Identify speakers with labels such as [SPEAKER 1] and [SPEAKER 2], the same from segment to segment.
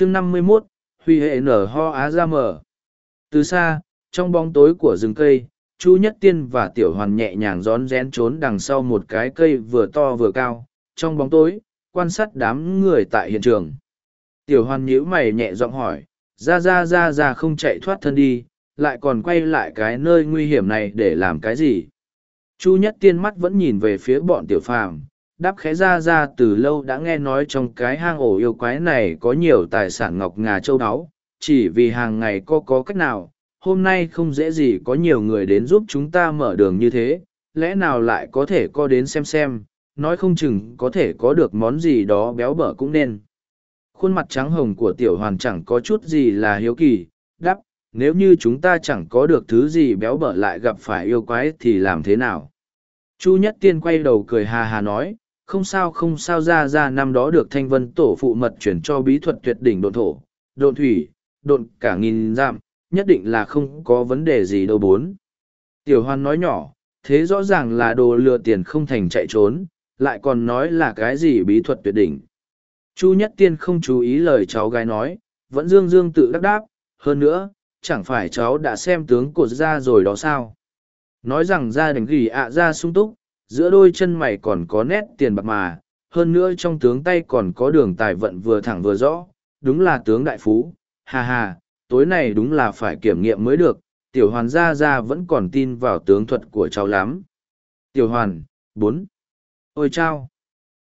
[SPEAKER 1] chương năm mươi mốt huy hệ nở ho á ra mở từ xa trong bóng tối của rừng cây chu nhất tiên và tiểu hoàn nhẹ nhàng rón rén trốn đằng sau một cái cây vừa to vừa cao trong bóng tối quan sát đám người tại hiện trường tiểu hoàn nhíu mày nhẹ giọng hỏi ra ra ra ra không chạy thoát thân đi lại còn quay lại cái nơi nguy hiểm này để làm cái gì chu nhất tiên mắt vẫn nhìn về phía bọn tiểu phàm đáp khẽ ra ra từ lâu đã nghe nói trong cái hang ổ yêu quái này có nhiều tài sản ngọc ngà châu đáo chỉ vì hàng ngày có có cách nào hôm nay không dễ gì có nhiều người đến giúp chúng ta mở đường như thế lẽ nào lại có thể có đến xem xem nói không chừng có thể có được món gì đó béo bở cũng nên khuôn mặt trắng hồng của tiểu hoàn chẳng có chút gì là hiếu kỳ đáp nếu như chúng ta chẳng có được thứ gì béo bở lại gặp phải yêu quái thì làm thế nào chu nhất tiên quay đầu cười hà hà nói không sao không sao ra ra năm đó được thanh vân tổ phụ mật chuyển cho bí thuật tuyệt đỉnh độn thổ, độn thủy, độn cả nghìn giảm, nhất định là không có vấn đề gì đâu bốn. Tiểu hoan nói nhỏ, thế rõ ràng là đồ lừa tiền không thành chạy trốn, lại còn nói là cái gì bí thuật tuyệt đỉnh. Chu nhất tiên không chú ý lời cháu gái nói, vẫn dương dương tự đáp đáp, hơn nữa, chẳng phải cháu đã xem tướng cột ra rồi đó sao. Nói rằng gia đình gỉ ạ à ra sung túc, giữa đôi chân mày còn có nét tiền bạc mà, hơn nữa trong tướng tay còn có đường tài vận vừa thẳng vừa rõ, đúng là tướng đại phú, ha ha tối này đúng là phải kiểm nghiệm mới được, tiểu hoàn gia gia vẫn còn tin vào tướng thuật của cháu lắm. Tiểu hoàn, bốn Ôi chao!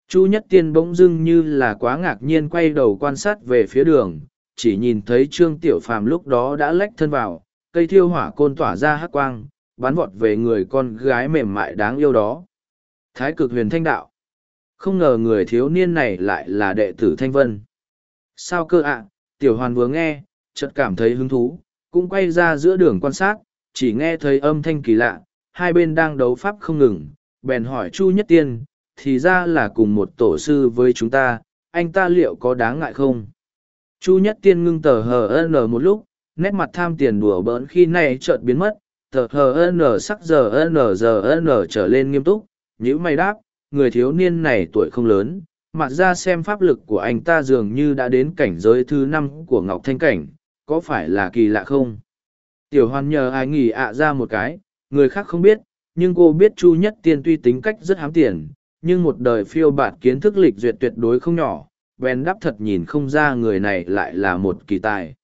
[SPEAKER 1] Chu Nhất Tiên bỗng dưng như là quá ngạc nhiên quay đầu quan sát về phía đường, chỉ nhìn thấy Trương Tiểu Phàm lúc đó đã lách thân vào, cây thiêu hỏa côn tỏa ra hắc quang, bắn vọt về người con gái mềm mại đáng yêu đó. Thái cực huyền thanh đạo. Không ngờ người thiếu niên này lại là đệ tử Thanh Vân. Sao cơ ạ, à? tiểu hoàn vừa nghe, chợt cảm thấy hứng thú, cũng quay ra giữa đường quan sát, chỉ nghe thấy âm thanh kỳ lạ, hai bên đang đấu pháp không ngừng, bèn hỏi Chu Nhất Tiên, thì ra là cùng một tổ sư với chúng ta, anh ta liệu có đáng ngại không? Chu Nhất Tiên ngưng tờ lờ một lúc, nét mặt tham tiền đùa bỡn khi này chợt biến mất, tờ lờ sắc giờ N giờ lờ trở lên nghiêm túc, nhữ mày đáp, người thiếu niên này tuổi không lớn, mặt ra xem pháp lực của anh ta dường như đã đến cảnh giới thứ năm của Ngọc Thanh Cảnh, có phải là kỳ lạ không? Tiểu hoan nhờ ai nghỉ ạ ra một cái, người khác không biết, nhưng cô biết Chu Nhất Tiên tuy tính cách rất hám tiền, nhưng một đời phiêu bạt kiến thức lịch duyệt tuyệt đối không nhỏ, bèn đáp thật nhìn không ra người này lại là một kỳ tài.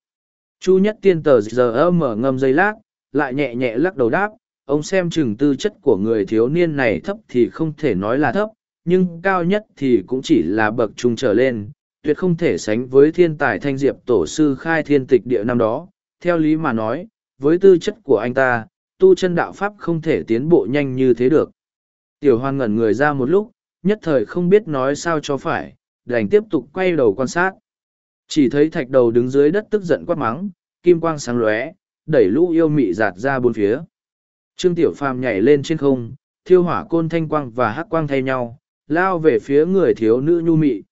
[SPEAKER 1] Chu Nhất Tiên tờ giờ mở ngâm dây lát, lại nhẹ nhẹ lắc đầu đáp, ông xem chừng tư chất của người thiếu niên này thấp thì không thể nói là thấp nhưng cao nhất thì cũng chỉ là bậc trung trở lên tuyệt không thể sánh với thiên tài thanh diệp tổ sư khai thiên tịch địa năm đó theo lý mà nói với tư chất của anh ta tu chân đạo pháp không thể tiến bộ nhanh như thế được tiểu hoan ngẩn người ra một lúc nhất thời không biết nói sao cho phải đành tiếp tục quay đầu quan sát chỉ thấy thạch đầu đứng dưới đất tức giận quát mắng kim quang sáng lóe đẩy lũ yêu mị giạt ra bốn phía Trương Tiểu Phàm nhảy lên trên không, thiêu hỏa côn thanh quang và hắc quang thay nhau, lao về phía người thiếu nữ nhu mị.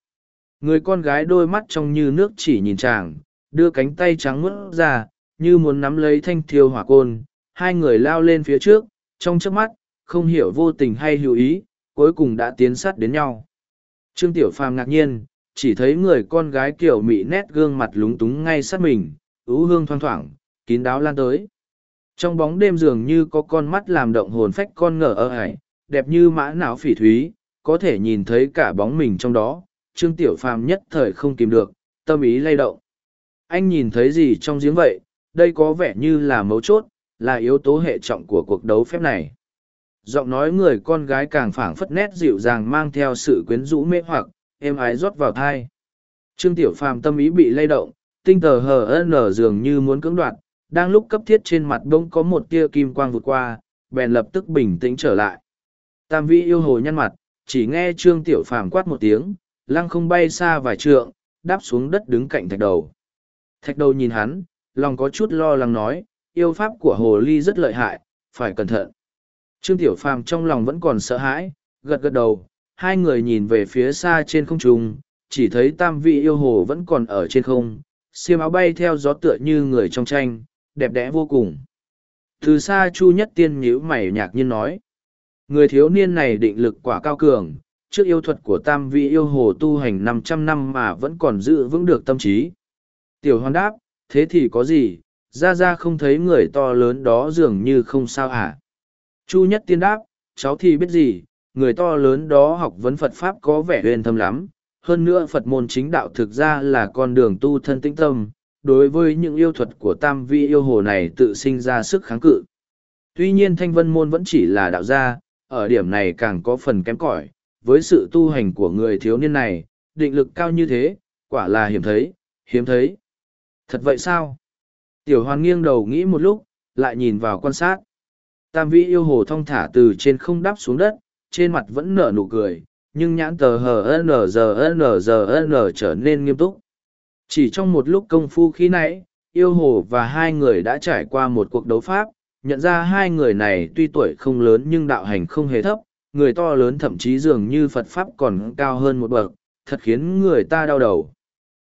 [SPEAKER 1] Người con gái đôi mắt trong như nước chỉ nhìn chàng, đưa cánh tay trắng mướt ra, như muốn nắm lấy thanh thiêu hỏa côn, hai người lao lên phía trước, trong trước mắt, không hiểu vô tình hay hữu ý, cuối cùng đã tiến sát đến nhau. Trương Tiểu Phàm ngạc nhiên, chỉ thấy người con gái kiểu mị nét gương mặt lúng túng ngay sát mình, ú hương thoang thoảng, kín đáo lan tới. Trong bóng đêm dường như có con mắt làm động hồn phách con ngờ ơ ải, đẹp như mã não phỉ thúy, có thể nhìn thấy cả bóng mình trong đó, Trương Tiểu Phàm nhất thời không kìm được, tâm ý lay động. Anh nhìn thấy gì trong giếng vậy, đây có vẻ như là mấu chốt, là yếu tố hệ trọng của cuộc đấu phép này. Giọng nói người con gái càng phảng phất nét dịu dàng mang theo sự quyến rũ mê hoặc, êm ái rót vào thai. Trương Tiểu Phàm tâm ý bị lay động, tinh tờ hờ nở dường như muốn cưỡng đoạt, đang lúc cấp thiết trên mặt bỗng có một tia kim quang vượt qua, bèn lập tức bình tĩnh trở lại. Tam Vi yêu hồ nhăn mặt, chỉ nghe Trương Tiểu Phàm quát một tiếng, lăng không bay xa vài trượng, đáp xuống đất đứng cạnh thạch đầu. Thạch đầu nhìn hắn, lòng có chút lo lắng nói, yêu pháp của hồ ly rất lợi hại, phải cẩn thận. Trương Tiểu Phàm trong lòng vẫn còn sợ hãi, gật gật đầu, hai người nhìn về phía xa trên không trung, chỉ thấy tam vị yêu hồ vẫn còn ở trên không, xiêm áo bay theo gió tựa như người trong tranh, đẹp đẽ vô cùng. Từ xa Chu Nhất Tiên nhíu mày nhạc nhiên nói. Người thiếu niên này định lực quả cao cường, trước yêu thuật của tam vị yêu hồ tu hành năm trăm năm mà vẫn còn giữ vững được tâm trí. Tiểu hoan đáp, thế thì có gì, ra ra không thấy người to lớn đó dường như không sao hả? Chu Nhất Tiên đáp, cháu thì biết gì, người to lớn đó học vấn Phật Pháp có vẻ huyền thâm lắm, hơn nữa Phật môn chính đạo thực ra là con đường tu thân tĩnh tâm, đối với những yêu thuật của tam vi yêu hồ này tự sinh ra sức kháng cự. Tuy nhiên thanh vân môn vẫn chỉ là đạo gia, ở điểm này càng có phần kém cỏi. Với sự tu hành của người thiếu niên này, định lực cao như thế, quả là hiếm thấy, hiếm thấy. Thật vậy sao? Tiểu hoàn nghiêng đầu nghĩ một lúc, lại nhìn vào quan sát. Tam vĩ yêu hồ thong thả từ trên không đáp xuống đất, trên mặt vẫn nở nụ cười, nhưng nhãn tờ hờ nờ giờ nờ giờ nờ trở nên nghiêm túc. Chỉ trong một lúc công phu khi nãy, yêu hồ và hai người đã trải qua một cuộc đấu pháp, nhận ra hai người này tuy tuổi không lớn nhưng đạo hành không hề thấp, người to lớn thậm chí dường như Phật Pháp còn cao hơn một bậc, thật khiến người ta đau đầu.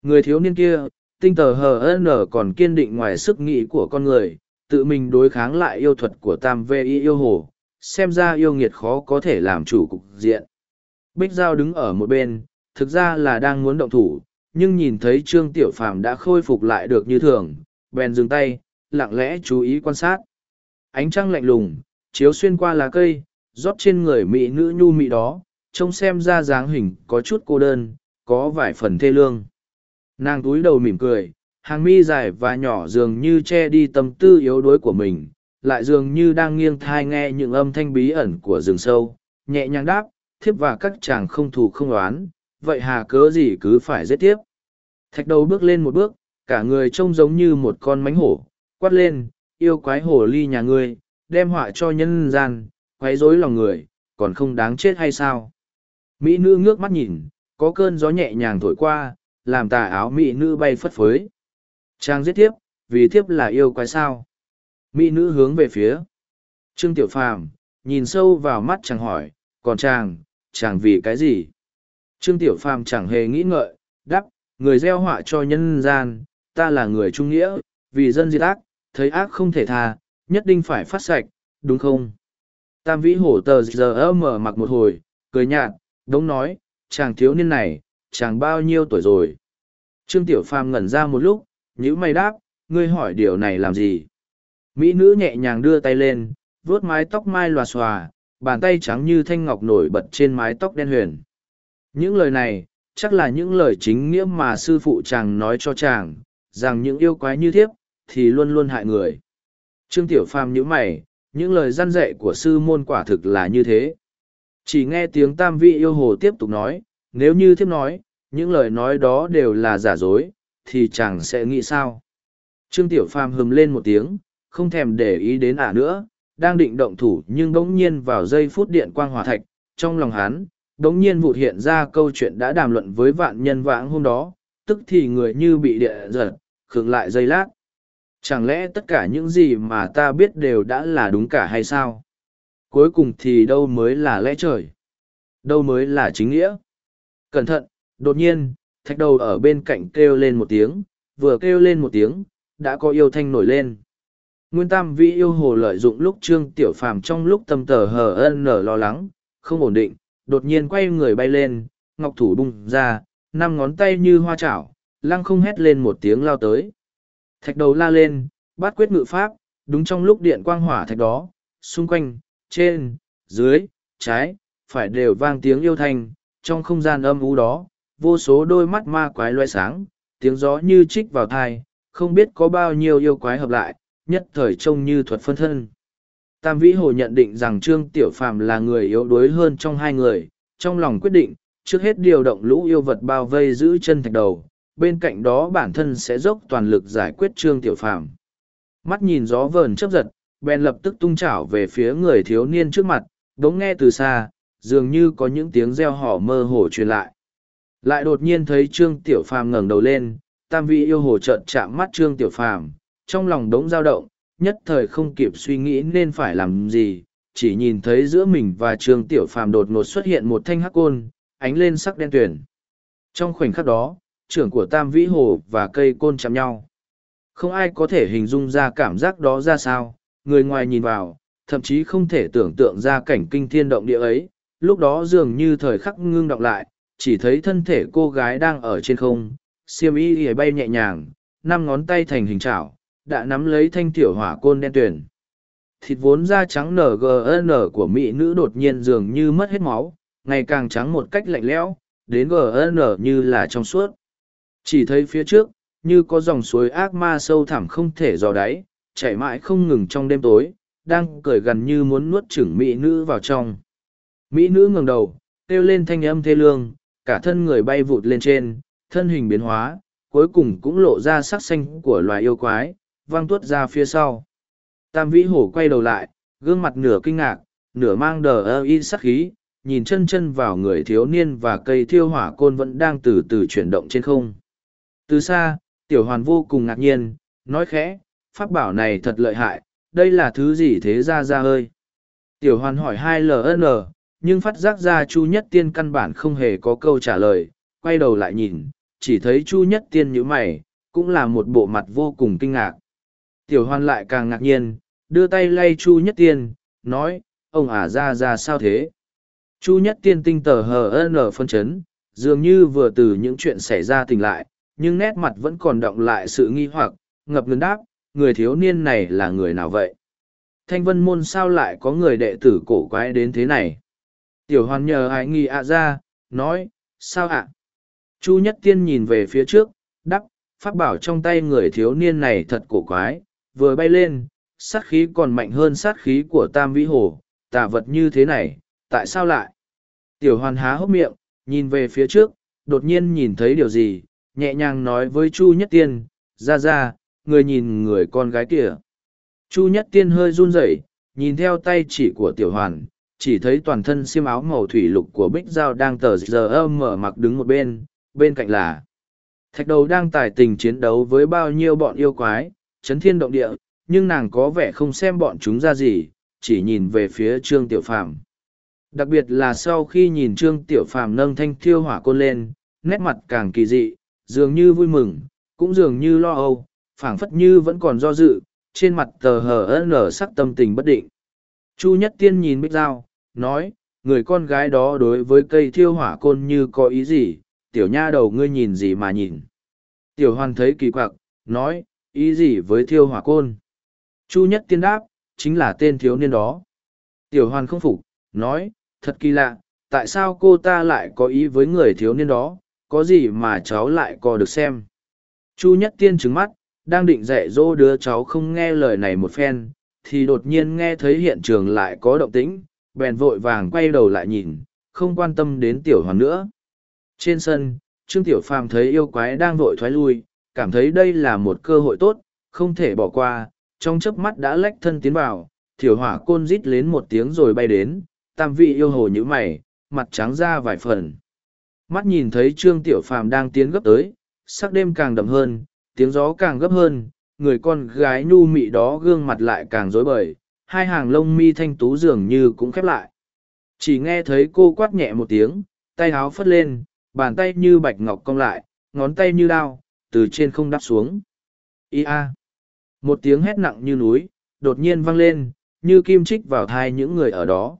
[SPEAKER 1] Người thiếu niên kia, tinh tờ HN còn kiên định ngoài sức nghĩ của con người, tự mình đối kháng lại yêu thuật của Tam Vê Y yêu hồ, xem ra yêu nghiệt khó có thể làm chủ cục diện. Bích Giao đứng ở một bên, thực ra là đang muốn động thủ, nhưng nhìn thấy Trương Tiểu Phàm đã khôi phục lại được như thường, bèn dừng tay, lặng lẽ chú ý quan sát. Ánh trăng lạnh lùng, chiếu xuyên qua lá cây, rót trên người mỹ nữ nhu mỹ đó, trông xem ra dáng hình có chút cô đơn, có vài phần thê lương. Nàng túi đầu mỉm cười, hàng mi dài và nhỏ dường như che đi tâm tư yếu đuối của mình, lại dường như đang nghiêng thai nghe những âm thanh bí ẩn của rừng sâu, nhẹ nhàng đáp, thiếp và các chàng không thù không oán, vậy hà cớ gì cứ phải giết tiếp. Thạch đầu bước lên một bước, cả người trông giống như một con mánh hổ, quát lên, yêu quái hổ ly nhà ngươi, đem họa cho nhân gian, quấy rối lòng người, còn không đáng chết hay sao? Mỹ nữ ngước mắt nhìn, có cơn gió nhẹ nhàng thổi qua, làm tà áo mỹ nữ bay phất phới. Trang giết tiếp, vì thiếp là yêu quái sao? Mỹ nữ hướng về phía. Trương Tiểu Phàm nhìn sâu vào mắt chàng hỏi, còn chàng, chàng vì cái gì? Trương Tiểu Phàm chẳng hề nghĩ ngợi, đáp, người gieo họa cho nhân gian, ta là người trung nghĩa, vì dân diệt ác, thấy ác không thể tha, nhất định phải phát sạch, đúng không? Tam vĩ hổ tờ giờ mở mặc một hồi, cười nhạt, đống nói, chàng thiếu niên này, chàng bao nhiêu tuổi rồi? Trương Tiểu Phàm ngẩn ra một lúc, nhữ mày đáp, ngươi hỏi điều này làm gì? Mỹ nữ nhẹ nhàng đưa tay lên, vuốt mái tóc mai lòa xòa, bàn tay trắng như thanh ngọc nổi bật trên mái tóc đen huyền. Những lời này, chắc là những lời chính nghĩa mà sư phụ chàng nói cho chàng, rằng những yêu quái như thiếp, thì luôn luôn hại người. Trương Tiểu Phàm nhíu mày, những lời gian dạy của sư môn quả thực là như thế. Chỉ nghe tiếng tam vị yêu hồ tiếp tục nói, nếu như thiếp nói, những lời nói đó đều là giả dối, thì chàng sẽ nghĩ sao. Trương Tiểu Phàm hừm lên một tiếng, không thèm để ý đến ả nữa, đang định động thủ nhưng bỗng nhiên vào giây phút điện quang hòa thạch, trong lòng hắn, đống nhiên vụt hiện ra câu chuyện đã đàm luận với vạn nhân vãng hôm đó, tức thì người như bị địa giật, khựng lại dây lát. Chẳng lẽ tất cả những gì mà ta biết đều đã là đúng cả hay sao? Cuối cùng thì đâu mới là lẽ trời? Đâu mới là chính nghĩa? Cẩn thận, đột nhiên, thạch đầu ở bên cạnh kêu lên một tiếng, vừa kêu lên một tiếng, đã có yêu thanh nổi lên. Nguyên Tam Vĩ yêu hồ lợi dụng lúc Trương Tiểu Phàm trong lúc tâm tờ hờ ân nở lo lắng, không ổn định, đột nhiên quay người bay lên, ngọc thủ bung ra, năm ngón tay như hoa chảo, lăng không hét lên một tiếng lao tới. Thạch đầu la lên, bát quyết ngự pháp, đúng trong lúc điện quang hỏa thạch đó, xung quanh, trên, dưới, trái, phải đều vang tiếng yêu thanh, trong không gian âm u đó, vô số đôi mắt ma quái loe sáng, tiếng gió như trích vào thai, không biết có bao nhiêu yêu quái hợp lại, nhất thời trông như thuật phân thân. Tam Vĩ Hồ nhận định rằng Trương Tiểu Phàm là người yếu đuối hơn trong hai người, trong lòng quyết định, trước hết điều động lũ yêu vật bao vây giữ chân thạch đầu, bên cạnh đó bản thân sẽ dốc toàn lực giải quyết Trương Tiểu Phàm. Mắt nhìn gió vờn chớp giật, bèn lập tức tung chảo về phía người thiếu niên trước mặt, đống nghe từ xa, dường như có những tiếng reo hò mơ hồ truyền lại. Lại đột nhiên thấy Trương Tiểu Phàm ngẩng đầu lên, tam Vĩ yêu hồ trợn chạm mắt Trương Tiểu Phàm, trong lòng đống dao động, nhất thời không kịp suy nghĩ nên phải làm gì, chỉ nhìn thấy giữa mình và Trương Tiểu Phàm đột ngột xuất hiện một thanh hắc côn, ánh lên sắc đen tuyển. Trong khoảnh khắc đó, trưởng của Tam Vĩ Hồ và cây côn chạm nhau. Không ai có thể hình dung ra cảm giác đó ra sao, người ngoài nhìn vào, thậm chí không thể tưởng tượng ra cảnh kinh thiên động địa ấy, lúc đó dường như thời khắc ngưng đọng lại, chỉ thấy thân thể cô gái đang ở trên không, xiêm y bay nhẹ nhàng, năm ngón tay thành hình chảo, đã nắm lấy thanh tiểu hỏa côn đen tuyển thịt vốn da trắng ngn của mỹ nữ đột nhiên dường như mất hết máu ngày càng trắng một cách lạnh lẽo đến gn như là trong suốt chỉ thấy phía trước như có dòng suối ác ma sâu thẳm không thể dò đáy chảy mãi không ngừng trong đêm tối đang cởi gần như muốn nuốt chửng mỹ nữ vào trong mỹ nữ ngừng đầu kêu lên thanh âm thê lương cả thân người bay vụt lên trên thân hình biến hóa cuối cùng cũng lộ ra sắc xanh của loài yêu quái văng tuốt ra phía sau. Tam vĩ hổ quay đầu lại, gương mặt nửa kinh ngạc, nửa mang đờ ơ y sắc khí, nhìn chân chân vào người thiếu niên và cây thiêu hỏa côn vẫn đang từ từ chuyển động trên không. Từ xa, tiểu hoàn vô cùng ngạc nhiên, nói khẽ, pháp bảo này thật lợi hại, đây là thứ gì thế ra ra ơi. Tiểu hoàn hỏi hai ln, nhưng phát giác ra chu nhất tiên căn bản không hề có câu trả lời, quay đầu lại nhìn, chỉ thấy chu nhất tiên nhíu mày, cũng là một bộ mặt vô cùng kinh ngạc. Tiểu hoan lại càng ngạc nhiên, đưa tay lay Chu Nhất Tiên, nói, ông ả à ra ra sao thế? Chu Nhất Tiên tinh tờ hờ nở phân chấn, dường như vừa từ những chuyện xảy ra tỉnh lại, nhưng nét mặt vẫn còn động lại sự nghi hoặc, ngập ngừng đáp, người thiếu niên này là người nào vậy? Thanh vân môn sao lại có người đệ tử cổ quái đến thế này? Tiểu hoàn nhờ ai nghi ạ à ra, nói, sao ạ? Chu Nhất Tiên nhìn về phía trước, đắp, phát bảo trong tay người thiếu niên này thật cổ quái, vừa bay lên, sát khí còn mạnh hơn sát khí của tam vĩ hồ, tà vật như thế này, tại sao lại? Tiểu hoàn há hốc miệng, nhìn về phía trước, đột nhiên nhìn thấy điều gì, nhẹ nhàng nói với Chu Nhất Tiên, ra ra, người nhìn người con gái kìa. Chu Nhất Tiên hơi run rẩy, nhìn theo tay chỉ của tiểu hoàn, chỉ thấy toàn thân xiêm áo màu thủy lục của Bích Giao đang tờ giờ âm mở mặc đứng một bên, bên cạnh là Thạch đầu đang tài tình chiến đấu với bao nhiêu bọn yêu quái, chấn thiên động địa, nhưng nàng có vẻ không xem bọn chúng ra gì, chỉ nhìn về phía Trương Tiểu Phàm. Đặc biệt là sau khi nhìn Trương Tiểu Phàm nâng thanh thiêu hỏa côn lên, nét mặt càng kỳ dị, dường như vui mừng, cũng dường như lo âu, phảng phất như vẫn còn do dự, trên mặt tờ hờ ân nở sắc tâm tình bất định. Chu Nhất Tiên nhìn Bích Giao, nói, người con gái đó đối với cây thiêu hỏa côn như có ý gì, tiểu nha đầu ngươi nhìn gì mà nhìn. Tiểu Hoàn thấy kỳ quặc, nói, ý gì với thiêu hỏa côn chu nhất tiên đáp chính là tên thiếu niên đó tiểu hoàn không phục nói thật kỳ lạ tại sao cô ta lại có ý với người thiếu niên đó có gì mà cháu lại có được xem chu nhất tiên trứng mắt đang định dạy dỗ đứa cháu không nghe lời này một phen thì đột nhiên nghe thấy hiện trường lại có động tĩnh bèn vội vàng quay đầu lại nhìn không quan tâm đến tiểu hoàn nữa trên sân trương tiểu phàm thấy yêu quái đang vội thoái lui cảm thấy đây là một cơ hội tốt, không thể bỏ qua, trong chớp mắt đã lách thân tiến vào, thiểu hỏa côn rít lên một tiếng rồi bay đến, tam vị yêu hồ như mày, mặt trắng ra vài phần. Mắt nhìn thấy Trương Tiểu Phàm đang tiến gấp tới, sắc đêm càng đậm hơn, tiếng gió càng gấp hơn, người con gái nhu mị đó gương mặt lại càng rối bời, hai hàng lông mi thanh tú dường như cũng khép lại. Chỉ nghe thấy cô quát nhẹ một tiếng, tay áo phất lên, bàn tay như bạch ngọc cong lại, ngón tay như đao, từ trên không đáp xuống. Ia! a, Một tiếng hét nặng như núi, đột nhiên vang lên, như kim chích vào thai những người ở đó.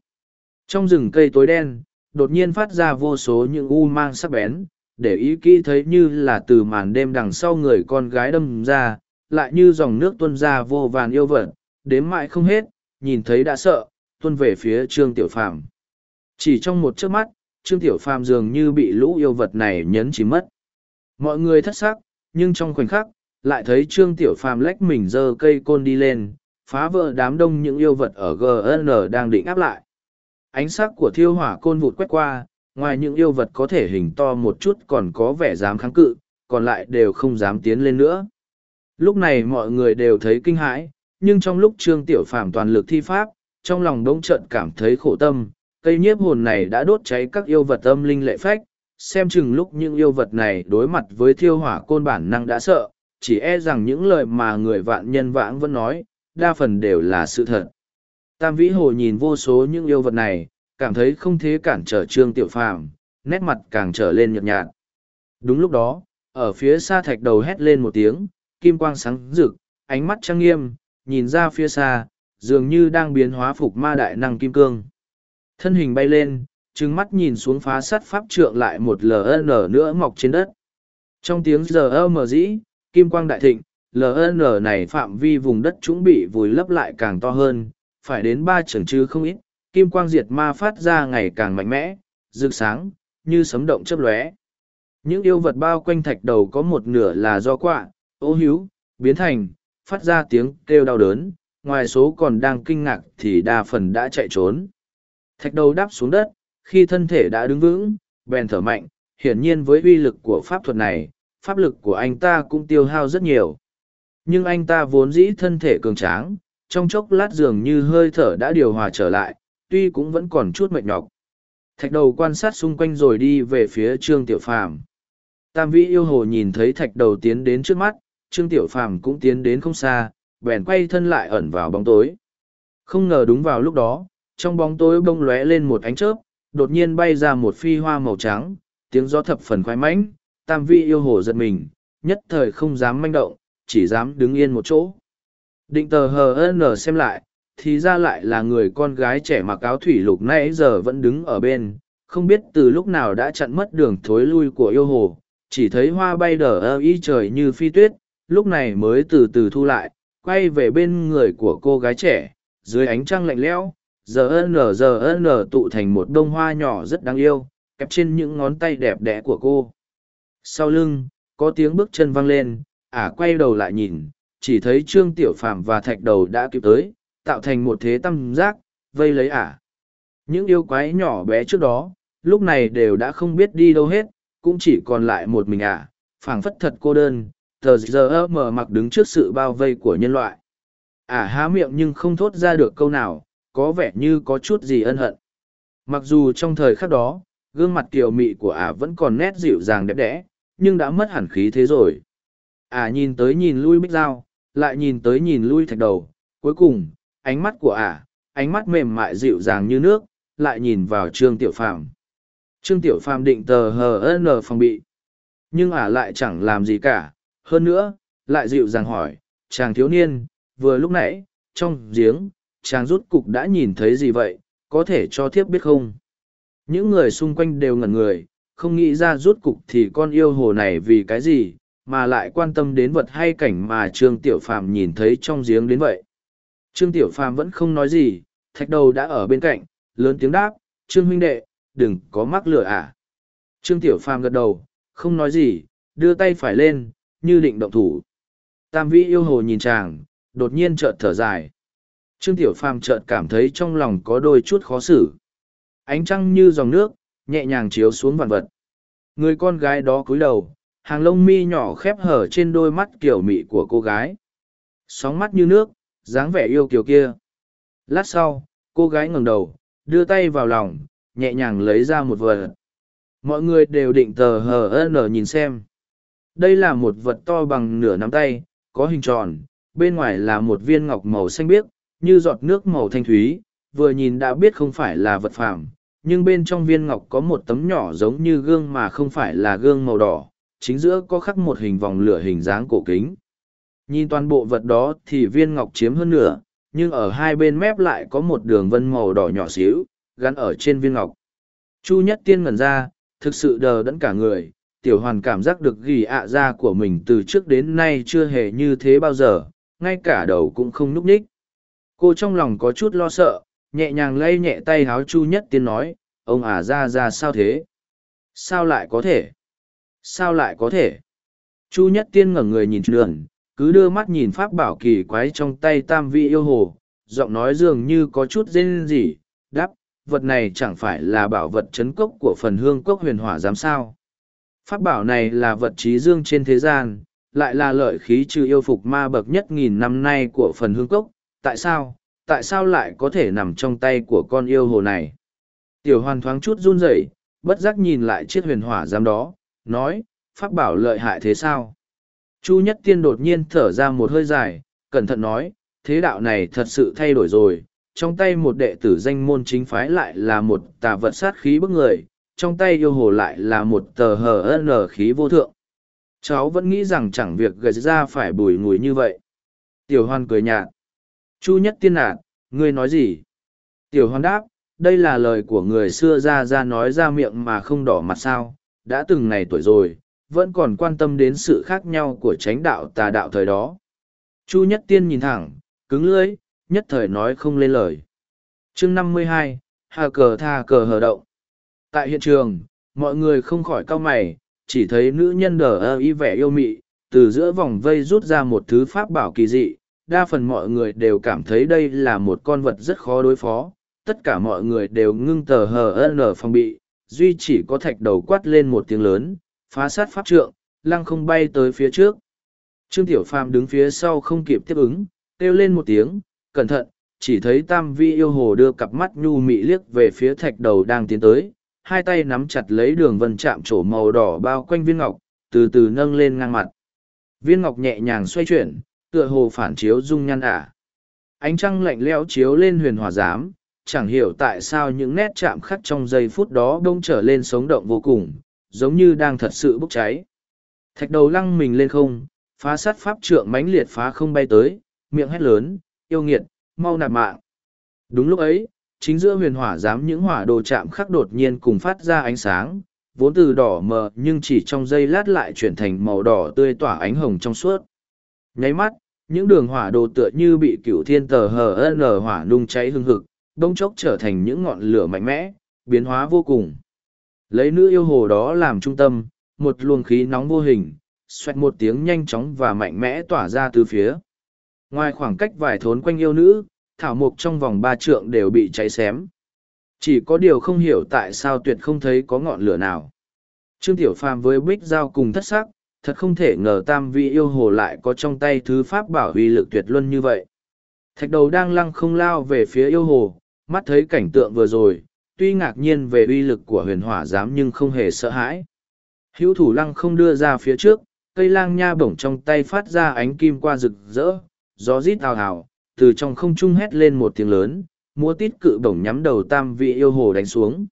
[SPEAKER 1] Trong rừng cây tối đen, đột nhiên phát ra vô số những u mang sắc bén, để ý kỹ thấy như là từ màn đêm đằng sau người con gái đâm ra, lại như dòng nước tuôn ra vô vàn yêu vật, đếm mãi không hết, nhìn thấy đã sợ, tuôn về phía Trương Tiểu Phàm. Chỉ trong một chớp mắt, Trương Tiểu Phàm dường như bị lũ yêu vật này nhấn chìm mất. Mọi người thất sắc, nhưng trong khoảnh khắc, lại thấy Trương Tiểu Phàm lách mình giơ cây côn đi lên, phá vỡ đám đông những yêu vật ở GN đang định áp lại. Ánh sắc của thiêu hỏa côn vụt quét qua, ngoài những yêu vật có thể hình to một chút còn có vẻ dám kháng cự, còn lại đều không dám tiến lên nữa. Lúc này mọi người đều thấy kinh hãi, nhưng trong lúc Trương Tiểu Phàm toàn lực thi pháp, trong lòng đống trận cảm thấy khổ tâm, cây nhiếp hồn này đã đốt cháy các yêu vật âm linh lệ phách, xem chừng lúc những yêu vật này đối mặt với thiêu hỏa côn bản năng đã sợ, chỉ e rằng những lời mà người vạn nhân vãng vẫn nói, đa phần đều là sự thật. Tam Vĩ Hồ nhìn vô số những yêu vật này, cảm thấy không thế cản trở Trương Tiểu Phàm, nét mặt càng trở lên nhợt nhạt. Đúng lúc đó, ở phía xa thạch đầu hét lên một tiếng, kim quang sáng rực, ánh mắt trang nghiêm, nhìn ra phía xa, dường như đang biến hóa phục ma đại năng kim cương. Thân hình bay lên, trừng mắt nhìn xuống phá sắt pháp trượng lại một ln nữa mọc trên đất trong tiếng giờ ơ mờ dĩ kim quang đại thịnh ln này phạm vi vùng đất chúng bị vùi lấp lại càng to hơn phải đến ba trường chứ không ít kim quang diệt ma phát ra ngày càng mạnh mẽ rực sáng như sấm động chấp lóe những yêu vật bao quanh thạch đầu có một nửa là do quạ ô hữu biến thành phát ra tiếng kêu đau đớn ngoài số còn đang kinh ngạc thì đa phần đã chạy trốn thạch đầu đáp xuống đất khi thân thể đã đứng vững, bèn thở mạnh, hiển nhiên với uy lực của pháp thuật này, pháp lực của anh ta cũng tiêu hao rất nhiều. Nhưng anh ta vốn dĩ thân thể cường tráng, trong chốc lát dường như hơi thở đã điều hòa trở lại, tuy cũng vẫn còn chút mệt nhọc. Thạch đầu quan sát xung quanh rồi đi về phía Trương Tiểu Phàm. Tam vĩ yêu hồ nhìn thấy thạch đầu tiến đến trước mắt, Trương Tiểu Phàm cũng tiến đến không xa, bèn quay thân lại ẩn vào bóng tối. Không ngờ đúng vào lúc đó, trong bóng tối bông lóe lên một ánh chớp, đột nhiên bay ra một phi hoa màu trắng, tiếng gió thập phần khoái mãnh, tam vi yêu hồ giật mình, nhất thời không dám manh động, chỉ dám đứng yên một chỗ. Định tờ hờ nở xem lại, thì ra lại là người con gái trẻ mặc áo thủy lục nãy giờ vẫn đứng ở bên, không biết từ lúc nào đã chặn mất đường thối lui của yêu hồ, chỉ thấy hoa bay đờ ơ y trời như phi tuyết, lúc này mới từ từ thu lại, quay về bên người của cô gái trẻ, dưới ánh trăng lạnh lẽo, giờ nở giờ nở tụ thành một đ hoa nhỏ rất đáng yêu kẹp trên những ngón tay đẹp đẽ của cô sau lưng có tiếng bước chân vang lên ả à, quay đầu lại nhìn chỉ thấy trương tiểu phàm và thạch đầu đã kịp tới tạo thành một thế tam giác vây lấy ả à. những yêu quái nhỏ bé trước đó lúc này đều đã không biết đi đâu hết cũng chỉ còn lại một mình ả à. phảng phất thật cô đơn tờ giờ ơ mờ mặc đứng trước sự bao vây của nhân loại ả à há miệng nhưng không thốt ra được câu nào có vẻ như có chút gì ân hận. Mặc dù trong thời khắc đó, gương mặt kiều mị của ả vẫn còn nét dịu dàng đẹp đẽ, nhưng đã mất hẳn khí thế rồi. Ả nhìn tới nhìn lui bích dao, lại nhìn tới nhìn lui thạch đầu, cuối cùng, ánh mắt của ả, ánh mắt mềm mại dịu dàng như nước, lại nhìn vào Trương Tiểu Phàm. Trương Tiểu Phàm định tờ hờ HN phòng bị, nhưng ả lại chẳng làm gì cả, hơn nữa, lại dịu dàng hỏi, chàng thiếu niên, vừa lúc nãy, trong giếng, chàng rút cục đã nhìn thấy gì vậy, có thể cho thiếp biết không? Những người xung quanh đều ngẩn người, không nghĩ ra rút cục thì con yêu hồ này vì cái gì, mà lại quan tâm đến vật hay cảnh mà Trương Tiểu Phàm nhìn thấy trong giếng đến vậy. Trương Tiểu Phàm vẫn không nói gì, thạch đầu đã ở bên cạnh, lớn tiếng đáp, Trương huynh đệ, đừng có mắc lửa à. Trương Tiểu Phàm gật đầu, không nói gì, đưa tay phải lên, như định động thủ. Tam vĩ yêu hồ nhìn chàng, đột nhiên chợt thở dài. Trương Tiểu Phàm chợt cảm thấy trong lòng có đôi chút khó xử. Ánh trăng như dòng nước, nhẹ nhàng chiếu xuống vạn vật. Người con gái đó cúi đầu, hàng lông mi nhỏ khép hở trên đôi mắt kiểu mị của cô gái. Sóng mắt như nước, dáng vẻ yêu kiều kia. Lát sau, cô gái ngẩng đầu, đưa tay vào lòng, nhẹ nhàng lấy ra một vật. Mọi người đều định tờ hờ nở nhìn xem. Đây là một vật to bằng nửa nắm tay, có hình tròn, bên ngoài là một viên ngọc màu xanh biếc, như giọt nước màu thanh thúy, vừa nhìn đã biết không phải là vật phàm, nhưng bên trong viên ngọc có một tấm nhỏ giống như gương mà không phải là gương màu đỏ, chính giữa có khắc một hình vòng lửa hình dáng cổ kính. Nhìn toàn bộ vật đó thì viên ngọc chiếm hơn nửa, nhưng ở hai bên mép lại có một đường vân màu đỏ nhỏ xíu, gắn ở trên viên ngọc. Chu Nhất Tiên ngẩn ra, thực sự đờ đẫn cả người, tiểu hoàn cảm giác được ghi ạ ra của mình từ trước đến nay chưa hề như thế bao giờ, ngay cả đầu cũng không núp ních cô trong lòng có chút lo sợ nhẹ nhàng lay nhẹ tay háo chu nhất tiên nói ông Ả à, ra ra sao thế sao lại có thể sao lại có thể chu nhất tiên ngẩng người nhìn trường cứ đưa mắt nhìn pháp bảo kỳ quái trong tay tam vị yêu hồ giọng nói dường như có chút rên rỉ đáp vật này chẳng phải là bảo vật chấn cốc của phần hương cốc huyền hỏa giám sao pháp bảo này là vật trí dương trên thế gian lại là lợi khí trừ yêu phục ma bậc nhất nghìn năm nay của phần hương cốc tại sao, tại sao lại có thể nằm trong tay của con yêu hồ này? Tiểu hoàn thoáng chút run rẩy, bất giác nhìn lại chiếc huyền hỏa giám đó, nói, pháp bảo lợi hại thế sao? Chu Nhất Tiên đột nhiên thở ra một hơi dài, cẩn thận nói, thế đạo này thật sự thay đổi rồi, trong tay một đệ tử danh môn chính phái lại là một tà vật sát khí bức người, trong tay yêu hồ lại là một tờ hờ nở khí vô thượng. Cháu vẫn nghĩ rằng chẳng việc gây ra phải bùi ngùi như vậy. Tiểu hoan cười nhạt. Chu nhất tiên nạt, à, ngươi nói gì? Tiểu hoan đáp, đây là lời của người xưa ra ra nói ra miệng mà không đỏ mặt sao, đã từng này tuổi rồi, vẫn còn quan tâm đến sự khác nhau của chánh đạo tà đạo thời đó. Chu nhất tiên nhìn thẳng, cứng lưỡi, nhất thời nói không lên lời. chương năm mươi hai, hà cờ tha cờ hờ động. Tại hiện trường, mọi người không khỏi cau mày, chỉ thấy nữ nhân đờ ơ y vẻ yêu mị, từ giữa vòng vây rút ra một thứ pháp bảo kỳ dị, đa phần mọi người đều cảm thấy đây là một con vật rất khó đối phó tất cả mọi người đều ngưng tờ hờ ân ở phòng bị duy chỉ có thạch đầu quát lên một tiếng lớn phá sát pháp trượng lăng không bay tới phía trước trương tiểu phàm đứng phía sau không kịp tiếp ứng kêu lên một tiếng cẩn thận chỉ thấy tam vi yêu hồ đưa cặp mắt nhu mị liếc về phía thạch đầu đang tiến tới hai tay nắm chặt lấy đường vân chạm trổ màu đỏ bao quanh viên ngọc từ từ nâng lên ngang mặt viên ngọc nhẹ nhàng xoay chuyển tựa hồ phản chiếu dung nhan ả à. ánh trăng lạnh lẽo chiếu lên huyền hòa giám chẳng hiểu tại sao những nét chạm khắc trong giây phút đó đ ô n g trở lên sống động vô cùng giống như đang thật sự bốc cháy thạch đầu lăng mình lên không phá sát pháp trượng mãnh liệt phá không bay tới miệng hét lớn yêu nghiệt mau nạp mạng đúng lúc ấy chính giữa huyền hỏa giám những hỏa đồ chạm khắc đột nhiên cùng phát ra ánh sáng vốn từ đỏ mờ nhưng chỉ trong giây lát lại chuyển thành màu đỏ tươi tỏa ánh hồng trong suốt nháy mắt những đường hỏa đồ tựa như bị cửu thiên tờ hờ n hỏa nung cháy hưng hực bông chốc trở thành những ngọn lửa mạnh mẽ biến hóa vô cùng lấy nữ yêu hồ đó làm trung tâm một luồng khí nóng vô hình xoẹt một tiếng nhanh chóng và mạnh mẽ tỏa ra từ phía ngoài khoảng cách vài thốn quanh yêu nữ thảo mục trong vòng ba trượng đều bị cháy xém chỉ có điều không hiểu tại sao tuyệt không thấy có ngọn lửa nào trương tiểu phàm với bích giao cùng thất sắc thật không thể ngờ tam vị yêu hồ lại có trong tay thứ pháp bảo huy lực tuyệt luân như vậy. Thạch đầu đang lăng không lao về phía yêu hồ, mắt thấy cảnh tượng vừa rồi, tuy ngạc nhiên về uy lực của huyền hỏa giám nhưng không hề sợ hãi. Hữu thủ lăng không đưa ra phía trước, cây lang nha bổng trong tay phát ra ánh kim qua rực rỡ, gió rít ào ào, từ trong không trung hét lên một tiếng lớn, múa tít cự bổng nhắm đầu tam vị yêu hồ đánh xuống.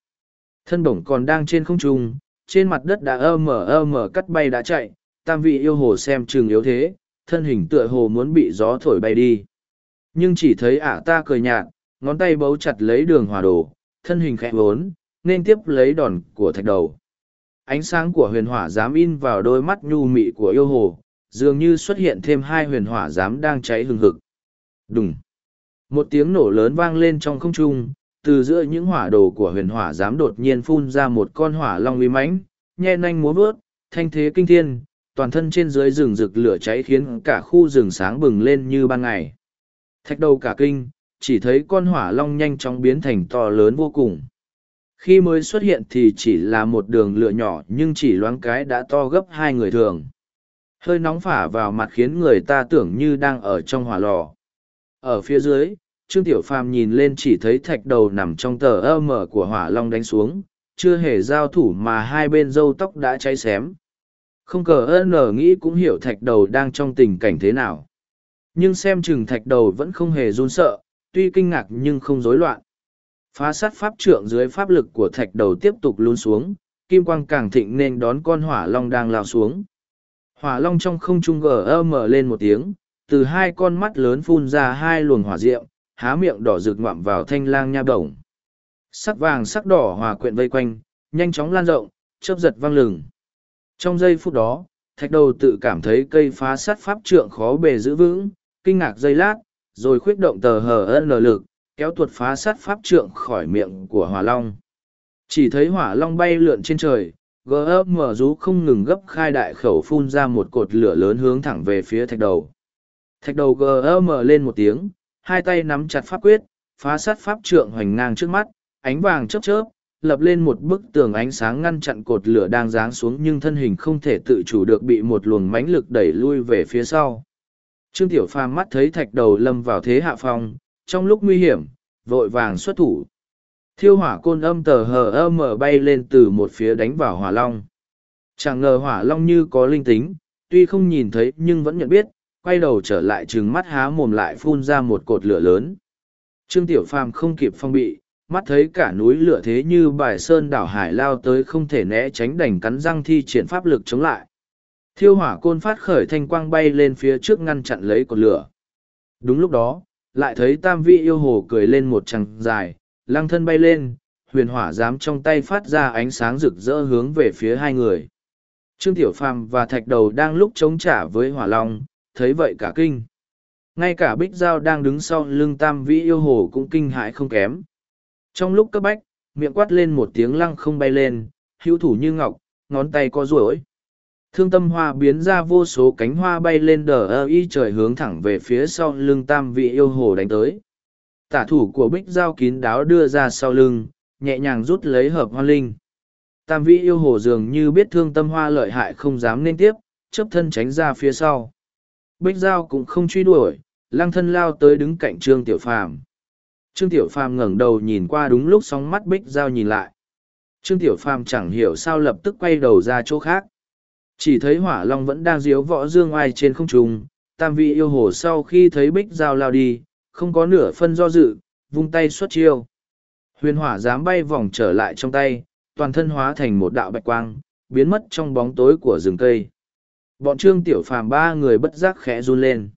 [SPEAKER 1] Thân bổng còn đang trên không trung, trên mặt đất đã ơ mở ơ mờ cắt bay đã chạy, tam vị yêu hồ xem trường yếu thế, thân hình tựa hồ muốn bị gió thổi bay đi. Nhưng chỉ thấy ả ta cười nhạt, ngón tay bấu chặt lấy đường hòa đồ, thân hình khẽ vốn, nên tiếp lấy đòn của thạch đầu. Ánh sáng của huyền hỏa dám in vào đôi mắt nhu mị của yêu hồ, dường như xuất hiện thêm hai huyền hỏa dám đang cháy hừng hực. Đùng! Một tiếng nổ lớn vang lên trong không trung, từ giữa những hỏa đồ của huyền hỏa dám đột nhiên phun ra một con hỏa long uy mãnh nhe nanh múa vớt thanh thế kinh thiên toàn thân trên dưới rừng rực lửa cháy khiến cả khu rừng sáng bừng lên như ban ngày thạch đầu cả kinh chỉ thấy con hỏa long nhanh chóng biến thành to lớn vô cùng khi mới xuất hiện thì chỉ là một đường lửa nhỏ nhưng chỉ loáng cái đã to gấp hai người thường hơi nóng phả vào mặt khiến người ta tưởng như đang ở trong hỏa lò ở phía dưới Trương Tiểu Phàm nhìn lên chỉ thấy thạch đầu nằm trong tờ ơ mở của hỏa long đánh xuống, chưa hề giao thủ mà hai bên râu tóc đã cháy xém. Không cờ ơn nở nghĩ cũng hiểu thạch đầu đang trong tình cảnh thế nào. Nhưng xem chừng thạch đầu vẫn không hề run sợ, tuy kinh ngạc nhưng không rối loạn. Phá sát pháp trượng dưới pháp lực của thạch đầu tiếp tục lún xuống, kim quang càng thịnh nên đón con hỏa long đang lao xuống. Hỏa long trong không trung gờ ơ mở lên một tiếng, từ hai con mắt lớn phun ra hai luồng hỏa diệm, há miệng đỏ rực ngoạm vào thanh lang nha bổng. Sắc vàng sắc đỏ hòa quyện vây quanh, nhanh chóng lan rộng, chớp giật vang lừng. Trong giây phút đó, thạch đầu tự cảm thấy cây phá sát pháp trượng khó bề giữ vững, kinh ngạc giây lát, rồi khuyết động tờ hờ ân lờ lực, kéo tuột phá sát pháp trượng khỏi miệng của hỏa long. Chỉ thấy hỏa long bay lượn trên trời, ấp mở rú không ngừng gấp khai đại khẩu phun ra một cột lửa lớn hướng thẳng về phía thạch đầu. Thạch đầu mở lên một tiếng, hai tay nắm chặt pháp quyết, phá sát pháp trượng hoành ngang trước mắt, ánh vàng chớp chớp, lập lên một bức tường ánh sáng ngăn chặn cột lửa đang giáng xuống nhưng thân hình không thể tự chủ được bị một luồng mãnh lực đẩy lui về phía sau. Trương Tiểu Phàm mắt thấy thạch đầu lâm vào thế hạ phong, trong lúc nguy hiểm, vội vàng xuất thủ. Thiêu hỏa côn âm tờ hờ âm mở bay lên từ một phía đánh vào hỏa long. Chẳng ngờ hỏa long như có linh tính, tuy không nhìn thấy nhưng vẫn nhận biết, quay đầu trở lại trừng mắt há mồm lại phun ra một cột lửa lớn. Trương Tiểu Phàm không kịp phong bị, mắt thấy cả núi lửa thế như bài sơn đảo hải lao tới không thể né tránh đành cắn răng thi triển pháp lực chống lại. Thiêu hỏa côn phát khởi thanh quang bay lên phía trước ngăn chặn lấy cột lửa. Đúng lúc đó, lại thấy tam vị yêu hồ cười lên một tràng dài, lăng thân bay lên, huyền hỏa dám trong tay phát ra ánh sáng rực rỡ hướng về phía hai người. Trương Tiểu Phàm và Thạch Đầu đang lúc chống trả với hỏa long, thấy vậy cả kinh. Ngay cả Bích dao đang đứng sau lưng tam vĩ yêu hồ cũng kinh hãi không kém. Trong lúc cấp bách, miệng quát lên một tiếng lăng không bay lên, hữu thủ như ngọc, ngón tay co ruổi. Thương tâm hoa biến ra vô số cánh hoa bay lên đờ ơ y trời hướng thẳng về phía sau lưng tam vị yêu hồ đánh tới. Tả thủ của Bích dao kín đáo đưa ra sau lưng, nhẹ nhàng rút lấy hợp hoa linh. Tam vị yêu hồ dường như biết thương tâm hoa lợi hại không dám nên tiếp, chấp thân tránh ra phía sau. Bích Giao cũng không truy đuổi, lăng thân lao tới đứng cạnh Trương Tiểu Phàm. Trương Tiểu Phàm ngẩng đầu nhìn qua đúng lúc sóng mắt Bích Giao nhìn lại. Trương Tiểu Phàm chẳng hiểu sao lập tức quay đầu ra chỗ khác. Chỉ thấy hỏa long vẫn đang diếu võ dương oai trên không trung, tam vị yêu hồ sau khi thấy Bích Giao lao đi, không có nửa phân do dự, vung tay xuất chiêu. Huyền hỏa dám bay vòng trở lại trong tay, toàn thân hóa thành một đạo bạch quang, biến mất trong bóng tối của rừng cây bọn trương tiểu phàm ba người bất giác khẽ run lên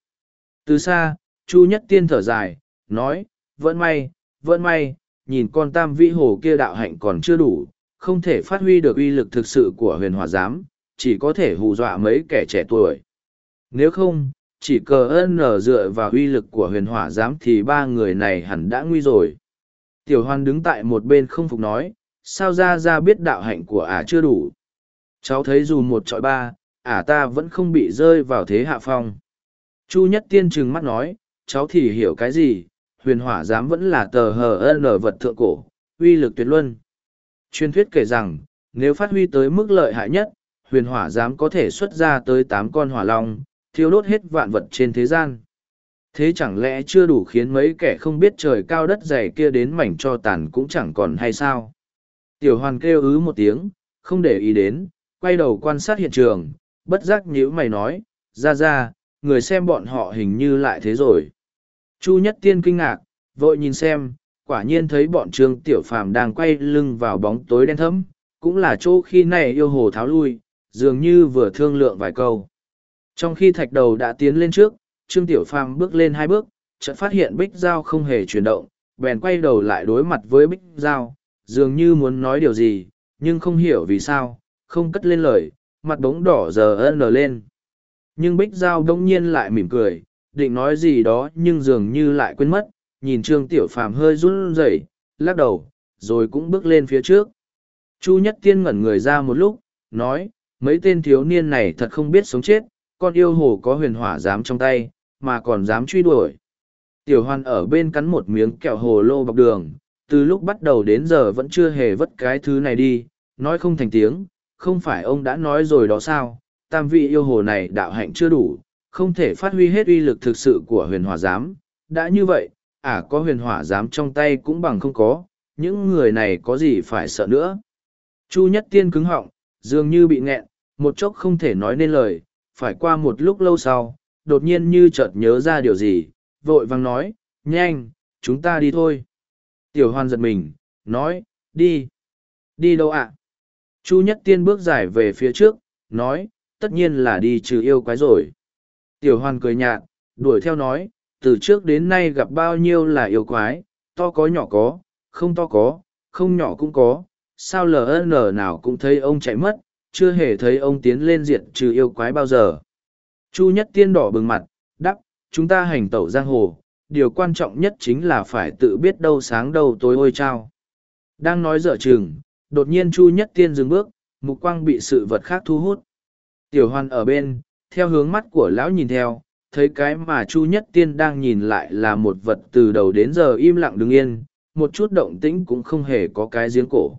[SPEAKER 1] từ xa chu nhất tiên thở dài nói vẫn may vẫn may nhìn con tam vĩ hồ kia đạo hạnh còn chưa đủ không thể phát huy được uy lực thực sự của huyền hòa giám chỉ có thể hù dọa mấy kẻ trẻ tuổi nếu không chỉ cờ ơn nở dựa vào uy lực của huyền hỏa giám thì ba người này hẳn đã nguy rồi tiểu hoan đứng tại một bên không phục nói sao ra ra biết đạo hạnh của ả chưa đủ cháu thấy dù một trọi ba ả à ta vẫn không bị rơi vào thế hạ phong chu nhất tiên trừng mắt nói cháu thì hiểu cái gì huyền hỏa giám vẫn là tờ hờ n vật thượng cổ uy lực tuyệt luân truyền thuyết kể rằng nếu phát huy tới mức lợi hại nhất huyền hỏa giám có thể xuất ra tới tám con hỏa long thiêu đốt hết vạn vật trên thế gian thế chẳng lẽ chưa đủ khiến mấy kẻ không biết trời cao đất dày kia đến mảnh cho tàn cũng chẳng còn hay sao tiểu hoàn kêu ứ một tiếng không để ý đến quay đầu quan sát hiện trường bất giác nhíu mày nói, ra ra, người xem bọn họ hình như lại thế rồi. Chu Nhất Tiên kinh ngạc, vội nhìn xem, quả nhiên thấy bọn Trương Tiểu Phàm đang quay lưng vào bóng tối đen thẫm, cũng là chỗ khi này yêu hồ tháo lui, dường như vừa thương lượng vài câu. Trong khi thạch đầu đã tiến lên trước, Trương Tiểu Phàm bước lên hai bước, chợt phát hiện Bích Giao không hề chuyển động, bèn quay đầu lại đối mặt với Bích Giao, dường như muốn nói điều gì, nhưng không hiểu vì sao, không cất lên lời, mặt bóng đỏ giờ ân lờ lên nhưng bích giao đ ỗ n g nhiên lại mỉm cười định nói gì đó nhưng dường như lại quên mất nhìn trương tiểu phàm hơi run rẩy lắc đầu rồi cũng bước lên phía trước chu nhất tiên ngẩn người ra một lúc nói mấy tên thiếu niên này thật không biết sống chết con yêu hồ có huyền hỏa dám trong tay mà còn dám truy đuổi tiểu hoan ở bên cắn một miếng kẹo hồ lô bọc đường từ lúc bắt đầu đến giờ vẫn chưa hề vất cái thứ này đi nói không thành tiếng không phải ông đã nói rồi đó sao, tam vị yêu hồ này đạo hạnh chưa đủ, không thể phát huy hết uy lực thực sự của huyền Hòa giám. Đã như vậy, ả à, có huyền hỏa giám trong tay cũng bằng không có, những người này có gì phải sợ nữa. Chu Nhất Tiên cứng họng, dường như bị nghẹn, một chốc không thể nói nên lời, phải qua một lúc lâu sau, đột nhiên như chợt nhớ ra điều gì, vội vàng nói, nhanh, chúng ta đi thôi. Tiểu Hoan giật mình, nói, đi. Đi đâu ạ? À? Chu Nhất Tiên bước dài về phía trước, nói, tất nhiên là đi trừ yêu quái rồi. Tiểu Hoàn cười nhạt, đuổi theo nói, từ trước đến nay gặp bao nhiêu là yêu quái, to có nhỏ có, không to có, không nhỏ cũng có, sao LN nào cũng thấy ông chạy mất, chưa hề thấy ông tiến lên diện trừ yêu quái bao giờ. Chu Nhất Tiên đỏ bừng mặt, đắp, chúng ta hành tẩu giang hồ, điều quan trọng nhất chính là phải tự biết đâu sáng đâu tối ôi trao. Đang nói dở trường đột nhiên Chu Nhất Tiên dừng bước, mục quang bị sự vật khác thu hút. Tiểu Hoan ở bên, theo hướng mắt của lão nhìn theo, thấy cái mà Chu Nhất Tiên đang nhìn lại là một vật từ đầu đến giờ im lặng đứng yên, một chút động tĩnh cũng không hề có cái giếng cổ.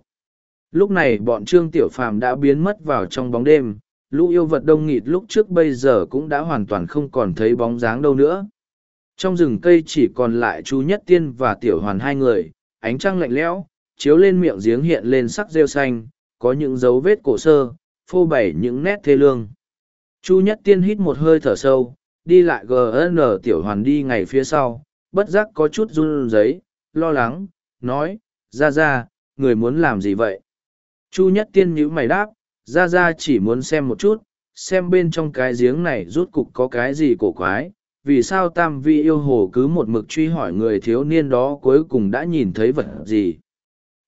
[SPEAKER 1] Lúc này bọn Trương Tiểu Phàm đã biến mất vào trong bóng đêm, lũ yêu vật đông nghịt lúc trước bây giờ cũng đã hoàn toàn không còn thấy bóng dáng đâu nữa. Trong rừng cây chỉ còn lại Chu Nhất Tiên và Tiểu Hoàn hai người, ánh trăng lạnh lẽo, chiếu lên miệng giếng hiện lên sắc rêu xanh, có những dấu vết cổ sơ, phô bày những nét thê lương. Chu Nhất Tiên hít một hơi thở sâu, đi lại GN tiểu hoàn đi ngày phía sau, bất giác có chút run giấy, lo lắng, nói, ra ra, người muốn làm gì vậy? Chu Nhất Tiên nhíu mày đáp, ra ra chỉ muốn xem một chút, xem bên trong cái giếng này rút cục có cái gì cổ quái, vì sao tam vi yêu hồ cứ một mực truy hỏi người thiếu niên đó cuối cùng đã nhìn thấy vật gì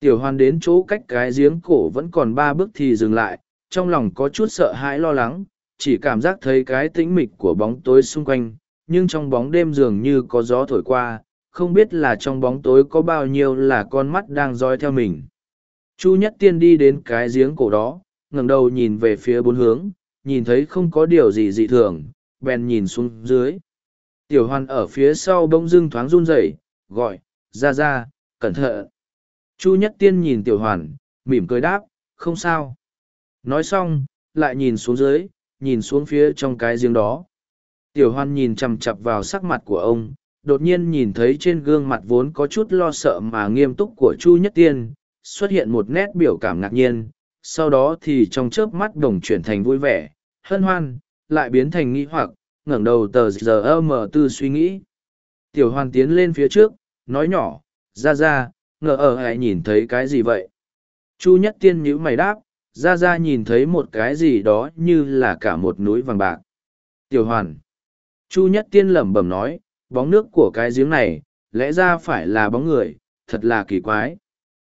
[SPEAKER 1] tiểu Hoan đến chỗ cách cái giếng cổ vẫn còn ba bước thì dừng lại trong lòng có chút sợ hãi lo lắng chỉ cảm giác thấy cái tĩnh mịch của bóng tối xung quanh nhưng trong bóng đêm dường như có gió thổi qua không biết là trong bóng tối có bao nhiêu là con mắt đang dõi theo mình chu nhất tiên đi đến cái giếng cổ đó ngẩng đầu nhìn về phía bốn hướng nhìn thấy không có điều gì dị thường bèn nhìn xuống dưới tiểu Hoan ở phía sau bỗng dưng thoáng run rẩy gọi ra ra cẩn thận Chu Nhất Tiên nhìn Tiểu Hoàn, mỉm cười đáp, không sao. Nói xong, lại nhìn xuống dưới, nhìn xuống phía trong cái giếng đó. Tiểu Hoàn nhìn chằm chặp vào sắc mặt của ông, đột nhiên nhìn thấy trên gương mặt vốn có chút lo sợ mà nghiêm túc của Chu Nhất Tiên, xuất hiện một nét biểu cảm ngạc nhiên, sau đó thì trong chớp mắt đồng chuyển thành vui vẻ, hân hoan, lại biến thành nghi hoặc, ngẩng đầu tờ giờ mở tư suy nghĩ. Tiểu Hoàn tiến lên phía trước, nói nhỏ, ra ra, ngờ ở hãy nhìn thấy cái gì vậy chu nhất tiên nhữ mày đáp ra ra nhìn thấy một cái gì đó như là cả một núi vàng bạc tiểu hoàn chu nhất tiên lẩm bẩm nói bóng nước của cái giếng này lẽ ra phải là bóng người thật là kỳ quái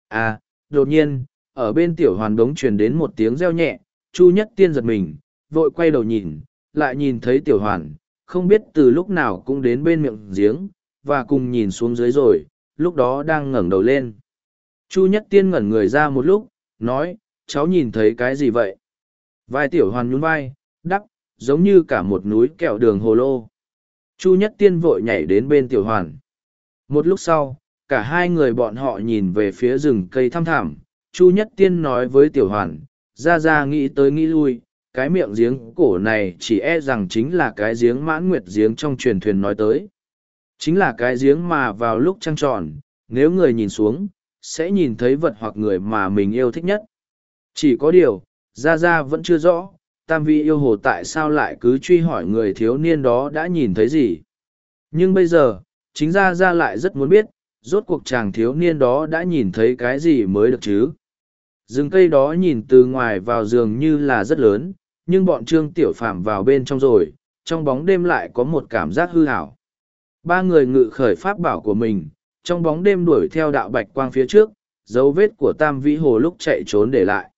[SPEAKER 1] à đột nhiên ở bên tiểu hoàn đống truyền đến một tiếng reo nhẹ chu nhất tiên giật mình vội quay đầu nhìn lại nhìn thấy tiểu hoàn không biết từ lúc nào cũng đến bên miệng giếng và cùng nhìn xuống dưới rồi lúc đó đang ngẩng đầu lên. Chu Nhất Tiên ngẩn người ra một lúc, nói, cháu nhìn thấy cái gì vậy? Vai tiểu hoàn nhún vai, đắc, giống như cả một núi kẹo đường hồ lô. Chu Nhất Tiên vội nhảy đến bên tiểu hoàn. Một lúc sau, cả hai người bọn họ nhìn về phía rừng cây thăm thảm. Chu Nhất Tiên nói với tiểu hoàn, ra ra nghĩ tới nghĩ lui, cái miệng giếng cổ này chỉ e rằng chính là cái giếng mãn nguyệt giếng trong truyền thuyền nói tới. Chính là cái giếng mà vào lúc trăng tròn, nếu người nhìn xuống, sẽ nhìn thấy vật hoặc người mà mình yêu thích nhất. Chỉ có điều, Ra Ra vẫn chưa rõ, tam vị yêu hồ tại sao lại cứ truy hỏi người thiếu niên đó đã nhìn thấy gì. Nhưng bây giờ, chính Ra Ra lại rất muốn biết, rốt cuộc chàng thiếu niên đó đã nhìn thấy cái gì mới được chứ. Rừng cây đó nhìn từ ngoài vào giường như là rất lớn, nhưng bọn Trương Tiểu Phạm vào bên trong rồi, trong bóng đêm lại có một cảm giác hư hảo. Ba người ngự khởi pháp bảo của mình, trong bóng đêm đuổi theo đạo bạch quang phía trước, dấu vết của tam vĩ hồ lúc chạy trốn để lại.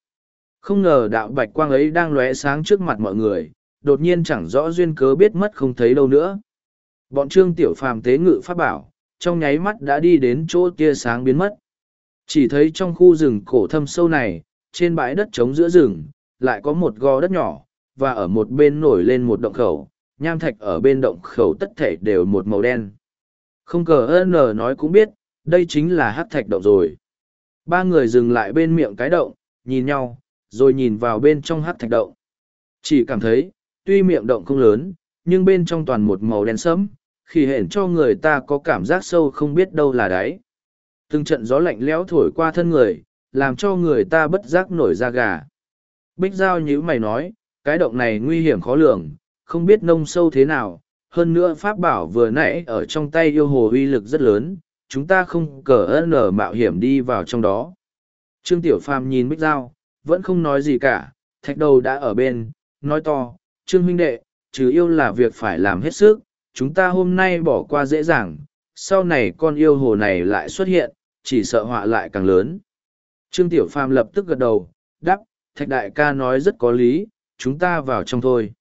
[SPEAKER 1] Không ngờ đạo bạch quang ấy đang lóe sáng trước mặt mọi người, đột nhiên chẳng rõ duyên cớ biết mất không thấy đâu nữa. Bọn trương tiểu phàm tế ngự pháp bảo, trong nháy mắt đã đi đến chỗ tia sáng biến mất. Chỉ thấy trong khu rừng cổ thâm sâu này, trên bãi đất trống giữa rừng, lại có một gò đất nhỏ, và ở một bên nổi lên một động khẩu, nham thạch ở bên động khẩu tất thể đều một màu đen. Không cờ N nói cũng biết, đây chính là hát thạch động rồi. Ba người dừng lại bên miệng cái động, nhìn nhau, rồi nhìn vào bên trong hát thạch động. Chỉ cảm thấy, tuy miệng động không lớn, nhưng bên trong toàn một màu đen sẫm, khi hển cho người ta có cảm giác sâu không biết đâu là đáy. Từng trận gió lạnh lẽo thổi qua thân người, làm cho người ta bất giác nổi da gà. Bích Giao nhữ mày nói, cái động này nguy hiểm khó lường, không biết nông sâu thế nào, hơn nữa pháp bảo vừa nãy ở trong tay yêu hồ uy lực rất lớn, chúng ta không cờ ơn nở mạo hiểm đi vào trong đó. Trương Tiểu Phàm nhìn Bích Giao, vẫn không nói gì cả, thạch đầu đã ở bên, nói to, Trương huynh đệ, trừ yêu là việc phải làm hết sức, chúng ta hôm nay bỏ qua dễ dàng, sau này con yêu hồ này lại xuất hiện, chỉ sợ họa lại càng lớn. Trương Tiểu Phàm lập tức gật đầu, đáp, thạch đại ca nói rất có lý, chúng ta vào trong thôi.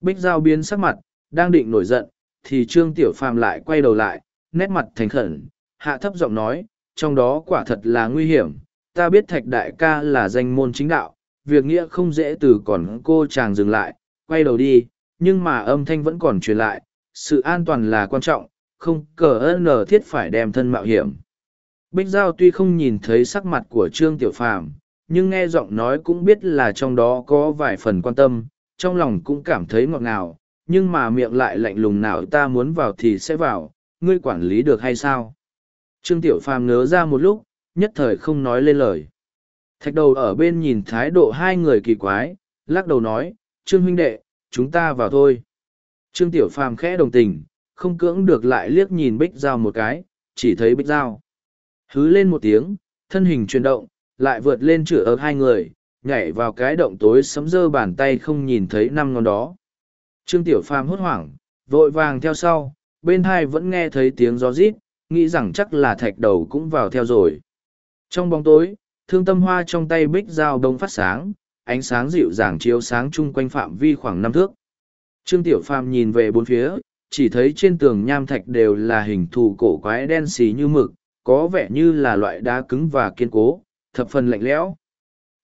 [SPEAKER 1] Bích Giao biến sắc mặt, đang định nổi giận, thì Trương Tiểu Phàm lại quay đầu lại, nét mặt thành khẩn, hạ thấp giọng nói, trong đó quả thật là nguy hiểm, ta biết Thạch Đại ca là danh môn chính đạo, việc nghĩa không dễ từ còn cô chàng dừng lại, quay đầu đi, nhưng mà âm thanh vẫn còn truyền lại, sự an toàn là quan trọng, không cờ nở thiết phải đem thân mạo hiểm. Bích Giao tuy không nhìn thấy sắc mặt của Trương Tiểu Phàm nhưng nghe giọng nói cũng biết là trong đó có vài phần quan tâm, trong lòng cũng cảm thấy ngọt ngào, nhưng mà miệng lại lạnh lùng nào ta muốn vào thì sẽ vào, ngươi quản lý được hay sao? Trương Tiểu Phàm ngớ ra một lúc, nhất thời không nói lên lời. Thạch đầu ở bên nhìn thái độ hai người kỳ quái, lắc đầu nói, Trương huynh đệ, chúng ta vào thôi. Trương Tiểu Phàm khẽ đồng tình, không cưỡng được lại liếc nhìn Bích Giao một cái, chỉ thấy Bích Giao. Hứ lên một tiếng, thân hình chuyển động, lại vượt lên chữa ở hai người, nhảy vào cái động tối sấm dơ bàn tay không nhìn thấy năm ngón đó trương tiểu phàm hốt hoảng vội vàng theo sau bên hai vẫn nghe thấy tiếng gió rít nghĩ rằng chắc là thạch đầu cũng vào theo rồi trong bóng tối thương tâm hoa trong tay bích dao đông phát sáng ánh sáng dịu dàng chiếu sáng chung quanh phạm vi khoảng năm thước trương tiểu phàm nhìn về bốn phía chỉ thấy trên tường nham thạch đều là hình thù cổ quái đen xì như mực có vẻ như là loại đá cứng và kiên cố thập phần lạnh lẽo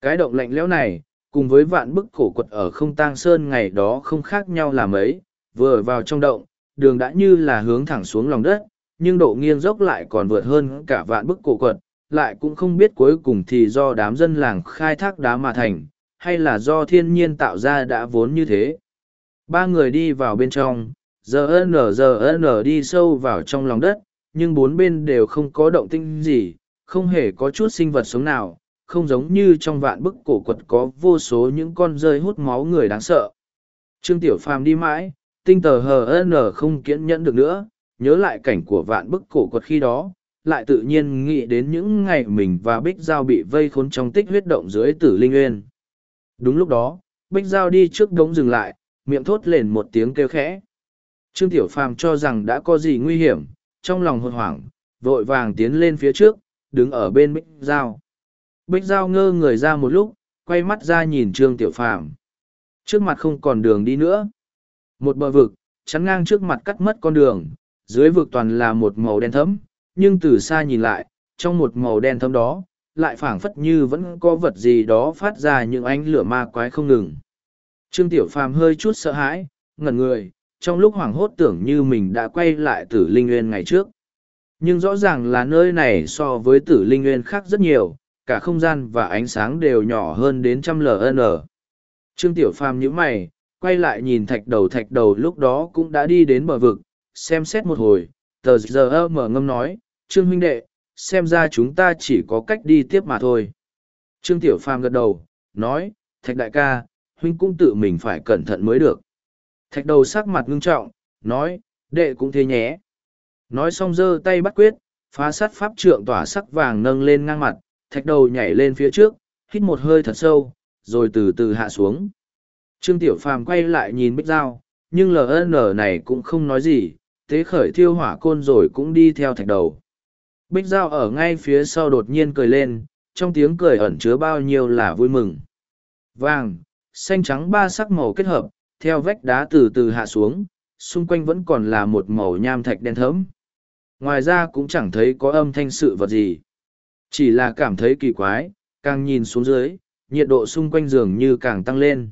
[SPEAKER 1] cái động lạnh lẽo này, cùng với vạn bức cổ quật ở không tang sơn ngày đó không khác nhau là mấy, vừa vào trong động, đường đã như là hướng thẳng xuống lòng đất, nhưng độ nghiêng dốc lại còn vượt hơn cả vạn bức cổ quật, lại cũng không biết cuối cùng thì do đám dân làng khai thác đá mà thành, hay là do thiên nhiên tạo ra đã vốn như thế. Ba người đi vào bên trong, giờ n giờ n đi sâu vào trong lòng đất, nhưng bốn bên đều không có động tinh gì, không hề có chút sinh vật sống nào không giống như trong vạn bức cổ quật có vô số những con rơi hút máu người đáng sợ. Trương Tiểu Phàm đi mãi, tinh tờ HN không kiên nhẫn được nữa, nhớ lại cảnh của vạn bức cổ quật khi đó, lại tự nhiên nghĩ đến những ngày mình và Bích Giao bị vây khốn trong tích huyết động dưới tử linh uyên. Đúng lúc đó, Bích Giao đi trước đống dừng lại, miệng thốt lên một tiếng kêu khẽ. Trương Tiểu Phàm cho rằng đã có gì nguy hiểm, trong lòng hốt hoảng, vội vàng tiến lên phía trước, đứng ở bên Bích Giao. Bích Giao ngơ người ra một lúc, quay mắt ra nhìn Trương Tiểu Phàm Trước mặt không còn đường đi nữa. Một bờ vực, chắn ngang trước mặt cắt mất con đường, dưới vực toàn là một màu đen thẫm, nhưng từ xa nhìn lại, trong một màu đen thẫm đó, lại phảng phất như vẫn có vật gì đó phát ra những ánh lửa ma quái không ngừng. Trương Tiểu Phàm hơi chút sợ hãi, ngẩn người, trong lúc hoảng hốt tưởng như mình đã quay lại tử linh nguyên ngày trước. Nhưng rõ ràng là nơi này so với tử linh nguyên khác rất nhiều, cả không gian và ánh sáng đều nhỏ hơn đến trăm ln trương tiểu phàm nhữ mày quay lại nhìn thạch đầu thạch đầu lúc đó cũng đã đi đến bờ vực xem xét một hồi tờ giờ ơ mở ngâm nói trương huynh đệ xem ra chúng ta chỉ có cách đi tiếp mà thôi trương tiểu phàm gật đầu nói thạch đại ca huynh cũng tự mình phải cẩn thận mới được thạch đầu sắc mặt ngưng trọng nói đệ cũng thế nhé nói xong giơ tay bắt quyết phá sát pháp trượng tỏa sắc vàng nâng lên ngang mặt thạch đầu nhảy lên phía trước, hít một hơi thật sâu, rồi từ từ hạ xuống. Trương Tiểu Phàm quay lại nhìn Bích Giao, nhưng LN này cũng không nói gì, tế khởi thiêu hỏa côn rồi cũng đi theo thạch đầu. Bích Giao ở ngay phía sau đột nhiên cười lên, trong tiếng cười ẩn chứa bao nhiêu là vui mừng. Vàng, xanh trắng ba sắc màu kết hợp, theo vách đá từ từ hạ xuống, xung quanh vẫn còn là một màu nham thạch đen thẫm. Ngoài ra cũng chẳng thấy có âm thanh sự vật gì. Chỉ là cảm thấy kỳ quái, càng nhìn xuống dưới, nhiệt độ xung quanh giường như càng tăng lên.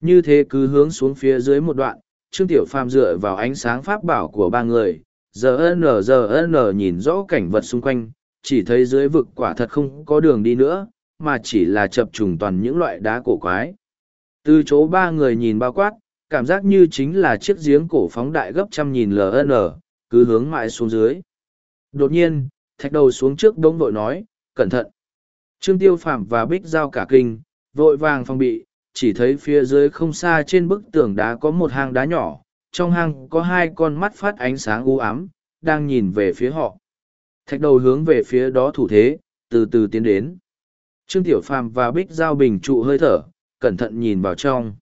[SPEAKER 1] Như thế cứ hướng xuống phía dưới một đoạn, Trương Tiểu Phàm dựa vào ánh sáng pháp bảo của ba người, giờ nở giờ nở nhìn rõ cảnh vật xung quanh, chỉ thấy dưới vực quả thật không có đường đi nữa, mà chỉ là chập trùng toàn những loại đá cổ quái. Từ chỗ ba người nhìn bao quát, cảm giác như chính là chiếc giếng cổ phóng đại gấp trăm nghìn LN, cứ hướng mãi xuống dưới. Đột nhiên, thạch đầu xuống trước bỗng vội nói, cẩn thận. Trương Tiêu Phạm và Bích Giao cả kinh, vội vàng phòng bị, chỉ thấy phía dưới không xa trên bức tường đá có một hang đá nhỏ, trong hang có hai con mắt phát ánh sáng u ám, đang nhìn về phía họ. Thạch đầu hướng về phía đó thủ thế, từ từ tiến đến. Trương Tiểu phạm và Bích Giao bình trụ hơi thở, cẩn thận nhìn vào trong.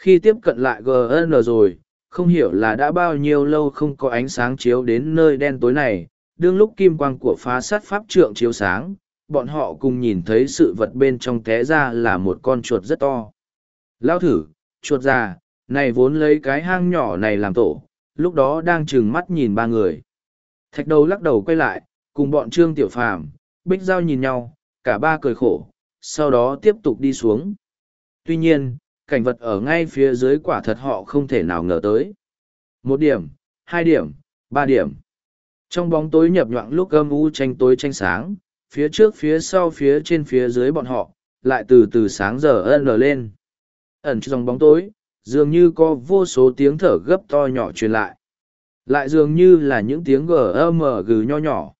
[SPEAKER 1] Khi tiếp cận lại GN rồi, không hiểu là đã bao nhiêu lâu không có ánh sáng chiếu đến nơi đen tối này, đương lúc kim quang của phá sát pháp trượng chiếu sáng, bọn họ cùng nhìn thấy sự vật bên trong té ra là một con chuột rất to. Lao thử, chuột già, này vốn lấy cái hang nhỏ này làm tổ, lúc đó đang trừng mắt nhìn ba người. Thạch đầu lắc đầu quay lại, cùng bọn Trương Tiểu Phàm Bích Giao nhìn nhau, cả ba cười khổ, sau đó tiếp tục đi xuống. Tuy nhiên, cảnh vật ở ngay phía dưới quả thật họ không thể nào ngờ tới. Một điểm, hai điểm, ba điểm trong bóng tối nhập nhoạng lúc âm u tranh tối tranh sáng phía trước phía sau phía trên phía dưới bọn họ lại từ từ sáng giờ ân lờ lên ẩn trong bóng tối dường như có vô số tiếng thở gấp to nhỏ truyền lại lại dường như là những tiếng gm gừ nho nhỏ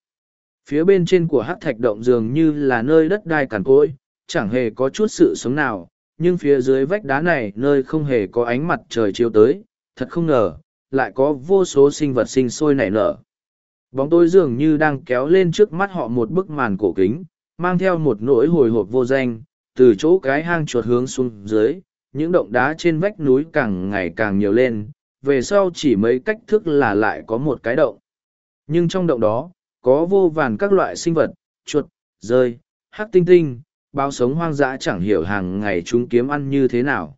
[SPEAKER 1] phía bên trên của hát thạch động dường như là nơi đất đai cằn cỗi chẳng hề có chút sự sống nào nhưng phía dưới vách đá này nơi không hề có ánh mặt trời chiếu tới thật không ngờ lại có vô số sinh vật sinh sôi nảy nở Bóng tối dường như đang kéo lên trước mắt họ một bức màn cổ kính, mang theo một nỗi hồi hộp vô danh, từ chỗ cái hang chuột hướng xuống dưới, những động đá trên vách núi càng ngày càng nhiều lên, về sau chỉ mấy cách thức là lại có một cái động. Nhưng trong động đó, có vô vàn các loại sinh vật, chuột, rơi, hắc tinh tinh, bao sống hoang dã chẳng hiểu hàng ngày chúng kiếm ăn như thế nào.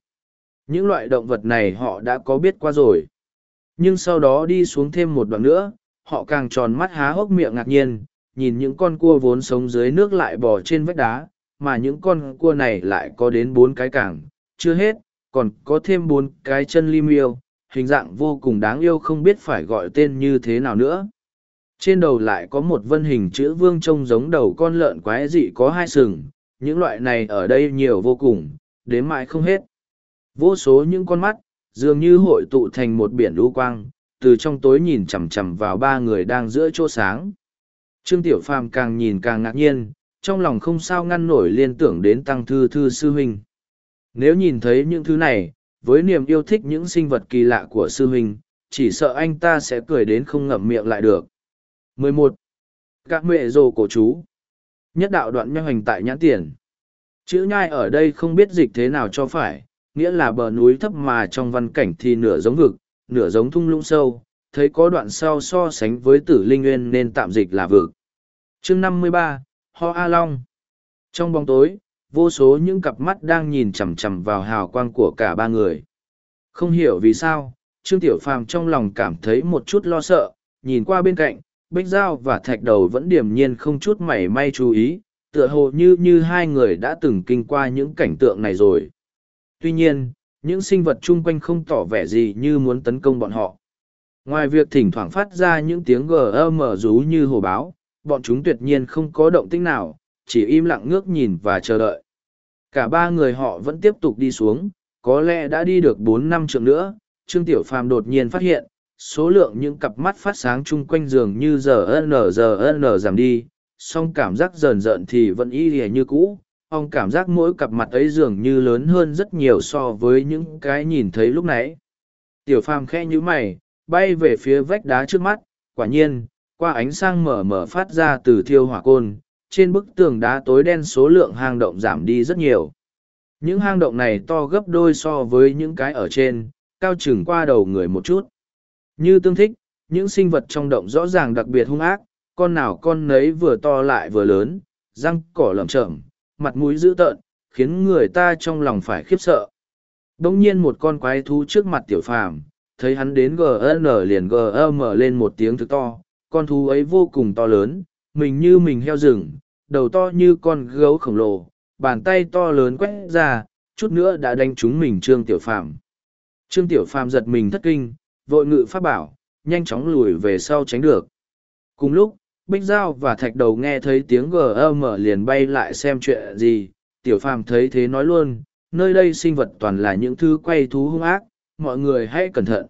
[SPEAKER 1] Những loại động vật này họ đã có biết qua rồi. Nhưng sau đó đi xuống thêm một đoạn nữa, họ càng tròn mắt há hốc miệng ngạc nhiên, nhìn những con cua vốn sống dưới nước lại bò trên vách đá, mà những con cua này lại có đến bốn cái càng, chưa hết, còn có thêm bốn cái chân lim yêu, hình dạng vô cùng đáng yêu không biết phải gọi tên như thế nào nữa. Trên đầu lại có một vân hình chữ vương trông giống đầu con lợn quái dị có hai sừng, những loại này ở đây nhiều vô cùng, đến mãi không hết. Vô số những con mắt, dường như hội tụ thành một biển đu quang, từ trong tối nhìn chằm chằm vào ba người đang giữa chỗ sáng. Trương Tiểu Phàm càng nhìn càng ngạc nhiên, trong lòng không sao ngăn nổi liên tưởng đến Tăng Thư Thư Sư Huynh. Nếu nhìn thấy những thứ này, với niềm yêu thích những sinh vật kỳ lạ của Sư Huynh, chỉ sợ anh ta sẽ cười đến không ngậm miệng lại được. 11. Các mệ rồ cổ chú Nhất đạo đoạn nhai hành tại nhãn tiền. Chữ nhai ở đây không biết dịch thế nào cho phải, nghĩa là bờ núi thấp mà trong văn cảnh thì nửa giống vực, nửa giống thung lũng sâu, thấy có đoạn sau so sánh với tử linh nguyên nên tạm dịch là vực. chương 53, mươi Ho A Long Trong bóng tối, vô số những cặp mắt đang nhìn chằm chằm vào hào quang của cả ba người. Không hiểu vì sao, Trương Tiểu Phàm trong lòng cảm thấy một chút lo sợ, nhìn qua bên cạnh, Bích Giao và Thạch Đầu vẫn điềm nhiên không chút mảy may chú ý, tựa hồ như như hai người đã từng kinh qua những cảnh tượng này rồi. Tuy nhiên, những sinh vật chung quanh không tỏ vẻ gì như muốn tấn công bọn họ. Ngoài việc thỉnh thoảng phát ra những tiếng gầm rú như hổ báo, bọn chúng tuyệt nhiên không có động tĩnh nào, chỉ im lặng ngước nhìn và chờ đợi. Cả ba người họ vẫn tiếp tục đi xuống, có lẽ đã đi được bốn năm trượng nữa, Trương Tiểu Phàm đột nhiên phát hiện, số lượng những cặp mắt phát sáng chung quanh giường như giờ n giờ n giảm đi, song cảm giác rờn rợn thì vẫn y lìa như cũ, ông cảm giác mỗi cặp mặt ấy dường như lớn hơn rất nhiều so với những cái nhìn thấy lúc nãy tiểu phàm khe nhữ mày bay về phía vách đá trước mắt quả nhiên qua ánh sáng mở mở phát ra từ thiêu hỏa côn trên bức tường đá tối đen số lượng hang động giảm đi rất nhiều những hang động này to gấp đôi so với những cái ở trên cao chừng qua đầu người một chút như tương thích những sinh vật trong động rõ ràng đặc biệt hung ác con nào con nấy vừa to lại vừa lớn răng cỏ lởm chởm mặt mũi dữ tợn, khiến người ta trong lòng phải khiếp sợ. Đông nhiên một con quái thú trước mặt tiểu phàm, thấy hắn đến GN liền GM lên một tiếng thực to, con thú ấy vô cùng to lớn, mình như mình heo rừng, đầu to như con gấu khổng lồ, bàn tay to lớn quét ra, chút nữa đã đánh trúng mình Trương Tiểu Phàm. Trương Tiểu Phàm giật mình thất kinh, vội ngự pháp bảo, nhanh chóng lùi về sau tránh được. Cùng lúc, Bích Giao và Thạch Đầu nghe thấy tiếng GM liền bay lại xem chuyện gì, tiểu phàm thấy thế nói luôn, nơi đây sinh vật toàn là những thứ quay thú hung ác, mọi người hãy cẩn thận.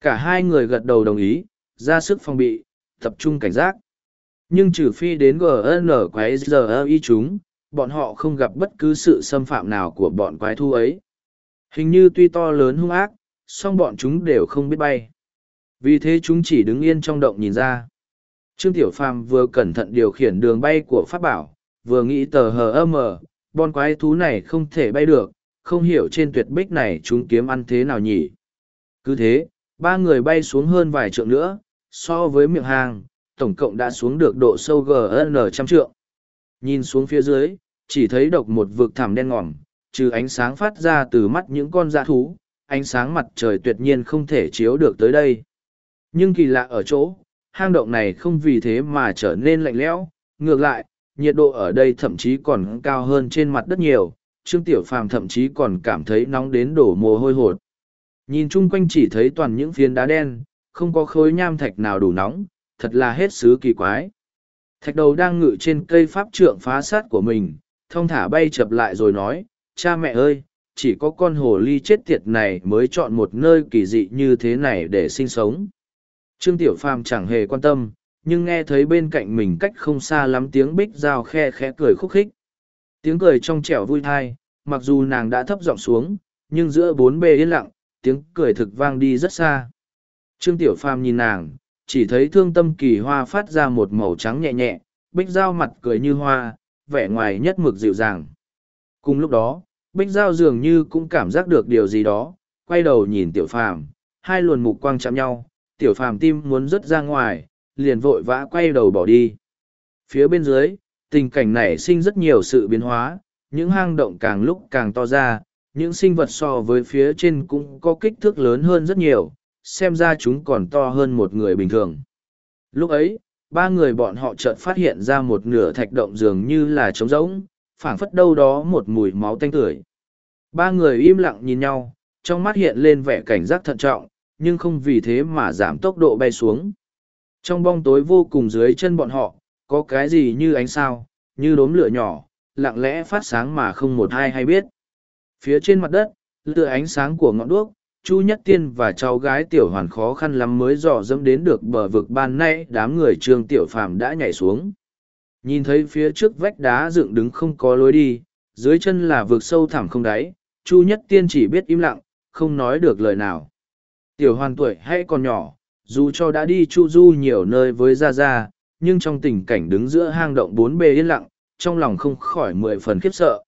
[SPEAKER 1] Cả hai người gật đầu đồng ý, ra sức phòng bị, tập trung cảnh giác. Nhưng trừ phi đến GN quái giờ y chúng, bọn họ không gặp bất cứ sự xâm phạm nào của bọn quái thú ấy. Hình như tuy to lớn hung ác, song bọn chúng đều không biết bay. Vì thế chúng chỉ đứng yên trong động nhìn ra. Trương Tiểu Phàm vừa cẩn thận điều khiển đường bay của Pháp Bảo, vừa nghĩ tờ hờ âm mờ, bon quái thú này không thể bay được, không hiểu trên tuyệt bích này chúng kiếm ăn thế nào nhỉ. Cứ thế, ba người bay xuống hơn vài trượng nữa, so với miệng hang, tổng cộng đã xuống được độ sâu GN trăm trượng. Nhìn xuống phía dưới, chỉ thấy độc một vực thẳm đen ngòm, trừ ánh sáng phát ra từ mắt những con dã thú, ánh sáng mặt trời tuyệt nhiên không thể chiếu được tới đây. Nhưng kỳ lạ ở chỗ, hang động này không vì thế mà trở nên lạnh lẽo ngược lại nhiệt độ ở đây thậm chí còn cao hơn trên mặt đất nhiều trương tiểu phàm thậm chí còn cảm thấy nóng đến đổ mồ hôi hột nhìn chung quanh chỉ thấy toàn những phiến đá đen không có khối nham thạch nào đủ nóng thật là hết xứ kỳ quái thạch đầu đang ngự trên cây pháp trượng phá sát của mình thong thả bay chập lại rồi nói cha mẹ ơi chỉ có con hồ ly chết tiệt này mới chọn một nơi kỳ dị như thế này để sinh sống Trương Tiểu Phàm chẳng hề quan tâm, nhưng nghe thấy bên cạnh mình cách không xa lắm tiếng bích dao khe khẽ cười khúc khích. Tiếng cười trong trẻo vui thai, mặc dù nàng đã thấp giọng xuống, nhưng giữa bốn bề yên lặng, tiếng cười thực vang đi rất xa. Trương Tiểu Phàm nhìn nàng, chỉ thấy thương tâm kỳ hoa phát ra một màu trắng nhẹ nhẹ, bích dao mặt cười như hoa, vẻ ngoài nhất mực dịu dàng. Cùng lúc đó, bích dao dường như cũng cảm giác được điều gì đó, quay đầu nhìn Tiểu Phàm, hai luồn mục quang chạm nhau tiểu phàm tim muốn rớt ra ngoài, liền vội vã quay đầu bỏ đi. Phía bên dưới, tình cảnh này sinh rất nhiều sự biến hóa, những hang động càng lúc càng to ra, những sinh vật so với phía trên cũng có kích thước lớn hơn rất nhiều, xem ra chúng còn to hơn một người bình thường. Lúc ấy, ba người bọn họ chợt phát hiện ra một nửa thạch động dường như là trống rỗng, phảng phất đâu đó một mùi máu tanh tưởi. Ba người im lặng nhìn nhau, trong mắt hiện lên vẻ cảnh giác thận trọng, nhưng không vì thế mà giảm tốc độ bay xuống. Trong bong tối vô cùng dưới chân bọn họ, có cái gì như ánh sao, như đốm lửa nhỏ, lặng lẽ phát sáng mà không một ai hay biết. Phía trên mặt đất, lựa ánh sáng của ngọn đuốc, Chu Nhất Tiên và cháu gái Tiểu Hoàn khó khăn lắm mới dò dẫm đến được bờ vực ban nay đám người Trường Tiểu Phàm đã nhảy xuống. Nhìn thấy phía trước vách đá dựng đứng không có lối đi, dưới chân là vực sâu thẳm không đáy, Chu Nhất Tiên chỉ biết im lặng, không nói được lời nào tiểu hoàn tuổi hay còn nhỏ, dù cho đã đi chu du nhiều nơi với Gia Gia, nhưng trong tình cảnh đứng giữa hang động bốn bề yên lặng, trong lòng không khỏi mười phần khiếp sợ.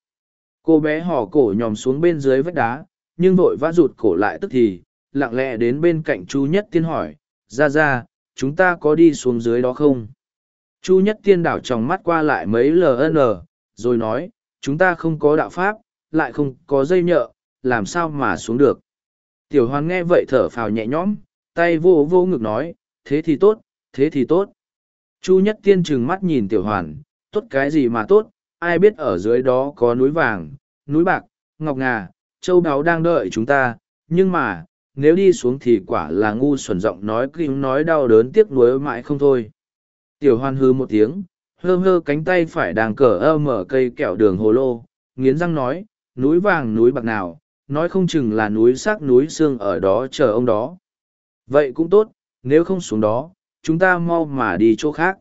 [SPEAKER 1] Cô bé hò cổ nhòm xuống bên dưới vách đá, nhưng vội vã rụt cổ lại tức thì, lặng lẽ đến bên cạnh chu nhất tiên hỏi, Ra Ra, chúng ta có đi xuống dưới đó không? Chu nhất tiên đảo tròng mắt qua lại mấy LN, rồi nói, chúng ta không có đạo pháp, lại không có dây nhợ, làm sao mà xuống được. Tiểu hoán nghe vậy thở phào nhẹ nhõm, tay vô vô ngực nói, thế thì tốt, thế thì tốt. Chu nhất tiên trừng mắt nhìn tiểu hoàn, tốt cái gì mà tốt, ai biết ở dưới đó có núi vàng, núi bạc, ngọc ngà, châu báu đang đợi chúng ta, nhưng mà, nếu đi xuống thì quả là ngu xuẩn giọng nói kinh nói đau đớn tiếc nuối mãi không thôi. Tiểu hoan hư một tiếng, hơ hơ cánh tay phải đang cờ ơ mở cây kẹo đường hồ lô, nghiến răng nói, núi vàng núi bạc nào, nói không chừng là núi xác núi xương ở đó chờ ông đó. Vậy cũng tốt, nếu không xuống đó, chúng ta mau mà đi chỗ khác.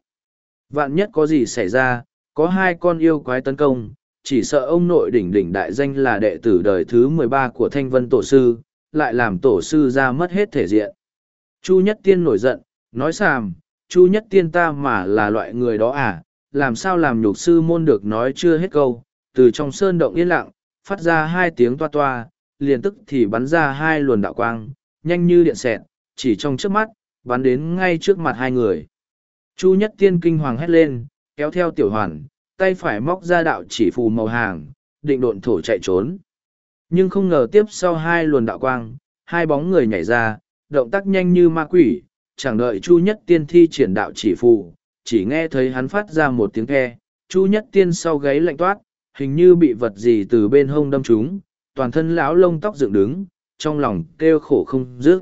[SPEAKER 1] Vạn nhất có gì xảy ra, có hai con yêu quái tấn công, chỉ sợ ông nội đỉnh đỉnh đại danh là đệ tử đời thứ mười ba của Thanh Vân Tổ Sư, lại làm Tổ Sư ra mất hết thể diện. Chu Nhất Tiên nổi giận, nói sàm, Chu Nhất Tiên ta mà là loại người đó à, làm sao làm nhục sư môn được nói chưa hết câu, từ trong sơn động yên lặng, phát ra hai tiếng toa toa, liền tức thì bắn ra hai luồn đạo quang, nhanh như điện xẹt, chỉ trong trước mắt, bắn đến ngay trước mặt hai người. Chu Nhất Tiên kinh hoàng hét lên, kéo theo tiểu hoàn, tay phải móc ra đạo chỉ phù màu hàng, định độn thổ chạy trốn. Nhưng không ngờ tiếp sau hai luồn đạo quang, hai bóng người nhảy ra, động tác nhanh như ma quỷ, chẳng đợi Chu Nhất Tiên thi triển đạo chỉ phù, chỉ nghe thấy hắn phát ra một tiếng khe, Chu Nhất Tiên sau gáy lạnh toát, hình như bị vật gì từ bên hông đâm trúng, toàn thân lão lông tóc dựng đứng, trong lòng kêu khổ không dứt.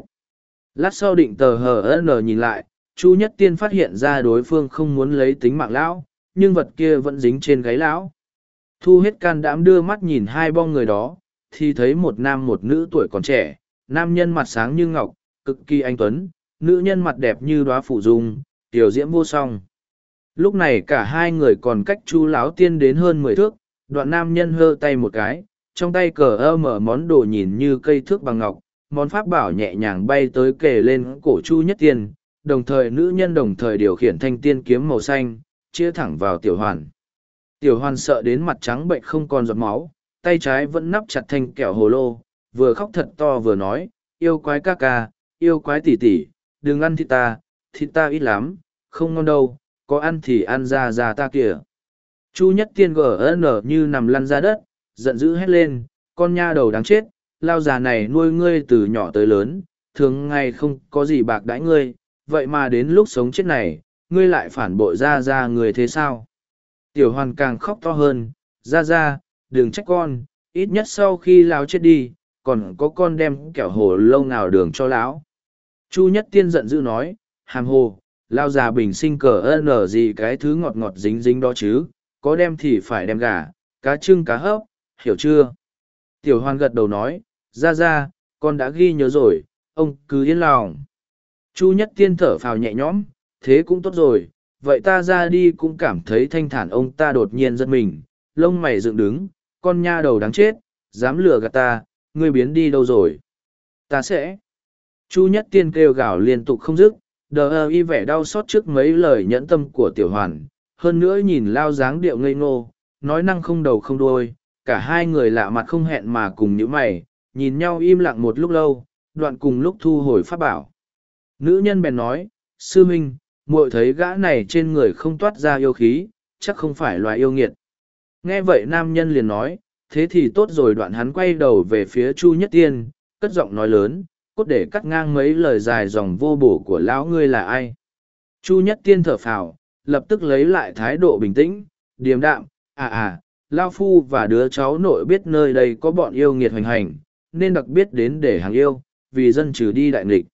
[SPEAKER 1] Lát sau định tờ hờ n nhìn lại, Chu Nhất Tiên phát hiện ra đối phương không muốn lấy tính mạng lão, nhưng vật kia vẫn dính trên gáy lão. Thu hết can đảm đưa mắt nhìn hai bong người đó, thì thấy một nam một nữ tuổi còn trẻ, nam nhân mặt sáng như ngọc, cực kỳ anh tuấn, nữ nhân mặt đẹp như đoá phụ dung, tiểu diễm vô song. Lúc này cả hai người còn cách Chu lão tiên đến hơn mười thước, đoạn nam nhân hơ tay một cái, trong tay cờ ơ mở món đồ nhìn như cây thước bằng ngọc, món pháp bảo nhẹ nhàng bay tới kề lên cổ Chu Nhất Tiên, đồng thời nữ nhân đồng thời điều khiển thanh tiên kiếm màu xanh, chia thẳng vào tiểu hoàn. Tiểu hoàn sợ đến mặt trắng bệnh không còn giọt máu, tay trái vẫn nắp chặt thanh kẹo hồ lô, vừa khóc thật to vừa nói, yêu quái ca ca, yêu quái tỉ tỉ, đừng ăn thịt ta, thịt ta ít lắm, không ngon đâu, có ăn thì ăn ra ra ta kìa. Chu nhất tiên gở nở như nằm lăn ra đất, giận dữ hét lên, con nha đầu đáng chết, lao già này nuôi ngươi từ nhỏ tới lớn, thường ngày không có gì bạc đãi ngươi, vậy mà đến lúc sống chết này, ngươi lại phản bội ra ra người thế sao? Tiểu hoàn càng khóc to hơn, ra ra, đừng trách con, ít nhất sau khi lão chết đi, còn có con đem kẻo hồ lâu nào đường cho lão. Chu nhất tiên giận dữ nói, hàm hồ, lao già bình sinh cờ ơn ở gì cái thứ ngọt ngọt dính dính đó chứ, có đem thì phải đem gà, cá trưng cá hấp, hiểu chưa? Tiểu hoan gật đầu nói, ra ra, con đã ghi nhớ rồi, ông cứ yên lòng. Chu nhất tiên thở phào nhẹ nhõm, thế cũng tốt rồi, vậy ta ra đi cũng cảm thấy thanh thản ông ta đột nhiên giật mình, lông mày dựng đứng, con nha đầu đáng chết, dám lừa gạt ta, ngươi biến đi đâu rồi? Ta sẽ... Chu nhất tiên kêu gào liên tục không dứt, đờ ơ y vẻ đau xót trước mấy lời nhẫn tâm của tiểu hoàn, hơn nữa nhìn lao dáng điệu ngây ngô, nói năng không đầu không đuôi, cả hai người lạ mặt không hẹn mà cùng nhíu mày, nhìn nhau im lặng một lúc lâu, đoạn cùng lúc thu hồi pháp bảo. Nữ nhân bèn nói, sư minh, muội thấy gã này trên người không toát ra yêu khí, chắc không phải loài yêu nghiệt. Nghe vậy nam nhân liền nói, thế thì tốt rồi đoạn hắn quay đầu về phía Chu Nhất Tiên, cất giọng nói lớn, cốt để cắt ngang mấy lời dài dòng vô bổ của lão ngươi là ai. Chu Nhất Tiên thở phào, lập tức lấy lại thái độ bình tĩnh, điềm đạm, à à, lao phu và đứa cháu nội biết nơi đây có bọn yêu nghiệt hoành hành nên đặc biệt đến để hàng yêu vì dân trừ đi đại nghịch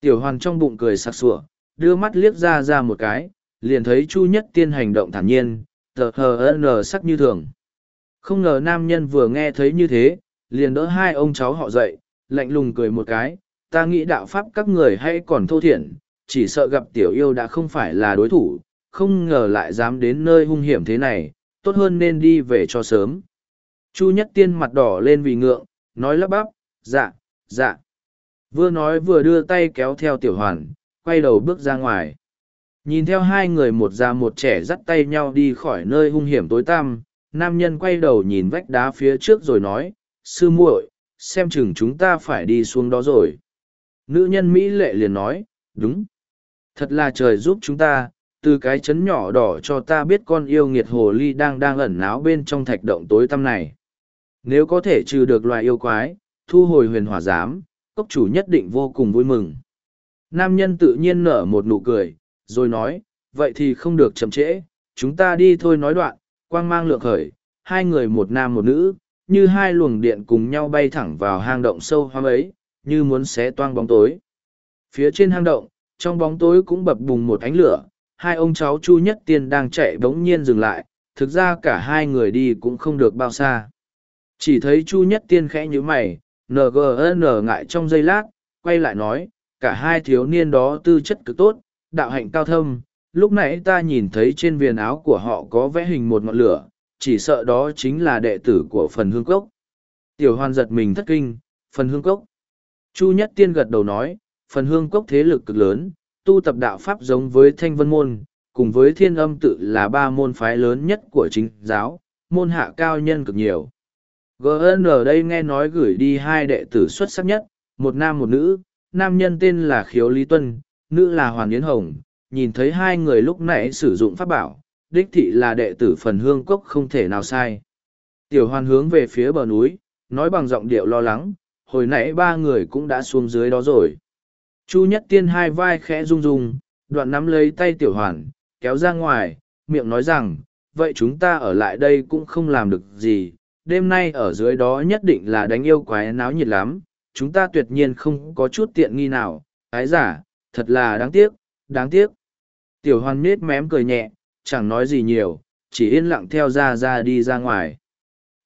[SPEAKER 1] tiểu hoàn trong bụng cười sặc sụa đưa mắt liếc ra ra một cái liền thấy chu nhất tiên hành động thản nhiên tờ hờ n sắc như thường không ngờ nam nhân vừa nghe thấy như thế liền đỡ hai ông cháu họ dậy lạnh lùng cười một cái ta nghĩ đạo pháp các người hay còn thô thiển chỉ sợ gặp tiểu yêu đã không phải là đối thủ không ngờ lại dám đến nơi hung hiểm thế này tốt hơn nên đi về cho sớm. Chu Nhất Tiên mặt đỏ lên vì ngượng, nói lắp bắp, dạ, dạ. Vừa nói vừa đưa tay kéo theo tiểu hoàn, quay đầu bước ra ngoài. Nhìn theo hai người một già một trẻ dắt tay nhau đi khỏi nơi hung hiểm tối tăm, nam nhân quay đầu nhìn vách đá phía trước rồi nói, sư muội, xem chừng chúng ta phải đi xuống đó rồi. Nữ nhân Mỹ lệ liền nói, đúng. Thật là trời giúp chúng ta, từ cái chấn nhỏ đỏ cho ta biết con yêu nghiệt hồ ly đang đang ẩn náo bên trong thạch động tối tăm này. Nếu có thể trừ được loài yêu quái, thu hồi huyền hỏa giám, cốc chủ nhất định vô cùng vui mừng. Nam nhân tự nhiên nở một nụ cười, rồi nói, vậy thì không được chậm trễ, chúng ta đi thôi nói đoạn, quang mang lượng khởi, hai người một nam một nữ, như hai luồng điện cùng nhau bay thẳng vào hang động sâu hoang ấy, như muốn xé toang bóng tối. Phía trên hang động, trong bóng tối cũng bập bùng một ánh lửa, hai ông cháu Chu Nhất Tiên đang chạy bỗng nhiên dừng lại, thực ra cả hai người đi cũng không được bao xa. Chỉ thấy Chu Nhất Tiên khẽ nhíu mày, NGN ngại trong giây lát, quay lại nói, cả hai thiếu niên đó tư chất cực tốt, đạo hạnh cao thâm, lúc nãy ta nhìn thấy trên viền áo của họ có vẽ hình một ngọn lửa, chỉ sợ đó chính là đệ tử của phần hương cốc. Tiểu Hoan giật mình thất kinh, phần hương cốc. Chu Nhất Tiên gật đầu nói, phần hương cốc thế lực cực lớn, tu tập đạo Pháp giống với thanh vân môn, cùng với thiên âm tự là ba môn phái lớn nhất của chính giáo, môn hạ cao nhân cực nhiều. GN ở đây nghe nói gửi đi hai đệ tử xuất sắc nhất, một nam một nữ, nam nhân tên là Khiếu Lý Tuân, nữ là Hoàng Yến Hồng, nhìn thấy hai người lúc nãy sử dụng pháp bảo, đích thị là đệ tử phần hương cốc không thể nào sai. Tiểu hoàn hướng về phía bờ núi, nói bằng giọng điệu lo lắng, hồi nãy ba người cũng đã xuống dưới đó rồi. Chu nhất tiên hai vai khẽ rung rung, đoạn nắm lấy tay tiểu hoàn, kéo ra ngoài, miệng nói rằng, vậy chúng ta ở lại đây cũng không làm được gì, đêm nay ở dưới đó nhất định là đánh yêu quái náo nhiệt lắm, chúng ta tuyệt nhiên không có chút tiện nghi nào, ái giả, thật là đáng tiếc, đáng tiếc. Tiểu hoàn nết mém cười nhẹ, chẳng nói gì nhiều, chỉ yên lặng theo ra ra đi ra ngoài.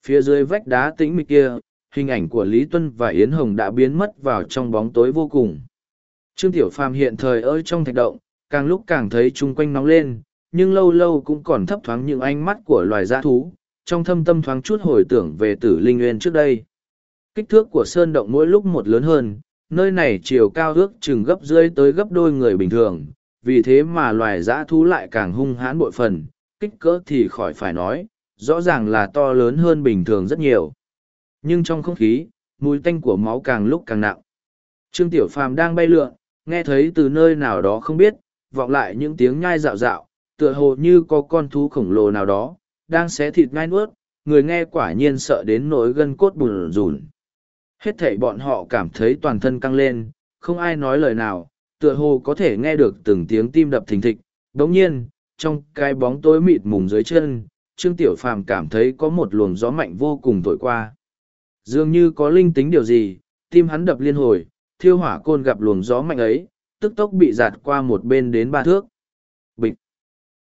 [SPEAKER 1] Phía dưới vách đá tĩnh mịch kia, hình ảnh của Lý Tuân và Yến Hồng đã biến mất vào trong bóng tối vô cùng. Trương Tiểu Phàm hiện thời ở trong thạch động, càng lúc càng thấy chung quanh nóng lên, nhưng lâu lâu cũng còn thấp thoáng những ánh mắt của loài dã thú, trong thâm tâm thoáng chút hồi tưởng về tử linh nguyên trước đây. Kích thước của sơn động mỗi lúc một lớn hơn, nơi này chiều cao ước chừng gấp rưỡi tới gấp đôi người bình thường, vì thế mà loài dã thú lại càng hung hãn bội phần, kích cỡ thì khỏi phải nói, rõ ràng là to lớn hơn bình thường rất nhiều. Nhưng trong không khí, mùi tanh của máu càng lúc càng nặng. Trương Tiểu Phàm đang bay lượn, Nghe thấy từ nơi nào đó không biết, vọng lại những tiếng nhai dạo dạo, tựa hồ như có con thú khổng lồ nào đó, đang xé thịt ngai nuốt, người nghe quả nhiên sợ đến nỗi gân cốt bùn rùn. Hết thảy bọn họ cảm thấy toàn thân căng lên, không ai nói lời nào, tựa hồ có thể nghe được từng tiếng tim đập thình thịch. Đồng nhiên, trong cái bóng tối mịt mùng dưới chân, Trương Tiểu Phàm cảm thấy có một luồng gió mạnh vô cùng thổi qua. Dường như có linh tính điều gì, tim hắn đập liên hồi, thiêu hỏa côn gặp luồng gió mạnh ấy, tức tốc bị giạt qua một bên đến ba thước. Bịch!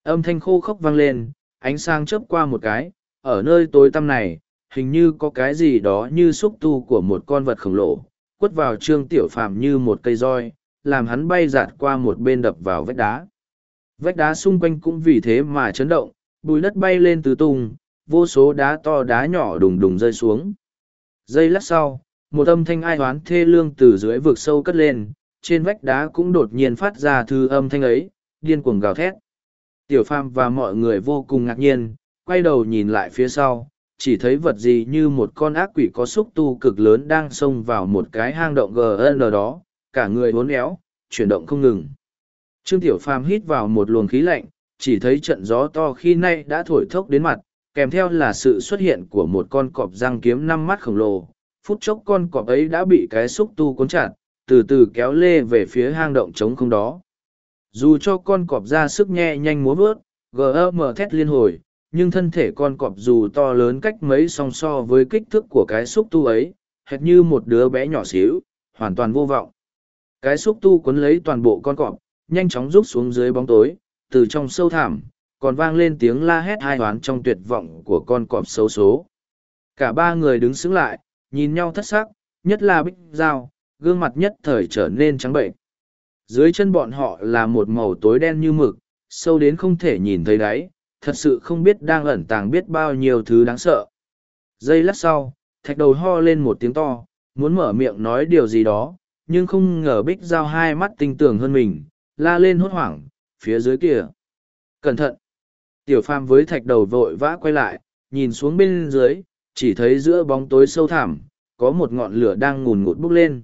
[SPEAKER 1] Âm thanh khô khốc vang lên, ánh sáng chớp qua một cái, ở nơi tối tăm này, hình như có cái gì đó như xúc tu của một con vật khổng lồ, quất vào trương tiểu phạm như một cây roi, làm hắn bay giạt qua một bên đập vào vách đá. Vách đá xung quanh cũng vì thế mà chấn động, bùi đất bay lên từ tung, vô số đá to đá nhỏ đùng đùng rơi xuống. Giây lát sau, một âm thanh ai oán thê lương từ dưới vực sâu cất lên, trên vách đá cũng đột nhiên phát ra thư âm thanh ấy, điên cuồng gào thét. Tiểu Phàm và mọi người vô cùng ngạc nhiên, quay đầu nhìn lại phía sau, chỉ thấy vật gì như một con ác quỷ có xúc tu cực lớn đang xông vào một cái hang động GN đó, cả người uốn éo, chuyển động không ngừng. Trương Tiểu Phàm hít vào một luồng khí lạnh, chỉ thấy trận gió to khi nay đã thổi thốc đến mặt, kèm theo là sự xuất hiện của một con cọp răng kiếm năm mắt khổng lồ, phút chốc con cọp ấy đã bị cái xúc tu cuốn chặt từ từ kéo lê về phía hang động trống không đó dù cho con cọp ra sức nhẹ nhanh múa vớt gm thét liên hồi nhưng thân thể con cọp dù to lớn cách mấy song so với kích thước của cái xúc tu ấy hệt như một đứa bé nhỏ xíu hoàn toàn vô vọng cái xúc tu quấn lấy toàn bộ con cọp nhanh chóng rút xuống dưới bóng tối từ trong sâu thảm còn vang lên tiếng la hét hai hoán trong tuyệt vọng của con cọp xấu xố. cả ba người đứng xứng lại nhìn nhau thất sắc, nhất là bích dao, gương mặt nhất thời trở nên trắng bệnh. Dưới chân bọn họ là một màu tối đen như mực, sâu đến không thể nhìn thấy đáy, thật sự không biết đang ẩn tàng biết bao nhiêu thứ đáng sợ. Giây lát sau, thạch đầu ho lên một tiếng to, muốn mở miệng nói điều gì đó, nhưng không ngờ bích dao hai mắt tinh tường hơn mình, la lên hốt hoảng, phía dưới kia. Cẩn thận! Tiểu phàm với thạch đầu vội vã quay lại, nhìn xuống bên dưới, chỉ thấy giữa bóng tối sâu thẳm, có một ngọn lửa đang ngùn ngụt bốc lên.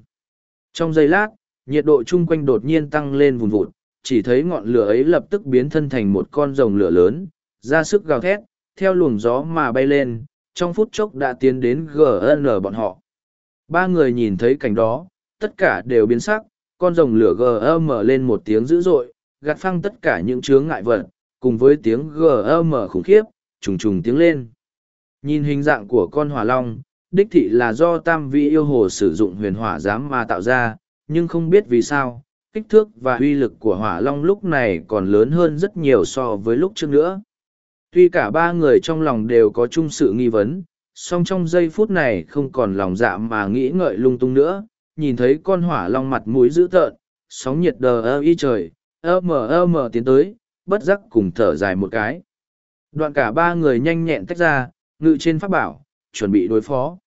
[SPEAKER 1] Trong giây lát, nhiệt độ chung quanh đột nhiên tăng lên vùn vụt, chỉ thấy ngọn lửa ấy lập tức biến thân thành một con rồng lửa lớn, ra sức gào thét, theo luồng gió mà bay lên, trong phút chốc đã tiến đến GN bọn họ. Ba người nhìn thấy cảnh đó, tất cả đều biến sắc, con rồng lửa GM lên một tiếng dữ dội, gạt phăng tất cả những chướng ngại vật, cùng với tiếng GM khủng khiếp, trùng trùng tiếng lên. Nhìn hình dạng của con hỏa long, đích thị là do tam vị yêu hồ sử dụng huyền hỏa giám mà tạo ra, nhưng không biết vì sao, kích thước và uy lực của hỏa long lúc này còn lớn hơn rất nhiều so với lúc trước nữa. Tuy cả ba người trong lòng đều có chung sự nghi vấn, song trong giây phút này không còn lòng dạ mà nghĩ ngợi lung tung nữa, nhìn thấy con hỏa long mặt mũi dữ tợn, sóng nhiệt đờ ơ y trời, ơ mờ ơ mờ tiến tới, bất giác cùng thở dài một cái. Đoạn cả ba người nhanh nhẹn tách ra, ngự trên pháp bảo, chuẩn bị đối phó.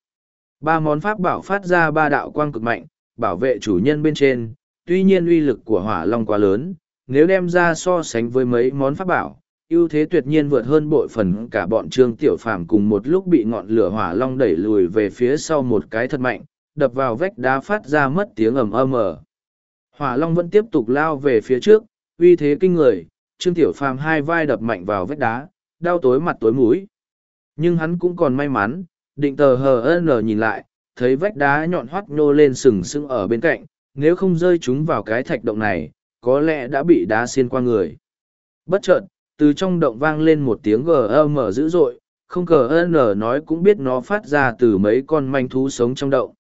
[SPEAKER 1] Ba món pháp bảo phát ra ba đạo quang cực mạnh, bảo vệ chủ nhân bên trên, tuy nhiên uy lực của hỏa long quá lớn, nếu đem ra so sánh với mấy món pháp bảo, ưu thế tuyệt nhiên vượt hơn bội phần cả bọn Trương Tiểu Phàm cùng một lúc bị ngọn lửa hỏa long đẩy lùi về phía sau một cái thật mạnh, đập vào vách đá phát ra mất tiếng ầm ầm ầm. Hỏa long vẫn tiếp tục lao về phía trước, uy thế kinh người, Trương Tiểu Phàm hai vai đập mạnh vào vách đá, đau tối mặt tối mũi, nhưng hắn cũng còn may mắn, định tờ hờ HN nhìn lại, thấy vách đá nhọn hoắt nhô lên sừng sững ở bên cạnh, nếu không rơi chúng vào cái thạch động này, có lẽ đã bị đá xiên qua người. Bất chợt, từ trong động vang lên một tiếng gầm dữ dội, không cờ n nói cũng biết nó phát ra từ mấy con manh thú sống trong động.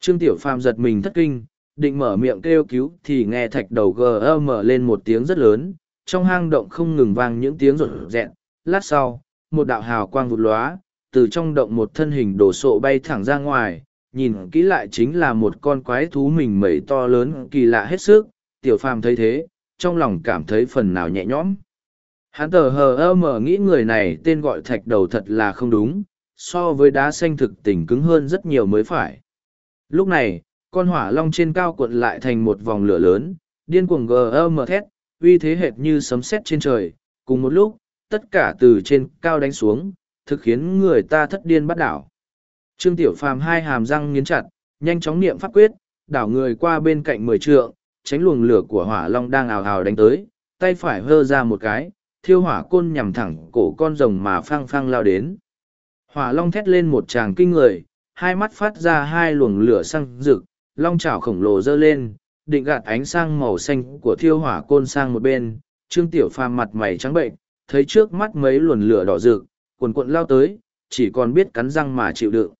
[SPEAKER 1] Trương Tiểu Phàm giật mình thất kinh, định mở miệng kêu cứu thì nghe thạch đầu gầm lên một tiếng rất lớn, trong hang động không ngừng vang những tiếng rột rẹn, lát sau, một đạo hào quang vụt lóa, từ trong động một thân hình đổ sộ bay thẳng ra ngoài, nhìn kỹ lại chính là một con quái thú mình mẩy to lớn kỳ lạ hết sức, tiểu phàm thấy thế, trong lòng cảm thấy phần nào nhẹ nhõm. Hắn tờ hờ ơ mở nghĩ người này tên gọi thạch đầu thật là không đúng, so với đá xanh thực tình cứng hơn rất nhiều mới phải. Lúc này, con hỏa long trên cao cuộn lại thành một vòng lửa lớn, điên cuồng gờ ơ mở thét, uy thế hệt như sấm sét trên trời. Cùng một lúc, tất cả từ trên cao đánh xuống, thực khiến người ta thất điên bắt đảo. Trương Tiểu Phàm hai hàm răng nghiến chặt, nhanh chóng niệm pháp quyết, đảo người qua bên cạnh mười trượng, tránh luồng lửa của hỏa long đang ào ào đánh tới, tay phải hơ ra một cái, thiêu hỏa côn nhằm thẳng cổ con rồng mà phang phang lao đến. Hỏa long thét lên một tràng kinh người, hai mắt phát ra hai luồng lửa xăng rực, long chảo khổng lồ dơ lên, định gạt ánh sang màu xanh của thiêu hỏa côn sang một bên, Trương Tiểu Phàm mặt mày trắng bệnh, thấy trước mắt mấy luồn lửa đỏ rực, cuồn cuộn lao tới, chỉ còn biết cắn răng mà chịu đựng.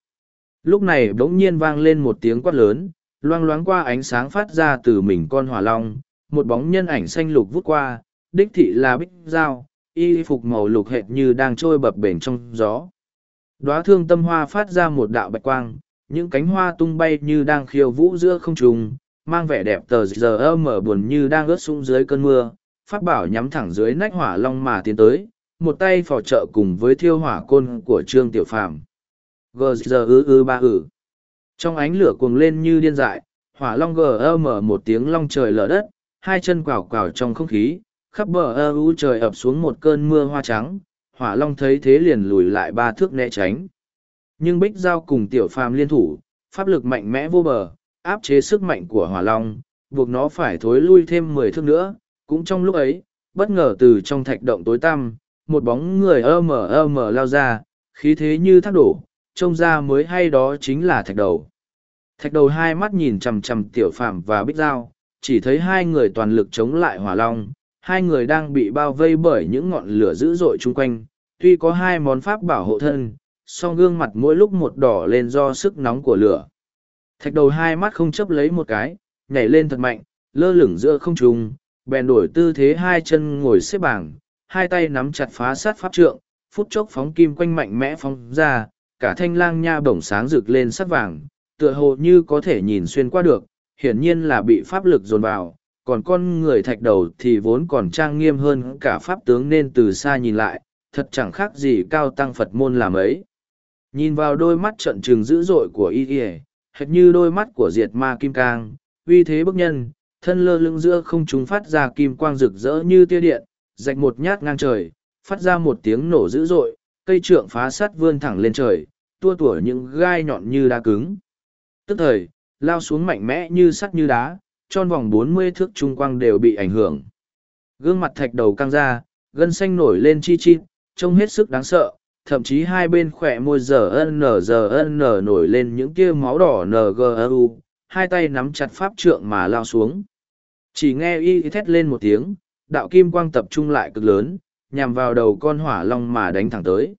[SPEAKER 1] Lúc này bỗng nhiên vang lên một tiếng quát lớn, loang loáng qua ánh sáng phát ra từ mình con hỏa long, một bóng nhân ảnh xanh lục vút qua, đích thị là bích dao, y phục màu lục hệt như đang trôi bập bềnh trong gió. Đóa thương tâm hoa phát ra một đạo bạch quang, những cánh hoa tung bay như đang khiêu vũ giữa không trung, mang vẻ đẹp tờ giờ mở buồn như đang ướt sũng dưới cơn mưa, pháp bảo nhắm thẳng dưới nách hỏa long mà tiến tới một tay phò trợ cùng với thiêu hỏa côn của trương tiểu phàm gờ giờ ư ư ba ư. trong ánh lửa cuồng lên như điên dại hỏa long gờ ơ mở một tiếng long trời lở đất hai chân quào quào trong không khí khắp bờ ơ ư trời ập xuống một cơn mưa hoa trắng hỏa long thấy thế liền lùi lại ba thước né tránh nhưng bích giao cùng tiểu phàm liên thủ pháp lực mạnh mẽ vô bờ áp chế sức mạnh của hỏa long buộc nó phải thối lui thêm mười thước nữa cũng trong lúc ấy bất ngờ từ trong thạch động tối tăm một bóng người ơ mờ ơ mờ lao ra khí thế như thác đổ trông ra mới hay đó chính là thạch đầu thạch đầu hai mắt nhìn chằm chằm tiểu phạm và bích dao chỉ thấy hai người toàn lực chống lại hỏa long hai người đang bị bao vây bởi những ngọn lửa dữ dội chung quanh tuy có hai món pháp bảo hộ thân song gương mặt mỗi lúc một đỏ lên do sức nóng của lửa thạch đầu hai mắt không chấp lấy một cái nhảy lên thật mạnh lơ lửng giữa không trung bèn đổi tư thế hai chân ngồi xếp bảng hai tay nắm chặt phá sát pháp trượng phút chốc phóng kim quanh mạnh mẽ phóng ra cả thanh lang nha bổng sáng rực lên sắt vàng tựa hồ như có thể nhìn xuyên qua được hiển nhiên là bị pháp lực dồn vào còn con người thạch đầu thì vốn còn trang nghiêm hơn cả pháp tướng nên từ xa nhìn lại thật chẳng khác gì cao tăng phật môn làm ấy nhìn vào đôi mắt trận trừng dữ dội của y ỉa hệt như đôi mắt của diệt ma kim cang uy thế bức nhân thân lơ lưng giữa không chúng phát ra kim quang rực rỡ như tia điện, rạch một nhát ngang trời, phát ra một tiếng nổ dữ dội, cây trượng phá sắt vươn thẳng lên trời, tua tủa những gai nhọn như đá cứng. Tức thời, lao xuống mạnh mẽ như sắt như đá, tròn vòng bốn mươi thước trung quang đều bị ảnh hưởng. Gương mặt thạch đầu căng ra, gân xanh nổi lên chi chi, trông hết sức đáng sợ, thậm chí hai bên khỏe môi giờ ân nở giờ ân nở nổi lên những tia máu đỏ ngu, hai tay nắm chặt pháp trượng mà lao xuống. Chỉ nghe y thét lên một tiếng, đạo kim quang tập trung lại cực lớn, nhằm vào đầu con hỏa long mà đánh thẳng tới.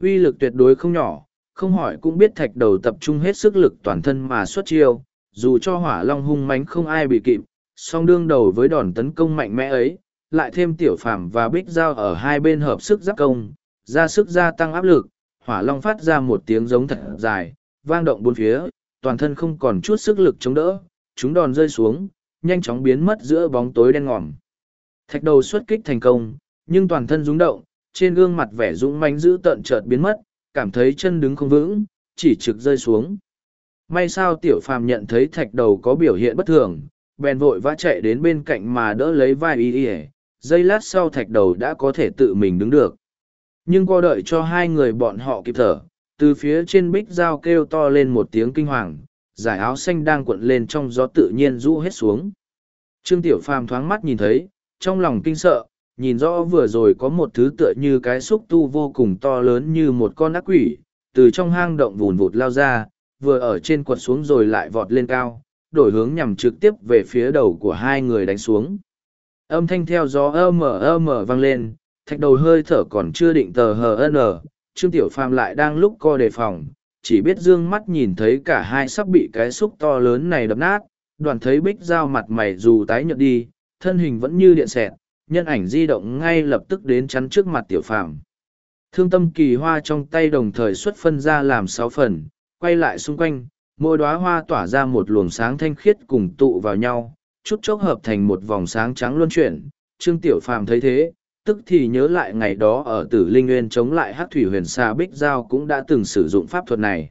[SPEAKER 1] Uy lực tuyệt đối không nhỏ, không hỏi cũng biết thạch đầu tập trung hết sức lực toàn thân mà xuất chiêu, dù cho hỏa long hung mánh không ai bị kịp, song đương đầu với đòn tấn công mạnh mẽ ấy, lại thêm tiểu phàm và bích dao ở hai bên hợp sức giáp công, ra sức gia tăng áp lực, hỏa long phát ra một tiếng giống thật dài, vang động bốn phía, toàn thân không còn chút sức lực chống đỡ, chúng đòn rơi xuống, nhanh chóng biến mất giữa bóng tối đen ngòm. Thạch đầu xuất kích thành công, nhưng toàn thân rung động, trên gương mặt vẻ dũng mãnh giữ tợn chợt biến mất, cảm thấy chân đứng không vững, chỉ trực rơi xuống. May sao tiểu phàm nhận thấy thạch đầu có biểu hiện bất thường, bèn vội vã chạy đến bên cạnh mà đỡ lấy vai y y giây lát sau thạch đầu đã có thể tự mình đứng được. Nhưng qua đợi cho hai người bọn họ kịp thở, từ phía trên bích dao kêu to lên một tiếng kinh hoàng, giải áo xanh đang cuộn lên trong gió tự nhiên rũ hết xuống. Trương Tiểu Phàm thoáng mắt nhìn thấy, trong lòng kinh sợ, nhìn rõ vừa rồi có một thứ tựa như cái xúc tu vô cùng to lớn như một con ác quỷ, từ trong hang động vùn vụt lao ra, vừa ở trên quật xuống rồi lại vọt lên cao, đổi hướng nhằm trực tiếp về phía đầu của hai người đánh xuống. Âm thanh theo gió ơ mờ ơ mờ vang lên, thạch đầu hơi thở còn chưa định tờ hờ ân ở, Trương Tiểu Phàm lại đang lúc co đề phòng, chỉ biết dương mắt nhìn thấy cả hai sắp bị cái xúc to lớn này đập nát, đoàn thấy bích dao mặt mày dù tái nhợt đi, thân hình vẫn như điện xẹt, nhân ảnh di động ngay lập tức đến chắn trước mặt tiểu phàm. Thương tâm kỳ hoa trong tay đồng thời xuất phân ra làm sáu phần, quay lại xung quanh, mỗi đóa hoa tỏa ra một luồng sáng thanh khiết cùng tụ vào nhau, chút chốc hợp thành một vòng sáng trắng luân chuyển. Trương Tiểu Phàm thấy thế, tức thì nhớ lại ngày đó ở tử linh nguyên chống lại hát thủy huyền xa bích giao cũng đã từng sử dụng pháp thuật này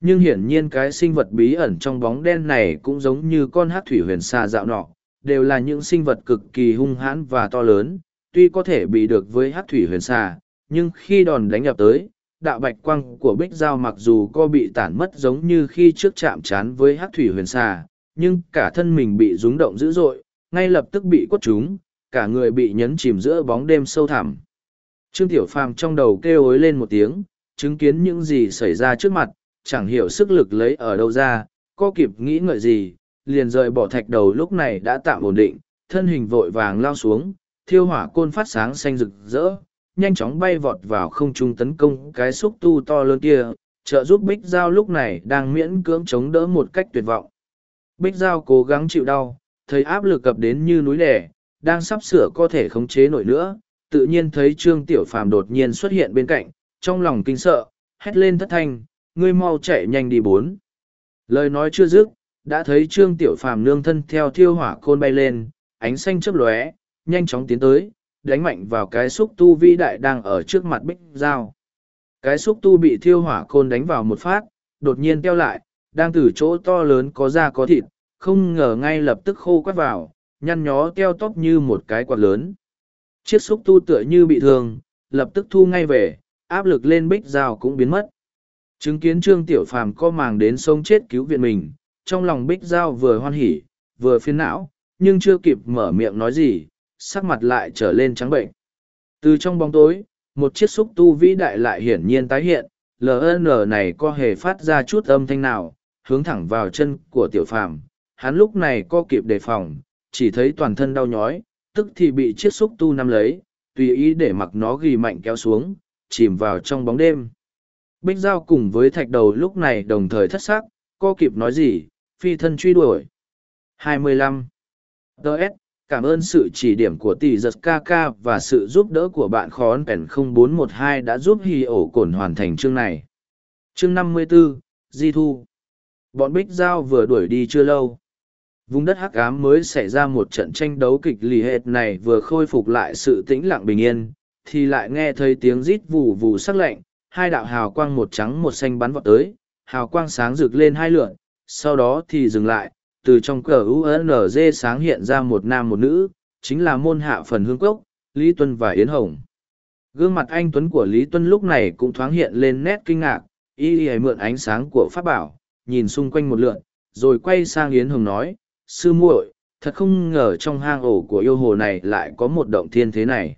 [SPEAKER 1] nhưng hiển nhiên cái sinh vật bí ẩn trong bóng đen này cũng giống như con hát thủy huyền xa dạo nọ đều là những sinh vật cực kỳ hung hãn và to lớn tuy có thể bị được với hát thủy huyền xa nhưng khi đòn đánh nhập tới đạo bạch quang của bích giao mặc dù co bị tản mất giống như khi trước chạm c với hát thủy huyền xa nhưng cả thân mình bị rúng động dữ dội ngay lập tức bị quất chúng cả người bị nhấn chìm giữa bóng đêm sâu thẳm. Trương Tiểu Phàm trong đầu kêu ối lên một tiếng, chứng kiến những gì xảy ra trước mặt, chẳng hiểu sức lực lấy ở đâu ra, có kịp nghĩ ngợi gì, liền rời bỏ thạch đầu lúc này đã tạm ổn định, thân hình vội vàng lao xuống, thiêu hỏa côn phát sáng xanh rực rỡ, nhanh chóng bay vọt vào không trung tấn công cái xúc tu to lớn kia, trợ giúp Bích Giao lúc này đang miễn cưỡng chống đỡ một cách tuyệt vọng. Bích Giao cố gắng chịu đau, thấy áp lực cập đến như núi đè đang sắp sửa có thể khống chế nổi nữa, tự nhiên thấy Trương Tiểu Phàm đột nhiên xuất hiện bên cạnh, trong lòng kinh sợ, hét lên thất thanh, ngươi mau chạy nhanh đi bốn. Lời nói chưa dứt, đã thấy Trương Tiểu Phàm nương thân theo thiêu hỏa côn bay lên, ánh xanh chớp lóe, nhanh chóng tiến tới, đánh mạnh vào cái xúc tu vĩ đại đang ở trước mặt bích dao. Cái xúc tu bị thiêu hỏa côn đánh vào một phát, đột nhiên teo lại, đang từ chỗ to lớn có da có thịt, không ngờ ngay lập tức khô quắt vào, nhăn nhó teo tóc như một cái quạt lớn. Chiếc xúc tu tựa như bị thương, lập tức thu ngay về, áp lực lên bích dao cũng biến mất. Chứng kiến Trương Tiểu Phàm co màng đến sông chết cứu viện mình, trong lòng bích dao vừa hoan hỉ, vừa phiền não, nhưng chưa kịp mở miệng nói gì, sắc mặt lại trở lên trắng bệnh. Từ trong bóng tối, một chiếc xúc tu vĩ đại lại hiển nhiên tái hiện, LN này có hề phát ra chút âm thanh nào, hướng thẳng vào chân của Tiểu Phàm hắn lúc này co kịp đề phòng, chỉ thấy toàn thân đau nhói, tức thì bị chiếc xúc tu nắm lấy, tùy ý để mặc nó ghi mạnh kéo xuống, chìm vào trong bóng đêm. Bích Giao cùng với thạch đầu lúc này đồng thời thất sắc, cô kịp nói gì, phi thân truy đuổi. 25. Đợt, cảm ơn sự chỉ điểm của tỷ giật kk và sự giúp đỡ của bạn khó n không 0412 đã giúp hì ổ cổn hoàn thành chương này chương 54. di thu bọn bích giao vừa đuổi đi chưa lâu Vùng đất hắc ám mới xảy ra một trận tranh đấu kịch lì hệt này vừa khôi phục lại sự tĩnh lặng bình yên, thì lại nghe thấy tiếng rít vù vù sắc lạnh, hai đạo hào quang một trắng một xanh bắn vọt tới, hào quang sáng rực lên hai lượn, sau đó thì dừng lại, từ trong cờ UNZ sáng hiện ra một nam một nữ, chính là môn hạ phần hương cốc, Lý Tuân và Yến Hồng. Gương mặt anh Tuấn của Lý Tuân lúc này cũng thoáng hiện lên nét kinh ngạc, y y mượn ánh sáng của Pháp Bảo, nhìn xung quanh một lượn, rồi quay sang Yến Hồng nói, sư muội thật không ngờ trong hang ổ của yêu hồ này lại có một động thiên thế này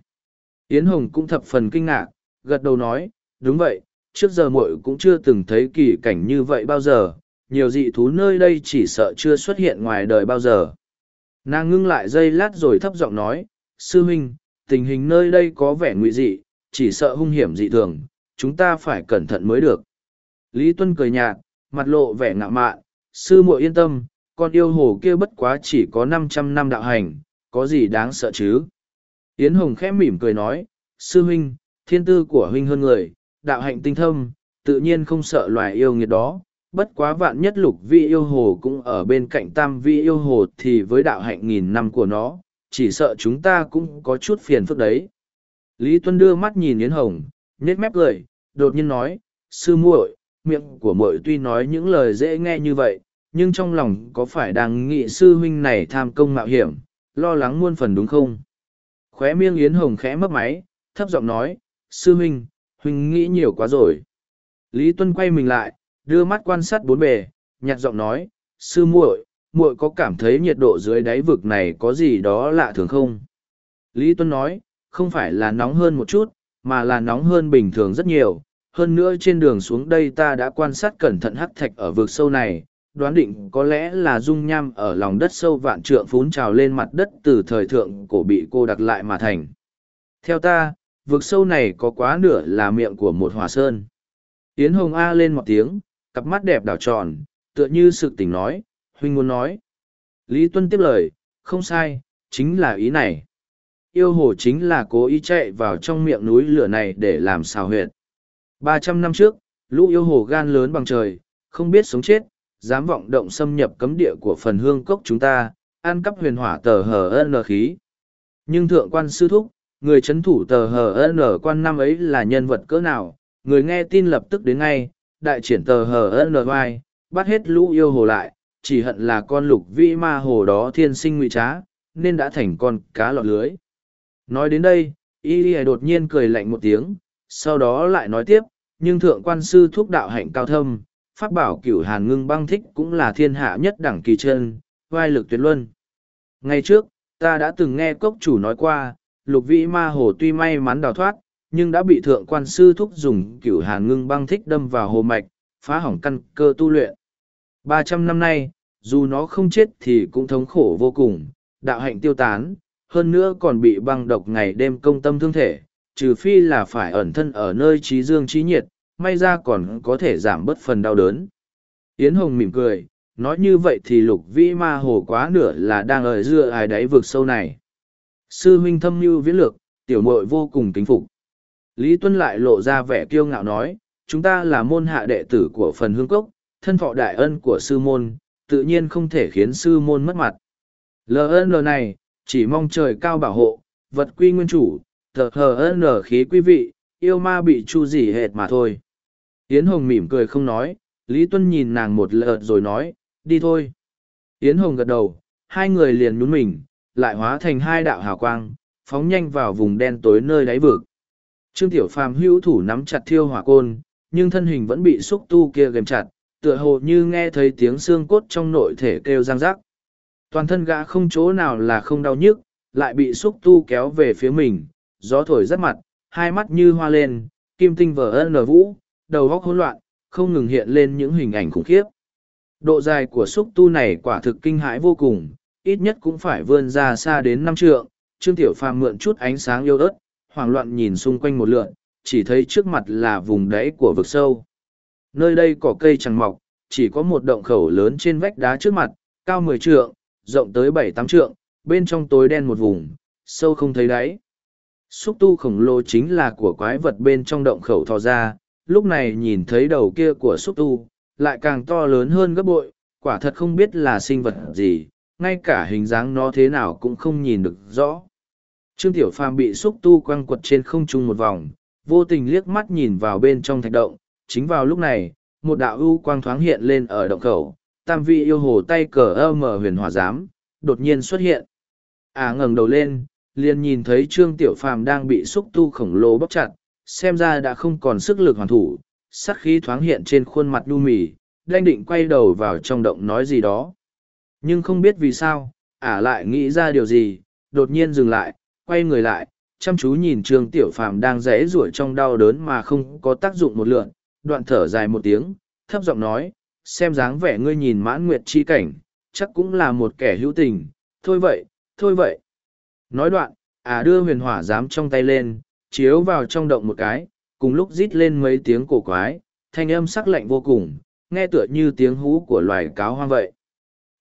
[SPEAKER 1] yến hồng cũng thập phần kinh ngạc gật đầu nói đúng vậy trước giờ muội cũng chưa từng thấy kỳ cảnh như vậy bao giờ nhiều dị thú nơi đây chỉ sợ chưa xuất hiện ngoài đời bao giờ nàng ngưng lại giây lát rồi thấp giọng nói sư huynh tình hình nơi đây có vẻ ngụy dị chỉ sợ hung hiểm dị thường chúng ta phải cẩn thận mới được lý tuân cười nhạt mặt lộ vẻ ngạo mạn sư muội yên tâm con yêu hồ kia bất quá chỉ có năm trăm năm đạo hành, có gì đáng sợ chứ? Yến Hồng khẽ mỉm cười nói, sư huynh, thiên tư của huynh hơn người, đạo hạnh tinh thâm, tự nhiên không sợ loài yêu nghiệt đó. Bất quá vạn nhất lục vi yêu hồ cũng ở bên cạnh tam vi yêu hồ thì với đạo hạnh nghìn năm của nó, chỉ sợ chúng ta cũng có chút phiền phức đấy. Lý Tuân đưa mắt nhìn Yến Hồng, nhếch mép cười, đột nhiên nói, sư muội, miệng của muội tuy nói những lời dễ nghe như vậy, nhưng trong lòng có phải đang nghị sư huynh này tham công mạo hiểm, lo lắng muôn phần đúng không? Khóe miệng Yến Hồng khẽ mấp máy, thấp giọng nói, sư huynh, huynh nghĩ nhiều quá rồi. Lý Tuân quay mình lại, đưa mắt quan sát bốn bề, nhạt giọng nói, sư muội, muội có cảm thấy nhiệt độ dưới đáy vực này có gì đó lạ thường không? Lý Tuân nói, không phải là nóng hơn một chút, mà là nóng hơn bình thường rất nhiều. Hơn nữa trên đường xuống đây ta đã quan sát cẩn thận hắc thạch ở vực sâu này, đoán định có lẽ là dung nham ở lòng đất sâu vạn trượng phún trào lên mặt đất từ thời thượng cổ bị cô đặt lại mà thành. Theo ta, vực sâu này có quá nửa là miệng của một hòa sơn. Yến Hồng A lên một tiếng, cặp mắt đẹp đảo tròn, tựa như sự tỉnh nói, huynh muốn nói. Lý Tuân tiếp lời, không sai, chính là ý này. Yêu hồ chính là cố ý chạy vào trong miệng núi lửa này để làm xào huyệt. 300 năm trước, lũ yêu hồ gan lớn bằng trời, không biết sống chết, dám vọng động xâm nhập cấm địa của phần hương cốc chúng ta, ăn cắp huyền hỏa tờ HN khí. Nhưng thượng quan sư thúc, người chấn thủ tờ HN quan năm ấy là nhân vật cỡ nào, người nghe tin lập tức đến ngay, đại triển tờ HNY, bắt hết lũ yêu hồ lại, chỉ hận là con lục vĩ ma hồ đó thiên sinh nguy trá, nên đã thành con cá lọt lưới. Nói đến đây, y y đột nhiên cười lạnh một tiếng, sau đó lại nói tiếp, nhưng thượng quan sư thúc đạo hạnh cao thâm, pháp bảo cửu hàn ngưng băng thích cũng là thiên hạ nhất đẳng kỳ chân, vai lực tuyệt luân. Ngày trước, ta đã từng nghe cốc chủ nói qua, lục vĩ ma hồ tuy may mắn đào thoát, nhưng đã bị thượng quan sư thúc dùng cửu hàn ngưng băng thích đâm vào hồ mạch, phá hỏng căn cơ tu luyện. 300 năm nay, dù nó không chết thì cũng thống khổ vô cùng, đạo hạnh tiêu tán, hơn nữa còn bị băng độc ngày đêm công tâm thương thể, trừ phi là phải ẩn thân ở nơi trí dương trí nhiệt, may ra còn có thể giảm bớt phần đau đớn. Yến Hồng mỉm cười, nói như vậy thì lục Vi ma hồ quá nửa là đang ở giữa ai đáy vực sâu này. Sư huynh thâm như viễn lược, tiểu mội vô cùng kính phục. Lý Tuân lại lộ ra vẻ kiêu ngạo nói, chúng ta là môn hạ đệ tử của phần hương cốc, thân thọ đại ân của sư môn, tự nhiên không thể khiến sư môn mất mặt. lờ này, chỉ mong trời cao bảo hộ, vật quy nguyên chủ, hờ tờ lờ khí quý vị, yêu ma bị chu gì hệt mà thôi. Yến Hồng mỉm cười không nói, Lý Tuân nhìn nàng một lợt rồi nói, đi thôi. Yến Hồng gật đầu, hai người liền nhún mình, lại hóa thành hai đạo hào quang, phóng nhanh vào vùng đen tối nơi đáy vực. Trương Tiểu Phàm hữu thủ nắm chặt thiêu hỏa côn, nhưng thân hình vẫn bị xúc tu kia ghềm chặt, tựa hồ như nghe thấy tiếng xương cốt trong nội thể kêu răng rắc. Toàn thân gã không chỗ nào là không đau nhức, lại bị xúc tu kéo về phía mình, gió thổi rất mặt, hai mắt như hoa lên, kim tinh vờ ân lờ vũ, đầu góc hỗn loạn, không ngừng hiện lên những hình ảnh khủng khiếp. Độ dài của xúc tu này quả thực kinh hãi vô cùng, ít nhất cũng phải vươn ra xa đến năm trượng, Trương Tiểu Phàm mượn chút ánh sáng yêu ớt, hoảng loạn nhìn xung quanh một lượn, chỉ thấy trước mặt là vùng đáy của vực sâu. Nơi đây có cây chẳng mọc, chỉ có một động khẩu lớn trên vách đá trước mặt, cao mười trượng, rộng tới bảy tám trượng, bên trong tối đen một vùng, sâu không thấy đáy. Xúc tu khổng lồ chính là của quái vật bên trong động khẩu thò ra, lúc này nhìn thấy đầu kia của xúc tu, lại càng to lớn hơn gấp bội, quả thật không biết là sinh vật gì, ngay cả hình dáng nó thế nào cũng không nhìn được rõ. Trương Tiểu Phàm bị xúc tu quăng quật trên không trung một vòng, vô tình liếc mắt nhìn vào bên trong thạch động, chính vào lúc này, một đạo ưu quang thoáng hiện lên ở động khẩu, tam vị yêu hồ tay cờ ơ mở huyền hỏa giám, đột nhiên xuất hiện. À ngẩng đầu lên, liền nhìn thấy Trương Tiểu Phàm đang bị xúc tu khổng lồ bóp chặt, xem ra đã không còn sức lực hoàn thủ, sát khí thoáng hiện trên khuôn mặt đu mì, đanh định quay đầu vào trong động nói gì đó. Nhưng không biết vì sao, ả à lại nghĩ ra điều gì, đột nhiên dừng lại, quay người lại, chăm chú nhìn Trương Tiểu Phàm đang rẽ rủa trong đau đớn mà không có tác dụng một lượn, đoạn thở dài một tiếng, thấp giọng nói, xem dáng vẻ ngươi nhìn mãn nguyệt chi cảnh, chắc cũng là một kẻ hữu tình, thôi vậy, thôi vậy. Nói đoạn, ả à đưa huyền hỏa giám trong tay lên, chiếu vào trong động một cái, cùng lúc rít lên mấy tiếng cổ quái, thanh âm sắc lạnh vô cùng, nghe tựa như tiếng hú của loài cáo hoang vậy.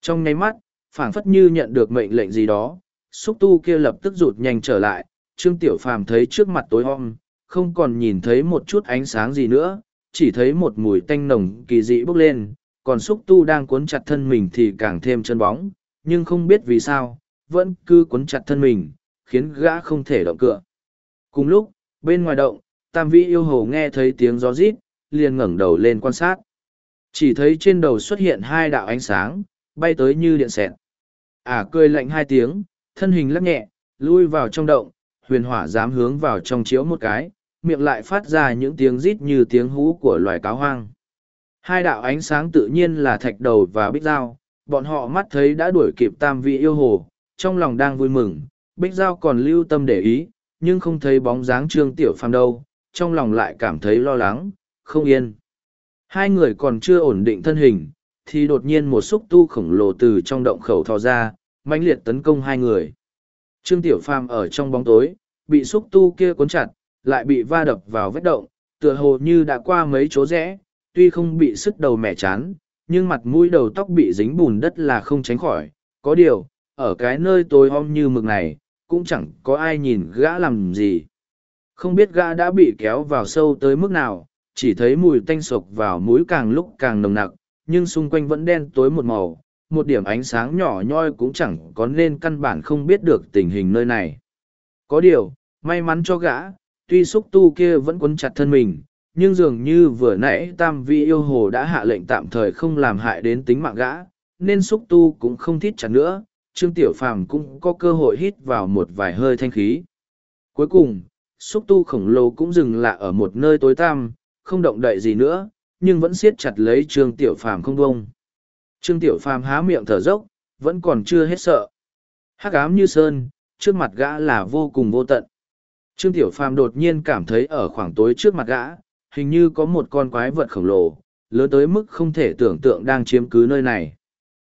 [SPEAKER 1] Trong ngay mắt, phảng phất như nhận được mệnh lệnh gì đó, xúc tu kia lập tức rụt nhanh trở lại, Trương Tiểu Phàm thấy trước mặt tối om, không còn nhìn thấy một chút ánh sáng gì nữa, chỉ thấy một mùi tanh nồng kỳ dị bốc lên, còn xúc tu đang cuốn chặt thân mình thì càng thêm chân bóng, nhưng không biết vì sao, vẫn cứ cuốn chặt thân mình, khiến gã không thể động cựa cùng lúc bên ngoài động tam vĩ yêu hồ nghe thấy tiếng gió rít liền ngẩng đầu lên quan sát chỉ thấy trên đầu xuất hiện hai đạo ánh sáng bay tới như điện xẹt ả à, cười lạnh hai tiếng thân hình lắc nhẹ lui vào trong động huyền hỏa dám hướng vào trong chiếu một cái miệng lại phát ra những tiếng rít như tiếng hú của loài cáo hoang hai đạo ánh sáng tự nhiên là thạch đầu và bích dao bọn họ mắt thấy đã đuổi kịp tam vị yêu hồ trong lòng đang vui mừng bích dao còn lưu tâm để ý nhưng không thấy bóng dáng Trương Tiểu Phàm đâu, trong lòng lại cảm thấy lo lắng, không yên. Hai người còn chưa ổn định thân hình, thì đột nhiên một xúc tu khổng lồ từ trong động khẩu thò ra, mãnh liệt tấn công hai người. Trương Tiểu Phàm ở trong bóng tối, bị xúc tu kia cuốn chặt, lại bị va đập vào vết động, tựa hồ như đã qua mấy chỗ rẽ, tuy không bị sứt đầu mẻ chán, nhưng mặt mũi đầu tóc bị dính bùn đất là không tránh khỏi. Có điều, ở cái nơi tối om như mực này, cũng chẳng có ai nhìn gã làm gì. Không biết gã đã bị kéo vào sâu tới mức nào, chỉ thấy mùi tanh sộc vào mũi càng lúc càng nồng nặc, nhưng xung quanh vẫn đen tối một màu, một điểm ánh sáng nhỏ nhoi cũng chẳng có nên căn bản không biết được tình hình nơi này. Có điều, may mắn cho gã, tuy xúc tu kia vẫn quấn chặt thân mình, nhưng dường như vừa nãy tam vi yêu hồ đã hạ lệnh tạm thời không làm hại đến tính mạng gã, nên xúc tu cũng không thít chặt nữa, Trương Tiểu Phàm cũng có cơ hội hít vào một vài hơi thanh khí. Cuối cùng, xúc tu khổng lồ cũng dừng lại ở một nơi tối tăm, không động đậy gì nữa, nhưng vẫn siết chặt lấy Trương Tiểu Phàm không bông. Trương Tiểu Phàm há miệng thở dốc, vẫn còn chưa hết sợ. Hắc ám như sơn, trước mặt gã là vô cùng vô tận. Trương Tiểu Phàm đột nhiên cảm thấy ở khoảng tối trước mặt gã, hình như có một con quái vật khổng lồ, lớn tới mức không thể tưởng tượng đang chiếm cứ nơi này.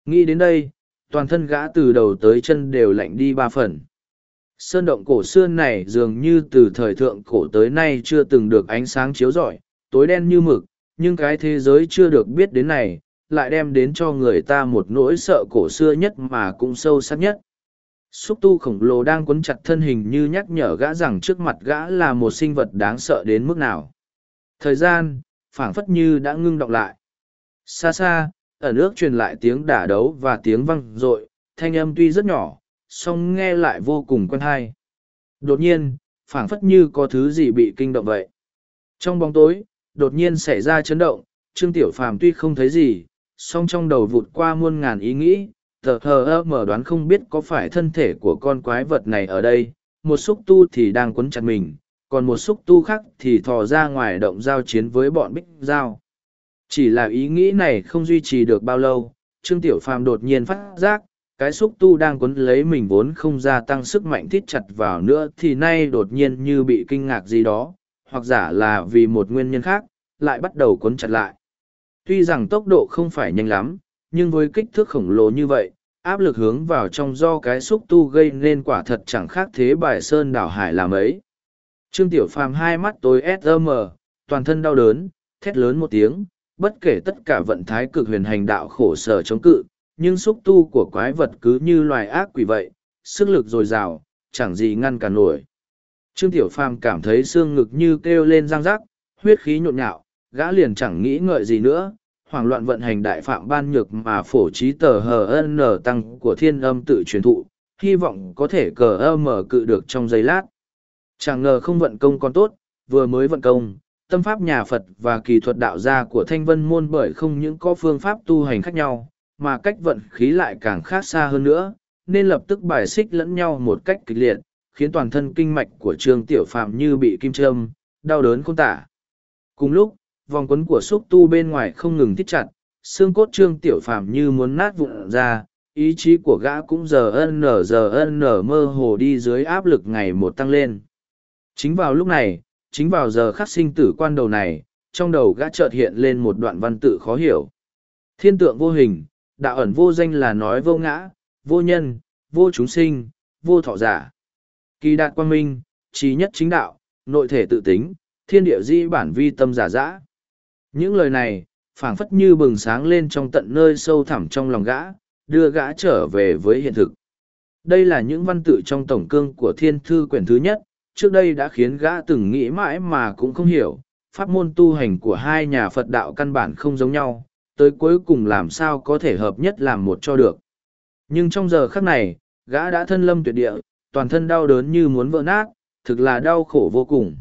[SPEAKER 1] Nghĩ đến đây, toàn thân gã từ đầu tới chân đều lạnh đi ba phần sơn động cổ xưa này dường như từ thời thượng cổ tới nay chưa từng được ánh sáng chiếu rọi tối đen như mực nhưng cái thế giới chưa được biết đến này lại đem đến cho người ta một nỗi sợ cổ xưa nhất mà cũng sâu sắc nhất xúc tu khổng lồ đang quấn chặt thân hình như nhắc nhở gã rằng trước mặt gã là một sinh vật đáng sợ đến mức nào thời gian phảng phất như đã ngưng đọng lại xa xa ở nước truyền lại tiếng đả đấu và tiếng văng r ộ i thanh âm tuy rất nhỏ song nghe lại vô cùng quen thai đột nhiên phảng phất như có thứ gì bị kinh động vậy trong bóng tối đột nhiên xảy ra chấn động trương tiểu phàm tuy không thấy gì song trong đầu vụt qua muôn ngàn ý nghĩ tờ hờ ơ mở đoán không biết có phải thân thể của con quái vật này ở đây một xúc tu thì đang quấn chặt mình còn một xúc tu khác thì thò ra ngoài động giao chiến với bọn bích giao chỉ là ý nghĩ này không duy trì được bao lâu, Trương Tiểu Phàm đột nhiên phát giác, cái xúc tu đang quấn lấy mình vốn không gia tăng sức mạnh thít chặt vào nữa thì nay đột nhiên như bị kinh ngạc gì đó, hoặc giả là vì một nguyên nhân khác, lại bắt đầu quấn chặt lại. Tuy rằng tốc độ không phải nhanh lắm, nhưng với kích thước khổng lồ như vậy, áp lực hướng vào trong do cái xúc tu gây nên quả thật chẳng khác thế bài sơn đảo hải làm ấy. Trương Tiểu Phàm hai mắt tối mờ, toàn thân đau đớn, thét lớn một tiếng, bất kể tất cả vận thái cực huyền hành đạo khổ sở chống cự, nhưng xúc tu của quái vật cứ như loài ác quỷ vậy, sức lực dồi dào, chẳng gì ngăn cản nổi. Trương Tiểu Phàm cảm thấy xương ngực như kêu lên răng rắc, huyết khí nhộn nhạo, gã liền chẳng nghĩ ngợi gì nữa, hoảng loạn vận hành đại phạm ban nhược mà phổ trí tờ HN tăng của thiên âm tự truyền thụ, hy vọng có thể cờ mở cự được trong giây lát. Chẳng ngờ không vận công còn tốt, vừa mới vận công, tâm pháp nhà Phật và kỳ thuật đạo gia của thanh vân môn bởi không những có phương pháp tu hành khác nhau, mà cách vận khí lại càng khác xa hơn nữa, nên lập tức bài xích lẫn nhau một cách kịch liệt, khiến toàn thân kinh mạch của Trương Tiểu Phạm như bị kim châm, đau đớn không tả. Cùng lúc, vòng quấn của xúc tu bên ngoài không ngừng thít chặt, xương cốt Trương Tiểu Phạm như muốn nát vụn ra, ý chí của gã cũng giờ ân nở giờ ân nở mơ hồ đi dưới áp lực ngày một tăng lên. Chính vào lúc này, chính vào giờ khắc sinh tử quan đầu này, trong đầu gã chợt hiện lên một đoạn văn tự khó hiểu. Thiên tượng vô hình, đạo ẩn vô danh là nói vô ngã, vô nhân, vô chúng sinh, vô thọ giả. Kỳ đạt quang minh, trí nhất chính đạo, nội thể tự tính, thiên địa di bản vi tâm giả dã. Những lời này, phảng phất như bừng sáng lên trong tận nơi sâu thẳm trong lòng gã, đưa gã trở về với hiện thực. Đây là những văn tự trong tổng cương của thiên thư quyển thứ nhất, trước đây đã khiến gã từng nghĩ mãi mà cũng không hiểu, pháp môn tu hành của hai nhà Phật đạo căn bản không giống nhau, tới cuối cùng làm sao có thể hợp nhất làm một cho được. Nhưng trong giờ khắc này, gã đã thân lâm tuyệt địa, toàn thân đau đớn như muốn vỡ nát, thực là đau khổ vô cùng.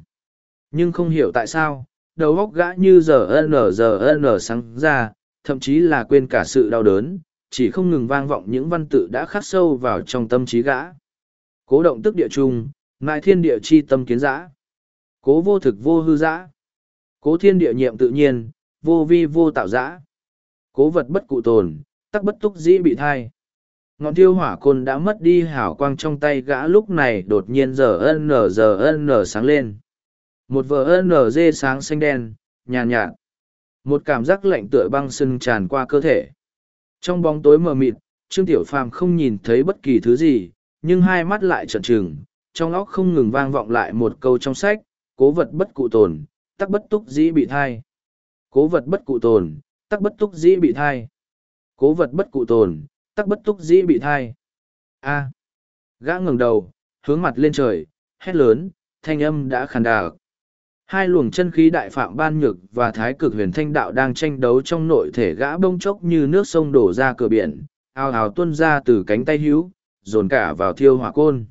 [SPEAKER 1] Nhưng không hiểu tại sao, đầu óc gã như giờ n giờ n sáng ra, thậm chí là quên cả sự đau đớn, chỉ không ngừng vang vọng những văn tự đã khắc sâu vào trong tâm trí gã. Cố động tức địa trung, Ngại thiên địa chi tâm kiến giã. Cố vô thực vô hư giã. Cố thiên địa nhiệm tự nhiên, vô vi vô tạo giã. Cố vật bất cụ tồn, tắc bất túc dĩ bị thai. Ngọn thiêu hỏa côn đã mất đi hảo quang trong tay gã lúc này đột nhiên giờ ân nở giờ ân nở sáng lên. Một vờ ân nở dê sáng xanh đen, nhàn nhạt, nhạt. Một cảm giác lạnh tựa băng sưng tràn qua cơ thể. Trong bóng tối mờ mịt, Trương Tiểu Phàm không nhìn thấy bất kỳ thứ gì, nhưng hai mắt lại trợn trừng, trong óc không ngừng vang vọng lại một câu trong sách, cố vật bất cụ tồn, tắc bất túc dĩ bị thai. Cố vật bất cụ tồn, tắc bất túc dĩ bị thai. Cố vật bất cụ tồn, tắc bất túc dĩ bị thai. A. Gã ngẩng đầu, hướng mặt lên trời, hét lớn, thanh âm đã khàn đạc. Hai luồng chân khí đại phạm ban nhược và thái cực huyền thanh đạo đang tranh đấu trong nội thể gã bông chốc như nước sông đổ ra cửa biển, ào ào tuôn ra từ cánh tay hữu, dồn cả vào thiêu hỏa côn.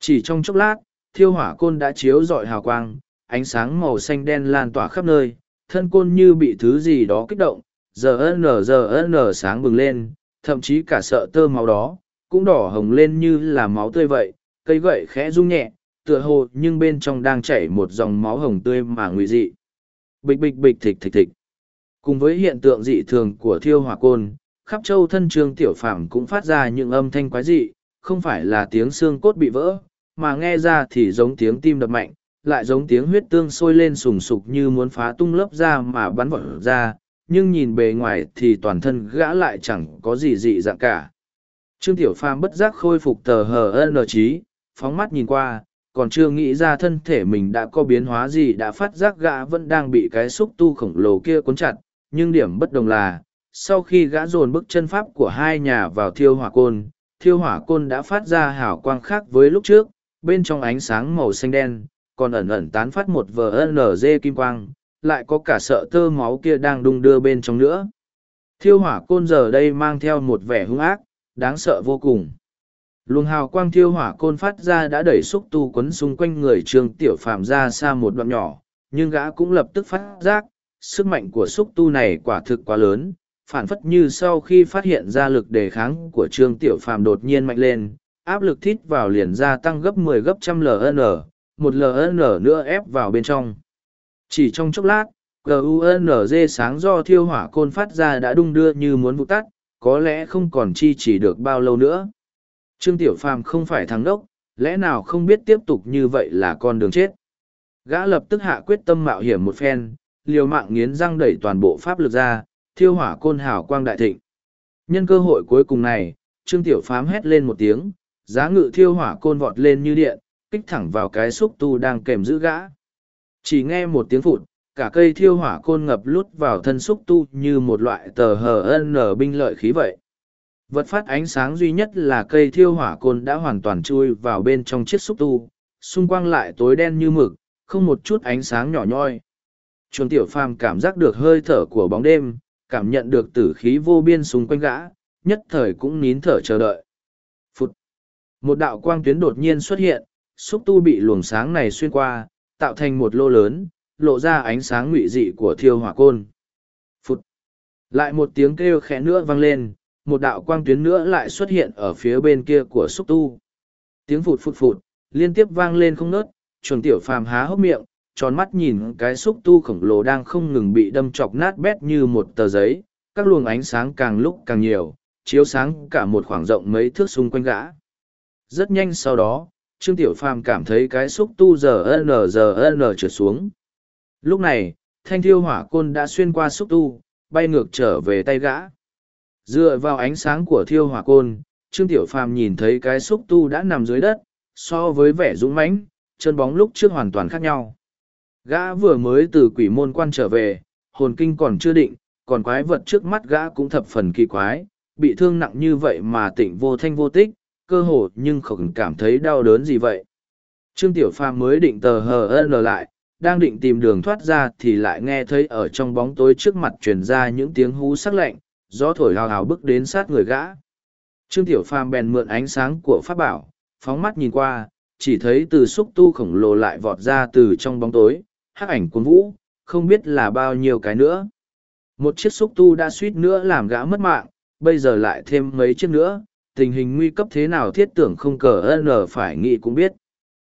[SPEAKER 1] Chỉ trong chốc lát, thiêu hỏa côn đã chiếu rọi hào quang, ánh sáng màu xanh đen lan tỏa khắp nơi, thân côn như bị thứ gì đó kích động, giờ nở giờ nở sáng bừng lên, thậm chí cả sợ tơ máu đó, cũng đỏ hồng lên như là máu tươi vậy, cây gậy khẽ rung nhẹ, tựa hồ nhưng bên trong đang chảy một dòng máu hồng tươi mà nguy dị. Bịch bịch bịch thịch thịch thịch. Cùng với hiện tượng dị thường của thiêu hỏa côn, khắp châu thân trương tiểu phạm cũng phát ra những âm thanh quái dị, không phải là tiếng xương cốt bị vỡ, mà nghe ra thì giống tiếng tim đập mạnh, lại giống tiếng huyết tương sôi lên sùng sục như muốn phá tung lớp da mà bắn vỡ ra, nhưng nhìn bề ngoài thì toàn thân gã lại chẳng có gì dị dạng cả. Trương Tiểu Phàm bất giác khôi phục tờ hờ HN trí, phóng mắt nhìn qua, còn chưa nghĩ ra thân thể mình đã có biến hóa gì đã phát giác gã vẫn đang bị cái xúc tu khổng lồ kia cuốn chặt, nhưng điểm bất đồng là, sau khi gã dồn bức chân pháp của hai nhà vào thiêu hỏa côn, thiêu hỏa côn đã phát ra hào quang khác với lúc trước, bên trong ánh sáng màu xanh đen, còn ẩn ẩn tán phát một VNG kim quang, lại có cả sợ tơ máu kia đang đung đưa bên trong nữa. Thiêu hỏa côn giờ đây mang theo một vẻ hung ác, đáng sợ vô cùng. Luồng hào quang thiêu hỏa côn phát ra đã đẩy xúc tu quấn xung quanh người trường tiểu phàm ra xa một đoạn nhỏ, nhưng gã cũng lập tức phát giác, sức mạnh của xúc tu này quả thực quá lớn, phản phất như sau khi phát hiện ra lực đề kháng của trương tiểu phàm đột nhiên mạnh lên áp lực thít vào liền gia tăng gấp 10 gấp trăm ln một ln nữa ép vào bên trong chỉ trong chốc lát gunz sáng do thiêu hỏa côn phát ra đã đung đưa như muốn vụ tắt có lẽ không còn chi chỉ được bao lâu nữa trương tiểu phàm không phải thắng đốc lẽ nào không biết tiếp tục như vậy là con đường chết gã lập tức hạ quyết tâm mạo hiểm một phen liều mạng nghiến răng đẩy toàn bộ pháp lực ra thiêu hỏa côn hào quang đại thịnh. Nhân cơ hội cuối cùng này, Trương Tiểu Phám hét lên một tiếng, giá ngự thiêu hỏa côn vọt lên như điện, kích thẳng vào cái xúc tu đang kèm giữ gã. Chỉ nghe một tiếng phụt, cả cây thiêu hỏa côn ngập lút vào thân xúc tu như một loại tờ hờ ân nở binh lợi khí vậy. Vật phát ánh sáng duy nhất là cây thiêu hỏa côn đã hoàn toàn chui vào bên trong chiếc xúc tu, xung quanh lại tối đen như mực, không một chút ánh sáng nhỏ nhoi. Chuồng tiểu phàm cảm giác được hơi thở của bóng đêm, cảm nhận được tử khí vô biên xung quanh gã, nhất thời cũng nín thở chờ đợi. Phụt! Một đạo quang tuyến đột nhiên xuất hiện, xúc tu bị luồng sáng này xuyên qua, tạo thành một lô lớn, lộ ra ánh sáng ngụy dị của thiêu hỏa côn. Phụt! Lại một tiếng kêu khẽ nữa vang lên, một đạo quang tuyến nữa lại xuất hiện ở phía bên kia của xúc tu. Tiếng phụt phụt phụt, liên tiếp vang lên không nớt, chuồng tiểu phàm há hốc miệng, tròn mắt nhìn cái xúc tu khổng lồ đang không ngừng bị đâm chọc nát bét như một tờ giấy, các luồng ánh sáng càng lúc càng nhiều, chiếu sáng cả một khoảng rộng mấy thước xung quanh gã. Rất nhanh sau đó, Trương Tiểu Phàm cảm thấy cái xúc tu giờ n giờ n trượt xuống. Lúc này, thanh thiêu hỏa côn đã xuyên qua xúc tu, bay ngược trở về tay gã. Dựa vào ánh sáng của thiêu hỏa côn, Trương Tiểu Phàm nhìn thấy cái xúc tu đã nằm dưới đất, so với vẻ dũng mãnh, chân bóng lúc trước hoàn toàn khác nhau. Gã vừa mới từ quỷ môn quan trở về, hồn kinh còn chưa định, còn quái vật trước mắt gã cũng thập phần kỳ quái, bị thương nặng như vậy mà tỉnh vô thanh vô tích, cơ hồ nhưng không cảm thấy đau đớn gì vậy. Trương Tiểu Phàm mới định tờ hờ lờ lại, đang định tìm đường thoát ra thì lại nghe thấy ở trong bóng tối trước mặt truyền ra những tiếng hú sắc lạnh, gió thổi hào hào bước đến sát người gã. Trương Tiểu Phàm bèn mượn ánh sáng của pháp bảo, phóng mắt nhìn qua, chỉ thấy từ xúc tu khổng lồ lại vọt ra từ trong bóng tối, hắc ảnh cuốn vũ, không biết là bao nhiêu cái nữa. Một chiếc xúc tu đã suýt nữa làm gã mất mạng, bây giờ lại thêm mấy chiếc nữa, tình hình nguy cấp thế nào thiết tưởng không cờ ân ở phải nghĩ cũng biết.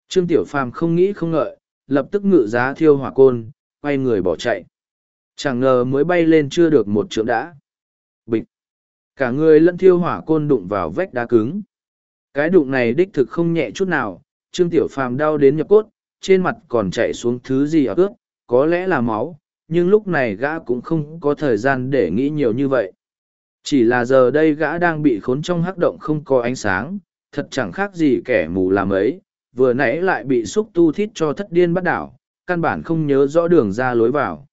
[SPEAKER 1] Trương Tiểu Phàm không nghĩ không ngợi, lập tức ngự giá thiêu hỏa côn, quay người bỏ chạy. Chẳng ngờ mới bay lên chưa được một trượng đã. Bịch! Cả người lẫn thiêu hỏa côn đụng vào vách đá cứng. Cái đụng này đích thực không nhẹ chút nào, Trương Tiểu Phàm đau đến nhập cốt, trên mặt còn chạy xuống thứ gì ở ướt có lẽ là máu nhưng lúc này gã cũng không có thời gian để nghĩ nhiều như vậy chỉ là giờ đây gã đang bị khốn trong hắc động không có ánh sáng thật chẳng khác gì kẻ mù làm ấy vừa nãy lại bị xúc tu thít cho thất điên bắt đảo căn bản không nhớ rõ đường ra lối vào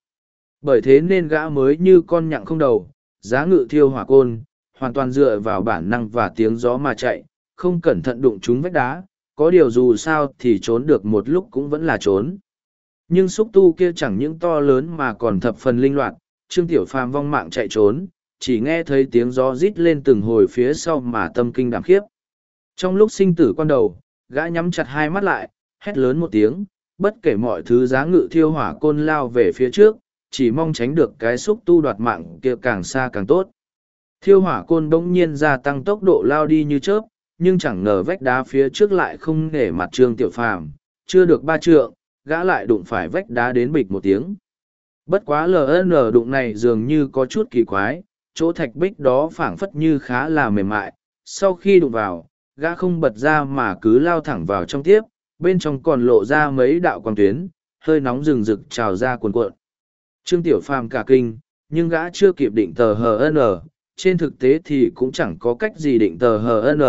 [SPEAKER 1] bởi thế nên gã mới như con nhặng không đầu giá ngự thiêu hỏa côn hoàn toàn dựa vào bản năng và tiếng gió mà chạy không cẩn thận đụng chúng vách đá có điều dù sao thì trốn được một lúc cũng vẫn là trốn. Nhưng xúc tu kia chẳng những to lớn mà còn thập phần linh loạt, Trương Tiểu Phàm vong mạng chạy trốn, chỉ nghe thấy tiếng gió rít lên từng hồi phía sau mà tâm kinh đảm khiếp. Trong lúc sinh tử quan đầu, gã nhắm chặt hai mắt lại, hét lớn một tiếng, bất kể mọi thứ giá ngự thiêu hỏa côn lao về phía trước, chỉ mong tránh được cái xúc tu đoạt mạng kia càng xa càng tốt. Thiêu hỏa côn bỗng nhiên gia tăng tốc độ lao đi như chớp, nhưng chẳng ngờ vách đá phía trước lại không nể mặt trương tiểu phàm chưa được ba trượng gã lại đụng phải vách đá đến bịch một tiếng bất quá ln đụng này dường như có chút kỳ quái chỗ thạch bích đó phảng phất như khá là mềm mại sau khi đụng vào gã không bật ra mà cứ lao thẳng vào trong tiếp bên trong còn lộ ra mấy đạo quang tuyến hơi nóng rừng rực trào ra cuồn cuộn trương tiểu phàm cả kinh nhưng gã chưa kịp định tờ hờ hn trên thực tế thì cũng chẳng có cách gì định tờ hờ hn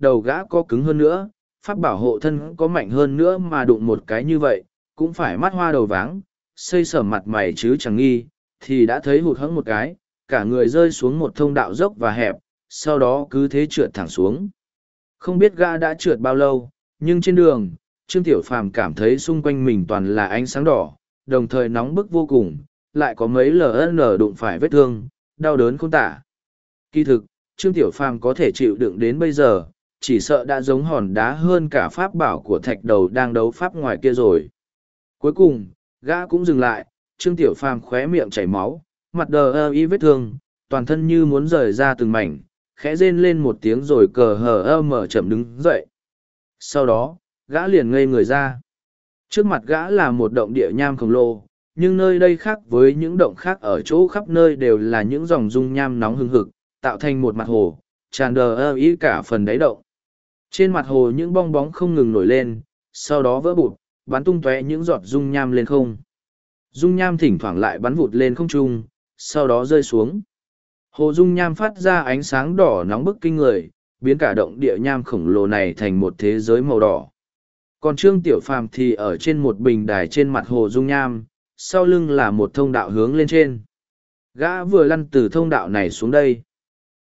[SPEAKER 1] đầu gã có cứng hơn nữa, pháp bảo hộ thân có mạnh hơn nữa mà đụng một cái như vậy, cũng phải mắt hoa đầu váng, xây sở mặt mày chứ chẳng nghi, thì đã thấy hụt hẫng một cái, cả người rơi xuống một thông đạo dốc và hẹp, sau đó cứ thế trượt thẳng xuống. Không biết gã đã trượt bao lâu, nhưng trên đường, Trương Tiểu Phàm cảm thấy xung quanh mình toàn là ánh sáng đỏ, đồng thời nóng bức vô cùng, lại có mấy nở đụng phải vết thương, đau đớn không tả. Kỳ thực, Trương Tiểu Phàm có thể chịu đựng đến bây giờ, chỉ sợ đã giống hòn đá hơn cả pháp bảo của thạch đầu đang đấu pháp ngoài kia rồi cuối cùng gã cũng dừng lại trương tiểu phàm khóe miệng chảy máu mặt đờ ơ y vết thương toàn thân như muốn rời ra từng mảnh khẽ rên lên một tiếng rồi cờ hờ ơ mở chậm đứng dậy sau đó gã liền ngây người ra trước mặt gã là một động địa nham khổng lồ nhưng nơi đây khác với những động khác ở chỗ khắp nơi đều là những dòng dung nham nóng hừng hực tạo thành một mặt hồ tràn đờ ơ ý cả phần đáy động trên mặt hồ những bong bóng không ngừng nổi lên, sau đó vỡ bụt, bắn tung tóe những giọt dung nham lên không. Dung nham thỉnh thoảng lại bắn vụt lên không trung, sau đó rơi xuống. Hồ dung nham phát ra ánh sáng đỏ nóng bức kinh người, biến cả động địa nham khổng lồ này thành một thế giới màu đỏ. Còn Trương Tiểu Phàm thì ở trên một bình đài trên mặt hồ dung nham, sau lưng là một thông đạo hướng lên trên. Gã vừa lăn từ thông đạo này xuống đây.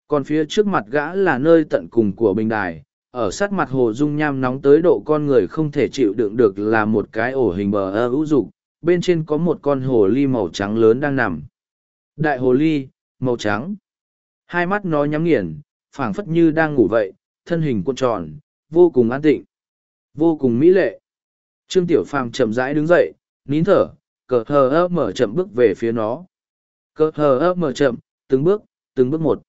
[SPEAKER 1] Còn phía trước mặt gã là nơi tận cùng của bình đài, ở sát mặt hồ dung nham nóng tới độ con người không thể chịu đựng được là một cái ổ hình bờ ơ hữu dục bên trên có một con hồ ly màu trắng lớn đang nằm đại hồ ly màu trắng hai mắt nó nhắm nghiền phảng phất như đang ngủ vậy thân hình cuộn tròn vô cùng an tịnh vô cùng mỹ lệ trương tiểu phàm chậm rãi đứng dậy nín thở cờ hờ ơ mở chậm bước về phía nó cờ hờ ơ mở chậm từng bước từng bước một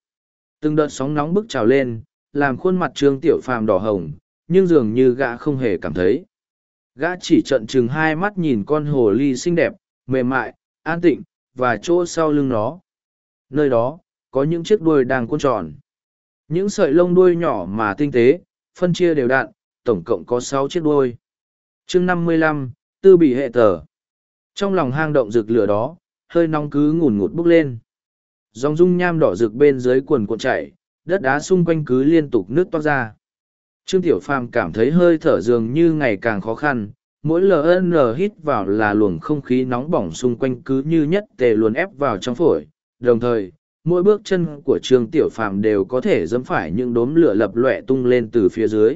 [SPEAKER 1] từng đợt sóng nóng bức trào lên làm khuôn mặt trương tiểu phàm đỏ hồng nhưng dường như gã không hề cảm thấy gã chỉ trận chừng hai mắt nhìn con hồ ly xinh đẹp mềm mại an tịnh và chỗ sau lưng nó nơi đó có những chiếc đuôi đang cuộn tròn những sợi lông đuôi nhỏ mà tinh tế phân chia đều đặn tổng cộng có sáu chiếc đuôi chương năm mươi lăm tư bị hệ tờ trong lòng hang động rực lửa đó hơi nóng cứ ngùn ngụt bốc lên dòng dung nham đỏ rực bên dưới quần cuộn chảy đất đá xung quanh cứ liên tục nước toát ra. Trương Tiểu Phàm cảm thấy hơi thở dường như ngày càng khó khăn, mỗi LN hít vào là luồng không khí nóng bỏng xung quanh cứ như nhất tề luồn ép vào trong phổi, đồng thời, mỗi bước chân của Trương Tiểu Phàm đều có thể dẫm phải những đốm lửa lập lòe tung lên từ phía dưới.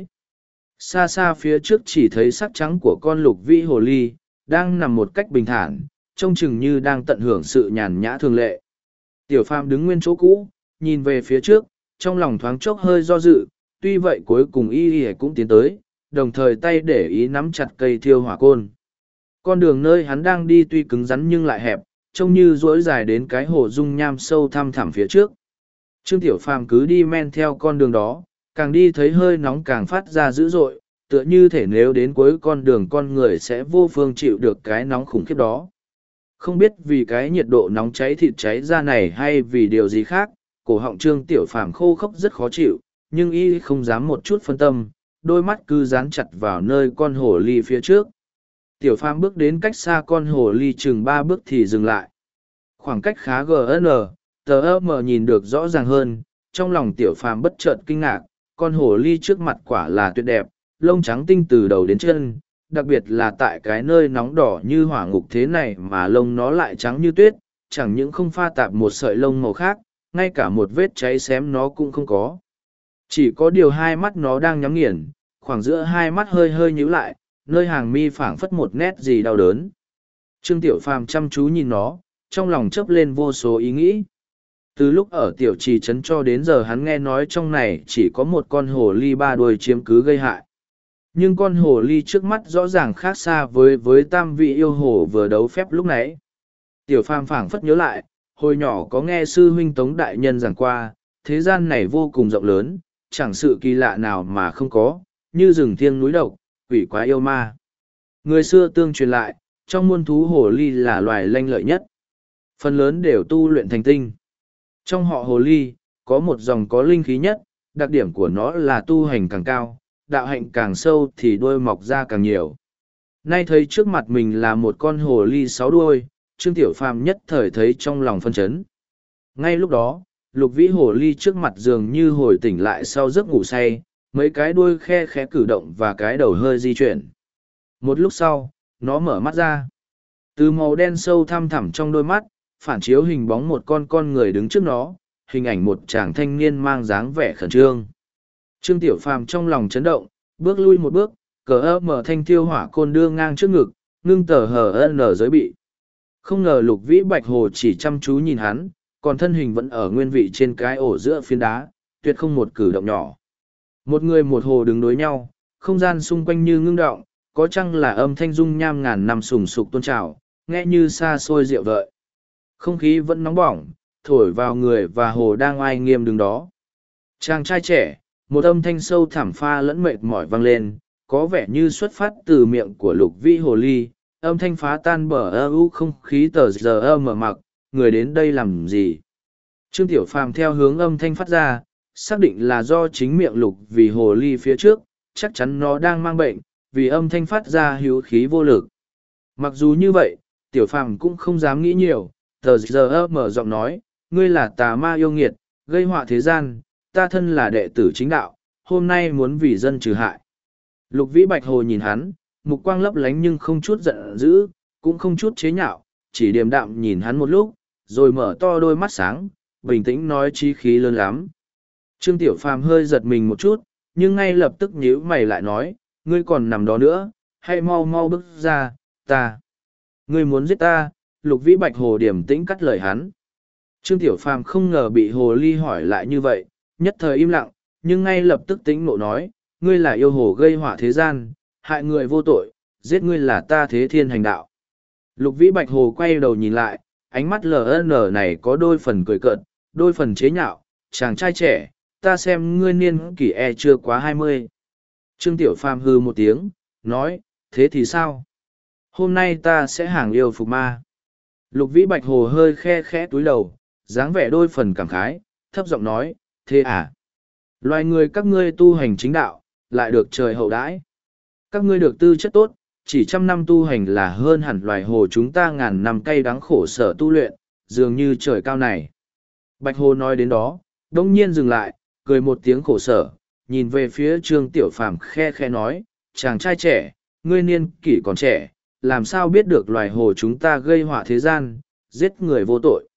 [SPEAKER 1] Xa xa phía trước chỉ thấy sắc trắng của con lục vĩ hồ ly, đang nằm một cách bình thản, trông chừng như đang tận hưởng sự nhàn nhã thường lệ. Tiểu Phàm đứng nguyên chỗ cũ, nhìn về phía trước, trong lòng thoáng chốc hơi do dự, tuy vậy cuối cùng y y cũng tiến tới, đồng thời tay để ý nắm chặt cây thiêu hỏa côn. Con đường nơi hắn đang đi tuy cứng rắn nhưng lại hẹp, trông như dỗi dài đến cái hồ dung nham sâu thăm thẳm phía trước. Trương Tiểu Phàm cứ đi men theo con đường đó, càng đi thấy hơi nóng càng phát ra dữ dội, tựa như thể nếu đến cuối con đường con người sẽ vô phương chịu được cái nóng khủng khiếp đó. Không biết vì cái nhiệt độ nóng cháy thịt cháy ra này hay vì điều gì khác, cổ họng trương tiểu phàm khô khốc rất khó chịu nhưng y không dám một chút phân tâm đôi mắt cứ dán chặt vào nơi con hồ ly phía trước tiểu phàm bước đến cách xa con hồ ly chừng ba bước thì dừng lại khoảng cách khá gn tờ ơ mờ nhìn được rõ ràng hơn trong lòng tiểu phàm bất chợt kinh ngạc con hồ ly trước mặt quả là tuyệt đẹp lông trắng tinh từ đầu đến chân đặc biệt là tại cái nơi nóng đỏ như hỏa ngục thế này mà lông nó lại trắng như tuyết chẳng những không pha tạp một sợi lông màu khác ngay cả một vết cháy xém nó cũng không có. Chỉ có điều hai mắt nó đang nhắm nghiền, khoảng giữa hai mắt hơi hơi nhíu lại, nơi hàng mi phảng phất một nét gì đau đớn. Trương Tiểu Phàm chăm chú nhìn nó, trong lòng chớp lên vô số ý nghĩ. Từ lúc ở tiểu trì trấn cho đến giờ hắn nghe nói trong này chỉ có một con hồ ly ba đuôi chiếm cứ gây hại. Nhưng con hồ ly trước mắt rõ ràng khác xa với với tam vị yêu hồ vừa đấu phép lúc nãy. Tiểu Phàm phảng phất nhớ lại, hồi nhỏ có nghe sư huynh Tống Đại Nhân giảng qua, thế gian này vô cùng rộng lớn, chẳng sự kỳ lạ nào mà không có, như rừng thiêng núi độc, quỷ quá yêu ma. Người xưa tương truyền lại, trong muôn thú hồ ly là loài lanh lợi nhất. Phần lớn đều tu luyện thành tinh. Trong họ hồ ly, có một dòng có linh khí nhất, đặc điểm của nó là tu hành càng cao, đạo hạnh càng sâu thì đuôi mọc ra càng nhiều. Nay thấy trước mặt mình là một con hồ ly sáu đuôi, Trương Tiểu Phàm nhất thời thấy trong lòng phân chấn. Ngay lúc đó, Lục Vĩ Hồ Ly trước mặt dường như hồi tỉnh lại sau giấc ngủ say, mấy cái đuôi khe khẽ cử động và cái đầu hơi di chuyển. Một lúc sau, nó mở mắt ra. Từ màu đen sâu thăm thẳm trong đôi mắt, phản chiếu hình bóng một con con người đứng trước nó, hình ảnh một chàng thanh niên mang dáng vẻ khẩn trương. Trương Tiểu Phàm trong lòng chấn động, bước lui một bước, cờ ơ mở thanh tiêu hỏa côn đưa ngang trước ngực, ngưng tờ hờ ân lờ giới bị. Không ngờ lục vĩ bạch hồ chỉ chăm chú nhìn hắn, còn thân hình vẫn ở nguyên vị trên cái ổ giữa phiến đá, tuyệt không một cử động nhỏ. Một người một hồ đứng đối nhau, không gian xung quanh như ngưng động, có chăng là âm thanh dung nham ngàn năm sùng sục tôn trào, nghe như xa xôi rượu vợi. Không khí vẫn nóng bỏng, thổi vào người và hồ đang oai nghiêm đứng đó. Chàng trai trẻ, một âm thanh sâu thảm pha lẫn mệt mỏi vang lên, có vẻ như xuất phát từ miệng của lục vĩ hồ ly, âm thanh phá tan bờ ơ u không khí tờ giờ ơ mở mặc, người đến đây làm gì? Trương Tiểu Phàm theo hướng âm thanh phát ra, xác định là do chính miệng lục vì hồ ly phía trước, chắc chắn nó đang mang bệnh, vì âm thanh phát ra hữu khí vô lực. Mặc dù như vậy, Tiểu Phàm cũng không dám nghĩ nhiều, tờ giờ ơ mở giọng nói, ngươi là tà ma yêu nghiệt, gây họa thế gian, ta thân là đệ tử chính đạo, hôm nay muốn vì dân trừ hại. Lục Vĩ Bạch Hồ nhìn hắn, mục quang lấp lánh nhưng không chút giận dữ, cũng không chút chế nhạo, chỉ điềm đạm nhìn hắn một lúc, rồi mở to đôi mắt sáng, bình tĩnh nói chí khí lớn lắm. Trương Tiểu Phàm hơi giật mình một chút, nhưng ngay lập tức nhíu mày lại nói, ngươi còn nằm đó nữa, hãy mau mau bước ra, ta. Ngươi muốn giết ta, Lục Vĩ Bạch Hồ điểm tĩnh cắt lời hắn. Trương Tiểu Phàm không ngờ bị Hồ Ly hỏi lại như vậy, nhất thời im lặng, nhưng ngay lập tức tĩnh nộ nói, ngươi là yêu hồ gây họa thế gian, Hại người vô tội, giết ngươi là ta thế thiên hành đạo. Lục vĩ bạch hồ quay đầu nhìn lại, ánh mắt LN này có đôi phần cười cợt, đôi phần chế nhạo, chàng trai trẻ, ta xem ngươi niên kỷ e chưa quá hai mươi. Trương Tiểu Phàm hư một tiếng, nói, thế thì sao? Hôm nay ta sẽ hàng yêu phục ma. Lục vĩ bạch hồ hơi khe khẽ túi đầu, dáng vẻ đôi phần cảm khái, thấp giọng nói, thế à? Loài người các ngươi tu hành chính đạo, lại được trời hậu đãi. Các ngươi được tư chất tốt, chỉ trăm năm tu hành là hơn hẳn loài hồ chúng ta ngàn năm cay đắng khổ sở tu luyện, dường như trời cao này. Bạch hồ nói đến đó, đông nhiên dừng lại, cười một tiếng khổ sở, nhìn về phía trương tiểu phàm khe khe nói, chàng trai trẻ, ngươi niên kỷ còn trẻ, làm sao biết được loài hồ chúng ta gây họa thế gian, giết người vô tội.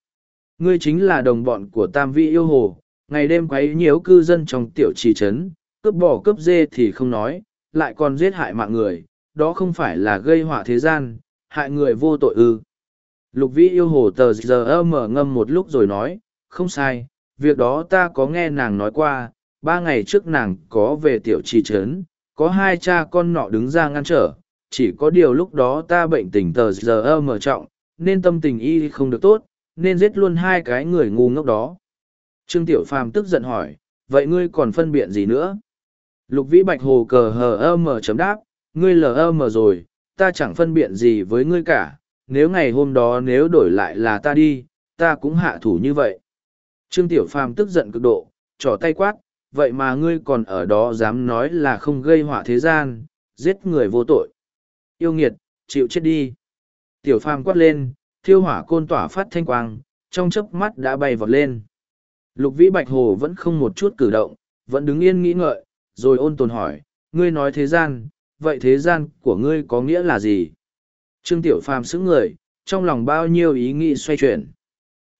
[SPEAKER 1] Ngươi chính là đồng bọn của tam vị yêu hồ, ngày đêm quấy nhiễu cư dân trong tiểu trì trấn, cướp bỏ cướp dê thì không nói, lại còn giết hại mạng người, đó không phải là gây họa thế gian, hại người vô tội ư. Lục vĩ yêu hồ tờ giờ mở ngâm một lúc rồi nói, không sai, việc đó ta có nghe nàng nói qua, ba ngày trước nàng có về tiểu trì trấn, có hai cha con nọ đứng ra ngăn trở, chỉ có điều lúc đó ta bệnh tình tờ giờ mở trọng, nên tâm tình y không được tốt, nên giết luôn hai cái người ngu ngốc đó. Trương Tiểu Phàm tức giận hỏi, vậy ngươi còn phân biện gì nữa? Lục vĩ bạch hồ cờ hờ ơ mờ chấm đáp, ngươi lờ ơ mờ rồi, ta chẳng phân biện gì với ngươi cả, nếu ngày hôm đó nếu đổi lại là ta đi, ta cũng hạ thủ như vậy. Trương Tiểu Phàm tức giận cực độ, trỏ tay quát, vậy mà ngươi còn ở đó dám nói là không gây họa thế gian, giết người vô tội. Yêu nghiệt, chịu chết đi. Tiểu Phàm quát lên, thiêu hỏa côn tỏa phát thanh quang, trong chớp mắt đã bay vọt lên. Lục Vĩ Bạch Hồ vẫn không một chút cử động, vẫn đứng yên nghĩ ngợi, rồi ôn tồn hỏi, ngươi nói thế gian, vậy thế gian của ngươi có nghĩa là gì? Trương Tiểu Phàm sững người, trong lòng bao nhiêu ý nghĩ xoay chuyển.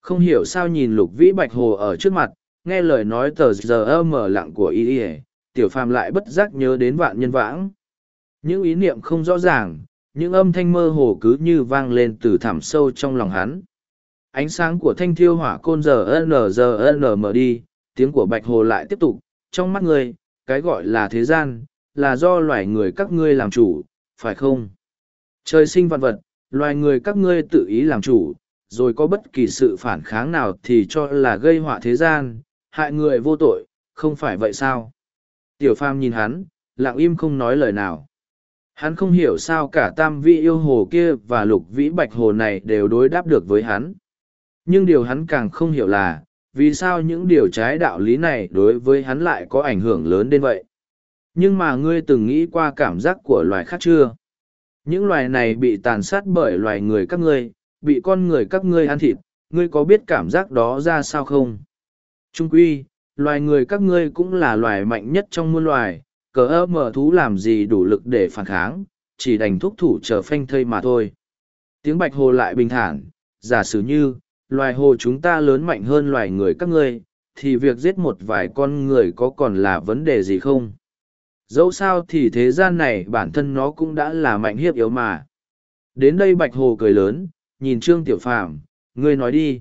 [SPEAKER 1] Không hiểu sao nhìn lục vĩ bạch hồ ở trước mặt, nghe lời nói tờ giờ mở lặng của y y tiểu phàm lại bất giác nhớ đến vạn nhân vãng. Những ý niệm không rõ ràng, những âm thanh mơ hồ cứ như vang lên từ thẳm sâu trong lòng hắn. Ánh sáng của thanh thiêu hỏa côn giờ n giờ n mở đi, tiếng của bạch hồ lại tiếp tục, trong mắt người, cái gọi là thế gian, là do loài người các ngươi làm chủ, phải không? Trời sinh vạn vật, loài người các ngươi tự ý làm chủ, rồi có bất kỳ sự phản kháng nào thì cho là gây họa thế gian, hại người vô tội, không phải vậy sao? Tiểu Phàm nhìn hắn, lặng im không nói lời nào. Hắn không hiểu sao cả tam vị yêu hồ kia và lục vĩ bạch hồ này đều đối đáp được với hắn. Nhưng điều hắn càng không hiểu là, vì sao những điều trái đạo lý này đối với hắn lại có ảnh hưởng lớn đến vậy nhưng mà ngươi từng nghĩ qua cảm giác của loài khác chưa những loài này bị tàn sát bởi loài người các ngươi bị con người các ngươi ăn thịt ngươi có biết cảm giác đó ra sao không trung quy loài người các ngươi cũng là loài mạnh nhất trong muôn loài cờ ơ mở thú làm gì đủ lực để phản kháng chỉ đành thúc thủ chờ phanh thây mà thôi tiếng bạch hồ lại bình thản giả sử như loài hồ chúng ta lớn mạnh hơn loài người các ngươi, thì việc giết một vài con người có còn là vấn đề gì không? Dẫu sao thì thế gian này bản thân nó cũng đã là mạnh hiếp yếu mà. Đến đây Bạch Hồ cười lớn, nhìn Trương Tiểu Phàm, ngươi nói đi.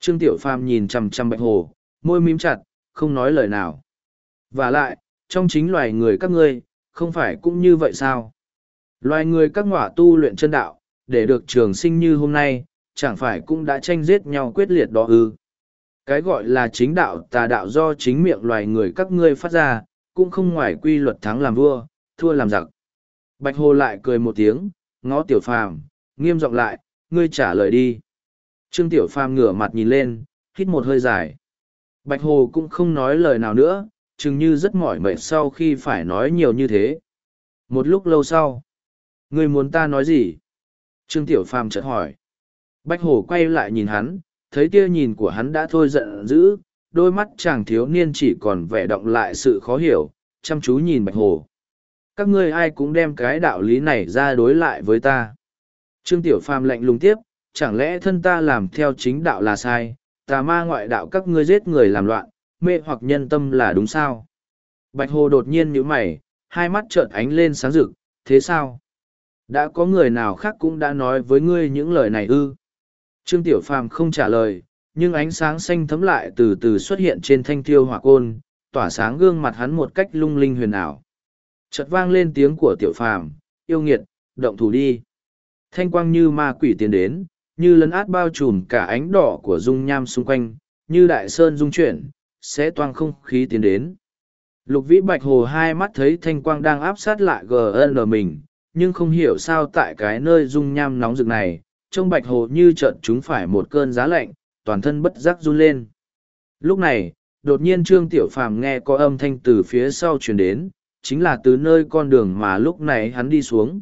[SPEAKER 1] Trương Tiểu Phàm nhìn chằm chằm Bạch Hồ, môi mím chặt, không nói lời nào. Và lại, trong chính loài người các ngươi, không phải cũng như vậy sao? Loài người các ngọa tu luyện chân đạo, để được trường sinh như hôm nay, chẳng phải cũng đã tranh giết nhau quyết liệt đó ư. Cái gọi là chính đạo tà đạo do chính miệng loài người các ngươi phát ra, cũng không ngoài quy luật thắng làm vua, thua làm giặc. Bạch Hồ lại cười một tiếng, ngó tiểu phàm, nghiêm giọng lại, ngươi trả lời đi. Trương tiểu phàm ngửa mặt nhìn lên, hít một hơi dài. Bạch Hồ cũng không nói lời nào nữa, chừng như rất mỏi mệt sau khi phải nói nhiều như thế. Một lúc lâu sau, ngươi muốn ta nói gì? Trương Tiểu Phàm chợt hỏi. Bách Hồ quay lại nhìn hắn, thấy tia nhìn của hắn đã thôi giận dữ, đôi mắt chàng thiếu niên chỉ còn vẻ động lại sự khó hiểu, chăm chú nhìn Bạch Hồ. Các ngươi ai cũng đem cái đạo lý này ra đối lại với ta. Trương Tiểu Phàm lạnh lùng tiếp, chẳng lẽ thân ta làm theo chính đạo là sai, tà ma ngoại đạo các ngươi giết người làm loạn, mê hoặc nhân tâm là đúng sao? Bạch Hồ đột nhiên nhíu mày, hai mắt trợn ánh lên sáng rực, thế sao? Đã có người nào khác cũng đã nói với ngươi những lời này ư? Trương Tiểu Phàm không trả lời, nhưng ánh sáng xanh thấm lại từ từ xuất hiện trên thanh tiêu hỏa côn, tỏa sáng gương mặt hắn một cách lung linh huyền ảo. Chợt vang lên tiếng của Tiểu Phàm, "Yêu nghiệt, động thủ đi." Thanh quang như ma quỷ tiến đến, như lấn át bao trùm cả ánh đỏ của dung nham xung quanh, như đại sơn dung chuyển, sẽ toang không khí tiến đến. Lục vĩ bạch hồ hai mắt thấy thanh quang đang áp sát lại GN mình, nhưng không hiểu sao tại cái nơi dung nham nóng rực này, trông bạch hồ như chợt chúng phải một cơn giá lạnh, toàn thân bất giác run lên. Lúc này, đột nhiên Trương Tiểu Phàm nghe có âm thanh từ phía sau truyền đến, chính là từ nơi con đường mà lúc này hắn đi xuống.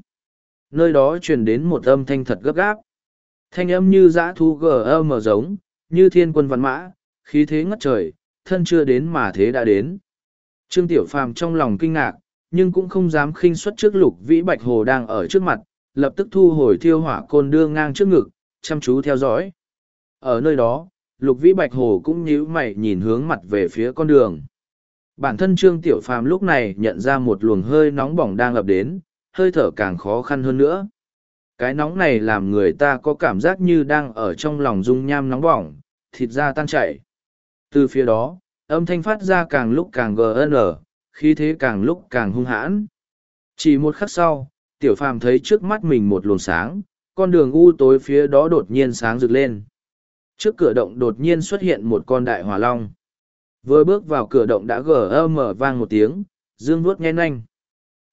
[SPEAKER 1] Nơi đó truyền đến một âm thanh thật gấp gáp. Thanh âm như dã thu gờ âm ở giống, như thiên quân văn mã, khí thế ngất trời, thân chưa đến mà thế đã đến. Trương Tiểu Phàm trong lòng kinh ngạc, nhưng cũng không dám khinh suất trước lục vĩ bạch hồ đang ở trước mặt, lập tức thu hồi thiêu hỏa côn đưa ngang trước ngực, chăm chú theo dõi. Ở nơi đó, Lục Vĩ Bạch Hồ cũng nhíu mày nhìn hướng mặt về phía con đường. Bản thân Trương Tiểu Phàm lúc này nhận ra một luồng hơi nóng bỏng đang ập đến, hơi thở càng khó khăn hơn nữa. Cái nóng này làm người ta có cảm giác như đang ở trong lòng dung nham nóng bỏng, thịt da tan chảy. Từ phía đó, âm thanh phát ra càng lúc càng gn, khí thế càng lúc càng hung hãn. Chỉ một khắc sau, tiểu phàm thấy trước mắt mình một luồng sáng, con đường u tối phía đó đột nhiên sáng rực lên. Trước cửa động đột nhiên xuất hiện một con đại hỏa long. Vừa bước vào cửa động đã gờ mở vang một tiếng, dương vuốt nhen nhanh.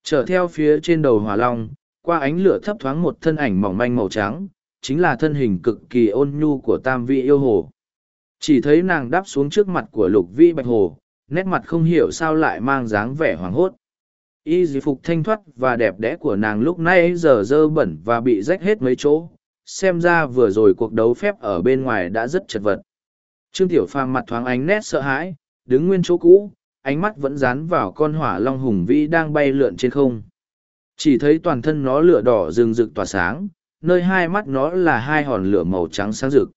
[SPEAKER 1] Trở theo phía trên đầu hỏa long, qua ánh lửa thấp thoáng một thân ảnh mỏng manh màu trắng, chính là thân hình cực kỳ ôn nhu của tam vị yêu hồ. Chỉ thấy nàng đáp xuống trước mặt của lục vi bạch hồ, nét mặt không hiểu sao lại mang dáng vẻ hoảng hốt y d phục thanh thoát và đẹp đẽ của nàng lúc nay giờ dơ bẩn và bị rách hết mấy chỗ xem ra vừa rồi cuộc đấu phép ở bên ngoài đã rất chật vật trương tiểu phàm mặt thoáng ánh nét sợ hãi đứng nguyên chỗ cũ ánh mắt vẫn dán vào con hỏa long hùng vĩ đang bay lượn trên không chỉ thấy toàn thân nó lửa đỏ rừng rực tỏa sáng nơi hai mắt nó là hai hòn lửa màu trắng sáng rực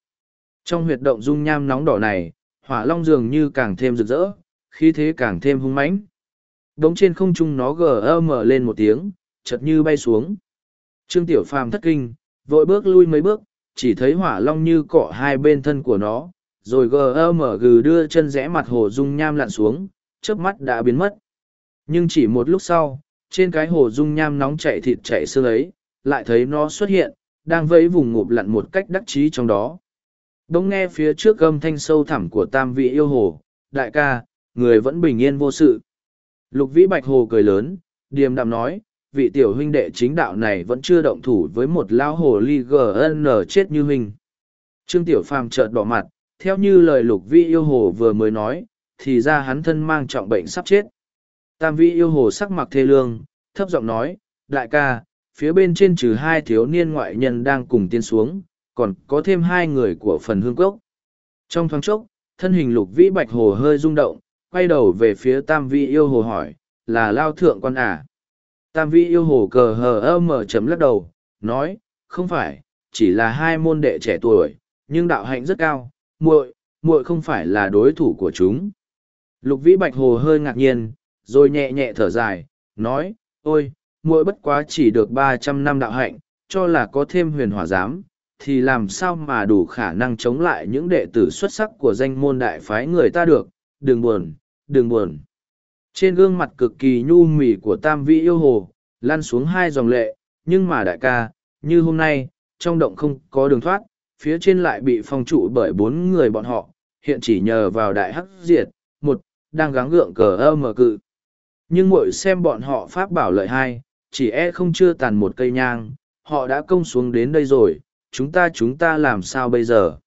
[SPEAKER 1] trong huyệt động dung nham nóng đỏ này hỏa long dường như càng thêm rực rỡ khí thế càng thêm hung mãnh đống trên không trung nó mở lên một tiếng, chật như bay xuống. Trương Tiểu Phàm thất kinh, vội bước lui mấy bước, chỉ thấy hỏa long như cọ hai bên thân của nó, rồi mở gừ đưa chân rẽ mặt hồ dung nham lặn xuống, chớp mắt đã biến mất. Nhưng chỉ một lúc sau, trên cái hồ dung nham nóng chảy thịt chảy xương ấy, lại thấy nó xuất hiện, đang vẫy vùng ngụp lặn một cách đắc chí trong đó. Đống nghe phía trước âm thanh sâu thẳm của tam vị yêu hồ, đại ca, người vẫn bình yên vô sự. Lục Vĩ Bạch Hồ cười lớn, điềm đạm nói, vị tiểu huynh đệ chính đạo này vẫn chưa động thủ với một lao hồ ly GN chết như huynh. Trương Tiểu Phàm chợt bỏ mặt, theo như lời Lục Vĩ yêu hồ vừa mới nói, thì ra hắn thân mang trọng bệnh sắp chết. Tam Vĩ yêu hồ sắc mặt thê lương, thấp giọng nói, đại ca, phía bên trên trừ hai thiếu niên ngoại nhân đang cùng tiến xuống, còn có thêm hai người của phần hương Quốc. Trong thoáng chốc, thân hình Lục Vĩ Bạch Hồ hơi rung động, quay đầu về phía tam vi yêu hồ hỏi là lao thượng quan à. tam vi yêu hồ cờ hờ ơ mờ chấm lắc đầu nói không phải chỉ là hai môn đệ trẻ tuổi nhưng đạo hạnh rất cao muội muội không phải là đối thủ của chúng lục vĩ bạch hồ hơi ngạc nhiên rồi nhẹ nhẹ thở dài nói ôi muội bất quá chỉ được ba trăm năm đạo hạnh cho là có thêm huyền hỏa giám thì làm sao mà đủ khả năng chống lại những đệ tử xuất sắc của danh môn đại phái người ta được đừng buồn đừng buồn. Trên gương mặt cực kỳ nhu mì của tam vị yêu hồ, lăn xuống hai dòng lệ, nhưng mà đại ca, như hôm nay, trong động không có đường thoát, phía trên lại bị phong trụ bởi bốn người bọn họ, hiện chỉ nhờ vào đại hắc diệt, một, đang gắng gượng cờ ơ mờ cự. Nhưng mội xem bọn họ pháp bảo lợi hai, chỉ e không chưa tàn một cây nhang, họ đã công xuống đến đây rồi, chúng ta chúng ta làm sao bây giờ?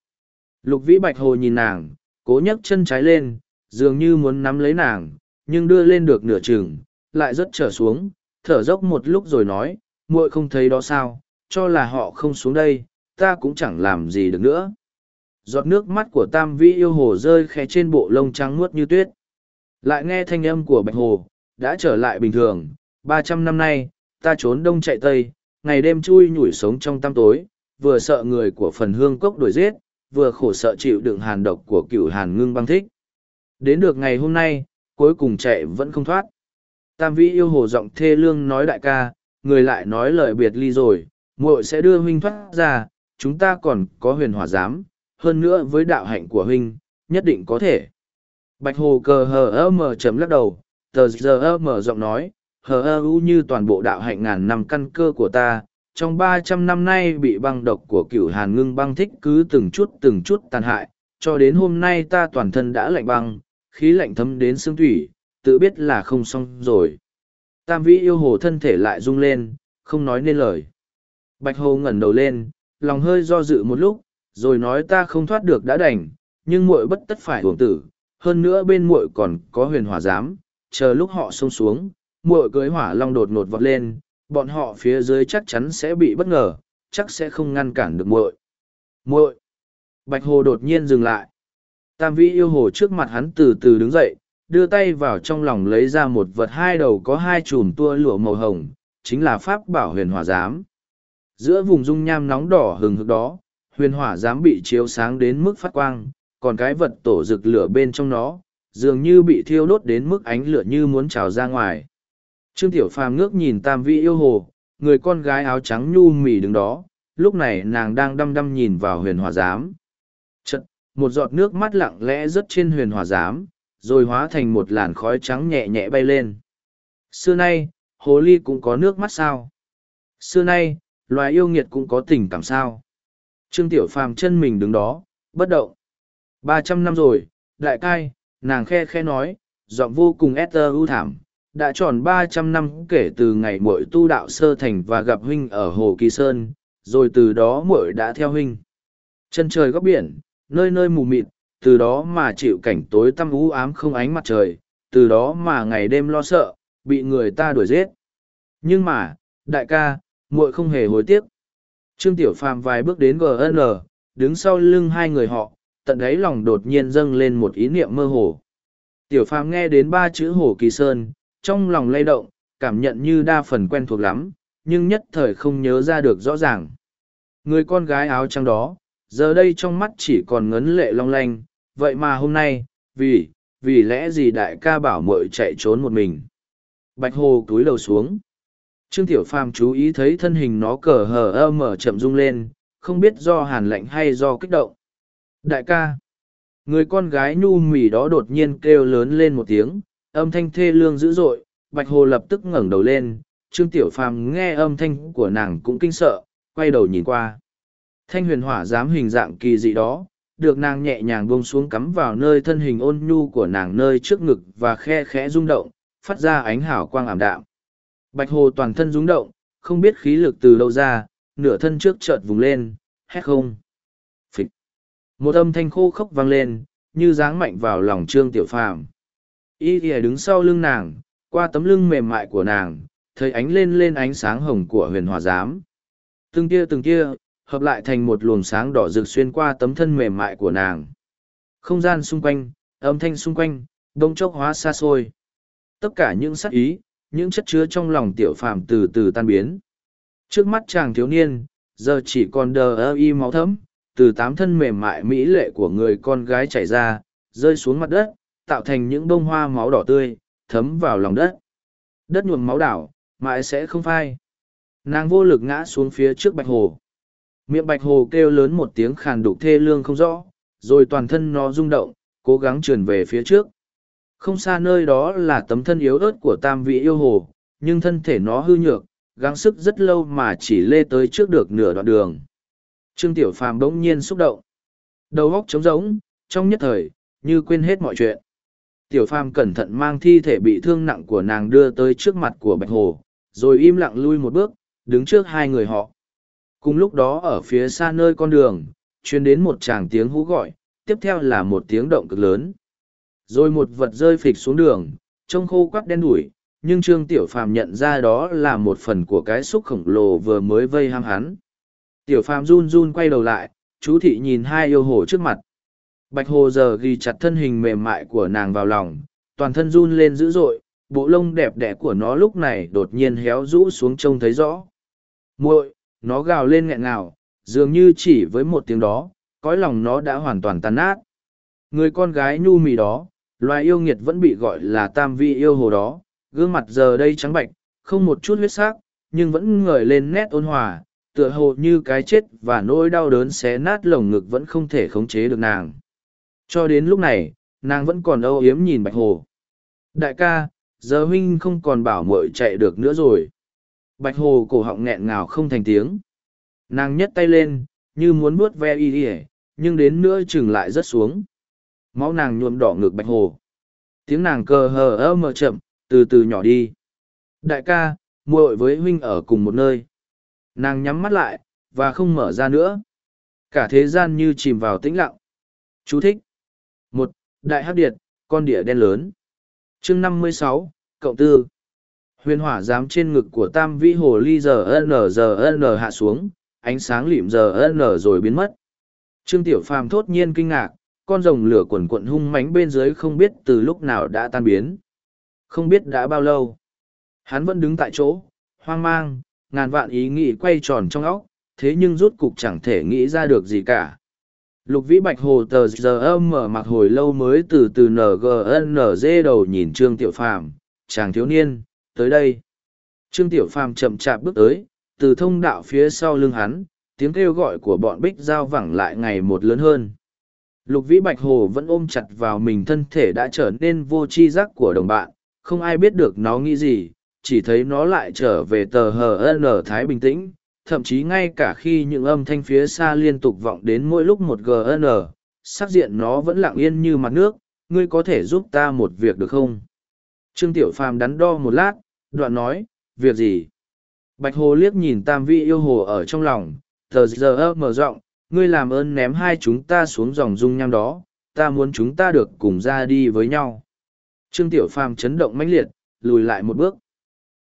[SPEAKER 1] Lục vĩ bạch hồ nhìn nàng, cố nhấc chân trái lên, dường như muốn nắm lấy nàng, nhưng đưa lên được nửa chừng, lại rất trở xuống, thở dốc một lúc rồi nói, muội không thấy đó sao, cho là họ không xuống đây, ta cũng chẳng làm gì được nữa. Giọt nước mắt của tam vĩ yêu hồ rơi khẽ trên bộ lông trắng muốt như tuyết. Lại nghe thanh âm của bạch hồ, đã trở lại bình thường, Ba trăm năm nay, ta trốn đông chạy tây, ngày đêm chui nhủi sống trong tăm tối, vừa sợ người của phần hương cốc đuổi giết, vừa khổ sợ chịu đựng hàn độc của cửu hàn ngưng băng thích. Đến được ngày hôm nay, cuối cùng chạy vẫn không thoát. Tam vĩ yêu hồ giọng thê lương nói đại ca, người lại nói lời biệt ly rồi, muội sẽ đưa huynh thoát ra, chúng ta còn có huyền hỏa giám, hơn nữa với đạo hạnh của huynh, nhất định có thể. Bạch hồ cờ hờ ơ mờ chấm lắc đầu, tờ giờ ơ mờ giọng nói, hờ ơ u như toàn bộ đạo hạnh ngàn năm căn cơ của ta, trong ba trăm năm nay bị băng độc của cửu hàn ngưng băng thích cứ từng chút từng chút tàn hại, cho đến hôm nay ta toàn thân đã lạnh băng, khí lạnh thấm đến xương thủy, tự biết là không xong rồi. Tam vĩ yêu hồ thân thể lại rung lên, không nói nên lời. Bạch hồ ngẩn đầu lên, lòng hơi do dự một lúc, rồi nói ta không thoát được đã đành, nhưng muội bất tất phải hưởng tử, hơn nữa bên muội còn có huyền hỏa giám, chờ lúc họ xông xuống, muội cưới hỏa long đột ngột vọt lên, bọn họ phía dưới chắc chắn sẽ bị bất ngờ, chắc sẽ không ngăn cản được muội. Muội. Bạch hồ đột nhiên dừng lại. Tam vĩ yêu hồ trước mặt hắn từ từ đứng dậy, đưa tay vào trong lòng lấy ra một vật hai đầu có hai chùm tua lụa màu hồng, chính là pháp bảo huyền hỏa giám. Giữa vùng dung nham nóng đỏ hừng hực đó, huyền hỏa giám bị chiếu sáng đến mức phát quang, còn cái vật tổ rực lửa bên trong nó, dường như bị thiêu đốt đến mức ánh lửa như muốn trào ra ngoài. Trương Tiểu Phàm ngước nhìn Tam Vĩ yêu hồ, người con gái áo trắng nhu mì đứng đó, lúc này nàng đang đăm đăm nhìn vào huyền hỏa giám. Trận một giọt nước mắt lặng lẽ rớt trên huyền hòa giám, rồi hóa thành một làn khói trắng nhẹ nhẹ bay lên. Xưa nay, hồ ly cũng có nước mắt sao? Xưa nay, loài yêu nghiệt cũng có tình cảm sao? Trương Tiểu Phàm chân mình đứng đó, bất động. ba trăm năm rồi, đại cai, nàng khe khe nói, giọng vô cùng ét tơ ưu thảm, đã tròn ba trăm năm kể từ ngày muội tu đạo sơ thành và gặp huynh ở Hồ Kỳ Sơn, rồi từ đó muội đã theo huynh. Chân trời góc biển, nơi nơi mù mịt, từ đó mà chịu cảnh tối tăm u ám không ánh mặt trời, từ đó mà ngày đêm lo sợ, bị người ta đuổi giết. Nhưng mà, đại ca, muội không hề hối tiếc. Trương Tiểu Phàm vài bước đến GN, đứng sau lưng hai người họ, tận đáy lòng đột nhiên dâng lên một ý niệm mơ hồ. Tiểu Phàm nghe đến ba chữ Hồ Kỳ Sơn, trong lòng lay động, cảm nhận như đa phần quen thuộc lắm, nhưng nhất thời không nhớ ra được rõ ràng. Người con gái áo trắng đó, giờ đây trong mắt chỉ còn ngấn lệ long lanh, vậy mà hôm nay, vì, vì lẽ gì đại ca bảo mội chạy trốn một mình. Bạch Hồ túi đầu xuống. Trương Tiểu Phàm chú ý thấy thân hình nó cờ hờ ơ mở chậm rung lên, không biết do hàn lạnh hay do kích động. Đại ca, người con gái nhu mì đó đột nhiên kêu lớn lên một tiếng, âm thanh thê lương dữ dội, Bạch Hồ lập tức ngẩng đầu lên, Trương Tiểu Phàm nghe âm thanh của nàng cũng kinh sợ, quay đầu nhìn qua. Thanh huyền hỏa dám hình dạng kỳ dị đó, được nàng nhẹ nhàng buông xuống cắm vào nơi thân hình ôn nhu của nàng nơi trước ngực và khe khẽ rung động, phát ra ánh hảo quang ảm đạm. Bạch hồ toàn thân rung động, không biết khí lực từ đâu ra, nửa thân trước chợt vùng lên, hét không. Phịch. Một âm thanh khô khốc vang lên, như dáng mạnh vào lòng trương tiểu phàm. Y thì đứng sau lưng nàng, qua tấm lưng mềm mại của nàng, thấy ánh lên lên ánh sáng hồng của huyền hòa giám. Từng kia từng kia, hợp lại thành một luồng sáng đỏ rực xuyên qua tấm thân mềm mại của nàng. Không gian xung quanh, âm thanh xung quanh, đông chốc hóa xa xôi. Tất cả những sắc ý, những chất chứa trong lòng tiểu phàm từ từ tan biến. Trước mắt chàng thiếu niên, giờ chỉ còn đờ ơ y máu thấm, từ tám thân mềm mại mỹ lệ của người con gái chảy ra, rơi xuống mặt đất, tạo thành những bông hoa máu đỏ tươi, thấm vào lòng đất. Đất nhuộm máu đảo, mãi sẽ không phai. Nàng vô lực ngã xuống phía trước bạch hồ miệng bạch hồ kêu lớn một tiếng khàn đục thê lương không rõ rồi toàn thân nó rung động cố gắng trườn về phía trước không xa nơi đó là tấm thân yếu ớt của tam vị yêu hồ nhưng thân thể nó hư nhược gắng sức rất lâu mà chỉ lê tới trước được nửa đoạn đường trương tiểu phàm bỗng nhiên xúc động đầu óc trống rỗng trong nhất thời như quên hết mọi chuyện tiểu phàm cẩn thận mang thi thể bị thương nặng của nàng đưa tới trước mặt của bạch hồ rồi im lặng lui một bước đứng trước hai người họ Cùng lúc đó ở phía xa nơi con đường, chuyên đến một chàng tiếng hú gọi, tiếp theo là một tiếng động cực lớn. Rồi một vật rơi phịch xuống đường, trông khô quắp đen đủi, nhưng Trương Tiểu Phàm nhận ra đó là một phần của cái xúc khổng lồ vừa mới vây ham hắn. Tiểu Phàm run run quay đầu lại, chú thị nhìn hai yêu hồ trước mặt. Bạch hồ giờ ghi chặt thân hình mềm mại của nàng vào lòng, toàn thân run lên dữ dội, bộ lông đẹp đẽ của nó lúc này đột nhiên héo rũ xuống trông thấy rõ. muội nó gào lên nghẹn ngào dường như chỉ với một tiếng đó cõi lòng nó đã hoàn toàn tan nát người con gái nhu mì đó loài yêu nghiệt vẫn bị gọi là tam vi yêu hồ đó gương mặt giờ đây trắng bạch không một chút huyết s á c nhưng vẫn ngời lên nét ôn hòa tựa hồ như cái chết và nỗi đau đớn xé nát lồng ngực vẫn không thể khống chế được nàng cho đến lúc này nàng vẫn còn âu yếm nhìn bạch hồ đại ca giờ huynh không còn bảo mội chạy được nữa rồi Bạch hồ cổ họng nghẹn ngào không thành tiếng. Nàng nhấc tay lên, như muốn vuốt ve y y nhưng đến nữa chừng lại rất xuống. Máu nàng nhuộm đỏ ngực bạch hồ. Tiếng nàng cờ hờ ơ mờ chậm, từ từ nhỏ đi. Đại ca, muội với huynh ở cùng một nơi. Nàng nhắm mắt lại, và không mở ra nữa. Cả thế gian như chìm vào tĩnh lặng. Chú thích. một Đại hắc điệt, con đĩa đen lớn. Chương năm mươi sáu cộng tư huyền hỏa dám trên ngực của tam vĩ hồ ly giờ n giờ n hạ xuống ánh sáng lịm giờ n rồi biến mất trương tiểu phàm thốt nhiên kinh ngạc con rồng lửa quần quận hung mánh bên dưới không biết từ lúc nào đã tan biến không biết đã bao lâu hắn vẫn đứng tại chỗ hoang mang ngàn vạn ý nghĩ quay tròn trong óc thế nhưng rút cục chẳng thể nghĩ ra được gì cả lục vĩ bạch hồ tờ giờ âm mở mặt hồi lâu mới từ từ ngnz đầu nhìn trương tiểu phàm chàng thiếu niên tới đây trương tiểu phàm chậm chạp bước tới từ thông đạo phía sau lưng hắn tiếng kêu gọi của bọn bích giao vẳng lại ngày một lớn hơn lục vĩ bạch hồ vẫn ôm chặt vào mình thân thể đã trở nên vô tri giác của đồng bạn không ai biết được nó nghĩ gì chỉ thấy nó lại trở về tờ hờ n thái bình tĩnh thậm chí ngay cả khi những âm thanh phía xa liên tục vọng đến mỗi lúc một gn sắc diện nó vẫn lặng yên như mặt nước ngươi có thể giúp ta một việc được không trương tiểu phàm đắn đo một lát đoạn nói, việc gì? Bạch Hồ liếc nhìn tam vị yêu hồ ở trong lòng, thờ giờ ơ mở rộng, ngươi làm ơn ném hai chúng ta xuống dòng dung nham đó, ta muốn chúng ta được cùng ra đi với nhau. Trương Tiểu Phàm chấn động mãnh liệt, lùi lại một bước.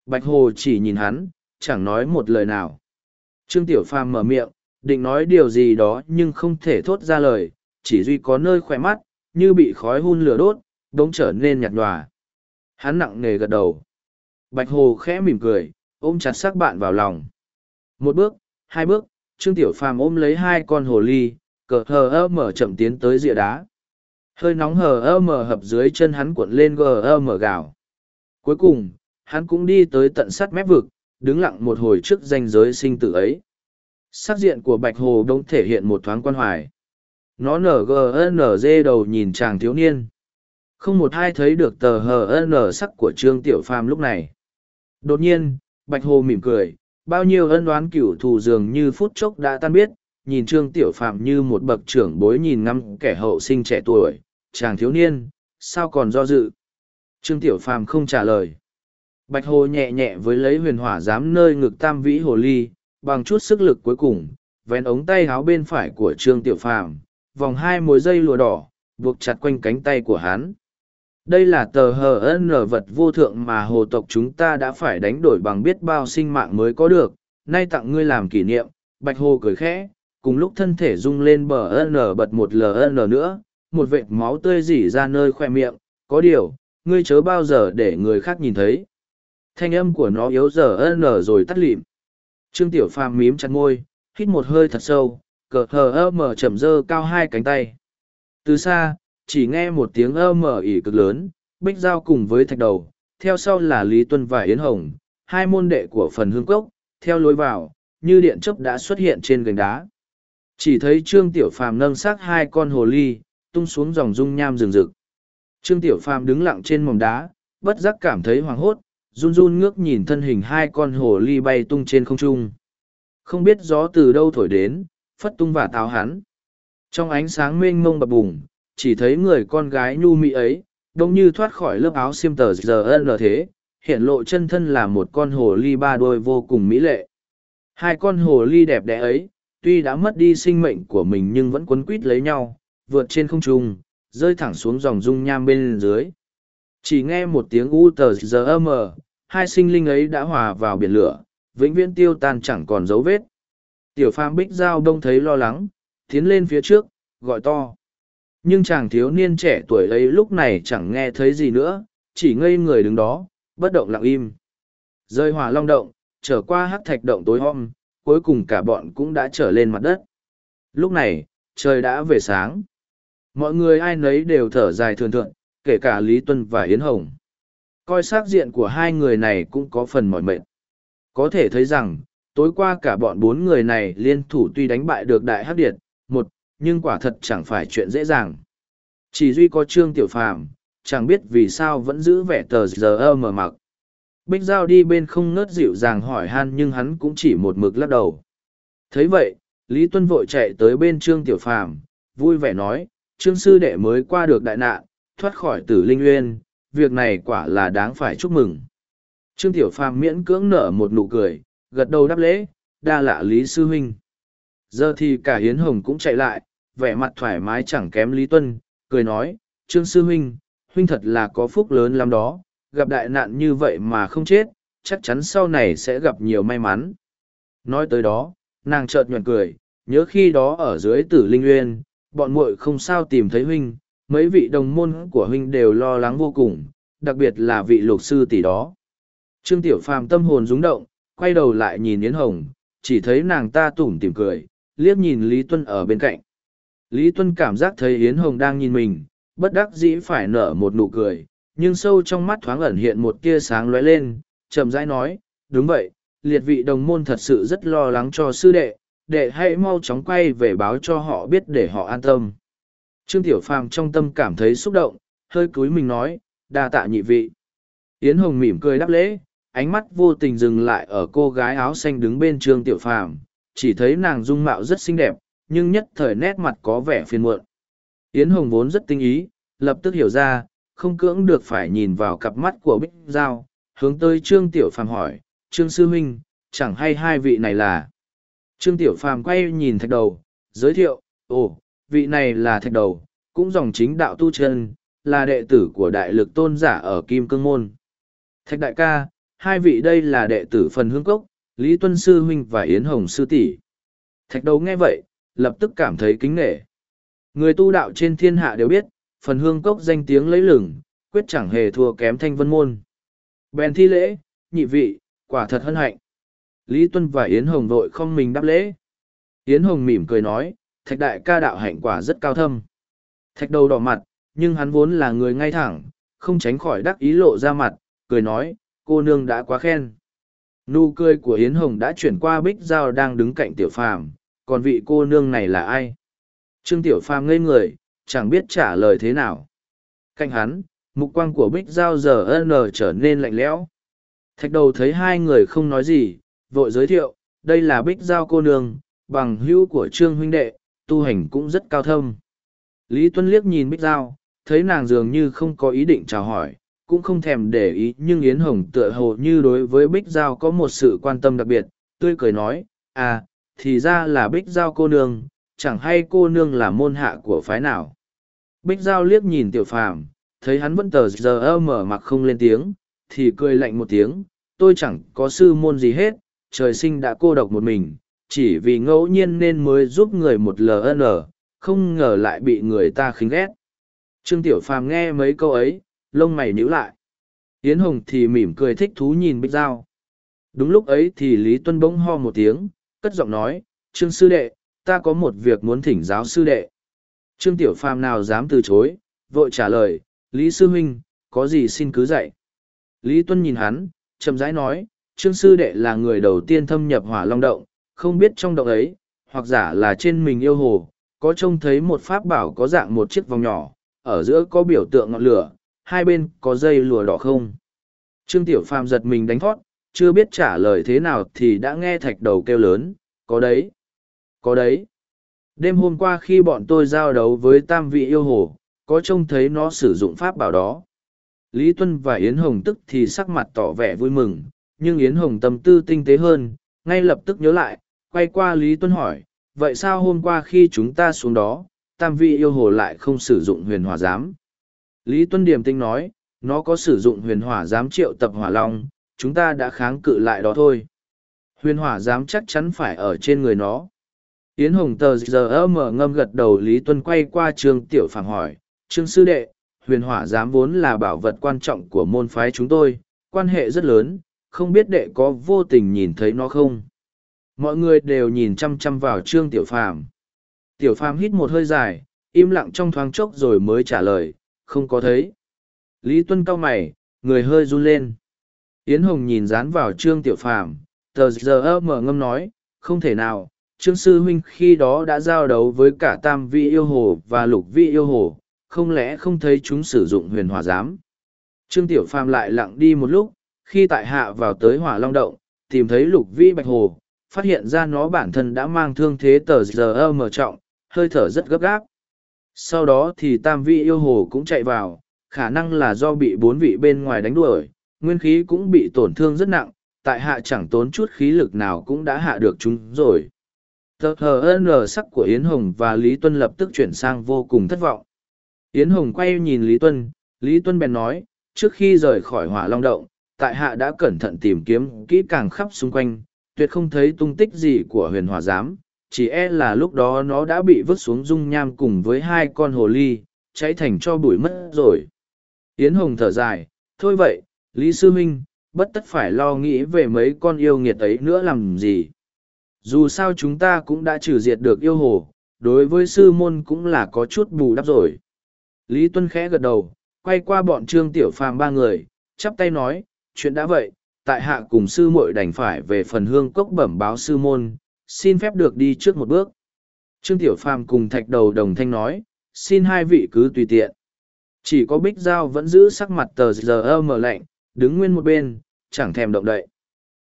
[SPEAKER 1] Bạch Hồ chỉ nhìn hắn, chẳng nói một lời nào. Trương Tiểu Phàm mở miệng, định nói điều gì đó nhưng không thể thốt ra lời, chỉ duy có nơi khỏe mắt, như bị khói hun lửa đốt, đống trở nên nhạt nhòa. Hắn nặng nề gật đầu. Bạch Hồ khẽ mỉm cười, ôm chặt xác bạn vào lòng. Một bước, hai bước, Trương Tiểu Phàm ôm lấy hai con hồ ly, cờ hờ ơ mở chậm tiến tới rìa đá. Hơi nóng hờ ơ mở hợp dưới chân hắn cuộn lên gờ ơ mở gào. Cuối cùng, hắn cũng đi tới tận sát mép vực, đứng lặng một hồi trước danh giới sinh tử ấy. Sắc diện của Bạch Hồ đông thể hiện một thoáng quan hoài. Nó nở gờ nở dê đầu nhìn chàng thiếu niên. Không một ai thấy được tờ hờ HN sắc của Trương Tiểu Phàm lúc này. Đột nhiên, Bạch Hồ mỉm cười, bao nhiêu ân đoán cửu thù dường như phút chốc đã tan biết, nhìn Trương Tiểu Phạm như một bậc trưởng bối nhìn ngắm kẻ hậu sinh trẻ tuổi, chàng thiếu niên, sao còn do dự. Trương Tiểu Phàm không trả lời. Bạch Hồ nhẹ nhẹ với lấy huyền hỏa dám nơi ngực tam vĩ hồ ly, bằng chút sức lực cuối cùng, vén ống tay háo bên phải của Trương Tiểu Phàm vòng hai mối dây lụa đỏ, buộc chặt quanh cánh tay của hắn đây là tờ hờ ân lờ vật vô thượng mà hồ tộc chúng ta đã phải đánh đổi bằng biết bao sinh mạng mới có được nay tặng ngươi làm kỷ niệm bạch hồ cười khẽ cùng lúc thân thể rung lên bờ ân lờ bật một lờ lờ nữa một vệt máu tươi dỉ ra nơi khoe miệng có điều ngươi chớ bao giờ để người khác nhìn thấy thanh âm của nó yếu giờ ân lờ rồi tắt lịm trương tiểu phàm mím chặt môi hít một hơi thật sâu cờ hờ ơ mờ chầm dơ cao hai cánh tay từ xa chỉ nghe một tiếng ơ mở ỉ cực lớn, bích giao cùng với thạch đầu, theo sau là Lý Tuân và Yến Hồng, hai môn đệ của phần hương cốc, theo lối vào, như điện chớp đã xuất hiện trên gành đá. Chỉ thấy Trương Tiểu Phàm nâng xác hai con hồ ly, tung xuống dòng dung nham rừng rực. Trương Tiểu Phàm đứng lặng trên mỏm đá, bất giác cảm thấy hoảng hốt, run run ngước nhìn thân hình hai con hồ ly bay tung trên không trung. Không biết gió từ đâu thổi đến, phất tung và táo hắn. Trong ánh sáng mênh mông bập bùng, chỉ thấy người con gái nhu mỹ ấy, đông như thoát khỏi lớp áo xiêm tờ giờ ân thế, hiện lộ chân thân là một con hồ ly ba đôi vô cùng mỹ lệ. Hai con hồ ly đẹp đẽ ấy, tuy đã mất đi sinh mệnh của mình nhưng vẫn quấn quít lấy nhau, vượt trên không trung, rơi thẳng xuống dòng dung nham bên dưới. Chỉ nghe một tiếng u tờ giờ âm mờ, hai sinh linh ấy đã hòa vào biển lửa, vĩnh viễn tiêu tan chẳng còn dấu vết. Tiểu phàm bích giao đông thấy lo lắng, tiến lên phía trước, gọi to nhưng chàng thiếu niên trẻ tuổi ấy lúc này chẳng nghe thấy gì nữa chỉ ngây người đứng đó bất động lặng im rơi hỏa long động trở qua hắc thạch động tối hôm cuối cùng cả bọn cũng đã trở lên mặt đất lúc này trời đã về sáng mọi người ai nấy đều thở dài thường thượng kể cả lý tuân và yến hồng coi s á c diện của hai người này cũng có phần mỏi mệt có thể thấy rằng tối qua cả bọn bốn người này liên thủ tuy đánh bại được đại hắc điệt nhưng quả thật chẳng phải chuyện dễ dàng. Chỉ duy có Trương Tiểu Phàm, chẳng biết vì sao vẫn giữ vẻ tờ giờ mở mặc. Bích Giao đi bên không ngớt dịu dàng hỏi han nhưng hắn cũng chỉ một mực lắc đầu. thấy vậy, Lý Tuân vội chạy tới bên Trương Tiểu Phàm, vui vẻ nói, Trương Sư Đệ mới qua được đại nạn, thoát khỏi tử linh uyên, việc này quả là đáng phải chúc mừng. Trương Tiểu Phàm miễn cưỡng nở một nụ cười, gật đầu đáp lễ, đa lạ Lý Sư Huynh. Giờ thì cả Hiến Hồng cũng chạy lại, vẻ mặt thoải mái chẳng kém Lý Tuân, cười nói, Trương Sư Huynh, Huynh thật là có phúc lớn lắm đó, gặp đại nạn như vậy mà không chết, chắc chắn sau này sẽ gặp nhiều may mắn. Nói tới đó, nàng chợt nhuận cười, nhớ khi đó ở dưới tử linh uyên, bọn muội không sao tìm thấy Huynh, mấy vị đồng môn của Huynh đều lo lắng vô cùng, đặc biệt là vị lục sư tỷ đó. Trương Tiểu Phàm tâm hồn rúng động, quay đầu lại nhìn Yến Hồng, chỉ thấy nàng ta tủm tỉm cười, liếc nhìn Lý Tuân ở bên cạnh. Lý Tuân cảm giác thấy Yến Hồng đang nhìn mình, bất đắc dĩ phải nở một nụ cười, nhưng sâu trong mắt thoáng ẩn hiện một tia sáng lóe lên, chậm rãi nói, đúng vậy, liệt vị đồng môn thật sự rất lo lắng cho sư đệ, đệ hãy mau chóng quay về báo cho họ biết để họ an tâm. Trương Tiểu Phàm trong tâm cảm thấy xúc động, hơi cúi mình nói, đa tạ nhị vị. Yến Hồng mỉm cười đáp lễ, ánh mắt vô tình dừng lại ở cô gái áo xanh đứng bên Trương Tiểu Phàm, chỉ thấy nàng dung mạo rất xinh đẹp, nhưng nhất thời nét mặt có vẻ phiền muộn. Yến Hồng vốn rất tinh ý, lập tức hiểu ra, không cưỡng được phải nhìn vào cặp mắt của Bích Giao, hướng tới Trương Tiểu Phàm hỏi, Trương Sư Minh, chẳng hay hai vị này là. Trương Tiểu Phàm quay nhìn thạch đầu, giới thiệu, ồ, vị này là thạch đầu, cũng dòng chính đạo tu chân, là đệ tử của đại lực tôn giả ở Kim Cương Môn. Thạch đại ca, hai vị đây là đệ tử phần hương cốc, Lý Tuân Sư Huynh và Yến Hồng Sư Tỷ. Thạch đầu nghe vậy, lập tức cảm thấy kính nghệ. Người tu đạo trên thiên hạ đều biết, phần hương cốc danh tiếng lấy lửng, quyết chẳng hề thua kém thanh vân môn. Bèn thi lễ, nhị vị, quả thật hân hạnh. Lý Tuân và Yến Hồng vội không mình đáp lễ. Yến Hồng mỉm cười nói, thạch đại ca đạo hạnh quả rất cao thâm. Thạch đầu đỏ mặt, nhưng hắn vốn là người ngay thẳng, không tránh khỏi đắc ý lộ ra mặt, cười nói, cô nương đã quá khen. Nụ cười của Yến Hồng đã chuyển qua bích dao đang đứng cạnh tiểu phàm, còn vị cô nương này là ai? Trương Tiểu pha ngây người, chẳng biết trả lời thế nào. Cạnh hắn, mục quang của Bích Giao giờ n trở nên lạnh lẽo. Thạch đầu thấy hai người không nói gì, vội giới thiệu, đây là Bích Giao cô nương, bằng hữu của Trương huynh đệ, tu hành cũng rất cao thâm. Lý Tuân liếc nhìn Bích Giao, thấy nàng dường như không có ý định chào hỏi, cũng không thèm để ý nhưng Yến Hồng tựa hồ như đối với Bích Giao có một sự quan tâm đặc biệt, tươi cười nói, à, thì ra là bích giao cô nương chẳng hay cô nương là môn hạ của phái nào bích giao liếc nhìn tiểu phàm thấy hắn vẫn tờ giờ ơ mở mặc không lên tiếng thì cười lạnh một tiếng tôi chẳng có sư môn gì hết trời sinh đã cô độc một mình chỉ vì ngẫu nhiên nên mới giúp người một ln không ngờ lại bị người ta khinh ghét trương tiểu phàm nghe mấy câu ấy lông mày nhíu lại yến hồng thì mỉm cười thích thú nhìn bích giao đúng lúc ấy thì lý tuân bỗng ho một tiếng cất giọng nói, Trương Sư Đệ, ta có một việc muốn thỉnh giáo Sư Đệ. Trương Tiểu Phàm nào dám từ chối, vội trả lời, Lý Sư Huynh, có gì xin cứ dạy. Lý Tuân nhìn hắn, chậm rãi nói, Trương Sư Đệ là người đầu tiên thâm nhập hỏa long động, không biết trong động ấy, hoặc giả là trên mình yêu hồ, có trông thấy một pháp bảo có dạng một chiếc vòng nhỏ, ở giữa có biểu tượng ngọn lửa, hai bên có dây lùa đỏ không. Trương Tiểu Phàm giật mình đánh thoát chưa biết trả lời thế nào thì đã nghe thạch đầu kêu lớn, có đấy, có đấy. Đêm hôm qua khi bọn tôi giao đấu với tam vị yêu hồ, có trông thấy nó sử dụng pháp bảo đó. Lý Tuân và Yến Hồng tức thì sắc mặt tỏ vẻ vui mừng, nhưng Yến Hồng tâm tư tinh tế hơn, ngay lập tức nhớ lại, quay qua Lý Tuân hỏi, vậy sao hôm qua khi chúng ta xuống đó, tam vị yêu hồ lại không sử dụng huyền hỏa giám? Lý Tuân điềm tinh nói, nó có sử dụng huyền hỏa giám triệu tập hỏa long, chúng ta đã kháng cự lại đó thôi huyền hỏa dám chắc chắn phải ở trên người nó yến hồng tờ giờ ơ mở ngâm gật đầu lý tuân quay qua trương tiểu phàm hỏi trương sư đệ huyền hỏa dám vốn là bảo vật quan trọng của môn phái chúng tôi quan hệ rất lớn không biết đệ có vô tình nhìn thấy nó không mọi người đều nhìn chăm chăm vào trương tiểu phàm tiểu phàm hít một hơi dài im lặng trong thoáng chốc rồi mới trả lời không có thấy lý tuân cau mày người hơi run lên Yến Hồng nhìn dán vào Trương Tiểu Phàm, tờ giờ mở ngâm nói, không thể nào, Trương Sư Huynh khi đó đã giao đấu với cả Tam Vi Yêu Hồ và Lục Vi Yêu Hồ, không lẽ không thấy chúng sử dụng huyền hỏa giám. Trương Tiểu Phàm lại lặng đi một lúc, khi tại hạ vào tới hỏa long động, tìm thấy Lục Vi Bạch Hồ, phát hiện ra nó bản thân đã mang thương thế tờ giờ mở trọng, hơi thở rất gấp gáp. Sau đó thì Tam Vi Yêu Hồ cũng chạy vào, khả năng là do bị bốn vị bên ngoài đánh đuổi nguyên khí cũng bị tổn thương rất nặng, tại hạ chẳng tốn chút khí lực nào cũng đã hạ được chúng rồi. Tờ HN sắc của Yến Hồng và Lý Tuân lập tức chuyển sang vô cùng thất vọng. Yến Hồng quay nhìn Lý Tuân, Lý Tuân bèn nói, trước khi rời khỏi hỏa long động, tại hạ đã cẩn thận tìm kiếm kỹ càng khắp xung quanh, tuyệt không thấy tung tích gì của huyền hỏa giám, chỉ e là lúc đó nó đã bị vứt xuống dung nham cùng với hai con hồ ly, cháy thành cho bụi mất rồi. Yến Hồng thở dài, thôi vậy, Lý Sư Minh, bất tất phải lo nghĩ về mấy con yêu nghiệt ấy nữa làm gì. Dù sao chúng ta cũng đã trừ diệt được yêu hồ, đối với sư môn cũng là có chút bù đắp rồi. Lý Tuân khẽ gật đầu, quay qua bọn Trương Tiểu Phàm ba người, chắp tay nói, chuyện đã vậy, tại hạ cùng sư muội đành phải về phần hương cốc bẩm báo sư môn, xin phép được đi trước một bước. Trương Tiểu Phàm cùng thạch đầu đồng thanh nói, xin hai vị cứ tùy tiện. Chỉ có Bích Giao vẫn giữ sắc mặt tờ giờ mở lạnh, đứng nguyên một bên, chẳng thèm động đậy.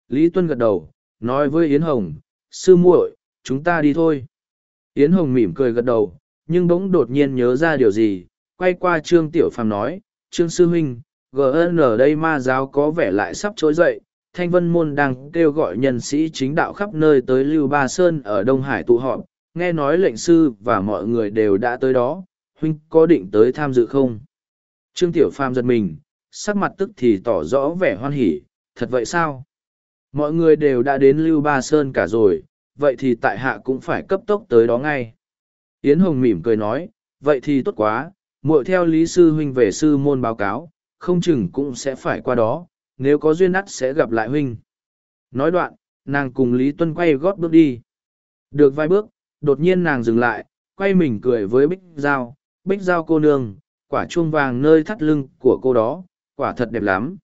[SPEAKER 1] Lý Tuân gật đầu, nói với Yến Hồng, sư muội, chúng ta đi thôi. Yến Hồng mỉm cười gật đầu, nhưng bỗng đột nhiên nhớ ra điều gì, quay qua Trương Tiểu Phàm nói, Trương Sư Huynh, GN ở đây ma giáo có vẻ lại sắp trỗi dậy, Thanh Vân Môn đang kêu gọi nhân sĩ chính đạo khắp nơi tới Lưu Ba Sơn ở Đông Hải tụ họp, nghe nói lệnh sư và mọi người đều đã tới đó, Huynh có định tới tham dự không? Trương Tiểu Phàm giật mình, sắc mặt tức thì tỏ rõ vẻ hoan hỉ, thật vậy sao? Mọi người đều đã đến Lưu Ba Sơn cả rồi, vậy thì tại hạ cũng phải cấp tốc tới đó ngay. Yến Hồng mỉm cười nói, vậy thì tốt quá, muội theo Lý Sư Huynh về sư môn báo cáo, không chừng cũng sẽ phải qua đó, nếu có duyên nắt sẽ gặp lại Huynh. Nói đoạn, nàng cùng Lý Tuân quay gót bước đi. Được vài bước, đột nhiên nàng dừng lại, quay mình cười với Bích Giao, Bích Giao cô nương, quả chuông vàng nơi thắt lưng của cô đó, quả thật đẹp lắm.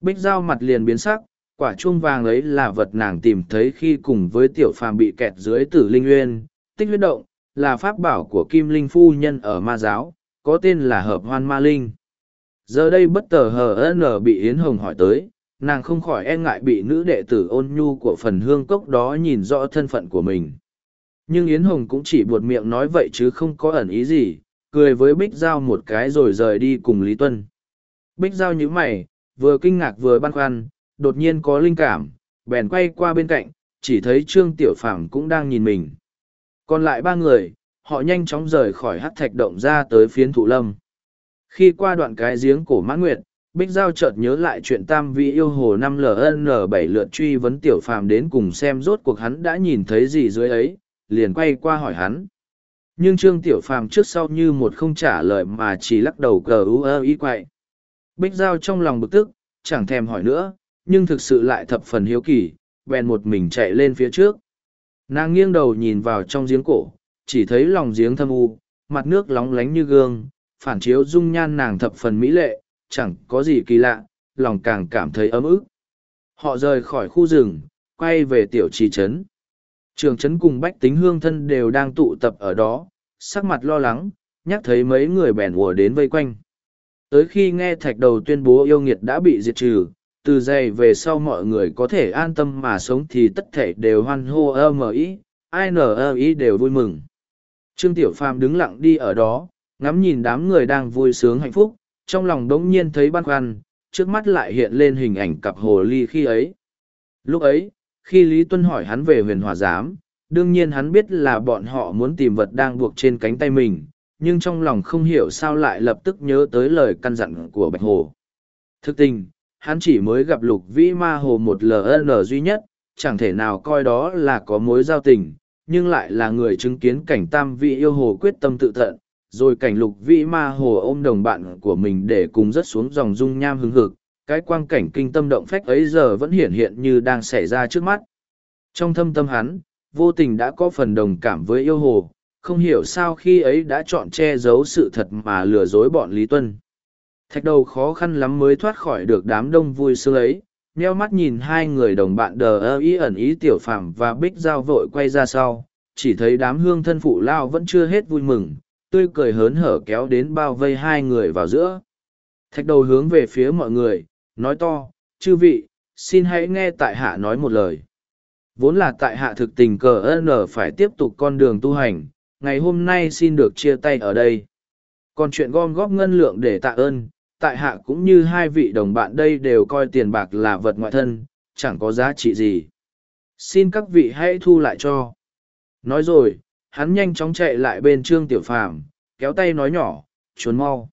[SPEAKER 1] Bích Giao mặt liền biến sắc, quả chuông vàng ấy là vật nàng tìm thấy khi cùng với tiểu phàm bị kẹt dưới tử linh uyên, tích huyết động, là pháp bảo của kim linh phu nhân ở ma giáo, có tên là hợp hoan ma linh. Giờ đây bất tờ hờ HN bị Yến Hồng hỏi tới, nàng không khỏi e ngại bị nữ đệ tử ôn nhu của phần hương cốc đó nhìn rõ thân phận của mình. Nhưng Yến Hồng cũng chỉ buột miệng nói vậy chứ không có ẩn ý gì, cười với Bích Giao một cái rồi rời đi cùng Lý Tuân. Bích Giao nhíu mày, vừa kinh ngạc vừa băn khoăn, đột nhiên có linh cảm, bèn quay qua bên cạnh, chỉ thấy Trương Tiểu Phàm cũng đang nhìn mình. Còn lại ba người, họ nhanh chóng rời khỏi hắc thạch động ra tới phiến thụ lâm. Khi qua đoạn cái giếng cổ mãn nguyệt, Bích Giao chợt nhớ lại chuyện tam Vi yêu hồ 5LN7 lượt truy vấn Tiểu Phàm đến cùng xem rốt cuộc hắn đã nhìn thấy gì dưới ấy, liền quay qua hỏi hắn. Nhưng Trương Tiểu Phàm trước sau như một không trả lời mà chỉ lắc đầu cờ ú ơ ý quậy. Bích Giao trong lòng bực tức, chẳng thèm hỏi nữa, nhưng thực sự lại thập phần hiếu kỳ, bèn một mình chạy lên phía trước. Nàng nghiêng đầu nhìn vào trong giếng cổ, chỉ thấy lòng giếng thâm u, mặt nước lóng lánh như gương, phản chiếu dung nhan nàng thập phần mỹ lệ, chẳng có gì kỳ lạ, lòng càng cảm thấy ấm ức. Họ rời khỏi khu rừng, quay về tiểu trì trấn. Trường trấn cùng bách tính hương thân đều đang tụ tập ở đó, sắc mặt lo lắng, nhắc thấy mấy người bèn ùa đến vây quanh tới khi nghe thạch đầu tuyên bố yêu nghiệt đã bị diệt trừ từ giây về sau mọi người có thể an tâm mà sống thì tất thể đều hoan hô ơ mờ ý ai nờ ơ ý đều vui mừng trương tiểu phàm đứng lặng đi ở đó ngắm nhìn đám người đang vui sướng hạnh phúc trong lòng đống nhiên thấy băn khoăn trước mắt lại hiện lên hình ảnh cặp hồ ly khi ấy lúc ấy khi lý tuân hỏi hắn về huyền hòa giám đương nhiên hắn biết là bọn họ muốn tìm vật đang buộc trên cánh tay mình nhưng trong lòng không hiểu sao lại lập tức nhớ tới lời căn dặn của Bạch Hồ. Thực tình, hắn chỉ mới gặp lục vĩ ma hồ một LN duy nhất, chẳng thể nào coi đó là có mối giao tình, nhưng lại là người chứng kiến cảnh tam vị yêu hồ quyết tâm tự thận, rồi cảnh lục vĩ ma hồ ôm đồng bạn của mình để cùng rớt xuống dòng dung nham hưng hực, cái quang cảnh kinh tâm động phách ấy giờ vẫn hiển hiện như đang xảy ra trước mắt. Trong thâm tâm hắn, vô tình đã có phần đồng cảm với yêu hồ, không hiểu sao khi ấy đã chọn che giấu sự thật mà lừa dối bọn Lý Tuân. Thạch đầu khó khăn lắm mới thoát khỏi được đám đông vui sướng ấy, nheo mắt nhìn hai người đồng bạn đờ ơ ý ẩn ý tiểu phàm và bích giao vội quay ra sau, chỉ thấy đám hương thân phụ lao vẫn chưa hết vui mừng, tươi cười hớn hở kéo đến bao vây hai người vào giữa. Thạch đầu hướng về phía mọi người, nói to, chư vị, xin hãy nghe tại hạ nói một lời. Vốn là tại hạ thực tình cờ ơn phải tiếp tục con đường tu hành, ngày hôm nay xin được chia tay ở đây. Còn chuyện gom góp ngân lượng để tạ ơn, tại hạ cũng như hai vị đồng bạn đây đều coi tiền bạc là vật ngoại thân, chẳng có giá trị gì. Xin các vị hãy thu lại cho. Nói rồi, hắn nhanh chóng chạy lại bên Trương Tiểu Phàm, kéo tay nói nhỏ, trốn mau.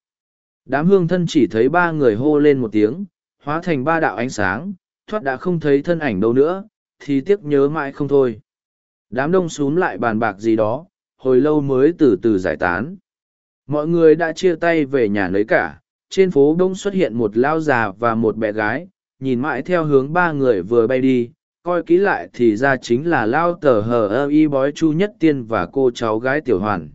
[SPEAKER 1] Đám hương thân chỉ thấy ba người hô lên một tiếng, hóa thành ba đạo ánh sáng, thoát đã không thấy thân ảnh đâu nữa, thì tiếc nhớ mãi không thôi. Đám đông xúm lại bàn bạc gì đó, hồi lâu mới từ từ giải tán. Mọi người đã chia tay về nhà lấy cả, trên phố đông xuất hiện một lao già và một bé gái, nhìn mãi theo hướng ba người vừa bay đi, coi kỹ lại thì ra chính là lao tờ hờ ơ y bói Chu Nhất Tiên và cô cháu gái Tiểu Hoàn.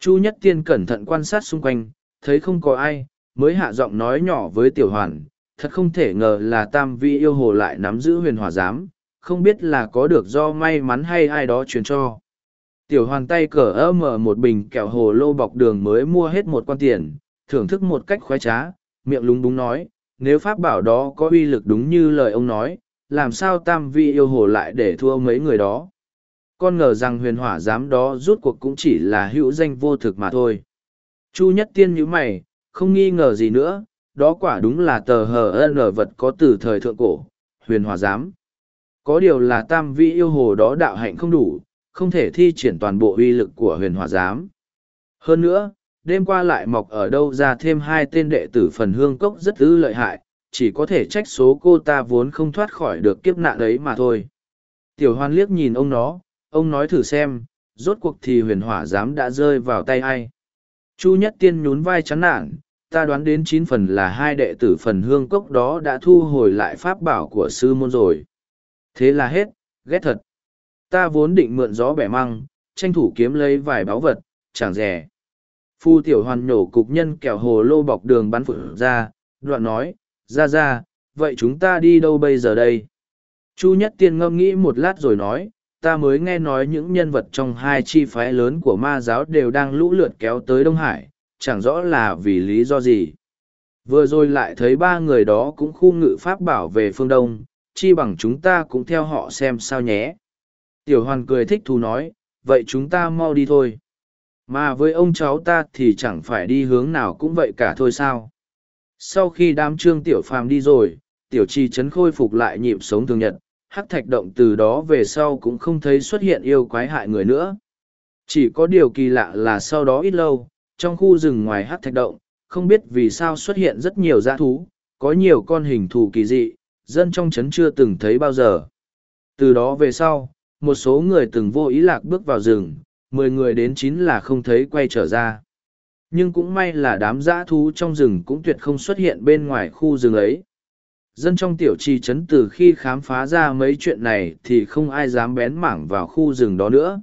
[SPEAKER 1] Chu Nhất Tiên cẩn thận quan sát xung quanh, thấy không có ai, mới hạ giọng nói nhỏ với Tiểu Hoàn, thật không thể ngờ là tam vi yêu hồ lại nắm giữ huyền hỏa giám, không biết là có được do may mắn hay ai đó truyền cho. Tiểu hoàn tay cờ ơ mở một bình kẹo hồ lô bọc đường mới mua hết một quan tiền, thưởng thức một cách khoái trá, miệng lúng búng nói, nếu pháp bảo đó có uy lực đúng như lời ông nói, làm sao tam vi yêu hồ lại để thua mấy người đó. Con ngờ rằng huyền hỏa giám đó rút cuộc cũng chỉ là hữu danh vô thực mà thôi. Chu nhất tiên như mày, không nghi ngờ gì nữa, đó quả đúng là tờ hờ ân vật có từ thời thượng cổ, huyền hỏa giám. Có điều là tam vi yêu hồ đó đạo hạnh không đủ, không thể thi triển toàn bộ uy lực của huyền hòa giám. Hơn nữa, đêm qua lại mọc ở đâu ra thêm hai tên đệ tử phần hương cốc rất ư lợi hại, chỉ có thể trách số cô ta vốn không thoát khỏi được kiếp nạn ấy mà thôi. Tiểu hoan liếc nhìn ông nó, ông nói thử xem, rốt cuộc thì huyền hỏa giám đã rơi vào tay ai. Chu nhất tiên nhún vai chán nản, ta đoán đến chín phần là hai đệ tử phần hương cốc đó đã thu hồi lại pháp bảo của sư môn rồi. Thế là hết, ghét thật ta vốn định mượn gió bẻ măng, tranh thủ kiếm lấy vài báu vật, chẳng rẻ. Phu tiểu hoàn nhổ cục nhân kẹo hồ lô bọc đường bắn phụ ra, đoạn nói, ra ra, vậy chúng ta đi đâu bây giờ đây? Chu nhất tiên ngâm nghĩ một lát rồi nói, ta mới nghe nói những nhân vật trong hai chi phái lớn của ma giáo đều đang lũ lượt kéo tới Đông Hải, chẳng rõ là vì lý do gì. Vừa rồi lại thấy ba người đó cũng khu ngự pháp bảo về phương Đông, chi bằng chúng ta cũng theo họ xem sao nhé. Tiểu hoàn cười thích thú nói, vậy chúng ta mau đi thôi. Mà với ông cháu ta thì chẳng phải đi hướng nào cũng vậy cả thôi sao. Sau khi đám trương tiểu phàm đi rồi, tiểu trì chấn khôi phục lại nhịp sống thường nhật, hắc thạch động từ đó về sau cũng không thấy xuất hiện yêu quái hại người nữa. Chỉ có điều kỳ lạ là sau đó ít lâu, trong khu rừng ngoài Hát thạch động, không biết vì sao xuất hiện rất nhiều dã thú, có nhiều con hình thù kỳ dị, dân trong trấn chưa từng thấy bao giờ. Từ đó về sau, một số người từng vô ý lạc bước vào rừng, mười người đến chín là không thấy quay trở ra. Nhưng cũng may là đám dã thú trong rừng cũng tuyệt không xuất hiện bên ngoài khu rừng ấy. Dân trong tiểu trì trấn từ khi khám phá ra mấy chuyện này thì không ai dám bén mảng vào khu rừng đó nữa.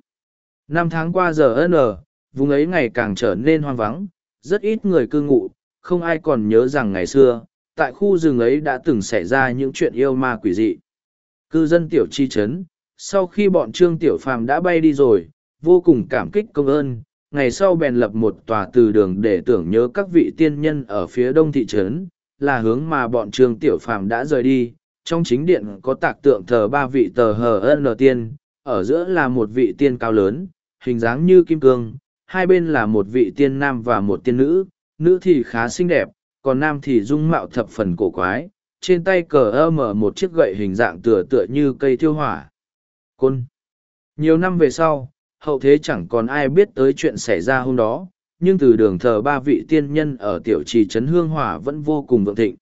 [SPEAKER 1] Năm tháng qua giờ n, ờ, vùng ấy ngày càng trở nên hoang vắng, rất ít người cư ngụ, không ai còn nhớ rằng ngày xưa, tại khu rừng ấy đã từng xảy ra những chuyện yêu ma quỷ dị. Cư dân tiểu chi trấn, sau khi bọn Trương Tiểu Phàm đã bay đi rồi, vô cùng cảm kích công ơn, ngày sau bèn lập một tòa từ đường để tưởng nhớ các vị tiên nhân ở phía đông thị trấn, là hướng mà bọn Trương Tiểu Phàm đã rời đi. Trong chính điện có tạc tượng thờ ba vị tờ hờ N tiên, ở giữa là một vị tiên cao lớn, hình dáng như kim cương, hai bên là một vị tiên nam và một tiên nữ, nữ thì khá xinh đẹp, còn nam thì dung mạo thập phần cổ quái, trên tay cờ ơ mở một chiếc gậy hình dạng tựa tựa như cây thiêu hỏa, Côn. Nhiều năm về sau, hậu thế chẳng còn ai biết tới chuyện xảy ra hôm đó, nhưng từ đường thờ ba vị tiên nhân ở tiểu trì trấn Hương Hỏa vẫn vô cùng vượng thịnh.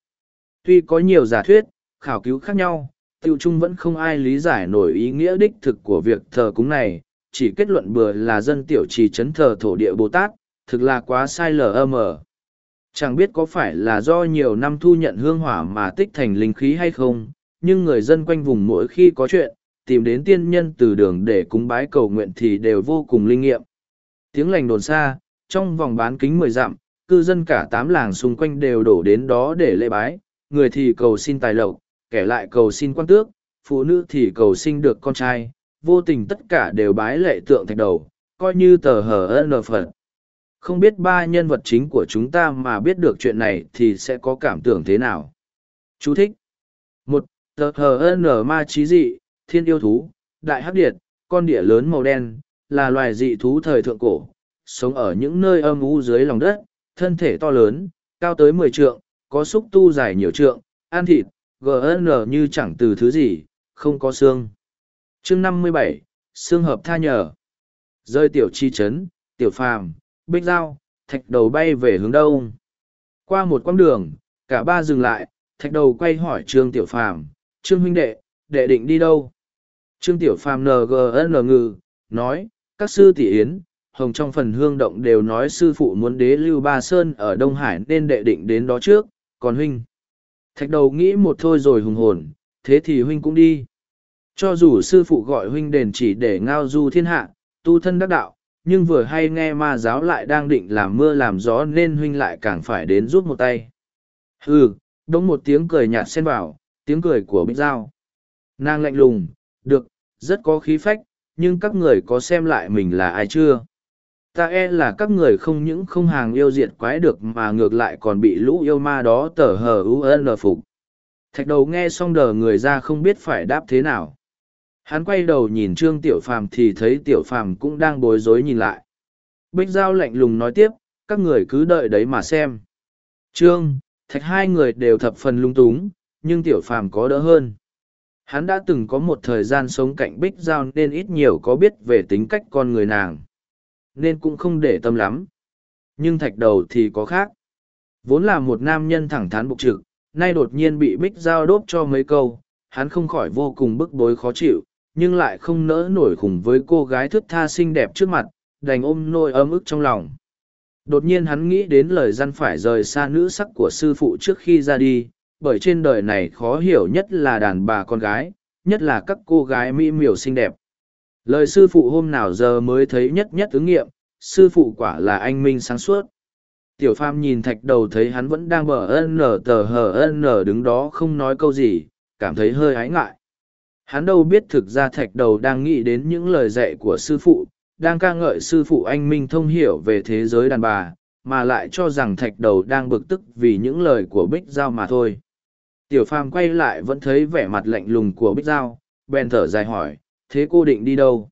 [SPEAKER 1] Tuy có nhiều giả thuyết, khảo cứu khác nhau, tiêu chung vẫn không ai lý giải nổi ý nghĩa đích thực của việc thờ cúng này, chỉ kết luận bừa là dân tiểu trì trấn thờ thổ địa Bồ Tát, thực là quá sai lầm. Chẳng biết có phải là do nhiều năm thu nhận hương hỏa mà tích thành linh khí hay không, nhưng người dân quanh vùng mỗi khi có chuyện, tìm đến tiên nhân từ đường để cúng bái cầu nguyện thì đều vô cùng linh nghiệm. Tiếng lành đồn xa, trong vòng bán kính mười dặm, cư dân cả tám làng xung quanh đều đổ đến đó để lễ bái, người thì cầu xin tài lộc, kẻ lại cầu xin quan tước, phụ nữ thì cầu xin được con trai, vô tình tất cả đều bái lệ tượng thạch đầu, coi như tờ hờ ơn phật. Không biết ba nhân vật chính của chúng ta mà biết được chuyện này thì sẽ có cảm tưởng thế nào? Chú thích. một Tờ hờ ơn ma trí dị, thiên yêu thú, đại hắc điệt, con địa lớn màu đen, là loài dị thú thời thượng cổ, sống ở những nơi âm u dưới lòng đất, thân thể to lớn, cao tới mười trượng, có xúc tu dài nhiều trượng, ăn thịt, GN như chẳng từ thứ gì, không có xương. chương năm mươi bảy, xương hợp tha nhờ. Rơi tiểu chi chấn, tiểu phàm, bích dao, thạch đầu bay về hướng đông. Qua một quãng đường, cả ba dừng lại, thạch đầu quay hỏi trương tiểu phàm, trương huynh đệ, đệ định đi đâu? Trương Tiểu Phàm NGN ngừ, nói, các sư tỷ yến, hồng trong phần hương động đều nói sư phụ muốn đế lưu ba sơn ở Đông Hải nên đệ định đến đó trước, còn huynh. Thạch đầu nghĩ một thôi rồi hùng hồn, thế thì huynh cũng đi. Cho dù sư phụ gọi huynh đền chỉ để ngao du thiên hạ, tu thân đắc đạo, nhưng vừa hay nghe ma giáo lại đang định làm mưa làm gió nên huynh lại càng phải đến giúp một tay. Hừ, đống một tiếng cười nhạt xen vào, tiếng cười của Bích Giao. Nàng lạnh lùng, được, rất có khí phách, nhưng các người có xem lại mình là ai chưa? Ta e là các người không những không hàng yêu diệt quái được mà ngược lại còn bị lũ yêu ma đó tở hờ UN phục. Thạch đầu nghe xong đờ người ra không biết phải đáp thế nào. Hắn quay đầu nhìn Trương Tiểu Phàm thì thấy Tiểu Phàm cũng đang bối rối nhìn lại. Bích Giao lạnh lùng nói tiếp, các người cứ đợi đấy mà xem. Trương, Thạch hai người đều thập phần lung túng, nhưng Tiểu Phàm có đỡ hơn hắn đã từng có một thời gian sống cạnh bích giao nên ít nhiều có biết về tính cách con người nàng nên cũng không để tâm lắm nhưng thạch đầu thì có khác vốn là một nam nhân thẳng thắn bục trực nay đột nhiên bị bích giao đốt cho mấy câu hắn không khỏi vô cùng bức bối khó chịu nhưng lại không nỡ nổi khủng với cô gái thức tha xinh đẹp trước mặt đành ôm nôi ấm ức trong lòng đột nhiên hắn nghĩ đến lời răn phải rời xa nữ sắc của sư phụ trước khi ra đi bởi trên đời này khó hiểu nhất là đàn bà con gái, nhất là các cô gái mỹ miều xinh đẹp. Lời sư phụ hôm nào giờ mới thấy nhất nhất ứng nghiệm, sư phụ quả là anh minh sáng suốt. Tiểu Phàm nhìn thạch đầu thấy hắn vẫn đang bờ ân nở tờ hờ ân nở đứng đó không nói câu gì, cảm thấy hơi ái ngại. Hắn đâu biết thực ra thạch đầu đang nghĩ đến những lời dạy của sư phụ, đang ca ngợi sư phụ anh minh thông hiểu về thế giới đàn bà, mà lại cho rằng thạch đầu đang bực tức vì những lời của Bích Giao mà thôi. Tiểu phàm quay lại vẫn thấy vẻ mặt lạnh lùng của Bích Giao, bèn thở dài hỏi, thế cô định đi đâu?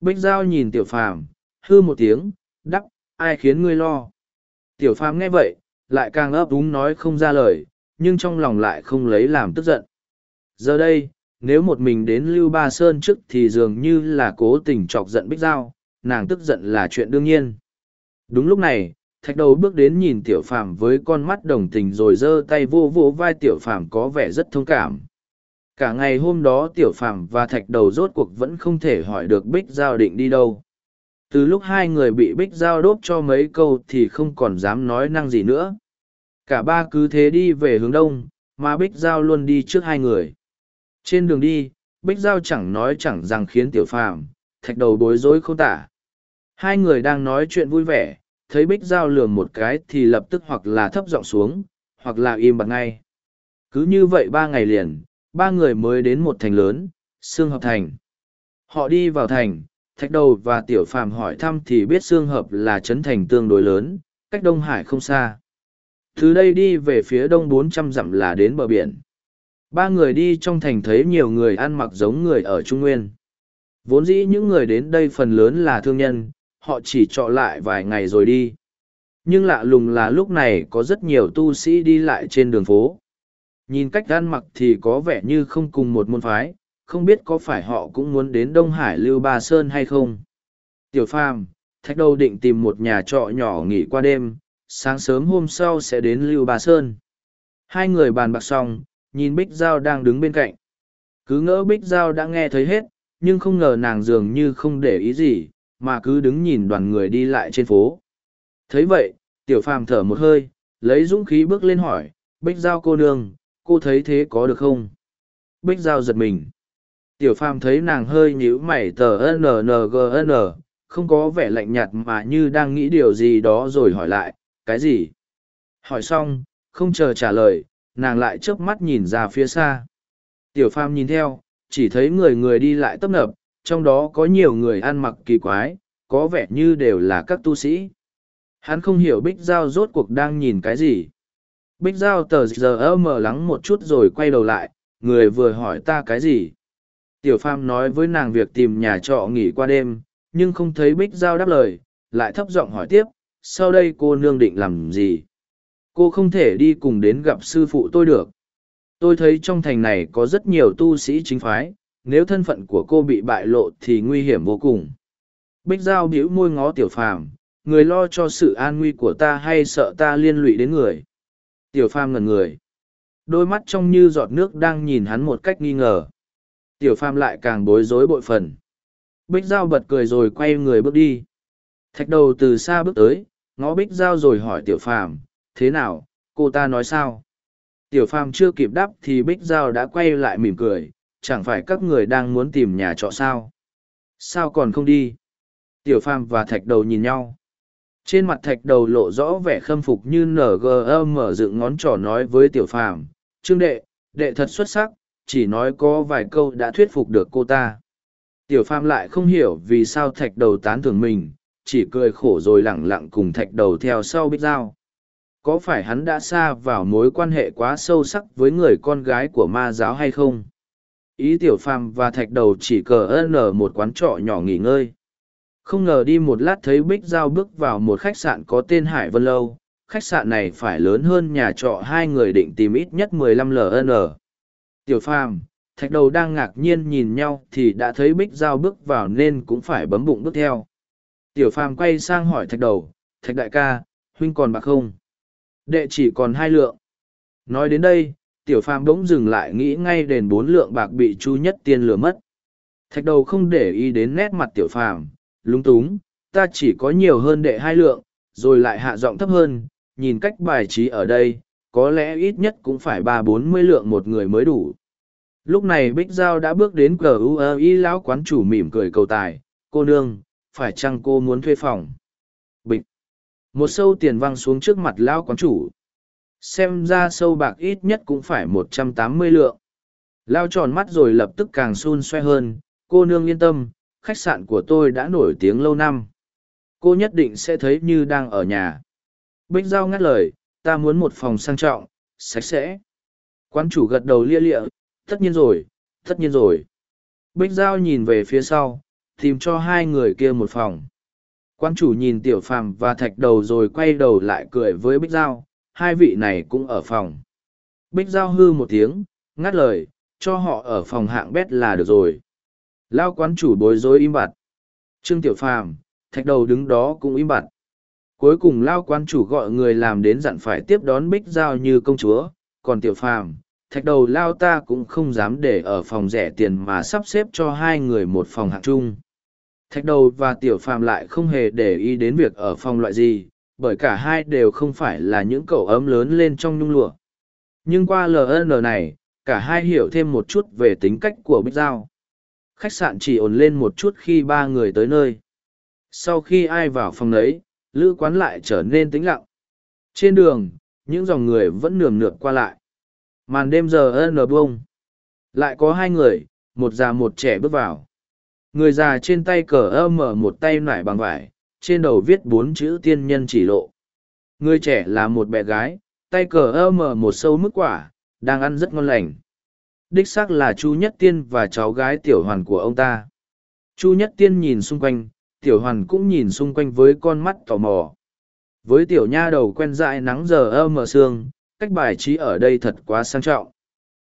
[SPEAKER 1] Bích Giao nhìn tiểu phàm, hư một tiếng, đắc, ai khiến ngươi lo? Tiểu phàm nghe vậy, lại càng ấp úng nói không ra lời, nhưng trong lòng lại không lấy làm tức giận. Giờ đây, nếu một mình đến Lưu Ba Sơn trước thì dường như là cố tình chọc giận Bích Giao, nàng tức giận là chuyện đương nhiên. Đúng lúc này, thạch đầu bước đến nhìn tiểu phàm với con mắt đồng tình rồi giơ tay vô vô vai tiểu phàm có vẻ rất thông cảm cả ngày hôm đó tiểu phàm và thạch đầu rốt cuộc vẫn không thể hỏi được bích giao định đi đâu từ lúc hai người bị bích giao đốt cho mấy câu thì không còn dám nói năng gì nữa cả ba cứ thế đi về hướng đông mà bích giao luôn đi trước hai người trên đường đi bích giao chẳng nói chẳng rằng khiến tiểu phàm thạch đầu bối rối không tả hai người đang nói chuyện vui vẻ thấy bích giao lường một cái thì lập tức hoặc là thấp giọng xuống hoặc là im bặt ngay cứ như vậy ba ngày liền ba người mới đến một thành lớn xương hợp thành họ đi vào thành thạch đầu và tiểu phàm hỏi thăm thì biết xương hợp là trấn thành tương đối lớn cách đông hải không xa từ đây đi về phía đông bốn trăm dặm là đến bờ biển ba người đi trong thành thấy nhiều người ăn mặc giống người ở trung nguyên vốn dĩ những người đến đây phần lớn là thương nhân họ chỉ trọ lại vài ngày rồi đi nhưng lạ lùng là lúc này có rất nhiều tu sĩ đi lại trên đường phố nhìn cách gan mặc thì có vẻ như không cùng một môn phái không biết có phải họ cũng muốn đến đông hải lưu ba sơn hay không tiểu phàm thạch đâu định tìm một nhà trọ nhỏ nghỉ qua đêm sáng sớm hôm sau sẽ đến lưu ba sơn hai người bàn bạc xong nhìn bích giao đang đứng bên cạnh cứ ngỡ bích giao đã nghe thấy hết nhưng không ngờ nàng dường như không để ý gì mà cứ đứng nhìn đoàn người đi lại trên phố. thấy vậy, tiểu phàm thở một hơi, lấy dũng khí bước lên hỏi, Bích Giao cô nương, cô thấy thế có được không? Bích Giao giật mình. Tiểu phàm thấy nàng hơi nhíu mày tờ NNGN, không có vẻ lạnh nhạt mà như đang nghĩ điều gì đó rồi hỏi lại, cái gì? Hỏi xong, không chờ trả lời, nàng lại chớp mắt nhìn ra phía xa. Tiểu phàm nhìn theo, chỉ thấy người người đi lại tấp nập, trong đó có nhiều người ăn mặc kỳ quái, có vẻ như đều là các tu sĩ. Hắn không hiểu Bích Giao rốt cuộc đang nhìn cái gì. Bích Giao tờ giờ mở lắng một chút rồi quay đầu lại, người vừa hỏi ta cái gì. Tiểu Pham nói với nàng việc tìm nhà trọ nghỉ qua đêm, nhưng không thấy Bích Giao đáp lời, lại thấp giọng hỏi tiếp, sau đây cô nương định làm gì? Cô không thể đi cùng đến gặp sư phụ tôi được. Tôi thấy trong thành này có rất nhiều tu sĩ chính phái, nếu thân phận của cô bị bại lộ thì nguy hiểm vô cùng bích giao bĩu môi ngó tiểu phàm người lo cho sự an nguy của ta hay sợ ta liên lụy đến người tiểu phàm ngần người đôi mắt trông như giọt nước đang nhìn hắn một cách nghi ngờ tiểu phàm lại càng bối rối bội phần bích giao bật cười rồi quay người bước đi thạch đầu từ xa bước tới ngó bích giao rồi hỏi tiểu phàm thế nào cô ta nói sao tiểu phàm chưa kịp đáp thì bích giao đã quay lại mỉm cười chẳng phải các người đang muốn tìm nhà trọ sao? Sao còn không đi? Tiểu Phàm và Thạch Đầu nhìn nhau. Trên mặt Thạch Đầu lộ rõ vẻ khâm phục như NGM dựng ngón trỏ nói với Tiểu Phàm, "Trương đệ, đệ thật xuất sắc, chỉ nói có vài câu đã thuyết phục được cô ta." Tiểu Phàm lại không hiểu vì sao Thạch Đầu tán thưởng mình, chỉ cười khổ rồi lẳng lặng cùng Thạch Đầu theo sau bích dao. Có phải hắn đã xa vào mối quan hệ quá sâu sắc với người con gái của ma giáo hay không? ý tiểu phàm và thạch đầu chỉ cờ ân ở một quán trọ nhỏ nghỉ ngơi không ngờ đi một lát thấy bích giao bước vào một khách sạn có tên hải vân lâu khách sạn này phải lớn hơn nhà trọ hai người định tìm ít nhất mười 15 ln tiểu phàm thạch đầu đang ngạc nhiên nhìn nhau thì đã thấy bích giao bước vào nên cũng phải bấm bụng bước theo tiểu phàm quay sang hỏi thạch đầu thạch đại ca huynh còn bạc không đệ chỉ còn hai lượng nói đến đây tiểu phàm bỗng dừng lại nghĩ ngay đền bốn lượng bạc bị chu nhất tiên lừa mất thạch đầu không để ý đến nét mặt tiểu phàm lúng túng ta chỉ có nhiều hơn đệ hai lượng rồi lại hạ giọng thấp hơn nhìn cách bài trí ở đây có lẽ ít nhất cũng phải ba bốn mươi lượng một người mới đủ lúc này bích giao đã bước đến cờ ue y lão quán chủ mỉm cười cầu tài cô nương phải chăng cô muốn thuê phòng bịch một sâu tiền văng xuống trước mặt lão quán chủ xem ra sâu bạc ít nhất cũng phải một trăm tám mươi lượng lao tròn mắt rồi lập tức càng xun xoe hơn cô nương yên tâm khách sạn của tôi đã nổi tiếng lâu năm cô nhất định sẽ thấy như đang ở nhà bích giao ngắt lời ta muốn một phòng sang trọng sạch sẽ Quan chủ gật đầu lia lịa tất nhiên rồi tất nhiên rồi bích giao nhìn về phía sau tìm cho hai người kia một phòng quan chủ nhìn tiểu phàm và thạch đầu rồi quay đầu lại cười với bích giao hai vị này cũng ở phòng. Bích Giao hư một tiếng, ngắt lời, cho họ ở phòng hạng bét là được rồi. Lao quán chủ bối rối im bặt. Trương Tiểu Phàm, thạch đầu đứng đó cũng im bặt. Cuối cùng Lao quán chủ gọi người làm đến dặn phải tiếp đón Bích Giao như công chúa, còn Tiểu Phàm, thạch đầu Lao ta cũng không dám để ở phòng rẻ tiền mà sắp xếp cho hai người một phòng hạng chung. Thạch đầu và Tiểu Phàm lại không hề để ý đến việc ở phòng loại gì, bởi cả hai đều không phải là những cậu ấm lớn lên trong nhung lụa. Nhưng qua LN này, cả hai hiểu thêm một chút về tính cách của Bích Giao. Khách sạn chỉ ổn lên một chút khi ba người tới nơi. Sau khi ai vào phòng đấy, lữ quán lại trở nên tĩnh lặng. Trên đường, những dòng người vẫn nườm nượp qua lại. Màn đêm giờ ân nở bông. Lại có hai người, một già một trẻ bước vào. Người già trên tay cờ ơ mở một tay nải bằng vải, trên đầu viết bốn chữ tiên nhân chỉ lộ. Người trẻ là một bé gái, tay cờ ơ mở một sâu mức quả, đang ăn rất ngon lành. Đích xác là Chu Nhất Tiên và cháu gái tiểu hoàn của ông ta. Chu Nhất Tiên nhìn xung quanh, tiểu hoàn cũng nhìn xung quanh với con mắt tò mò. Với tiểu nha đầu quen dại nắng giờ ơ mở sương, cách bài trí ở đây thật quá sang trọng.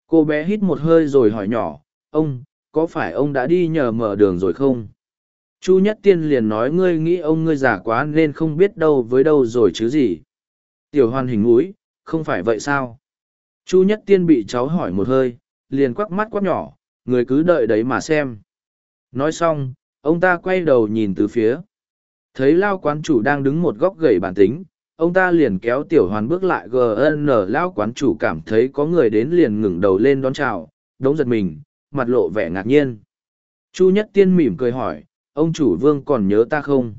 [SPEAKER 1] Cô bé hít một hơi rồi hỏi nhỏ, ông, có phải ông đã đi nhờ mở đường rồi không? chu nhất tiên liền nói ngươi nghĩ ông ngươi giả quá nên không biết đâu với đâu rồi chứ gì tiểu hoàn hình núi không phải vậy sao chu nhất tiên bị cháu hỏi một hơi liền quắc mắt quắc nhỏ người cứ đợi đấy mà xem nói xong ông ta quay đầu nhìn từ phía thấy lao quán chủ đang đứng một góc gầy bản tính ông ta liền kéo tiểu hoàn bước lại gn lao quán chủ cảm thấy có người đến liền ngẩng đầu lên đón chào đống giật mình mặt lộ vẻ ngạc nhiên chu nhất tiên mỉm cười hỏi ông chủ vương còn nhớ ta không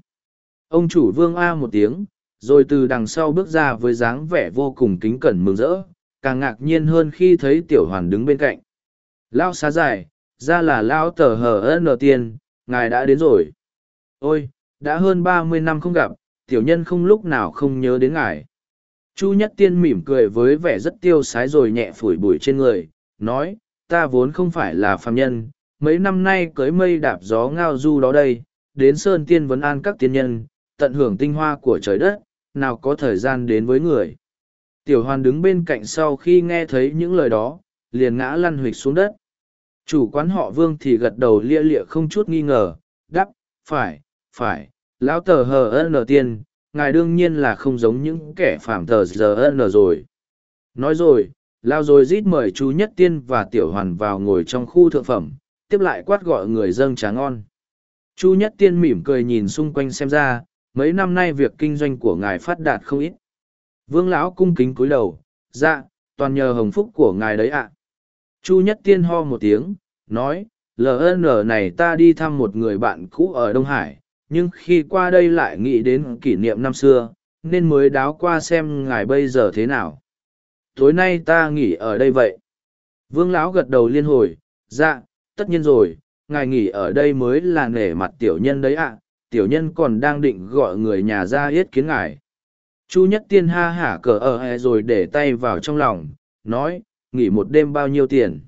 [SPEAKER 1] ông chủ vương a một tiếng rồi từ đằng sau bước ra với dáng vẻ vô cùng kính cẩn mừng rỡ càng ngạc nhiên hơn khi thấy tiểu hoàn đứng bên cạnh lão xá dài ra là lão tờ hờ n tiên ngài đã đến rồi ôi đã hơn ba mươi năm không gặp tiểu nhân không lúc nào không nhớ đến ngài chu nhất tiên mỉm cười với vẻ rất tiêu sái rồi nhẹ phủi bụi trên người nói ta vốn không phải là phàm nhân mấy năm nay cưới mây đạp gió ngao du đó đây, đến Sơn Tiên Vấn An các tiên nhân, tận hưởng tinh hoa của trời đất, nào có thời gian đến với người. Tiểu hoàn đứng bên cạnh sau khi nghe thấy những lời đó, liền ngã lăn huỵch xuống đất. Chủ quán họ vương thì gật đầu lia lịa không chút nghi ngờ, đắp, phải, phải, lão tờ hờ ân lờ tiên, ngài đương nhiên là không giống những kẻ phạm tờ giờ ân lờ rồi. Nói rồi, lao rồi rít mời chú nhất tiên và tiểu hoàn vào ngồi trong khu thượng phẩm, tiếp lại quát gọi người dâng trà ngon. Chu Nhất Tiên mỉm cười nhìn xung quanh xem ra, mấy năm nay việc kinh doanh của ngài phát đạt không ít. Vương lão cung kính cúi đầu, dạ, toàn nhờ hồng phúc của ngài đấy ạ. Chu Nhất Tiên ho một tiếng, nói, LN này ta đi thăm một người bạn cũ ở Đông Hải, nhưng khi qua đây lại nghĩ đến kỷ niệm năm xưa, nên mới đáo qua xem ngài bây giờ thế nào. Tối nay ta nghỉ ở đây vậy. Vương lão gật đầu liên hồi, dạ, tất nhiên rồi, ngài nghỉ ở đây mới là nể mặt tiểu nhân đấy ạ, tiểu nhân còn đang định gọi người nhà ra yết kiến ngài. Chu nhất tiên ha hả cờ ở ờ hè rồi để tay vào trong lòng, nói, nghỉ một đêm bao nhiêu tiền.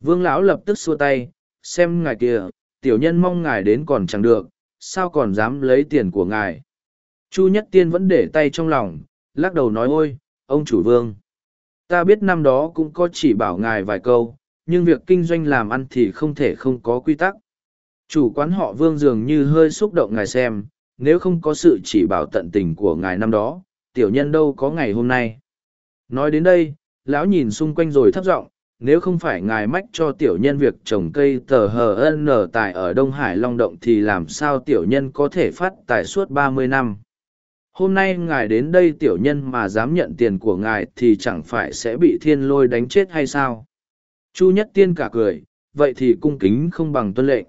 [SPEAKER 1] Vương lão lập tức xua tay, xem ngài kìa, tiểu nhân mong ngài đến còn chẳng được, sao còn dám lấy tiền của ngài. Chu nhất tiên vẫn để tay trong lòng, lắc đầu nói ôi, ông chủ vương. Ta biết năm đó cũng có chỉ bảo ngài vài câu, nhưng việc kinh doanh làm ăn thì không thể không có quy tắc. Chủ quán họ vương dường như hơi xúc động ngài xem, nếu không có sự chỉ bảo tận tình của ngài năm đó, tiểu nhân đâu có ngày hôm nay. Nói đến đây, lão nhìn xung quanh rồi thấp giọng nếu không phải ngài mách cho tiểu nhân việc trồng cây tờ hờ nở tài ở Đông Hải Long Động thì làm sao tiểu nhân có thể phát tài suốt ba mươi năm. Hôm nay ngài đến đây tiểu nhân mà dám nhận tiền của ngài thì chẳng phải sẽ bị thiên lôi đánh chết hay sao? Chu Nhất Tiên cả cười, vậy thì cung kính không bằng tuân lệnh.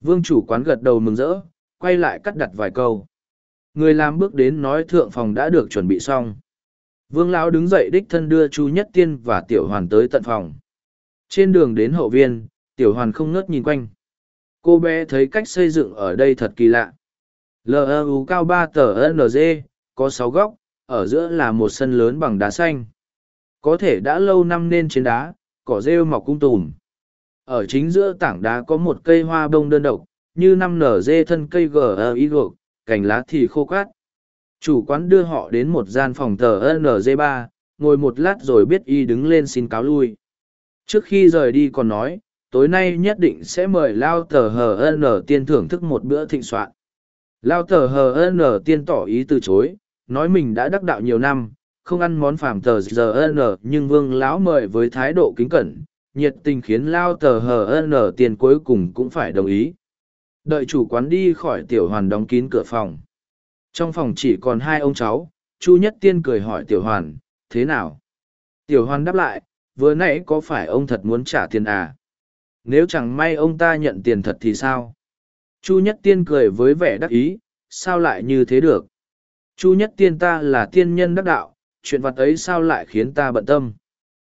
[SPEAKER 1] Vương chủ quán gật đầu mừng rỡ, quay lại cắt đặt vài câu. Người làm bước đến nói thượng phòng đã được chuẩn bị xong. Vương lão đứng dậy đích thân đưa Chu Nhất Tiên và Tiểu Hoàn tới tận phòng. Trên đường đến hậu viên, Tiểu Hoàn không ngớt nhìn quanh. Cô bé thấy cách xây dựng ở đây thật kỳ lạ. LEU cao ba tờ NG, có sáu góc, ở giữa là một sân lớn bằng đá xanh. Có thể đã lâu năm nên trên đá, cỏ rêu mọc cung tùm. Ở chính giữa tảng đá có một cây hoa bông đơn độc, như năm nở dê thân cây gờ y gộc, cành lá thì khô cát. Chủ quán đưa họ đến một gian phòng tờ nz ba ngồi một lát rồi biết y đứng lên xin cáo lui. Trước khi rời đi còn nói, tối nay nhất định sẽ mời Lao tờ HN tiên thưởng thức một bữa thịnh soạn. Lao tờ HN tiên tỏ ý từ chối, nói mình đã đắc đạo nhiều năm, không ăn món phàm tờ giờ n nhưng vương lão mời với thái độ kính cẩn nhiệt tình khiến lao tờ hờ n tiền cuối cùng cũng phải đồng ý đợi chủ quán đi khỏi tiểu hoàn đóng kín cửa phòng trong phòng chỉ còn hai ông cháu chu nhất tiên cười hỏi tiểu hoàn thế nào tiểu hoàn đáp lại vừa nãy có phải ông thật muốn trả tiền à nếu chẳng may ông ta nhận tiền thật thì sao chu nhất tiên cười với vẻ đắc ý sao lại như thế được chu nhất tiên ta là tiên nhân đắc đạo chuyện vặt ấy sao lại khiến ta bận tâm.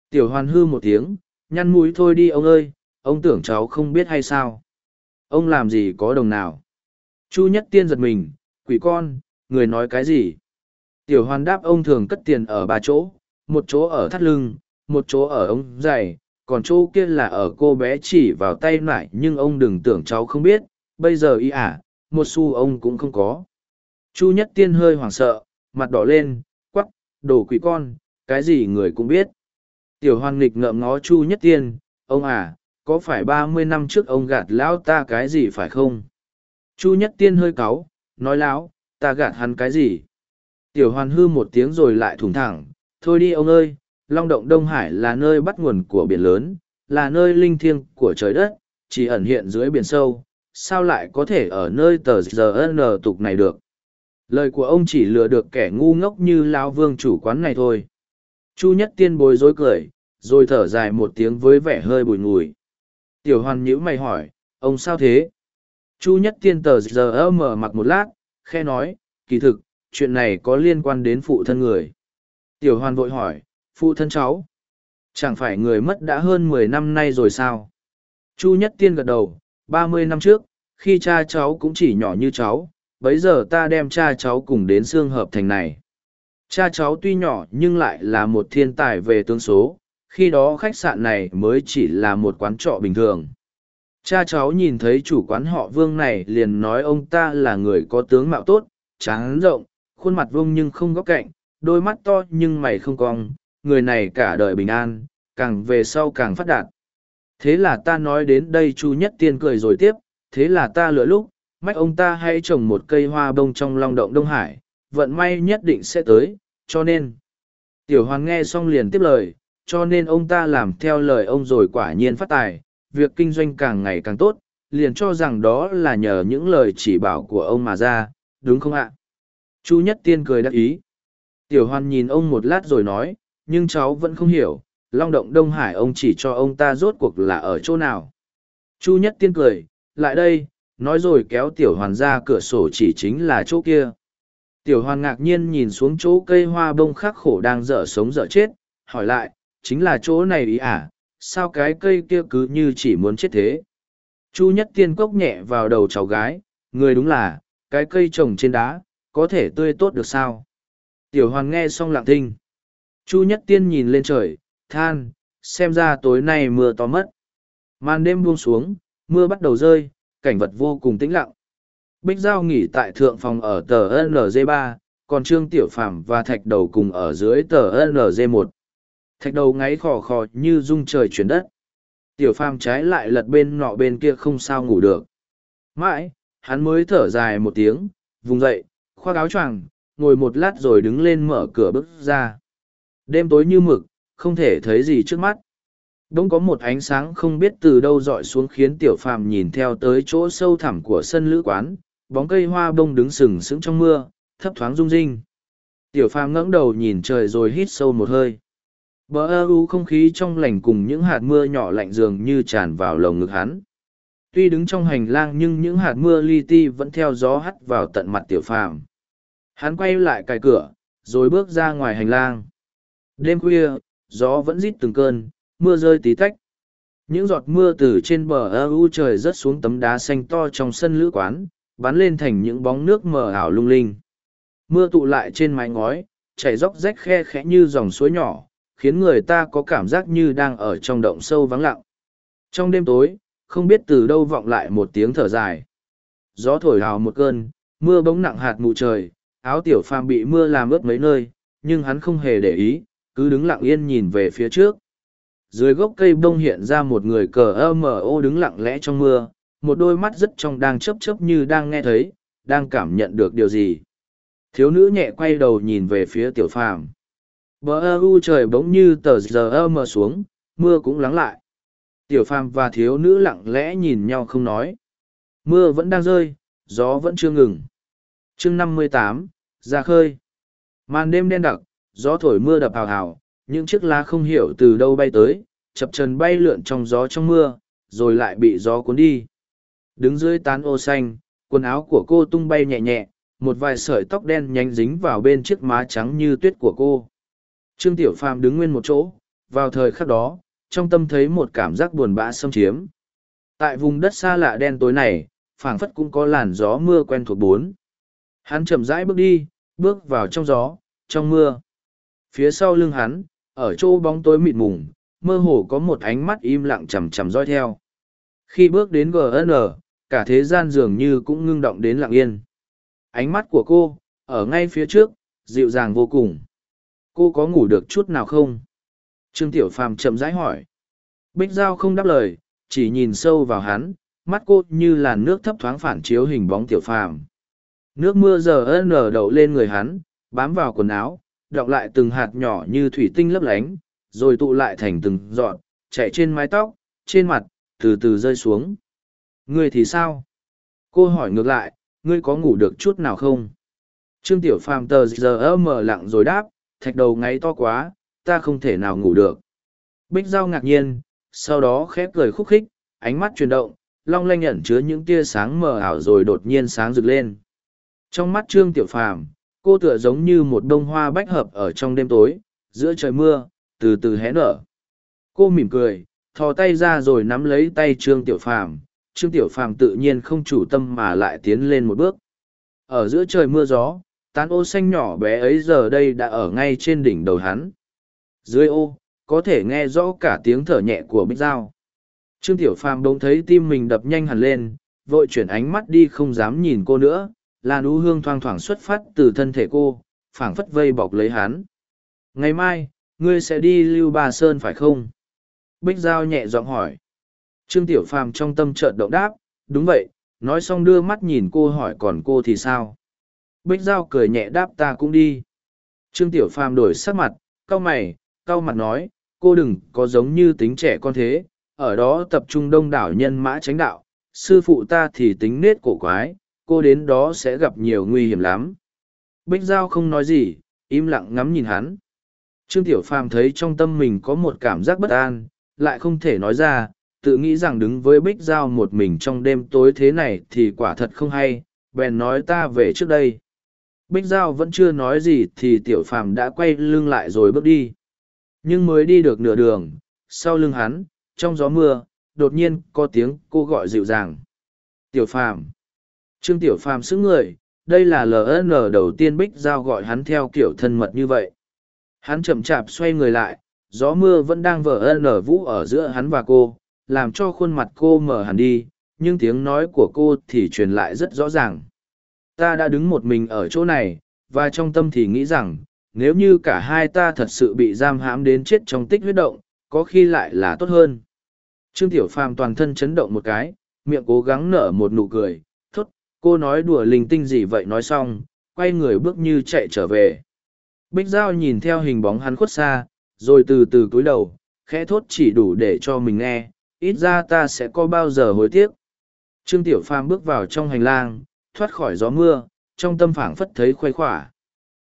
[SPEAKER 1] Tiểu hoàn hư một tiếng, nhăn mũi thôi đi ông ơi, ông tưởng cháu không biết hay sao. Ông làm gì có đồng nào. Chu nhất tiên giật mình, quỷ con, người nói cái gì. Tiểu hoàn đáp ông thường cất tiền ở ba chỗ, một chỗ ở thắt lưng, một chỗ ở ông giày, còn chỗ kia là ở cô bé chỉ vào tay lại nhưng ông đừng tưởng cháu không biết, bây giờ y ả, một xu ông cũng không có. Chu nhất tiên hơi hoảng sợ, mặt đỏ lên, đồ quỷ con, cái gì người cũng biết. Tiểu hoan nghịch ngợm ngó Chu Nhất Tiên, ông à, có phải ba mươi năm trước ông gạt lão ta cái gì phải không? Chu Nhất Tiên hơi cáu, nói lão, ta gạt hắn cái gì? Tiểu hoan hư một tiếng rồi lại thủng thẳng, thôi đi ông ơi, Long Động Đông Hải là nơi bắt nguồn của biển lớn, là nơi linh thiêng của trời đất, chỉ ẩn hiện dưới biển sâu, sao lại có thể ở nơi tờ giờ tục này được? lời của ông chỉ lừa được kẻ ngu ngốc như lao vương chủ quán này thôi chu nhất tiên bối rối cười rồi thở dài một tiếng với vẻ hơi bùi ngùi tiểu hoàn nhữ mày hỏi ông sao thế chu nhất tiên tờ giờ ơ mở mặt một lát khe nói kỳ thực chuyện này có liên quan đến phụ thân người tiểu hoàn vội hỏi phụ thân cháu chẳng phải người mất đã hơn mười năm nay rồi sao chu nhất tiên gật đầu ba mươi năm trước khi cha cháu cũng chỉ nhỏ như cháu bấy giờ ta đem cha cháu cùng đến xương hợp thành này. Cha cháu tuy nhỏ nhưng lại là một thiên tài về tướng số, khi đó khách sạn này mới chỉ là một quán trọ bình thường. Cha cháu nhìn thấy chủ quán họ vương này liền nói ông ta là người có tướng mạo tốt, tráng rộng, khuôn mặt vuông nhưng không góc cạnh, đôi mắt to nhưng mày không cong, người này cả đời bình an, càng về sau càng phát đạt. Thế là ta nói đến đây chu nhất tiên cười rồi tiếp, thế là ta lựa lúc, mách ông ta hãy trồng một cây hoa bông trong long động Đông Hải, vận may nhất định sẽ tới, cho nên. Tiểu hoàn nghe xong liền tiếp lời, cho nên ông ta làm theo lời ông rồi quả nhiên phát tài, việc kinh doanh càng ngày càng tốt, liền cho rằng đó là nhờ những lời chỉ bảo của ông mà ra, đúng không ạ? Chu Nhất Tiên cười đắc ý. Tiểu hoàn nhìn ông một lát rồi nói, nhưng cháu vẫn không hiểu, Long Động Đông Hải ông chỉ cho ông ta rốt cuộc là ở chỗ nào. Chu Nhất Tiên cười, lại đây, nói rồi kéo tiểu hoàn ra cửa sổ chỉ chính là chỗ kia. Tiểu hoàn ngạc nhiên nhìn xuống chỗ cây hoa bông khắc khổ đang dở sống dở chết, hỏi lại, chính là chỗ này ý à, sao cái cây kia cứ như chỉ muốn chết thế. Chu nhất tiên cốc nhẹ vào đầu cháu gái, người đúng là, cái cây trồng trên đá, có thể tươi tốt được sao. Tiểu hoàn nghe xong lặng thinh. Chu nhất tiên nhìn lên trời, than, xem ra tối nay mưa to mất. Màn đêm buông xuống, mưa bắt đầu rơi, cảnh vật vô cùng tĩnh lặng. Bích Giao nghỉ tại thượng phòng ở tờ NG3, còn Trương Tiểu Phàm và Thạch Đầu cùng ở dưới tờ NG1. Thạch Đầu ngáy khò khò như rung trời chuyển đất. Tiểu Phàm trái lại lật bên nọ bên kia không sao ngủ được. Mãi, hắn mới thở dài một tiếng, vùng dậy, khoác áo choàng, ngồi một lát rồi đứng lên mở cửa bước ra. Đêm tối như mực, không thể thấy gì trước mắt đông có một ánh sáng không biết từ đâu dọi xuống khiến tiểu phàm nhìn theo tới chỗ sâu thẳm của sân lữ quán bóng cây hoa bông đứng sừng sững trong mưa thấp thoáng rung rinh tiểu phàm ngẩng đầu nhìn trời rồi hít sâu một hơi bờ ơ u không khí trong lành cùng những hạt mưa nhỏ lạnh dường như tràn vào lồng ngực hắn tuy đứng trong hành lang nhưng những hạt mưa li ti vẫn theo gió hắt vào tận mặt tiểu phàm hắn quay lại cài cửa rồi bước ra ngoài hành lang đêm khuya gió vẫn rít từng cơn mưa rơi tí tách những giọt mưa từ trên bờ ơ u trời rớt xuống tấm đá xanh to trong sân lữ quán bắn lên thành những bóng nước mờ ảo lung linh mưa tụ lại trên mái ngói chảy róc rách khe khẽ như dòng suối nhỏ khiến người ta có cảm giác như đang ở trong động sâu vắng lặng trong đêm tối không biết từ đâu vọng lại một tiếng thở dài gió thổi hào một cơn mưa bỗng nặng hạt mù trời áo tiểu phàm bị mưa làm ướt mấy nơi nhưng hắn không hề để ý cứ đứng lặng yên nhìn về phía trước dưới gốc cây bông hiện ra một người cờ ơ mờ ô đứng lặng lẽ trong mưa một đôi mắt rất trong đang chớp chớp như đang nghe thấy đang cảm nhận được điều gì thiếu nữ nhẹ quay đầu nhìn về phía tiểu phàm bờ ơ u trời bỗng như tờ giờ ơ mờ xuống mưa cũng lắng lại tiểu phàm và thiếu nữ lặng lẽ nhìn nhau không nói mưa vẫn đang rơi gió vẫn chưa ngừng chương năm mươi tám ra khơi màn đêm đen đặc gió thổi mưa đập hào hào những chiếc lá không hiểu từ đâu bay tới chập trần bay lượn trong gió trong mưa rồi lại bị gió cuốn đi đứng dưới tán ô xanh quần áo của cô tung bay nhẹ nhẹ một vài sợi tóc đen nhánh dính vào bên chiếc má trắng như tuyết của cô trương tiểu phàm đứng nguyên một chỗ vào thời khắc đó trong tâm thấy một cảm giác buồn bã xâm chiếm tại vùng đất xa lạ đen tối này phảng phất cũng có làn gió mưa quen thuộc bốn hắn chậm rãi bước đi bước vào trong gió trong mưa phía sau lưng hắn ở chỗ bóng tối mịt mùng, mơ hồ có một ánh mắt im lặng chầm chầm dõi theo. Khi bước đến GN, cả thế gian dường như cũng ngưng động đến lặng yên. Ánh mắt của cô, ở ngay phía trước, dịu dàng vô cùng. Cô có ngủ được chút nào không? Trương Tiểu Phàm chậm rãi hỏi. Bích Giao không đáp lời, chỉ nhìn sâu vào hắn, mắt cô như là nước thấp thoáng phản chiếu hình bóng Tiểu Phàm. Nước mưa giờ ơn nở đậu lên người hắn, bám vào quần áo, đọng lại từng hạt nhỏ như thủy tinh lấp lánh, rồi tụ lại thành từng giọt, chạy trên mái tóc, trên mặt, từ từ rơi xuống. Ngươi thì sao? Cô hỏi ngược lại, ngươi có ngủ được chút nào không? Trương Tiểu Phàm tờ giờ mở lặng rồi đáp, thạch đầu ngáy to quá, ta không thể nào ngủ được. Bích Giao ngạc nhiên, sau đó khép cười khúc khích, ánh mắt chuyển động, long lanh nhận chứa những tia sáng mờ ảo rồi đột nhiên sáng rực lên. Trong mắt Trương Tiểu Phàm cô tựa giống như một đ ô n g hoa bách hợp ở trong đêm tối giữa trời mưa từ từ hé nở cô mỉm cười thò tay ra rồi nắm lấy tay trương tiểu phàm trương tiểu phàm tự nhiên không chủ tâm mà lại tiến lên một bước ở giữa trời mưa gió tán ô xanh nhỏ bé ấy giờ đây đã ở ngay trên đỉnh đầu hắn dưới ô có thể nghe rõ cả tiếng thở nhẹ của bích dao trương tiểu phàm bỗng thấy tim mình đập nhanh hẳn lên vội chuyển ánh mắt đi không dám nhìn cô nữa Làn nú hương thoang thoảng xuất phát từ thân thể cô, phảng phất vây bọc lấy hắn. Ngày mai, ngươi sẽ đi Lưu Ba Sơn phải không? Bích Giao nhẹ giọng hỏi. Trương Tiểu Phàm trong tâm chợt động đáp, đúng vậy, nói xong đưa mắt nhìn cô hỏi còn cô thì sao? Bích Giao cười nhẹ đáp ta cũng đi. Trương Tiểu Phàm đổi sắc mặt, cau mày, cau mặt nói, cô đừng có giống như tính trẻ con thế, ở đó tập trung đông đảo nhân mã tránh đạo, sư phụ ta thì tính nết cổ quái, cô đến đó sẽ gặp nhiều nguy hiểm lắm bích giao không nói gì im lặng ngắm nhìn hắn trương tiểu phàm thấy trong tâm mình có một cảm giác bất an lại không thể nói ra tự nghĩ rằng đứng với bích giao một mình trong đêm tối thế này thì quả thật không hay bèn nói ta về trước đây bích giao vẫn chưa nói gì thì tiểu phàm đã quay lưng lại rồi bước đi nhưng mới đi được nửa đường sau lưng hắn trong gió mưa đột nhiên có tiếng cô gọi dịu dàng tiểu phàm Trương Tiểu Phàm xứng người, đây là LN đầu tiên Bích Giao gọi hắn theo kiểu thân mật như vậy. Hắn chậm chạp xoay người lại, gió mưa vẫn đang vỡ LN vũ ở giữa hắn và cô, làm cho khuôn mặt cô mở hẳn đi, nhưng tiếng nói của cô thì truyền lại rất rõ ràng. Ta đã đứng một mình ở chỗ này, và trong tâm thì nghĩ rằng, nếu như cả hai ta thật sự bị giam hãm đến chết trong tích huyết động, có khi lại là tốt hơn. Trương Tiểu Phàm toàn thân chấn động một cái, miệng cố gắng nở một nụ cười, cô nói đùa linh tinh gì vậy nói xong quay người bước như chạy trở về bích Dao nhìn theo hình bóng hắn khuất xa rồi từ từ cúi đầu khẽ thốt chỉ đủ để cho mình nghe ít ra ta sẽ có bao giờ hối tiếc trương tiểu phàm bước vào trong hành lang thoát khỏi gió mưa trong tâm phảng phất thấy khoái khỏa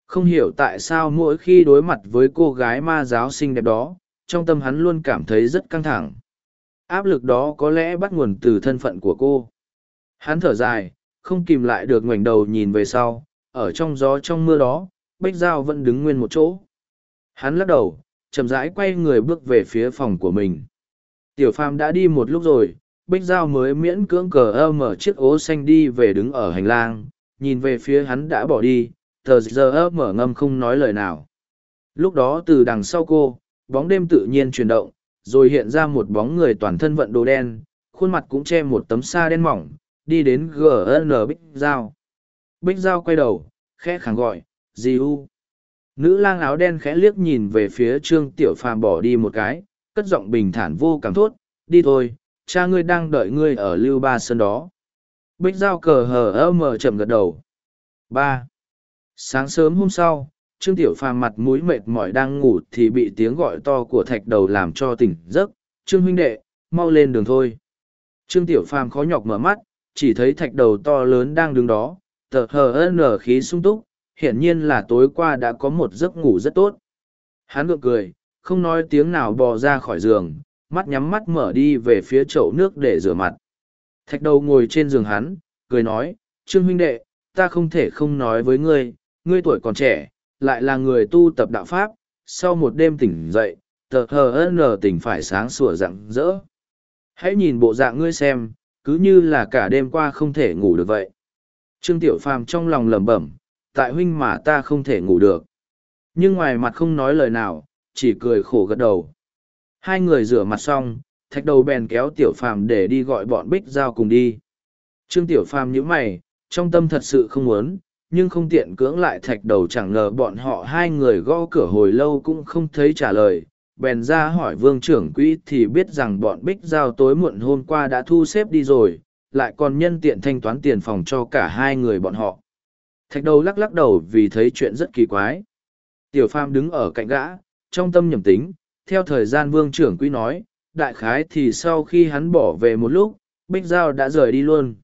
[SPEAKER 1] không hiểu tại sao mỗi khi đối mặt với cô gái ma giáo xinh đẹp đó trong tâm hắn luôn cảm thấy rất căng thẳng áp lực đó có lẽ bắt nguồn từ thân phận của cô hắn thở dài không kìm lại được ngoảnh đầu nhìn về sau, ở trong gió trong mưa đó, Bách Giao vẫn đứng nguyên một chỗ. Hắn lắc đầu, chậm rãi quay người bước về phía phòng của mình. Tiểu Phàm đã đi một lúc rồi, Bích Giao mới miễn cưỡng cờ ơ mở chiếc ố xanh đi về đứng ở hành lang, nhìn về phía hắn đã bỏ đi, thờ giờ ơ mở ngâm không nói lời nào. Lúc đó từ đằng sau cô, bóng đêm tự nhiên chuyển động, rồi hiện ra một bóng người toàn thân vận đồ đen, khuôn mặt cũng che một tấm sa đen mỏng, đi đến gn bích giao bích giao quay đầu khẽ khàng gọi di u nữ lang áo đen khẽ liếc nhìn về phía trương tiểu phàm bỏ đi một cái cất giọng bình thản vô cảm thốt đi thôi cha ngươi đang đợi ngươi ở lưu ba Sơn đó bích giao cờ hờ ơ mờ chậm gật đầu ba sáng sớm hôm sau trương tiểu phàm mặt mũi mệt mỏi đang ngủ thì bị tiếng gọi to của thạch đầu làm cho tỉnh giấc trương huynh đệ mau lên đường thôi trương tiểu phàm khó nhọc mở mắt chỉ thấy thạch đầu to lớn đang đứng đó, tờ hờ nở khí sung túc, hiển nhiên là tối qua đã có một giấc ngủ rất tốt. Hắn ngượng cười, không nói tiếng nào bò ra khỏi giường, mắt nhắm mắt mở đi về phía chậu nước để rửa mặt. Thạch đầu ngồi trên giường hắn, cười nói, Trương huynh đệ, ta không thể không nói với ngươi, ngươi tuổi còn trẻ, lại là người tu tập đạo Pháp, sau một đêm tỉnh dậy, tờ hờ nở tỉnh phải sáng sủa rạng rỡ. Hãy nhìn bộ dạng ngươi xem, cứ như là cả đêm qua không thể ngủ được vậy. Trương Tiểu Phàm trong lòng lẩm bẩm, tại huynh mà ta không thể ngủ được. Nhưng ngoài mặt không nói lời nào, chỉ cười khổ gật đầu. Hai người rửa mặt xong, thạch đầu bèn kéo Tiểu Phàm để đi gọi bọn Bích Giao cùng đi. Trương Tiểu Phàm nhíu mày, trong tâm thật sự không muốn, nhưng không tiện cưỡng lại thạch đầu chẳng ngờ bọn họ hai người gõ cửa hồi lâu cũng không thấy trả lời bèn ra hỏi vương trưởng quỹ thì biết rằng bọn bích giao tối muộn hôm qua đã thu xếp đi rồi lại còn nhân tiện thanh toán tiền phòng cho cả hai người bọn họ thạch đầu lắc lắc đầu vì thấy chuyện rất kỳ quái tiểu pham đứng ở cạnh gã trong tâm nhầm tính theo thời gian vương trưởng quỹ nói đại khái thì sau khi hắn bỏ về một lúc bích giao đã rời đi luôn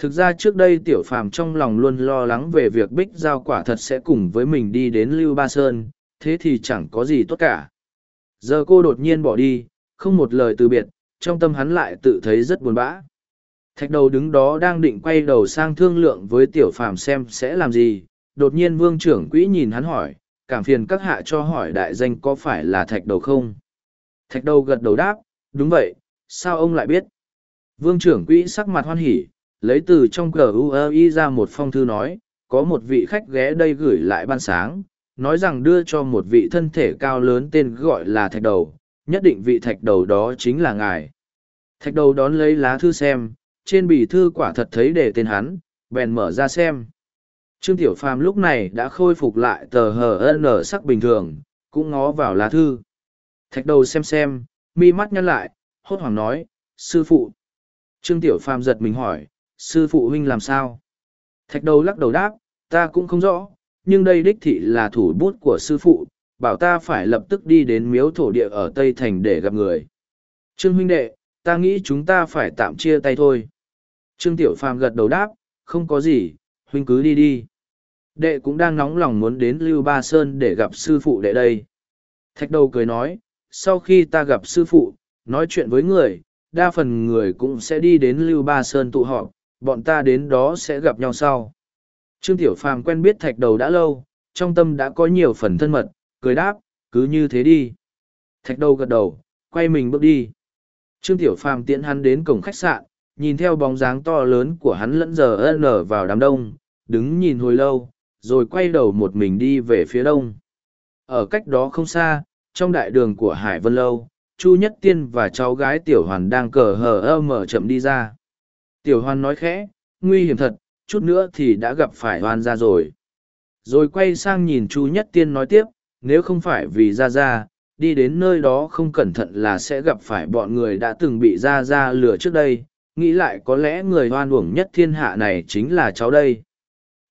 [SPEAKER 1] thực ra trước đây tiểu phàm trong lòng luôn lo lắng về việc bích giao quả thật sẽ cùng với mình đi đến lưu ba sơn thế thì chẳng có gì tốt cả Giờ cô đột nhiên bỏ đi, không một lời từ biệt, trong tâm hắn lại tự thấy rất buồn bã. Thạch đầu đứng đó đang định quay đầu sang thương lượng với tiểu phàm xem sẽ làm gì, đột nhiên vương trưởng quỹ nhìn hắn hỏi, cảm phiền các hạ cho hỏi đại danh có phải là thạch đầu không? Thạch đầu gật đầu đáp, đúng vậy, sao ông lại biết? Vương trưởng quỹ sắc mặt hoan hỉ, lấy từ trong cờ UI e ra một phong thư nói, có một vị khách ghé đây gửi lại ban sáng, nói rằng đưa cho một vị thân thể cao lớn tên gọi là thạch đầu, nhất định vị thạch đầu đó chính là ngài. Thạch đầu đón lấy lá thư xem, trên bì thư quả thật thấy để tên hắn, bèn mở ra xem. Trương Tiểu Phàm lúc này đã khôi phục lại tờ HN sắc bình thường, cũng ngó vào lá thư. Thạch đầu xem xem, mi mắt nhăn lại, hốt hoảng nói, sư phụ. Trương Tiểu Phàm giật mình hỏi, sư phụ huynh làm sao? Thạch đầu lắc đầu đáp, ta cũng không rõ, nhưng đây đích thị là thủ bút của sư phụ, bảo ta phải lập tức đi đến miếu thổ địa ở Tây Thành để gặp người. Trương huynh đệ, ta nghĩ chúng ta phải tạm chia tay thôi. Trương Tiểu Phàm gật đầu đáp, không có gì, huynh cứ đi đi. Đệ cũng đang nóng lòng muốn đến Lưu Ba Sơn để gặp sư phụ đệ đây. Thạch đầu cười nói, sau khi ta gặp sư phụ, nói chuyện với người, đa phần người cũng sẽ đi đến Lưu Ba Sơn tụ họp, bọn ta đến đó sẽ gặp nhau sau. Trương Tiểu Phàm quen biết thạch đầu đã lâu, trong tâm đã có nhiều phần thân mật, cười đáp, cứ như thế đi. Thạch đầu gật đầu, quay mình bước đi. Trương Tiểu Phàm tiễn hắn đến cổng khách sạn, nhìn theo bóng dáng to lớn của hắn lẫn giờ ân lở vào đám đông, đứng nhìn hồi lâu, rồi quay đầu một mình đi về phía đông. Ở cách đó không xa, trong đại đường của Hải Vân Lâu, Chu Nhất Tiên và cháu gái Tiểu Hoàn đang cờ hờ ơ mở chậm đi ra. Tiểu Hoàn nói khẽ, nguy hiểm thật, chút nữa thì đã gặp phải oan gia rồi rồi quay sang nhìn chu nhất tiên nói tiếp nếu không phải vì ra ra đi đến nơi đó không cẩn thận là sẽ gặp phải bọn người đã từng bị ra ra lừa trước đây nghĩ lại có lẽ người hoan uổng nhất thiên hạ này chính là cháu đây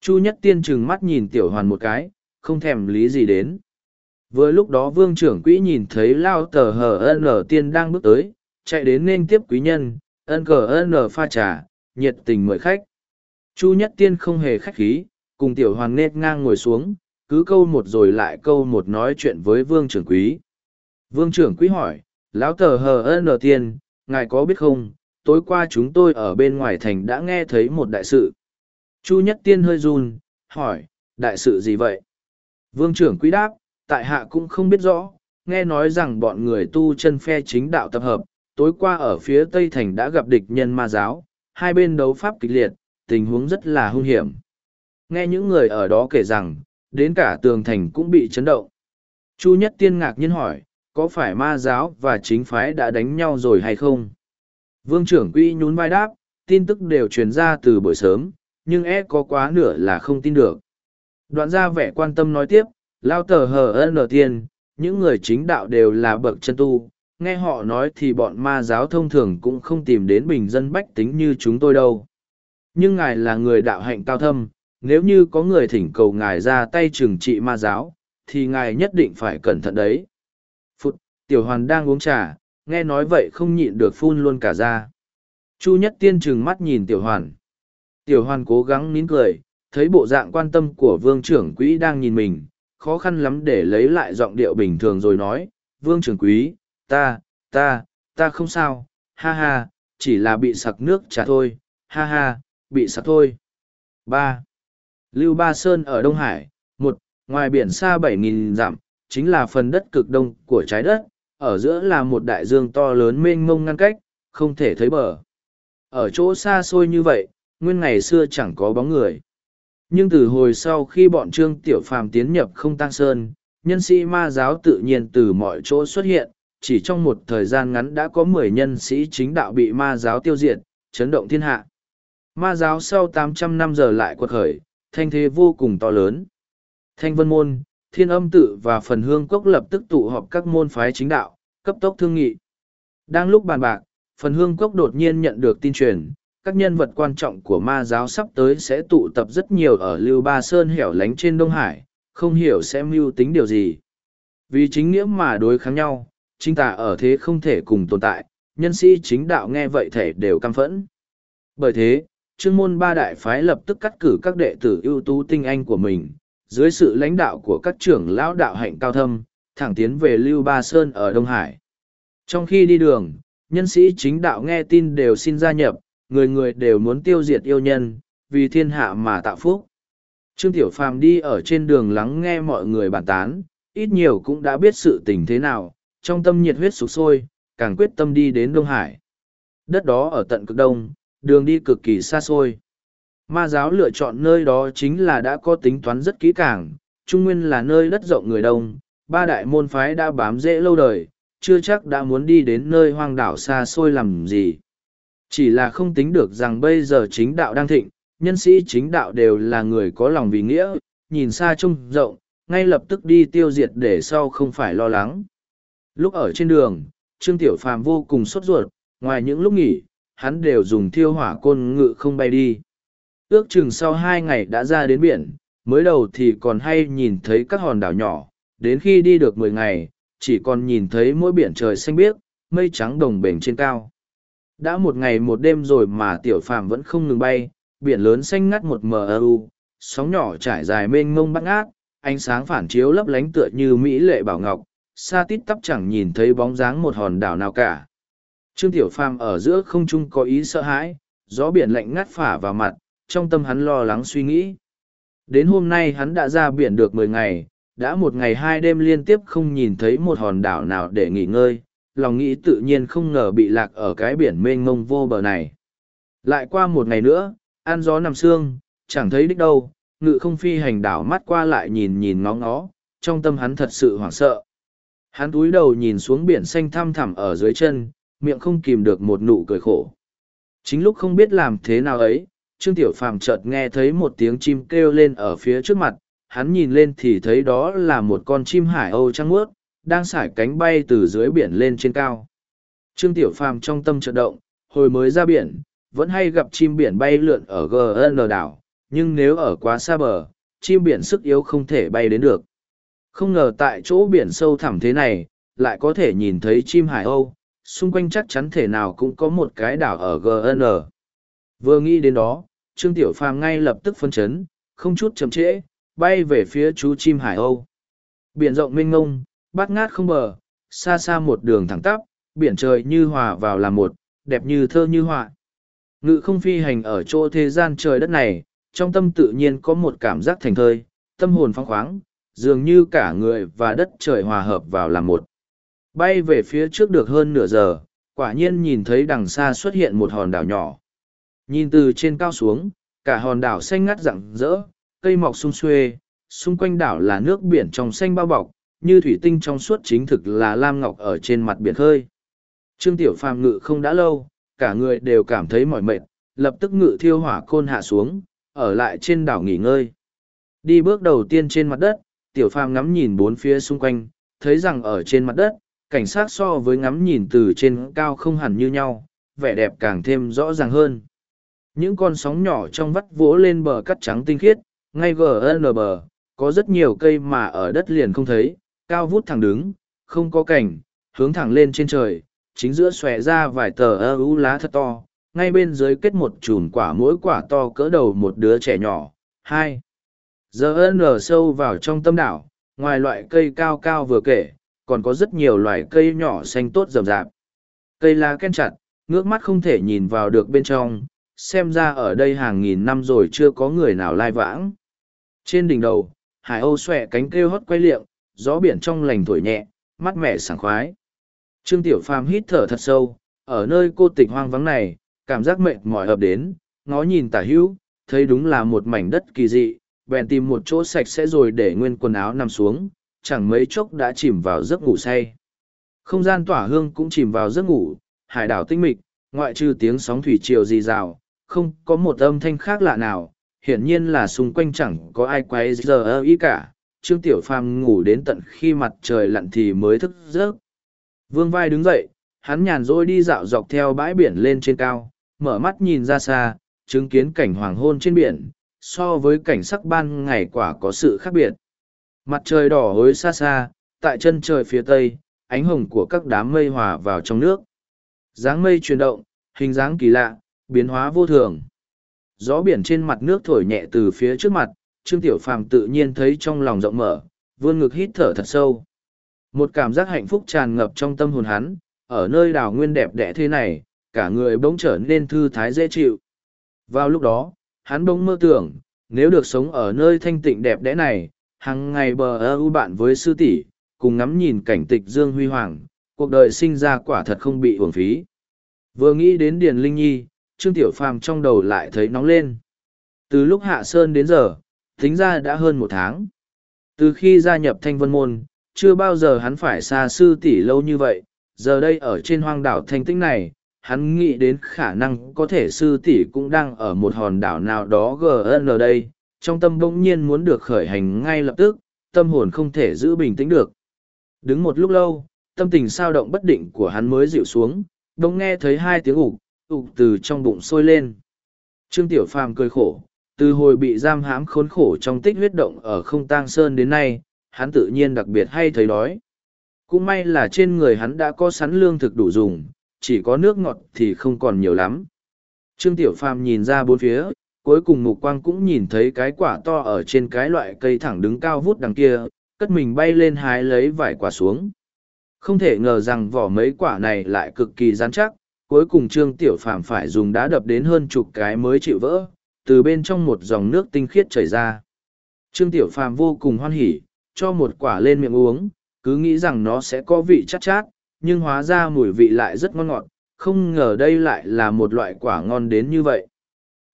[SPEAKER 1] chu nhất tiên trừng mắt nhìn tiểu hoàn một cái không thèm lý gì đến vừa lúc đó vương trưởng quỹ nhìn thấy lao tờ hờ ân ở tiên đang bước tới chạy đến nên tiếp quý nhân ân cờ ân ở pha trà nhiệt tình mời khách Chu Nhất Tiên không hề khách khí, cùng tiểu Hoàng nết ngang ngồi xuống, cứ câu một rồi lại câu một nói chuyện với Vương Trưởng Quý. Vương Trưởng Quý hỏi, lão tờ hờ ơn tiên, ngài có biết không, tối qua chúng tôi ở bên ngoài thành đã nghe thấy một đại sự. Chu Nhất Tiên hơi run, hỏi, đại sự gì vậy? Vương Trưởng Quý đáp, tại hạ cũng không biết rõ, nghe nói rằng bọn người tu chân phe chính đạo tập hợp, tối qua ở phía Tây Thành đã gặp địch nhân ma giáo, hai bên đấu pháp kịch liệt, tình huống rất là hung hiểm. Nghe những người ở đó kể rằng, đến cả tường thành cũng bị chấn động. Chu Nhất Tiên ngạc nhiên hỏi, có phải ma giáo và chính phái đã đánh nhau rồi hay không? Vương trưởng quỹ nhún vai đáp, tin tức đều truyền ra từ buổi sớm, nhưng e có quá nửa là không tin được. Đoạn ra vẻ quan tâm nói tiếp, lao tờ hờ ân ở tiên, những người chính đạo đều là bậc chân tu, nghe họ nói thì bọn ma giáo thông thường cũng không tìm đến bình dân bách tính như chúng tôi đâu. Nhưng ngài là người đạo hạnh cao thâm, nếu như có người thỉnh cầu ngài ra tay trừng trị ma giáo, thì ngài nhất định phải cẩn thận đấy. Phụt, tiểu hoàn đang uống trà, nghe nói vậy không nhịn được phun luôn cả ra. Chu nhất tiên trừng mắt nhìn tiểu hoàn. Tiểu hoàn cố gắng nín cười, thấy bộ dạng quan tâm của vương trưởng quỹ đang nhìn mình, khó khăn lắm để lấy lại giọng điệu bình thường rồi nói, vương trưởng quý, ta, ta, ta không sao, ha ha, chỉ là bị sặc nước trà thôi, ha ha, bị sạc thôi. ba Lưu Ba Sơn ở Đông Hải, một Ngoài biển xa 7.000 dặm, chính là phần đất cực đông của trái đất, ở giữa là một đại dương to lớn mênh mông ngăn cách, không thể thấy bờ. Ở chỗ xa xôi như vậy, nguyên ngày xưa chẳng có bóng người. Nhưng từ hồi sau khi bọn Trương Tiểu Phàm tiến nhập không tăng sơn, nhân sĩ ma giáo tự nhiên từ mọi chỗ xuất hiện, chỉ trong một thời gian ngắn đã có mười nhân sĩ chính đạo bị ma giáo tiêu diệt, chấn động thiên hạ. Ma giáo sau 800 năm giờ lại quật khởi, thanh thế vô cùng to lớn. Thanh vân môn, thiên âm tự và phần hương cốc lập tức tụ họp các môn phái chính đạo, cấp tốc thương nghị. Đang lúc bàn bạc, phần hương cốc đột nhiên nhận được tin truyền, các nhân vật quan trọng của ma giáo sắp tới sẽ tụ tập rất nhiều ở Lưu Ba Sơn hẻo lánh trên Đông Hải, không hiểu sẽ mưu tính điều gì. Vì chính nghĩa mà đối kháng nhau, chính tà ở thế không thể cùng tồn tại, nhân sĩ chính đạo nghe vậy thể đều căm phẫn. Bởi thế, chương môn ba đại phái lập tức cắt cử các đệ tử ưu tú tinh anh của mình, dưới sự lãnh đạo của các trưởng lão đạo hạnh cao thâm, thẳng tiến về Lưu Ba Sơn ở Đông Hải. Trong khi đi đường, nhân sĩ chính đạo nghe tin đều xin gia nhập, người người đều muốn tiêu diệt yêu nhân, vì thiên hạ mà tạo phúc. Trương Tiểu Phàm đi ở trên đường lắng nghe mọi người bàn tán, ít nhiều cũng đã biết sự tình thế nào, trong tâm nhiệt huyết sục sôi, càng quyết tâm đi đến Đông Hải. Đất đó ở tận cực đông, đường đi cực kỳ xa xôi. Ma giáo lựa chọn nơi đó chính là đã có tính toán rất kỹ càng, Trung Nguyên là nơi đất rộng người đông, ba đại môn phái đã bám dễ lâu đời, chưa chắc đã muốn đi đến nơi hoang đảo xa xôi làm gì. Chỉ là không tính được rằng bây giờ chính đạo đang thịnh, nhân sĩ chính đạo đều là người có lòng vì nghĩa, nhìn xa trông rộng, ngay lập tức đi tiêu diệt để sau không phải lo lắng. Lúc ở trên đường, Trương Tiểu Phàm vô cùng sốt ruột, ngoài những lúc nghỉ, hắn đều dùng thiêu hỏa côn ngự không bay đi. Ước chừng sau hai ngày đã ra đến biển, mới đầu thì còn hay nhìn thấy các hòn đảo nhỏ, đến khi đi được mười ngày, chỉ còn nhìn thấy mỗi biển trời xanh biếc, mây trắng đồng bềnh trên cao. Đã một ngày một đêm rồi mà tiểu phàm vẫn không ngừng bay, biển lớn xanh ngắt một mờ u, sóng nhỏ trải dài mênh mông bát ngát, ánh sáng phản chiếu lấp lánh tựa như mỹ lệ bảo ngọc, xa tít tắp chẳng nhìn thấy bóng dáng một hòn đảo nào cả, Trương Tiểu Phàm ở giữa không trung có ý sợ hãi, gió biển lạnh ngắt phả vào mặt, trong tâm hắn lo lắng suy nghĩ. Đến hôm nay hắn đã ra biển được mười ngày, đã một ngày hai đêm liên tiếp không nhìn thấy một hòn đảo nào để nghỉ ngơi, lòng nghĩ tự nhiên không ngờ bị lạc ở cái biển mênh mông vô bờ này. Lại qua một ngày nữa, ăn gió nằm sương, chẳng thấy đích đâu, ngự không phi hành đảo mắt qua lại nhìn nhìn ngó ngó, trong tâm hắn thật sự hoảng sợ. Hắn túi đầu nhìn xuống biển xanh thăm thẳm ở dưới chân, miệng không kìm được một nụ cười khổ. Chính lúc không biết làm thế nào ấy, Trương Tiểu Phàm chợt nghe thấy một tiếng chim kêu lên ở phía trước mặt, hắn nhìn lên thì thấy đó là một con chim hải âu trăng mướt, đang sải cánh bay từ dưới biển lên trên cao. Trương Tiểu Phàm trong tâm chợt động, hồi mới ra biển, vẫn hay gặp chim biển bay lượn ở GN đảo, nhưng nếu ở quá xa bờ, chim biển sức yếu không thể bay đến được. Không ngờ tại chỗ biển sâu thẳm thế này, lại có thể nhìn thấy chim hải âu, xung quanh chắc chắn thể nào cũng có một cái đảo ở GN. Vừa nghĩ đến đó, Trương Tiểu Phàm ngay lập tức phân chấn, không chút chậm trễ, bay về phía chú chim Hải Âu. Biển rộng mênh mông, bát ngát không bờ, xa xa một đường thẳng tắp, biển trời như hòa vào là một, đẹp như thơ như họa. Ngự không phi hành ở chỗ thế gian trời đất này, trong tâm tự nhiên có một cảm giác thành thơi, tâm hồn phong khoáng, dường như cả người và đất trời hòa hợp vào là một. Bay về phía trước được hơn nửa giờ, quả nhiên nhìn thấy đằng xa xuất hiện một hòn đảo nhỏ. Nhìn từ trên cao xuống, cả hòn đảo xanh ngắt rạng rỡ, cây mọc sung xuê, xung quanh đảo là nước biển trong xanh bao bọc, như thủy tinh trong suốt chính thực là lam ngọc ở trên mặt biển khơi. Trương Tiểu Phàm ngự không đã lâu, cả người đều cảm thấy mỏi mệt, lập tức ngự thiêu hỏa côn hạ xuống, ở lại trên đảo nghỉ ngơi. Đi bước đầu tiên trên mặt đất, Tiểu Phàm ngắm nhìn bốn phía xung quanh, thấy rằng ở trên mặt đất, cảnh sát so với ngắm nhìn từ trên cao không hẳn như nhau, vẻ đẹp càng thêm rõ ràng hơn. Những con sóng nhỏ trong vắt vỗ lên bờ cắt trắng tinh khiết, ngay gần bờ, có rất nhiều cây mà ở đất liền không thấy, cao vút thẳng đứng, không có cảnh, hướng thẳng lên trên trời, chính giữa xòe ra vài tờ ơ ú lá thật to, ngay bên dưới kết một chùm quả mỗi quả to cỡ đầu một đứa trẻ nhỏ. hai Giờ ơn sâu vào trong tâm đảo, ngoài loại cây cao cao vừa kể, còn có rất nhiều loài cây nhỏ xanh tốt rậm rạp. Cây lá ken chặt, ngước mắt không thể nhìn vào được bên trong, xem ra ở đây hàng nghìn năm rồi chưa có người nào lai vãng. Trên đỉnh đầu, hải âu xòe cánh kêu hót quay liệng, gió biển trong lành thổi nhẹ, mắt mẻ sảng khoái. Trương Tiểu Phàm hít thở thật sâu, ở nơi cô tịch hoang vắng này, cảm giác mệt mỏi ập đến, ngó nhìn tả hữu, thấy đúng là một mảnh đất kỳ dị, bèn tìm một chỗ sạch sẽ rồi để nguyên quần áo nằm xuống, chẳng mấy chốc đã chìm vào giấc ngủ say. Không gian tỏa hương cũng chìm vào giấc ngủ, hải đảo tinh mịch, ngoại trừ tiếng sóng thủy triều rì rào, không có một âm thanh khác lạ nào, hiển nhiên là xung quanh chẳng có ai quay giờ ơ ý cả. Trương Tiểu Phàm ngủ đến tận khi mặt trời lặn thì mới thức giấc. Vương vai đứng dậy, hắn nhàn rỗi đi dạo dọc theo bãi biển lên trên cao, mở mắt nhìn ra xa, chứng kiến cảnh hoàng hôn trên biển, so với cảnh sắc ban ngày quả có sự khác biệt. Mặt trời đỏ hối xa xa, tại chân trời phía tây, ánh hồng của các đám mây hòa vào trong nước. Dáng mây chuyển động, hình dáng kỳ lạ, biến hóa vô thường. Gió biển trên mặt nước thổi nhẹ từ phía trước mặt, Trương Tiểu Phàm tự nhiên thấy trong lòng rộng mở, vươn ngực hít thở thật sâu. Một cảm giác hạnh phúc tràn ngập trong tâm hồn hắn, ở nơi đảo nguyên đẹp đẽ thế này, cả người bỗng trở nên thư thái dễ chịu. Vào lúc đó, hắn bỗng mơ tưởng, nếu được sống ở nơi thanh tịnh đẹp đẽ này, hằng ngày bờ ơ u bạn với sư tỷ cùng ngắm nhìn cảnh tịch dương huy hoàng cuộc đời sinh ra quả thật không bị hưởng phí vừa nghĩ đến điền linh nhi trương tiểu phàm trong đầu lại thấy nóng lên từ lúc hạ sơn đến giờ thính ra đã hơn một tháng từ khi gia nhập thanh vân môn chưa bao giờ hắn phải xa sư tỷ lâu như vậy giờ đây ở trên hoang đảo thanh tĩnh này hắn nghĩ đến khả năng có thể sư tỷ cũng đang ở một hòn đảo nào đó gn đây trong tâm bỗng nhiên muốn được khởi hành ngay lập tức, tâm hồn không thể giữ bình tĩnh được. Đứng một lúc lâu, tâm tình sao động bất định của hắn mới dịu xuống, bỗng nghe thấy hai tiếng ục, ục từ trong bụng sôi lên. Trương Tiểu Phàm cười khổ, từ hồi bị giam hãm khốn khổ trong tích huyết động ở không tang sơn đến nay, hắn tự nhiên đặc biệt hay thấy đói. Cũng may là trên người hắn đã có sẵn lương thực đủ dùng, chỉ có nước ngọt thì không còn nhiều lắm. Trương Tiểu Phàm nhìn ra bốn phía, cuối cùng mục quang cũng nhìn thấy cái quả to ở trên cái loại cây thẳng đứng cao vút đằng kia, cất mình bay lên hái lấy vài quả xuống. Không thể ngờ rằng vỏ mấy quả này lại cực kỳ dán chắc, cuối cùng Trương Tiểu Phàm phải dùng đá đập đến hơn chục cái mới chịu vỡ, từ bên trong một dòng nước tinh khiết chảy ra. Trương Tiểu Phàm vô cùng hoan hỉ, cho một quả lên miệng uống, cứ nghĩ rằng nó sẽ có vị chát chát, nhưng hóa ra mùi vị lại rất ngon ngọt, không ngờ đây lại là một loại quả ngon đến như vậy.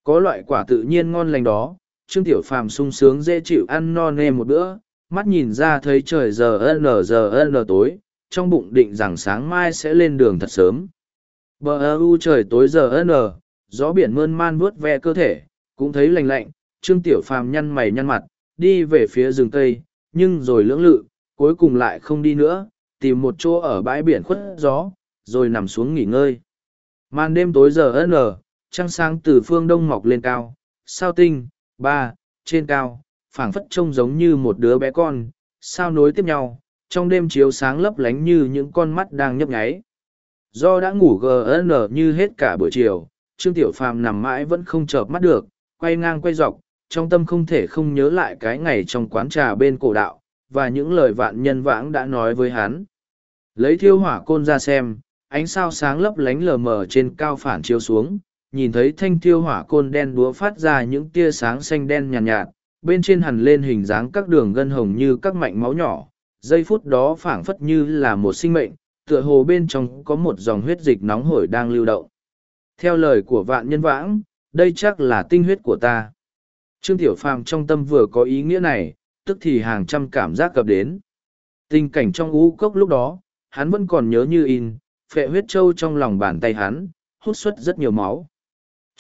[SPEAKER 1] Có loại quả tự nhiên ngon lành đó, Trương Tiểu Phàm sung sướng dễ chịu ăn no nê một bữa, mắt nhìn ra thấy trời giờ n giờ n tối, trong bụng định rằng sáng mai sẽ lên đường thật sớm. Bờ u trời tối giờ n, gió biển mơn man vuốt ve cơ thể, cũng thấy lành lạnh, Trương Tiểu Phàm nhăn mày nhăn mặt, đi về phía rừng tây, nhưng rồi lưỡng lự, cuối cùng lại không đi nữa, tìm một chỗ ở bãi biển khuất gió, rồi nằm xuống nghỉ ngơi. Màn đêm tối giờ n, trăng sáng từ phương đông mọc lên cao, sao tinh, ba, trên cao, phảng phất trông giống như một đứa bé con, sao nối tiếp nhau, trong đêm chiếu sáng lấp lánh như những con mắt đang nhấp nháy. Do đã ngủ GN như hết cả buổi chiều, Trương Tiểu Phàm nằm mãi vẫn không chợp mắt được, quay ngang quay dọc, trong tâm không thể không nhớ lại cái ngày trong quán trà bên cổ đạo, và những lời vạn nhân vãng đã nói với hắn. Lấy thiêu hỏa côn ra xem, ánh sao sáng lấp lánh lờ mờ trên cao phản chiếu xuống, nhìn thấy thanh thiêu hỏa côn đen đúa phát ra những tia sáng xanh đen nhàn nhạt, nhạt, bên trên hằn lên hình dáng các đường gân hồng như các mạnh máu nhỏ, giây phút đó phảng phất như là một sinh mệnh, tựa hồ bên trong có một dòng huyết dịch nóng hổi đang lưu động. Theo lời của vạn nhân vãng, đây chắc là tinh huyết của ta. Trương Tiểu Phàm trong tâm vừa có ý nghĩa này, tức thì hàng trăm cảm giác cập đến. Tình cảnh trong u cốc lúc đó, hắn vẫn còn nhớ như in, phệ huyết trâu trong lòng bàn tay hắn, hút xuất rất nhiều máu.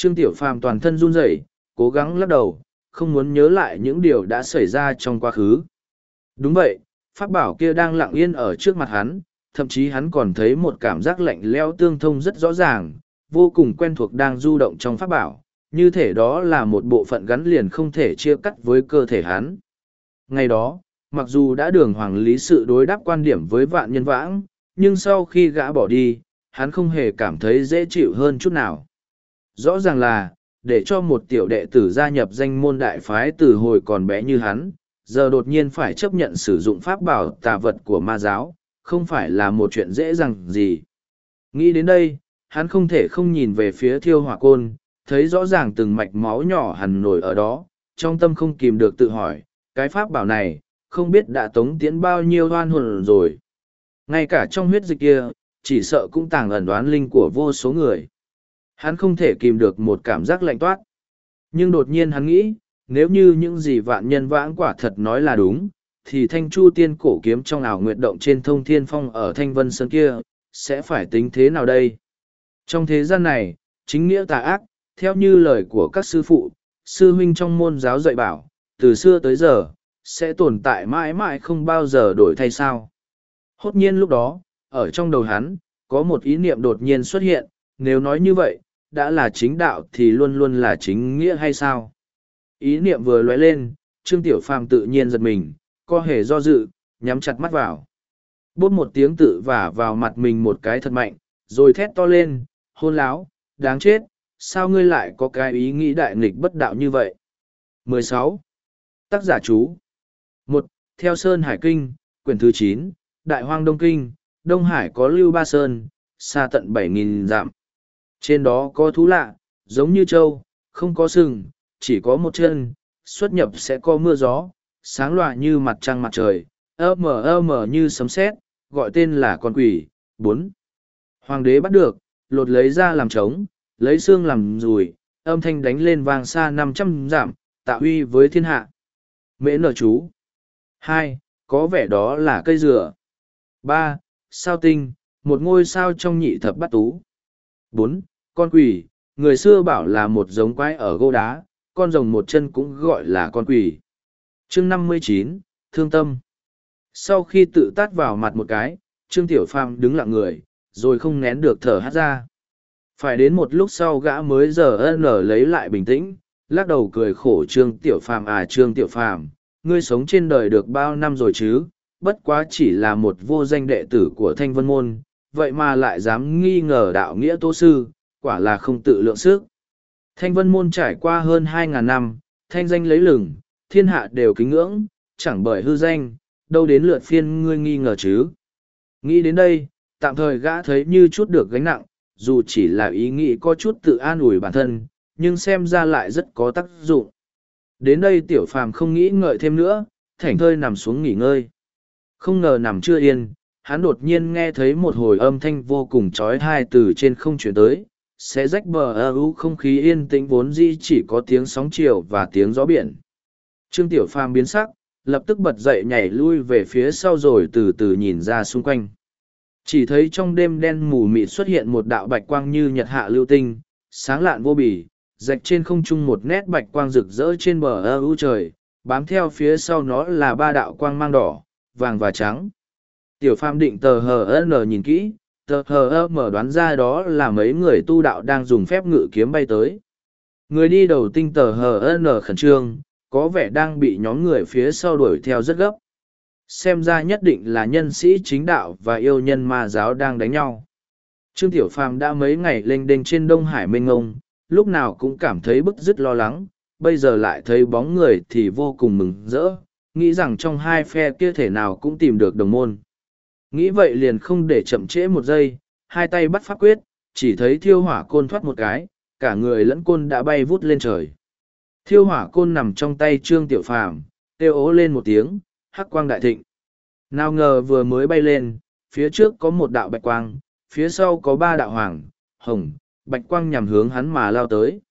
[SPEAKER 1] Trương Tiểu Phàm toàn thân run rẩy, cố gắng lắc đầu, không muốn nhớ lại những điều đã xảy ra trong quá khứ. Đúng vậy, pháp bảo kia đang lặng yên ở trước mặt hắn, thậm chí hắn còn thấy một cảm giác lạnh lẽo tương thông rất rõ ràng, vô cùng quen thuộc đang du động trong pháp bảo, như thể đó là một bộ phận gắn liền không thể chia cắt với cơ thể hắn. Ngày đó, mặc dù đã đường hoàng lý sự đối đáp quan điểm với vạn nhân vãng, nhưng sau khi gã bỏ đi, hắn không hề cảm thấy dễ chịu hơn chút nào. Rõ ràng là, để cho một tiểu đệ tử gia nhập danh môn đại phái từ hồi còn bé như hắn, giờ đột nhiên phải chấp nhận sử dụng pháp bảo tà vật của ma giáo, không phải là một chuyện dễ dàng gì. Nghĩ đến đây, hắn không thể không nhìn về phía thiêu hỏa côn, thấy rõ ràng từng mạch máu nhỏ hằn nổi ở đó, trong tâm không kìm được tự hỏi, cái pháp bảo này, không biết đã tống tiến bao nhiêu hoan hồn rồi. Ngay cả trong huyết dịch kia, chỉ sợ cũng tàng ẩn đoán linh của vô số người. Hắn không thể kìm được một cảm giác lạnh toát. Nhưng đột nhiên hắn nghĩ, nếu như những gì vạn nhân vãng quả thật nói là đúng, thì thanh chu tiên cổ kiếm trong ảo nguyệt động trên thông thiên phong ở thanh vân sơn kia, sẽ phải tính thế nào đây? Trong thế gian này, chính nghĩa tà ác, theo như lời của các sư phụ, sư huynh trong môn giáo dạy bảo, từ xưa tới giờ, sẽ tồn tại mãi mãi không bao giờ đổi thay sao. Hốt nhiên lúc đó, ở trong đầu hắn, có một ý niệm đột nhiên xuất hiện, nếu nói như vậy, đã là chính đạo thì luôn luôn là chính nghĩa hay sao? Ý niệm vừa lóe lên, Trương Tiểu Phàm tự nhiên giật mình, co hề do dự, nhắm chặt mắt vào. Bốt một tiếng tự vả vào mặt mình một cái thật mạnh, rồi thét to lên, hôn láo, đáng chết, sao ngươi lại có cái ý nghĩ đại nghịch bất đạo như vậy? 16. Tác giả chú 1. Theo Sơn Hải Kinh, quyển thứ 9, Đại Hoang Đông Kinh, Đông Hải có Lưu Ba Sơn, xa tận 7.000 dặm. Trên đó có thú lạ, giống như trâu, không có sừng, chỉ có một chân, xuất nhập sẽ có mưa gió, sáng loạ như mặt trăng mặt trời, ơ mờ ơ mờ như sấm sét, gọi tên là con quỷ. bốn Hoàng đế bắt được, lột lấy ra làm trống, lấy xương làm rùi, âm thanh đánh lên vang xa năm trăm giảm, tạ huy với thiên hạ. Mễ nở chú. hai Có vẻ đó là cây dừa. ba Sao tinh, một ngôi sao trong nhị thập bát tú. bốn con quỷ, người xưa bảo là một giống quái ở gô đá, con rồng một chân cũng gọi là con quỷ. chương năm mươi chín Thương Tâm Sau khi tự tát vào mặt một cái, Trương Tiểu Phàm đứng lặng người, rồi không nén được thở hát ra. Phải đến một lúc sau gã mới giờ ân lở lấy lại bình tĩnh, lắc đầu cười khổ Trương Tiểu Phàm à Trương Tiểu Phàm ngươi sống trên đời được bao năm rồi chứ, bất quá chỉ là một vô danh đệ tử của Thanh Vân Môn, vậy mà lại dám nghi ngờ đạo nghĩa tô sư, quả là không tự lượng sức. Thanh vân môn trải qua hơn 2.000 năm, thanh danh lấy lừng, thiên hạ đều kính ngưỡng, chẳng bởi hư danh, đâu đến lượt phiên ngươi nghi ngờ chứ. Nghĩ đến đây, tạm thời gã thấy như chút được gánh nặng, dù chỉ là ý nghĩ có chút tự an ủi bản thân, nhưng xem ra lại rất có tác dụng. Đến đây tiểu phàm không nghĩ ngợi thêm nữa, thảnh thơi nằm xuống nghỉ ngơi. Không ngờ nằm chưa yên, hắn đột nhiên nghe thấy một hồi âm thanh vô cùng trói thai từ trên không chuyển tới, sẽ rách bờ ơ u không khí yên tĩnh vốn di chỉ có tiếng sóng chiều và tiếng gió biển trương tiểu phàm biến sắc lập tức bật dậy nhảy lui về phía sau rồi từ từ nhìn ra xung quanh chỉ thấy trong đêm đen mù mịt xuất hiện một đạo bạch quang như nhật hạ lưu tinh sáng lạn vô bì, rạch trên không trung một nét bạch quang rực rỡ trên bờ ơ u trời bám theo phía sau nó là ba đạo quang mang đỏ vàng và trắng tiểu phàm định tờ hờ ân nhìn kỹ tờ hờ mở đoán ra đó là mấy người tu đạo đang dùng phép ngự kiếm bay tới người đi đầu tinh tờ hờ nở khẩn trương có vẻ đang bị nhóm người phía sau đuổi theo rất gấp xem ra nhất định là nhân sĩ chính đạo và yêu nhân ma giáo đang đánh nhau trương tiểu phàm đã mấy ngày lênh đênh trên đông hải Minh ngông lúc nào cũng cảm thấy bức dứt lo lắng bây giờ lại thấy bóng người thì vô cùng mừng rỡ nghĩ rằng trong hai phe kia thể nào cũng tìm được đồng môn Nghĩ vậy liền không để chậm trễ một giây, hai tay bắt pháp quyết, chỉ thấy thiêu hỏa côn thoát một cái, cả người lẫn côn đã bay vút lên trời. Thiêu hỏa côn nằm trong tay Trương Tiểu Phàm, kêu ố lên một tiếng, hắc quang đại thịnh. Nào ngờ vừa mới bay lên, phía trước có một đạo bạch quang, phía sau có ba đạo hoàng, hồng, bạch quang nhằm hướng hắn mà lao tới.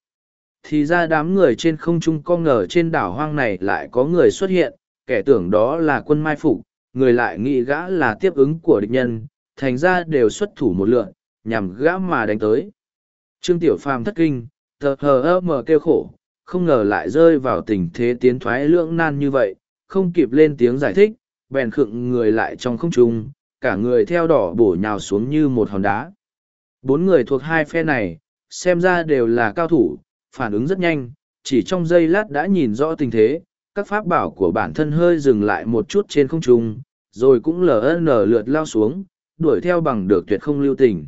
[SPEAKER 1] Thì ra đám người trên không trung con ngờ trên đảo hoang này lại có người xuất hiện, kẻ tưởng đó là quân mai phục người lại nghĩ gã là tiếp ứng của địch nhân, thành ra đều xuất thủ một lượn, nhằm gã mà đánh tới. Trương Tiểu Phàm thất kinh, thờ hờ ơ mờ kêu khổ, không ngờ lại rơi vào tình thế tiến thoái lưỡng nan như vậy, không kịp lên tiếng giải thích, bèn khựng người lại trong không trung, cả người theo đỏ bổ nhào xuống như một hòn đá. Bốn người thuộc hai phe này, xem ra đều là cao thủ, phản ứng rất nhanh, chỉ trong giây lát đã nhìn rõ tình thế, các pháp bảo của bản thân hơi dừng lại một chút trên không trung, rồi cũng lờ lờ lượt lao xuống, đuổi theo bằng được tuyệt không lưu tình.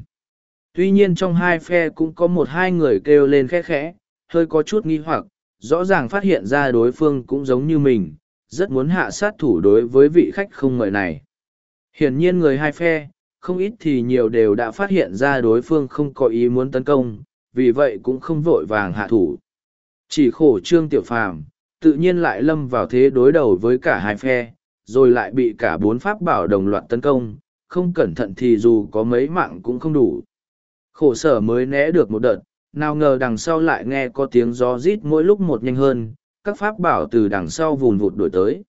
[SPEAKER 1] Tuy nhiên trong hai phe cũng có một hai người kêu lên khẽ khẽ, hơi có chút nghi hoặc, rõ ràng phát hiện ra đối phương cũng giống như mình, rất muốn hạ sát thủ đối với vị khách không mời này. Hiển nhiên người hai phe, không ít thì nhiều đều đã phát hiện ra đối phương không có ý muốn tấn công, vì vậy cũng không vội vàng hạ thủ. Chỉ khổ trương tiểu phàm, tự nhiên lại lâm vào thế đối đầu với cả hai phe, rồi lại bị cả bốn pháp bảo đồng loạt tấn công, không cẩn thận thì dù có mấy mạng cũng không đủ. Khổ sở mới né được một đợt, nào ngờ đằng sau lại nghe có tiếng gió rít mỗi lúc một nhanh hơn, các pháp bảo từ đằng sau vùn vụt đuổi tới.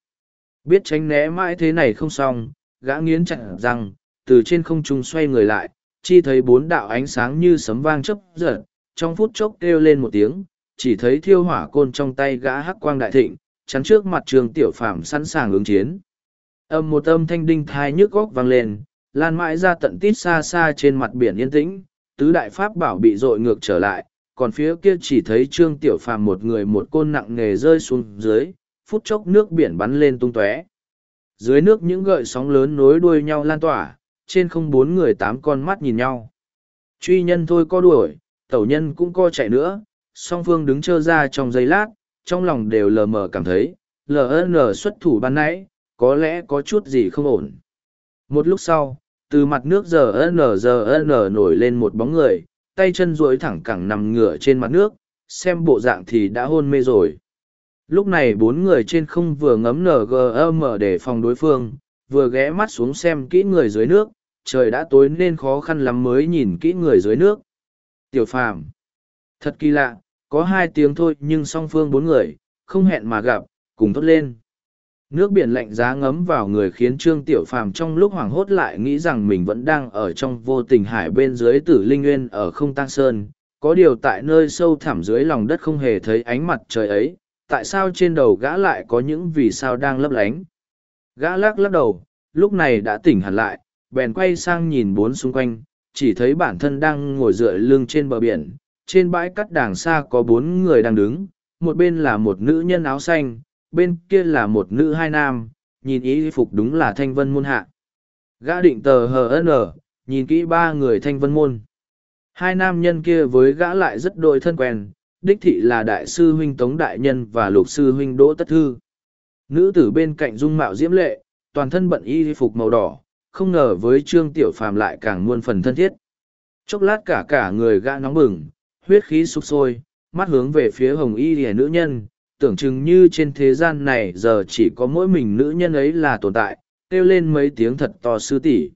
[SPEAKER 1] Biết tránh né mãi thế này không xong, gã nghiến chặt rằng, từ trên không trung xoay người lại, chi thấy bốn đạo ánh sáng như sấm vang chớp giật, trong phút chốc kêu lên một tiếng, chỉ thấy thiêu hỏa côn trong tay gã hắc quang đại thịnh, chắn trước mặt trường tiểu phàm sẵn sàng ứng chiến. Âm một âm thanh đinh thai nhức góc vang lên, lan mãi ra tận tít xa xa trên mặt biển yên tĩnh, tứ đại pháp bảo bị dội ngược trở lại, còn phía kia chỉ thấy trương tiểu phàm một người một côn nặng nề rơi xuống dưới, phút chốc nước biển bắn lên tung tóe. Dưới nước những gợi sóng lớn nối đuôi nhau lan tỏa, trên không bốn người tám con mắt nhìn nhau. Truy nhân thôi co đuổi, tẩu nhân cũng co chạy nữa, song phương đứng trơ ra trong giây lát, trong lòng đều lờ mờ cảm thấy, LN xuất thủ ban nãy, có lẽ có chút gì không ổn. Một lúc sau, từ mặt nước giờ n giờ n nổi lên một bóng người, tay chân duỗi thẳng cẳng nằm ngửa trên mặt nước, xem bộ dạng thì đã hôn mê rồi. Lúc này bốn người trên không vừa ngấm NGM để phòng đối phương, vừa ghé mắt xuống xem kỹ người dưới nước, trời đã tối nên khó khăn lắm mới nhìn kỹ người dưới nước. Tiểu phàm Thật kỳ lạ, có hai tiếng thôi nhưng song phương bốn người, không hẹn mà gặp, cùng thốt lên. Nước biển lạnh giá ngấm vào người khiến Trương Tiểu Phàm trong lúc hoảng hốt lại nghĩ rằng mình vẫn đang ở trong vô tình hải bên dưới tử linh nguyên ở không tăng sơn, có điều tại nơi sâu thẳm dưới lòng đất không hề thấy ánh mặt trời ấy, tại sao trên đầu gã lại có những vì sao đang lấp lánh. Gã lắc lắc đầu, lúc này đã tỉnh hẳn lại, bèn quay sang nhìn bốn xung quanh, chỉ thấy bản thân đang ngồi dựa lưng trên bờ biển, trên bãi cắt đàng xa có bốn người đang đứng, một bên là một nữ nhân áo xanh, bên kia là một nữ hai nam, nhìn ý phục đúng là thanh vân môn hạ. Gã định tờ hờ HN, nhìn kỹ ba người thanh vân môn. Hai nam nhân kia với gã lại rất đôi thân quen, đích thị là đại sư huynh Tống Đại Nhân và lục sư huynh Đỗ Tất Thư. Nữ tử bên cạnh dung mạo diễm lệ, toàn thân bận y phục màu đỏ, không ngờ với Trương Tiểu Phàm lại càng muôn phần thân thiết. Chốc lát cả cả người gã nóng bừng, huyết khí sụp sôi, mắt hướng về phía hồng y lìa nữ nhân, tưởng chừng như trên thế gian này giờ chỉ có mỗi mình nữ nhân ấy là tồn tại, kêu lên mấy tiếng thật to sư tỷ.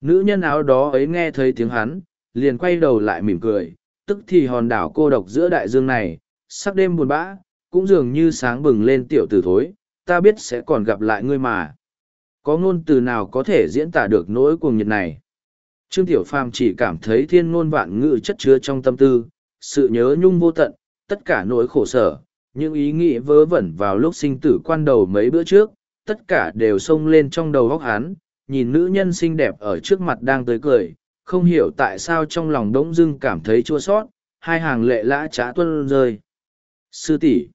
[SPEAKER 1] Nữ nhân áo đó ấy nghe thấy tiếng hắn, liền quay đầu lại mỉm cười, tức thì hòn đảo cô độc giữa đại dương này, sắc đêm buồn bã, cũng dường như sáng bừng lên tiểu tử thối, ta biết sẽ còn gặp lại ngươi mà. Có ngôn từ nào có thể diễn tả được nỗi cuồng nhiệt này? Trương Tiểu Phàm chỉ cảm thấy thiên ngôn vạn ngữ chất chứa trong tâm tư, sự nhớ nhung vô tận, tất cả nỗi khổ sở, những ý nghĩ vớ vẩn vào lúc sinh tử quan đầu mấy bữa trước, tất cả đều xông lên trong đầu góc hắn, nhìn nữ nhân xinh đẹp ở trước mặt đang tới cười, không hiểu tại sao trong lòng đống dưng cảm thấy chua sót, hai hàng lệ lã trá tuân rơi. Sư tỷ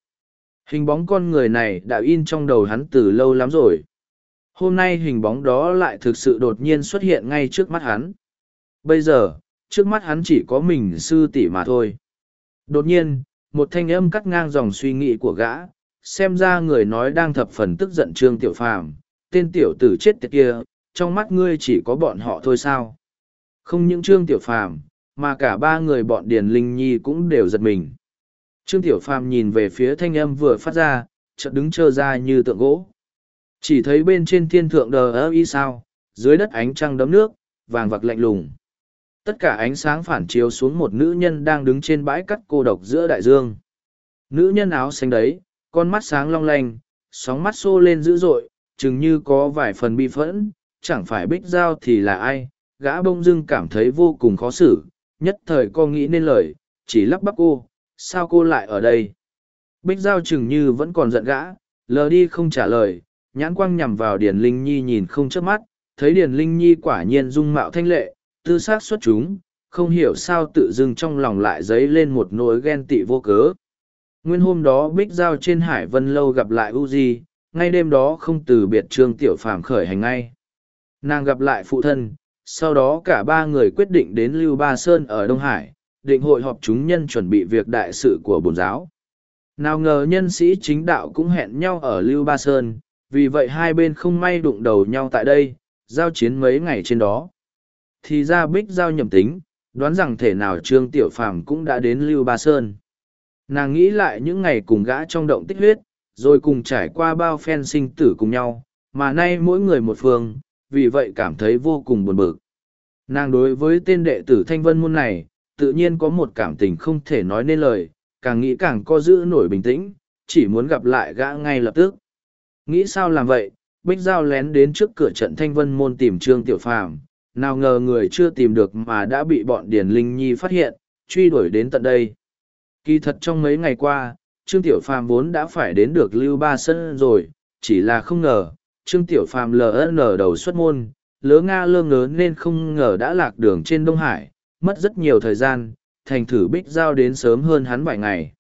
[SPEAKER 1] Hình bóng con người này đã in trong đầu hắn từ lâu lắm rồi. Hôm nay hình bóng đó lại thực sự đột nhiên xuất hiện ngay trước mắt hắn. Bây giờ, trước mắt hắn chỉ có mình sư tỷ mà thôi. Đột nhiên, một thanh âm cắt ngang dòng suy nghĩ của gã, xem ra người nói đang thập phần tức giận Trương Tiểu Phàm, tên tiểu tử chết tiệt kia, trong mắt ngươi chỉ có bọn họ thôi sao? Không những Trương Tiểu Phàm, mà cả ba người bọn Điền Linh Nhi cũng đều giật mình. Trương Tiểu Phàm nhìn về phía thanh âm vừa phát ra, chợt đứng trơ ra như tượng gỗ. Chỉ thấy bên trên thiên thượng đờ ơ y sao, dưới đất ánh trăng đấm nước, vàng vặc lạnh lùng tất cả ánh sáng phản chiếu xuống một nữ nhân đang đứng trên bãi cắt cô độc giữa đại dương nữ nhân áo xanh đấy con mắt sáng long lanh sóng mắt xô lên dữ dội chừng như có vài phần bi phẫn chẳng phải bích giao thì là ai gã bông dưng cảm thấy vô cùng khó xử nhất thời co nghĩ nên lời chỉ lắp bắp cô sao cô lại ở đây bích giao chừng như vẫn còn giận gã lờ đi không trả lời nhãn quang nhằm vào điền linh nhi nhìn không chớp mắt thấy điền linh nhi quả nhiên dung mạo thanh lệ tư xác xuất chúng, không hiểu sao tự dưng trong lòng lại dấy lên một nỗi ghen tị vô cớ. Nguyên hôm đó Bích Giao trên Hải Vân Lâu gặp lại U Uzi, ngay đêm đó không từ biệt Trương Tiểu Phàm khởi hành ngay. Nàng gặp lại phụ thân, sau đó cả ba người quyết định đến Lưu Ba Sơn ở Đông Hải, định hội họp chúng nhân chuẩn bị việc đại sự của bồn giáo. Nào ngờ nhân sĩ chính đạo cũng hẹn nhau ở Lưu Ba Sơn, vì vậy hai bên không may đụng đầu nhau tại đây, giao chiến mấy ngày trên đó thì ra bích giao nhầm tính đoán rằng thể nào trương tiểu phàm cũng đã đến lưu ba sơn nàng nghĩ lại những ngày cùng gã trong động tích huyết rồi cùng trải qua bao phen sinh tử cùng nhau mà nay mỗi người một phương vì vậy cảm thấy vô cùng buồn bực nàng đối với tên đệ tử thanh vân môn này tự nhiên có một cảm tình không thể nói nên lời càng nghĩ càng co giữ nổi bình tĩnh chỉ muốn gặp lại gã ngay lập tức nghĩ sao làm vậy bích giao lén đến trước cửa trận thanh vân môn tìm trương tiểu phàm nào ngờ người chưa tìm được mà đã bị bọn điển linh nhi phát hiện truy đuổi đến tận đây kỳ thật trong mấy ngày qua trương tiểu phàm vốn đã phải đến được lưu ba sân rồi chỉ là không ngờ trương tiểu phàm ln đầu xuất môn lớ nga lơ ngớ nên không ngờ đã lạc đường trên đông hải mất rất nhiều thời gian thành thử bích giao đến sớm hơn hắn vài ngày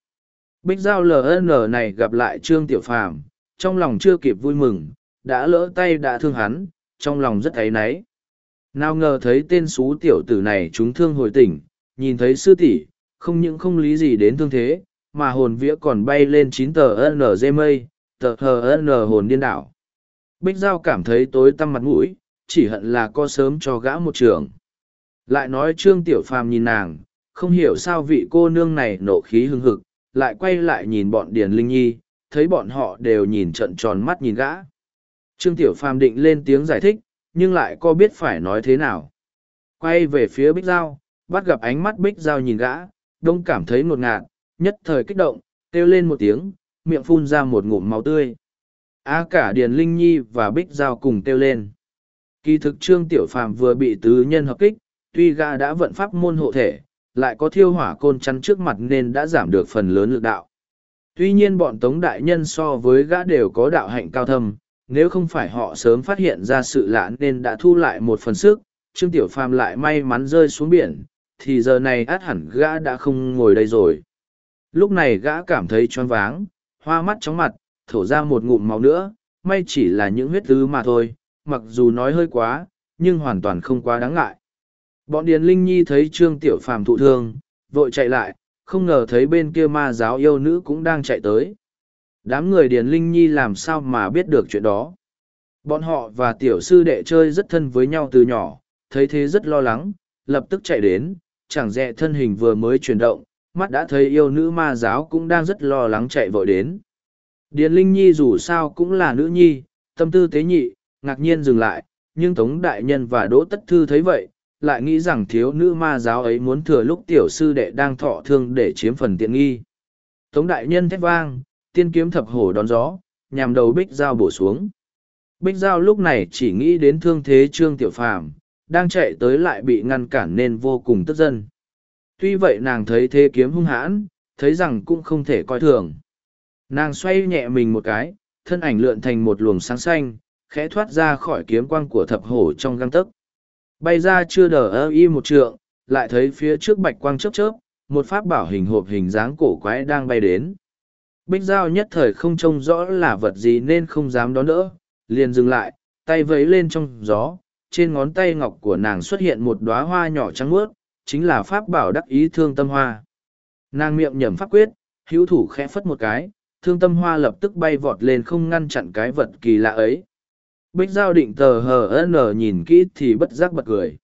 [SPEAKER 1] bích giao ln này gặp lại trương tiểu phàm trong lòng chưa kịp vui mừng đã lỡ tay đã thương hắn trong lòng rất áy náy nào ngờ thấy tên xú tiểu tử này chúng thương hồi tỉnh nhìn thấy sư tỷ không những không lý gì đến thương thế mà hồn vía còn bay lên chín tờ nlg mây tờ hờ n hồn điên đảo bích giao cảm thấy tối tăm mặt mũi chỉ hận là co sớm cho gã một trường lại nói trương tiểu phàm nhìn nàng không hiểu sao vị cô nương này nộ khí hưng hực lại quay lại nhìn bọn điền linh nhi thấy bọn họ đều nhìn trận tròn mắt nhìn gã trương tiểu phàm định lên tiếng giải thích nhưng lại có biết phải nói thế nào. Quay về phía Bích Giao, bắt gặp ánh mắt Bích Giao nhìn gã, đông cảm thấy ngột ngạt, nhất thời kích động, kêu lên một tiếng, miệng phun ra một ngụm máu tươi. Á cả Điền Linh Nhi và Bích Giao cùng kêu lên. Kỳ thực Trương Tiểu Phàm vừa bị tứ nhân hợp kích, tuy gã đã vận pháp môn hộ thể, lại có thiêu hỏa côn chắn trước mặt nên đã giảm được phần lớn lực đạo. Tuy nhiên bọn Tống Đại Nhân so với gã đều có đạo hạnh cao thâm, nếu không phải họ sớm phát hiện ra sự lạ nên đã thu lại một phần sức trương tiểu phàm lại may mắn rơi xuống biển thì giờ này át hẳn gã đã không ngồi đây rồi lúc này gã cảm thấy choáng váng hoa mắt chóng mặt thổ ra một ngụm máu nữa may chỉ là những huyết tứ mà thôi mặc dù nói hơi quá nhưng hoàn toàn không quá đáng ngại bọn điền linh nhi thấy trương tiểu phàm thụ thương vội chạy lại không ngờ thấy bên kia ma giáo yêu nữ cũng đang chạy tới Đám người Điền Linh Nhi làm sao mà biết được chuyện đó. Bọn họ và tiểu sư đệ chơi rất thân với nhau từ nhỏ, thấy thế rất lo lắng, lập tức chạy đến, chẳng dẹ thân hình vừa mới chuyển động, mắt đã thấy yêu nữ ma giáo cũng đang rất lo lắng chạy vội đến. Điền Linh Nhi dù sao cũng là nữ nhi, tâm tư tế nhị, ngạc nhiên dừng lại, nhưng Tống Đại Nhân và Đỗ Tất Thư thấy vậy, lại nghĩ rằng thiếu nữ ma giáo ấy muốn thừa lúc tiểu sư đệ đang thọ thương để chiếm phần tiện nghi. Tống Đại Nhân thét vang, tiên kiếm thập hổ đón gió, nhằm đầu bích dao bổ xuống. Bích dao lúc này chỉ nghĩ đến thương thế trương tiểu phàm, đang chạy tới lại bị ngăn cản nên vô cùng tức giận. Tuy vậy nàng thấy thế kiếm hung hãn, thấy rằng cũng không thể coi thường. Nàng xoay nhẹ mình một cái, thân ảnh lượn thành một luồng sáng xanh, khẽ thoát ra khỏi kiếm quang của thập hổ trong găng tấc. Bay ra chưa đờ ơ y một trượng, lại thấy phía trước bạch quang chớp chớp, một pháp bảo hình hộp hình dáng cổ quái đang bay đến. Bích Giao nhất thời không trông rõ là vật gì nên không dám đón đỡ, liền dừng lại, tay vẫy lên trong gió, trên ngón tay ngọc của nàng xuất hiện một đóa hoa nhỏ trắng mướt, chính là pháp bảo đắc ý thương tâm hoa. Nàng miệng nhẩm pháp quyết, hữu thủ khẽ phất một cái, thương tâm hoa lập tức bay vọt lên không ngăn chặn cái vật kỳ lạ ấy. Bích Giao định tờ hờ n nhìn kỹ thì bất giác bật cười.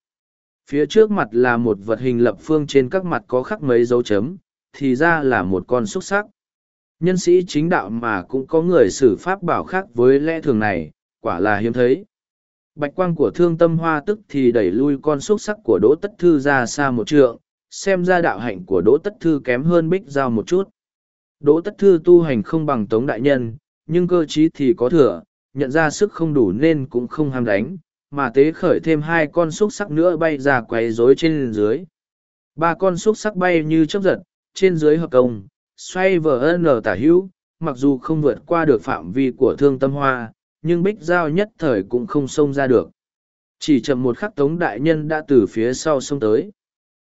[SPEAKER 1] Phía trước mặt là một vật hình lập phương trên các mặt có khắc mấy dấu chấm, thì ra là một con xúc sắc nhân sĩ chính đạo mà cũng có người xử pháp bảo khác với lẽ thường này, quả là hiếm thấy. Bạch quang của thương tâm hoa tức thì đẩy lui con xúc sắc của Đỗ Tất Thư ra xa một trượng, xem ra đạo hạnh của Đỗ Tất Thư kém hơn Bích Giao một chút. Đỗ Tất Thư tu hành không bằng Tống Đại Nhân, nhưng cơ trí thì có thừa, nhận ra sức không đủ nên cũng không ham đánh, mà tế khởi thêm hai con xúc sắc nữa bay ra quấy rối trên dưới. Ba con xúc sắc bay như chớp giật, trên dưới hợp công, xoay vờ n tả hữu mặc dù không vượt qua được phạm vi của thương tâm hoa nhưng bích giao nhất thời cũng không xông ra được chỉ chậm một khắc tống đại nhân đã từ phía sau xông tới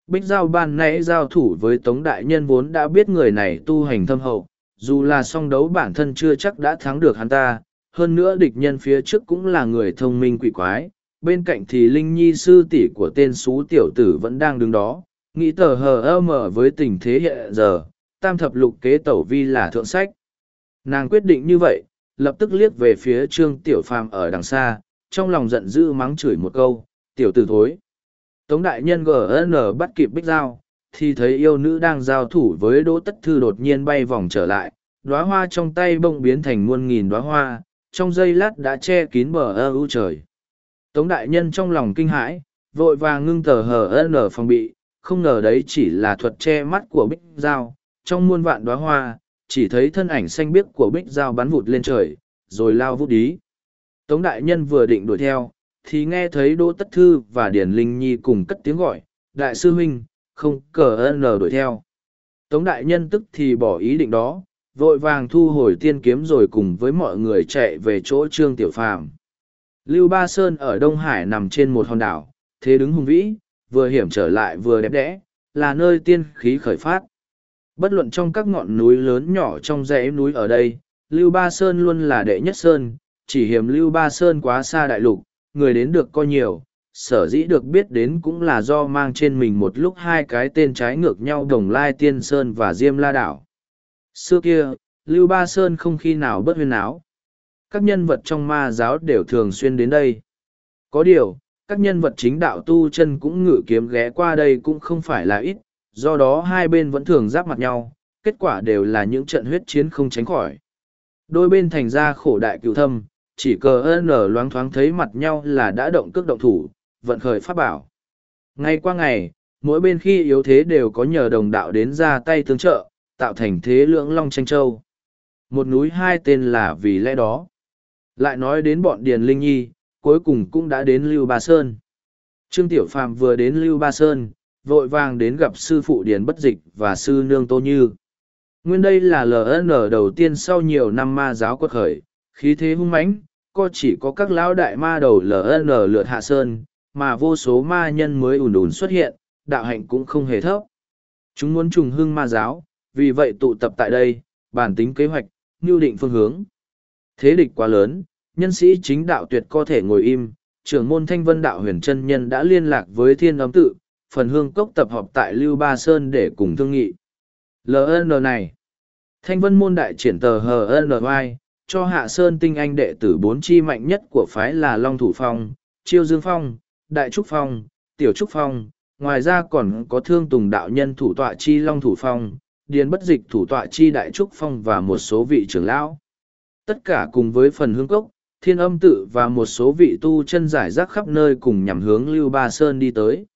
[SPEAKER 1] bích giao ban nãy giao thủ với tống đại nhân vốn đã biết người này tu hành thâm hậu dù là song đấu bản thân chưa chắc đã thắng được hắn ta hơn nữa địch nhân phía trước cũng là người thông minh quỷ quái bên cạnh thì linh nhi sư tỷ của tên xú tiểu tử vẫn đang đứng đó nghĩ tờ hờ ơ mờ với tình thế hiện giờ tam thập lục kế tẩu vi là thượng sách. Nàng quyết định như vậy, lập tức liếc về phía Trương Tiểu Phàm ở đằng xa, trong lòng giận dữ mắng chửi một câu, tiểu tử thối. Tống đại nhân GN bắt kịp bích Giao, thì thấy yêu nữ đang giao thủ với Đỗ Tất Thư đột nhiên bay vòng trở lại, đóa hoa trong tay bỗng biến thành muôn nghìn đóa hoa, trong giây lát đã che kín bờ ơ u trời. Tống đại nhân trong lòng kinh hãi, vội vàng ngưng tờ hờ ân phòng bị, không ngờ đấy chỉ là thuật che mắt của bích Giao trong muôn vạn đóa hoa chỉ thấy thân ảnh xanh biếc của bích dao bắn vụt lên trời rồi lao vút đi. tống đại nhân vừa định đuổi theo thì nghe thấy đỗ tất thư và điển linh nhi cùng cất tiếng gọi đại sư huynh không cờ ân lờ đuổi theo tống đại nhân tức thì bỏ ý định đó vội vàng thu hồi tiên kiếm rồi cùng với mọi người chạy về chỗ trương tiểu phàm lưu ba sơn ở đông hải nằm trên một hòn đảo thế đứng hùng vĩ vừa hiểm trở lại vừa đẹp đẽ là nơi tiên khí khởi phát bất luận trong các ngọn núi lớn nhỏ trong dãy núi ở đây, Lưu Ba Sơn luôn là đệ nhất Sơn, chỉ hiểm Lưu Ba Sơn quá xa đại lục, người đến được coi nhiều, sở dĩ được biết đến cũng là do mang trên mình một lúc hai cái tên trái ngược nhau Đồng Lai Tiên Sơn và Diêm La Đảo. Xưa kia, Lưu Ba Sơn không khi nào bất huyên áo. Các nhân vật trong ma giáo đều thường xuyên đến đây. Có điều, các nhân vật chính đạo tu chân cũng ngự kiếm ghé qua đây cũng không phải là ít, do đó hai bên vẫn thường giáp mặt nhau, kết quả đều là những trận huyết chiến không tránh khỏi. Đôi bên thành ra khổ đại cựu thâm, chỉ cờ nở loáng thoáng thấy mặt nhau là đã động cước động thủ, vận khởi pháp bảo. Ngay qua ngày, mỗi bên khi yếu thế đều có nhờ đồng đạo đến ra tay tương trợ, tạo thành thế lưỡng long tranh châu. Một núi hai tên là vì lẽ đó. Lại nói đến bọn Điền Linh Nhi, cuối cùng cũng đã đến Lưu Ba Sơn. Trương Tiểu Phàm vừa đến Lưu Ba Sơn, vội vàng đến gặp sư phụ điền bất dịch và sư nương tô như nguyên đây là ln đầu tiên sau nhiều năm ma giáo quật khởi khí thế hung mãnh co chỉ có các lão đại ma đầu ln lượt hạ sơn mà vô số ma nhân mới ùn ùn xuất hiện đạo hạnh cũng không hề thấp chúng muốn trùng hưng ma giáo vì vậy tụ tập tại đây bản tính kế hoạch ngưu định phương hướng thế địch quá lớn nhân sĩ chính đạo tuyệt có thể ngồi im trưởng môn thanh vân đạo huyền Trân nhân đã liên lạc với thiên âm tự phần hương cốc tập họp tại Lưu Ba Sơn để cùng thương nghị. LN này, Thanh Vân Môn Đại triển tờ HNY, cho Hạ Sơn tinh anh đệ tử bốn chi mạnh nhất của phái là Long Thủ Phong, Chiêu Dương Phong, Đại Trúc Phong, Tiểu Trúc Phong, ngoài ra còn có Thương Tùng Đạo Nhân Thủ Tọa Chi Long Thủ Phong, Điền Bất Dịch Thủ Tọa Chi Đại Trúc Phong và một số vị trưởng lão. Tất cả cùng với phần hương cốc, thiên âm tự và một số vị tu chân giải rác khắp nơi cùng nhằm hướng Lưu Ba Sơn đi tới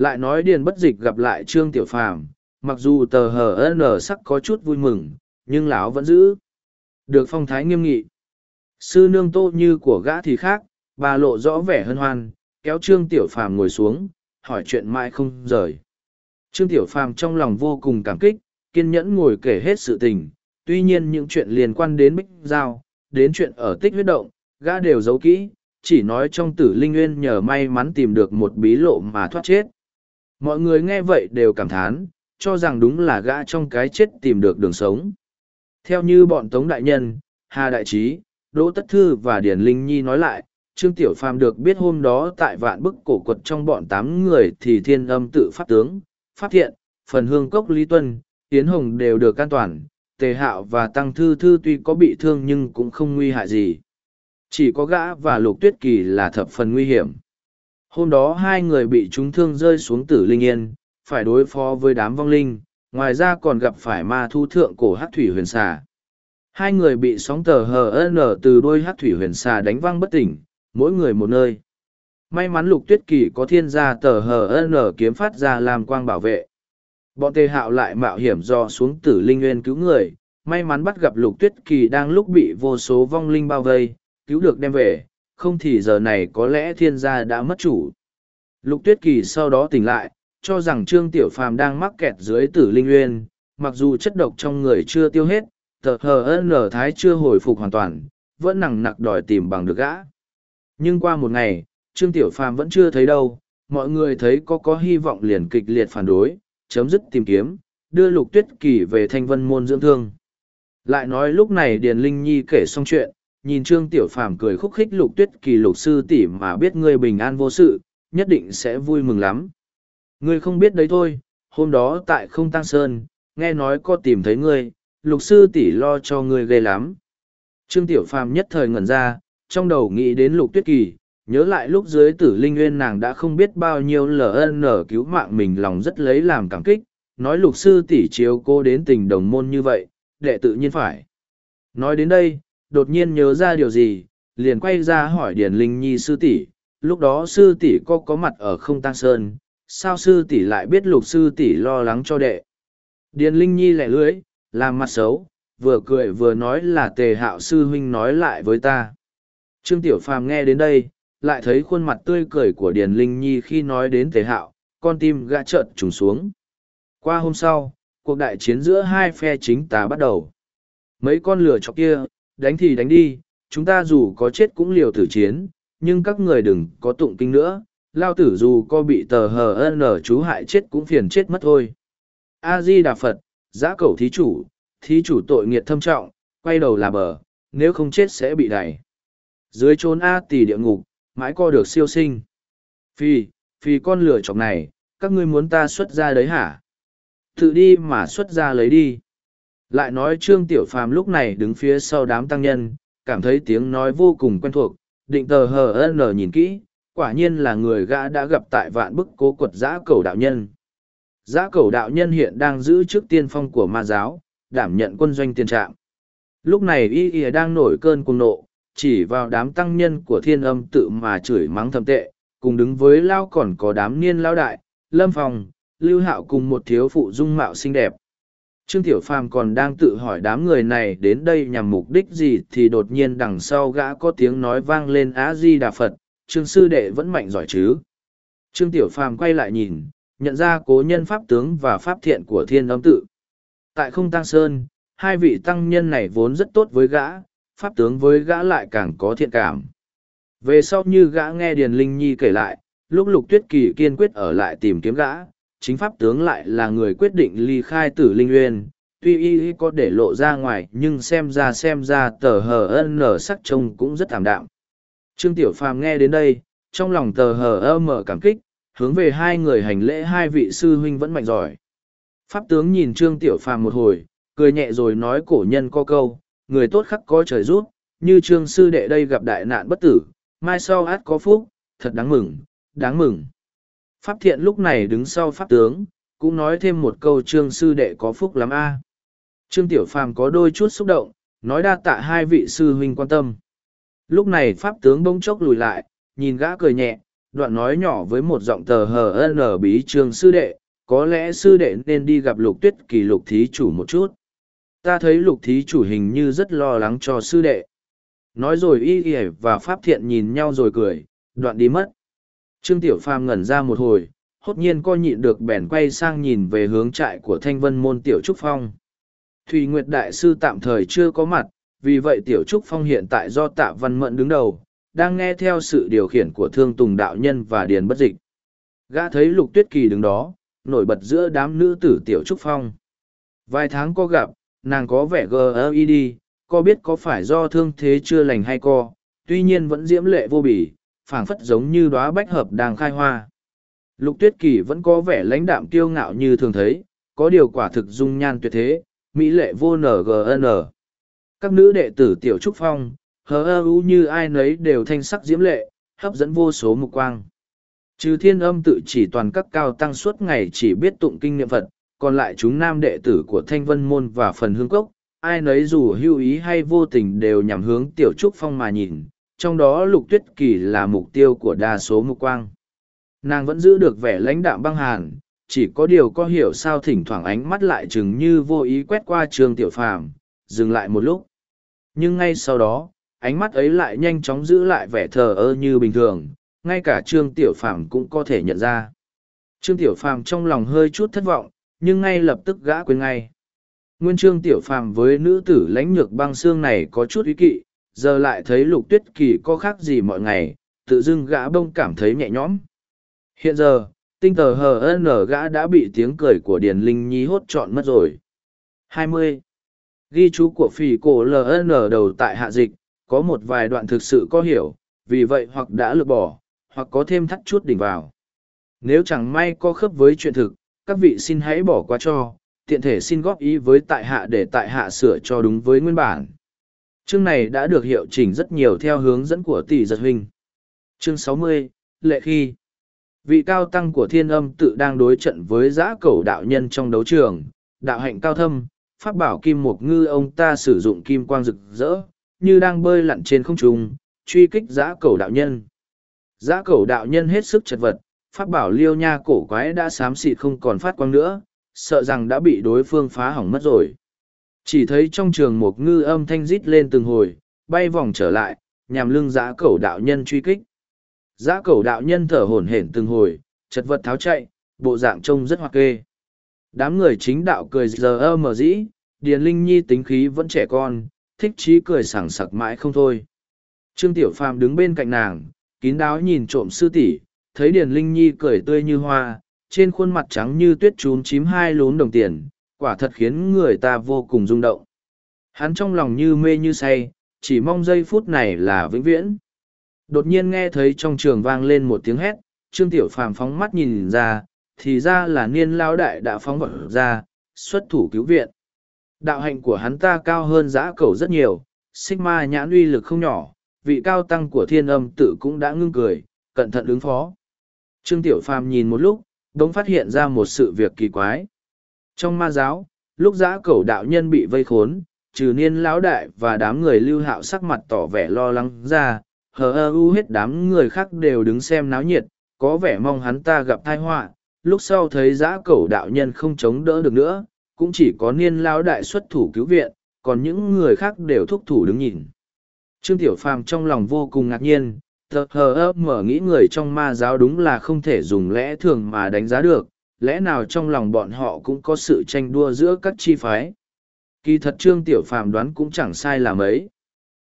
[SPEAKER 1] lại nói điền bất dịch gặp lại trương tiểu phàm mặc dù tờ hờ n sắc có chút vui mừng nhưng lão vẫn giữ được phong thái nghiêm nghị sư nương tô như của gã thì khác bà lộ rõ vẻ hân hoan kéo trương tiểu phàm ngồi xuống hỏi chuyện mãi không rời trương tiểu phàm trong lòng vô cùng cảm kích kiên nhẫn ngồi kể hết sự tình tuy nhiên những chuyện liên quan đến bích giao đến chuyện ở tích huyết động gã đều giấu kỹ chỉ nói trong tử linh uyên nhờ may mắn tìm được một bí lộ mà thoát chết Mọi người nghe vậy đều cảm thán, cho rằng đúng là gã trong cái chết tìm được đường sống. Theo như bọn Tống Đại Nhân, Hà Đại Trí, Đỗ Tất Thư và Điền Linh Nhi nói lại, Trương Tiểu Phàm được biết hôm đó tại vạn bức cổ quật trong bọn tám người thì thiên âm tự pháp tướng, pháp thiện, phần hương cốc Lý Tuân, Tiến Hồng đều được an toàn, Tề Hạo và Tăng Thư Thư tuy có bị thương nhưng cũng không nguy hại gì. Chỉ có gã và lục tuyết kỳ là thập phần nguy hiểm. Hôm đó hai người bị trúng thương rơi xuống tử linh yên, phải đối phó với đám vong linh, ngoài ra còn gặp phải ma thu thượng cổ hát thủy huyền xà. Hai người bị sóng tờ hờ HN từ đôi hát thủy huyền xà đánh văng bất tỉnh, mỗi người một nơi. May mắn lục tuyết kỳ có thiên gia tờ hờ HN kiếm phát ra làm quang bảo vệ. Bọn tề hạo lại mạo hiểm do xuống tử linh nguyên cứu người, may mắn bắt gặp lục tuyết kỳ đang lúc bị vô số vong linh bao vây, cứu được đem về, không thì giờ này có lẽ thiên gia đã mất chủ. Lục tuyết kỳ sau đó tỉnh lại, cho rằng Trương Tiểu Phàm đang mắc kẹt dưới tử linh Nguyên. mặc dù chất độc trong người chưa tiêu hết, tờ HN Thái chưa hồi phục hoàn toàn, vẫn nặng nặc đòi tìm bằng được gã. Nhưng qua một ngày, Trương Tiểu Phàm vẫn chưa thấy đâu, mọi người thấy có có hy vọng liền kịch liệt phản đối, chấm dứt tìm kiếm, đưa Lục Tuyết Kỳ về Thanh Vân Môn dưỡng thương. Lại nói lúc này Điền Linh Nhi kể xong chuyện, nhìn Trương Tiểu Phàm cười khúc khích lục tuyết kỳ lục sư tỷ mà biết ngươi bình an vô sự, nhất định sẽ vui mừng lắm. Ngươi không biết đấy thôi, hôm đó tại không tăng sơn, nghe nói có tìm thấy ngươi, lục sư tỷ lo cho ngươi ghê lắm. Trương Tiểu Phàm nhất thời ngẩn ra, trong đầu nghĩ đến lục tuyết kỳ, nhớ lại lúc dưới tử linh nguyên nàng đã không biết bao nhiêu ln cứu mạng mình lòng rất lấy làm cảm kích, nói lục sư tỷ chiếu cô đến tình đồng môn như vậy, đệ tự nhiên phải. Nói đến đây, đột nhiên nhớ ra điều gì, liền quay ra hỏi Điền Linh Nhi sư tỷ, lúc đó sư tỷ có có mặt ở không tăng sơn, sao sư tỷ lại biết lục sư tỷ lo lắng cho đệ. Điền Linh Nhi lẻ lưới, làm mặt xấu, vừa cười vừa nói là tề hạo sư huynh nói lại với ta. Trương Tiểu Phàm nghe đến đây, lại thấy khuôn mặt tươi cười của Điền Linh Nhi khi nói đến tề hạo, con tim gã trợn trùng xuống. Qua hôm sau, cuộc đại chiến giữa hai phe chính tà bắt đầu. Mấy con lửa chọc kia, đánh thì đánh đi, chúng ta dù có chết cũng liều tử chiến, nhưng các người đừng có tụng kinh nữa, lao tử dù có bị tờ hờ ân ở chú hại chết cũng phiền chết mất thôi. A-di Đà Phật, giã cầu thí chủ, thí chủ tội nghiệt thâm trọng, quay đầu là bờ, nếu không chết sẽ bị đẩy. Dưới chốn A tỷ địa ngục, mãi co được siêu sinh. Phi, phi con lửa chọc này, các ngươi muốn ta xuất ra đấy hả? Tự đi mà xuất ra lấy đi. Lại nói Trương Tiểu Phàm lúc này đứng phía sau đám tăng nhân, cảm thấy tiếng nói vô cùng quen thuộc, định tờ hờ nở nhìn kỹ, quả nhiên là người gã đã gặp tại vạn bức cố quật giã cầu đạo nhân. Giã cầu đạo nhân hiện đang giữ chức tiên phong của ma giáo, đảm nhận quân doanh tiền trạng. Lúc này y y đang nổi cơn cuồng nộ, chỉ vào đám tăng nhân của thiên âm tự mà chửi mắng thầm tệ, cùng đứng với lao còn có đám niên lao đại, lâm phòng, lưu hạo cùng một thiếu phụ dung mạo xinh đẹp, Trương Tiểu Phàm còn đang tự hỏi đám người này đến đây nhằm mục đích gì thì đột nhiên đằng sau gã có tiếng nói vang lên Á Di Đà Phật, Trương Sư Đệ vẫn mạnh giỏi chứ. Trương Tiểu Phàm quay lại nhìn, nhận ra cố nhân pháp tướng và pháp thiện của thiên âm tự. Tại không tăng sơn, hai vị tăng nhân này vốn rất tốt với gã, pháp tướng với gã lại càng có thiện cảm. Về sau như gã nghe Điền Linh Nhi kể lại, lúc lục tuyết kỳ kiên quyết ở lại tìm kiếm gã, chính pháp tướng lại là người quyết định ly khai tử linh uyên tuy y có để lộ ra ngoài nhưng xem ra xem ra tờ hờ ân nở sắc trông cũng rất thảm đạm trương tiểu phàm nghe đến đây trong lòng tờ hờ ơ mở cảm kích hướng về hai người hành lễ hai vị sư huynh vẫn mạnh giỏi pháp tướng nhìn trương tiểu phàm một hồi cười nhẹ rồi nói cổ nhân có câu người tốt khắc có trời rút như trương sư đệ đây gặp đại nạn bất tử mai sau át có phúc thật đáng mừng đáng mừng Pháp thiện lúc này đứng sau pháp tướng, cũng nói thêm một câu trương sư đệ có phúc lắm a. Trương Tiểu Phàm có đôi chút xúc động, nói đa tạ hai vị sư huynh quan tâm. Lúc này pháp tướng bỗng chốc lùi lại, nhìn gã cười nhẹ, đoạn nói nhỏ với một giọng tờ hờ ân ở bí trương sư đệ, có lẽ sư đệ nên đi gặp lục tuyết kỳ lục thí chủ một chút. Ta thấy lục thí chủ hình như rất lo lắng cho sư đệ. Nói rồi y y và pháp thiện nhìn nhau rồi cười, đoạn đi mất. Trương Tiểu Phàm ngẩn ra một hồi, hốt nhiên coi nhịn được bèn quay sang nhìn về hướng trại của Thanh Vân Môn Tiểu Trúc Phong. Thùy Nguyệt Đại Sư tạm thời chưa có mặt, vì vậy Tiểu Trúc Phong hiện tại do Tạ Văn Mận đứng đầu, đang nghe theo sự điều khiển của Thương Tùng Đạo Nhân và Điền Bất Dịch. Gã thấy Lục Tuyết Kỳ đứng đó, nổi bật giữa đám nữ tử Tiểu Trúc Phong. Vài tháng có gặp, nàng có vẻ gờ đi, có biết có phải do thương thế chưa lành hay co, tuy nhiên vẫn diễm lệ vô bỉ, phảng phất giống như đóa bách hợp đang khai hoa. Lục tuyết kỳ vẫn có vẻ lãnh đạm kiêu ngạo như thường thấy, có điều quả thực dung nhan tuyệt thế, mỹ lệ vô nở ngn. Các nữ đệ tử tiểu trúc phong, hờ ơ như ai nấy đều thanh sắc diễm lệ, hấp dẫn vô số mục quang. Trừ thiên âm tự chỉ toàn các cao tăng suốt ngày chỉ biết tụng kinh niệm Phật, còn lại chúng nam đệ tử của Thanh Vân Môn và Phần Hương Cốc, ai nấy dù hưu ý hay vô tình đều nhằm hướng Tiểu Trúc Phong mà nhìn, trong đó lục tuyết kỳ là mục tiêu của đa số mục quang nàng vẫn giữ được vẻ lãnh đạm băng hàn chỉ có điều có hiểu sao thỉnh thoảng ánh mắt lại chừng như vô ý quét qua trường tiểu phàm dừng lại một lúc nhưng ngay sau đó ánh mắt ấy lại nhanh chóng giữ lại vẻ thờ ơ như bình thường ngay cả trương tiểu phàm cũng có thể nhận ra trương tiểu phàm trong lòng hơi chút thất vọng nhưng ngay lập tức gã quên ngay nguyên trương tiểu phàm với nữ tử lãnh nhược băng xương này có chút ý kỵ giờ lại thấy lục tuyết kỳ có khác gì mọi ngày tự dưng gã bông cảm thấy nhẹ nhõm hiện giờ tinh tờ hờ n gã đã bị tiếng cười của điền linh nhi hốt trọn mất rồi 20. ghi chú của phỉ cổ lờ ln đầu tại hạ dịch có một vài đoạn thực sự có hiểu vì vậy hoặc đã lược bỏ hoặc có thêm thắt chút đỉnh vào nếu chẳng may có khớp với chuyện thực các vị xin hãy bỏ qua cho tiện thể xin góp ý với tại hạ để tại hạ sửa cho đúng với nguyên bản chương này đã được hiệu chỉnh rất nhiều theo hướng dẫn của tỷ giật huynh chương 60, lệ khi vị cao tăng của thiên âm tự đang đối trận với giã cầu đạo nhân trong đấu trường đạo hạnh cao thâm pháp bảo kim mục ngư ông ta sử dụng kim quang rực rỡ như đang bơi lặn trên không trung truy kích giã cầu đạo nhân giã cầu đạo nhân hết sức chật vật pháp bảo liêu nha cổ quái đã xám xịt không còn phát quang nữa sợ rằng đã bị đối phương phá hỏng mất rồi chỉ thấy trong trường một ngư âm thanh rít lên từng hồi bay vòng trở lại nhằm lưng giã cẩu đạo nhân truy kích giã cẩu đạo nhân thở hổn hển từng hồi chật vật tháo chạy bộ dạng trông rất hoặc kê đám người chính đạo cười giờ ơ mờ dĩ điền linh nhi tính khí vẫn trẻ con thích trí cười sảng sặc mãi không thôi trương tiểu phàm đứng bên cạnh nàng kín đáo nhìn trộm sư tỷ thấy điền linh nhi cười tươi như hoa trên khuôn mặt trắng như tuyết trún chím hai lún đồng tiền quả thật khiến người ta vô cùng rung động. Hắn trong lòng như mê như say, chỉ mong giây phút này là vĩnh viễn. Đột nhiên nghe thấy trong trường vang lên một tiếng hét, Trương Tiểu Phàm phóng mắt nhìn ra, thì ra là niên lao đại đã phóng vật ra, xuất thủ cứu viện. Đạo hạnh của hắn ta cao hơn giã cầu rất nhiều, sinh ma nhãn uy lực không nhỏ, vị cao tăng của thiên âm tử cũng đã ngưng cười, cẩn thận ứng phó. Trương Tiểu Phàm nhìn một lúc, đống phát hiện ra một sự việc kỳ quái. Trong ma giáo, lúc giã cầu đạo nhân bị vây khốn, trừ niên lão đại và đám người lưu hạo sắc mặt tỏ vẻ lo lắng ra, hờ ơ u hết đám người khác đều đứng xem náo nhiệt, có vẻ mong hắn ta gặp tai họa, lúc sau thấy giã cầu đạo nhân không chống đỡ được nữa, cũng chỉ có niên lão đại xuất thủ cứu viện, còn những người khác đều thúc thủ đứng nhìn. Trương Tiểu Phàm trong lòng vô cùng ngạc nhiên, thật hờ ơ mở nghĩ người trong ma giáo đúng là không thể dùng lẽ thường mà đánh giá được, lẽ nào trong lòng bọn họ cũng có sự tranh đua giữa các chi phái kỳ thật trương tiểu phàm đoán cũng chẳng sai là mấy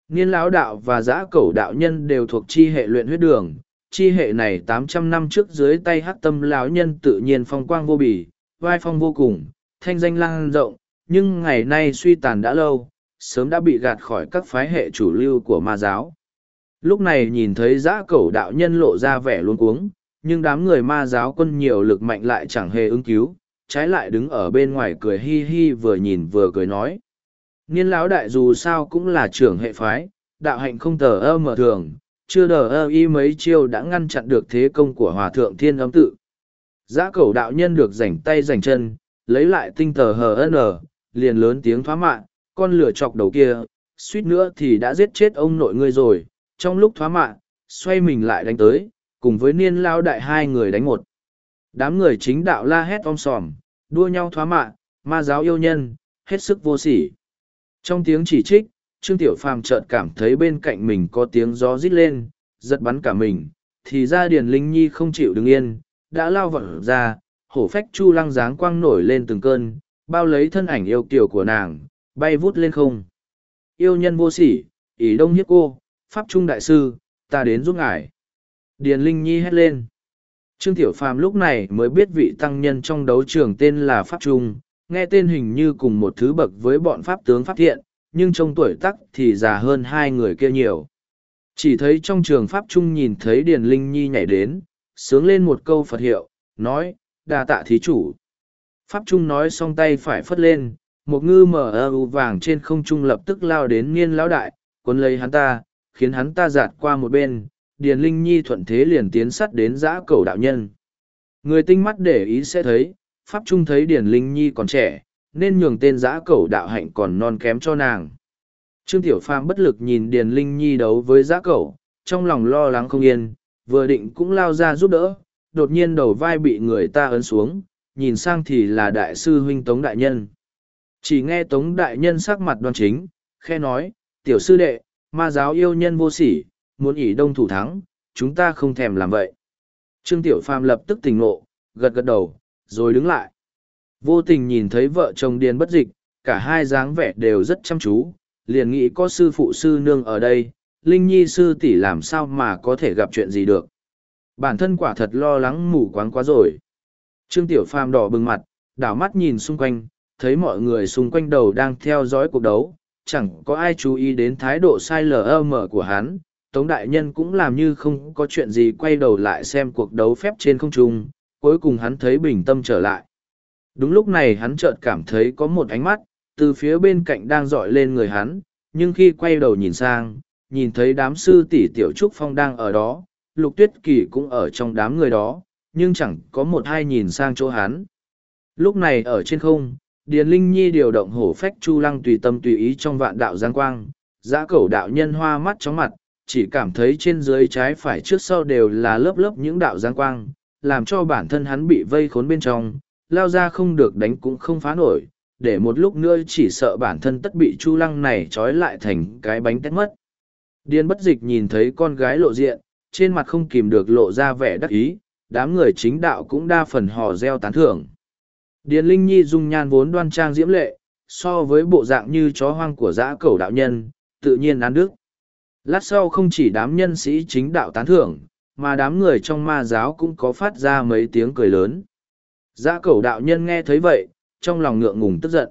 [SPEAKER 1] niên lão đạo và giã cẩu đạo nhân đều thuộc chi hệ luyện huyết đường chi hệ này tám trăm năm trước dưới tay hắc tâm lão nhân tự nhiên phong quang vô bỉ vai phong vô cùng thanh danh lan rộng nhưng ngày nay suy tàn đã lâu sớm đã bị gạt khỏi các phái hệ chủ lưu của ma giáo lúc này nhìn thấy giã cẩu đạo nhân lộ ra vẻ luôn cuống nhưng đám người ma giáo quân nhiều lực mạnh lại chẳng hề ứng cứu, trái lại đứng ở bên ngoài cười hi hi vừa nhìn vừa cười nói. Niên lão đại dù sao cũng là trưởng hệ phái, đạo hạnh không tờ ơ mở thường, chưa đờ ơ y mấy chiêu đã ngăn chặn được thế công của hòa thượng thiên ấm tự. Giã cầu đạo nhân được rảnh tay rảnh chân, lấy lại tinh tờ hờ n, liền lớn tiếng thoá mạng. con lửa chọc đầu kia, suýt nữa thì đã giết chết ông nội ngươi rồi, trong lúc thoá mạng, xoay mình lại đánh tới, cùng với niên lao đại hai người đánh một. Đám người chính đạo la hét om sòm, đua nhau thoá mạ, ma giáo yêu nhân, hết sức vô sỉ. Trong tiếng chỉ trích, Trương Tiểu Phàm chợt cảm thấy bên cạnh mình có tiếng gió rít lên, giật bắn cả mình, thì ra Điền Linh Nhi không chịu đứng yên, đã lao vọt ra, hổ phách chu lăng dáng quang nổi lên từng cơn, bao lấy thân ảnh yêu kiều của nàng, bay vút lên không. Yêu nhân vô sỉ, ỷ đông hiếp cô, pháp trung đại sư, ta đến giúp ngài. Điền Linh Nhi hét lên. Trương Tiểu Phàm lúc này mới biết vị tăng nhân trong đấu trường tên là Pháp Trung, nghe tên hình như cùng một thứ bậc với bọn Pháp tướng Pháp Thiện, nhưng trong tuổi tắc thì già hơn hai người kia nhiều. Chỉ thấy trong trường Pháp Trung nhìn thấy Điền Linh Nhi nhảy đến, sướng lên một câu Phật hiệu, nói, đa tạ thí chủ. Pháp Trung nói xong tay phải phất lên, một ngư mở ơ u vàng trên không trung lập tức lao đến niên lão đại, cuốn lấy hắn ta, khiến hắn ta giạt qua một bên, Điền Linh Nhi thuận thế liền tiến sắt đến giã cầu đạo nhân. Người tinh mắt để ý sẽ thấy, Pháp Trung thấy Điền Linh Nhi còn trẻ, nên nhường tên giã cầu đạo hạnh còn non kém cho nàng. Trương Tiểu Phàm bất lực nhìn Điền Linh Nhi đấu với giã cầu, trong lòng lo lắng không yên, vừa định cũng lao ra giúp đỡ, đột nhiên đầu vai bị người ta ấn xuống, nhìn sang thì là Đại sư Huynh Tống Đại Nhân. Chỉ nghe Tống Đại Nhân sắc mặt đoan chính, khe nói, Tiểu sư đệ, ma giáo yêu nhân vô sỉ, muốn ỷ đông thủ thắng, chúng ta không thèm làm vậy. Trương Tiểu Phàm lập tức tỉnh ngộ, gật gật đầu, rồi đứng lại. Vô tình nhìn thấy vợ chồng điên bất dịch, cả hai dáng vẻ đều rất chăm chú, liền nghĩ có sư phụ sư nương ở đây, Linh Nhi sư tỷ làm sao mà có thể gặp chuyện gì được. Bản thân quả thật lo lắng mù quáng quá rồi. Trương Tiểu Phàm đỏ bừng mặt, đảo mắt nhìn xung quanh, thấy mọi người xung quanh đầu đang theo dõi cuộc đấu, chẳng có ai chú ý đến thái độ sai lờ mờ của hắn, Tống Đại Nhân cũng làm như không có chuyện gì quay đầu lại xem cuộc đấu phép trên không trung, cuối cùng hắn thấy bình tâm trở lại. Đúng lúc này hắn chợt cảm thấy có một ánh mắt, từ phía bên cạnh đang dọi lên người hắn, nhưng khi quay đầu nhìn sang, nhìn thấy đám sư tỷ Tiểu Trúc Phong đang ở đó, Lục Tuyết Kỳ cũng ở trong đám người đó, nhưng chẳng có một ai nhìn sang chỗ hắn. Lúc này ở trên không, Điền Linh Nhi điều động hổ phách chu lăng tùy tâm tùy ý trong vạn đạo giang quang, giã cẩu đạo nhân hoa mắt chóng mặt, chỉ cảm thấy trên dưới trái phải trước sau đều là lớp lớp những đạo giang quang, làm cho bản thân hắn bị vây khốn bên trong, lao ra không được đánh cũng không phá nổi, để một lúc nữa chỉ sợ bản thân tất bị chu lăng này trói lại thành cái bánh tét mất. Điên bất dịch nhìn thấy con gái lộ diện, trên mặt không kìm được lộ ra vẻ đắc ý, đám người chính đạo cũng đa phần hò reo tán thưởng. Điền Linh Nhi dung nhan vốn đoan trang diễm lệ, so với bộ dạng như chó hoang của dã cẩu đạo nhân, tự nhiên ăn đức. Lát sau không chỉ đám nhân sĩ chính đạo tán thưởng, mà đám người trong ma giáo cũng có phát ra mấy tiếng cười lớn. Giã dạ cẩu đạo nhân nghe thấy vậy, trong lòng ngượng ngùng tức giận.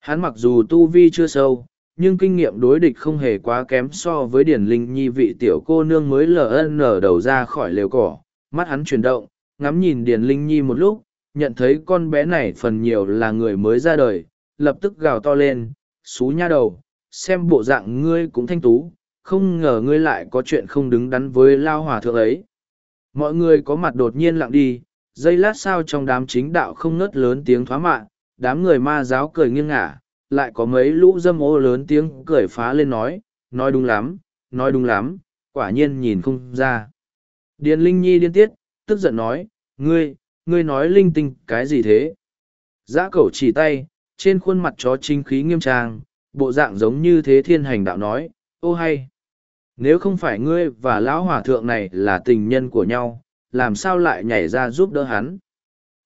[SPEAKER 1] Hắn mặc dù tu vi chưa sâu, nhưng kinh nghiệm đối địch không hề quá kém so với Điển Linh Nhi vị tiểu cô nương mới ln đầu ra khỏi lều cỏ. Mắt hắn chuyển động, ngắm nhìn Điển Linh Nhi một lúc, nhận thấy con bé này phần nhiều là người mới ra đời, lập tức gào to lên, xú nha đầu, xem bộ dạng ngươi cũng thanh tú, không ngờ ngươi lại có chuyện không đứng đắn với lao hòa thượng ấy. Mọi người có mặt đột nhiên lặng đi, giây lát sao trong đám chính đạo không ngớt lớn tiếng thoá mạ, đám người ma giáo cười nghiêng ngả, lại có mấy lũ dâm ô lớn tiếng cười phá lên nói, nói đúng lắm, nói đúng lắm, quả nhiên nhìn không ra. Điền Linh Nhi liên tiết, tức giận nói, ngươi, ngươi nói linh tinh cái gì thế? Giã cẩu chỉ tay, trên khuôn mặt chó chính khí nghiêm trang, bộ dạng giống như thế thiên hành đạo nói, ô hay nếu không phải ngươi và lão hòa thượng này là tình nhân của nhau làm sao lại nhảy ra giúp đỡ hắn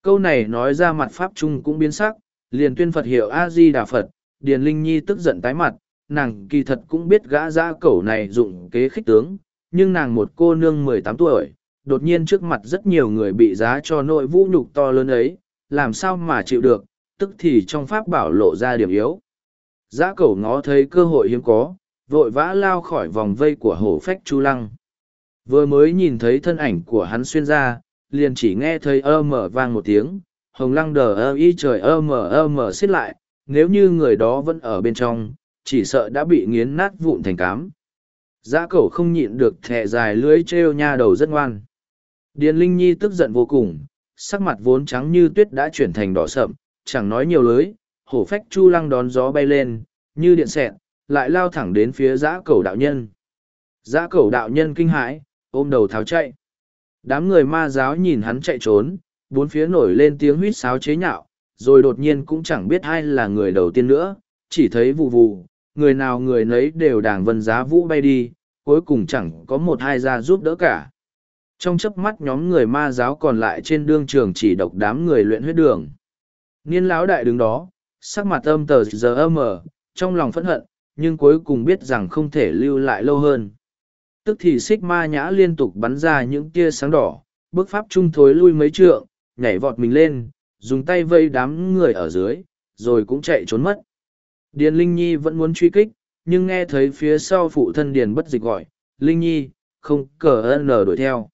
[SPEAKER 1] câu này nói ra mặt pháp trung cũng biến sắc liền tuyên phật hiệu a di đà phật điền linh nhi tức giận tái mặt nàng kỳ thật cũng biết gã giã cẩu này dụng kế khích tướng nhưng nàng một cô nương mười tám tuổi đột nhiên trước mặt rất nhiều người bị giá cho nội vũ nhục to lớn ấy làm sao mà chịu được tức thì trong pháp bảo lộ ra điểm yếu giã cẩu ngó thấy cơ hội hiếm có vội vã lao khỏi vòng vây của hổ phách chu lăng. Vừa mới nhìn thấy thân ảnh của hắn xuyên ra, liền chỉ nghe thấy ơ mở vang một tiếng, hồng lăng đờ ơ y trời ơ mở ơ mở xít lại, nếu như người đó vẫn ở bên trong, chỉ sợ đã bị nghiến nát vụn thành cám. Giã cẩu không nhịn được thẻ dài lưới treo nha đầu rất ngoan. Điền Linh Nhi tức giận vô cùng, sắc mặt vốn trắng như tuyết đã chuyển thành đỏ sậm, chẳng nói nhiều lưới, hổ phách chu lăng đón gió bay lên, như điện xẹt, lại lao thẳng đến phía giã cầu đạo nhân. Giã cầu đạo nhân kinh hãi, ôm đầu tháo chạy. Đám người ma giáo nhìn hắn chạy trốn, bốn phía nổi lên tiếng huýt sáo chế nhạo, rồi đột nhiên cũng chẳng biết ai là người đầu tiên nữa, chỉ thấy vù vù, người nào người nấy đều đàng vân giá vũ bay đi, cuối cùng chẳng có một hai ra giúp đỡ cả. Trong chớp mắt nhóm người ma giáo còn lại trên đương trường chỉ độc đám người luyện huyết đường. Niên lão đại đứng đó, sắc mặt âm tờ giờ âm ở, trong lòng phẫn hận, nhưng cuối cùng biết rằng không thể lưu lại lâu hơn tức thì xích ma nhã liên tục bắn ra những tia sáng đỏ bước pháp trung thối lui mấy trượng nhảy vọt mình lên dùng tay vây đám người ở dưới rồi cũng chạy trốn mất điền linh nhi vẫn muốn truy kích nhưng nghe thấy phía sau phụ thân điền bất dịch gọi linh nhi không cờ ân lờ đuổi theo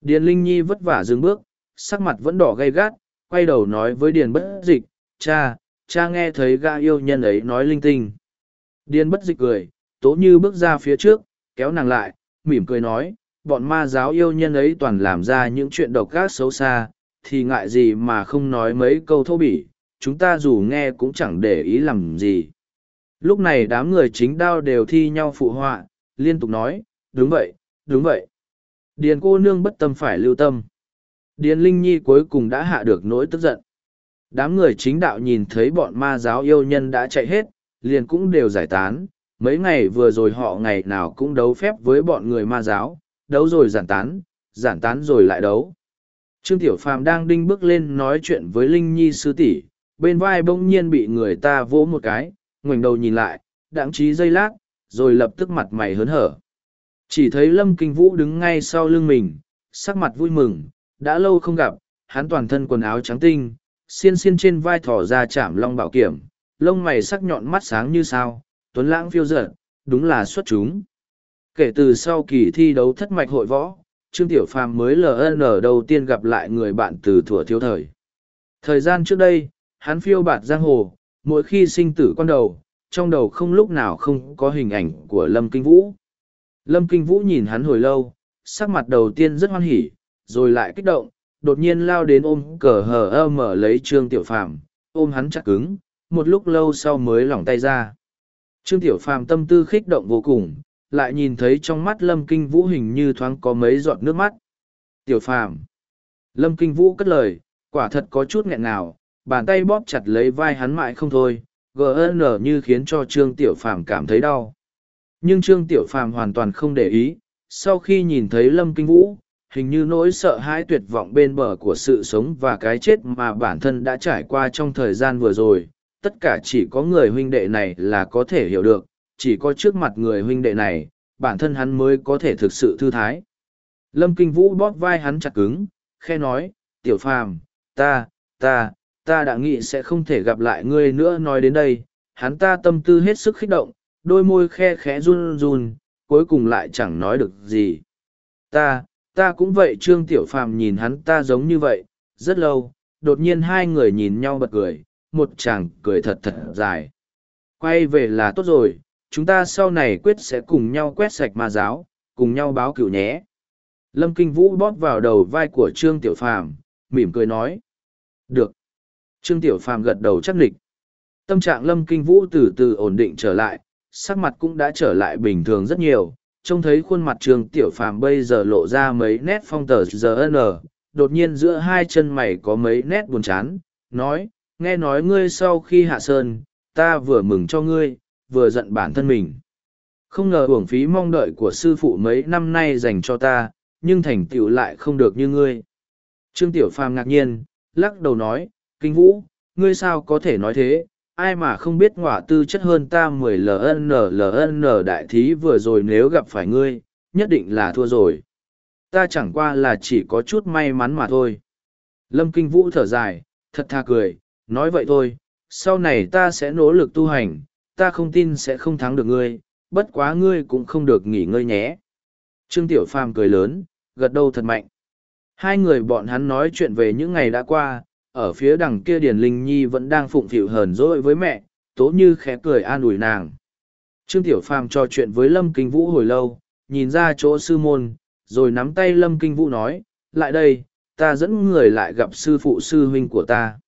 [SPEAKER 1] điền linh nhi vất vả dừng bước sắc mặt vẫn đỏ gay gắt quay đầu nói với điền bất dịch cha cha nghe thấy gã yêu nhân ấy nói linh tinh Điên bất dịch cười, tố như bước ra phía trước, kéo nàng lại, mỉm cười nói, bọn ma giáo yêu nhân ấy toàn làm ra những chuyện độc ác xấu xa, thì ngại gì mà không nói mấy câu thô bỉ, chúng ta dù nghe cũng chẳng để ý làm gì. Lúc này đám người chính đao đều thi nhau phụ họa, liên tục nói, đúng vậy, đúng vậy. Điền cô nương bất tâm phải lưu tâm. Điền Linh Nhi cuối cùng đã hạ được nỗi tức giận. Đám người chính đạo nhìn thấy bọn ma giáo yêu nhân đã chạy hết, liền cũng đều giải tán, mấy ngày vừa rồi họ ngày nào cũng đấu phép với bọn người ma giáo, đấu rồi giản tán, giản tán rồi lại đấu. Trương Tiểu Phàm đang đinh bước lên nói chuyện với Linh Nhi sư tỷ, bên vai bỗng nhiên bị người ta vỗ một cái, ngoảnh đầu nhìn lại, đáng trí dây lát, rồi lập tức mặt mày hớn hở. Chỉ thấy Lâm Kinh Vũ đứng ngay sau lưng mình, sắc mặt vui mừng, đã lâu không gặp, hắn toàn thân quần áo trắng tinh, xiên xiên trên vai thỏ ra chạm long bảo kiểm, lông mày sắc nhọn mắt sáng như sao, tuấn lãng phiêu dở, đúng là xuất chúng. Kể từ sau kỳ thi đấu thất mạch hội võ, Trương Tiểu Phàm mới LN đầu tiên gặp lại người bạn từ thuở thiếu thời. Thời gian trước đây, hắn phiêu bạt giang hồ, mỗi khi sinh tử quan đầu, trong đầu không lúc nào không có hình ảnh của Lâm Kinh Vũ. Lâm Kinh Vũ nhìn hắn hồi lâu, sắc mặt đầu tiên rất hoan hỉ, rồi lại kích động, đột nhiên lao đến ôm cờ hờ ơ mở lấy Trương Tiểu Phàm ôm hắn chặt cứng, một lúc lâu sau mới lỏng tay ra. Trương Tiểu Phàm tâm tư khích động vô cùng, lại nhìn thấy trong mắt Lâm Kinh Vũ hình như thoáng có mấy giọt nước mắt. Tiểu Phàm Lâm Kinh Vũ cất lời, quả thật có chút nghẹn nào, bàn tay bóp chặt lấy vai hắn mãi không thôi, nở như khiến cho Trương Tiểu Phàm cảm thấy đau. Nhưng Trương Tiểu Phàm hoàn toàn không để ý, sau khi nhìn thấy Lâm Kinh Vũ, hình như nỗi sợ hãi tuyệt vọng bên bờ của sự sống và cái chết mà bản thân đã trải qua trong thời gian vừa rồi, tất cả chỉ có người huynh đệ này là có thể hiểu được, chỉ có trước mặt người huynh đệ này, bản thân hắn mới có thể thực sự thư thái. Lâm Kinh Vũ bóp vai hắn chặt cứng, khe nói, tiểu phàm, ta, ta, ta đã nghĩ sẽ không thể gặp lại ngươi nữa nói đến đây, hắn ta tâm tư hết sức khích động, đôi môi khe khẽ run run, cuối cùng lại chẳng nói được gì. Ta, ta cũng vậy trương tiểu phàm nhìn hắn ta giống như vậy, rất lâu, đột nhiên hai người nhìn nhau bật cười, một chàng cười thật thật dài. Quay về là tốt rồi, chúng ta sau này quyết sẽ cùng nhau quét sạch ma giáo, cùng nhau báo cựu nhé. Lâm Kinh Vũ bóp vào đầu vai của Trương Tiểu Phàm mỉm cười nói. Được. Trương Tiểu Phàm gật đầu chắc nịch. Tâm trạng Lâm Kinh Vũ từ từ ổn định trở lại, sắc mặt cũng đã trở lại bình thường rất nhiều. Trông thấy khuôn mặt Trương Tiểu Phàm bây giờ lộ ra mấy nét phong tờ GN, đột nhiên giữa hai chân mày có mấy nét buồn chán, nói, nghe nói ngươi sau khi hạ sơn, ta vừa mừng cho ngươi, vừa giận bản thân mình. Không ngờ hưởng phí mong đợi của sư phụ mấy năm nay dành cho ta, nhưng thành tựu lại không được như ngươi. Trương Tiểu Phàm ngạc nhiên, lắc đầu nói, Kinh Vũ, ngươi sao có thể nói thế, ai mà không biết ngọa tư chất hơn ta mười ln ln đại thí vừa rồi nếu gặp phải ngươi, nhất định là thua rồi. Ta chẳng qua là chỉ có chút may mắn mà thôi. Lâm Kinh Vũ thở dài, thật tha cười, nói vậy thôi, sau này ta sẽ nỗ lực tu hành, ta không tin sẽ không thắng được ngươi, bất quá ngươi cũng không được nghỉ ngơi nhé. Trương Tiểu Phàm cười lớn, gật đầu thật mạnh. Hai người bọn hắn nói chuyện về những ngày đã qua, ở phía đằng kia Điền Linh Nhi vẫn đang phụng phịu hờn dỗi với mẹ, tố như khẽ cười an ủi nàng. Trương Tiểu Phàm trò chuyện với Lâm Kinh Vũ hồi lâu, nhìn ra chỗ sư môn, rồi nắm tay Lâm Kinh Vũ nói, lại đây, ta dẫn người lại gặp sư phụ sư huynh của ta.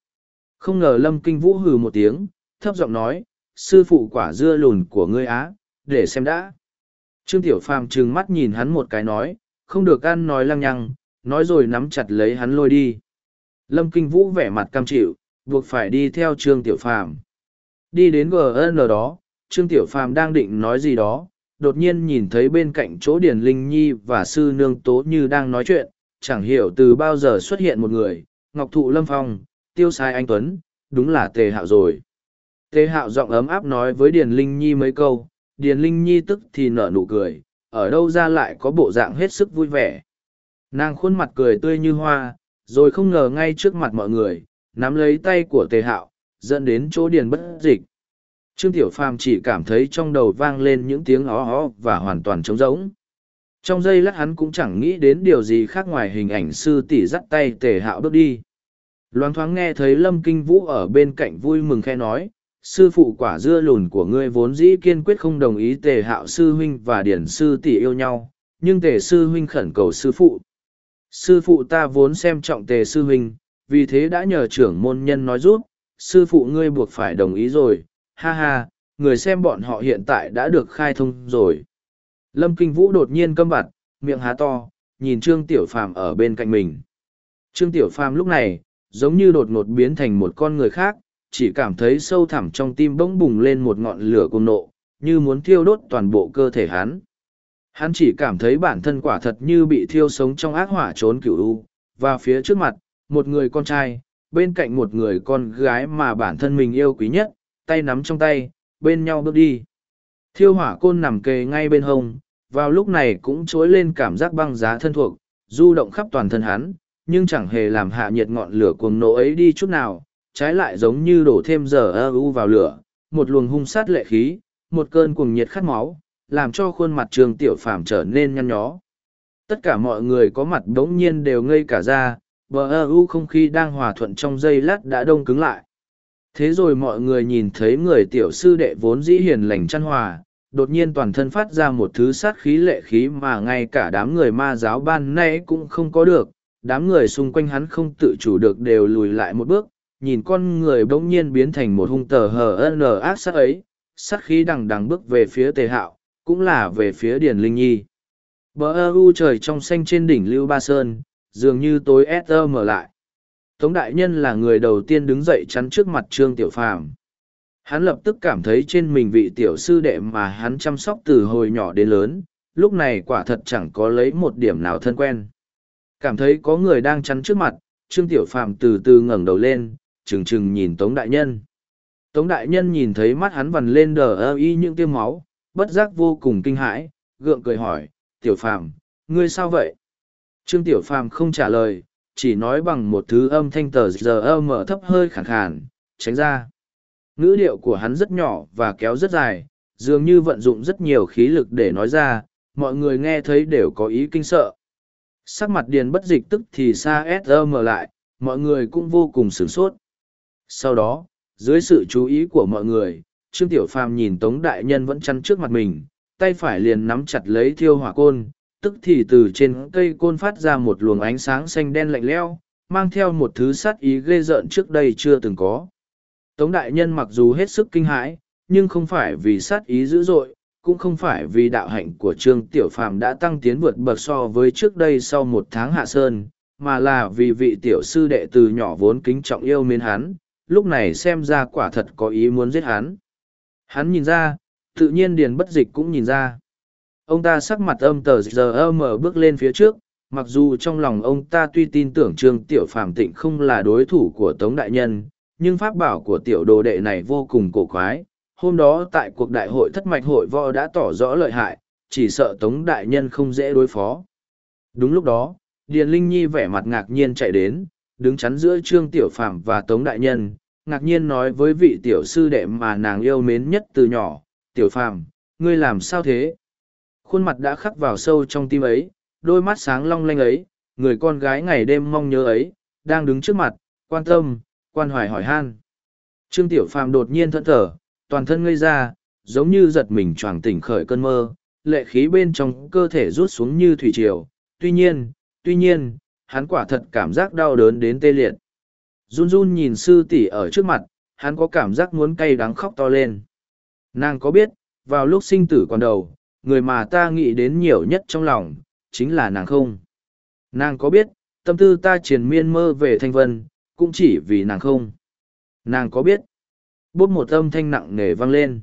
[SPEAKER 1] Không ngờ Lâm Kinh Vũ hừ một tiếng, thấp giọng nói, sư phụ quả dưa lùn của ngươi á, để xem đã. Trương Tiểu Phàm trừng mắt nhìn hắn một cái nói, không được ăn nói lăng nhăng, nói rồi nắm chặt lấy hắn lôi đi. Lâm Kinh Vũ vẻ mặt cam chịu, buộc phải đi theo Trương Tiểu Phàm. Đi đến GN đó, Trương Tiểu Phàm đang định nói gì đó, đột nhiên nhìn thấy bên cạnh chỗ Điền Linh Nhi và Sư Nương Tố Như đang nói chuyện, chẳng hiểu từ bao giờ xuất hiện một người, Ngọc Thụ Lâm Phong, tiêu sai anh Tuấn, đúng là tề hạo rồi. Tề hạo giọng ấm áp nói với Điền Linh Nhi mấy câu, Điền Linh Nhi tức thì nở nụ cười, ở đâu ra lại có bộ dạng hết sức vui vẻ. Nàng khuôn mặt cười tươi như hoa, rồi không ngờ ngay trước mặt mọi người, nắm lấy tay của tề hạo, dẫn đến chỗ điền bất dịch. Trương Tiểu Phàm chỉ cảm thấy trong đầu vang lên những tiếng ó ó và hoàn toàn trống rỗng. Trong giây lát hắn cũng chẳng nghĩ đến điều gì khác ngoài hình ảnh sư tỷ dắt tay tề hạo bước đi. Loáng thoáng nghe thấy Lâm Kinh Vũ ở bên cạnh vui mừng khe nói, sư phụ quả dưa lùn của ngươi vốn dĩ kiên quyết không đồng ý tề hạo sư huynh và điển sư tỷ yêu nhau, nhưng tề sư huynh khẩn cầu sư phụ. Sư phụ ta vốn xem trọng tề sư huynh, vì thế đã nhờ trưởng môn nhân nói giúp, sư phụ ngươi buộc phải đồng ý rồi, ha ha, người xem bọn họ hiện tại đã được khai thông rồi. Lâm Kinh Vũ đột nhiên câm bặt, miệng há to, nhìn Trương Tiểu Phàm ở bên cạnh mình. Trương Tiểu Phàm lúc này, giống như đột ngột biến thành một con người khác, chỉ cảm thấy sâu thẳm trong tim bỗng bùng lên một ngọn lửa cuồng nộ, như muốn thiêu đốt toàn bộ cơ thể hắn. Hắn chỉ cảm thấy bản thân quả thật như bị thiêu sống trong ác hỏa trốn cửu u, và phía trước mặt, một người con trai, bên cạnh một người con gái mà bản thân mình yêu quý nhất, tay nắm trong tay, bên nhau bước đi. Thiêu hỏa côn nằm kề ngay bên hông, vào lúc này cũng trối lên cảm giác băng giá thân thuộc, du động khắp toàn thân hắn, nhưng chẳng hề làm hạ nhiệt ngọn lửa cuồng nộ ấy đi chút nào, trái lại giống như đổ thêm giờ ơ u vào lửa, một luồng hung sát lệ khí, một cơn cuồng nhiệt khát máu, làm cho khuôn mặt trường tiểu phàm trở nên nhăn nhó. Tất cả mọi người có mặt đống nhiên đều ngây cả ra, bờ ơ u không khí đang hòa thuận trong giây lát đã đông cứng lại. Thế rồi mọi người nhìn thấy người tiểu sư đệ vốn dĩ hiền lành chăn hòa, đột nhiên toàn thân phát ra một thứ sát khí lệ khí mà ngay cả đám người ma giáo ban nay cũng không có được, đám người xung quanh hắn không tự chủ được đều lùi lại một bước, nhìn con người bỗng nhiên biến thành một hung tờ hờ nở ác sát ấy, sát khí đằng đằng bước về phía tề hạo, cũng là về phía Điền Linh Nhi. Bờ u trời trong xanh trên đỉnh Lưu Ba Sơn, dường như tối sơ mở lại. Tống Đại Nhân là người đầu tiên đứng dậy chắn trước mặt Trương Tiểu Phàm Hắn lập tức cảm thấy trên mình vị tiểu sư đệ mà hắn chăm sóc từ hồi nhỏ đến lớn, lúc này quả thật chẳng có lấy một điểm nào thân quen. Cảm thấy có người đang chắn trước mặt, Trương Tiểu Phàm từ từ ngẩng đầu lên, chừng chừng nhìn Tống Đại Nhân. Tống Đại Nhân nhìn thấy mắt hắn vằn lên đờ ơ y những tiêm máu, bất giác vô cùng kinh hãi, gượng cười hỏi, Tiểu Phàm ngươi sao vậy? Trương Tiểu Phàm không trả lời, chỉ nói bằng một thứ âm thanh tờ giờ ơ mở thấp hơi khẳng khàn, tránh ra. Ngữ điệu của hắn rất nhỏ và kéo rất dài, dường như vận dụng rất nhiều khí lực để nói ra, mọi người nghe thấy đều có ý kinh sợ sắc mặt điền bất dịch tức thì xa sm lại mọi người cũng vô cùng sửng sốt sau đó dưới sự chú ý của mọi người trương tiểu phàm nhìn tống đại nhân vẫn chắn trước mặt mình tay phải liền nắm chặt lấy thiêu hỏa côn tức thì từ trên cây côn phát ra một luồng ánh sáng xanh đen lạnh lẽo mang theo một thứ sát ý ghê rợn trước đây chưa từng có tống đại nhân mặc dù hết sức kinh hãi nhưng không phải vì sát ý dữ dội cũng không phải vì đạo hạnh của Trương Tiểu Phàm đã tăng tiến vượt bậc so với trước đây sau một tháng hạ sơn, mà là vì vị tiểu sư đệ từ nhỏ vốn kính trọng yêu mến hắn, lúc này xem ra quả thật có ý muốn giết hắn. Hắn nhìn ra, tự nhiên Điền Bất Dịch cũng nhìn ra. Ông ta sắc mặt âm tờ giờ mở bước lên phía trước, mặc dù trong lòng ông ta tuy tin tưởng Trương Tiểu Phàm Tịnh không là đối thủ của Tống Đại Nhân, nhưng pháp bảo của tiểu đồ đệ này vô cùng cổ khoái hôm đó tại cuộc đại hội thất mạch hội võ đã tỏ rõ lợi hại, chỉ sợ Tống Đại Nhân không dễ đối phó. Đúng lúc đó, Điền Linh Nhi vẻ mặt ngạc nhiên chạy đến, đứng chắn giữa Trương Tiểu Phạm và Tống Đại Nhân, ngạc nhiên nói với vị tiểu sư đệ mà nàng yêu mến nhất từ nhỏ, Tiểu Phạm, ngươi làm sao thế? Khuôn mặt đã khắc vào sâu trong tim ấy, đôi mắt sáng long lanh ấy, người con gái ngày đêm mong nhớ ấy, đang đứng trước mặt, quan tâm, quan hoài hỏi han. Trương Tiểu phạm đột nhiên thẫn thờ toàn thân ngây ra, giống như giật mình choàng tỉnh khởi cơn mơ, lệ khí bên trong cơ thể rút xuống như thủy triều. Tuy nhiên, tuy nhiên, hắn quả thật cảm giác đau đớn đến tê liệt. Run run nhìn sư tỷ ở trước mặt, hắn có cảm giác muốn cay đắng khóc to lên. Nàng có biết, vào lúc sinh tử còn đầu, người mà ta nghĩ đến nhiều nhất trong lòng, chính là nàng không. Nàng có biết, tâm tư ta triền miên mơ về thanh vân, cũng chỉ vì nàng không. Nàng có biết, bốt một âm thanh nặng nề vang lên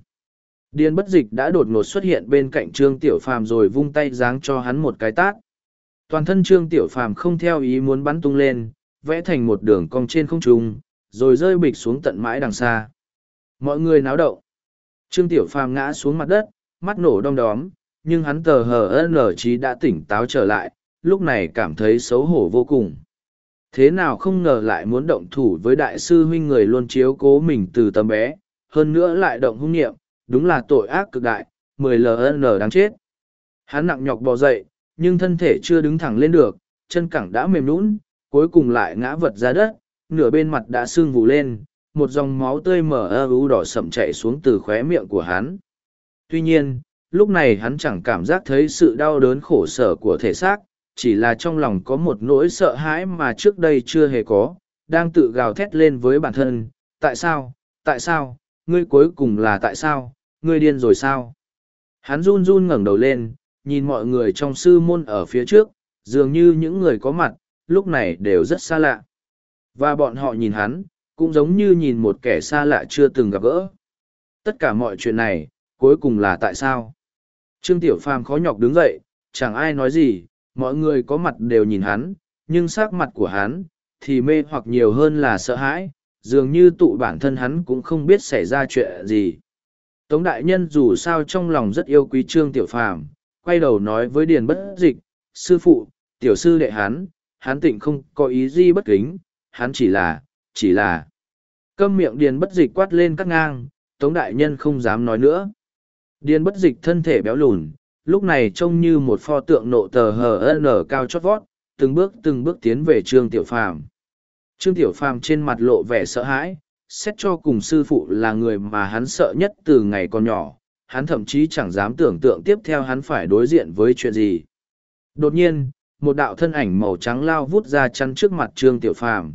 [SPEAKER 1] Điên bất dịch đã đột ngột xuất hiện bên cạnh trương tiểu phàm rồi vung tay giáng cho hắn một cái tát toàn thân trương tiểu phàm không theo ý muốn bắn tung lên vẽ thành một đường cong trên không trung rồi rơi bịch xuống tận mãi đằng xa mọi người náo động trương tiểu phàm ngã xuống mặt đất mắt nổ đom đóm nhưng hắn tờ hờ ân lờ trí đã tỉnh táo trở lại lúc này cảm thấy xấu hổ vô cùng Thế nào không ngờ lại muốn động thủ với đại sư huynh người luôn chiếu cố mình từ tầm bé, hơn nữa lại động hung nghiệm, đúng là tội ác cực đại, 10LN đáng chết. Hắn nặng nhọc bò dậy, nhưng thân thể chưa đứng thẳng lên được, chân cẳng đã mềm nhũn, cuối cùng lại ngã vật ra đất, nửa bên mặt đã sưng vù lên, một dòng máu tươi mở ơ u đỏ sậm chạy xuống từ khóe miệng của hắn. Tuy nhiên, lúc này hắn chẳng cảm giác thấy sự đau đớn khổ sở của thể xác, chỉ là trong lòng có một nỗi sợ hãi mà trước đây chưa hề có, đang tự gào thét lên với bản thân, tại sao, tại sao, ngươi cuối cùng là tại sao, ngươi điên rồi sao. Hắn run run ngẩng đầu lên, nhìn mọi người trong sư môn ở phía trước, dường như những người có mặt, lúc này đều rất xa lạ. Và bọn họ nhìn hắn, cũng giống như nhìn một kẻ xa lạ chưa từng gặp gỡ. Tất cả mọi chuyện này, cuối cùng là tại sao? Trương Tiểu Phàm khó nhọc đứng dậy, chẳng ai nói gì, mọi người có mặt đều nhìn hắn, nhưng sắc mặt của hắn, thì mê hoặc nhiều hơn là sợ hãi, dường như tụ bản thân hắn cũng không biết xảy ra chuyện gì. Tống Đại Nhân dù sao trong lòng rất yêu quý Trương Tiểu Phàm quay đầu nói với Điền Bất Dịch, Sư Phụ, Tiểu Sư Đệ hắn, hắn tịnh không có ý gì bất kính, hắn chỉ là, chỉ là. Câm miệng Điền Bất Dịch quát lên các ngang, Tống Đại Nhân không dám nói nữa. Điền Bất Dịch thân thể béo lùn, lúc này trông như một pho tượng nộ tờ hờ nở cao chót vót từng bước từng bước tiến về trương tiểu phàm trương tiểu phàm trên mặt lộ vẻ sợ hãi xét cho cùng sư phụ là người mà hắn sợ nhất từ ngày còn nhỏ hắn thậm chí chẳng dám tưởng tượng tiếp theo hắn phải đối diện với chuyện gì đột nhiên một đạo thân ảnh màu trắng lao vút ra chắn trước mặt trương tiểu phàm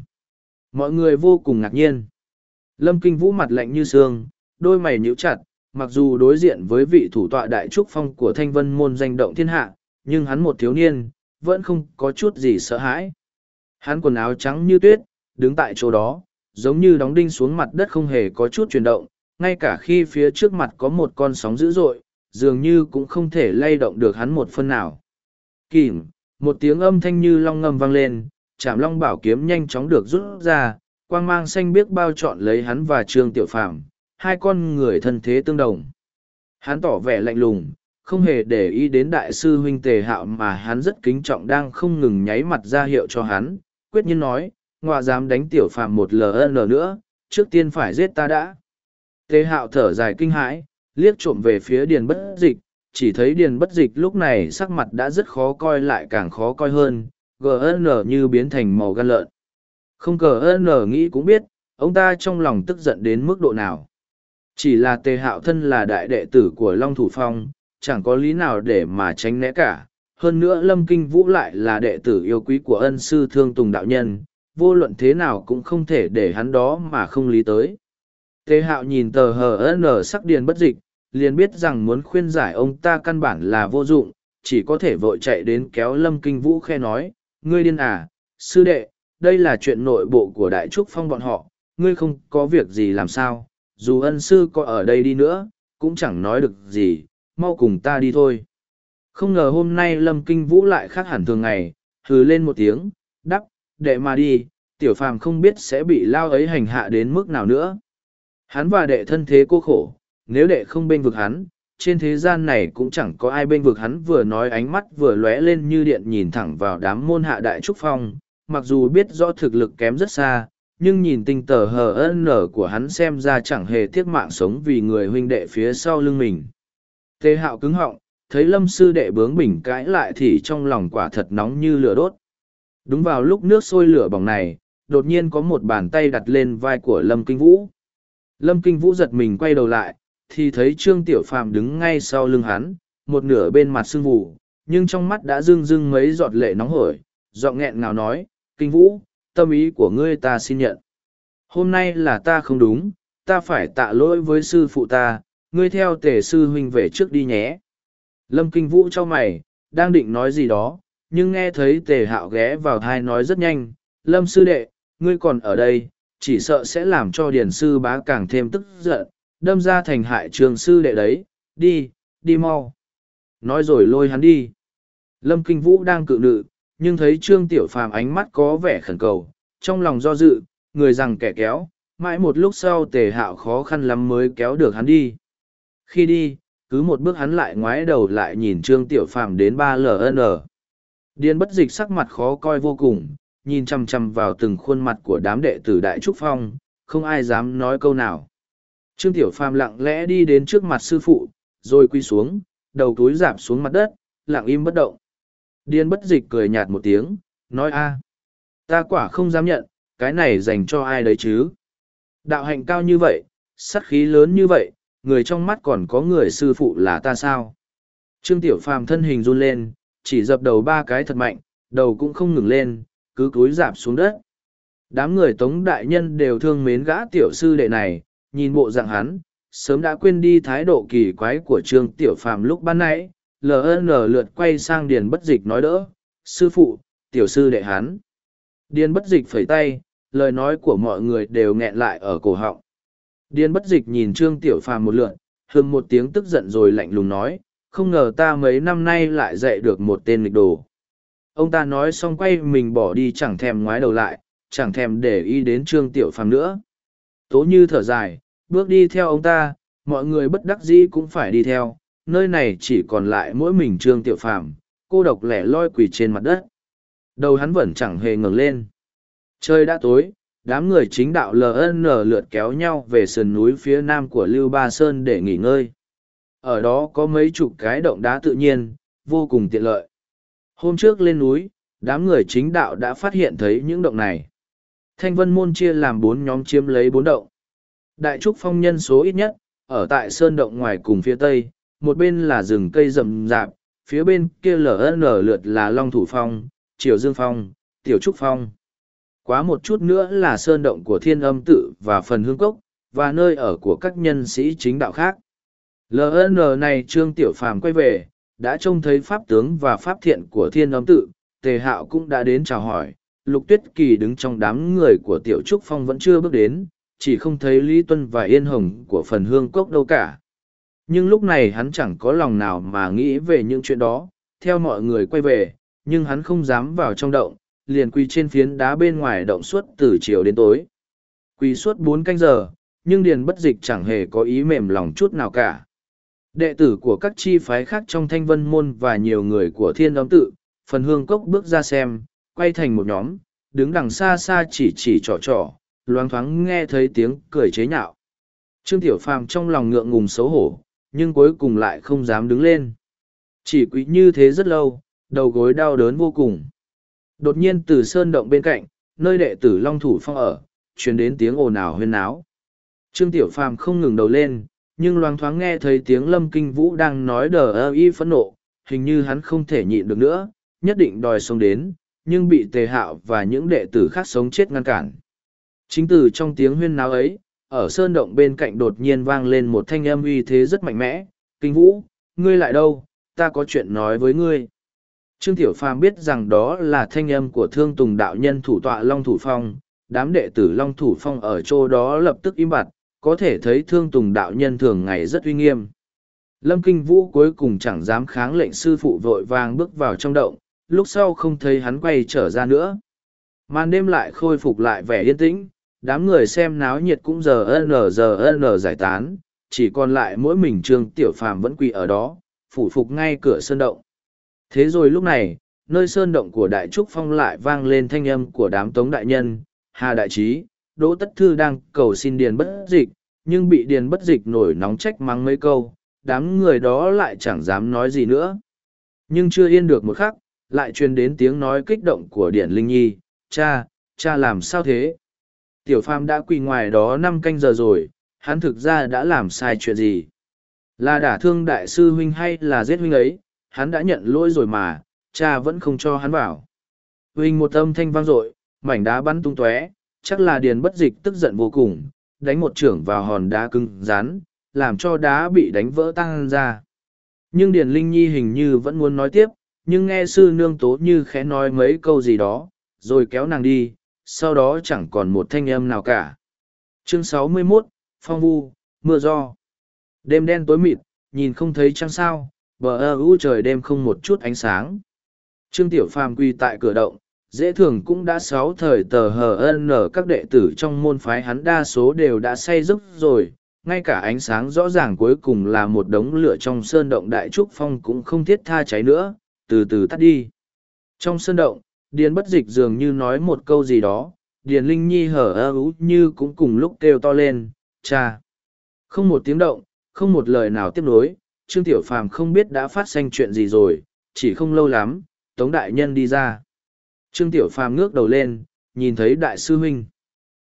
[SPEAKER 1] mọi người vô cùng ngạc nhiên lâm kinh vũ mặt lạnh như sương đôi mày nhíu chặt mặc dù đối diện với vị thủ tọa đại trúc phong của thanh vân môn danh động thiên hạ, nhưng hắn một thiếu niên, vẫn không có chút gì sợ hãi. Hắn quần áo trắng như tuyết, đứng tại chỗ đó, giống như đóng đinh xuống mặt đất không hề có chút chuyển động, ngay cả khi phía trước mặt có một con sóng dữ dội, dường như cũng không thể lay động được hắn một phân nào. Kìm, một tiếng âm thanh như long ngâm vang lên, chạm long bảo kiếm nhanh chóng được rút ra, quang mang xanh biếc bao trọn lấy hắn và trương tiểu phàm hai con người thân thế tương đồng. Hắn tỏ vẻ lạnh lùng, không hề để ý đến đại sư huynh tề hạo mà hắn rất kính trọng đang không ngừng nháy mặt ra hiệu cho hắn, quyết nhiên nói, ngoà dám đánh tiểu phàm một LN nữa, trước tiên phải giết ta đã. Tề hạo thở dài kinh hãi, liếc trộm về phía điền bất dịch, chỉ thấy điền bất dịch lúc này sắc mặt đã rất khó coi lại càng khó coi hơn, GN như biến thành màu gan lợn. Không GN nghĩ cũng biết, ông ta trong lòng tức giận đến mức độ nào. Chỉ là tề hạo thân là đại đệ tử của Long Thủ Phong, chẳng có lý nào để mà tránh né cả. Hơn nữa Lâm Kinh Vũ lại là đệ tử yêu quý của ân sư Thương Tùng Đạo Nhân, vô luận thế nào cũng không thể để hắn đó mà không lý tới. Tề hạo nhìn tờ hờ nở sắc điền bất dịch, liền biết rằng muốn khuyên giải ông ta căn bản là vô dụng, chỉ có thể vội chạy đến kéo Lâm Kinh Vũ khe nói, ngươi điên à, sư đệ, đây là chuyện nội bộ của Đại Trúc Phong bọn họ, ngươi không có việc gì làm sao, dù ân sư có ở đây đi nữa, cũng chẳng nói được gì, mau cùng ta đi thôi. Không ngờ hôm nay Lâm Kinh Vũ lại khác hẳn thường ngày, hừ lên một tiếng, đắp, đệ mà đi, tiểu phàm không biết sẽ bị lao ấy hành hạ đến mức nào nữa. Hắn và đệ thân thế cô khổ, nếu đệ không bên vực hắn, trên thế gian này cũng chẳng có ai bên vực hắn vừa nói ánh mắt vừa lóe lên như điện nhìn thẳng vào đám môn hạ đại trúc phong, mặc dù biết rõ thực lực kém rất xa, nhưng nhìn tinh tờ hờ ân nở của hắn xem ra chẳng hề tiếc mạng sống vì người huynh đệ phía sau lưng mình tê hạo cứng họng thấy lâm sư đệ bướng bỉnh cãi lại thì trong lòng quả thật nóng như lửa đốt đúng vào lúc nước sôi lửa bỏng này đột nhiên có một bàn tay đặt lên vai của lâm kinh vũ lâm kinh vũ giật mình quay đầu lại thì thấy trương tiểu phàm đứng ngay sau lưng hắn một nửa bên mặt sưng vù nhưng trong mắt đã rưng rưng mấy giọt lệ nóng hổi giọng nghẹn ngào nói kinh vũ tâm ý của ngươi ta xin nhận. Hôm nay là ta không đúng, ta phải tạ lỗi với sư phụ ta, ngươi theo tề sư huynh về trước đi nhé. Lâm Kinh Vũ cho mày, đang định nói gì đó, nhưng nghe thấy tề hạo ghé vào thai nói rất nhanh, Lâm sư đệ, ngươi còn ở đây, chỉ sợ sẽ làm cho điển sư bá càng thêm tức giận, đâm ra thành hại trường sư đệ đấy, đi, đi mau. Nói rồi lôi hắn đi. Lâm Kinh Vũ đang cự nữ, nhưng thấy Trương Tiểu Phàm ánh mắt có vẻ khẩn cầu, trong lòng do dự, người rằng kẻ kéo, mãi một lúc sau tề hạo khó khăn lắm mới kéo được hắn đi. Khi đi, cứ một bước hắn lại ngoái đầu lại nhìn Trương Tiểu Phàm đến ba ln Điên bất dịch sắc mặt khó coi vô cùng, nhìn chằm chằm vào từng khuôn mặt của đám đệ tử Đại Trúc Phong, không ai dám nói câu nào. Trương Tiểu Phàm lặng lẽ đi đến trước mặt sư phụ, rồi quy xuống, đầu túi giảm xuống mặt đất, lặng im bất động. Điên bất dịch cười nhạt một tiếng, nói a Ta quả không dám nhận, cái này dành cho ai đấy chứ? Đạo hạnh cao như vậy, sát khí lớn như vậy, người trong mắt còn có người sư phụ là ta sao? Trương Tiểu Phàm thân hình run lên, chỉ dập đầu ba cái thật mạnh, đầu cũng không ngừng lên, cứ cúi giảm xuống đất. Đám người tống đại nhân đều thương mến gã tiểu sư đệ này, nhìn bộ dạng hắn, sớm đã quên đi thái độ kỳ quái của Trương Tiểu Phàm lúc ban nãy, ln lượt quay sang điền bất dịch nói đỡ sư phụ tiểu sư đệ hán điền bất dịch phẩy tay lời nói của mọi người đều nghẹn lại ở cổ họng điền bất dịch nhìn trương tiểu phàm một lượt, hưng một tiếng tức giận rồi lạnh lùng nói không ngờ ta mấy năm nay lại dạy được một tên nghịch đồ ông ta nói xong quay mình bỏ đi chẳng thèm ngoái đầu lại chẳng thèm để ý đến trương tiểu phàm nữa tố như thở dài bước đi theo ông ta mọi người bất đắc dĩ cũng phải đi theo nơi này chỉ còn lại mỗi mình trương tiểu phàm cô độc lẻ loi quỳ trên mặt đất đầu hắn vẫn chẳng hề ngừng lên trời đã tối đám người chính đạo ln lượt kéo nhau về sườn núi phía nam của lưu ba sơn để nghỉ ngơi ở đó có mấy chục cái động đá tự nhiên vô cùng tiện lợi hôm trước lên núi đám người chính đạo đã phát hiện thấy những động này thanh vân môn chia làm bốn nhóm chiếm lấy bốn động đại trúc phong nhân số ít nhất ở tại sơn động ngoài cùng phía tây một bên là rừng cây rậm rạp, phía bên kia lở lở lượt là Long Thủ Phong, Triều Dương Phong, Tiểu Trúc Phong. Quá một chút nữa là sơn động của Thiên Âm Tự và phần hương cốc, và nơi ở của các nhân sĩ chính đạo khác. LN này Trương Tiểu Phàm quay về, đã trông thấy pháp tướng và pháp thiện của Thiên Âm Tự, Tề Hạo cũng đã đến chào hỏi. Lục Tuyết Kỳ đứng trong đám người của Tiểu Trúc Phong vẫn chưa bước đến, chỉ không thấy Lý Tuân và Yên Hồng của phần hương cốc đâu cả, nhưng lúc này hắn chẳng có lòng nào mà nghĩ về những chuyện đó, theo mọi người quay về, nhưng hắn không dám vào trong động, liền quỳ trên phiến đá bên ngoài động suốt từ chiều đến tối. Quỳ suốt bốn canh giờ, nhưng Điền Bất Dịch chẳng hề có ý mềm lòng chút nào cả. Đệ tử của các chi phái khác trong Thanh Vân Môn và nhiều người của Thiên Đóng Tự, phần hương cốc bước ra xem, quay thành một nhóm, đứng đằng xa xa chỉ chỉ trò trò, loáng thoáng nghe thấy tiếng cười chế nhạo. Trương Tiểu Phàm trong lòng ngượng ngùng xấu hổ, nhưng cuối cùng lại không dám đứng lên. Chỉ quý như thế rất lâu, đầu gối đau đớn vô cùng. Đột nhiên từ sơn động bên cạnh, nơi đệ tử Long Thủ Phong ở, truyền đến tiếng ồn ào huyên náo. Trương Tiểu Phàm không ngừng đầu lên, nhưng loang thoáng nghe thấy tiếng Lâm Kinh Vũ đang nói đờ ơ y phẫn nộ, hình như hắn không thể nhịn được nữa, nhất định đòi sống đến, nhưng bị Tề Hạo và những đệ tử khác sống chết ngăn cản. Chính từ trong tiếng huyên náo ấy, ở sơn động bên cạnh đột nhiên vang lên một thanh âm uy thế rất mạnh mẽ, kinh vũ, ngươi lại đâu, ta có chuyện nói với ngươi. Trương Tiểu Phàm biết rằng đó là thanh âm của thương tùng đạo nhân thủ tọa Long Thủ Phong, đám đệ tử Long Thủ Phong ở chỗ đó lập tức im bặt, có thể thấy thương tùng đạo nhân thường ngày rất uy nghiêm. Lâm Kinh Vũ cuối cùng chẳng dám kháng lệnh sư phụ vội vàng bước vào trong động, lúc sau không thấy hắn quay trở ra nữa. Màn đêm lại khôi phục lại vẻ yên tĩnh, đám người xem náo nhiệt cũng giờ n giờ n giải tán chỉ còn lại mỗi mình trương tiểu phàm vẫn quỳ ở đó phủ phục ngay cửa sơn động thế rồi lúc này nơi sơn động của đại trúc phong lại vang lên thanh âm của đám tống đại nhân hà đại trí đỗ tất thư đang cầu xin điền bất dịch nhưng bị điền bất dịch nổi nóng trách mắng mấy câu đám người đó lại chẳng dám nói gì nữa nhưng chưa yên được một khắc lại truyền đến tiếng nói kích động của điển linh nhi cha cha làm sao thế tiểu phàm đã quỳ ngoài đó năm canh giờ rồi hắn thực ra đã làm sai chuyện gì là đả thương đại sư huynh hay là giết huynh ấy hắn đã nhận lỗi rồi mà cha vẫn không cho hắn vào huynh một âm thanh vang dội mảnh đá bắn tung tóe chắc là điền bất dịch tức giận vô cùng đánh một trưởng vào hòn đá cứng rắn làm cho đá bị đánh vỡ tan ra nhưng điền linh nhi hình như vẫn muốn nói tiếp nhưng nghe sư nương tố như khẽ nói mấy câu gì đó rồi kéo nàng đi sau đó chẳng còn một thanh âm nào cả. Chương 61, Phong Vu, Mưa Do Đêm đen tối mịt, nhìn không thấy trăng sao, bờ ơ u trời đêm không một chút ánh sáng. Trương Tiểu Phàm quy tại cửa động, dễ thường cũng đã sáu thời tờ hờ ân nở các đệ tử trong môn phái hắn đa số đều đã say giấc rồi, ngay cả ánh sáng rõ ràng cuối cùng là một đống lửa trong sơn động đại trúc phong cũng không thiết tha cháy nữa, từ từ tắt đi. Trong sơn động, điền bất dịch dường như nói một câu gì đó điền linh nhi hở ơ ú như cũng cùng lúc kêu to lên cha không một tiếng động không một lời nào tiếp nối trương tiểu phàm không biết đã phát sinh chuyện gì rồi chỉ không lâu lắm tống đại nhân đi ra trương tiểu phàm ngước đầu lên nhìn thấy đại sư huynh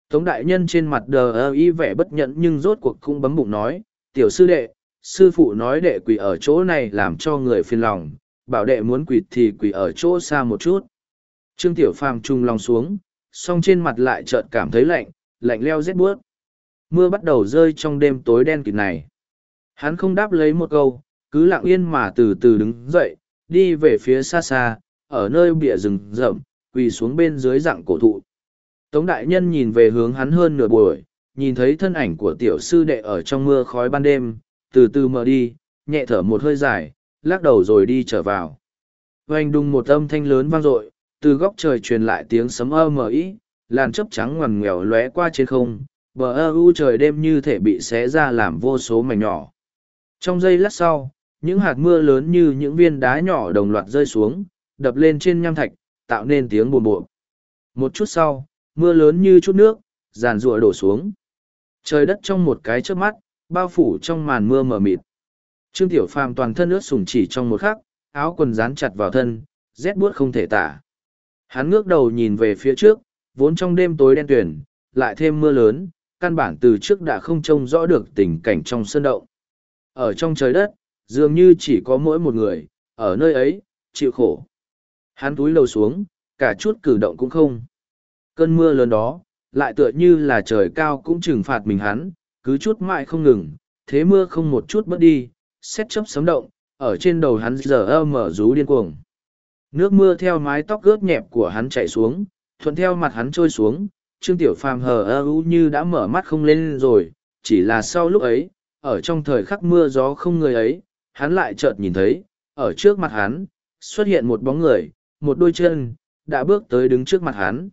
[SPEAKER 1] tống đại nhân trên mặt đờ ơ y vẻ bất nhẫn nhưng rốt cuộc cũng bấm bụng nói tiểu sư đệ sư phụ nói đệ quỷ ở chỗ này làm cho người phiền lòng bảo đệ muốn quỷ thì quỷ ở chỗ xa một chút Trương Tiểu Phàm trung lòng xuống, song trên mặt lại chợt cảm thấy lạnh, lạnh leo rét buốt. Mưa bắt đầu rơi trong đêm tối đen kịt này. Hắn không đáp lấy một câu, cứ lặng yên mà từ từ đứng dậy, đi về phía xa xa, ở nơi bìa rừng rậm, quỳ xuống bên dưới dạng cổ thụ. Tống đại nhân nhìn về hướng hắn hơn nửa buổi, nhìn thấy thân ảnh của tiểu sư đệ ở trong mưa khói ban đêm, từ từ mở đi, nhẹ thở một hơi dài, lắc đầu rồi đi trở vào. Oanh đùng một âm thanh lớn vang dội, từ góc trời truyền lại tiếng sấm ơ mờ ý làn chớp trắng ngoằn ngoèo lóe qua trên không bờ ơ u trời đêm như thể bị xé ra làm vô số mảnh nhỏ trong giây lát sau những hạt mưa lớn như những viên đá nhỏ đồng loạt rơi xuống đập lên trên nham thạch tạo nên tiếng bồn bộn một chút sau mưa lớn như chút nước giàn rụa đổ xuống trời đất trong một cái trước mắt bao phủ trong màn mưa mờ mịt trương tiểu phàm toàn thân ướt sùng chỉ trong một khắc áo quần dán chặt vào thân rét buốt không thể tả Hắn ngước đầu nhìn về phía trước, vốn trong đêm tối đen tuyển, lại thêm mưa lớn, căn bản từ trước đã không trông rõ được tình cảnh trong sơn động. Ở trong trời đất, dường như chỉ có mỗi một người, ở nơi ấy, chịu khổ. Hắn túi lầu xuống, cả chút cử động cũng không. Cơn mưa lớn đó, lại tựa như là trời cao cũng trừng phạt mình hắn, cứ chút mãi không ngừng, thế mưa không một chút bớt đi, xét chấp sấm động, ở trên đầu hắn giờ ơ mở rú điên cuồng. Nước mưa theo mái tóc gớt nhẹp của hắn chảy xuống, thuận theo mặt hắn trôi xuống, Trương Tiểu Phàm hờ ơ u như đã mở mắt không lên rồi, chỉ là sau lúc ấy, ở trong thời khắc mưa gió không người ấy, hắn lại chợt nhìn thấy, ở trước mặt hắn, xuất hiện một bóng người, một đôi chân, đã bước tới đứng trước mặt hắn.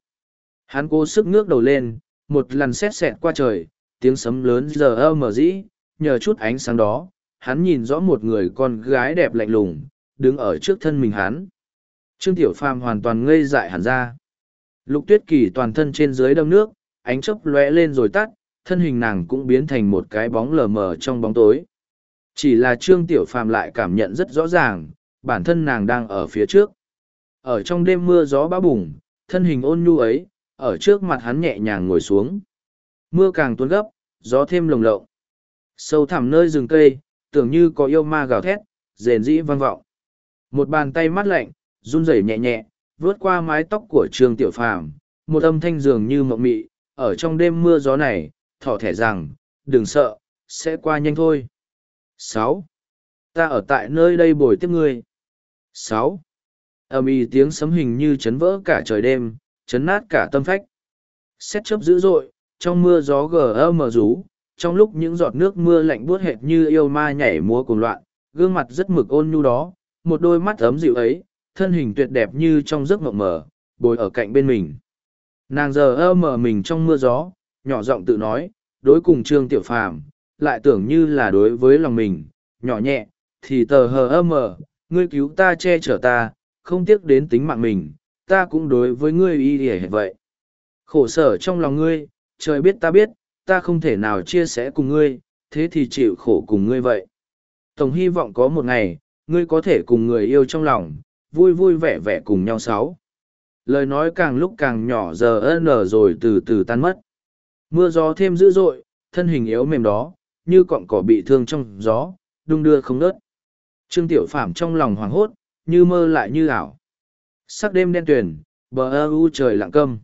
[SPEAKER 1] Hắn cố sức ngước đầu lên, một lần xét xẹt qua trời, tiếng sấm lớn giờ ơ mở dĩ, nhờ chút ánh sáng đó, hắn nhìn rõ một người con gái đẹp lạnh lùng, đứng ở trước thân mình hắn. Trương Tiểu Phàm hoàn toàn ngây dại hẳn ra. Lục tuyết kỳ toàn thân trên dưới đâm nước, ánh chớp lóe lên rồi tắt, thân hình nàng cũng biến thành một cái bóng lờ mờ trong bóng tối. Chỉ là Trương Tiểu Phàm lại cảm nhận rất rõ ràng, bản thân nàng đang ở phía trước. Ở trong đêm mưa gió bão bùng, thân hình ôn nhu ấy, ở trước mặt hắn nhẹ nhàng ngồi xuống. Mưa càng tuôn gấp, gió thêm lồng lộng. Sâu thẳm nơi rừng cây, tưởng như có yêu ma gào thét, rền rĩ vang vọng. Một bàn tay mát lạnh, run rẩy nhẹ nhẹ, vướt qua mái tóc của Trương Tiểu Phàm, một âm thanh dường như mộng mị, ở trong đêm mưa gió này, thỏ thẻ rằng, đừng sợ, sẽ qua nhanh thôi. Sáu, Ta ở tại nơi đây bồi tiếp ngươi. Sáu, Âm y tiếng sấm hình như chấn vỡ cả trời đêm, chấn nát cả tâm phách. Xét chớp dữ dội, trong mưa gió gờ mờ rú, trong lúc những giọt nước mưa lạnh buốt hệt như yêu ma nhảy múa cuồng loạn, gương mặt rất mực ôn nhu đó, một đôi mắt ấm dịu ấy, thân hình tuyệt đẹp như trong giấc mộng mờ, bồi ở cạnh bên mình. Nàng giờ ơ mờ mình trong mưa gió, nhỏ giọng tự nói, đối cùng Trương Tiểu Phàm lại tưởng như là đối với lòng mình, nhỏ nhẹ, thì tờ hờ ơ mờ, ngươi cứu ta che chở ta, không tiếc đến tính mạng mình, ta cũng đối với ngươi y hề vậy. Khổ sở trong lòng ngươi, trời biết ta biết, ta không thể nào chia sẻ cùng ngươi, thế thì chịu khổ cùng ngươi vậy. Tổng hy vọng có một ngày, ngươi có thể cùng người yêu trong lòng, vui vui vẻ vẻ cùng nhau sáu. Lời nói càng lúc càng nhỏ giờ ơn rồi từ từ tan mất. Mưa gió thêm dữ dội, thân hình yếu mềm đó, như cọng cỏ bị thương trong gió, đung đưa không nớt. Trương Tiểu Phạm trong lòng hoảng hốt, như mơ lại như ảo. Sắc đêm đen tuyền, bờ ơ u trời lặng câm.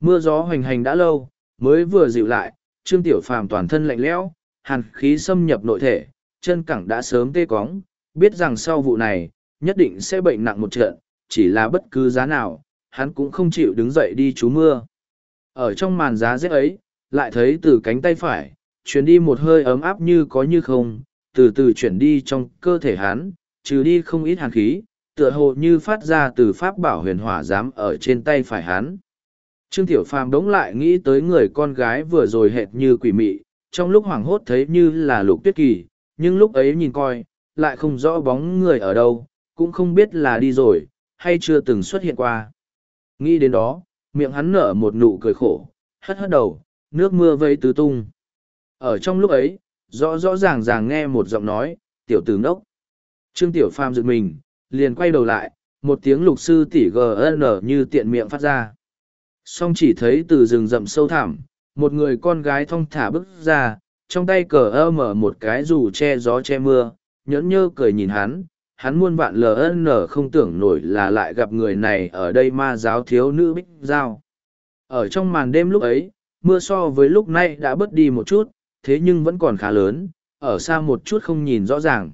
[SPEAKER 1] Mưa gió hoành hành đã lâu, mới vừa dịu lại, Trương Tiểu Phàm toàn thân lạnh lẽo, hàn khí xâm nhập nội thể, chân cẳng đã sớm tê cóng, biết rằng sau vụ này, nhất định sẽ bệnh nặng một trận, chỉ là bất cứ giá nào, hắn cũng không chịu đứng dậy đi chú mưa. Ở trong màn giá rét ấy, lại thấy từ cánh tay phải, chuyển đi một hơi ấm áp như có như không, từ từ chuyển đi trong cơ thể hắn, trừ đi không ít hàn khí, tựa hồ như phát ra từ pháp bảo huyền hỏa giám ở trên tay phải hắn. Trương Tiểu Phàm đống lại nghĩ tới người con gái vừa rồi hệt như quỷ mị, trong lúc hoảng hốt thấy như là lục tuyết kỳ, nhưng lúc ấy nhìn coi, lại không rõ bóng người ở đâu, cũng không biết là đi rồi, hay chưa từng xuất hiện qua. Nghĩ đến đó, miệng hắn nở một nụ cười khổ, hất hất đầu, nước mưa vây tứ tung. Ở trong lúc ấy, rõ rõ ràng ràng nghe một giọng nói, tiểu tử nốc Trương Tiểu Phàm giật mình, liền quay đầu lại, một tiếng lục sư tỉ GN như tiện miệng phát ra. Song chỉ thấy từ rừng rậm sâu thẳm, một người con gái thong thả bước ra, trong tay cờ ơ mở một cái dù che gió che mưa, nhẫn nhơ cười nhìn hắn, hắn muôn vạn ln không tưởng nổi là lại gặp người này ở đây ma giáo thiếu nữ bích giao ở trong màn đêm lúc ấy mưa so với lúc nay đã bớt đi một chút thế nhưng vẫn còn khá lớn ở xa một chút không nhìn rõ ràng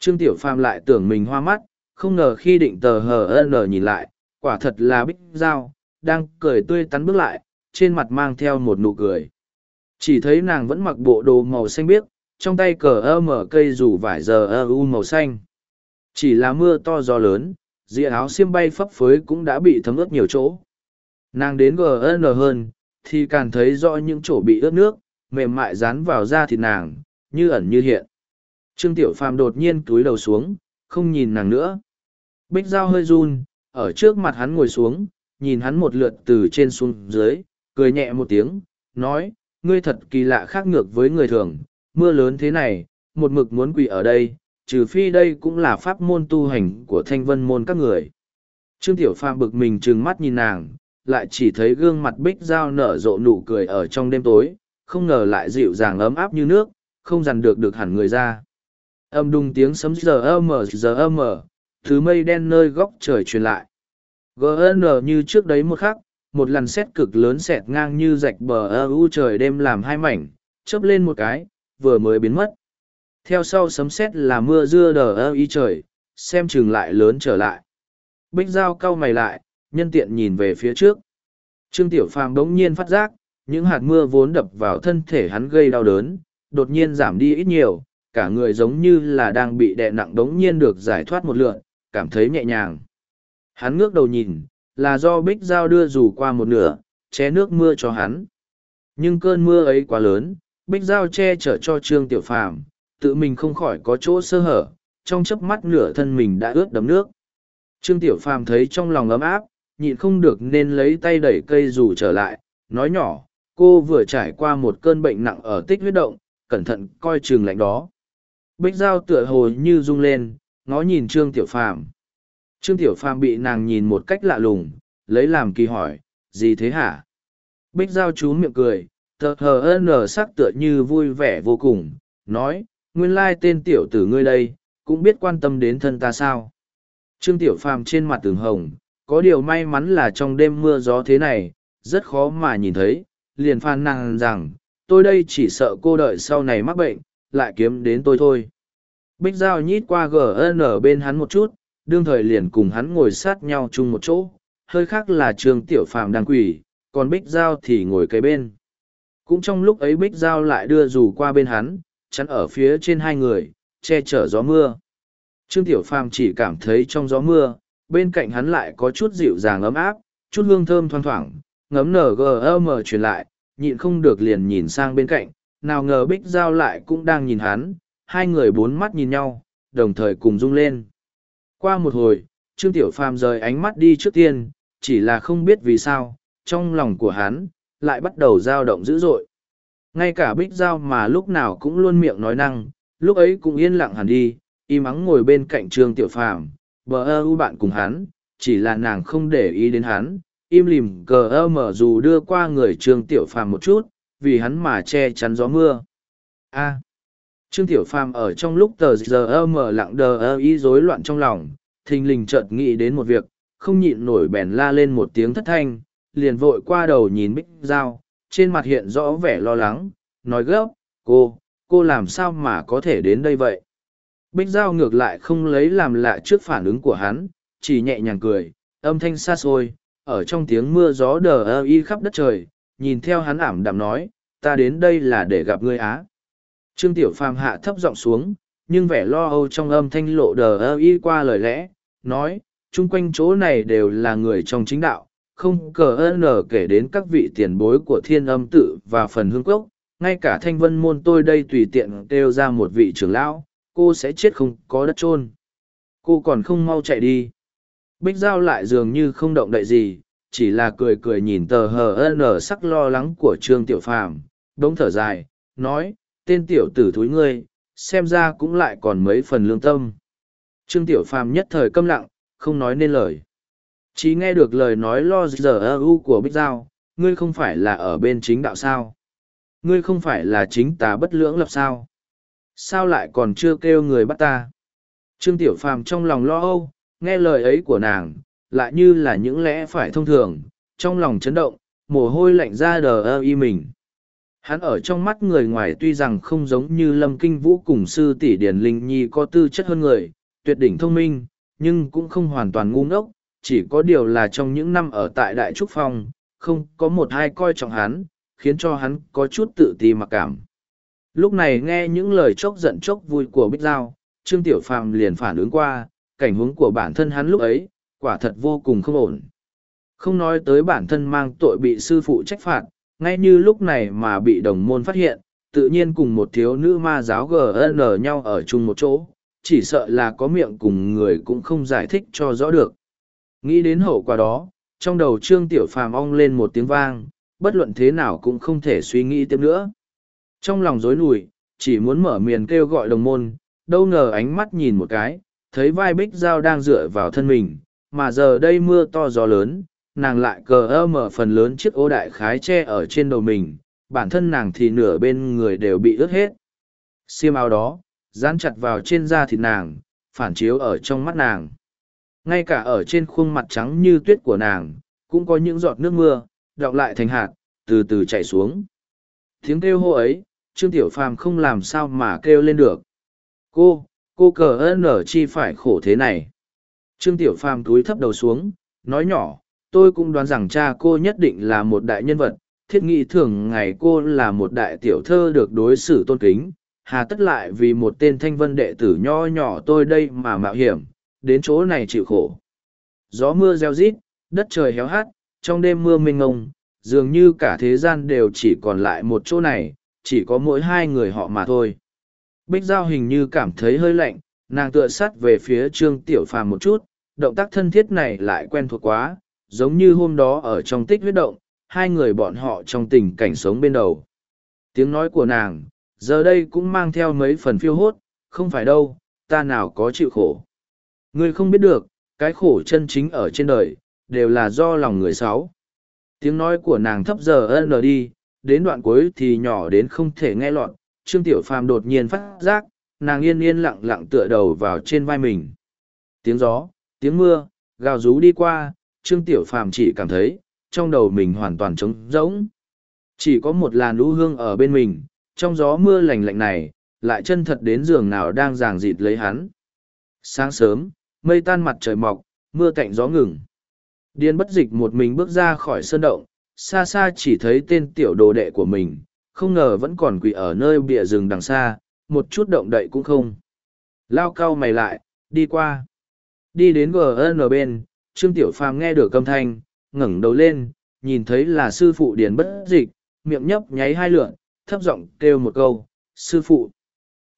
[SPEAKER 1] trương tiểu phàm lại tưởng mình hoa mắt không ngờ khi định tờ hờ n nhìn lại quả thật là bích dao đang cười tươi tắn bước lại trên mặt mang theo một nụ cười chỉ thấy nàng vẫn mặc bộ đồ màu xanh biếc trong tay cờ ơ mở cây dù vải giờ ơ u màu xanh chỉ là mưa to gió lớn, dịa áo xiêm bay phấp phới cũng đã bị thấm ướt nhiều chỗ. Nàng đến GN hơn, thì càng thấy rõ những chỗ bị ướt nước, mềm mại dán vào da thịt nàng, như ẩn như hiện. Trương Tiểu Phàm đột nhiên cúi đầu xuống, không nhìn nàng nữa. Bích dao hơi run, ở trước mặt hắn ngồi xuống, nhìn hắn một lượt từ trên xuống dưới, cười nhẹ một tiếng, nói, ngươi thật kỳ lạ khác ngược với người thường, mưa lớn thế này, một mực muốn quỳ ở đây, trừ phi đây cũng là pháp môn tu hành của thanh vân môn các người. Trương Tiểu Phàm bực mình trừng mắt nhìn nàng, lại chỉ thấy gương mặt bích dao nở rộ nụ cười ở trong đêm tối, không ngờ lại dịu dàng ấm áp như nước, không dằn được được hẳn người ra. Âm đùng tiếng sấm giờ âm giờ âm thứ mây đen nơi góc trời truyền lại. GN như trước đấy một khắc, một lần xét cực lớn xẹt ngang như rạch bờ ơ u trời đêm làm hai mảnh, chớp lên một cái, vừa mới biến mất theo sau sấm sét là mưa dưa đờ ơ y trời xem chừng lại lớn trở lại bích dao cau mày lại nhân tiện nhìn về phía trước trương tiểu phàm bỗng nhiên phát giác những hạt mưa vốn đập vào thân thể hắn gây đau đớn đột nhiên giảm đi ít nhiều cả người giống như là đang bị đè nặng bỗng nhiên được giải thoát một lượn cảm thấy nhẹ nhàng hắn ngước đầu nhìn là do bích dao đưa dù qua một nửa che nước mưa cho hắn nhưng cơn mưa ấy quá lớn bích dao che chở cho trương tiểu phàm tự mình không khỏi có chỗ sơ hở, trong chớp mắt nửa thân mình đã ướt đấm nước. Trương Tiểu Phàm thấy trong lòng ấm áp, nhịn không được nên lấy tay đẩy cây dù trở lại, nói nhỏ, cô vừa trải qua một cơn bệnh nặng ở tích huyết động, cẩn thận coi chừng lạnh đó. Bích dao tựa hồ như rung lên, ngó nhìn Trương Tiểu Phàm. Trương Tiểu Phàm bị nàng nhìn một cách lạ lùng, lấy làm kỳ hỏi, gì thế hả? Bích giao chú miệng cười, tờ hờ ơn sắc tựa như vui vẻ vô cùng, nói, nguyên lai tên tiểu tử ngươi đây, cũng biết quan tâm đến thân ta sao. Trương Tiểu Phàm trên mặt tường hồng, có điều may mắn là trong đêm mưa gió thế này, rất khó mà nhìn thấy, liền phàn nàn rằng, tôi đây chỉ sợ cô đợi sau này mắc bệnh, lại kiếm đến tôi thôi. Bích Giao nhít qua GN bên hắn một chút, đương thời liền cùng hắn ngồi sát nhau chung một chỗ, hơi khác là Trương Tiểu Phàm đang quỷ, còn Bích Giao thì ngồi kế bên. Cũng trong lúc ấy Bích Giao lại đưa dù qua bên hắn, chắn ở phía trên hai người, che chở gió mưa. Trương Tiểu Phàm chỉ cảm thấy trong gió mưa, bên cạnh hắn lại có chút dịu dàng ấm áp, chút hương thơm thoang thoảng, ngấm nở NGM truyền lại, nhịn không được liền nhìn sang bên cạnh, nào ngờ Bích Giao lại cũng đang nhìn hắn, hai người bốn mắt nhìn nhau, đồng thời cùng rung lên. Qua một hồi, Trương Tiểu Phàm rời ánh mắt đi trước tiên, chỉ là không biết vì sao, trong lòng của hắn, lại bắt đầu dao động dữ dội ngay cả bích giao mà lúc nào cũng luôn miệng nói năng lúc ấy cũng yên lặng hẳn đi y mắng ngồi bên cạnh trương tiểu phàm bờ ơ u bạn cùng hắn chỉ là nàng không để ý đến hắn im lìm cờ ơ mở dù đưa qua người trương tiểu phàm một chút vì hắn mà che chắn gió mưa a trương tiểu phàm ở trong lúc tờ giờ ơ mở lặng đờ ơ ý rối loạn trong lòng thình lình chợt nghĩ đến một việc không nhịn nổi bèn la lên một tiếng thất thanh liền vội qua đầu nhìn bích dao trên mặt hiện rõ vẻ lo lắng, nói gấp, cô, cô làm sao mà có thể đến đây vậy? Bích Giao ngược lại không lấy làm lạ trước phản ứng của hắn, chỉ nhẹ nhàng cười, âm thanh xa xôi, ở trong tiếng mưa gió đờ ơ y khắp đất trời, nhìn theo hắn ảm đạm nói, ta đến đây là để gặp ngươi á. Trương Tiểu Phàm hạ thấp giọng xuống, nhưng vẻ lo âu trong âm thanh lộ đờ ơ y qua lời lẽ, nói, chung quanh chỗ này đều là người trong chính đạo, không cờ ơn nở kể đến các vị tiền bối của thiên âm tự và phần hương cốc ngay cả thanh vân môn tôi đây tùy tiện kêu ra một vị trưởng lão cô sẽ chết không có đất chôn. cô còn không mau chạy đi bích giao lại dường như không động đậy gì chỉ là cười cười nhìn tờ hờ ân sắc lo lắng của trương tiểu phàm đống thở dài nói tên tiểu tử thúi ngươi xem ra cũng lại còn mấy phần lương tâm trương tiểu phàm nhất thời câm lặng không nói nên lời chỉ nghe được lời nói lo giờ ưu của Bích Giao, ngươi không phải là ở bên chính đạo sao? Ngươi không phải là chính tà bất lưỡng lập sao? Sao lại còn chưa kêu người bắt ta? Trương Tiểu Phàm trong lòng lo âu, nghe lời ấy của nàng, lại như là những lẽ phải thông thường, trong lòng chấn động, mồ hôi lạnh ra đờ ơ y mình. Hắn ở trong mắt người ngoài tuy rằng không giống như Lâm Kinh Vũ cùng sư tỷ Điền Linh Nhi có tư chất hơn người, tuyệt đỉnh thông minh, nhưng cũng không hoàn toàn ngu ngốc, chỉ có điều là trong những năm ở tại Đại Trúc Phong, không có một ai coi trọng hắn, khiến cho hắn có chút tự ti mặc cảm. Lúc này nghe những lời chốc giận chốc vui của Bích Giao, Trương Tiểu Phàm liền phản ứng qua, cảnh huống của bản thân hắn lúc ấy, quả thật vô cùng không ổn. Không nói tới bản thân mang tội bị sư phụ trách phạt, ngay như lúc này mà bị đồng môn phát hiện, tự nhiên cùng một thiếu nữ ma giáo GN nhau ở chung một chỗ, chỉ sợ là có miệng cùng người cũng không giải thích cho rõ được. Nghĩ đến hậu quả đó, trong đầu Trương Tiểu Phàm ong lên một tiếng vang, bất luận thế nào cũng không thể suy nghĩ tiếp nữa. Trong lòng rối nùi, chỉ muốn mở miền kêu gọi đồng môn, đâu ngờ ánh mắt nhìn một cái, thấy vai bích dao đang dựa vào thân mình, mà giờ đây mưa to gió lớn, nàng lại cờ ơ mở phần lớn chiếc ô đại khái che ở trên đầu mình, bản thân nàng thì nửa bên người đều bị ướt hết. Xiêm áo đó, dán chặt vào trên da thịt nàng, phản chiếu ở trong mắt nàng ngay cả ở trên khuôn mặt trắng như tuyết của nàng, cũng có những giọt nước mưa, đọng lại thành hạt, từ từ chảy xuống. Tiếng kêu hô ấy, Trương Tiểu Phàm không làm sao mà kêu lên được. Cô, cô cờ ơn ở chi phải khổ thế này. Trương Tiểu Phàm túi thấp đầu xuống, nói nhỏ, tôi cũng đoán rằng cha cô nhất định là một đại nhân vật, thiết nghĩ thường ngày cô là một đại tiểu thơ được đối xử tôn kính, hà tất lại vì một tên thanh vân đệ tử nho nhỏ tôi đây mà mạo hiểm, đến chỗ này chịu khổ. Gió mưa reo rít, đất trời héo hát, trong đêm mưa mênh ngông, dường như cả thế gian đều chỉ còn lại một chỗ này, chỉ có mỗi hai người họ mà thôi. Bích Giao hình như cảm thấy hơi lạnh, nàng tựa sắt về phía Trương Tiểu Phàm một chút, động tác thân thiết này lại quen thuộc quá, giống như hôm đó ở trong tích huyết động, hai người bọn họ trong tình cảnh sống bên đầu. Tiếng nói của nàng, giờ đây cũng mang theo mấy phần phiêu hốt, không phải đâu, ta nào có chịu khổ. Ngươi không biết được, cái khổ chân chính ở trên đời, đều là do lòng người sáu. Tiếng nói của nàng thấp giờ ân lờ đi, đến đoạn cuối thì nhỏ đến không thể nghe lọt, Trương Tiểu Phàm đột nhiên phát giác, nàng yên yên lặng lặng tựa đầu vào trên vai mình. Tiếng gió, tiếng mưa, gào rú đi qua, Trương Tiểu Phàm chỉ cảm thấy, trong đầu mình hoàn toàn trống rỗng. Chỉ có một làn lũ hương ở bên mình, trong gió mưa lành lạnh này, lại chân thật đến giường nào đang giảng dịt lấy hắn. Sáng sớm, mây tan mặt trời mọc, mưa tạnh gió ngừng. Điên bất dịch một mình bước ra khỏi sơn động, xa xa chỉ thấy tên tiểu đồ đệ của mình, không ngờ vẫn còn quỳ ở nơi bìa rừng đằng xa, một chút động đậy cũng không. Lao cao mày lại, đi qua. Đi đến GN bên, Trương Tiểu Phàm nghe được âm thanh, ngẩng đầu lên, nhìn thấy là sư phụ điền bất dịch, miệng nhấp nháy hai lượn, thấp giọng kêu một câu, sư phụ.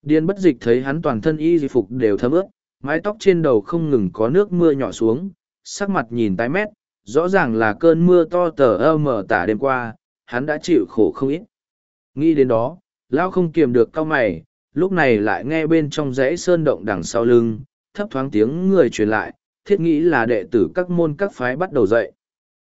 [SPEAKER 1] Điền bất dịch thấy hắn toàn thân y di phục đều thấm ướt, mái tóc trên đầu không ngừng có nước mưa nhỏ xuống, sắc mặt nhìn tái mét, rõ ràng là cơn mưa to tờ ơ mở tả đêm qua, hắn đã chịu khổ không ít. Nghĩ đến đó, lao không kiềm được cao mày, lúc này lại nghe bên trong dãy sơn động đằng sau lưng, thấp thoáng tiếng người truyền lại, thiết nghĩ là đệ tử các môn các phái bắt đầu dậy.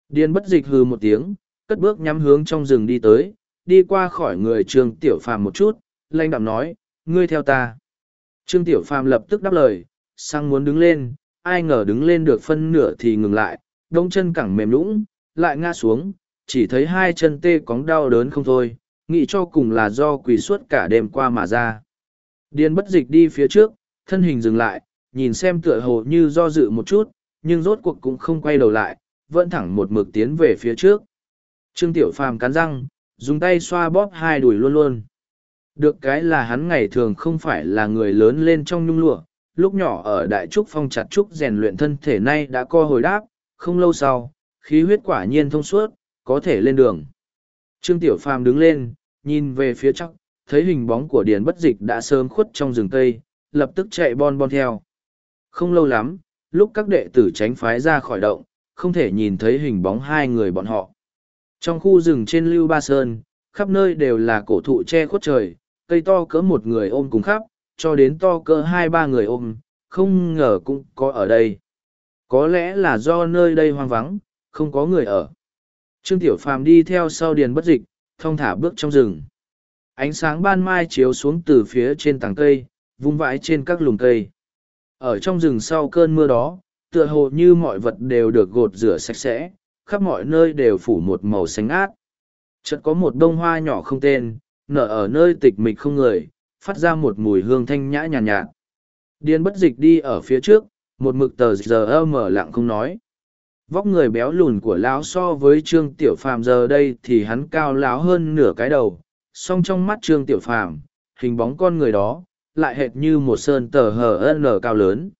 [SPEAKER 1] Điên bất dịch hừ một tiếng, cất bước nhắm hướng trong rừng đi tới, đi qua khỏi người Trương Tiểu Phàm một chút, lanh đạm nói, ngươi theo ta. Trương Tiểu Phàm lập tức đáp lời, sang muốn đứng lên, ai ngờ đứng lên được phân nửa thì ngừng lại, đông chân cẳng mềm lũng, lại ngã xuống, chỉ thấy hai chân tê cóng đau đớn không thôi, nghĩ cho cùng là do quỳ suốt cả đêm qua mà ra. Điên bất dịch đi phía trước, thân hình dừng lại, nhìn xem tựa hồ như do dự một chút, nhưng rốt cuộc cũng không quay đầu lại, vẫn thẳng một mực tiến về phía trước. Trương Tiểu Phàm cắn răng, dùng tay xoa bóp hai đùi luôn luôn. Được cái là hắn ngày thường không phải là người lớn lên trong nhung lụa, lúc nhỏ ở đại trúc phong chặt trúc rèn luyện thân thể nay đã co hồi đáp, không lâu sau, khí huyết quả nhiên thông suốt, có thể lên đường. Trương Tiểu Phàm đứng lên, nhìn về phía chắc, thấy hình bóng của Điền Bất Dịch đã sớm khuất trong rừng cây, lập tức chạy bon bon theo. Không lâu lắm, lúc các đệ tử tránh phái ra khỏi động, không thể nhìn thấy hình bóng hai người bọn họ. Trong khu rừng trên Lưu Ba Sơn, khắp nơi đều là cổ thụ che khuất trời, cây to cỡ một người ôm cùng khắp, cho đến to cơ hai ba người ôm, không ngờ cũng có ở đây. Có lẽ là do nơi đây hoang vắng, không có người ở. Trương Tiểu Phàm đi theo sau điền bất dịch, thong thả bước trong rừng. Ánh sáng ban mai chiếu xuống từ phía trên tàng cây, vung vãi trên các lùm cây. Ở trong rừng sau cơn mưa đó, tựa hồ như mọi vật đều được gột rửa sạch sẽ, khắp mọi nơi đều phủ một màu xanh át. Chợt có một bông hoa nhỏ không tên, nở ở nơi tịch mịch không người, phát ra một mùi hương thanh nhã nhàn nhạt, nhạt. Điên bất dịch đi ở phía trước, một mực tờ giờ mở lặng không nói. Vóc người béo lùn của lão so với Trương Tiểu Phàm giờ đây thì hắn cao lão hơn nửa cái đầu, song trong mắt Trương Tiểu Phàm, hình bóng con người đó, lại hệt như một sơn tờ hờ lở cao lớn.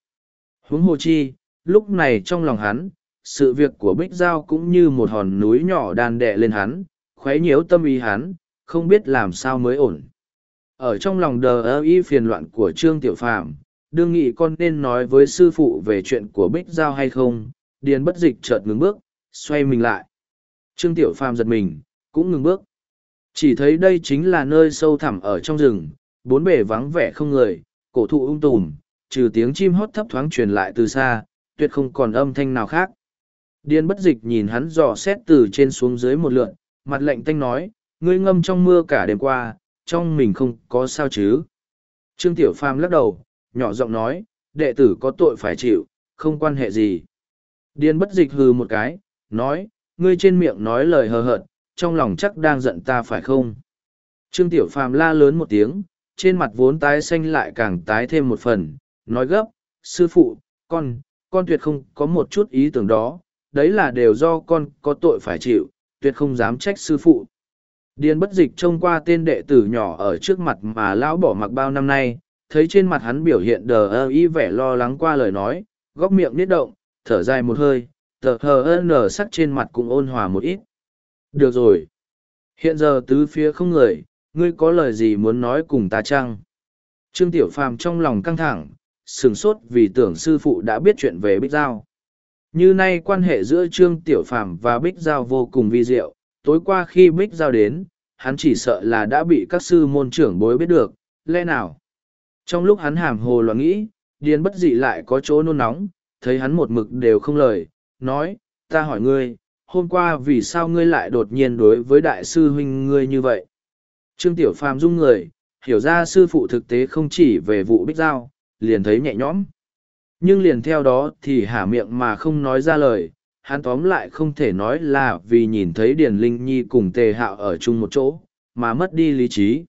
[SPEAKER 1] Huống hồ chi, lúc này trong lòng hắn, sự việc của Bích Giao cũng như một hòn núi nhỏ đan đè lên hắn, khuấy nhiễu tâm ý hắn, không biết làm sao mới ổn ở trong lòng đờ ơ y phiền loạn của trương tiểu phàm đương nghị con nên nói với sư phụ về chuyện của bích giao hay không điền bất dịch chợt ngừng bước xoay mình lại trương tiểu phàm giật mình cũng ngừng bước chỉ thấy đây chính là nơi sâu thẳm ở trong rừng bốn bể vắng vẻ không người cổ thụ ung um tùm trừ tiếng chim hót thấp thoáng truyền lại từ xa tuyệt không còn âm thanh nào khác điền bất dịch nhìn hắn dò xét từ trên xuống dưới một lượn mặt lạnh tanh nói ngươi ngâm trong mưa cả đêm qua trong mình không có sao chứ. Trương Tiểu Phàm lắc đầu, nhỏ giọng nói, đệ tử có tội phải chịu, không quan hệ gì. Điên bất dịch hừ một cái, nói, ngươi trên miệng nói lời hờ hợt, trong lòng chắc đang giận ta phải không? Trương Tiểu Phàm la lớn một tiếng, trên mặt vốn tái xanh lại càng tái thêm một phần, nói gấp, sư phụ, con, con tuyệt không có một chút ý tưởng đó, đấy là đều do con có tội phải chịu, tuyệt không dám trách sư phụ. Điền bất dịch trông qua tên đệ tử nhỏ ở trước mặt mà lão bỏ mặc bao năm nay, thấy trên mặt hắn biểu hiện đờ ơ y vẻ lo lắng qua lời nói, góc miệng nít động, thở dài một hơi, tờ hờ ơn nở sắc trên mặt cũng ôn hòa một ít. Được rồi. Hiện giờ tứ phía không người, ngươi có lời gì muốn nói cùng ta chăng? Trương Tiểu Phàm trong lòng căng thẳng, sửng sốt vì tưởng sư phụ đã biết chuyện về Bích Giao. Như nay quan hệ giữa Trương Tiểu Phàm và Bích Giao vô cùng vi diệu, tối qua khi bích giao đến hắn chỉ sợ là đã bị các sư môn trưởng bối biết được lẽ nào trong lúc hắn hàm hồ loạn nghĩ điền bất dị lại có chỗ nôn nóng thấy hắn một mực đều không lời nói ta hỏi ngươi hôm qua vì sao ngươi lại đột nhiên đối với đại sư huynh ngươi như vậy trương tiểu phàm dung người hiểu ra sư phụ thực tế không chỉ về vụ bích giao liền thấy nhẹ nhõm nhưng liền theo đó thì hả miệng mà không nói ra lời hắn tóm lại không thể nói là vì nhìn thấy Điền Linh Nhi cùng Tề Hạo ở chung một chỗ, mà mất đi lý trí.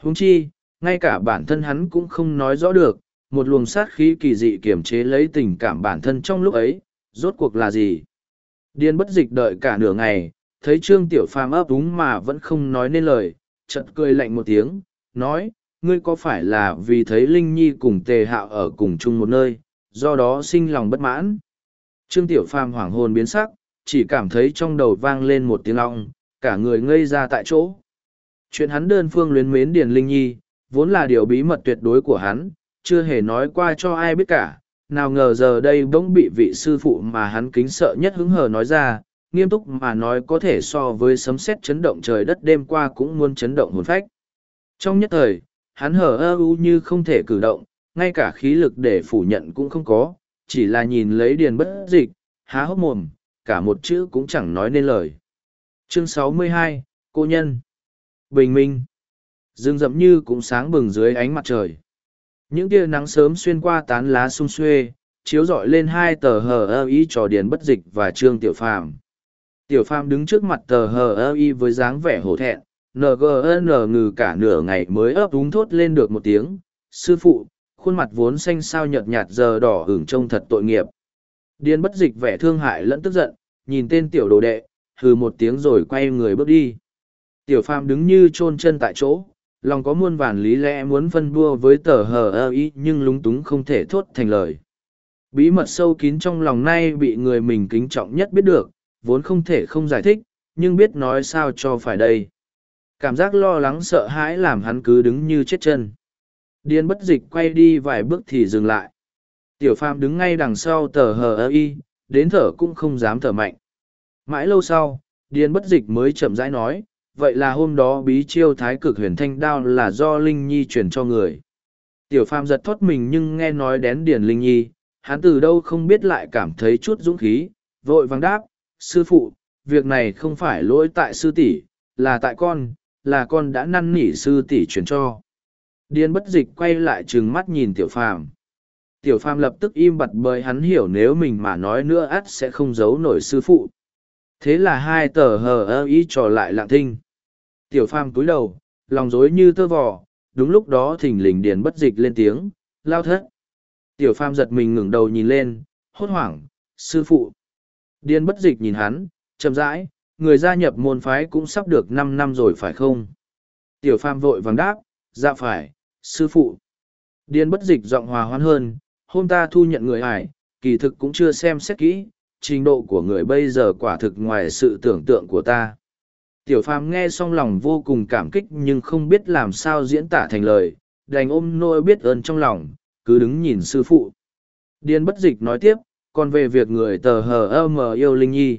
[SPEAKER 1] Huống chi, ngay cả bản thân hắn cũng không nói rõ được, một luồng sát khí kỳ dị kiềm chế lấy tình cảm bản thân trong lúc ấy, rốt cuộc là gì? Điền bất dịch đợi cả nửa ngày, thấy Trương Tiểu Phàm ấp úng mà vẫn không nói nên lời, chợt cười lạnh một tiếng, nói, ngươi có phải là vì thấy Linh Nhi cùng Tề Hạo ở cùng chung một nơi, do đó sinh lòng bất mãn? Trương Tiểu Phàm hoảng hồn biến sắc, chỉ cảm thấy trong đầu vang lên một tiếng long, cả người ngây ra tại chỗ. Chuyện hắn đơn phương luyến mến Điền Linh Nhi, vốn là điều bí mật tuyệt đối của hắn, chưa hề nói qua cho ai biết cả. Nào ngờ giờ đây bỗng bị vị sư phụ mà hắn kính sợ nhất hứng hờ nói ra, nghiêm túc mà nói có thể so với sấm sét chấn động trời đất đêm qua cũng muốn chấn động hồn phách. Trong nhất thời, hắn hở ơ u như không thể cử động, ngay cả khí lực để phủ nhận cũng không có, chỉ là nhìn lấy điền bất dịch, há hốc mồm, cả một chữ cũng chẳng nói nên lời. Chương 62, Cô Nhân Bình minh Dương rậm như cũng sáng bừng dưới ánh mặt trời. Những tia nắng sớm xuyên qua tán lá sung xuê, chiếu rọi lên hai tờ hờ ơ y trò điền bất dịch và trương tiểu phàm. Tiểu phàm đứng trước mặt tờ hờ ơ y với dáng vẻ hổ thẹn, ngn ngừ cả nửa ngày mới ấp úng thốt lên được một tiếng. Sư phụ, khuôn mặt vốn xanh xao nhợt nhạt giờ đỏ hửng trông thật tội nghiệp. Điên bất dịch vẻ thương hại lẫn tức giận, nhìn tên tiểu đồ đệ, hừ một tiếng rồi quay người bước đi. Tiểu phàm đứng như chôn chân tại chỗ, lòng có muôn vàn lý lẽ muốn phân bua với tờ hờ ơ ý nhưng lúng túng không thể thốt thành lời. Bí mật sâu kín trong lòng nay bị người mình kính trọng nhất biết được, vốn không thể không giải thích, nhưng biết nói sao cho phải đây. Cảm giác lo lắng sợ hãi làm hắn cứ đứng như chết chân điên bất dịch quay đi vài bước thì dừng lại tiểu phàm đứng ngay đằng sau tờ hờ ơ y đến thở cũng không dám thở mạnh mãi lâu sau điên bất dịch mới chậm rãi nói vậy là hôm đó bí chiêu thái cực huyền thanh đao là do linh nhi truyền cho người tiểu phàm giật thót mình nhưng nghe nói đến điền linh nhi hắn từ đâu không biết lại cảm thấy chút dũng khí vội vàng đáp sư phụ việc này không phải lỗi tại sư tỷ là tại con là con đã năn nỉ sư tỷ truyền cho điên bất dịch quay lại trừng mắt nhìn tiểu phàm tiểu phàm lập tức im bặt bởi hắn hiểu nếu mình mà nói nữa ắt sẽ không giấu nổi sư phụ thế là hai tờ hờ ơ ý trò lại lạng thinh tiểu phàm cúi đầu lòng rối như tơ vò đúng lúc đó thình lình điền bất dịch lên tiếng lao thất tiểu phàm giật mình ngẩng đầu nhìn lên hốt hoảng sư phụ điền bất dịch nhìn hắn chậm rãi người gia nhập môn phái cũng sắp được năm năm rồi phải không tiểu phàm vội vàng đáp dạ phải sư phụ điền bất dịch giọng hòa hoãn hơn hôm ta thu nhận người ải kỳ thực cũng chưa xem xét kỹ trình độ của người bây giờ quả thực ngoài sự tưởng tượng của ta tiểu phàm nghe xong lòng vô cùng cảm kích nhưng không biết làm sao diễn tả thành lời đành ôm nỗi biết ơn trong lòng cứ đứng nhìn sư phụ điền bất dịch nói tiếp còn về việc người tờ hờ ơ mờ yêu linh nhi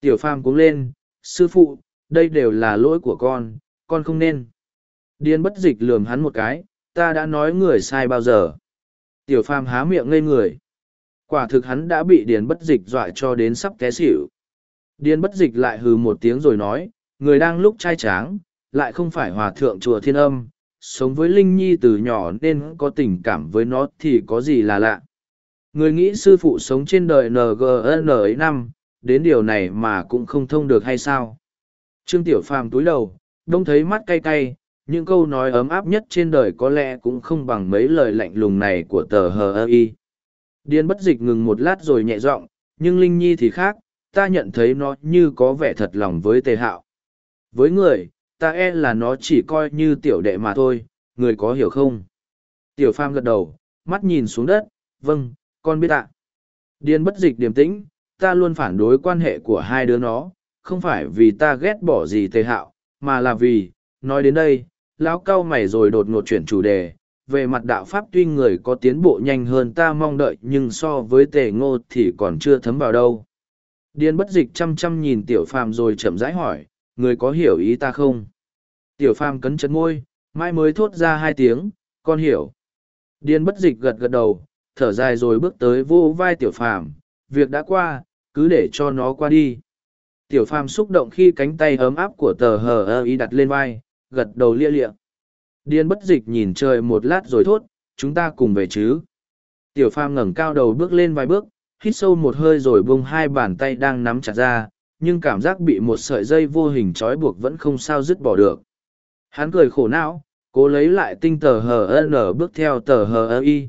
[SPEAKER 1] tiểu phàm cuống lên sư phụ đây đều là lỗi của con con không nên Điên bất dịch lườm hắn một cái, ta đã nói người sai bao giờ. Tiểu phàm há miệng ngây người. Quả thực hắn đã bị điền bất dịch dọa cho đến sắp té xỉu. Điền bất dịch lại hừ một tiếng rồi nói, người đang lúc trai tráng, lại không phải hòa thượng chùa thiên âm, sống với Linh Nhi từ nhỏ nên có tình cảm với nó thì có gì là lạ. Người nghĩ sư phụ sống trên đời NGN ấy năm, đến điều này mà cũng không thông được hay sao. Trương Tiểu Phàm túi đầu, đông thấy mắt cay cay, những câu nói ấm áp nhất trên đời có lẽ cũng không bằng mấy lời lạnh lùng này của tờ hờ ơ y điên bất dịch ngừng một lát rồi nhẹ giọng nhưng linh nhi thì khác ta nhận thấy nó như có vẻ thật lòng với tề hạo với người ta e là nó chỉ coi như tiểu đệ mà thôi người có hiểu không tiểu pham gật đầu mắt nhìn xuống đất vâng con biết ạ điên bất dịch điềm tĩnh ta luôn phản đối quan hệ của hai đứa nó không phải vì ta ghét bỏ gì tề hạo mà là vì nói đến đây lão cao mày rồi đột ngột chuyển chủ đề về mặt đạo pháp tuy người có tiến bộ nhanh hơn ta mong đợi nhưng so với tề ngô thì còn chưa thấm vào đâu điên bất dịch chăm chăm nhìn tiểu phàm rồi chậm rãi hỏi người có hiểu ý ta không tiểu phàm cấn chấn ngôi mai mới thốt ra hai tiếng con hiểu điên bất dịch gật gật đầu thở dài rồi bước tới vô vai tiểu phàm việc đã qua cứ để cho nó qua đi tiểu phàm xúc động khi cánh tay ấm áp của tờ hờ ơ ý đặt lên vai gật đầu lia lịa điên bất dịch nhìn trời một lát rồi thốt chúng ta cùng về chứ tiểu Pha ngẩng cao đầu bước lên vài bước hít sâu một hơi rồi bông hai bàn tay đang nắm chặt ra nhưng cảm giác bị một sợi dây vô hình trói buộc vẫn không sao dứt bỏ được hắn cười khổ não cố lấy lại tinh tờ hờ n bước theo tờ hờ y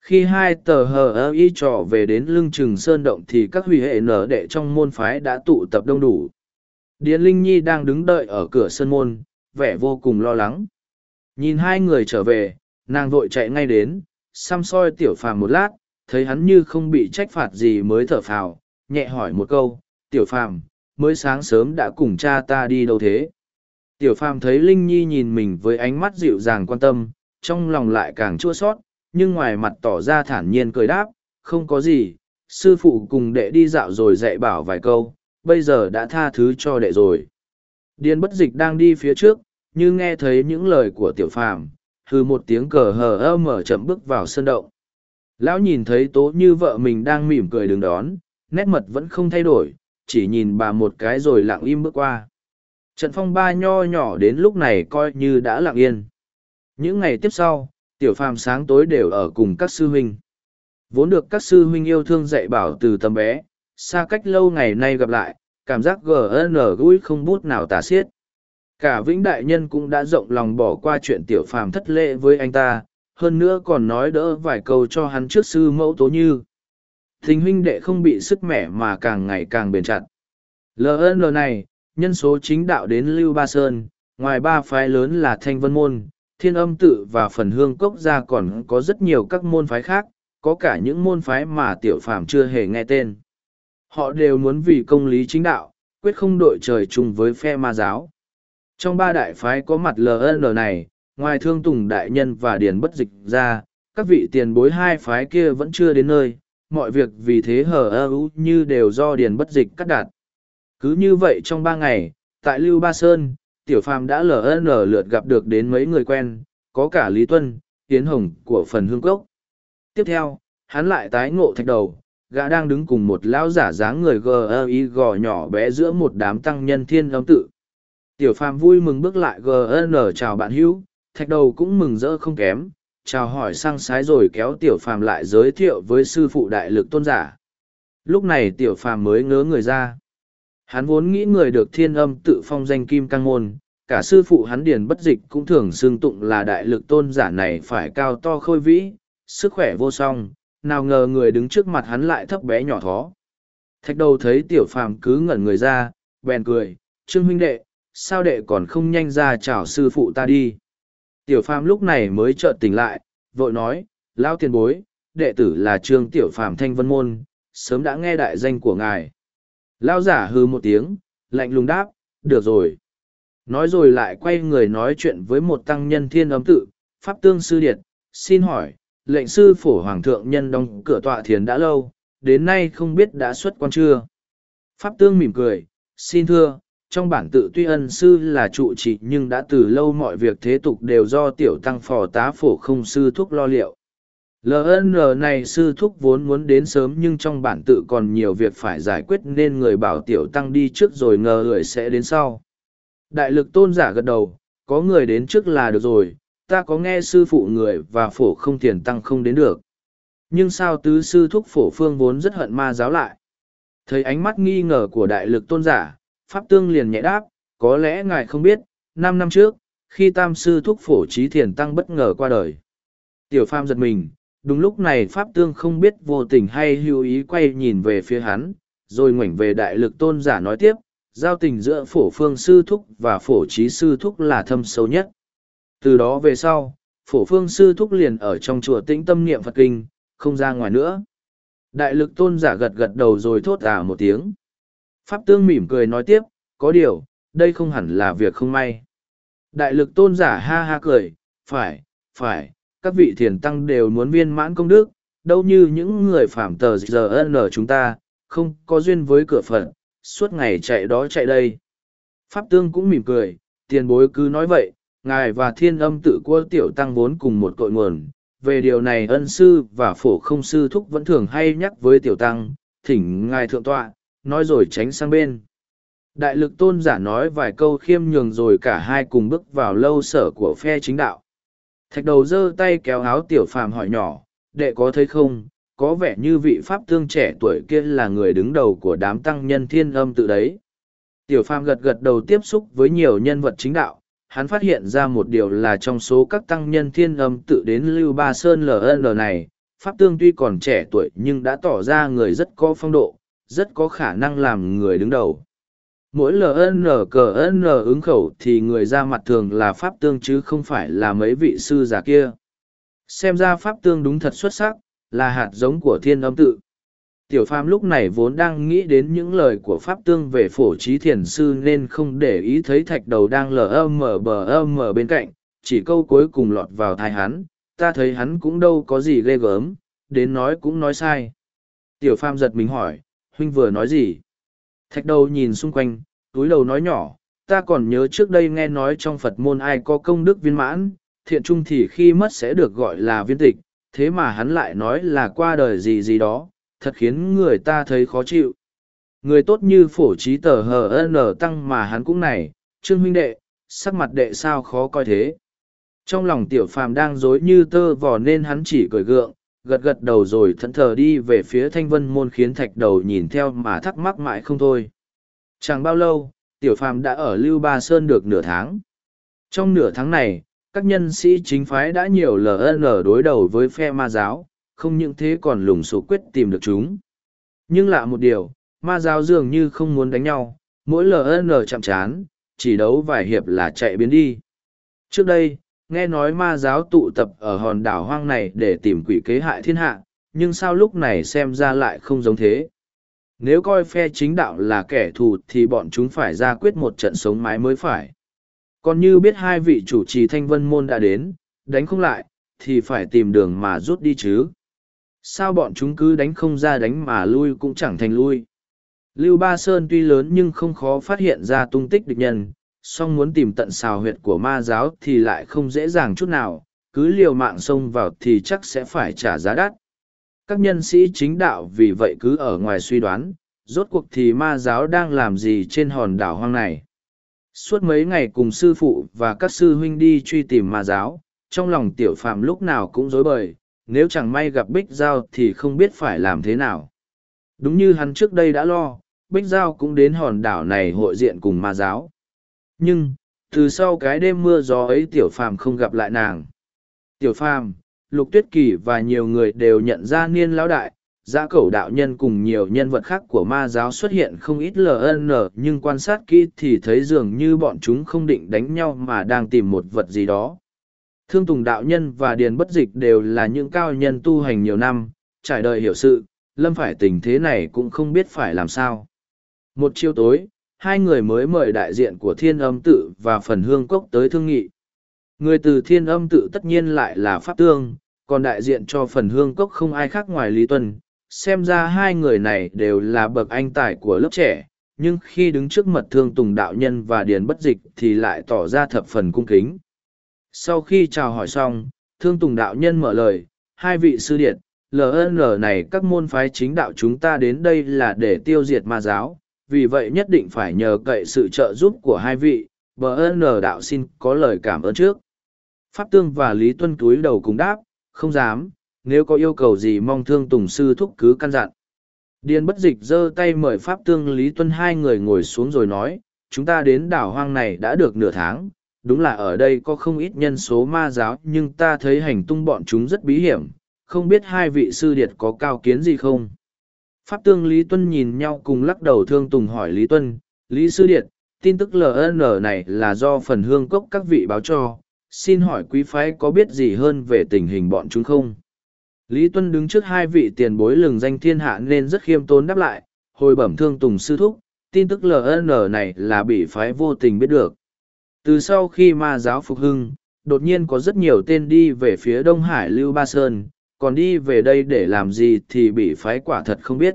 [SPEAKER 1] khi hai tờ hờ ơ y trỏ về đến lưng chừng sơn động thì các hủy hệ nở đệ trong môn phái đã tụ tập đông đủ điền linh nhi đang đứng đợi ở cửa sơn môn vẻ vô cùng lo lắng. Nhìn hai người trở về, nàng vội chạy ngay đến, xăm soi tiểu phàm một lát, thấy hắn như không bị trách phạt gì mới thở phào, nhẹ hỏi một câu, tiểu phàm, mới sáng sớm đã cùng cha ta đi đâu thế? Tiểu phàm thấy Linh Nhi nhìn mình với ánh mắt dịu dàng quan tâm, trong lòng lại càng chua sót, nhưng ngoài mặt tỏ ra thản nhiên cười đáp, không có gì, sư phụ cùng đệ đi dạo rồi dạy bảo vài câu, bây giờ đã tha thứ cho đệ rồi. Điền bất dịch đang đi phía trước, như nghe thấy những lời của tiểu phàm hừ một tiếng cờ hờ ơ mở chậm bước vào sân động lão nhìn thấy tố như vợ mình đang mỉm cười đứng đón nét mật vẫn không thay đổi chỉ nhìn bà một cái rồi lặng im bước qua trận phong ba nho nhỏ đến lúc này coi như đã lặng yên những ngày tiếp sau tiểu phàm sáng tối đều ở cùng các sư huynh vốn được các sư huynh yêu thương dạy bảo từ tầm bé xa cách lâu ngày nay gặp lại cảm giác gn gũi không bút nào tả xiết cả vĩnh đại nhân cũng đã rộng lòng bỏ qua chuyện tiểu phàm thất lễ với anh ta hơn nữa còn nói đỡ vài câu cho hắn trước sư mẫu tố như thình huynh đệ không bị sức mẻ mà càng ngày càng bền chặt ln này nhân số chính đạo đến lưu ba sơn ngoài ba phái lớn là thanh vân môn thiên âm tự và phần hương cốc ra còn có rất nhiều các môn phái khác có cả những môn phái mà tiểu phàm chưa hề nghe tên họ đều muốn vì công lý chính đạo quyết không đội trời chung với phe ma giáo trong ba đại phái có mặt LN này, ngoài thương tùng đại nhân và điền bất dịch ra, các vị tiền bối hai phái kia vẫn chưa đến nơi, mọi việc vì thế hờ ơ như đều do điền bất dịch cắt đặt. Cứ như vậy trong ba ngày, tại Lưu Ba Sơn, Tiểu Phàm đã LN lượt gặp được đến mấy người quen, có cả Lý Tuân, Tiến Hồng của phần hương cốc. Tiếp theo, hắn lại tái ngộ thạch đầu, gã đang đứng cùng một lão giả dáng người gờ ơ e y gò nhỏ bé giữa một đám tăng nhân thiên âm tự, Tiểu phàm vui mừng bước lại GN chào bạn hữu, thạch đầu cũng mừng rỡ không kém, chào hỏi sang sái rồi kéo tiểu phàm lại giới thiệu với sư phụ đại lực tôn giả. Lúc này tiểu phàm mới ngớ người ra. Hắn vốn nghĩ người được thiên âm tự phong danh kim căng môn, cả sư phụ hắn điền bất dịch cũng thường xương tụng là đại lực tôn giả này phải cao to khôi vĩ, sức khỏe vô song, nào ngờ người đứng trước mặt hắn lại thấp bé nhỏ thó. Thạch đầu thấy tiểu phàm cứ ngẩn người ra, bèn cười, Trương huynh đệ, sao đệ còn không nhanh ra chào sư phụ ta đi. Tiểu phàm lúc này mới chợt tỉnh lại, vội nói, lão tiền bối, đệ tử là trương tiểu phàm thanh vân môn, sớm đã nghe đại danh của ngài. Lão giả hư một tiếng, lạnh lùng đáp, được rồi. Nói rồi lại quay người nói chuyện với một tăng nhân thiên ấm tự, pháp tương sư điệt, xin hỏi, lệnh sư phổ hoàng thượng nhân đóng cửa tọa thiền đã lâu, đến nay không biết đã xuất quan chưa. Pháp tương mỉm cười, xin thưa, trong bản tự tuy ân sư là trụ trì nhưng đã từ lâu mọi việc thế tục đều do tiểu tăng phò tá phổ không sư thúc lo liệu. LN này sư thúc vốn muốn đến sớm nhưng trong bản tự còn nhiều việc phải giải quyết nên người bảo tiểu tăng đi trước rồi ngờ người sẽ đến sau. Đại lực tôn giả gật đầu, có người đến trước là được rồi, ta có nghe sư phụ người và phổ không tiền tăng không đến được. Nhưng sao tứ sư thúc phổ phương vốn rất hận ma giáo lại? Thấy ánh mắt nghi ngờ của đại lực tôn giả, Pháp Tương liền nhẹ đáp, có lẽ ngài không biết, năm năm trước, khi tam sư thúc phổ trí thiền tăng bất ngờ qua đời. Tiểu Pham giật mình, đúng lúc này Pháp Tương không biết vô tình hay hữu ý quay nhìn về phía hắn, rồi ngoảnh về đại lực tôn giả nói tiếp, giao tình giữa phổ phương sư thúc và phổ trí sư thúc là thâm sâu nhất. Từ đó về sau, phổ phương sư thúc liền ở trong chùa tĩnh tâm niệm Phật Kinh, không ra ngoài nữa. Đại lực tôn giả gật gật đầu rồi thốt ả một tiếng. Pháp Tương mỉm cười nói tiếp, có điều, đây không hẳn là việc không may. Đại lực tôn giả ha ha cười, phải, phải, các vị thiền tăng đều muốn viên mãn công đức, đâu như những người phạm tờ giờ ở chúng ta, không có duyên với cửa phận, suốt ngày chạy đó chạy đây. Pháp Tương cũng mỉm cười, tiền bối cứ nói vậy, ngài và thiên âm tự của tiểu tăng vốn cùng một cội nguồn. Về điều này ân sư và phổ không sư thúc vẫn thường hay nhắc với tiểu tăng, thỉnh ngài thượng tọa, nói rồi tránh sang bên. Đại lực tôn giả nói vài câu khiêm nhường rồi cả hai cùng bước vào lâu sở của phe chính đạo. Thạch đầu giơ tay kéo áo tiểu phàm hỏi nhỏ, đệ có thấy không, có vẻ như vị pháp tương trẻ tuổi kia là người đứng đầu của đám tăng nhân thiên âm tự đấy. Tiểu phàm gật gật đầu tiếp xúc với nhiều nhân vật chính đạo, hắn phát hiện ra một điều là trong số các tăng nhân thiên âm tự đến Lưu Ba Sơn LN này, Pháp Tương tuy còn trẻ tuổi nhưng đã tỏ ra người rất có phong độ, rất có khả năng làm người đứng đầu mỗi ln ứng khẩu thì người ra mặt thường là pháp tương chứ không phải là mấy vị sư già kia xem ra pháp tương đúng thật xuất sắc là hạt giống của thiên âm tự tiểu phàm lúc này vốn đang nghĩ đến những lời của pháp tương về phổ trí thiền sư nên không để ý thấy thạch đầu đang lm bờ m bên cạnh chỉ câu cuối cùng lọt vào thai hắn ta thấy hắn cũng đâu có gì ghê gớm đến nói cũng nói sai tiểu phàm giật mình hỏi huynh vừa nói gì? Thạch đầu nhìn xung quanh, túi đầu nói nhỏ, ta còn nhớ trước đây nghe nói trong Phật môn ai có công đức viên mãn, thiện trung thì khi mất sẽ được gọi là viên tịch, thế mà hắn lại nói là qua đời gì gì đó, thật khiến người ta thấy khó chịu. Người tốt như phổ trí tờ HN tăng mà hắn cũng này, trương huynh đệ, sắc mặt đệ sao khó coi thế. Trong lòng tiểu phàm đang dối như tơ vò nên hắn chỉ cười gượng, gật gật đầu rồi thẫn thờ đi về phía thanh vân môn khiến thạch đầu nhìn theo mà thắc mắc mãi không thôi. Chẳng bao lâu, tiểu phàm đã ở Lưu Ba Sơn được nửa tháng. Trong nửa tháng này, các nhân sĩ chính phái đã nhiều LN đối đầu với phe ma giáo, không những thế còn lùng số quyết tìm được chúng. Nhưng lạ một điều, ma giáo dường như không muốn đánh nhau, mỗi LN chạm chán, chỉ đấu vài hiệp là chạy biến đi. Trước đây, nghe nói ma giáo tụ tập ở hòn đảo hoang này để tìm quỷ kế hại thiên hạ, nhưng sao lúc này xem ra lại không giống thế. Nếu coi phe chính đạo là kẻ thù thì bọn chúng phải ra quyết một trận sống mái mới phải. Còn như biết hai vị chủ trì thanh vân môn đã đến, đánh không lại, thì phải tìm đường mà rút đi chứ. Sao bọn chúng cứ đánh không ra đánh mà lui cũng chẳng thành lui. Lưu Ba Sơn tuy lớn nhưng không khó phát hiện ra tung tích địch nhân, song muốn tìm tận xào huyệt của ma giáo thì lại không dễ dàng chút nào, cứ liều mạng xông vào thì chắc sẽ phải trả giá đắt. Các nhân sĩ chính đạo vì vậy cứ ở ngoài suy đoán, rốt cuộc thì ma giáo đang làm gì trên hòn đảo hoang này. Suốt mấy ngày cùng sư phụ và các sư huynh đi truy tìm ma giáo, trong lòng tiểu phạm lúc nào cũng rối bời, nếu chẳng may gặp Bích Giao thì không biết phải làm thế nào. Đúng như hắn trước đây đã lo, Bích Giao cũng đến hòn đảo này hội diện cùng ma giáo nhưng từ sau cái đêm mưa gió ấy tiểu phàm không gặp lại nàng tiểu phàm lục tuyết kỳ và nhiều người đều nhận ra niên lão đại giã cẩu đạo nhân cùng nhiều nhân vật khác của ma giáo xuất hiện không ít ln nhưng quan sát kỹ thì thấy dường như bọn chúng không định đánh nhau mà đang tìm một vật gì đó thương tùng đạo nhân và điền bất dịch đều là những cao nhân tu hành nhiều năm trải đời hiểu sự lâm phải tình thế này cũng không biết phải làm sao một chiều tối hai người mới mời đại diện của thiên âm tự và phần hương cốc tới thương nghị. Người từ thiên âm tự tất nhiên lại là Pháp Tương, còn đại diện cho phần hương cốc không ai khác ngoài Lý Tuân. Xem ra hai người này đều là bậc anh tài của lớp trẻ, nhưng khi đứng trước mật thương Tùng Đạo Nhân và Điền Bất Dịch thì lại tỏ ra thập phần cung kính. Sau khi chào hỏi xong, thương Tùng Đạo Nhân mở lời, hai vị sư điện, LN này các môn phái chính đạo chúng ta đến đây là để tiêu diệt ma giáo, vì vậy nhất định phải nhờ cậy sự trợ giúp của hai vị bờ n đạo xin có lời cảm ơn trước pháp tương và lý tuân túi đầu cùng đáp không dám nếu có yêu cầu gì mong thương tùng sư thúc cứ căn dặn điền bất dịch giơ tay mời pháp tương lý tuân hai người ngồi xuống rồi nói chúng ta đến đảo hoang này đã được nửa tháng đúng là ở đây có không ít nhân số ma giáo nhưng ta thấy hành tung bọn chúng rất bí hiểm không biết hai vị sư điệt có cao kiến gì không Pháp Tương Lý Tuân nhìn nhau cùng lắc đầu thương tùng hỏi Lý Tuân, Lý Sư Điệt, tin tức LN này là do phần hương cốc các vị báo cho, xin hỏi quý phái có biết gì hơn về tình hình bọn chúng không? Lý Tuân đứng trước hai vị tiền bối lừng danh thiên hạ nên rất khiêm tốn đáp lại, hồi bẩm thương tùng sư thúc, tin tức LN này là bị phái vô tình biết được. Từ sau khi ma giáo phục hưng, đột nhiên có rất nhiều tên đi về phía Đông Hải Lưu Ba Sơn, còn đi về đây để làm gì thì bị phái quả thật không biết.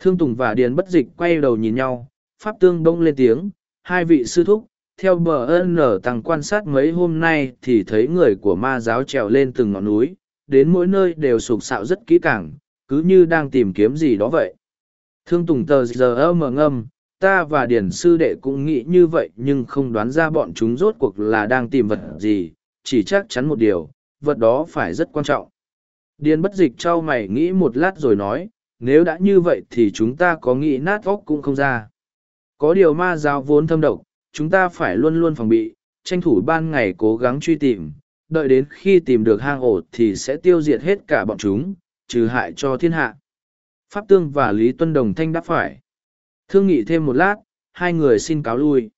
[SPEAKER 1] Thương Tùng và Điền bất dịch quay đầu nhìn nhau, Pháp Tương bỗng lên tiếng, hai vị sư thúc, theo bờ ơn nở tăng quan sát mấy hôm nay thì thấy người của ma giáo trèo lên từng ngọn núi, đến mỗi nơi đều sục sạo rất kỹ càng, cứ như đang tìm kiếm gì đó vậy. Thương Tùng tờ giờ mờ ngâm, ta và điền sư đệ cũng nghĩ như vậy nhưng không đoán ra bọn chúng rốt cuộc là đang tìm vật gì, chỉ chắc chắn một điều, vật đó phải rất quan trọng. Điền bất dịch trao mày nghĩ một lát rồi nói, nếu đã như vậy thì chúng ta có nghĩ nát óc cũng không ra. Có điều ma giáo vốn thâm độc, chúng ta phải luôn luôn phòng bị, tranh thủ ban ngày cố gắng truy tìm, đợi đến khi tìm được hang ổ thì sẽ tiêu diệt hết cả bọn chúng, trừ hại cho thiên hạ. Pháp Tương và Lý Tuân Đồng Thanh đáp phải. Thương nghị thêm một lát, hai người xin cáo lui.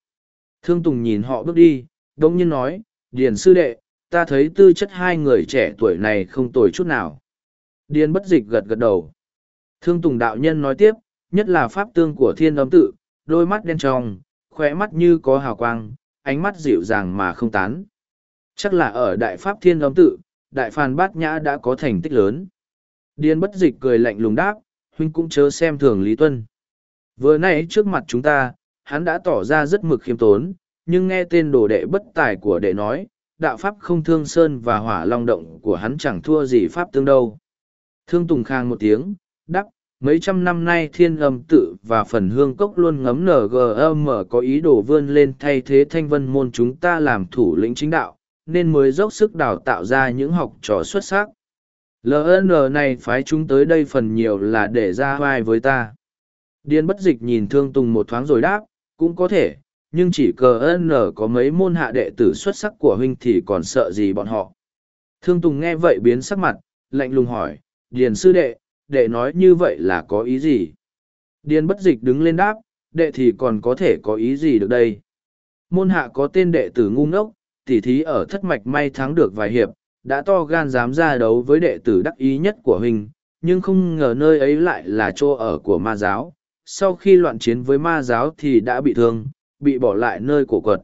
[SPEAKER 1] Thương Tùng nhìn họ bước đi, đống nhiên nói, Điền Sư Đệ, ta thấy tư chất hai người trẻ tuổi này không tồi chút nào. Điên bất dịch gật gật đầu. Thương Tùng Đạo Nhân nói tiếp, nhất là pháp tương của thiên âm tự, đôi mắt đen tròn, khỏe mắt như có hào quang, ánh mắt dịu dàng mà không tán. Chắc là ở Đại Pháp Thiên âm tự, Đại Phàn Bát Nhã đã có thành tích lớn. Điên bất dịch cười lạnh lùng đáp, huynh cũng chớ xem thường Lý Tuân. Vừa nãy trước mặt chúng ta, hắn đã tỏ ra rất mực khiêm tốn, nhưng nghe tên đồ đệ bất tài của đệ nói, đạo pháp không thương sơn và hỏa long động của hắn chẳng thua gì pháp tương đâu. Thương Tùng Khang một tiếng, đắp, mấy trăm năm nay thiên âm tự và phần hương cốc luôn ngấm ngm có ý đồ vươn lên thay thế thanh vân môn chúng ta làm thủ lĩnh chính đạo, nên mới dốc sức đào tạo ra những học trò xuất sắc. LN này phái chúng tới đây phần nhiều là để ra vai với ta. Điên bất dịch nhìn Thương Tùng một thoáng rồi đáp, cũng có thể, nhưng chỉ cờ n có mấy môn hạ đệ tử xuất sắc của huynh thì còn sợ gì bọn họ thương tùng nghe vậy biến sắc mặt lạnh lùng hỏi điền sư đệ đệ nói như vậy là có ý gì điền bất dịch đứng lên đáp đệ thì còn có thể có ý gì được đây môn hạ có tên đệ tử ngu ngốc tỉ thí ở thất mạch may thắng được vài hiệp đã to gan dám ra đấu với đệ tử đắc ý nhất của huynh nhưng không ngờ nơi ấy lại là chỗ ở của ma giáo sau khi loạn chiến với ma giáo thì đã bị thương bị bỏ lại nơi cổ quật.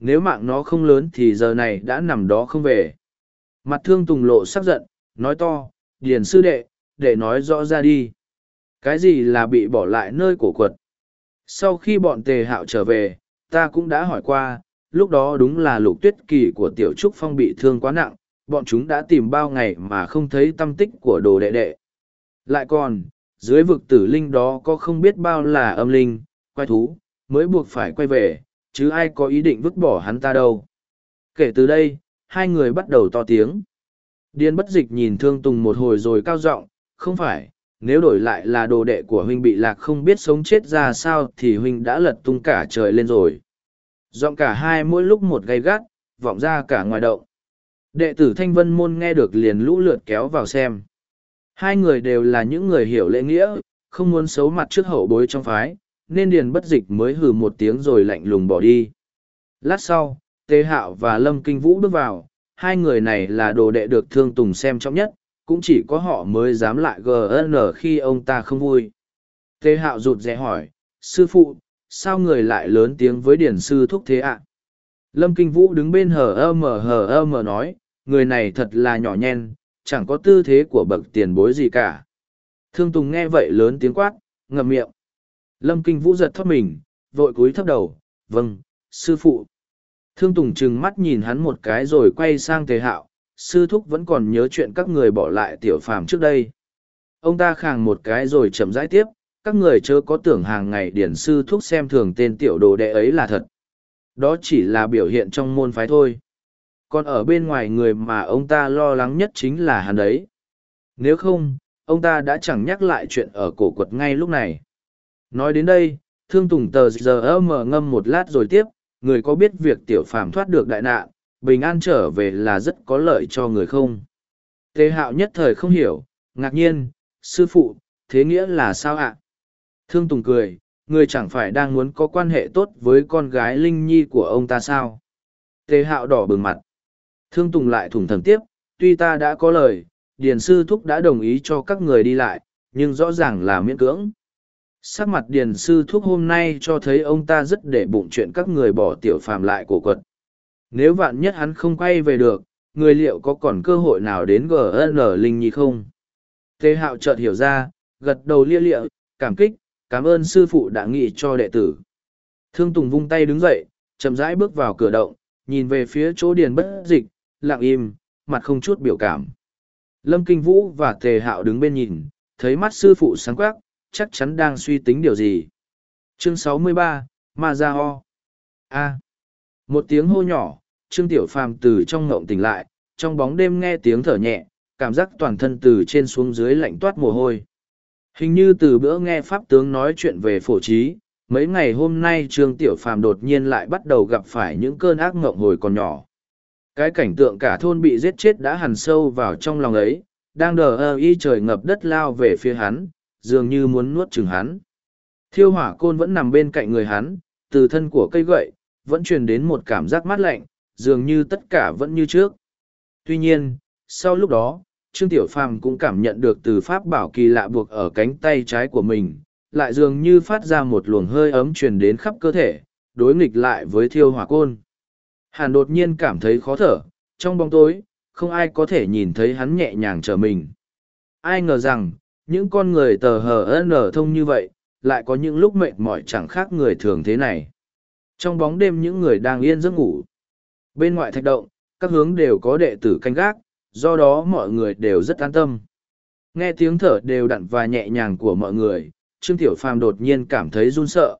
[SPEAKER 1] Nếu mạng nó không lớn thì giờ này đã nằm đó không về. Mặt thương tùng lộ sắc giận, nói to, điền sư đệ, để nói rõ ra đi. Cái gì là bị bỏ lại nơi cổ quật? Sau khi bọn tề hạo trở về, ta cũng đã hỏi qua, lúc đó đúng là lục tuyết kỳ của tiểu trúc phong bị thương quá nặng, bọn chúng đã tìm bao ngày mà không thấy tâm tích của đồ đệ đệ. Lại còn, dưới vực tử linh đó có không biết bao là âm linh, quái thú, mới buộc phải quay về, chứ ai có ý định vứt bỏ hắn ta đâu. Kể từ đây, hai người bắt đầu to tiếng. Điên bất dịch nhìn Thương Tùng một hồi rồi cao giọng, không phải, nếu đổi lại là đồ đệ của huynh bị lạc không biết sống chết ra sao thì huynh đã lật tung cả trời lên rồi. Giọng cả hai mỗi lúc một gay gắt, vọng ra cả ngoài động. Đệ tử Thanh Vân Môn nghe được liền lũ lượt kéo vào xem. Hai người đều là những người hiểu lễ nghĩa, không muốn xấu mặt trước hậu bối trong phái, nên điền bất dịch mới hừ một tiếng rồi lạnh lùng bỏ đi. Lát sau, Tế Hạo và Lâm Kinh Vũ bước vào, hai người này là đồ đệ được Thương Tùng xem trọng nhất, cũng chỉ có họ mới dám lại GN khi ông ta không vui. Tế Hạo rụt rè hỏi, sư phụ, sao người lại lớn tiếng với Điền sư thúc thế ạ? Lâm Kinh Vũ đứng bên hờ ơ mờ hờ ơ mờ nói, người này thật là nhỏ nhen, chẳng có tư thế của bậc tiền bối gì cả. Thương Tùng nghe vậy lớn tiếng quát, ngậm miệng. Lâm Kinh Vũ giật thoát mình, vội cúi thấp đầu, vâng, sư phụ. Thương Tùng trừng mắt nhìn hắn một cái rồi quay sang Tề Hạo, sư thúc vẫn còn nhớ chuyện các người bỏ lại tiểu phàm trước đây. Ông ta khàng một cái rồi chậm rãi tiếp, các người chớ có tưởng hàng ngày điển sư thúc xem thường tên tiểu đồ đệ ấy là thật. Đó chỉ là biểu hiện trong môn phái thôi. Còn ở bên ngoài người mà ông ta lo lắng nhất chính là hắn ấy. Nếu không, ông ta đã chẳng nhắc lại chuyện ở cổ quật ngay lúc này. Nói đến đây, thương tùng tờ giờ mở ngâm một lát rồi tiếp, người có biết việc tiểu phàm thoát được đại nạn, bình an trở về là rất có lợi cho người không? Tề hạo nhất thời không hiểu, ngạc nhiên, sư phụ, thế nghĩa là sao ạ? Thương Tùng cười, người chẳng phải đang muốn có quan hệ tốt với con gái Linh Nhi của ông ta sao? Tề hạo đỏ bừng mặt. Thương Tùng lại thủng thầm tiếp, tuy ta đã có lời, Điền Sư Thúc đã đồng ý cho các người đi lại, nhưng rõ ràng là miễn cưỡng sắc mặt điền sư thuốc hôm nay cho thấy ông ta rất để bụng chuyện các người bỏ tiểu phàm lại của quật nếu vạn nhất hắn không quay về được người liệu có còn cơ hội nào đến gn linh nhi không tề hạo chợt hiểu ra gật đầu lia lịa cảm kích cảm ơn sư phụ đã nghị cho đệ tử thương tùng vung tay đứng dậy chậm rãi bước vào cửa động nhìn về phía chỗ điền bất dịch lặng im mặt không chút biểu cảm lâm kinh vũ và tề hạo đứng bên nhìn thấy mắt sư phụ sáng quắc chắc chắn đang suy tính điều gì. Chương 63, Ma Gia Ho. A. Một tiếng hô nhỏ, Trương Tiểu Phàm từ trong ngộng tỉnh lại, trong bóng đêm nghe tiếng thở nhẹ, cảm giác toàn thân từ trên xuống dưới lạnh toát mồ hôi. Hình như từ bữa nghe Pháp tướng nói chuyện về phổ trí, mấy ngày hôm nay Trương Tiểu Phàm đột nhiên lại bắt đầu gặp phải những cơn ác ngộng hồi còn nhỏ. Cái cảnh tượng cả thôn bị giết chết đã hằn sâu vào trong lòng ấy, đang đờ ơ y trời ngập đất lao về phía hắn, dường như muốn nuốt chừng hắn. Thiêu hỏa côn vẫn nằm bên cạnh người hắn, từ thân của cây gậy, vẫn truyền đến một cảm giác mát lạnh, dường như tất cả vẫn như trước. Tuy nhiên, sau lúc đó, Trương Tiểu Phàm cũng cảm nhận được từ pháp bảo kỳ lạ buộc ở cánh tay trái của mình, lại dường như phát ra một luồng hơi ấm truyền đến khắp cơ thể, đối nghịch lại với thiêu hỏa côn. Hàn đột nhiên cảm thấy khó thở, trong bóng tối, không ai có thể nhìn thấy hắn nhẹ nhàng trở mình. Ai ngờ rằng, những con người tờ hờ ân ở thông như vậy lại có những lúc mệt mỏi chẳng khác người thường thế này trong bóng đêm những người đang yên giấc ngủ bên ngoại thạch động các hướng đều có đệ tử canh gác do đó mọi người đều rất an tâm nghe tiếng thở đều đặn và nhẹ nhàng của mọi người trương tiểu phàm đột nhiên cảm thấy run sợ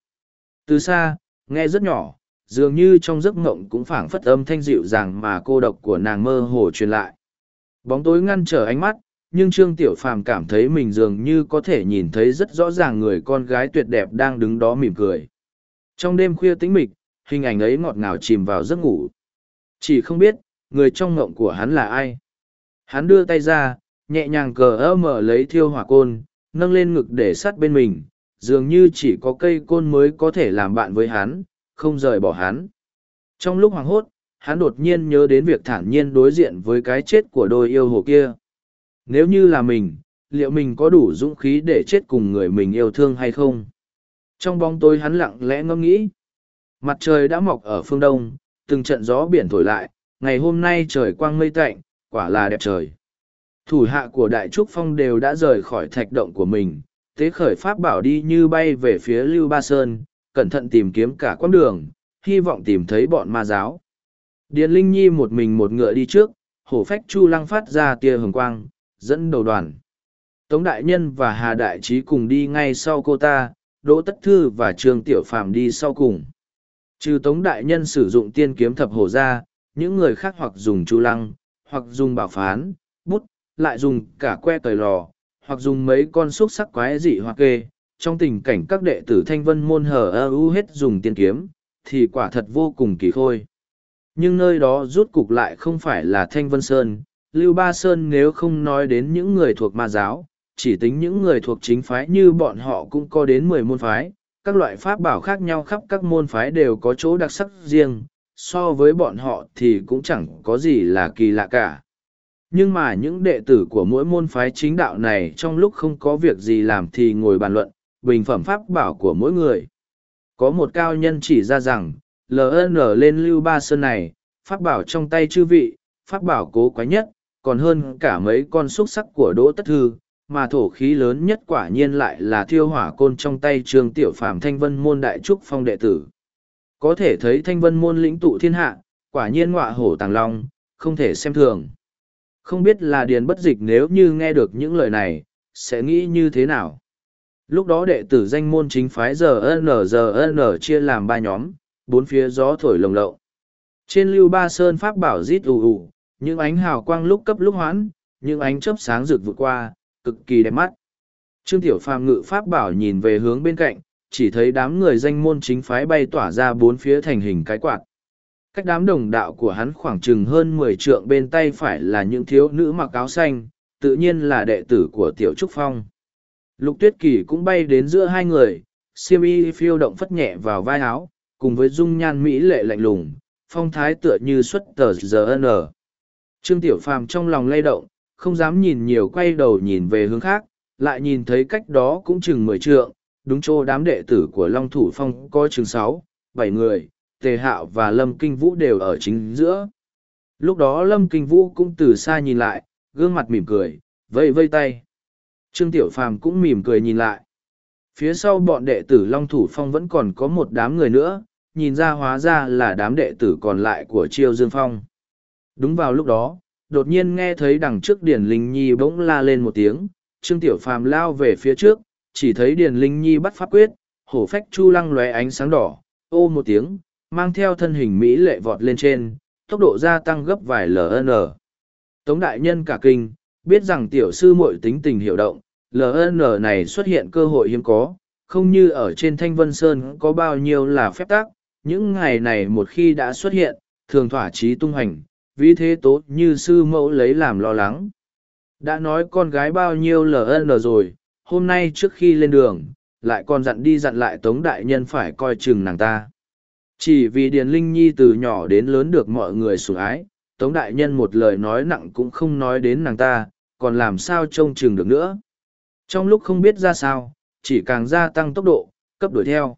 [SPEAKER 1] từ xa nghe rất nhỏ dường như trong giấc mộng cũng phảng phất âm thanh dịu dàng mà cô độc của nàng mơ hồ truyền lại bóng tối ngăn trở ánh mắt nhưng Trương Tiểu Phàm cảm thấy mình dường như có thể nhìn thấy rất rõ ràng người con gái tuyệt đẹp đang đứng đó mỉm cười. Trong đêm khuya tĩnh mịch, hình ảnh ấy ngọt ngào chìm vào giấc ngủ. Chỉ không biết, người trong ngộng của hắn là ai. Hắn đưa tay ra, nhẹ nhàng cờ ơ mở lấy thiêu hỏa côn, nâng lên ngực để sát bên mình, dường như chỉ có cây côn mới có thể làm bạn với hắn, không rời bỏ hắn. Trong lúc hoàng hốt, hắn đột nhiên nhớ đến việc thản nhiên đối diện với cái chết của đôi yêu hồ kia nếu như là mình, liệu mình có đủ dũng khí để chết cùng người mình yêu thương hay không? Trong bóng tối hắn lặng lẽ ngẫm nghĩ. Mặt trời đã mọc ở phương đông, từng trận gió biển thổi lại, ngày hôm nay trời quang mây tạnh, quả là đẹp trời. Thủ hạ của Đại Trúc Phong đều đã rời khỏi thạch động của mình, tế khởi pháp bảo đi như bay về phía Lưu Ba Sơn, cẩn thận tìm kiếm cả quãng đường, hy vọng tìm thấy bọn ma giáo. điện Linh Nhi một mình một ngựa đi trước, hổ phách Chu Lăng phát ra tia hường quang, dẫn đầu đoàn. Tống Đại Nhân và Hà Đại Trí cùng đi ngay sau cô ta, Đỗ Tất Thư và Trương Tiểu Phàm đi sau cùng. Trừ Tống Đại Nhân sử dụng tiên kiếm thập hổ ra, những người khác hoặc dùng chu lăng, hoặc dùng bảo phán, bút, lại dùng cả que cởi lò, hoặc dùng mấy con xúc sắc quái dị hoặc kê. Trong tình cảnh các đệ tử thanh vân môn hở ưu hết dùng tiên kiếm, thì quả thật vô cùng kỳ khôi. Nhưng nơi đó rút cục lại không phải là thanh vân sơn, Lưu Ba Sơn nếu không nói đến những người thuộc ma giáo, chỉ tính những người thuộc chính phái như bọn họ cũng có đến mười môn phái, các loại pháp bảo khác nhau khắp các môn phái đều có chỗ đặc sắc riêng, so với bọn họ thì cũng chẳng có gì là kỳ lạ cả. Nhưng mà những đệ tử của mỗi môn phái chính đạo này trong lúc không có việc gì làm thì ngồi bàn luận, bình phẩm pháp bảo của mỗi người. Có một cao nhân chỉ ra rằng, LN lên Lưu Ba Sơn này, pháp bảo trong tay chư vị, pháp bảo cố quái nhất, còn hơn cả mấy con xúc sắc của Đỗ Tất Thư, mà thổ khí lớn nhất quả nhiên lại là thiêu hỏa côn trong tay Trương Tiểu Phàm Thanh Vân môn đại trúc phong đệ tử. Có thể thấy Thanh Vân môn lĩnh tụ thiên hạ, quả nhiên ngọa hổ tàng long, không thể xem thường. Không biết là Điền Bất Dịch nếu như nghe được những lời này, sẽ nghĩ như thế nào? Lúc đó đệ tử danh môn chính phái giờ giờ NGN chia làm ba nhóm, bốn phía gió thổi lồng lộng. Trên lưu ba sơn pháp bảo rít ù ù, những ánh hào quang lúc cấp lúc hoãn, những ánh chớp sáng rực vượt qua, cực kỳ đẹp mắt. Trương Tiểu Phàm ngự pháp bảo nhìn về hướng bên cạnh, chỉ thấy đám người danh môn chính phái bay tỏa ra bốn phía thành hình cái quạt. Cách đám đồng đạo của hắn khoảng chừng hơn mười trượng bên tay phải là những thiếu nữ mặc áo xanh, tự nhiên là đệ tử của Tiểu Trúc Phong. Lục Tuyết Kỳ cũng bay đến giữa hai người, siêm y phiêu động phất nhẹ vào vai áo, cùng với dung nhan mỹ lệ lạnh lùng, phong thái tựa như xuất tờ GN. Trương Tiểu Phàm trong lòng lay động, không dám nhìn nhiều quay đầu nhìn về hướng khác, lại nhìn thấy cách đó cũng chừng mười trượng, đúng chỗ đám đệ tử của Long Thủ Phong có chừng sáu, bảy người, Tề Hạo và Lâm Kinh Vũ đều ở chính giữa. Lúc đó Lâm Kinh Vũ cũng từ xa nhìn lại, gương mặt mỉm cười, vây vây tay. Trương Tiểu Phàm cũng mỉm cười nhìn lại. Phía sau bọn đệ tử Long Thủ Phong vẫn còn có một đám người nữa, nhìn ra hóa ra là đám đệ tử còn lại của Chiêu Dương Phong. Đúng vào lúc đó, đột nhiên nghe thấy đằng trước Điền Linh Nhi bỗng la lên một tiếng, Trương Tiểu Phàm lao về phía trước, chỉ thấy Điền Linh Nhi bắt pháp quyết, hổ phách chu lăng lóe ánh sáng đỏ, ô một tiếng, mang theo thân hình Mỹ lệ vọt lên trên, tốc độ gia tăng gấp vài LN. Tống đại nhân cả kinh, biết rằng tiểu sư muội tính tình hiểu động, LN này xuất hiện cơ hội hiếm có, không như ở trên Thanh Vân Sơn có bao nhiêu là phép tắc, những ngày này một khi đã xuất hiện, thường thỏa chí tung hành, vì thế tố như sư mẫu lấy làm lo lắng đã nói con gái bao nhiêu ln rồi hôm nay trước khi lên đường lại còn dặn đi dặn lại tống đại nhân phải coi chừng nàng ta chỉ vì điền linh nhi từ nhỏ đến lớn được mọi người sủng ái tống đại nhân một lời nói nặng cũng không nói đến nàng ta còn làm sao trông chừng được nữa trong lúc không biết ra sao chỉ càng gia tăng tốc độ cấp đuổi theo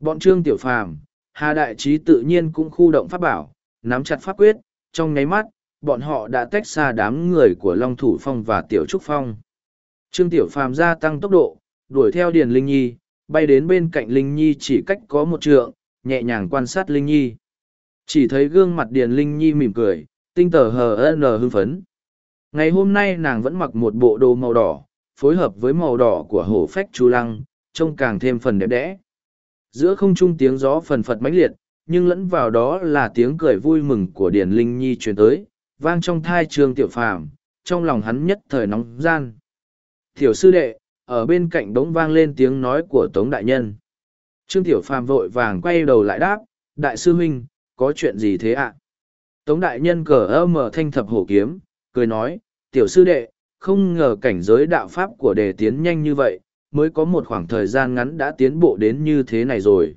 [SPEAKER 1] bọn trương tiểu phàm hà đại trí tự nhiên cũng khu động pháp bảo nắm chặt pháp quyết trong nháy mắt, bọn họ đã tách xa đám người của Long Thủ Phong và Tiểu Trúc Phong. Trương Tiểu Phàm gia tăng tốc độ, đuổi theo Điền Linh Nhi, bay đến bên cạnh Linh Nhi chỉ cách có một trượng, nhẹ nhàng quan sát Linh Nhi. Chỉ thấy gương mặt Điền Linh Nhi mỉm cười, tinh tờ hờ nờ hưng phấn. Ngày hôm nay nàng vẫn mặc một bộ đồ màu đỏ, phối hợp với màu đỏ của hổ phách chú lăng, trông càng thêm phần đẹp đẽ. Giữa không trung tiếng gió phần phật mãnh liệt, nhưng lẫn vào đó là tiếng cười vui mừng của Điền Linh Nhi truyền tới, vang trong thai trường Tiểu Phàm, trong lòng hắn nhất thời nóng gian. Tiểu sư đệ, ở bên cạnh bỗng vang lên tiếng nói của Tống Đại Nhân. Trương Tiểu Phàm vội vàng quay đầu lại đáp, Đại sư huynh, có chuyện gì thế ạ? Tống Đại Nhân cờ ơ mở thanh thập hổ kiếm, cười nói, Tiểu sư đệ, không ngờ cảnh giới đạo pháp của đề tiến nhanh như vậy, mới có một khoảng thời gian ngắn đã tiến bộ đến như thế này rồi.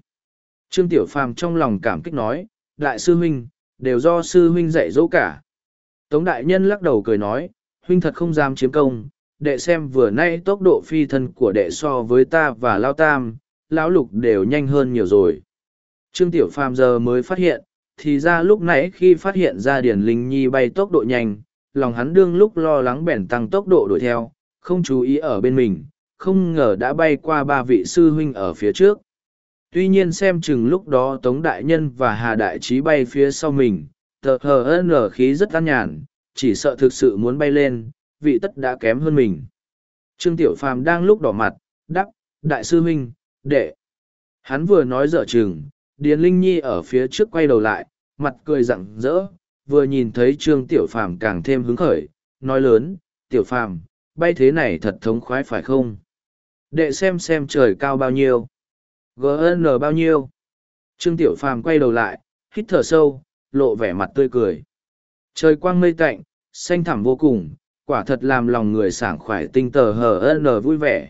[SPEAKER 1] Trương Tiểu Phàm trong lòng cảm kích nói, Đại sư huynh, đều do sư huynh dạy dỗ cả. Tống đại nhân lắc đầu cười nói, huynh thật không dám chiếm công, đệ xem vừa nay tốc độ phi thân của đệ so với ta và Lao Tam, Lão Lục đều nhanh hơn nhiều rồi. Trương Tiểu Phàm giờ mới phát hiện, thì ra lúc nãy khi phát hiện ra Điển Linh Nhi bay tốc độ nhanh, lòng hắn đương lúc lo lắng bèn tăng tốc độ đuổi theo, không chú ý ở bên mình, không ngờ đã bay qua ba vị sư huynh ở phía trước tuy nhiên xem chừng lúc đó tống đại nhân và hà đại trí bay phía sau mình tờ hờ n khí rất an nhàn chỉ sợ thực sự muốn bay lên vị tất đã kém hơn mình trương tiểu phàm đang lúc đỏ mặt đắp đại sư huynh đệ hắn vừa nói dở chừng điền linh nhi ở phía trước quay đầu lại mặt cười rặng rỡ vừa nhìn thấy trương tiểu phàm càng thêm hứng khởi nói lớn tiểu phàm bay thế này thật thống khoái phải không đệ xem xem trời cao bao nhiêu gn bao nhiêu trương tiểu phàm quay đầu lại hít thở sâu lộ vẻ mặt tươi cười trời quang mây tạnh xanh thẳm vô cùng quả thật làm lòng người sảng khoải tinh tờ hờ n vui vẻ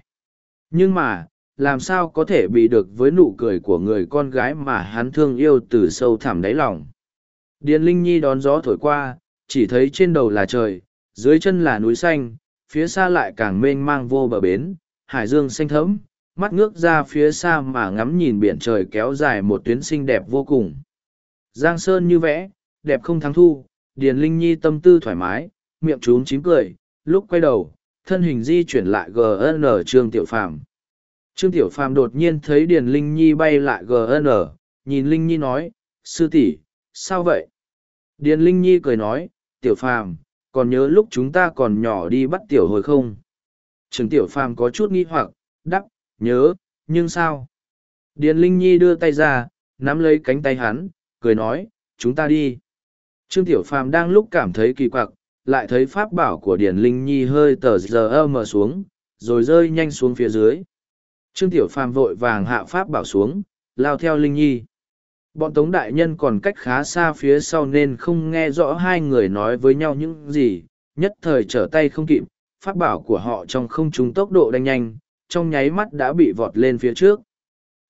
[SPEAKER 1] nhưng mà làm sao có thể bị được với nụ cười của người con gái mà hắn thương yêu từ sâu thẳm đáy lòng điền linh nhi đón gió thổi qua chỉ thấy trên đầu là trời dưới chân là núi xanh phía xa lại càng mênh mang vô bờ bến hải dương xanh thẫm mắt ngước ra phía xa mà ngắm nhìn biển trời kéo dài một tuyến xinh đẹp vô cùng. Giang Sơn như vẽ, đẹp không thắng thu, Điền Linh Nhi tâm tư thoải mái, miệng trún chín cười, lúc quay đầu, thân hình di chuyển lại GN Trương Tiểu Phàm. Trương Tiểu Phàm đột nhiên thấy Điền Linh Nhi bay lại GN, nhìn Linh Nhi nói, sư tỷ, sao vậy? Điền Linh Nhi cười nói, Tiểu Phàm, còn nhớ lúc chúng ta còn nhỏ đi bắt Tiểu hồi không? Trương Tiểu Phàm có chút nghi hoặc, đắc, nhớ, nhưng sao? Điền Linh Nhi đưa tay ra, nắm lấy cánh tay hắn, cười nói, chúng ta đi. Trương Tiểu Phàm đang lúc cảm thấy kỳ quặc, lại thấy pháp bảo của Điền Linh Nhi hơi tờ giờ mở xuống, rồi rơi nhanh xuống phía dưới. Trương Tiểu Phàm vội vàng hạ pháp bảo xuống, lao theo Linh Nhi. Bọn Tống Đại Nhân còn cách khá xa phía sau nên không nghe rõ hai người nói với nhau những gì, nhất thời trở tay không kịp, pháp bảo của họ trong không trung tốc độ đánh nhanh, trong nháy mắt đã bị vọt lên phía trước.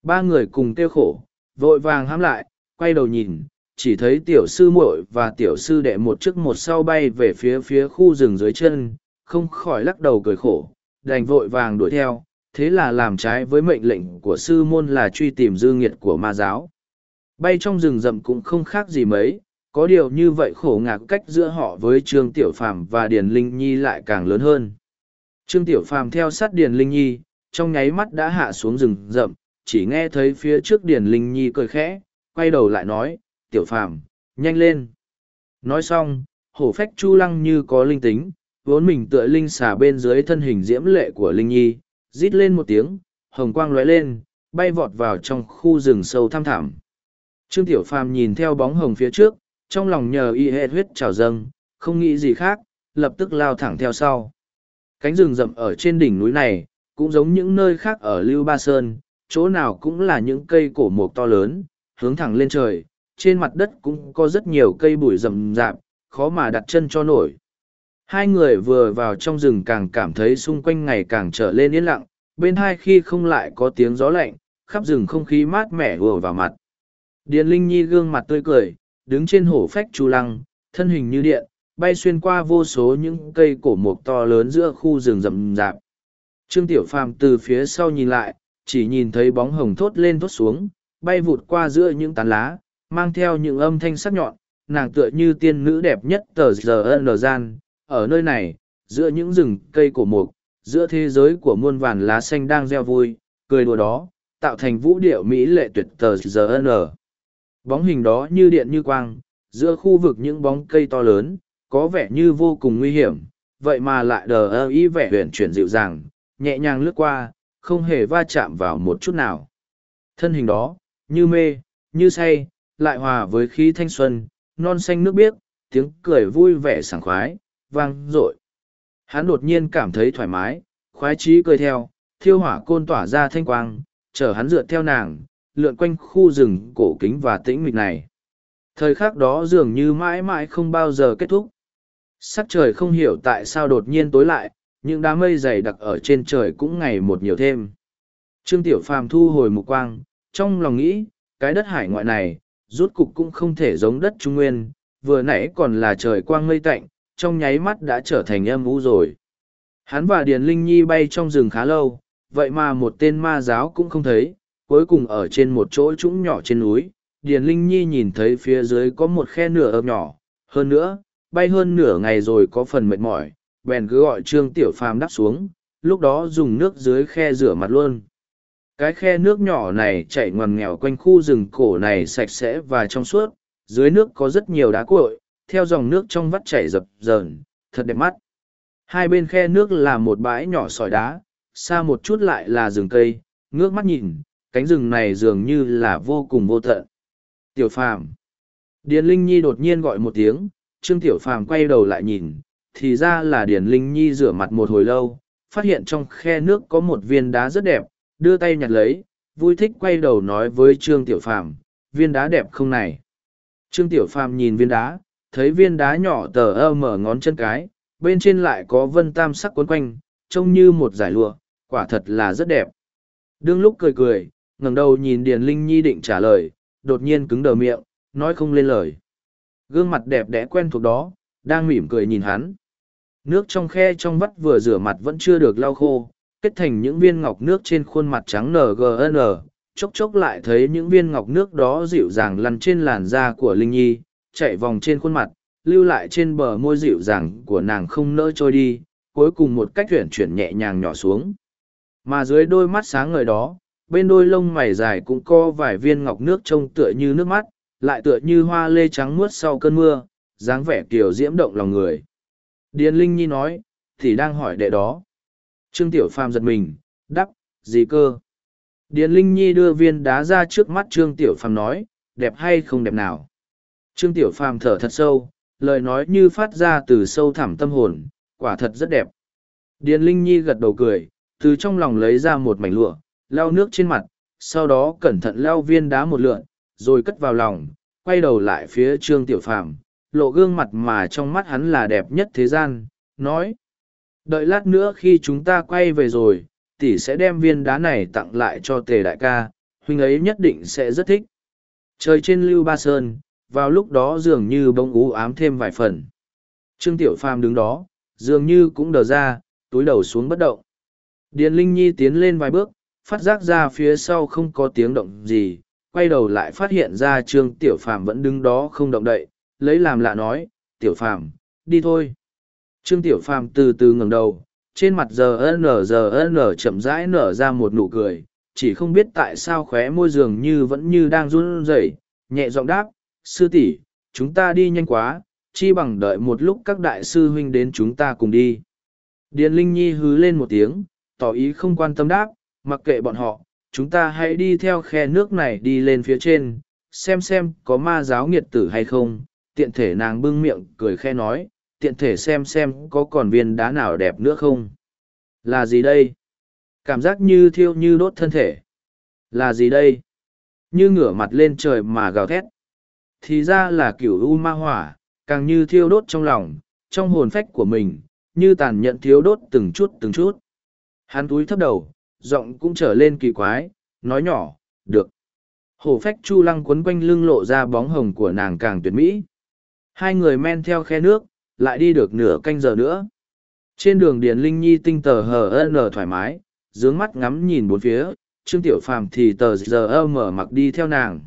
[SPEAKER 1] Ba người cùng kêu khổ, vội vàng hãm lại, quay đầu nhìn, chỉ thấy tiểu sư muội và tiểu sư đệ một trước một sau bay về phía phía khu rừng dưới chân, không khỏi lắc đầu cười khổ, đành vội vàng đuổi theo, thế là làm trái với mệnh lệnh của sư môn là truy tìm dư nghiệt của ma giáo. Bay trong rừng rậm cũng không khác gì mấy, có điều như vậy khổ ngạc cách giữa họ với Trương Tiểu Phàm và Điền Linh Nhi lại càng lớn hơn. Trương Tiểu Phàm theo sát Điền Linh Nhi, trong nháy mắt đã hạ xuống rừng rậm, chỉ nghe thấy phía trước Điền Linh Nhi cười khẽ, quay đầu lại nói, tiểu phàm, nhanh lên. Nói xong, hổ phách chu lăng như có linh tính, vốn mình tựa linh xà bên dưới thân hình diễm lệ của Linh Nhi, rít lên một tiếng, hồng quang lóe lên, bay vọt vào trong khu rừng sâu thăm thẳm. Trương Tiểu Phàm nhìn theo bóng hồng phía trước, trong lòng nhờ y hệ huyết trào dâng, không nghĩ gì khác, lập tức lao thẳng theo sau. Cánh rừng rậm ở trên đỉnh núi này, cũng giống những nơi khác ở Lưu Ba Sơn, chỗ nào cũng là những cây cổ mục to lớn, hướng thẳng lên trời, trên mặt đất cũng có rất nhiều cây bụi rậm rạp, khó mà đặt chân cho nổi. Hai người vừa vào trong rừng càng cảm thấy xung quanh ngày càng trở lên yên lặng, bên hai khi không lại có tiếng gió lạnh, khắp rừng không khí mát mẻ vừa vào mặt. Điền Linh Nhi gương mặt tươi cười, đứng trên hổ phách chu lăng, thân hình như điện, bay xuyên qua vô số những cây cổ mục to lớn giữa khu rừng rậm rạp. Trương Tiểu Phàm từ phía sau nhìn lại, chỉ nhìn thấy bóng hồng thốt lên thốt xuống, bay vụt qua giữa những tàn lá, mang theo những âm thanh sắc nhọn, nàng tựa như tiên nữ đẹp nhất tờ giờ nở gian, ở nơi này, giữa những rừng cây cổ mục, giữa thế giới của muôn vàn lá xanh đang reo vui, cười đùa đó, tạo thành vũ điệu mỹ lệ tuyệt tờ giờ nở. Bóng hình đó như điện như quang, giữa khu vực những bóng cây to lớn, có vẻ như vô cùng nguy hiểm, vậy mà lại đờ ơ ý vẻ huyền chuyển dịu dàng nhẹ nhàng lướt qua, không hề va chạm vào một chút nào. Thân hình đó, như mê, như say, lại hòa với khí thanh xuân, non xanh nước biếc, tiếng cười vui vẻ sảng khoái, vang dội. Hắn đột nhiên cảm thấy thoải mái, khoái chí cười theo, thiêu hỏa côn tỏa ra thanh quang, chở hắn dựa theo nàng, lượn quanh khu rừng cổ kính và tĩnh mịch này. Thời khắc đó dường như mãi mãi không bao giờ kết thúc. Sắc trời không hiểu tại sao đột nhiên tối lại, những đám mây dày đặc ở trên trời cũng ngày một nhiều thêm. Trương Tiểu Phàm thu hồi mục quang, trong lòng nghĩ, cái đất hải ngoại này, rút cục cũng không thể giống đất Trung Nguyên, vừa nãy còn là trời quang mây tạnh, trong nháy mắt đã trở thành âm u rồi. Hắn và Điền Linh Nhi bay trong rừng khá lâu, vậy mà một tên ma giáo cũng không thấy, cuối cùng ở trên một chỗ trũng nhỏ trên núi, Điền Linh Nhi nhìn thấy phía dưới có một khe nửa ấp nhỏ, hơn nữa, bay hơn nửa ngày rồi có phần mệt mỏi, bèn cứ gọi trương tiểu phàm đắp xuống lúc đó dùng nước dưới khe rửa mặt luôn cái khe nước nhỏ này chạy ngoằn nghèo quanh khu rừng cổ này sạch sẽ và trong suốt dưới nước có rất nhiều đá cội theo dòng nước trong vắt chảy dập dờn thật đẹp mắt hai bên khe nước là một bãi nhỏ sỏi đá xa một chút lại là rừng cây ngước mắt nhìn cánh rừng này dường như là vô cùng vô tận tiểu phàm điền linh nhi đột nhiên gọi một tiếng trương tiểu phàm quay đầu lại nhìn thì ra là Điển Linh Nhi rửa mặt một hồi lâu, phát hiện trong khe nước có một viên đá rất đẹp, đưa tay nhặt lấy, vui thích quay đầu nói với Trương Tiểu Phàm viên đá đẹp không này. Trương Tiểu Phàm nhìn viên đá, thấy viên đá nhỏ tờ ơ mở ngón chân cái, bên trên lại có vân tam sắc quấn quanh, trông như một giải lụa, quả thật là rất đẹp. Đương lúc cười cười, ngẩng đầu nhìn Điền Linh Nhi định trả lời, đột nhiên cứng đờ miệng, nói không lên lời. Gương mặt đẹp đẽ quen thuộc đó, đang mỉm cười nhìn hắn. Nước trong khe trong vắt vừa rửa mặt vẫn chưa được lau khô, kết thành những viên ngọc nước trên khuôn mặt trắng ngn, chốc chốc lại thấy những viên ngọc nước đó dịu dàng lăn trên làn da của Linh Nhi, chạy vòng trên khuôn mặt, lưu lại trên bờ môi dịu dàng của nàng không nỡ trôi đi, cuối cùng một cách chuyển chuyển nhẹ nhàng nhỏ xuống. Mà dưới đôi mắt sáng ngời đó, bên đôi lông mày dài cũng có vài viên ngọc nước trông tựa như nước mắt, lại tựa như hoa lê trắng muốt sau cơn mưa, dáng vẻ kiều diễm động lòng người. Điền Linh Nhi nói, thì đang hỏi đệ đó. Trương Tiểu Phàm giật mình, đắp, gì cơ? Điền Linh Nhi đưa viên đá ra trước mắt Trương Tiểu Phàm nói, đẹp hay không đẹp nào? Trương Tiểu Phàm thở thật sâu, lời nói như phát ra từ sâu thẳm tâm hồn, quả thật rất đẹp. Điền Linh Nhi gật đầu cười, từ trong lòng lấy ra một mảnh lụa, lau nước trên mặt, sau đó cẩn thận lau viên đá một lượn, rồi cất vào lòng, quay đầu lại phía Trương Tiểu Phàm, lộ gương mặt mà trong mắt hắn là đẹp nhất thế gian, nói. Đợi lát nữa khi chúng ta quay về rồi, tỷ sẽ đem viên đá này tặng lại cho tề đại ca, huynh ấy nhất định sẽ rất thích. Trời trên lưu ba sơn, vào lúc đó dường như bông ú ám thêm vài phần. Trương Tiểu Phàm đứng đó, dường như cũng đờ ra, túi đầu xuống bất động. Điền Linh Nhi tiến lên vài bước, phát giác ra phía sau không có tiếng động gì, quay đầu lại phát hiện ra Trương Tiểu Phàm vẫn đứng đó không động đậy, lấy làm lạ nói, tiểu phàm, đi thôi. Trương tiểu phàm từ từ ngẩng đầu, trên mặt giờ nở giờ nở chậm rãi nở ra một nụ cười, chỉ không biết tại sao khóe môi giường như vẫn như đang run rẩy, nhẹ giọng đáp, sư tỷ, chúng ta đi nhanh quá, chi bằng đợi một lúc các đại sư huynh đến chúng ta cùng đi. Điền Linh Nhi hứ lên một tiếng, tỏ ý không quan tâm đáp, mặc kệ bọn họ, chúng ta hãy đi theo khe nước này đi lên phía trên, xem xem có ma giáo nghiệt tử hay không, tiện thể nàng bưng miệng cười khe nói, tiện thể xem xem có còn viên đá nào đẹp nữa không. Là gì đây? Cảm giác như thiêu như đốt thân thể. Là gì đây? Như ngửa mặt lên trời mà gào thét. Thì ra là kiểu u ma hỏa, càng như thiêu đốt trong lòng, trong hồn phách của mình, như tàn nhẫn thiếu đốt từng chút từng chút. Hắn túi thấp đầu, giọng cũng trở lên kỳ quái, nói nhỏ, được. Hổ phách chu lăng quấn quanh lưng lộ ra bóng hồng của nàng càng tuyệt mỹ. Hai người men theo khe nước, lại đi được nửa canh giờ nữa. Trên đường Điền Linh Nhi tinh tờ hờ nở thoải mái, dướng mắt ngắm nhìn bốn phía, Trương Tiểu Phàm thì tờ giờ mở mặc đi theo nàng.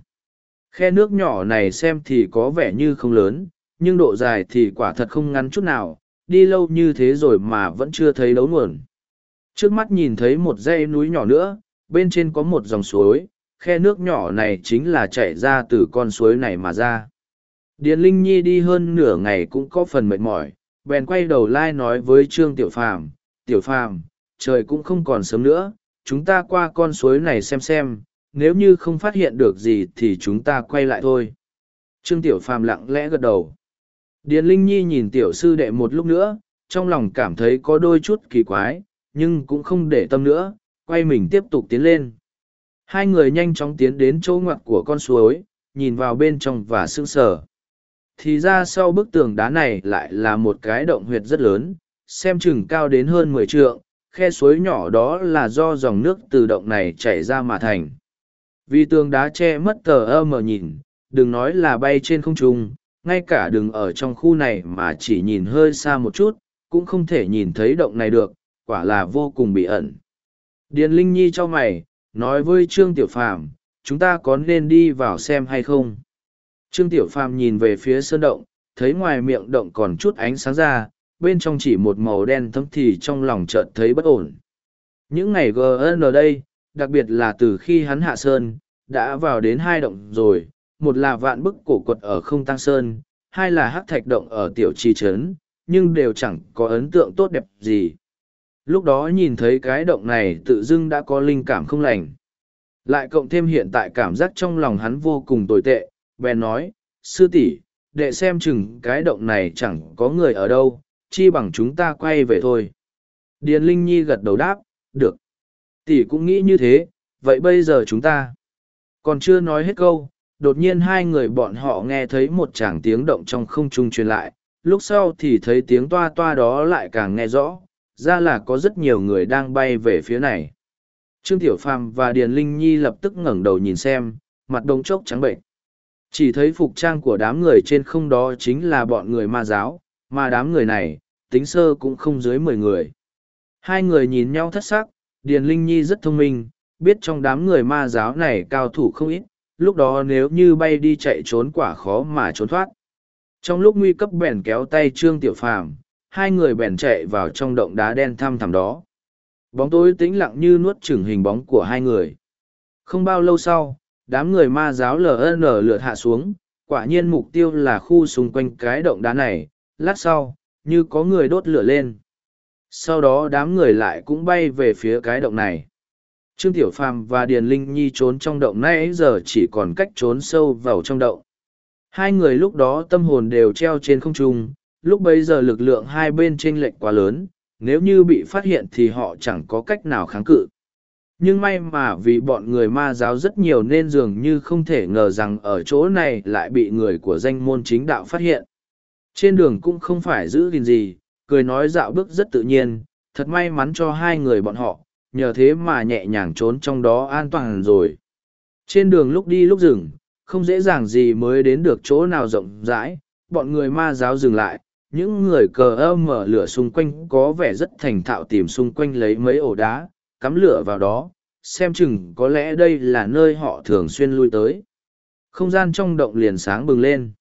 [SPEAKER 1] Khe nước nhỏ này xem thì có vẻ như không lớn, nhưng độ dài thì quả thật không ngắn chút nào, đi lâu như thế rồi mà vẫn chưa thấy đấu nguồn. Trước mắt nhìn thấy một dãy núi nhỏ nữa, bên trên có một dòng suối, khe nước nhỏ này chính là chảy ra từ con suối này mà ra. Điền Linh Nhi đi hơn nửa ngày cũng có phần mệt mỏi, bèn quay đầu lai nói với Trương Tiểu Phàm, Tiểu Phàm, trời cũng không còn sớm nữa, chúng ta qua con suối này xem xem, nếu như không phát hiện được gì thì chúng ta quay lại thôi. Trương Tiểu Phàm lặng lẽ gật đầu. Điền Linh Nhi nhìn Tiểu Sư Đệ một lúc nữa, trong lòng cảm thấy có đôi chút kỳ quái, nhưng cũng không để tâm nữa, quay mình tiếp tục tiến lên. Hai người nhanh chóng tiến đến chỗ ngoặt của con suối, nhìn vào bên trong và sững sờ thì ra sau bức tường đá này lại là một cái động huyệt rất lớn, xem chừng cao đến hơn mười trượng, khe suối nhỏ đó là do dòng nước từ động này chảy ra mà thành. Vì tường đá che mất tờ ơ mờ nhìn, đừng nói là bay trên không trung, ngay cả đừng ở trong khu này mà chỉ nhìn hơi xa một chút, cũng không thể nhìn thấy động này được, quả là vô cùng bị ẩn. Điền Linh Nhi cho mày, nói với Trương Tiểu Phàm chúng ta có nên đi vào xem hay không? Trương Tiểu Phàm nhìn về phía sơn động, thấy ngoài miệng động còn chút ánh sáng ra, bên trong chỉ một màu đen thấm thì trong lòng chợt thấy bất ổn. Những ngày GN ở đây, đặc biệt là từ khi hắn hạ sơn, đã vào đến hai động rồi, một là vạn bức cổ quật ở không tăng sơn, hai là hắc thạch động ở tiểu trì trấn, nhưng đều chẳng có ấn tượng tốt đẹp gì. Lúc đó nhìn thấy cái động này tự dưng đã có linh cảm không lành. Lại cộng thêm hiện tại cảm giác trong lòng hắn vô cùng tồi tệ, bèn nói, sư tỷ, đệ xem chừng cái động này chẳng có người ở đâu, chi bằng chúng ta quay về thôi. Điền Linh Nhi gật đầu đáp, được. Tỷ cũng nghĩ như thế, vậy bây giờ chúng ta. Còn chưa nói hết câu, đột nhiên hai người bọn họ nghe thấy một chàng tiếng động trong không trung truyền lại, lúc sau thì thấy tiếng toa toa đó lại càng nghe rõ, ra là có rất nhiều người đang bay về phía này. Trương Tiểu Phàm và Điền Linh Nhi lập tức ngẩng đầu nhìn xem, mặt đông chốc trắng bệnh. Chỉ thấy phục trang của đám người trên không đó chính là bọn người ma giáo, mà đám người này, tính sơ cũng không dưới mười người. Hai người nhìn nhau thất sắc, Điền Linh Nhi rất thông minh, biết trong đám người ma giáo này cao thủ không ít, lúc đó nếu như bay đi chạy trốn quả khó mà trốn thoát. Trong lúc nguy cấp bèn kéo tay Trương Tiểu Phàm, hai người bèn chạy vào trong động đá đen thăm thẳm đó. Bóng tối tĩnh lặng như nuốt chửng hình bóng của hai người. Không bao lâu sau, đám người ma giáo ln lượt hạ xuống quả nhiên mục tiêu là khu xung quanh cái động đá này lát sau như có người đốt lửa lên sau đó đám người lại cũng bay về phía cái động này trương tiểu phàm và điền linh nhi trốn trong động nay giờ chỉ còn cách trốn sâu vào trong động hai người lúc đó tâm hồn đều treo trên không trung lúc bấy giờ lực lượng hai bên t r ê n lệch quá lớn nếu như bị phát hiện thì họ chẳng có cách nào kháng cự nhưng may mà vì bọn người ma giáo rất nhiều nên dường như không thể ngờ rằng ở chỗ này lại bị người của danh môn chính đạo phát hiện trên đường cũng không phải giữ gìn gì cười nói dạo bước rất tự nhiên thật may mắn cho hai người bọn họ nhờ thế mà nhẹ nhàng trốn trong đó an toàn rồi trên đường lúc đi lúc dừng không dễ dàng gì mới đến được chỗ nào rộng rãi bọn người ma giáo dừng lại những người cờ ơ mở lửa xung quanh có vẻ rất thành thạo tìm xung quanh lấy mấy ổ đá cắm lửa vào đó, xem chừng có lẽ đây là nơi họ thường xuyên lui tới. Không gian trong động liền sáng bừng lên.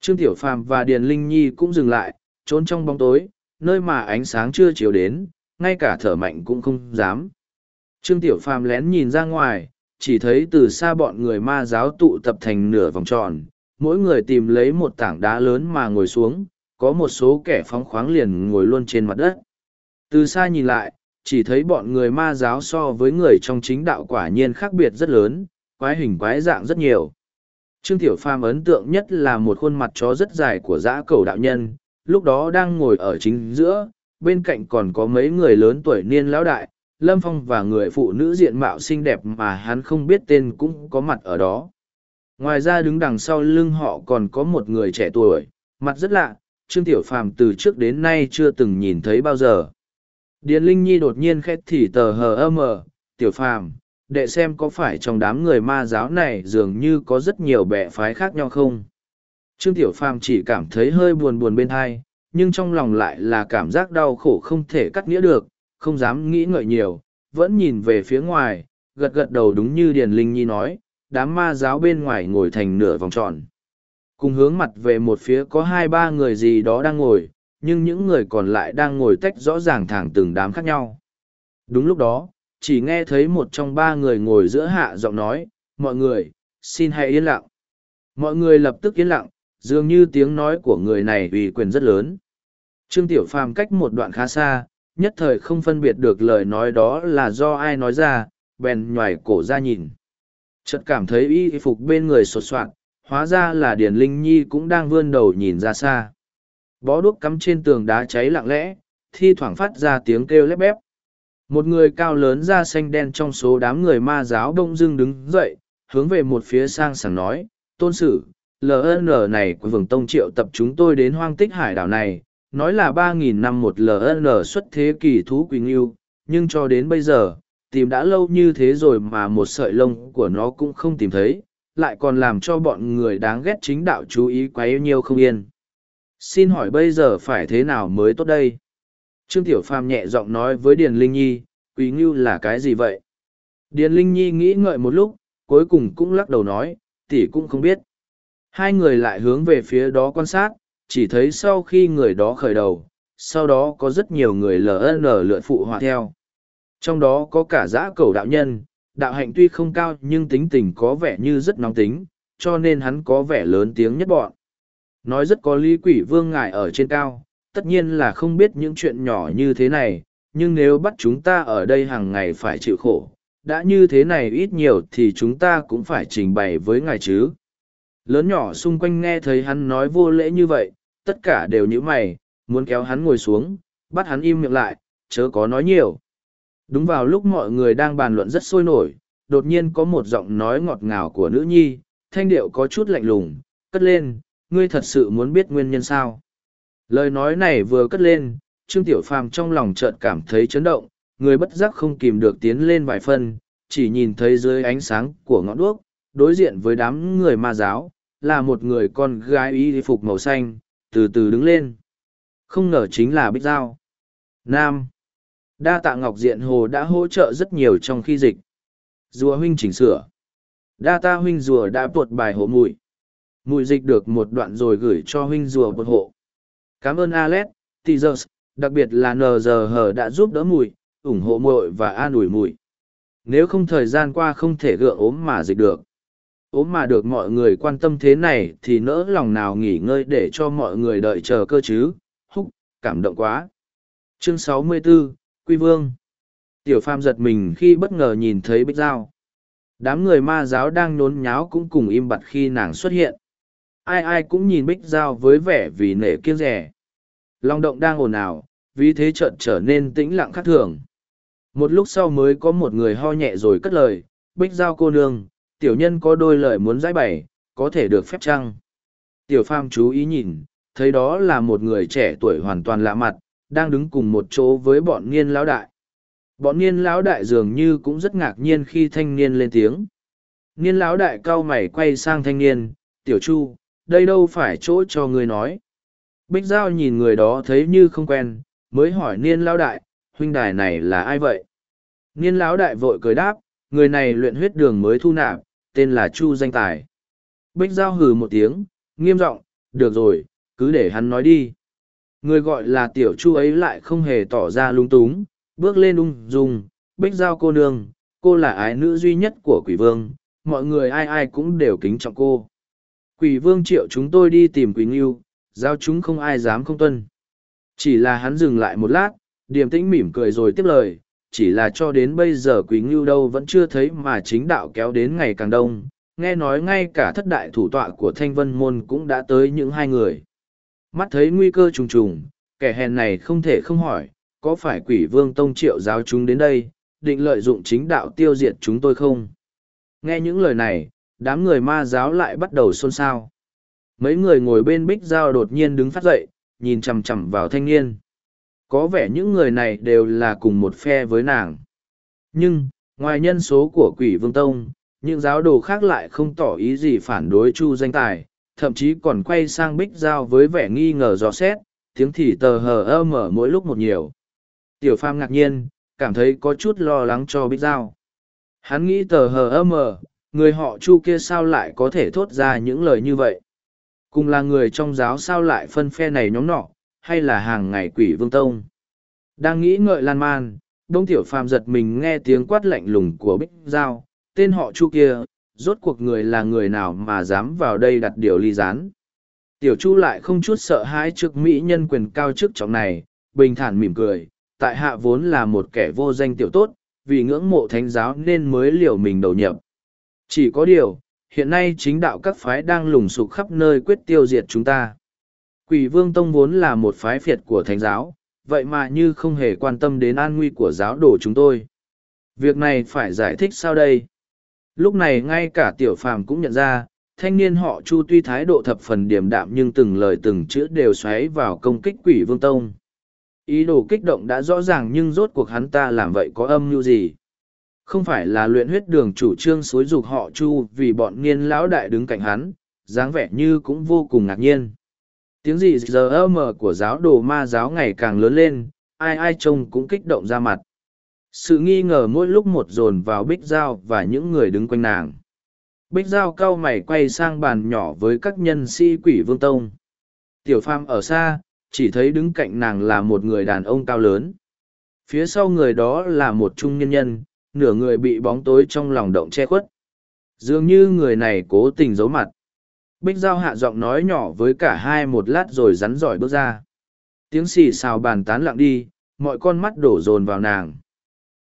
[SPEAKER 1] Trương Tiểu Phàm và Điền Linh Nhi cũng dừng lại, trốn trong bóng tối, nơi mà ánh sáng chưa chiếu đến, ngay cả thở mạnh cũng không dám. Trương Tiểu Phàm lén nhìn ra ngoài, chỉ thấy từ xa bọn người ma giáo tụ tập thành nửa vòng tròn, mỗi người tìm lấy một tảng đá lớn mà ngồi xuống, có một số kẻ phóng khoáng liền ngồi luôn trên mặt đất. Từ xa nhìn lại, chỉ thấy bọn người ma giáo so với người trong chính đạo quả nhiên khác biệt rất lớn, quái hình quái dạng rất nhiều. Trương Tiểu Phàm ấn tượng nhất là một khuôn mặt chó rất dài của dã cầu đạo nhân, lúc đó đang ngồi ở chính giữa, bên cạnh còn có mấy người lớn tuổi niên lão đại, Lâm Phong và người phụ nữ diện mạo xinh đẹp mà hắn không biết tên cũng có mặt ở đó. Ngoài ra đứng đằng sau lưng họ còn có một người trẻ tuổi, mặt rất lạ, Trương Tiểu Phàm từ trước đến nay chưa từng nhìn thấy bao giờ. Điền Linh Nhi đột nhiên khét thì tờ hờ âm ờ, tiểu phàm, đệ xem có phải trong đám người ma giáo này dường như có rất nhiều bẻ phái khác nhau không. Trương Tiểu Phàm chỉ cảm thấy hơi buồn buồn bên thai, nhưng trong lòng lại là cảm giác đau khổ không thể cắt nghĩa được, không dám nghĩ ngợi nhiều, vẫn nhìn về phía ngoài, gật gật đầu đúng như Điền Linh Nhi nói, đám ma giáo bên ngoài ngồi thành nửa vòng tròn. Cùng hướng mặt về một phía có hai ba người gì đó đang ngồi, nhưng những người còn lại đang ngồi tách rõ ràng thẳng từng đám khác nhau. Đúng lúc đó, chỉ nghe thấy một trong ba người ngồi giữa hạ giọng nói, mọi người, xin hãy yên lặng. Mọi người lập tức yên lặng, dường như tiếng nói của người này ủy quyền rất lớn. Trương Tiểu Phàm cách một đoạn khá xa, nhất thời không phân biệt được lời nói đó là do ai nói ra, bèn nhoài cổ ra nhìn. Chợt cảm thấy y phục bên người sột soạn, hóa ra là điển Linh Nhi cũng đang vươn đầu nhìn ra xa. Bó đuốc cắm trên tường đá cháy lặng lẽ, thi thoảng phát ra tiếng kêu lép bép. Một người cao lớn da xanh đen trong số đám người ma giáo đông dưng đứng dậy, hướng về một phía sang sảng nói, tôn sử, LN này của vườn tông triệu tập chúng tôi đến hoang tích hải đảo này, nói là ba nghìn năm một LN xuất thế kỳ thú quỳnh yêu, nhưng cho đến bây giờ, tìm đã lâu như thế rồi mà một sợi lông của nó cũng không tìm thấy, lại còn làm cho bọn người đáng ghét chính đạo chú ý quá yêu nhiều không yên xin hỏi bây giờ phải thế nào mới tốt đây? Trương Tiểu Phàm nhẹ giọng nói với Điền Linh Nhi, Quý Ngưu là cái gì vậy? Điền Linh Nhi nghĩ ngợi một lúc, cuối cùng cũng lắc đầu nói, tỷ cũng không biết. Hai người lại hướng về phía đó quan sát, chỉ thấy sau khi người đó khởi đầu, sau đó có rất nhiều người LN lượn phụ họa theo. Trong đó có cả giã cầu đạo nhân, đạo hạnh tuy không cao nhưng tính tình có vẻ như rất nóng tính, cho nên hắn có vẻ lớn tiếng nhất bọn. Nói rất có lý quỷ vương ngài ở trên cao, tất nhiên là không biết những chuyện nhỏ như thế này, nhưng nếu bắt chúng ta ở đây hàng ngày phải chịu khổ, đã như thế này ít nhiều thì chúng ta cũng phải trình bày với ngài chứ. Lớn nhỏ xung quanh nghe thấy hắn nói vô lễ như vậy, tất cả đều như mày, muốn kéo hắn ngồi xuống, bắt hắn im miệng lại, chớ có nói nhiều. Đúng vào lúc mọi người đang bàn luận rất sôi nổi, đột nhiên có một giọng nói ngọt ngào của nữ nhi, thanh điệu có chút lạnh lùng, cất lên, ngươi thật sự muốn biết nguyên nhân sao? Lời nói này vừa cất lên, Trương Tiểu Phàm trong lòng chợt cảm thấy chấn động, người bất giác không kìm được tiến lên vài phân, chỉ nhìn thấy dưới ánh sáng của ngọn đuốc, đối diện với đám người ma giáo, là một người con gái y phục màu xanh, từ từ đứng lên. Không ngờ chính là Bích Giao. Nam. Đa tạ Ngọc Diện Hồ đã hỗ trợ rất nhiều trong khi dịch. Rùa huynh chỉnh sửa. Đa ta huynh rùa đã tuột bài hổ mùi mùi dịch được một đoạn rồi gửi cho huynh rùa bột hộ cảm ơn alex tizers đặc biệt là nờ đã giúp đỡ mùi ủng hộ muội và an ủi mùi nếu không thời gian qua không thể gượng ốm mà dịch được ốm mà được mọi người quan tâm thế này thì nỡ lòng nào nghỉ ngơi để cho mọi người đợi chờ cơ chứ húc cảm động quá chương 64, quy vương tiểu pham giật mình khi bất ngờ nhìn thấy bích giao đám người ma giáo đang nhốn nháo cũng cùng im bặt khi nàng xuất hiện ai ai cũng nhìn bích giao với vẻ vì nể kiêng rẻ lòng động đang ồn ào vì thế trợn trở nên tĩnh lặng khác thường một lúc sau mới có một người ho nhẹ rồi cất lời bích giao cô nương tiểu nhân có đôi lời muốn giải bày có thể được phép chăng tiểu pham chú ý nhìn thấy đó là một người trẻ tuổi hoàn toàn lạ mặt đang đứng cùng một chỗ với bọn niên lão đại bọn niên lão đại dường như cũng rất ngạc nhiên khi thanh niên lên tiếng niên lão đại cau mày quay sang thanh niên tiểu chu đây đâu phải chỗ cho ngươi nói. Bích Giao nhìn người đó thấy như không quen, mới hỏi niên lão đại, huynh đài này là ai vậy? Niên lão đại vội cười đáp, người này luyện huyết đường mới thu nạp, tên là Chu Danh Tài. Bích Giao hừ một tiếng, nghiêm giọng, được rồi, cứ để hắn nói đi. Người gọi là tiểu Chu ấy lại không hề tỏ ra lung túng, bước lên ung dung, Bích Giao cô nương, cô là ái nữ duy nhất của quỷ vương, mọi người ai ai cũng đều kính trọng cô. Quỷ vương triệu chúng tôi đi tìm quỷ nghiêu, giao chúng không ai dám không tuân. Chỉ là hắn dừng lại một lát, điềm tĩnh mỉm cười rồi tiếp lời, chỉ là cho đến bây giờ quỷ nghiêu đâu vẫn chưa thấy mà chính đạo kéo đến ngày càng đông. Nghe nói ngay cả thất đại thủ tọa của Thanh Vân Môn cũng đã tới những hai người. Mắt thấy nguy cơ trùng trùng, kẻ hèn này không thể không hỏi, có phải quỷ vương tông triệu giao chúng đến đây, định lợi dụng chính đạo tiêu diệt chúng tôi không? Nghe những lời này, đám người ma giáo lại bắt đầu xôn xao. Mấy người ngồi bên bích giao đột nhiên đứng phát dậy, nhìn chằm chằm vào thanh niên. Có vẻ những người này đều là cùng một phe với nàng. Nhưng, ngoài nhân số của quỷ vương tông, những giáo đồ khác lại không tỏ ý gì phản đối chu danh tài, thậm chí còn quay sang bích giao với vẻ nghi ngờ rõ xét, tiếng thì tờ hờ ơ mở mỗi lúc một nhiều. Tiểu Pham ngạc nhiên, cảm thấy có chút lo lắng cho bích giao. Hắn nghĩ tờ hờ ơ mở, người họ chu kia sao lại có thể thốt ra những lời như vậy cùng là người trong giáo sao lại phân phe này nhóm nọ hay là hàng ngày quỷ vương tông đang nghĩ ngợi lan man đông tiểu phàm giật mình nghe tiếng quát lạnh lùng của bích giao tên họ chu kia rốt cuộc người là người nào mà dám vào đây đặt điều ly gián tiểu chu lại không chút sợ hãi trước mỹ nhân quyền cao chức trọng này bình thản mỉm cười tại hạ vốn là một kẻ vô danh tiểu tốt vì ngưỡng mộ thánh giáo nên mới liều mình đầu nhập chỉ có điều, hiện nay chính đạo các phái đang lùng sục khắp nơi quyết tiêu diệt chúng ta. Quỷ vương tông vốn là một phái phiệt của thánh giáo, vậy mà như không hề quan tâm đến an nguy của giáo đồ chúng tôi. Việc này phải giải thích sao đây? Lúc này ngay cả tiểu phàm cũng nhận ra, thanh niên họ chu tuy thái độ thập phần điềm đạm nhưng từng lời từng chữ đều xoáy vào công kích quỷ vương tông. Ý đồ kích động đã rõ ràng nhưng rốt cuộc hắn ta làm vậy có âm mưu gì? Không phải là luyện huyết đường chủ trương xối dục họ chu vì bọn niên lão đại đứng cạnh hắn, dáng vẻ như cũng vô cùng ngạc nhiên. Tiếng gì giờ ơ mờ của giáo đồ ma giáo ngày càng lớn lên, ai ai trông cũng kích động ra mặt. Sự nghi ngờ mỗi lúc một dồn vào Bích Giao và những người đứng quanh nàng. Bích Giao cau mày quay sang bàn nhỏ với các nhân sĩ quỷ vương tông. Tiểu Pham ở xa, chỉ thấy đứng cạnh nàng là một người đàn ông cao lớn. Phía sau người đó là một trung nhân nhân, nửa người bị bóng tối trong lòng động che khuất. Dường như người này cố tình giấu mặt. Bích Giao hạ giọng nói nhỏ với cả hai một lát rồi rắn giỏi bước ra. Tiếng xì xào bàn tán lặng đi, mọi con mắt đổ dồn vào nàng.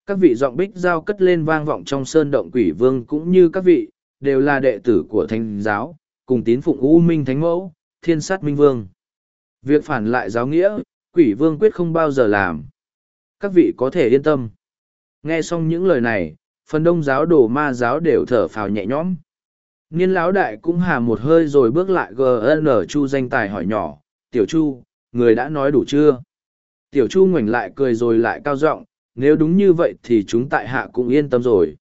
[SPEAKER 1] Các vị giọng Bích Giao cất lên vang vọng trong sơn động quỷ vương cũng như các vị, đều là đệ tử của thánh giáo, cùng tín phụng U Minh Thánh Mẫu, Thiên Sát Minh Vương. Việc phản lại giáo nghĩa, quỷ vương quyết không bao giờ làm. Các vị có thể yên tâm nghe xong những lời này phần đông giáo đồ ma giáo đều thở phào nhẹ nhõm niên lão đại cũng hà một hơi rồi bước lại gn chu danh tài hỏi nhỏ tiểu chu người đã nói đủ chưa tiểu chu ngoảnh lại cười rồi lại cao giọng nếu đúng như vậy thì chúng tại hạ cũng yên tâm rồi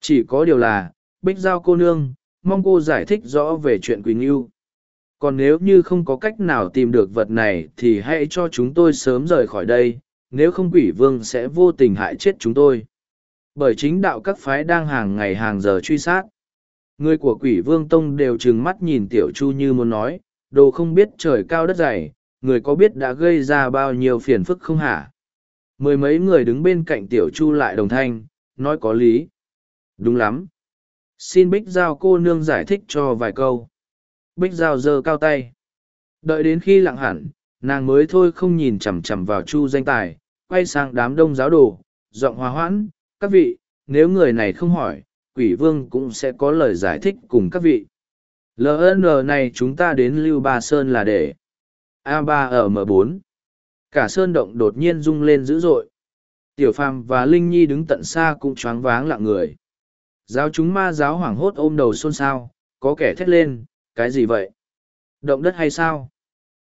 [SPEAKER 1] chỉ có điều là bích giao cô nương mong cô giải thích rõ về chuyện quỳnh yêu còn nếu như không có cách nào tìm được vật này thì hãy cho chúng tôi sớm rời khỏi đây nếu không quỷ vương sẽ vô tình hại chết chúng tôi. Bởi chính đạo các phái đang hàng ngày hàng giờ truy sát. Người của quỷ vương tông đều trừng mắt nhìn tiểu chu như muốn nói, đồ không biết trời cao đất dày, người có biết đã gây ra bao nhiêu phiền phức không hả? Mười mấy người đứng bên cạnh tiểu chu lại đồng thanh, nói có lý. Đúng lắm. Xin Bích Giao cô nương giải thích cho vài câu. Bích Giao giơ cao tay. Đợi đến khi lặng hẳn, nàng mới thôi không nhìn chằm chằm vào chu danh tài quay sang đám đông giáo đồ giọng hòa hoãn các vị nếu người này không hỏi quỷ vương cũng sẽ có lời giải thích cùng các vị ln này chúng ta đến lưu ba sơn là để a ba ở m bốn cả sơn động đột nhiên rung lên dữ dội tiểu phàm và linh nhi đứng tận xa cũng choáng váng lặng người giáo chúng ma giáo hoảng hốt ôm đầu xôn xao có kẻ thét lên cái gì vậy động đất hay sao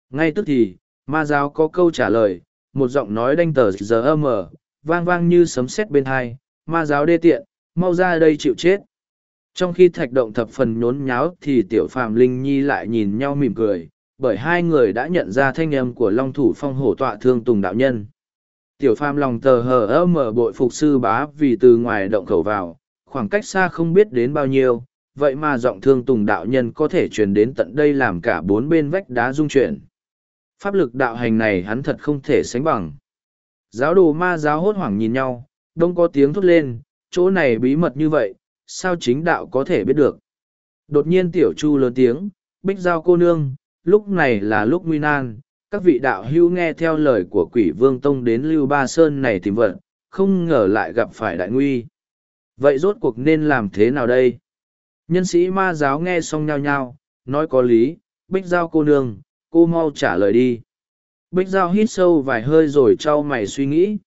[SPEAKER 1] ngay tức thì Ma giáo có câu trả lời, một giọng nói đanh tờ giờ âm ở, vang vang như sấm sét bên hai, ma giáo đê tiện, mau ra đây chịu chết. Trong khi thạch động thập phần nhốn nháo thì tiểu phàm linh nhi lại nhìn nhau mỉm cười, bởi hai người đã nhận ra thanh âm của long thủ phong hổ tọa thương tùng đạo nhân. Tiểu phàm lòng tờ hờ ơ mở bội phục sư bá vì từ ngoài động khẩu vào, khoảng cách xa không biết đến bao nhiêu, vậy mà giọng thương tùng đạo nhân có thể truyền đến tận đây làm cả bốn bên vách đá rung chuyển. Pháp lực đạo hành này hắn thật không thể sánh bằng. Giáo đồ ma giáo hốt hoảng nhìn nhau, đông có tiếng thốt lên, chỗ này bí mật như vậy, sao chính đạo có thể biết được. Đột nhiên tiểu chu lớn tiếng, bích giao cô nương, lúc này là lúc nguy nan, các vị đạo hữu nghe theo lời của quỷ vương tông đến Lưu Ba Sơn này tìm vận, không ngờ lại gặp phải đại nguy. Vậy rốt cuộc nên làm thế nào đây? Nhân sĩ ma giáo nghe xong nhao nhao, nói có lý, bích giao cô nương, cô mau trả lời đi bích dao hít sâu vài hơi rồi t r a o mày suy nghĩ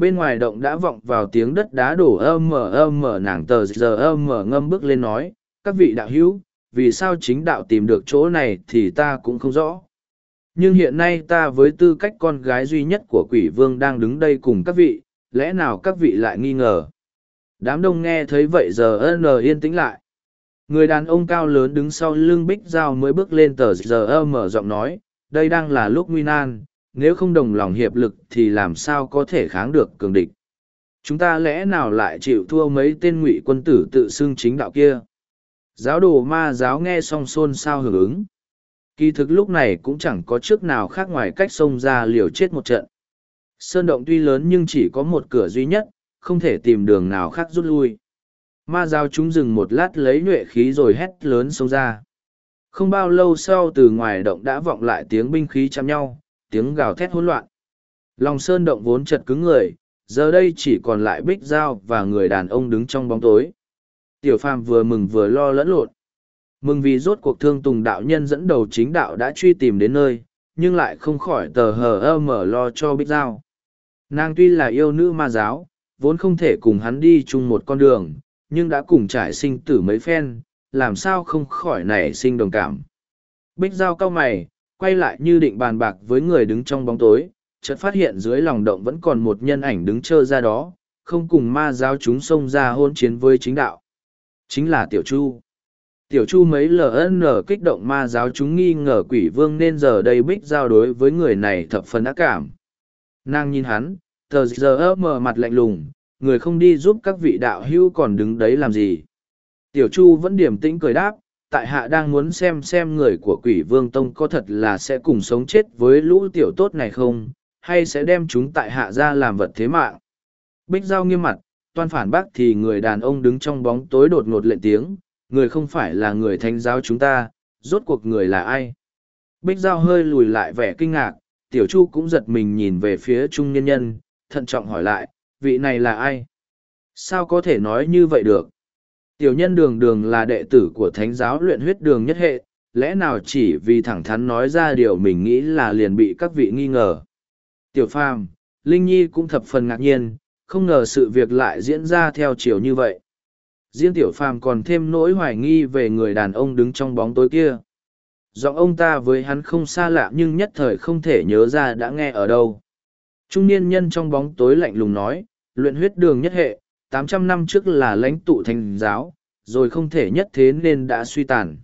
[SPEAKER 1] bên ngoài động đã vọng vào tiếng đất đá đổ âm mờ âm mờ nàng tờ giờ âm mờ ngâm bước lên nói các vị đạo hữu vì sao chính đạo tìm được chỗ này thì ta cũng không rõ nhưng hiện nay ta với tư cách con gái duy nhất của quỷ vương đang đứng đây cùng các vị lẽ nào các vị lại nghi ngờ đám đông nghe thấy vậy giờ ân yên tĩnh lại Người đàn ông cao lớn đứng sau lưng bích Giao mới bước lên tờ giờ mở giọng nói, đây đang là lúc nguy nan, nếu không đồng lòng hiệp lực thì làm sao có thể kháng được cường địch. Chúng ta lẽ nào lại chịu thua mấy tên ngụy quân tử tự xưng chính đạo kia? Giáo đồ ma giáo nghe xong xôn xao hưởng ứng. Kỳ thực lúc này cũng chẳng có trước nào khác ngoài cách xông ra liều chết một trận. Sơn động tuy lớn nhưng chỉ có một cửa duy nhất, không thể tìm đường nào khác rút lui. Ma Giao chúng dừng một lát lấy nhuệ khí rồi hét lớn xông ra. Không bao lâu sau từ ngoài động đã vọng lại tiếng binh khí chạm nhau, tiếng gào thét hỗn loạn. Lòng sơn động vốn chật cứng người, giờ đây chỉ còn lại bích dao và người đàn ông đứng trong bóng tối. Tiểu phàm vừa mừng vừa lo lẫn lộn. Mừng vì rốt cuộc thương tùng đạo nhân dẫn đầu chính đạo đã truy tìm đến nơi, nhưng lại không khỏi tờ hờ ơ mở lo cho bích dao. Nàng tuy là yêu nữ ma giáo, vốn không thể cùng hắn đi chung một con đường, nhưng đã cùng trải sinh tử mấy phen, làm sao không khỏi nảy sinh đồng cảm. Bích Giao cao mày, quay lại như định bàn bạc với người đứng trong bóng tối, chợt phát hiện dưới lòng động vẫn còn một nhân ảnh đứng trơ ra đó, không cùng ma giáo chúng xông ra hôn chiến với chính đạo. Chính là Tiểu Chu. Tiểu Chu mấy LN kích động ma giáo chúng nghi ngờ quỷ vương nên giờ đây Bích Giao đối với người này thập phần ác cảm. Nàng nhìn hắn, tờ giờ mở mặt lạnh lùng, người không đi giúp các vị đạo hữu còn đứng đấy làm gì. Tiểu Chu vẫn điềm tĩnh cười đáp, tại hạ đang muốn xem xem người của quỷ vương tông có thật là sẽ cùng sống chết với lũ tiểu tốt này không, hay sẽ đem chúng tại hạ ra làm vật thế mạng. Bích Giao nghiêm mặt, toan phản bác thì người đàn ông đứng trong bóng tối đột ngột lệnh tiếng, người không phải là người thánh giáo chúng ta, rốt cuộc người là ai. Bích Giao hơi lùi lại vẻ kinh ngạc, Tiểu Chu cũng giật mình nhìn về phía trung nhân nhân, thận trọng hỏi lại, vị này là ai? Sao có thể nói như vậy được? Tiểu nhân đường đường là đệ tử của thánh giáo luyện huyết đường nhất hệ, lẽ nào chỉ vì thẳng thắn nói ra điều mình nghĩ là liền bị các vị nghi ngờ. Tiểu phàm, Linh Nhi cũng thập phần ngạc nhiên, không ngờ sự việc lại diễn ra theo chiều như vậy. Riêng tiểu phàm còn thêm nỗi hoài nghi về người đàn ông đứng trong bóng tối kia. Giọng ông ta với hắn không xa lạ nhưng nhất thời không thể nhớ ra đã nghe ở đâu. Trung niên nhân trong bóng tối lạnh lùng nói, luyện huyết đường nhất hệ, tám trăm năm trước là lãnh tụ thành giáo, rồi không thể nhất thế nên đã suy tàn.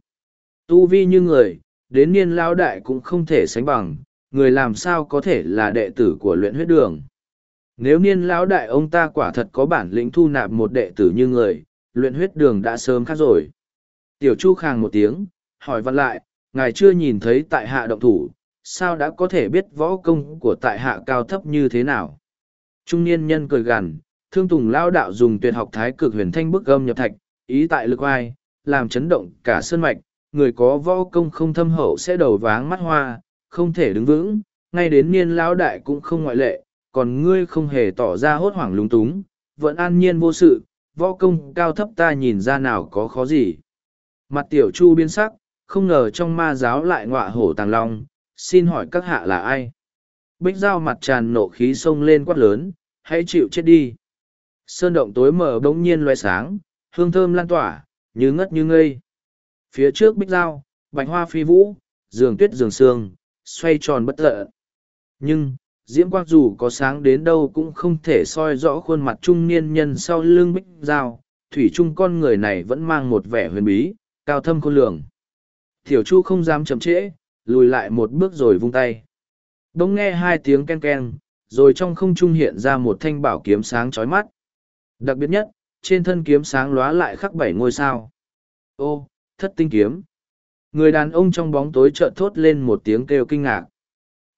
[SPEAKER 1] Tu vi như người, đến niên lao đại cũng không thể sánh bằng, người làm sao có thể là đệ tử của luyện huyết đường. Nếu niên lão đại ông ta quả thật có bản lĩnh thu nạp một đệ tử như người, luyện huyết đường đã sớm khác rồi. Tiểu Chu khàng một tiếng, hỏi văn lại, ngài chưa nhìn thấy tại hạ động thủ, sao đã có thể biết võ công của tại hạ cao thấp như thế nào? Trung niên nhân cười gằn, thương tùng lao đạo dùng tuyệt học thái cực huyền thanh bức gâm nhập thạch, ý tại lực oai, làm chấn động cả sơn mạch, người có võ công không thâm hậu sẽ đầu váng mắt hoa, không thể đứng vững, ngay đến niên lão đại cũng không ngoại lệ, còn ngươi không hề tỏ ra hốt hoảng lúng túng, vẫn an nhiên vô sự, võ công cao thấp ta nhìn ra nào có khó gì. Mặt tiểu chu biến sắc, không ngờ trong ma giáo lại ngọa hổ tàng long, xin hỏi các hạ là ai? Bích dao mặt tràn nộ khí sông lên quát lớn, hãy chịu chết đi sơn động tối mở bỗng nhiên loe sáng hương thơm lan tỏa như ngất như ngây phía trước bích dao bạch hoa phi vũ giường tuyết giường sương xoay tròn bất tợn nhưng diễm quang dù có sáng đến đâu cũng không thể soi rõ khuôn mặt trung niên nhân sau lưng bích dao thủy chung con người này vẫn mang một vẻ huyền bí cao thâm khôn lường thiểu chu không dám chậm trễ lùi lại một bước rồi vung tay đ ỗ n g nghe hai tiếng ken ken rồi trong không trung hiện ra một thanh bảo kiếm sáng chói mắt. Đặc biệt nhất, trên thân kiếm sáng lóa lại khắc bảy ngôi sao. Ô, thất tinh kiếm. Người đàn ông trong bóng tối chợt thốt lên một tiếng kêu kinh ngạc.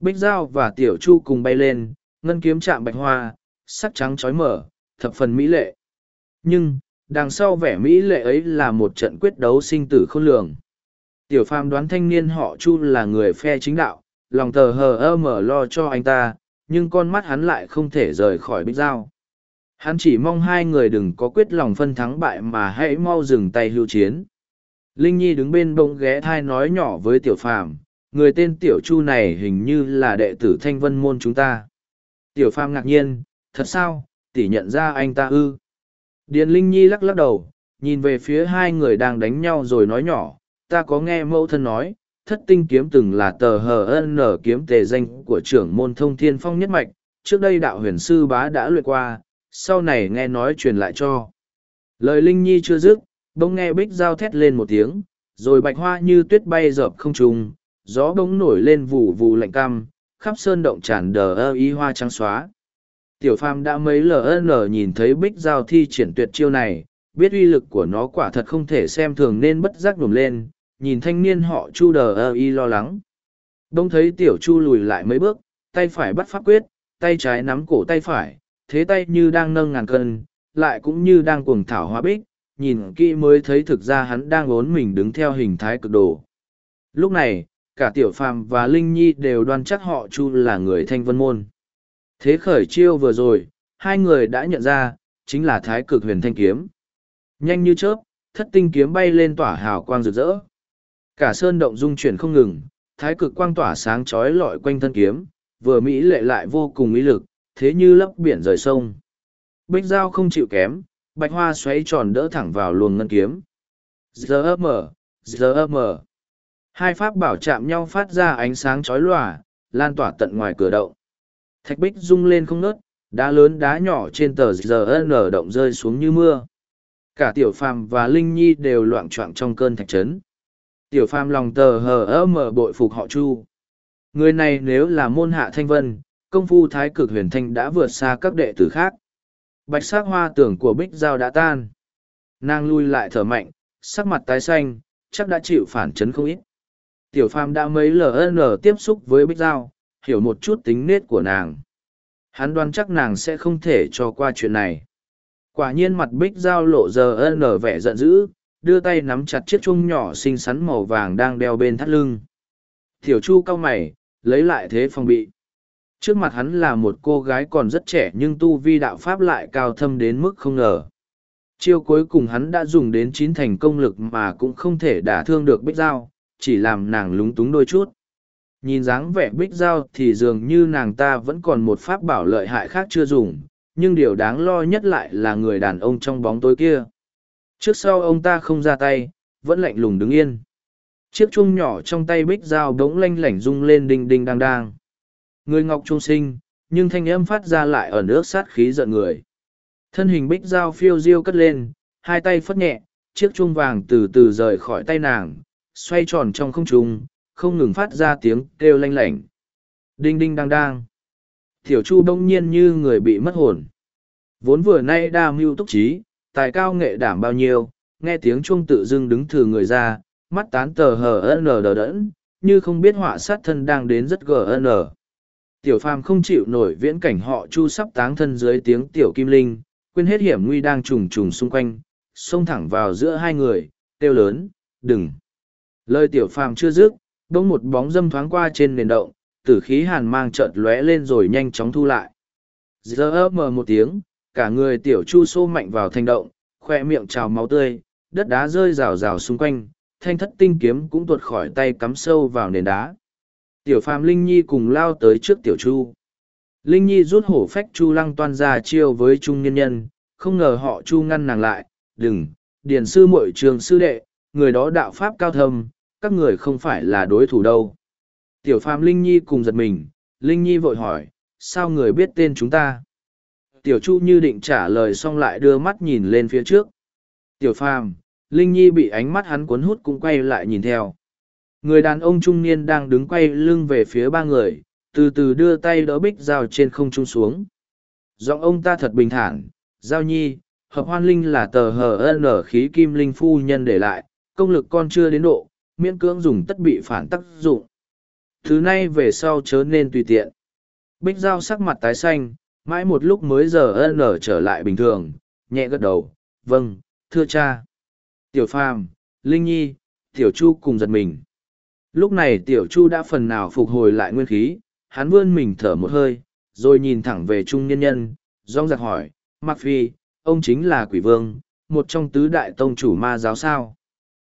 [SPEAKER 1] Bích Giao và Tiểu Chu cùng bay lên, ngân kiếm chạm bạch hoa, sắc trắng chói mở, thập phần mỹ lệ. Nhưng, đằng sau vẻ mỹ lệ ấy là một trận quyết đấu sinh tử khôn lường. Tiểu Phàm đoán thanh niên họ Chu là người phe chính đạo, lòng tờ hờ ơ mở lo cho anh ta, nhưng con mắt hắn lại không thể rời khỏi bích dao hắn chỉ mong hai người đừng có quyết lòng phân thắng bại mà hãy mau dừng tay hưu chiến linh nhi đứng bên bông ghé thai nói nhỏ với tiểu phàm người tên tiểu chu này hình như là đệ tử thanh vân môn chúng ta tiểu phàm ngạc nhiên thật sao tỉ nhận ra anh ta ư điền linh nhi lắc lắc đầu nhìn về phía hai người đang đánh nhau rồi nói nhỏ ta có nghe mẫu thân nói thất tinh kiếm từng là tờ hờ nở kiếm tề danh của trưởng môn thông thiên phong nhất mạch, trước đây đạo huyền sư bá đã luyện qua, sau này nghe nói truyền lại cho. Lời Linh Nhi chưa dứt, bỗng nghe bích Giao thét lên một tiếng, rồi bạch hoa như tuyết bay dợp không trùng, gió bỗng nổi lên vù vù lạnh cam, khắp sơn động tràn đờ ơ y hoa trắng xóa. Tiểu phàm đã mấy LN nhìn thấy bích Giao thi triển tuyệt chiêu này, biết uy lực của nó quả thật không thể xem thường nên bất giác nhùm lên, nhìn thanh niên họ chu đờ ơ y lo lắng đông thấy tiểu chu lùi lại mấy bước tay phải bắt pháp quyết tay trái nắm cổ tay phải thế tay như đang nâng ngàn cân lại cũng như đang cuồng thảo hóa bích nhìn kỹ mới thấy thực ra hắn đang ốn mình đứng theo hình thái cực đồ lúc này cả tiểu phàm và linh nhi đều đoan chắc họ chu là người thanh vân môn thế khởi chiêu vừa rồi hai người đã nhận ra chính là thái cực huyền thanh kiếm nhanh như chớp thất tinh kiếm bay lên tỏa hào quang rực rỡ Cả sơn động dung chuyển không ngừng, thái cực quang tỏa sáng chói lọi quanh thân kiếm, vừa mỹ lệ lại vô cùng ý lực, thế như lấp biển rời sông. Bích dao không chịu kém, bạch hoa xoáy tròn đỡ thẳng vào luồng ngân kiếm. Giờ ấp mở, giờ ấp mở. Hai pháp bảo chạm nhau phát ra ánh sáng chói lòa, lan tỏa tận ngoài cửa động. Thạch bích rung lên không ngớt, đá lớn đá nhỏ trên tờ giờ nở động rơi xuống như mưa. Cả tiểu phàm và Linh Nhi đều loạn choạng trong cơn thạch trấn tiểu phàm lòng tờ hờ ơ mở bội phục họ chu người này nếu là môn hạ thanh vân công phu thái cực huyền thanh đã vượt xa các đệ tử khác bạch sắc hoa tưởng của bích giao đã tan nàng lui lại thở mạnh sắc mặt tái xanh chắc đã chịu phản chấn không ít tiểu phàm đã mấy ln tiếp xúc với bích giao hiểu một chút tính nết của nàng hắn đoán chắc nàng sẽ không thể cho qua chuyện này quả nhiên mặt bích giao lộ giờ ân lở vẻ giận dữ đưa tay nắm chặt chiếc chuông nhỏ xinh xắn màu vàng đang đeo bên thắt lưng. Tiểu Chu cao mày, lấy lại thế phòng bị. Trước mặt hắn là một cô gái còn rất trẻ nhưng tu vi đạo pháp lại cao thâm đến mức không ngờ. Chiêu cuối cùng hắn đã dùng đến chín thành công lực mà cũng không thể đả thương được Bích Giao, chỉ làm nàng lúng túng đôi chút. Nhìn dáng vẻ Bích Giao thì dường như nàng ta vẫn còn một pháp bảo lợi hại khác chưa dùng, nhưng điều đáng lo nhất lại là người đàn ông trong bóng tối kia Trước sau ông ta không ra tay, vẫn lạnh lùng đứng yên. Chiếc chuông nhỏ trong tay bích dao bỗng lanh lảnh rung lên đinh đinh đang đang. Người ngọc trung sinh, nhưng thanh âm phát ra lại ở nước sát khí giận người. Thân hình bích dao phiêu diêu cất lên, hai tay phất nhẹ, chiếc chuông vàng từ từ rời khỏi tay nàng, xoay tròn trong không trung, không ngừng phát ra tiếng kêu lanh lảnh. Đinh đinh đang đang. Tiểu Chu đông nhiên như người bị mất hồn. Vốn vừa nay đa mưu túc trí, tài cao nghệ đảm bao nhiêu, nghe tiếng chuông tự dưng đứng thừa người ra, mắt tán tờ hờ ân đờ đẫn, như không biết họa sát thân đang đến rất gờ gn. Tiểu phàm không chịu nổi viễn cảnh họ chu sắp táng thân dưới tiếng tiểu kim linh, quên hết hiểm nguy đang trùng trùng xung quanh, xông thẳng vào giữa hai người, kêu lớn, đừng. Lời tiểu phàm chưa dứt, bỗng một bóng dâm thoáng qua trên nền động, tử khí hàn mang chợt lóe lên rồi nhanh chóng thu lại. Giờ mờ một tiếng, cả người tiểu chu xô mạnh vào thanh động, khoe miệng trào máu tươi, đất đá rơi rào rào xung quanh, thanh thất tinh kiếm cũng tuột khỏi tay cắm sâu vào nền đá. Tiểu phàm Linh Nhi cùng lao tới trước tiểu chu. Linh Nhi rút hổ phách chu lăng toan ra chiêu với trung nhân nhân, không ngờ họ chu ngăn nàng lại, đừng, điền sư mội trường sư đệ, người đó đạo pháp cao thâm, các người không phải là đối thủ đâu. Tiểu phàm Linh Nhi cùng giật mình, Linh Nhi vội hỏi, sao người biết tên chúng ta? tiểu chu như định trả lời xong lại đưa mắt nhìn lên phía trước tiểu phàm linh nhi bị ánh mắt hắn cuốn hút cũng quay lại nhìn theo người đàn ông trung niên đang đứng quay lưng về phía ba người từ từ đưa tay đỡ bích dao trên không trung xuống giọng ông ta thật bình thản giao nhi hợp hoan linh là tờ hờ ân ở khí kim linh phu nhân để lại công lực con chưa đến độ miễn cưỡng dùng tất bị phản tác dụng thứ nay về sau chớ nên tùy tiện bích dao sắc mặt tái xanh Mãi một lúc mới giờ ân nở trở lại bình thường, nhẹ gật đầu, vâng, thưa cha. Tiểu Phàm, Linh Nhi, Tiểu Chu cùng giật mình. Lúc này Tiểu Chu đã phần nào phục hồi lại nguyên khí, hắn vươn mình thở một hơi, rồi nhìn thẳng về trung nhân nhân, rong giặc hỏi, mặc Phi, ông chính là quỷ vương, một trong tứ đại tông chủ ma giáo sao.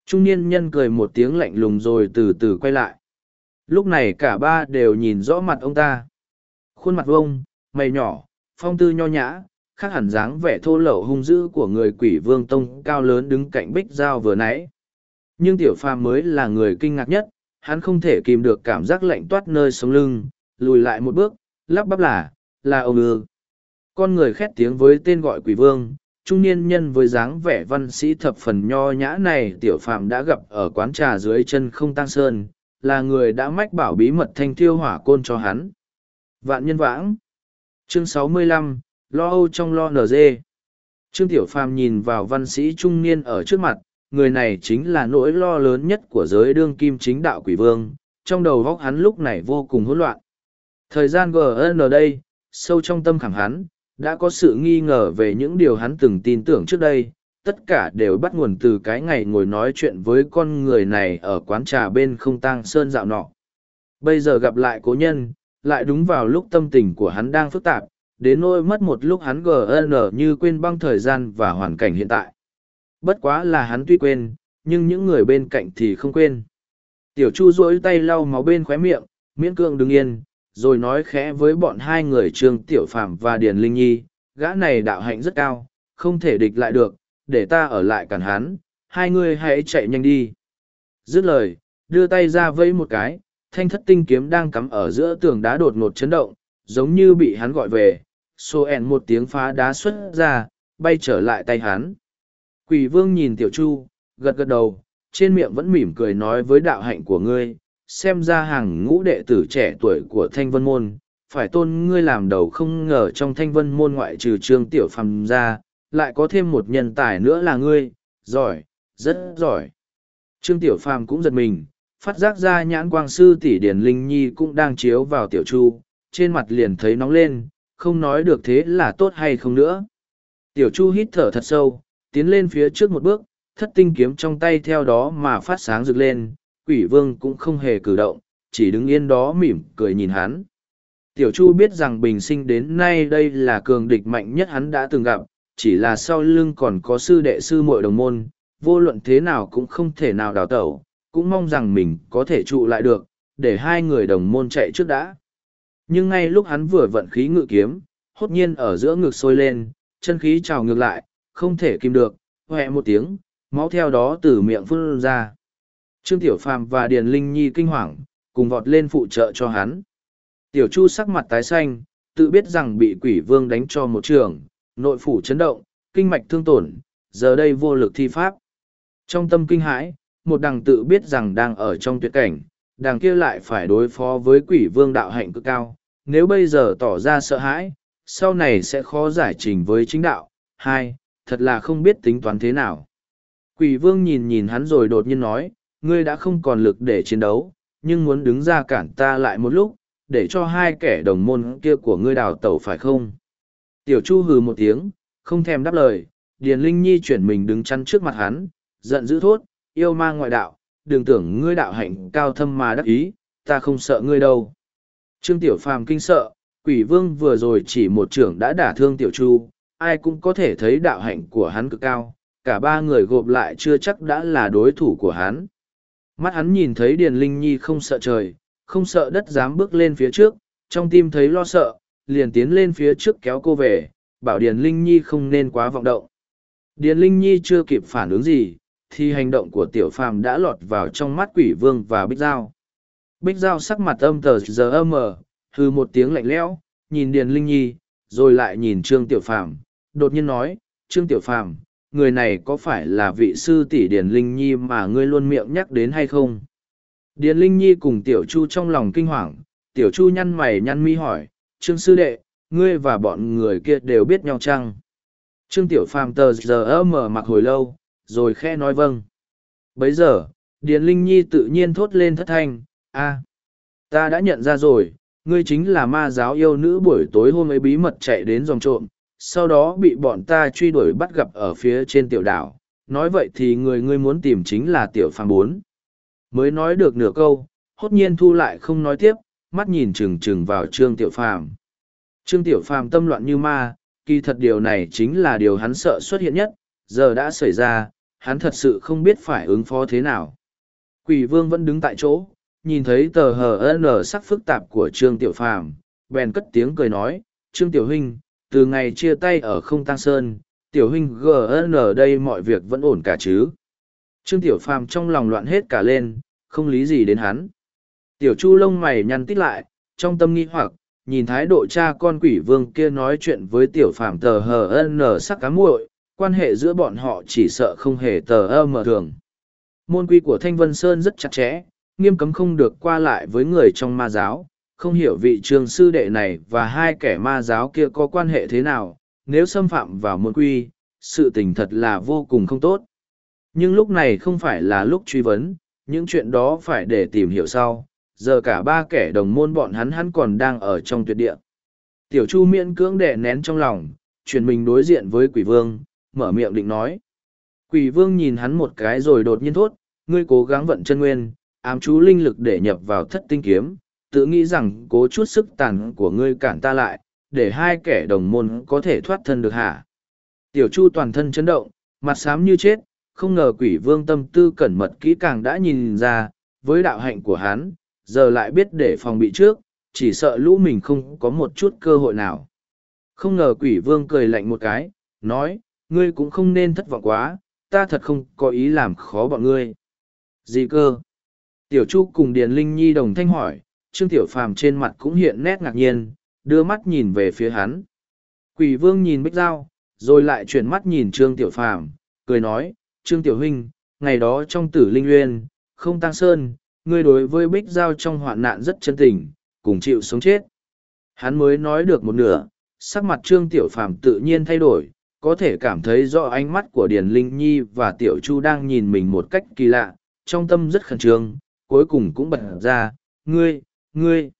[SPEAKER 1] Trung niên nhân cười một tiếng lạnh lùng rồi từ từ quay lại. Lúc này cả ba đều nhìn rõ mặt ông ta. Khuôn mặt vông, mày nhỏ, phong tư nho nhã, khác hẳn dáng vẻ thô lẩu hung dữ của người quỷ vương tông cao lớn đứng cạnh bích dao vừa nãy. Nhưng tiểu phàm mới là người kinh ngạc nhất, hắn không thể kìm được cảm giác lạnh toát nơi sống lưng, lùi lại một bước, lắp bắp là, là ông ư. Con người khét tiếng với tên gọi quỷ vương, trung niên nhân với dáng vẻ văn sĩ thập phần nho nhã này tiểu phàm đã gặp ở quán trà dưới chân không tăng sơn, là người đã mách bảo bí mật thanh thiêu hỏa côn cho hắn. Vạn nhân vãng, chương 65, lo âu trong lo nz trương tiểu phàm nhìn vào văn sĩ trung niên ở trước mặt người này chính là nỗi lo lớn nhất của giới đương kim chính đạo quỷ vương trong đầu góc hắn lúc này vô cùng hỗn loạn thời gian gn đây sâu trong tâm khảm hắn đã có sự nghi ngờ về những điều hắn từng tin tưởng trước đây tất cả đều bắt nguồn từ cái ngày ngồi nói chuyện với con người này ở quán trà bên không tang sơn dạo nọ bây giờ gặp lại cố nhân lại đúng vào lúc tâm tình của hắn đang phức tạp, đến nỗi mất một lúc hắn GN như quên băng thời gian và hoàn cảnh hiện tại. Bất quá là hắn tuy quên, nhưng những người bên cạnh thì không quên. Tiểu Chu duỗi tay lau máu bên khóe miệng, miễn cương đứng yên, rồi nói khẽ với bọn hai người Trương Tiểu Phạm và Điền Linh Nhi, gã này đạo hạnh rất cao, không thể địch lại được, để ta ở lại cản hắn, hai người hãy chạy nhanh đi. Dứt lời, đưa tay ra vẫy một cái, thanh thất tinh kiếm đang cắm ở giữa tường đá đột ngột chấn động, giống như bị hắn gọi về, xô ẻn một tiếng phá đá xuất ra, bay trở lại tay hắn. Quỷ vương nhìn tiểu chu, gật gật đầu, trên miệng vẫn mỉm cười nói với đạo hạnh của ngươi, xem ra hàng ngũ đệ tử trẻ tuổi của thanh vân môn, phải tôn ngươi làm đầu không ngờ trong thanh vân môn ngoại trừ trương tiểu phàm ra, lại có thêm một nhân tài nữa là ngươi, giỏi, rất giỏi. Trương tiểu phàm cũng giật mình, phát giác ra nhãn quang sư tỷ điển Linh Nhi cũng đang chiếu vào tiểu chu, trên mặt liền thấy nóng lên, không nói được thế là tốt hay không nữa. Tiểu chu hít thở thật sâu, tiến lên phía trước một bước, thất tinh kiếm trong tay theo đó mà phát sáng rực lên, quỷ vương cũng không hề cử động, chỉ đứng yên đó mỉm cười nhìn hắn. Tiểu Chu biết rằng bình sinh đến nay đây là cường địch mạnh nhất hắn đã từng gặp, chỉ là sau lưng còn có sư đệ sư muội đồng môn, vô luận thế nào cũng không thể nào đào tẩu, cũng mong rằng mình có thể trụ lại được, để hai người đồng môn chạy trước đã. Nhưng ngay lúc hắn vừa vận khí ngự kiếm, hốt nhiên ở giữa ngực sôi lên, chân khí trào ngược lại, không thể kìm được, hẹ một tiếng, máu theo đó từ miệng phun ra. Trương Tiểu Phàm và Điền Linh Nhi kinh hoàng, cùng vọt lên phụ trợ cho hắn. Tiểu Chu sắc mặt tái xanh, tự biết rằng bị quỷ vương đánh cho một trường, nội phủ chấn động, kinh mạch thương tổn, giờ đây vô lực thi pháp. Trong tâm kinh hãi, một đằng tự biết rằng đang ở trong tuyệt cảnh, đằng kia lại phải đối phó với quỷ vương đạo hạnh cực cao, nếu bây giờ tỏ ra sợ hãi, sau này sẽ khó giải trình với chính đạo. Hai, thật là không biết tính toán thế nào. Quỷ vương nhìn nhìn hắn rồi đột nhiên nói, ngươi đã không còn lực để chiến đấu, nhưng muốn đứng ra cản ta lại một lúc, để cho hai kẻ đồng môn kia của ngươi đào tẩu phải không? Tiểu Chu hừ một tiếng, không thèm đáp lời, Điền Linh Nhi chuyển mình đứng chắn trước mặt hắn, giận dữ thốt, yêu ma ngoại đạo, đừng tưởng ngươi đạo hạnh cao thâm mà đắc ý, ta không sợ ngươi đâu. Trương Tiểu Phàm kinh sợ, quỷ vương vừa rồi chỉ một trưởng đã đả thương Tiểu Chu, ai cũng có thể thấy đạo hạnh của hắn cực cao, cả ba người gộp lại chưa chắc đã là đối thủ của hắn. Mắt hắn nhìn thấy Điền Linh Nhi không sợ trời, không sợ đất dám bước lên phía trước, trong tim thấy lo sợ, liền tiến lên phía trước kéo cô về, bảo Điền Linh Nhi không nên quá vọng động. Điền Linh Nhi chưa kịp phản ứng gì, thì hành động của tiểu phàm đã lọt vào trong mắt quỷ vương và bích giao bích giao sắc mặt âm tờ giờ âm mờ hư một tiếng lạnh lẽo nhìn điền linh nhi rồi lại nhìn trương tiểu phàm đột nhiên nói trương tiểu phàm người này có phải là vị sư tỷ điền linh nhi mà ngươi luôn miệng nhắc đến hay không điền linh nhi cùng tiểu chu trong lòng kinh hoàng tiểu chu nhăn mày nhăn mi hỏi trương sư đệ ngươi và bọn người kia đều biết nhau chăng trương tiểu phàm tờ giờ âm mờ mặc hồi lâu rồi khe nói vâng. Bấy giờ, Điền Linh Nhi tự nhiên thốt lên thất thanh, a ta đã nhận ra rồi, ngươi chính là ma giáo yêu nữ buổi tối hôm ấy bí mật chạy đến dòng trộm, sau đó bị bọn ta truy đuổi bắt gặp ở phía trên tiểu đảo. Nói vậy thì người ngươi muốn tìm chính là tiểu phàm bốn. Mới nói được nửa câu, hốt nhiên thu lại không nói tiếp, mắt nhìn chừng chừng vào trương tiểu phàm. Trương tiểu phàm tâm loạn như ma, kỳ thật điều này chính là điều hắn sợ xuất hiện nhất, giờ đã xảy ra, hắn thật sự không biết phải ứng phó thế nào. Quỷ vương vẫn đứng tại chỗ, nhìn thấy tờ hờ n sắc phức tạp của Trương Tiểu Phàm, bèn cất tiếng cười nói, Trương Tiểu Huynh, từ ngày chia tay ở không tăng sơn, Tiểu Huynh GN đây mọi việc vẫn ổn cả chứ. Trương Tiểu Phàm trong lòng loạn hết cả lên, không lý gì đến hắn. Tiểu Chu lông mày nhăn tít lại, trong tâm nghi hoặc, nhìn thái độ cha con quỷ vương kia nói chuyện với Tiểu Phàm tờ hờ n sắc cá muội, quan hệ giữa bọn họ chỉ sợ không hề tờ ơ mở thường. Môn quy của Thanh Vân Sơn rất chặt chẽ, nghiêm cấm không được qua lại với người trong ma giáo, không hiểu vị trường sư đệ này và hai kẻ ma giáo kia có quan hệ thế nào, nếu xâm phạm vào môn quy, sự tình thật là vô cùng không tốt. Nhưng lúc này không phải là lúc truy vấn, những chuyện đó phải để tìm hiểu sau, giờ cả ba kẻ đồng môn bọn hắn hắn còn đang ở trong tuyệt địa. Tiểu Chu miễn cưỡng đè nén trong lòng, chuyển mình đối diện với quỷ vương, mở miệng định nói. Quỷ vương nhìn hắn một cái rồi đột nhiên thốt, ngươi cố gắng vận chân nguyên, ám chú linh lực để nhập vào thất tinh kiếm, tự nghĩ rằng cố chút sức tàn của ngươi cản ta lại, để hai kẻ đồng môn có thể thoát thân được hả? Tiểu Chu toàn thân chấn động, mặt xám như chết, không ngờ quỷ vương tâm tư cẩn mật kỹ càng đã nhìn ra, với đạo hạnh của hắn, giờ lại biết để phòng bị trước, chỉ sợ lũ mình không có một chút cơ hội nào. Không ngờ quỷ vương cười lạnh một cái, nói, ngươi cũng không nên thất vọng quá, ta thật không có ý làm khó bọn ngươi. Gì cơ? Tiểu Chu cùng Điền Linh Nhi đồng thanh hỏi, Trương Tiểu Phàm trên mặt cũng hiện nét ngạc nhiên, đưa mắt nhìn về phía hắn. Quỷ Vương nhìn Bích Giao, rồi lại chuyển mắt nhìn Trương Tiểu Phàm, cười nói, Trương Tiểu Huynh, ngày đó trong tử Linh nguyên, không tăng sơn, ngươi đối với Bích Giao trong hoạn nạn rất chân tình, cùng chịu sống chết. Hắn mới nói được một nửa, sắc mặt Trương Tiểu Phàm tự nhiên thay đổi, có thể cảm thấy rõ ánh mắt của Điền Linh Nhi và Tiểu Chu đang nhìn mình một cách kỳ lạ, trong tâm rất khẩn trương, cuối cùng cũng bật ra, ngươi, ngươi.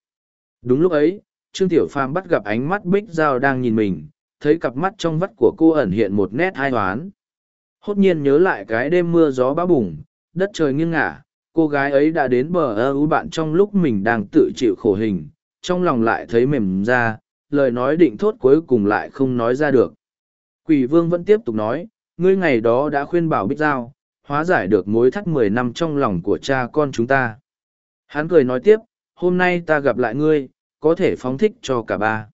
[SPEAKER 1] Đúng lúc ấy, Trương Tiểu Phàm bắt gặp ánh mắt Bích Giao đang nhìn mình, thấy cặp mắt trong vắt của cô ẩn hiện một nét hai hoán. Hốt nhiên nhớ lại cái đêm mưa gió bão bùng, đất trời nghiêng ngả, cô gái ấy đã đến bờ ơ u bạn trong lúc mình đang tự chịu khổ hình, trong lòng lại thấy mềm ra, lời nói định thốt cuối cùng lại không nói ra được. Quỷ vương vẫn tiếp tục nói, ngươi ngày đó đã khuyên bảo Bích Giao, hóa giải được mối thắt mười năm trong lòng của cha con chúng ta. Hắn cười nói tiếp, hôm nay ta gặp lại ngươi, có thể phóng thích cho cả ba.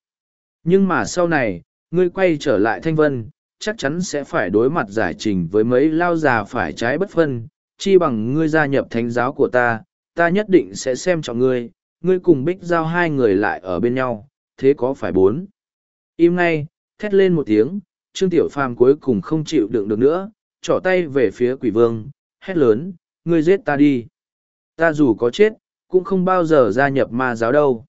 [SPEAKER 1] Nhưng mà sau này, ngươi quay trở lại Thanh Vân, chắc chắn sẽ phải đối mặt giải trình với mấy lao già phải trái bất phân, chi bằng ngươi gia nhập thánh giáo của ta, ta nhất định sẽ xem trọng ngươi, ngươi cùng Bích Giao hai người lại ở bên nhau, thế có phải bốn? Im ngay, thét lên một tiếng, Trương Tiểu Phàm cuối cùng không chịu đựng được nữa, trỏ tay về phía quỷ vương, hét lớn, ngươi giết ta đi. Ta dù có chết, cũng không bao giờ gia nhập ma giáo đâu.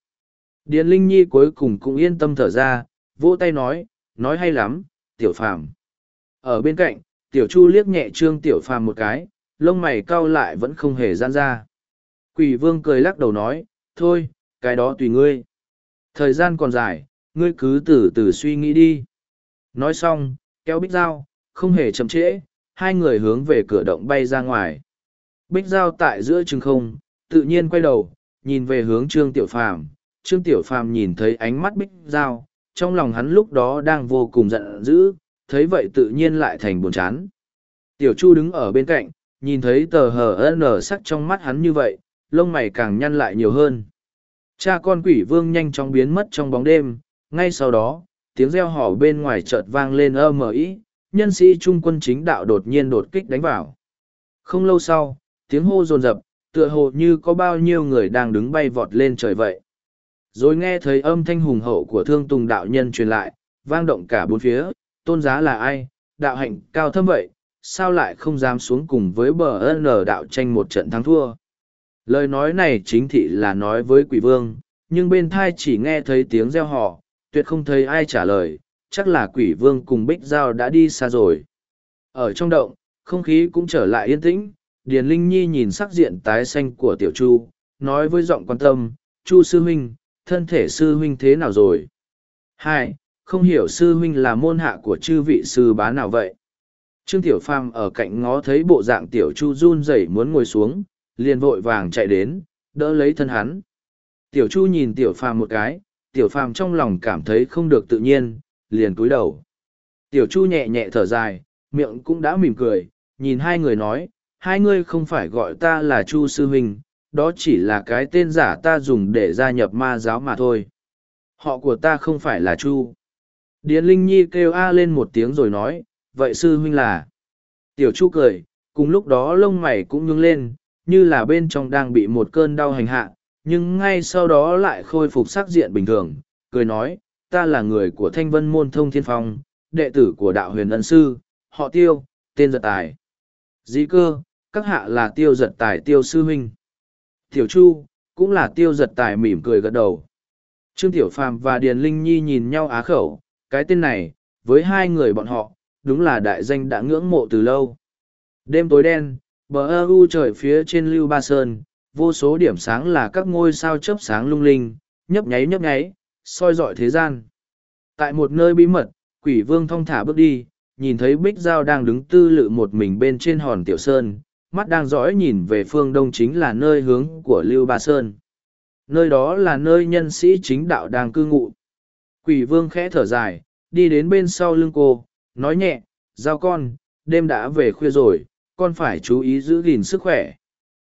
[SPEAKER 1] Điền Linh Nhi cuối cùng cũng yên tâm thở ra, vỗ tay nói, nói hay lắm, Tiểu Phàm. Ở bên cạnh, Tiểu Chu liếc nhẹ Trương Tiểu Phàm một cái, lông mày cau lại vẫn không hề giãn ra. Quỷ vương cười lắc đầu nói, thôi, cái đó tùy ngươi. Thời gian còn dài, ngươi cứ từ từ suy nghĩ đi. Nói xong, kéo Bích Giao, không hề chậm trễ, hai người hướng về cửa động bay ra ngoài. Bích Giao tại giữa chừng không, tự nhiên quay đầu, nhìn về hướng Trương Tiểu Phàm Trương Tiểu Phàm nhìn thấy ánh mắt Bích Giao, trong lòng hắn lúc đó đang vô cùng giận dữ, thấy vậy tự nhiên lại thành buồn chán. Tiểu Chu đứng ở bên cạnh, nhìn thấy tờ hờ nở sắc trong mắt hắn như vậy, lông mày càng nhăn lại nhiều hơn. Cha con quỷ vương nhanh chóng biến mất trong bóng đêm, ngay sau đó, tiếng reo hò bên ngoài chợt vang lên ơ mờ ý, nhân sĩ trung quân chính đạo đột nhiên đột kích đánh vào. Không lâu sau, tiếng hô dồn dập, tựa hồ như có bao nhiêu người đang đứng bay vọt lên trời vậy. Rồi nghe thấy âm thanh hùng hậu của thương tùng đạo nhân truyền lại, vang động cả bốn phía, tôn giá là ai, đạo hạnh cao thâm vậy, sao lại không dám xuống cùng với bờ nở đạo tranh một trận thắng thua. Lời nói này chính thị là nói với quỷ vương, nhưng bên thai chỉ nghe thấy tiếng reo hò, tuyệt không thấy ai trả lời, chắc là quỷ vương cùng Bích Giao đã đi xa rồi. Ở trong động, không khí cũng trở lại yên tĩnh, Điền Linh Nhi nhìn sắc diện tái xanh của Tiểu Chu, nói với giọng quan tâm, Chu Sư Huynh, thân thể Sư Huynh thế nào rồi? Hai, không hiểu Sư Huynh là môn hạ của chư vị sư bá nào vậy? Trương Tiểu Phàm ở cạnh ngó thấy bộ dạng Tiểu Chu run rẩy muốn ngồi xuống, liền vội vàng chạy đến, đỡ lấy thân hắn. Tiểu Chu nhìn Tiểu Phàm một cái, tiểu phàm trong lòng cảm thấy không được tự nhiên, liền cúi đầu. Tiểu chu nhẹ nhẹ thở dài, miệng cũng đã mỉm cười, nhìn hai người nói, hai ngươi không phải gọi ta là chu sư huynh, đó chỉ là cái tên giả ta dùng để gia nhập ma giáo mà thôi. Họ của ta không phải là chu. Điền Linh Nhi kêu a lên một tiếng rồi nói, vậy sư huynh là. Tiểu chu cười, cùng lúc đó lông mày cũng nhướng lên, như là bên trong đang bị một cơn đau hành hạ, nhưng ngay sau đó lại khôi phục sắc diện bình thường, cười nói, ta là người của thanh vân môn thông thiên phong, đệ tử của đạo huyền ân sư, họ tiêu, tên giật tài. Dĩ cơ, các hạ là tiêu giật tài tiêu sư huynh. Tiểu Chu, cũng là tiêu giật tài mỉm cười gật đầu. Trương Tiểu Phàm và Điền Linh Nhi nhìn nhau á khẩu, cái tên này, với hai người bọn họ, đúng là đại danh đã ngưỡng mộ từ lâu. Đêm tối đen, bờ ơ u trời phía trên Lưu Ba Sơn, vô số điểm sáng là các ngôi sao chớp sáng lung linh, nhấp nháy nhấp nháy, soi dọi thế gian. Tại một nơi bí mật, quỷ vương thong thả bước đi, nhìn thấy Bích Giao đang đứng tư lự một mình bên trên hòn tiểu sơn, mắt đang dõi nhìn về phương đông chính là nơi hướng của Lưu Ba Sơn. Nơi đó là nơi nhân sĩ chính đạo đang cư ngụ. Quỷ vương khẽ thở dài, đi đến bên sau lưng cô, nói nhẹ, Giao con, đêm đã về khuya rồi, con phải chú ý giữ gìn sức khỏe.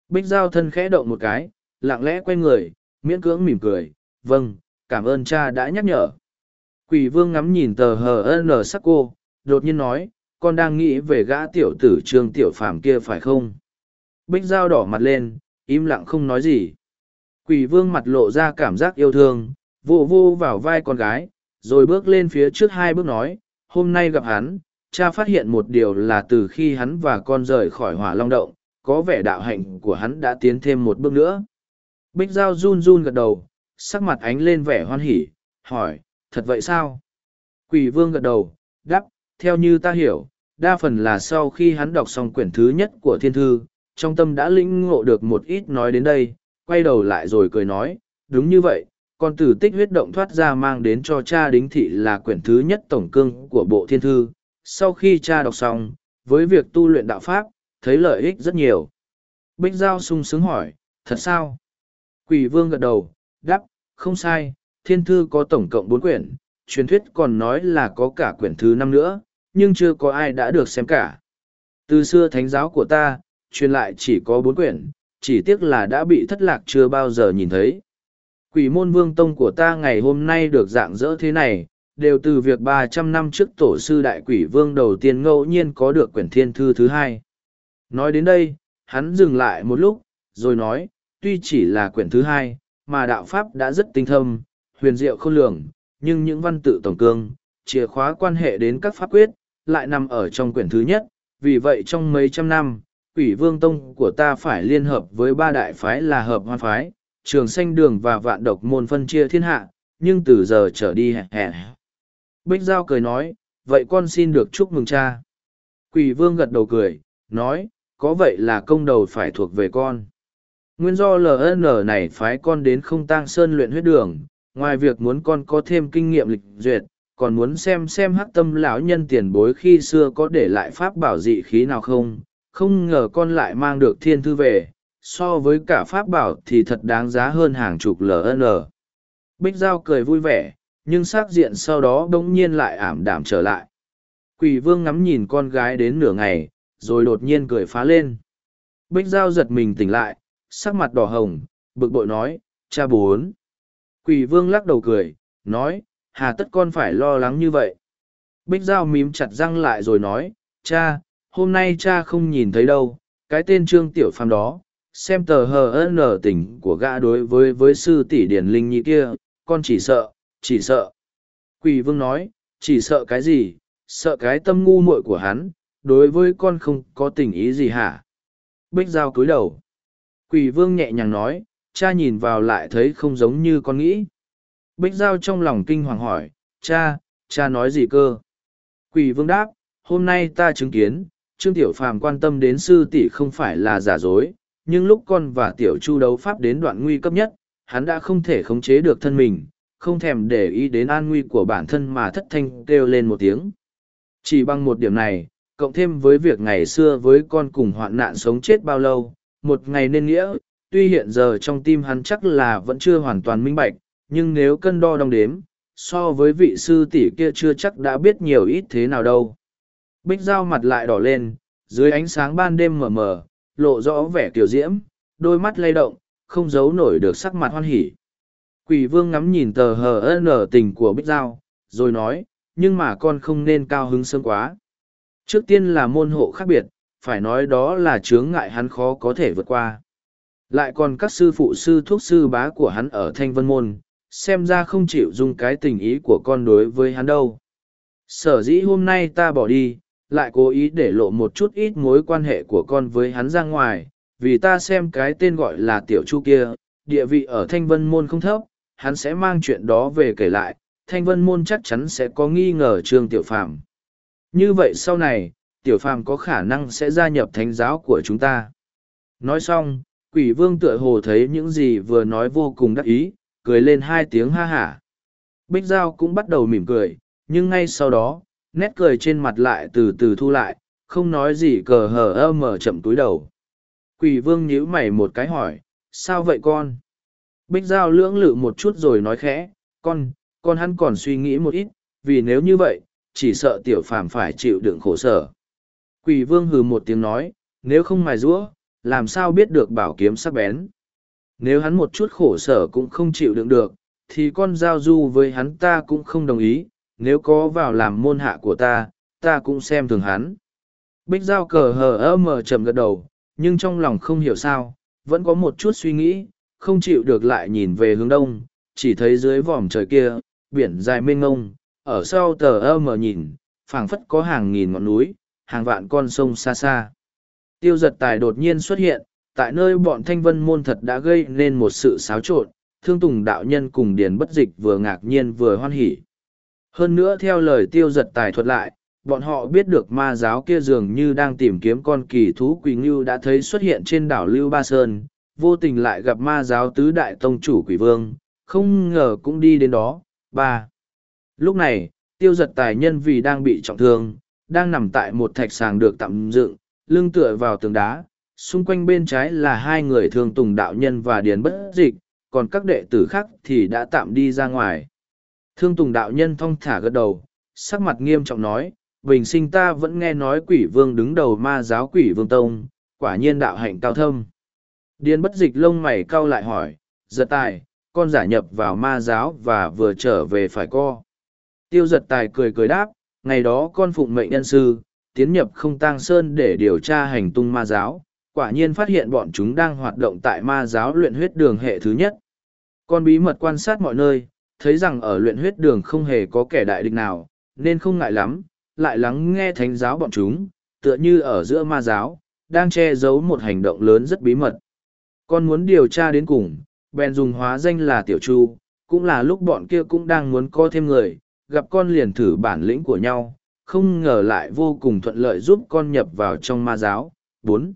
[SPEAKER 1] Bích Giao thân khẽ động một cái, lặng lẽ quay người, miễn cưỡng mỉm cười, vâng, cảm ơn cha đã nhắc nhở. Quỷ vương ngắm nhìn tờ hờ HN sắc cô, đột nhiên nói, con đang nghĩ về gã tiểu tử trương tiểu phàm kia phải không? Bích Giao đỏ mặt lên, im lặng không nói gì. Quỷ vương mặt lộ ra cảm giác yêu thương, vô vô vào vai con gái, rồi bước lên phía trước hai bước nói, hôm nay gặp hắn, cha phát hiện một điều là từ khi hắn và con rời khỏi hỏa long động, có vẻ đạo hạnh của hắn đã tiến thêm một bước nữa. Bích Giao run run gật đầu, sắc mặt ánh lên vẻ hoan hỉ, hỏi, thật vậy sao? Quỷ vương gật đầu, đáp, theo như ta hiểu, đa phần là sau khi hắn đọc xong quyển thứ nhất của thiên thư, trong tâm đã lĩnh ngộ được một ít nói đến đây, quay đầu lại rồi cười nói, đúng như vậy, con tử tích huyết động thoát ra mang đến cho cha đính thị là quyển thứ nhất tổng cương của bộ thiên thư. Sau khi cha đọc xong, với việc tu luyện đạo pháp, thấy lợi ích rất nhiều. Bích Giao sung sướng hỏi, thật sao? Quỷ vương gật đầu, đáp, không sai, thiên thư có tổng cộng bốn quyển, truyền thuyết còn nói là có cả quyển thứ năm nữa, nhưng chưa có ai đã được xem cả. Từ xưa thánh giáo của ta, truyền lại chỉ có bốn quyển, chỉ tiếc là đã bị thất lạc chưa bao giờ nhìn thấy. Quỷ môn vương tông của ta ngày hôm nay được dạng dỡ thế này, đều từ việc ba trăm năm trước tổ sư đại quỷ vương đầu tiên ngẫu nhiên có được quyển thiên thư thứ hai. Nói đến đây, hắn dừng lại một lúc, rồi nói, tuy chỉ là quyển thứ hai, mà đạo Pháp đã rất tinh thâm, huyền diệu khôn lường, nhưng những văn tự tổng cương, chìa khóa quan hệ đến các pháp quyết, lại nằm ở trong quyển thứ nhất, vì vậy trong mấy trăm năm, quỷ vương tông của ta phải liên hợp với ba đại phái là hợp hoan phái, trường sanh đường và vạn độc môn phân chia thiên hạ, nhưng từ giờ trở đi hẹn hẹn. Bích Giao cười nói, vậy con xin được chúc mừng cha. Quỷ vương gật đầu cười, nói, có vậy là công đầu phải thuộc về con. Nguyên do LN này phái con đến không tang sơn luyện huyết đường, ngoài việc muốn con có thêm kinh nghiệm lịch duyệt, còn muốn xem xem hắc tâm lão nhân tiền bối khi xưa có để lại pháp bảo dị khí nào không, không ngờ con lại mang được thiên thư về, so với cả pháp bảo thì thật đáng giá hơn hàng chục LN. Bích Giao cười vui vẻ, nhưng xác diện sau đó đống nhiên lại ảm đạm trở lại. Quỷ vương ngắm nhìn con gái đến nửa ngày, rồi đột nhiên cười phá lên. Bích Giao giật mình tỉnh lại, sắc mặt đỏ hồng, bực bội nói, cha bốn. Quỷ vương lắc đầu cười, nói, hà tất con phải lo lắng như vậy. Bích Giao mím chặt răng lại rồi nói, cha, hôm nay cha không nhìn thấy đâu, cái tên Trương Tiểu Phàm đó, xem tờ hờ nở tỉnh của gã đối với với sư tỷ Điển Linh Nhi kia, con chỉ sợ, chỉ sợ. Quỷ vương nói, chỉ sợ cái gì, sợ cái tâm ngu muội của hắn, đối với con không có tình ý gì hả bích Giao cúi đầu quỷ vương nhẹ nhàng nói cha nhìn vào lại thấy không giống như con nghĩ bích Giao trong lòng kinh hoàng hỏi cha cha nói gì cơ quỷ vương đáp hôm nay ta chứng kiến trương tiểu phàm quan tâm đến sư tỷ không phải là giả dối nhưng lúc con và tiểu chu đấu pháp đến đoạn nguy cấp nhất hắn đã không thể khống chế được thân mình không thèm để ý đến an nguy của bản thân mà thất thanh kêu lên một tiếng chỉ bằng một điểm này cộng thêm với việc ngày xưa với con cùng hoạn nạn sống chết bao lâu, một ngày nên nghĩa, tuy hiện giờ trong tim hắn chắc là vẫn chưa hoàn toàn minh bạch, nhưng nếu cân đo đong đếm, so với vị sư tỷ kia chưa chắc đã biết nhiều ít thế nào đâu. Bích Giao mặt lại đỏ lên, dưới ánh sáng ban đêm mờ mờ, lộ rõ vẻ tiểu diễm, đôi mắt lay động, không giấu nổi được sắc mặt hoan hỉ. Quỷ vương ngắm nhìn tờ hờ ơn tình của Bích Giao, rồi nói, nhưng mà con không nên cao hứng sớm quá. Trước tiên là môn hộ khác biệt, phải nói đó là chướng ngại hắn khó có thể vượt qua. Lại còn các sư phụ sư thuốc sư bá của hắn ở Thanh Vân Môn, xem ra không chịu dùng cái tình ý của con đối với hắn đâu. Sở dĩ hôm nay ta bỏ đi, lại cố ý để lộ một chút ít mối quan hệ của con với hắn ra ngoài, vì ta xem cái tên gọi là Tiểu Chu kia, địa vị ở Thanh Vân Môn không thấp, hắn sẽ mang chuyện đó về kể lại, Thanh Vân Môn chắc chắn sẽ có nghi ngờ Trương Tiểu Phàm như vậy sau này, tiểu phàm có khả năng sẽ gia nhập thánh giáo của chúng ta. Nói xong, quỷ vương tựa hồ thấy những gì vừa nói vô cùng đắc ý, cười lên hai tiếng ha hả. Bích Giao cũng bắt đầu mỉm cười, nhưng ngay sau đó, nét cười trên mặt lại từ từ thu lại, không nói gì cờ hờ ơ mở chậm túi đầu. Quỷ vương nhíu mày một cái hỏi, sao vậy con? Bích Giao lưỡng lự một chút rồi nói khẽ, con, con hắn còn suy nghĩ một ít, vì nếu như vậy, chỉ sợ tiểu phàm phải chịu đựng khổ sở. Quỷ vương hừ một tiếng nói, nếu không mài rũa, làm sao biết được bảo kiếm sắc bén. Nếu hắn một chút khổ sở cũng không chịu đựng được, thì con giao du với hắn ta cũng không đồng ý, nếu có vào làm môn hạ của ta, ta cũng xem thường hắn. Bích giao cờ hờ ơ mờ trầm gật đầu, nhưng trong lòng không hiểu sao, vẫn có một chút suy nghĩ, không chịu được lại nhìn về hướng đông, chỉ thấy dưới vòm trời kia, biển dài mênh ngông, ở sau tờ ơ mờ nhìn phảng phất có hàng nghìn ngọn núi hàng vạn con sông xa xa tiêu giật tài đột nhiên xuất hiện tại nơi bọn thanh vân môn thật đã gây nên một sự xáo trộn thương tùng đạo nhân cùng điền bất dịch vừa ngạc nhiên vừa hoan hỉ hơn nữa theo lời tiêu giật tài thuật lại bọn họ biết được ma giáo kia dường như đang tìm kiếm con kỳ thú quỳ ngưu đã thấy xuất hiện trên đảo lưu ba sơn vô tình lại gặp ma giáo tứ đại tông chủ quỷ vương không ngờ cũng đi đến đó ba Lúc này, tiêu giật tài nhân vì đang bị trọng thương, đang nằm tại một thạch sàng được tạm dựng, lưng tựa vào tường đá, xung quanh bên trái là hai người thương tùng đạo nhân và điền bất dịch, còn các đệ tử khác thì đã tạm đi ra ngoài. Thương tùng đạo nhân thong thả gật đầu, sắc mặt nghiêm trọng nói, bình sinh ta vẫn nghe nói quỷ vương đứng đầu ma giáo quỷ vương tông, quả nhiên đạo hạnh cao thâm. Điền bất dịch lông mày cau lại hỏi, giật tài, con giả nhập vào ma giáo và vừa trở về phải co. Tiêu giật tài cười cười đáp, ngày đó con phụng mệnh nhân sư, tiến nhập không tang sơn để điều tra hành tung ma giáo, quả nhiên phát hiện bọn chúng đang hoạt động tại ma giáo luyện huyết đường hệ thứ nhất. Con bí mật quan sát mọi nơi, thấy rằng ở luyện huyết đường không hề có kẻ đại địch nào, nên không ngại lắm, lại lắng nghe thánh giáo bọn chúng, tựa như ở giữa ma giáo, đang che giấu một hành động lớn rất bí mật. Con muốn điều tra đến cùng, bèn dùng hóa danh là Tiểu Chu, cũng là lúc bọn kia cũng đang muốn co thêm người, gặp con liền thử bản lĩnh của nhau, không ngờ lại vô cùng thuận lợi giúp con nhập vào trong ma giáo. bốn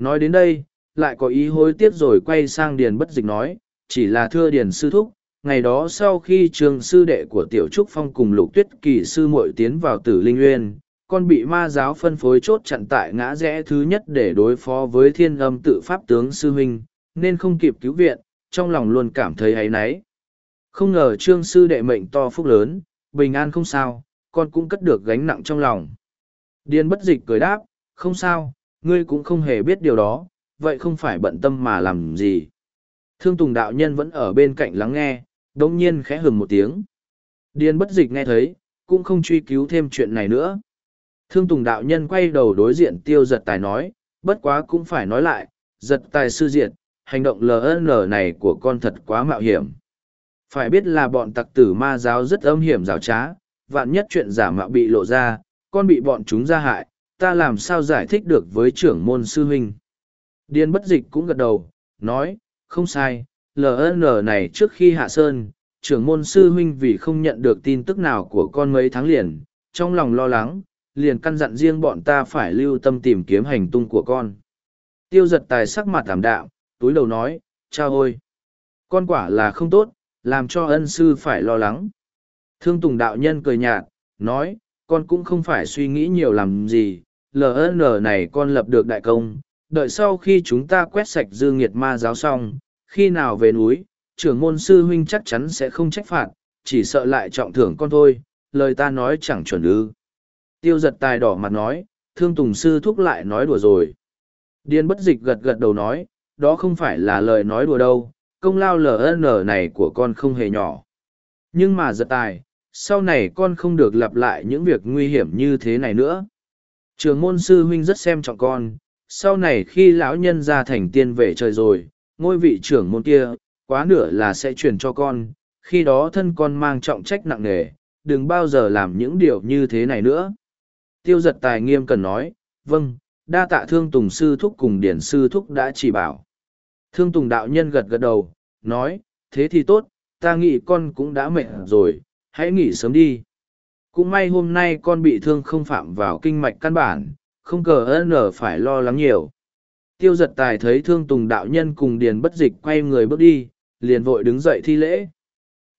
[SPEAKER 1] Nói đến đây, lại có ý hối tiếc rồi quay sang Điền bất dịch nói, chỉ là thưa Điền sư thúc, ngày đó sau khi trường sư đệ của Tiểu Trúc Phong cùng lục tuyết kỳ sư muội tiến vào tử linh uyên, con bị ma giáo phân phối chốt chặn tại ngã rẽ thứ nhất để đối phó với thiên âm tự pháp tướng sư huynh, nên không kịp cứu viện, trong lòng luôn cảm thấy áy náy. Không ngờ trương sư đệ mệnh to phúc lớn, bình an không sao, con cũng cất được gánh nặng trong lòng. Điên bất dịch cười đáp, không sao, ngươi cũng không hề biết điều đó, vậy không phải bận tâm mà làm gì. Thương Tùng đạo nhân vẫn ở bên cạnh lắng nghe, đồng nhiên khẽ hừng một tiếng. Điên bất dịch nghe thấy, cũng không truy cứu thêm chuyện này nữa. Thương Tùng đạo nhân quay đầu đối diện tiêu giật tài nói, bất quá cũng phải nói lại, giật tài sư diệt, hành động LN này của con thật quá mạo hiểm. Phải biết là bọn tặc tử ma giáo rất âm hiểm rào trá, vạn nhất chuyện giả mạo bị lộ ra, con bị bọn chúng ra hại, ta làm sao giải thích được với trưởng môn sư huynh. Điên bất dịch cũng gật đầu, nói, không sai, LN này trước khi hạ sơn, trưởng môn sư huynh vì không nhận được tin tức nào của con mấy tháng liền, trong lòng lo lắng, liền căn dặn riêng bọn ta phải lưu tâm tìm kiếm hành tung của con. Tiêu giật tài sắc mặt tạm đạo, túi đầu nói, cha ôi, con quả là không tốt, làm cho ân sư phải lo lắng. Thương Tùng đạo nhân cười nhạt, nói, con cũng không phải suy nghĩ nhiều làm gì, LN này con lập được đại công, đợi sau khi chúng ta quét sạch dư nghiệt ma giáo xong, khi nào về núi, trưởng môn sư huynh chắc chắn sẽ không trách phạt, chỉ sợ lại trọng thưởng con thôi, lời ta nói chẳng chuẩn ư. Tiêu giật tài đỏ mặt nói, thương tùng sư thúc lại nói đùa rồi. Điên bất dịch gật gật đầu nói, đó không phải là lời nói đùa đâu, công lao LN này của con không hề nhỏ. Nhưng mà giật tài, sau này con không được lặp lại những việc nguy hiểm như thế này nữa. Trường môn sư huynh rất xem trọng con, sau này khi lão nhân ra thành tiên về trời rồi, ngôi vị trưởng môn kia, quá nửa là sẽ truyền cho con, khi đó thân con mang trọng trách nặng nề, đừng bao giờ làm những điều như thế này nữa. Tiêu giật tài nghiêm cần nói, vâng, đa tạ thương tùng sư thúc cùng điển sư thúc đã chỉ bảo. Thương Tùng đạo nhân gật gật đầu, nói, thế thì tốt, ta nghĩ con cũng đã mệt rồi, hãy nghỉ sớm đi. Cũng may hôm nay con bị thương không phạm vào kinh mạch căn bản, không cờ ơn ở phải lo lắng nhiều. Tiêu giật tài thấy thương Tùng đạo nhân cùng Điền bất dịch quay người bước đi, liền vội đứng dậy thi lễ.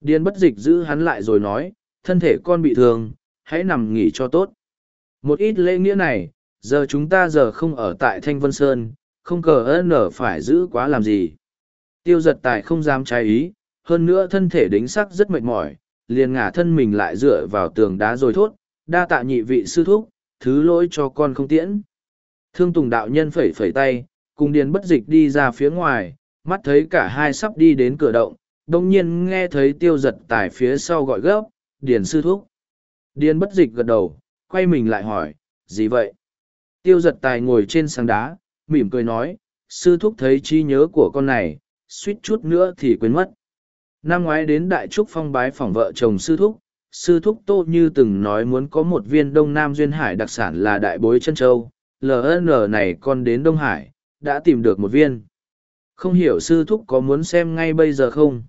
[SPEAKER 1] Điền bất dịch giữ hắn lại rồi nói, thân thể con bị thương, hãy nằm nghỉ cho tốt. Một ít lễ nghĩa này, giờ chúng ta giờ không ở tại Thanh Vân Sơn, không cờ ơn nở phải giữ quá làm gì. Tiêu giật tài không dám trái ý, hơn nữa thân thể đính sắc rất mệt mỏi, liền ngả thân mình lại dựa vào tường đá rồi thốt, đa tạ nhị vị sư thúc, thứ lỗi cho con không tiễn. Thương Tùng đạo nhân phẩy phẩy tay, cùng điền bất dịch đi ra phía ngoài, mắt thấy cả hai sắp đi đến cửa động, đồng nhiên nghe thấy tiêu giật tài phía sau gọi gấp, điền sư thúc. Điền bất dịch gật đầu, quay mình lại hỏi, gì vậy? Tiêu giật tài ngồi trên sàng đá, mỉm cười nói, sư thúc thấy trí nhớ của con này, suýt chút nữa thì quên mất. Năm ngoái đến Đại Trúc Phong bái phỏng vợ chồng sư thúc, sư thúc Tô Như từng nói muốn có một viên Đông Nam Duyên Hải đặc sản là Đại Bối Chân Châu, LN này con đến Đông Hải, đã tìm được một viên. Không hiểu sư thúc có muốn xem ngay bây giờ không?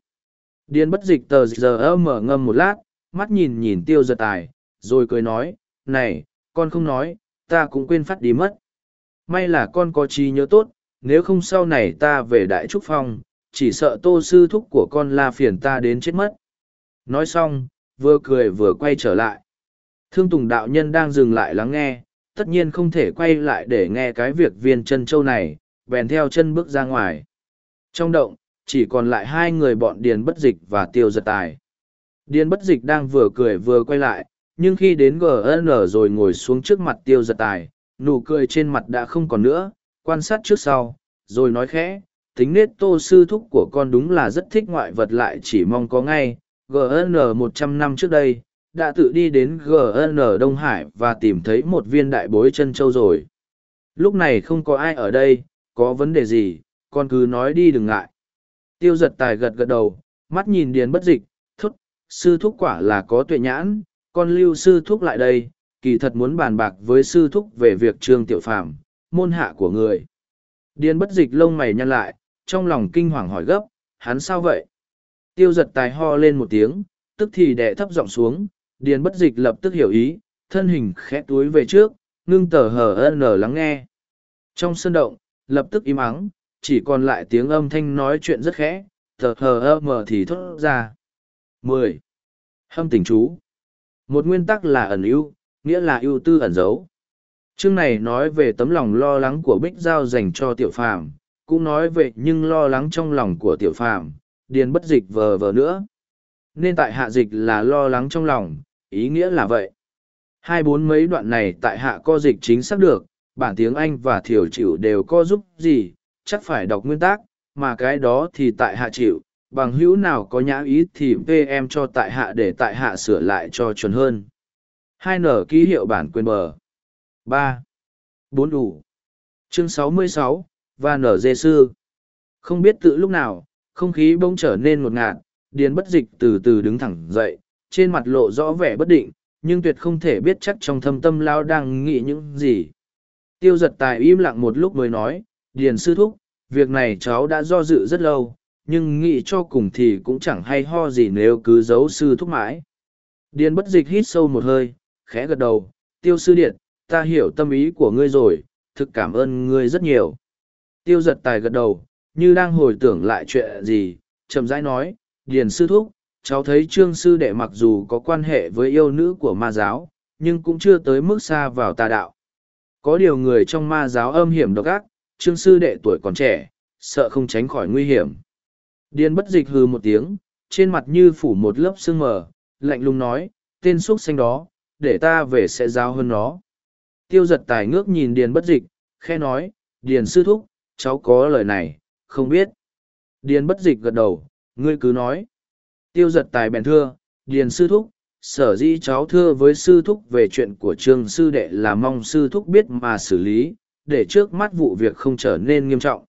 [SPEAKER 1] Điên bất dịch tờ giờ mở ngâm một lát, mắt nhìn nhìn tiêu giật tài, rồi cười nói, này, con không nói, ta cũng quên phát đi mất may là con có trí nhớ tốt, nếu không sau này ta về Đại Trúc Phong, chỉ sợ tô sư thúc của con la phiền ta đến chết mất. Nói xong, vừa cười vừa quay trở lại. Thương Tùng Đạo Nhân đang dừng lại lắng nghe, tất nhiên không thể quay lại để nghe cái việc viên chân châu này, bèn theo chân bước ra ngoài. Trong động, chỉ còn lại hai người bọn Điền Bất Dịch và Tiêu Giật Tài. Điền Bất Dịch đang vừa cười vừa quay lại, nhưng khi đến GN rồi ngồi xuống trước mặt Tiêu Giật Tài, nụ cười trên mặt đã không còn nữa, quan sát trước sau, rồi nói khẽ, tính nết tô sư thúc của con đúng là rất thích ngoại vật lại chỉ mong có ngay, GN một trăm năm trước đây, đã tự đi đến GN Đông Hải và tìm thấy một viên đại bối chân châu rồi. Lúc này không có ai ở đây, có vấn đề gì, con cứ nói đi đừng ngại. Tiêu giật tài gật gật đầu, mắt nhìn điền bất dịch, thúc, sư thúc quả là có tuệ nhãn, con lưu sư thúc lại đây, kỳ thật muốn bàn bạc với sư thúc về việc trương tiểu phàm môn hạ của người điền bất dịch lông mày nhăn lại trong lòng kinh hoàng hỏi gấp hắn sao vậy tiêu giật tài ho lên một tiếng tức thì đẻ thấp giọng xuống điền bất dịch lập tức hiểu ý thân hình khẽ túi về trước ngưng tờ hờ ân nở lắng nghe trong sân động lập tức im ắng chỉ còn lại tiếng âm thanh nói chuyện rất khẽ tờ hờ ơ mờ thì thốt ra mười hâm tình chú một nguyên tắc là ẩn ưu nghĩa là ưu tư ẩn giấu. Chương này nói về tấm lòng lo lắng của Bích Giao dành cho tiểu phàm, cũng nói về nhưng lo lắng trong lòng của tiểu phàm, điền bất dịch vờ vờ nữa. Nên tại hạ dịch là lo lắng trong lòng, ý nghĩa là vậy. Hai bốn mấy đoạn này tại hạ co dịch chính xác được, bản tiếng Anh và thiểu chịu đều co giúp gì, chắc phải đọc nguyên tác, mà cái đó thì tại hạ chịu, bằng hữu nào có nhã ý thì em cho tại hạ để tại hạ sửa lại cho chuẩn hơn hai nở ký hiệu bản quyền bờ ba bốn đủ chương sáu mươi sáu và nở dê sư không biết tự lúc nào không khí bỗng trở nên ngột ngạt điền bất dịch từ từ đứng thẳng dậy trên mặt lộ rõ vẻ bất định nhưng tuyệt không thể biết chắc trong thâm tâm lao đang nghĩ những gì tiêu giật tài im lặng một lúc mới nói điền sư thúc việc này cháu đã do dự rất lâu nhưng nghĩ cho cùng thì cũng chẳng hay ho gì nếu cứ giấu sư thúc mãi điền bất dịch hít sâu một hơi khẽ gật đầu, tiêu sư điện, ta hiểu tâm ý của ngươi rồi, thực cảm ơn ngươi rất nhiều. Tiêu giật tài gật đầu, như đang hồi tưởng lại chuyện gì, chậm rãi nói, điền sư thúc, cháu thấy trương sư đệ mặc dù có quan hệ với yêu nữ của ma giáo, nhưng cũng chưa tới mức xa vào tà đạo. Có điều người trong ma giáo âm hiểm độc ác, trương sư đệ tuổi còn trẻ, sợ không tránh khỏi nguy hiểm. Điền bất dịch hừ một tiếng, trên mặt như phủ một lớp sương mờ, lạnh lùng nói, tên xuất xanh đó, để ta về sẽ giao hơn nó. Tiêu giật tài ngước nhìn Điền bất dịch, khe nói, Điền sư thúc, cháu có lời này, không biết. Điền bất dịch gật đầu, ngươi cứ nói. Tiêu giật tài bèn thưa, Điền sư thúc, sở dĩ cháu thưa với sư thúc về chuyện của trường sư đệ là mong sư thúc biết mà xử lý, để trước mắt vụ việc không trở nên nghiêm trọng.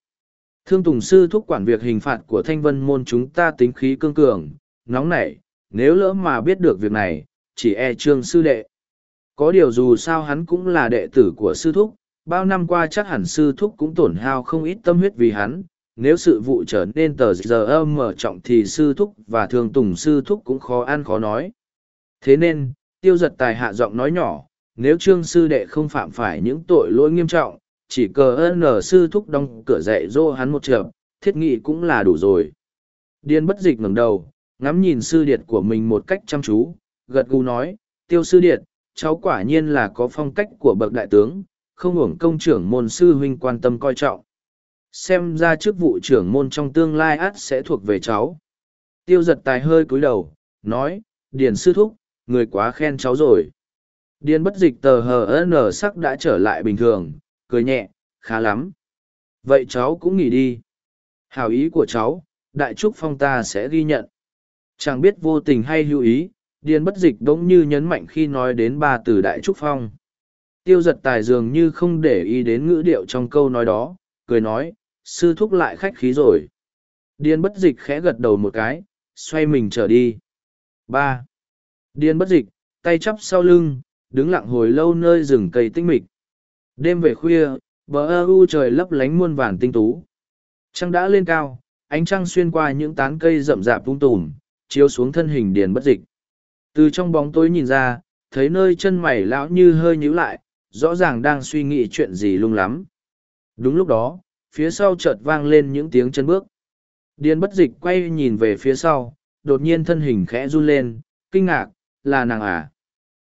[SPEAKER 1] Thương Tùng Sư thúc quản việc hình phạt của Thanh Vân Môn chúng ta tính khí cương cường, nóng nảy, nếu lỡ mà biết được việc này, chỉ e trương sư đệ. Có điều dù sao hắn cũng là đệ tử của sư thúc, bao năm qua chắc hẳn sư thúc cũng tổn hao không ít tâm huyết vì hắn. Nếu sự vụ trở nên tờ giờ âm mở trọng thì sư thúc và thường tùng sư thúc cũng khó ăn khó nói. Thế nên, tiêu giật tài hạ giọng nói nhỏ, nếu trương sư đệ không phạm phải những tội lỗi nghiêm trọng, chỉ cờ ơn nở sư thúc đóng cửa dạy dỗ hắn một trường, thiết nghị cũng là đủ rồi. Điên bất dịch ngẩng đầu, ngắm nhìn sư điệt của mình một cách chăm chú, gật gù nói, tiêu sư điện, cháu quả nhiên là có phong cách của bậc đại tướng, không hưởng công trưởng môn sư huynh quan tâm coi trọng. Xem ra chức vụ trưởng môn trong tương lai át sẽ thuộc về cháu. Tiêu giật tài hơi cúi đầu, nói, Điền sư thúc, người quá khen cháu rồi. Điền bất dịch tờ hờ nở sắc đã trở lại bình thường, cười nhẹ, khá lắm. Vậy cháu cũng nghỉ đi. Hảo ý của cháu, đại trúc phong ta sẽ ghi nhận. Chẳng biết vô tình hay hữu ý, điền bất dịch đống như nhấn mạnh khi nói đến ba từ đại trúc phong tiêu giật tài dường như không để ý đến ngữ điệu trong câu nói đó cười nói sư thúc lại khách khí rồi điền bất dịch khẽ gật đầu một cái xoay mình trở đi ba điền bất dịch tay chắp sau lưng đứng lặng hồi lâu nơi rừng cây tinh mịch đêm về khuya bờ u trời lấp lánh muôn vàn tinh tú trăng đã lên cao ánh trăng xuyên qua những tán cây rậm rạp vung tùm chiếu xuống thân hình điền bất dịch từ trong bóng tối nhìn ra thấy nơi chân mày lão như hơi nhíu lại rõ ràng đang suy nghĩ chuyện gì lung lắm đúng lúc đó phía sau chợt vang lên những tiếng chân bước điên bất dịch quay nhìn về phía sau đột nhiên thân hình khẽ run lên kinh ngạc là nàng à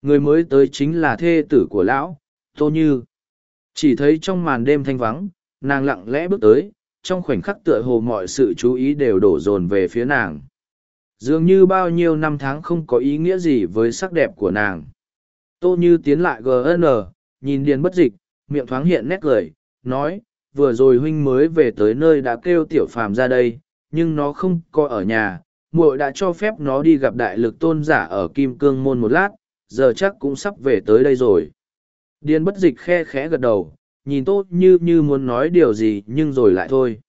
[SPEAKER 1] người mới tới chính là thê tử của lão tô như chỉ thấy trong màn đêm thanh vắng nàng lặng lẽ bước tới trong khoảnh khắc tựa hồ mọi sự chú ý đều đổ dồn về phía nàng dường như bao nhiêu năm tháng không có ý nghĩa gì với sắc đẹp của nàng tô như tiến lại gn nhìn điền bất dịch miệng thoáng hiện nét cười nói vừa rồi huynh mới về tới nơi đã kêu tiểu phàm ra đây nhưng nó không có ở nhà muội đã cho phép nó đi gặp đại lực tôn giả ở kim cương môn một lát giờ chắc cũng sắp về tới đây rồi điền bất dịch khe khẽ gật đầu nhìn tô như như muốn nói điều gì nhưng rồi lại thôi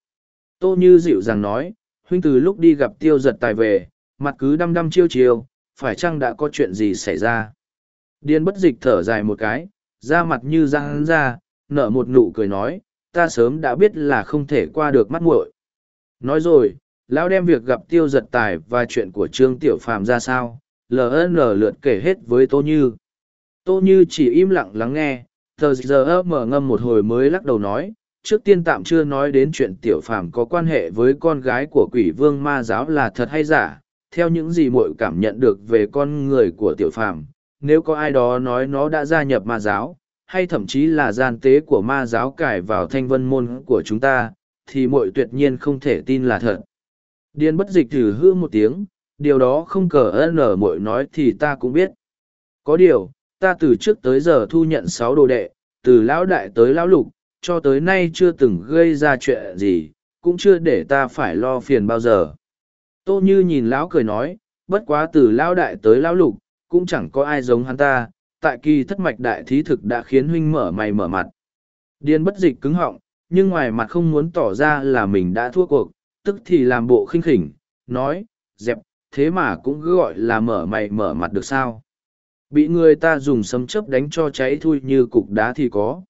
[SPEAKER 1] tô như dịu dàng nói huynh từ lúc đi gặp tiêu giật tài về mặt cứ đăm đăm chiêu chiêu, phải chăng đã có chuyện gì xảy ra. Điên bất dịch thở dài một cái, da mặt như răng ra, nở một nụ cười nói, ta sớm đã biết là không thể qua được mắt muội. Nói rồi, lão đem việc gặp tiêu giật tài và chuyện của Trương Tiểu Phàm ra sao, LN lượt kể hết với Tô Như. Tô Như chỉ im lặng lắng nghe, thờ giờ mở ngâm một hồi mới lắc đầu nói, trước tiên tạm chưa nói đến chuyện Tiểu Phàm có quan hệ với con gái của quỷ vương ma giáo là thật hay giả, theo những gì muội cảm nhận được về con người của tiểu phàm, nếu có ai đó nói nó đã gia nhập ma giáo, hay thậm chí là gian tế của ma giáo cải vào thanh vân môn của chúng ta, thì muội tuyệt nhiên không thể tin là thật. Điên bất dịch thử hư một tiếng, điều đó không cờ ơn ở muội nói thì ta cũng biết. Có điều, ta từ trước tới giờ thu nhận sáu đồ đệ, từ lão đại tới lão lục, cho tới nay chưa từng gây ra chuyện gì, cũng chưa để ta phải lo phiền bao giờ. Tô Như nhìn lão cười nói, bất quá từ lão đại tới lão lục, cũng chẳng có ai giống hắn ta, tại kỳ thất mạch đại thí thực đã khiến huynh mở mày mở mặt. Điên bất dịch cứng họng, nhưng ngoài mặt không muốn tỏ ra là mình đã thua cuộc, tức thì làm bộ khinh khỉnh, nói, dẹp, thế mà cũng cứ gọi là mở mày mở mặt được sao. Bị người ta dùng sấm chớp đánh cho cháy thui như cục đá thì có.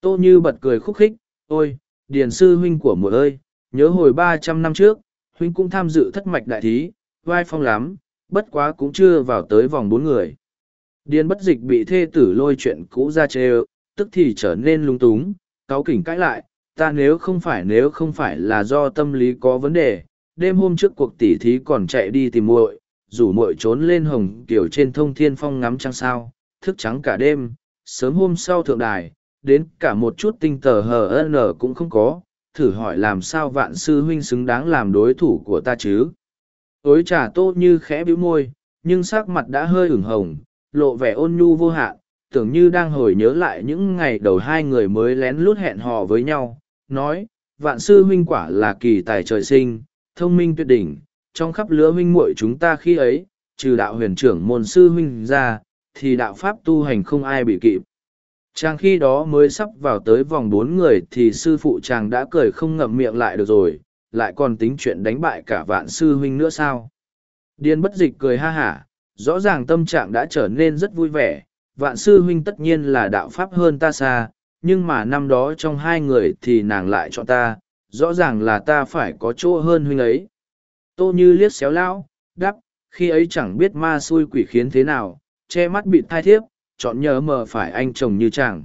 [SPEAKER 1] Tô Như bật cười khúc khích, ôi, điền sư huynh của mùa ơi, nhớ hồi ba trăm năm trước, huynh cũng tham dự thất mạch đại thí, vai phong lắm, bất quá cũng chưa vào tới vòng bốn người. Điên bất dịch bị thê tử lôi chuyện cũ ra chê tức thì trở nên lung túng, cáo kỉnh cãi lại, ta nếu không phải nếu không phải là do tâm lý có vấn đề, đêm hôm trước cuộc tỉ thí còn chạy đi tìm muội, rủ muội trốn lên hồng kiểu trên thông thiên phong ngắm trăng sao, thức trắng cả đêm, sớm hôm sau thượng đài, đến cả một chút tinh tờ hờ nở cũng không có, thử hỏi làm sao vạn sư huynh xứng đáng làm đối thủ của ta chứ tối trà tốt như khẽ bĩu môi nhưng sắc mặt đã hơi ửng hồng lộ vẻ ôn nhu vô hạn tưởng như đang hồi nhớ lại những ngày đầu hai người mới lén lút hẹn hò với nhau nói vạn sư huynh quả là kỳ tài trời sinh thông minh tuyệt đỉnh trong khắp lứa huynh muội chúng ta khi ấy trừ đạo huyền trưởng môn sư huynh ra thì đạo pháp tu hành không ai bị kịp chàng khi đó mới sắp vào tới vòng bốn người thì sư phụ chàng đã cười không ngậm miệng lại được rồi lại còn tính chuyện đánh bại cả vạn sư huynh nữa sao điên bất dịch cười ha hả rõ ràng tâm trạng đã trở nên rất vui vẻ vạn sư huynh tất nhiên là đạo pháp hơn ta xa nhưng mà năm đó trong hai người thì nàng lại chọn ta rõ ràng là ta phải có chỗ hơn huynh ấy tô như liếc xéo lão đắp khi ấy chẳng biết ma xui quỷ khiến thế nào che mắt bị thai thiếp chọn nhớ mờ phải anh chồng như chàng.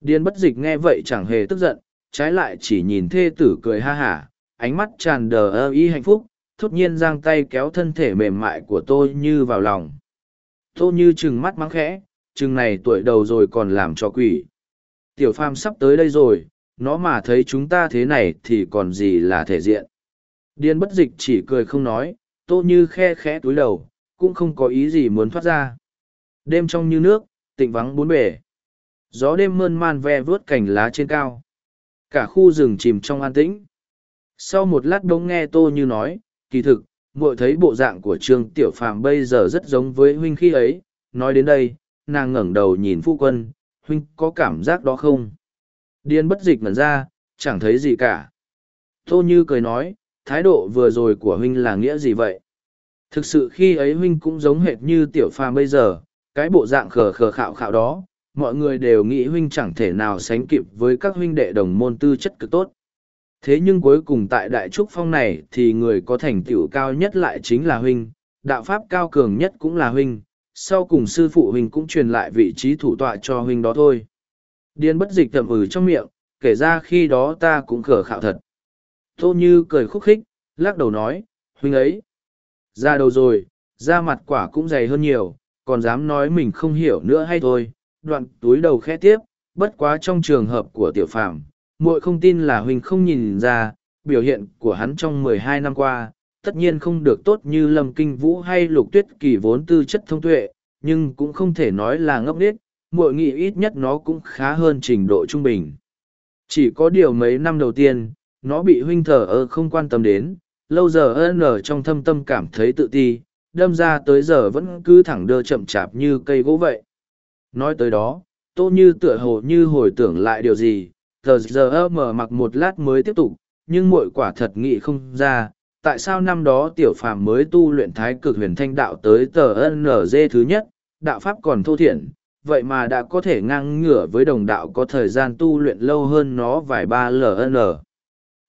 [SPEAKER 1] Điên bất dịch nghe vậy chẳng hề tức giận, trái lại chỉ nhìn thê tử cười ha hả, ánh mắt tràn đờ ơ y hạnh phúc, thốt nhiên giang tay kéo thân thể mềm mại của tôi như vào lòng. Tô như chừng mắt mắng khẽ, chừng này tuổi đầu rồi còn làm cho quỷ. Tiểu phàm sắp tới đây rồi, nó mà thấy chúng ta thế này thì còn gì là thể diện. Điên bất dịch chỉ cười không nói, tô như khe khẽ túi đầu, cũng không có ý gì muốn thoát ra. Đêm trong như nước, tịnh vắng bốn bể. Gió đêm mơn man ve vớt cành lá trên cao. Cả khu rừng chìm trong an tĩnh. Sau một lát bỗng nghe Tô Như nói, kỳ thực, muội thấy bộ dạng của Trương Tiểu Phàm bây giờ rất giống với huynh khi ấy. Nói đến đây, nàng ngẩng đầu nhìn phu quân, huynh có cảm giác đó không? Điên bất dịch ngẩn ra, chẳng thấy gì cả. Tô Như cười nói, thái độ vừa rồi của huynh là nghĩa gì vậy? Thực sự khi ấy huynh cũng giống hệt như Tiểu Phàm bây giờ, cái bộ dạng khờ khờ khạo khạo đó, mọi người đều nghĩ huynh chẳng thể nào sánh kịp với các huynh đệ đồng môn tư chất cực tốt. Thế nhưng cuối cùng tại Đại Trúc Phong này thì người có thành tựu cao nhất lại chính là huynh, đạo pháp cao cường nhất cũng là huynh, sau cùng sư phụ huynh cũng truyền lại vị trí thủ tọa cho huynh đó thôi. Điên bất dịch thầm ừ trong miệng, kể ra khi đó ta cũng khờ khạo thật. Tô Như cười khúc khích, lắc đầu nói, huynh ấy. Ra đầu rồi, da mặt quả cũng dày hơn nhiều, còn dám nói mình không hiểu nữa hay thôi, đoạn túi đầu khẽ tiếp, bất quá trong trường hợp của tiểu phạm, muội không tin là huynh không nhìn ra, biểu hiện của hắn trong mười hai năm qua, tất nhiên không được tốt như Lâm Kinh Vũ hay Lục Tuyết Kỳ vốn tư chất thông tuệ, nhưng cũng không thể nói là ngốc nghếch, muội nghĩ ít nhất nó cũng khá hơn trình độ trung bình. Chỉ có điều mấy năm đầu tiên, nó bị huynh thờ ơ không quan tâm đến, lâu giờ ơn ở trong thâm tâm cảm thấy tự ti, đâm ra tới giờ vẫn cứ thẳng đơ chậm chạp như cây gỗ vậy. Nói tới đó, tô như tựa hồ như hồi tưởng lại điều gì, tờ giờ mở mặc một lát mới tiếp tục, nhưng muội quả thật nghĩ không ra, tại sao năm đó tiểu phàm mới tu luyện thái cực huyền thanh đạo tới tờ NG thứ nhất, đạo pháp còn thô thiện, vậy mà đã có thể ngang ngửa với đồng đạo có thời gian tu luyện lâu hơn nó vài ba LN.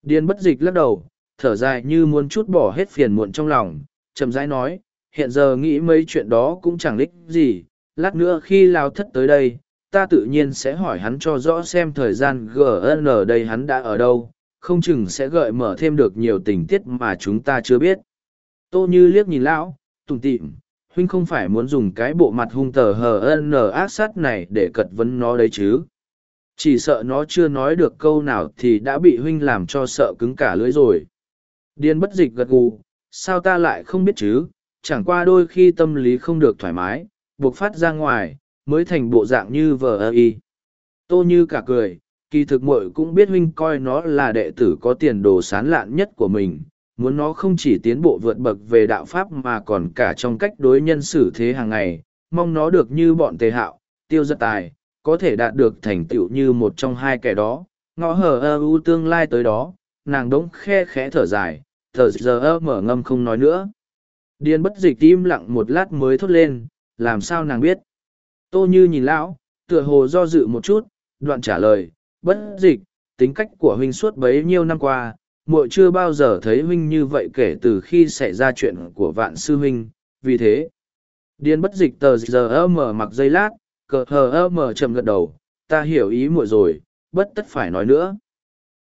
[SPEAKER 1] Điên bất dịch lắc đầu, thở dài như muốn chút bỏ hết phiền muộn trong lòng, chậm rãi nói, hiện giờ nghĩ mấy chuyện đó cũng chẳng lích gì, lát nữa khi lao thất tới đây, ta tự nhiên sẽ hỏi hắn cho rõ xem thời gian GN đây hắn đã ở đâu, không chừng sẽ gợi mở thêm được nhiều tình tiết mà chúng ta chưa biết. Tô Như liếc nhìn lão, tùng tịm, huynh không phải muốn dùng cái bộ mặt hung tờ HN ác sát này để cật vấn nó đấy chứ. Chỉ sợ nó chưa nói được câu nào thì đã bị huynh làm cho sợ cứng cả lưỡi rồi. Điên bất dịch gật gù, sao ta lại không biết chứ, chẳng qua đôi khi tâm lý không được thoải mái, buộc phát ra ngoài, mới thành bộ dạng như vờ ơ y. Tô như cả cười, kỳ thực muội cũng biết huynh coi nó là đệ tử có tiền đồ sán lạn nhất của mình, muốn nó không chỉ tiến bộ vượt bậc về đạo pháp mà còn cả trong cách đối nhân xử thế hàng ngày, mong nó được như bọn tề hạo, tiêu giật tài, có thể đạt được thành tựu như một trong hai kẻ đó, ngõ hờ ơ u tương lai tới đó, nàng đống khe khẽ thở dài, thở giờ ơ mở ngâm không nói nữa điền bất dịch im lặng một lát mới thốt lên làm sao nàng biết tô như nhìn lão tựa hồ do dự một chút đoạn trả lời bất dịch tính cách của huynh suốt bấy nhiêu năm qua muội chưa bao giờ thấy huynh như vậy kể từ khi xảy ra chuyện của vạn sư huynh vì thế điền bất dịch tờ giờ mở mờ mặc giây lát cờ hờ mở chậm gật đầu ta hiểu ý muội rồi bất tất phải nói nữa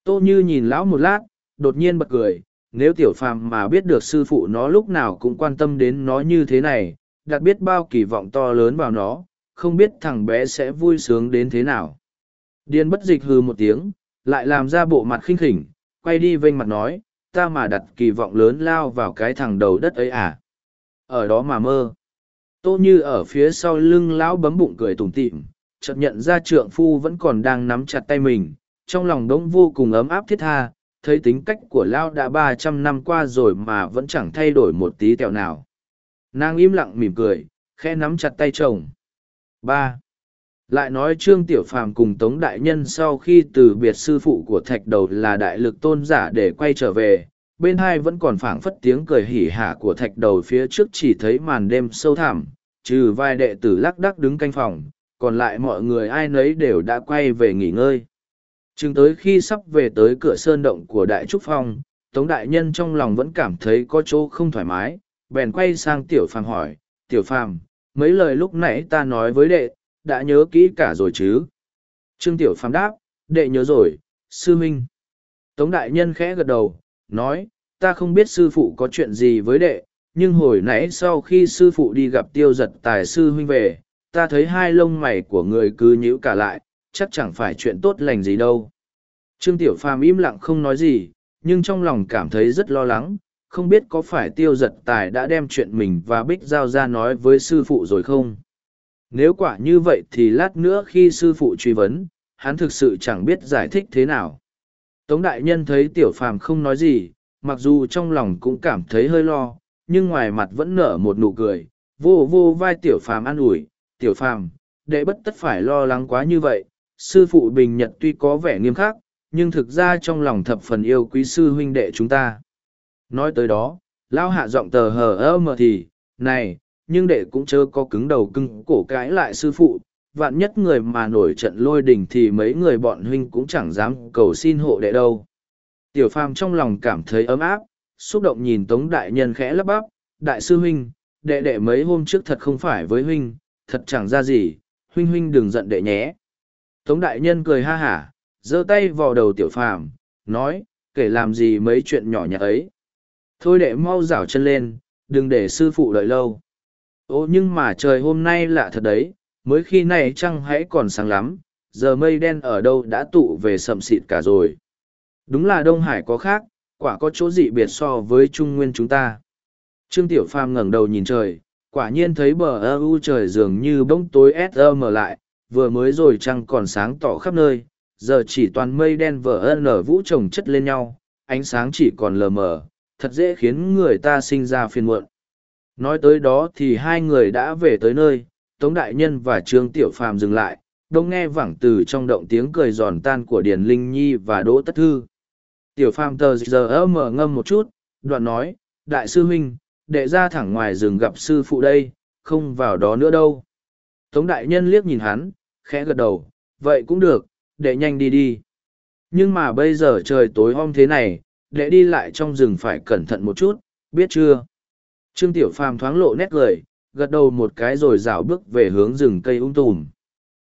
[SPEAKER 1] tô như nhìn lão một lát đột nhiên bật cười nếu tiểu phàm mà biết được sư phụ nó lúc nào cũng quan tâm đến nó như thế này, đặt biết bao kỳ vọng to lớn vào nó, không biết thằng bé sẽ vui sướng đến thế nào. Điên bất dịch hừ một tiếng, lại làm ra bộ mặt khinh khỉnh, quay đi vênh mặt nói, ta mà đặt kỳ vọng lớn lao vào cái thằng đầu đất ấy à. Ở đó mà mơ. Tô như ở phía sau lưng lão bấm bụng cười tủm tỉm, chợt nhận ra trượng phu vẫn còn đang nắm chặt tay mình, trong lòng đống vô cùng ấm áp thiết tha, thấy tính cách của lão đã ba trăm năm qua rồi mà vẫn chẳng thay đổi một tí tẹo nào nàng im lặng mỉm cười khe nắm chặt tay chồng ba lại nói trương tiểu phàm cùng tống đại nhân sau khi từ biệt sư phụ của thạch đầu là đại lực tôn giả để quay trở về bên hai vẫn còn phảng phất tiếng cười hỉ hả của thạch đầu phía trước chỉ thấy màn đêm sâu thẳm trừ vài đệ tử lắc đắc đứng canh phòng còn lại mọi người ai nấy đều đã quay về nghỉ ngơi chừng tới khi sắp về tới cửa sơn động của đại trúc phong tống đại nhân trong lòng vẫn cảm thấy có chỗ không thoải mái bèn quay sang tiểu phàm hỏi tiểu phàm mấy lời lúc nãy ta nói với đệ đã nhớ kỹ cả rồi chứ trương tiểu phàm đáp đệ nhớ rồi sư minh tống đại nhân khẽ gật đầu nói ta không biết sư phụ có chuyện gì với đệ nhưng hồi nãy sau khi sư phụ đi gặp tiêu giật tài sư huynh về ta thấy hai lông mày của người cứ nhíu cả lại chắc chẳng phải chuyện tốt lành gì đâu. Trương Tiểu Phàm im lặng không nói gì, nhưng trong lòng cảm thấy rất lo lắng, không biết có phải tiêu giật tài đã đem chuyện mình và Bích Giao ra nói với sư phụ rồi không. Nếu quả như vậy thì lát nữa khi sư phụ truy vấn, hắn thực sự chẳng biết giải thích thế nào. Tống Đại Nhân thấy Tiểu Phàm không nói gì, mặc dù trong lòng cũng cảm thấy hơi lo, nhưng ngoài mặt vẫn nở một nụ cười, vô vô vai Tiểu Phàm an ủi, Tiểu Phàm đệ bất tất phải lo lắng quá như vậy, sư phụ bình nhật tuy có vẻ nghiêm khắc nhưng thực ra trong lòng thập phần yêu quý sư huynh đệ chúng ta nói tới đó lão hạ giọng tờ hờ ơ mờ thì này nhưng đệ cũng chớ có cứng đầu cứng cổ cãi lại sư phụ vạn nhất người mà nổi trận lôi đình thì mấy người bọn huynh cũng chẳng dám cầu xin hộ đệ đâu tiểu phàm trong lòng cảm thấy ấm áp xúc động nhìn tống đại nhân khẽ lắp bắp đại sư huynh đệ đệ mấy hôm trước thật không phải với huynh thật chẳng ra gì huynh huynh đừng giận đệ nhé Tống đại nhân cười ha hả, giơ tay vào đầu tiểu phàm, nói, kể làm gì mấy chuyện nhỏ nhặt ấy. Thôi đệ mau rảo chân lên, đừng để sư phụ đợi lâu. Ô nhưng mà trời hôm nay lạ thật đấy, mới khi này trăng hãy còn sáng lắm, giờ mây đen ở đâu đã tụ về sầm xịt cả rồi. Đúng là Đông Hải có khác, quả có chỗ dị biệt so với Trung Nguyên chúng ta. Trương Tiểu Phàm ngẩng đầu nhìn trời, quả nhiên thấy bờ ơ u trời dường như bóng tối mở lại, vừa mới rồi trăng còn sáng tỏ khắp nơi, giờ chỉ toàn mây đen vỡ ân ở vũ trồng chất lên nhau, ánh sáng chỉ còn lờ mờ, thật dễ khiến người ta sinh ra phiền muộn. Nói tới đó thì hai người đã về tới nơi, Tống Đại Nhân và Trương Tiểu Phàm dừng lại, đông nghe vẳng từ trong động tiếng cười giòn tan của Điền Linh Nhi và Đỗ Tất Thư. Tiểu Phàm tờ giờ mở ngâm một chút, đoạn nói, Đại sư Huynh, đệ ra thẳng ngoài rừng gặp sư phụ đây, không vào đó nữa đâu. Tống đại nhân liếc nhìn hắn, khẽ gật đầu, vậy cũng được, để nhanh đi đi. Nhưng mà bây giờ trời tối om thế này, để đi lại trong rừng phải cẩn thận một chút, biết chưa? Trương Tiểu Phàm thoáng lộ nét cười, gật đầu một cái rồi rảo bước về hướng rừng cây ung tùm.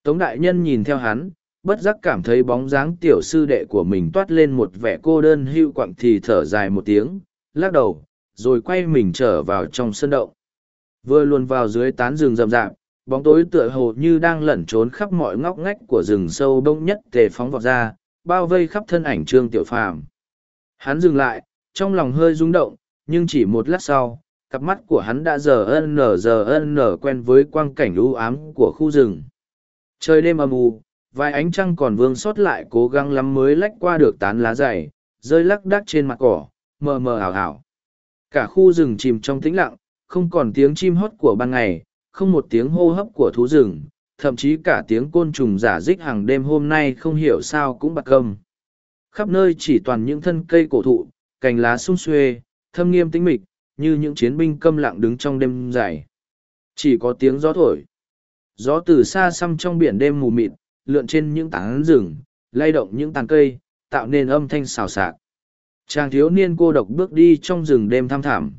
[SPEAKER 1] Tống đại nhân nhìn theo hắn, bất giác cảm thấy bóng dáng tiểu sư đệ của mình toát lên một vẻ cô đơn hưu quặng thì thở dài một tiếng, lắc đầu, rồi quay mình trở vào trong sân động. Vừa luồn vào dưới tán rừng rậm rạp, bóng tối tựa hồ như đang lẩn trốn khắp mọi ngóc ngách của rừng sâu đông nhất tề phóng vọt ra bao vây khắp thân ảnh trương tiểu phàm hắn dừng lại trong lòng hơi rung động nhưng chỉ một lát sau cặp mắt của hắn đã giờ ân nở giờ ân nở quen với quang cảnh u ám của khu rừng trời đêm âm u vài ánh trăng còn vương sót lại cố gắng lắm mới lách qua được tán lá dày rơi lắc đắc trên mặt cỏ mờ mờ ảo ảo cả khu rừng chìm trong tĩnh lặng không còn tiếng chim hót của ban ngày không một tiếng hô hấp của thú rừng, thậm chí cả tiếng côn trùng giả dích hàng đêm hôm nay không hiểu sao cũng bạc câm. Khắp nơi chỉ toàn những thân cây cổ thụ, cành lá sung xuê, thâm nghiêm tĩnh mịch, như những chiến binh câm lặng đứng trong đêm dài. Chỉ có tiếng gió thổi. Gió từ xa xăm trong biển đêm mù mịt, lượn trên những tán rừng, lay động những tàn cây, tạo nên âm thanh xào xạc. Chàng thiếu niên cô độc bước đi trong rừng đêm thăm thảm.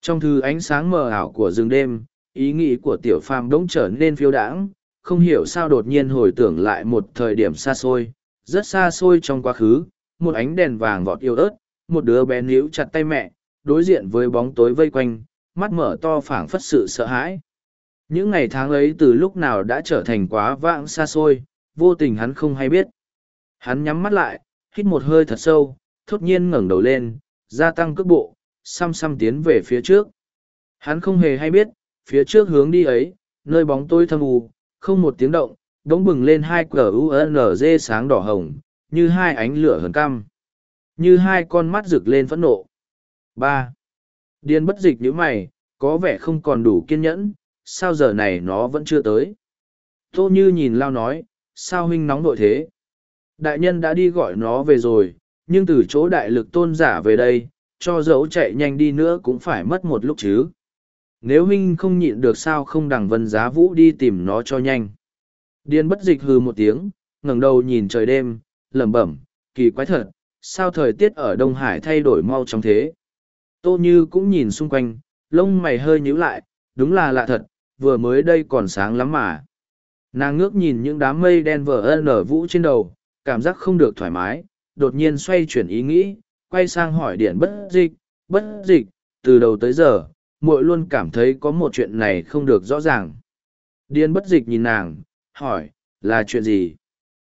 [SPEAKER 1] Trong thư ánh sáng mờ ảo của rừng đêm, ý nghĩ của tiểu phàm đống trở nên phiêu đãng không hiểu sao đột nhiên hồi tưởng lại một thời điểm xa xôi rất xa xôi trong quá khứ một ánh đèn vàng vọt yêu ớt một đứa bé níu chặt tay mẹ đối diện với bóng tối vây quanh mắt mở to phảng phất sự sợ hãi những ngày tháng ấy từ lúc nào đã trở thành quá vãng xa xôi vô tình hắn không hay biết hắn nhắm mắt lại hít một hơi thật sâu thốt nhiên ngẩng đầu lên gia tăng cước bộ xăm xăm tiến về phía trước hắn không hề hay biết phía trước hướng đi ấy, nơi bóng tôi thâm u, không một tiếng động, đống bừng lên hai cờ UNZ sáng đỏ hồng, như hai ánh lửa hờn căm. Như hai con mắt rực lên phẫn nộ. ba Điên bất dịch như mày, có vẻ không còn đủ kiên nhẫn, sao giờ này nó vẫn chưa tới. Tô Như nhìn Lao nói, sao huynh nóng nội thế? Đại nhân đã đi gọi nó về rồi, nhưng từ chỗ đại lực tôn giả về đây, cho dấu chạy nhanh đi nữa cũng phải mất một lúc chứ nếu huynh không nhịn được sao không đằng vân giá vũ đi tìm nó cho nhanh. Điên bất dịch hừ một tiếng, ngẩng đầu nhìn trời đêm, lẩm bẩm, kỳ quái thật, sao thời tiết ở Đông Hải thay đổi mau chóng thế. Tô Như cũng nhìn xung quanh, lông mày hơi nhíu lại, đúng là lạ thật, vừa mới đây còn sáng lắm mà. Nàng ngước nhìn những đám mây đen vờ ân ở vũ trên đầu, cảm giác không được thoải mái, đột nhiên xoay chuyển ý nghĩ, quay sang hỏi điện bất dịch, bất dịch, từ đầu tới giờ, muội luôn cảm thấy có một chuyện này không được rõ ràng. Điên bất dịch nhìn nàng, hỏi, là chuyện gì?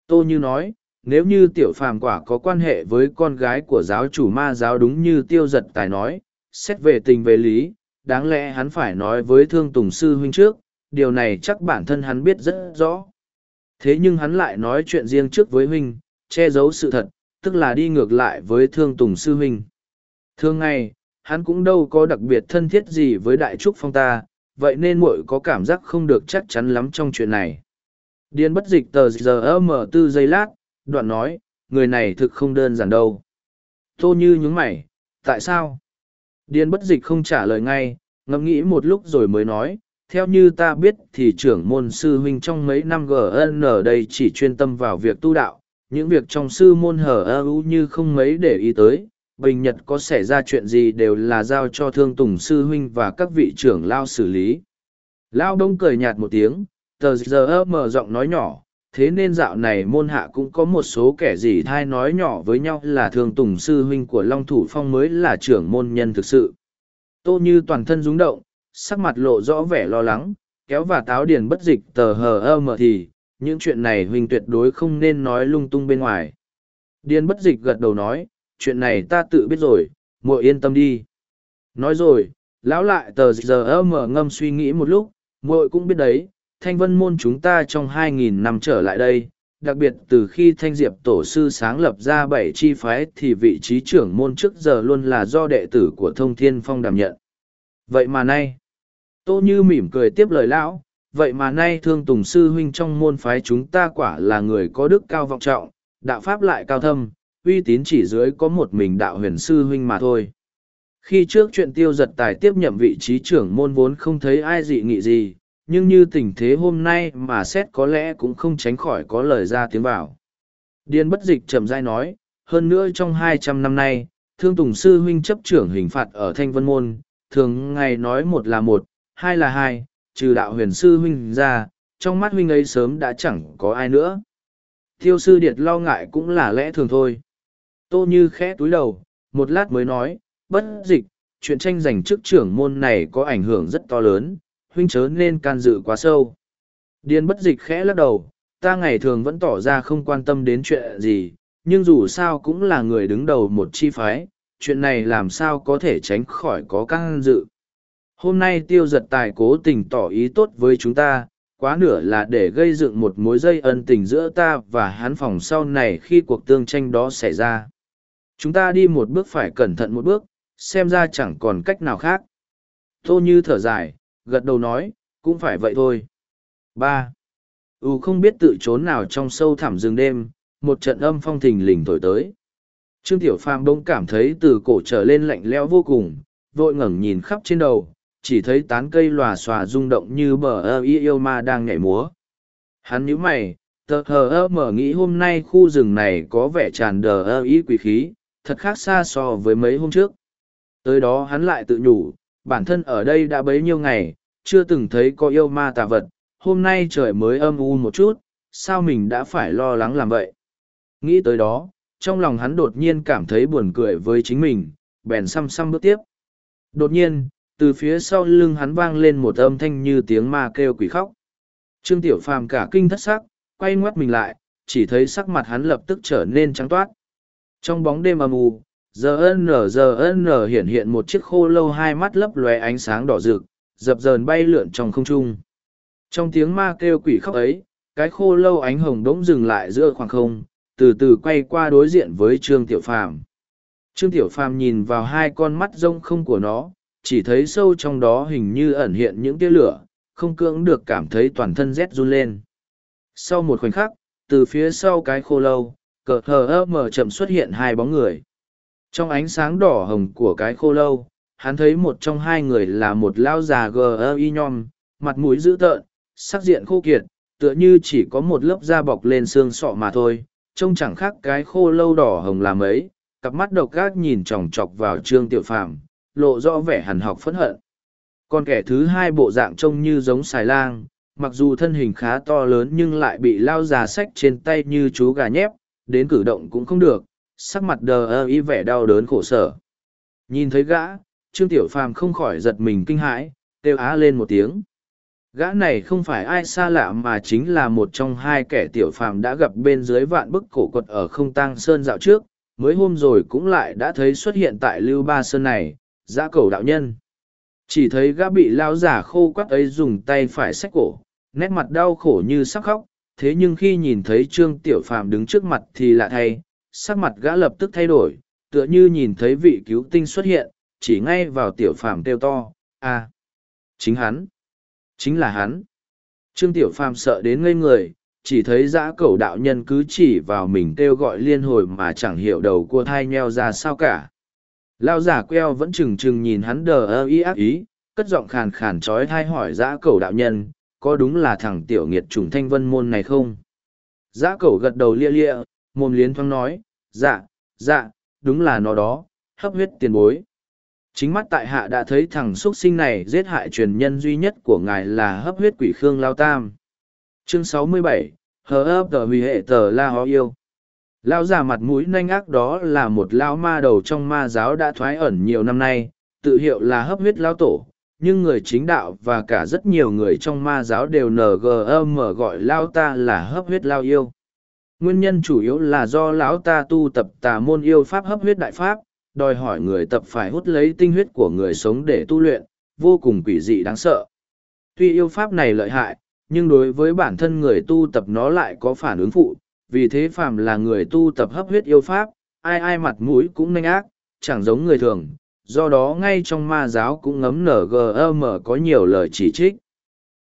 [SPEAKER 1] Tô Như nói, nếu như tiểu phàm quả có quan hệ với con gái của giáo chủ ma giáo đúng như tiêu giật tài nói, xét về tình về lý, đáng lẽ hắn phải nói với thương tùng sư huynh trước, điều này chắc bản thân hắn biết rất rõ. Thế nhưng hắn lại nói chuyện riêng trước với huynh, che giấu sự thật, tức là đi ngược lại với thương tùng sư huynh. Thương ngày, hắn cũng đâu có đặc biệt thân thiết gì với đại trúc phong ta vậy nên muội có cảm giác không được chắc chắn lắm trong chuyện này điên bất dịch tờ giờ mở tư giây lát đoạn nói người này thực không đơn giản đâu tô như nhúng mày tại sao điên bất dịch không trả lời ngay ngẫm nghĩ một lúc rồi mới nói theo như ta biết thì trưởng môn sư huynh trong mấy năm gn ở đây chỉ chuyên tâm vào việc tu đạo những việc trong sư môn hở ơ u như không mấy để ý tới bình nhật có xảy ra chuyện gì đều là giao cho thương tùng sư huynh và các vị trưởng lao xử lý lao đông cười nhạt một tiếng tờ giờ ơ mở giọng nói nhỏ thế nên dạo này môn hạ cũng có một số kẻ gì thai nói nhỏ với nhau là thương tùng sư huynh của long thủ phong mới là trưởng môn nhân thực sự tô như toàn thân rúng động sắc mặt lộ rõ vẻ lo lắng kéo và táo điền bất dịch tờ hờ ơ mở thì những chuyện này huynh tuyệt đối không nên nói lung tung bên ngoài điền bất dịch gật đầu nói chuyện này ta tự biết rồi muội yên tâm đi nói rồi lão lại tờ giờ ơ mở ngâm suy nghĩ một lúc muội cũng biết đấy thanh vân môn chúng ta trong hai nghìn năm trở lại đây đặc biệt từ khi thanh diệp tổ sư sáng lập ra bảy chi phái thì vị trí trưởng môn trước giờ luôn là do đệ tử của thông thiên phong đảm nhận vậy mà nay tô như mỉm cười tiếp lời lão vậy mà nay thương tùng sư huynh trong môn phái chúng ta quả là người có đức cao vọng trọng đạo pháp lại cao thâm uy tín chỉ dưới có một mình đạo huyền sư huynh mà thôi. Khi trước chuyện tiêu giật tài tiếp nhậm vị trí trưởng môn vốn không thấy ai dị nghị gì, nhưng như tình thế hôm nay mà xét có lẽ cũng không tránh khỏi có lời ra tiếng vào. Điên bất dịch trầm dai nói, hơn nữa trong hai trăm năm nay, Thương Tùng Sư Huynh chấp trưởng hình phạt ở Thanh Vân Môn, thường ngày nói một là một, hai là hai, trừ đạo huyền Sư Huynh ra, trong mắt Huynh ấy sớm đã chẳng có ai nữa. Tiêu sư điệt lo ngại cũng là lẽ thường thôi. Tô Như khẽ túi đầu, một lát mới nói, bất dịch, chuyện tranh giành chức trưởng môn này có ảnh hưởng rất to lớn, huynh chớ nên can dự quá sâu. Điền bất dịch khẽ lắc đầu, ta ngày thường vẫn tỏ ra không quan tâm đến chuyện gì, nhưng dù sao cũng là người đứng đầu một chi phái, chuyện này làm sao có thể tránh khỏi có can dự. Hôm nay tiêu giật tài cố tình tỏ ý tốt với chúng ta, quá nửa là để gây dựng một mối dây ân tình giữa ta và hắn phòng sau này khi cuộc tương tranh đó xảy ra chúng ta đi một bước phải cẩn thận một bước xem ra chẳng còn cách nào khác tô như thở dài gật đầu nói cũng phải vậy thôi ba ù không biết tự trốn nào trong sâu thẳm rừng đêm một trận âm phong thình lình thổi tới trương tiểu phàm bỗng cảm thấy từ cổ trở lên lạnh lẽo vô cùng vội ngẩng nhìn khắp trên đầu chỉ thấy tán cây lòa xòa rung động như bờ ơ y yêu ma đang nhảy múa hắn nhíu mày tờ hờ ơ mở nghĩ hôm nay khu rừng này có vẻ tràn đờ ơ y quý khí thật khác xa so với mấy hôm trước. Tới đó hắn lại tự nhủ, bản thân ở đây đã bấy nhiêu ngày, chưa từng thấy có yêu ma tà vật, hôm nay trời mới âm u một chút, sao mình đã phải lo lắng làm vậy. Nghĩ tới đó, trong lòng hắn đột nhiên cảm thấy buồn cười với chính mình, bèn xăm xăm bước tiếp. Đột nhiên, từ phía sau lưng hắn vang lên một âm thanh như tiếng ma kêu quỷ khóc. Trương Tiểu Phàm cả kinh thất sắc, quay ngoắt mình lại, chỉ thấy sắc mặt hắn lập tức trở nên trắng toát trong bóng đêm âm u giờ nở giờ nở hiện hiện một chiếc khô lâu hai mắt lấp lóe ánh sáng đỏ rực dập dờn bay lượn trong không trung trong tiếng ma kêu quỷ khóc ấy cái khô lâu ánh hồng đ ố n g dừng lại giữa khoảng không từ từ quay qua đối diện với trương tiểu phàm trương tiểu phàm nhìn vào hai con mắt rông không của nó chỉ thấy sâu trong đó hình như ẩn hiện những tia lửa không cưỡng được cảm thấy toàn thân rét run lên sau một khoảnh khắc từ phía sau cái khô lâu cờ hờ ơ mờ chậm xuất hiện hai bóng người trong ánh sáng đỏ hồng của cái khô lâu hắn thấy một trong hai người là một lao già gờ ơ e y nhom mặt mũi dữ tợn sắc diện khô kiệt tựa như chỉ có một lớp da bọc lên xương sọ mà thôi trông chẳng khác cái khô lâu đỏ hồng làm ấy cặp mắt độc gác nhìn chòng chọc vào trương tiểu phạm, lộ rõ vẻ hằn học phẫn hận còn kẻ thứ hai bộ dạng trông như giống xài lang mặc dù thân hình khá to lớn nhưng lại bị lao già sách trên tay như chú gà nhép đến cử động cũng không được, sắc mặt đờ ơ y vẻ đau đớn khổ sở. Nhìn thấy gã, Trương Tiểu Phàm không khỏi giật mình kinh hãi, kêu á lên một tiếng. Gã này không phải ai xa lạ mà chính là một trong hai kẻ Tiểu Phàm đã gặp bên dưới vạn bức cổ quật ở không tang sơn dạo trước, mới hôm rồi cũng lại đã thấy xuất hiện tại Lưu Ba Sơn này, giã cầu đạo nhân. Chỉ thấy gã bị lao giả khô quắt ấy dùng tay phải xách cổ, nét mặt đau khổ như sắc khóc, thế nhưng khi nhìn thấy Trương Tiểu Phàm đứng trước mặt thì lạ thay, sắc mặt gã lập tức thay đổi, tựa như nhìn thấy vị cứu tinh xuất hiện, chỉ ngay vào Tiểu Phàm kêu to, a chính hắn, chính là hắn. Trương Tiểu Phàm sợ đến ngây người, chỉ thấy dã cẩu đạo nhân cứ chỉ vào mình kêu gọi liên hồi mà chẳng hiểu đầu cua thai nheo ra sao cả. Lao giả queo vẫn trừng trừng nhìn hắn đờ ơ ý ác ý, cất giọng khàn khàn trói thai hỏi dã cẩu đạo nhân, có đúng là thằng tiểu nghiệt trùng thanh vân môn này không? Giã cẩu gật đầu lia lia, mồm liến thoáng nói, dạ, dạ, đúng là nó đó, hấp huyết tiền bối. Chính mắt tại hạ đã thấy thằng xuất sinh này giết hại truyền nhân duy nhất của ngài là hấp huyết quỷ khương lao tam. Chương 67, Hờ ấp tờ vì hệ tờ la hó yêu. Lao già mặt mũi nanh ác đó là một lao ma đầu trong ma giáo đã thoái ẩn nhiều năm nay, tự hiệu là hấp huyết lao tổ, nhưng người chính đạo và cả rất nhiều người trong ma giáo đều ngm gọi lao ta là hấp huyết lao yêu nguyên nhân chủ yếu là do lão ta tu tập tà môn yêu pháp hấp huyết đại pháp đòi hỏi người tập phải hút lấy tinh huyết của người sống để tu luyện vô cùng quỷ dị đáng sợ tuy yêu pháp này lợi hại nhưng đối với bản thân người tu tập nó lại có phản ứng phụ vì thế phàm là người tu tập hấp huyết yêu pháp ai ai mặt mũi cũng nanh ác chẳng giống người thường do đó ngay trong ma giáo cũng ngấm nở ngm có nhiều lời chỉ trích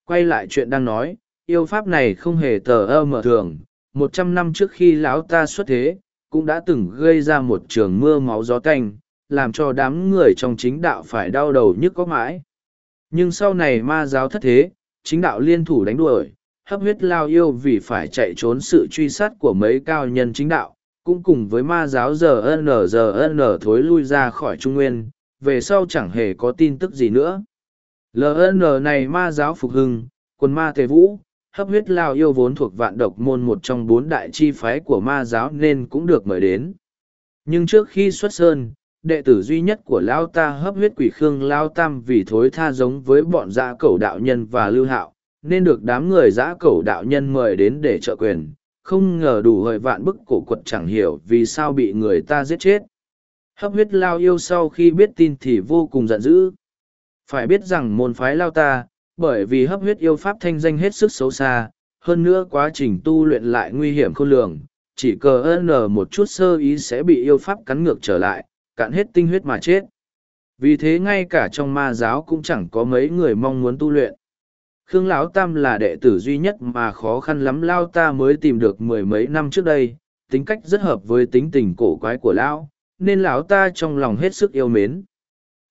[SPEAKER 1] quay lại chuyện đang nói yêu pháp này không hề tờ ơ mở thường một trăm năm trước khi lão ta xuất thế cũng đã từng gây ra một trường mưa máu gió canh làm cho đám người trong chính đạo phải đau đầu nhức có mãi nhưng sau này ma giáo thất thế chính đạo liên thủ đánh đuổi hấp huyết lao yêu vì phải chạy trốn sự truy sát của mấy cao nhân chính đạo cũng cùng với ma giáo giờ nở giờ nở thối lui ra khỏi trung nguyên về sau chẳng hề có tin tức gì nữa ln này ma giáo phục hưng quân ma tề vũ hấp huyết lao yêu vốn thuộc vạn độc môn một trong bốn đại chi phái của ma giáo nên cũng được mời đến nhưng trước khi xuất sơn đệ tử duy nhất của lao ta hấp huyết quỷ khương lao tam vì thối tha giống với bọn dã cẩu đạo nhân và lưu hạo nên được đám người dã cẩu đạo nhân mời đến để trợ quyền không ngờ đủ hợi vạn bức cổ quật chẳng hiểu vì sao bị người ta giết chết hấp huyết lao yêu sau khi biết tin thì vô cùng giận dữ phải biết rằng môn phái lao ta bởi vì hấp huyết yêu pháp thanh danh hết sức xấu xa hơn nữa quá trình tu luyện lại nguy hiểm khôn lường chỉ cờ ơn nở một chút sơ ý sẽ bị yêu pháp cắn ngược trở lại cạn hết tinh huyết mà chết vì thế ngay cả trong ma giáo cũng chẳng có mấy người mong muốn tu luyện khương lão tam là đệ tử duy nhất mà khó khăn lắm lao ta mới tìm được mười mấy năm trước đây tính cách rất hợp với tính tình cổ quái của lão nên lão ta trong lòng hết sức yêu mến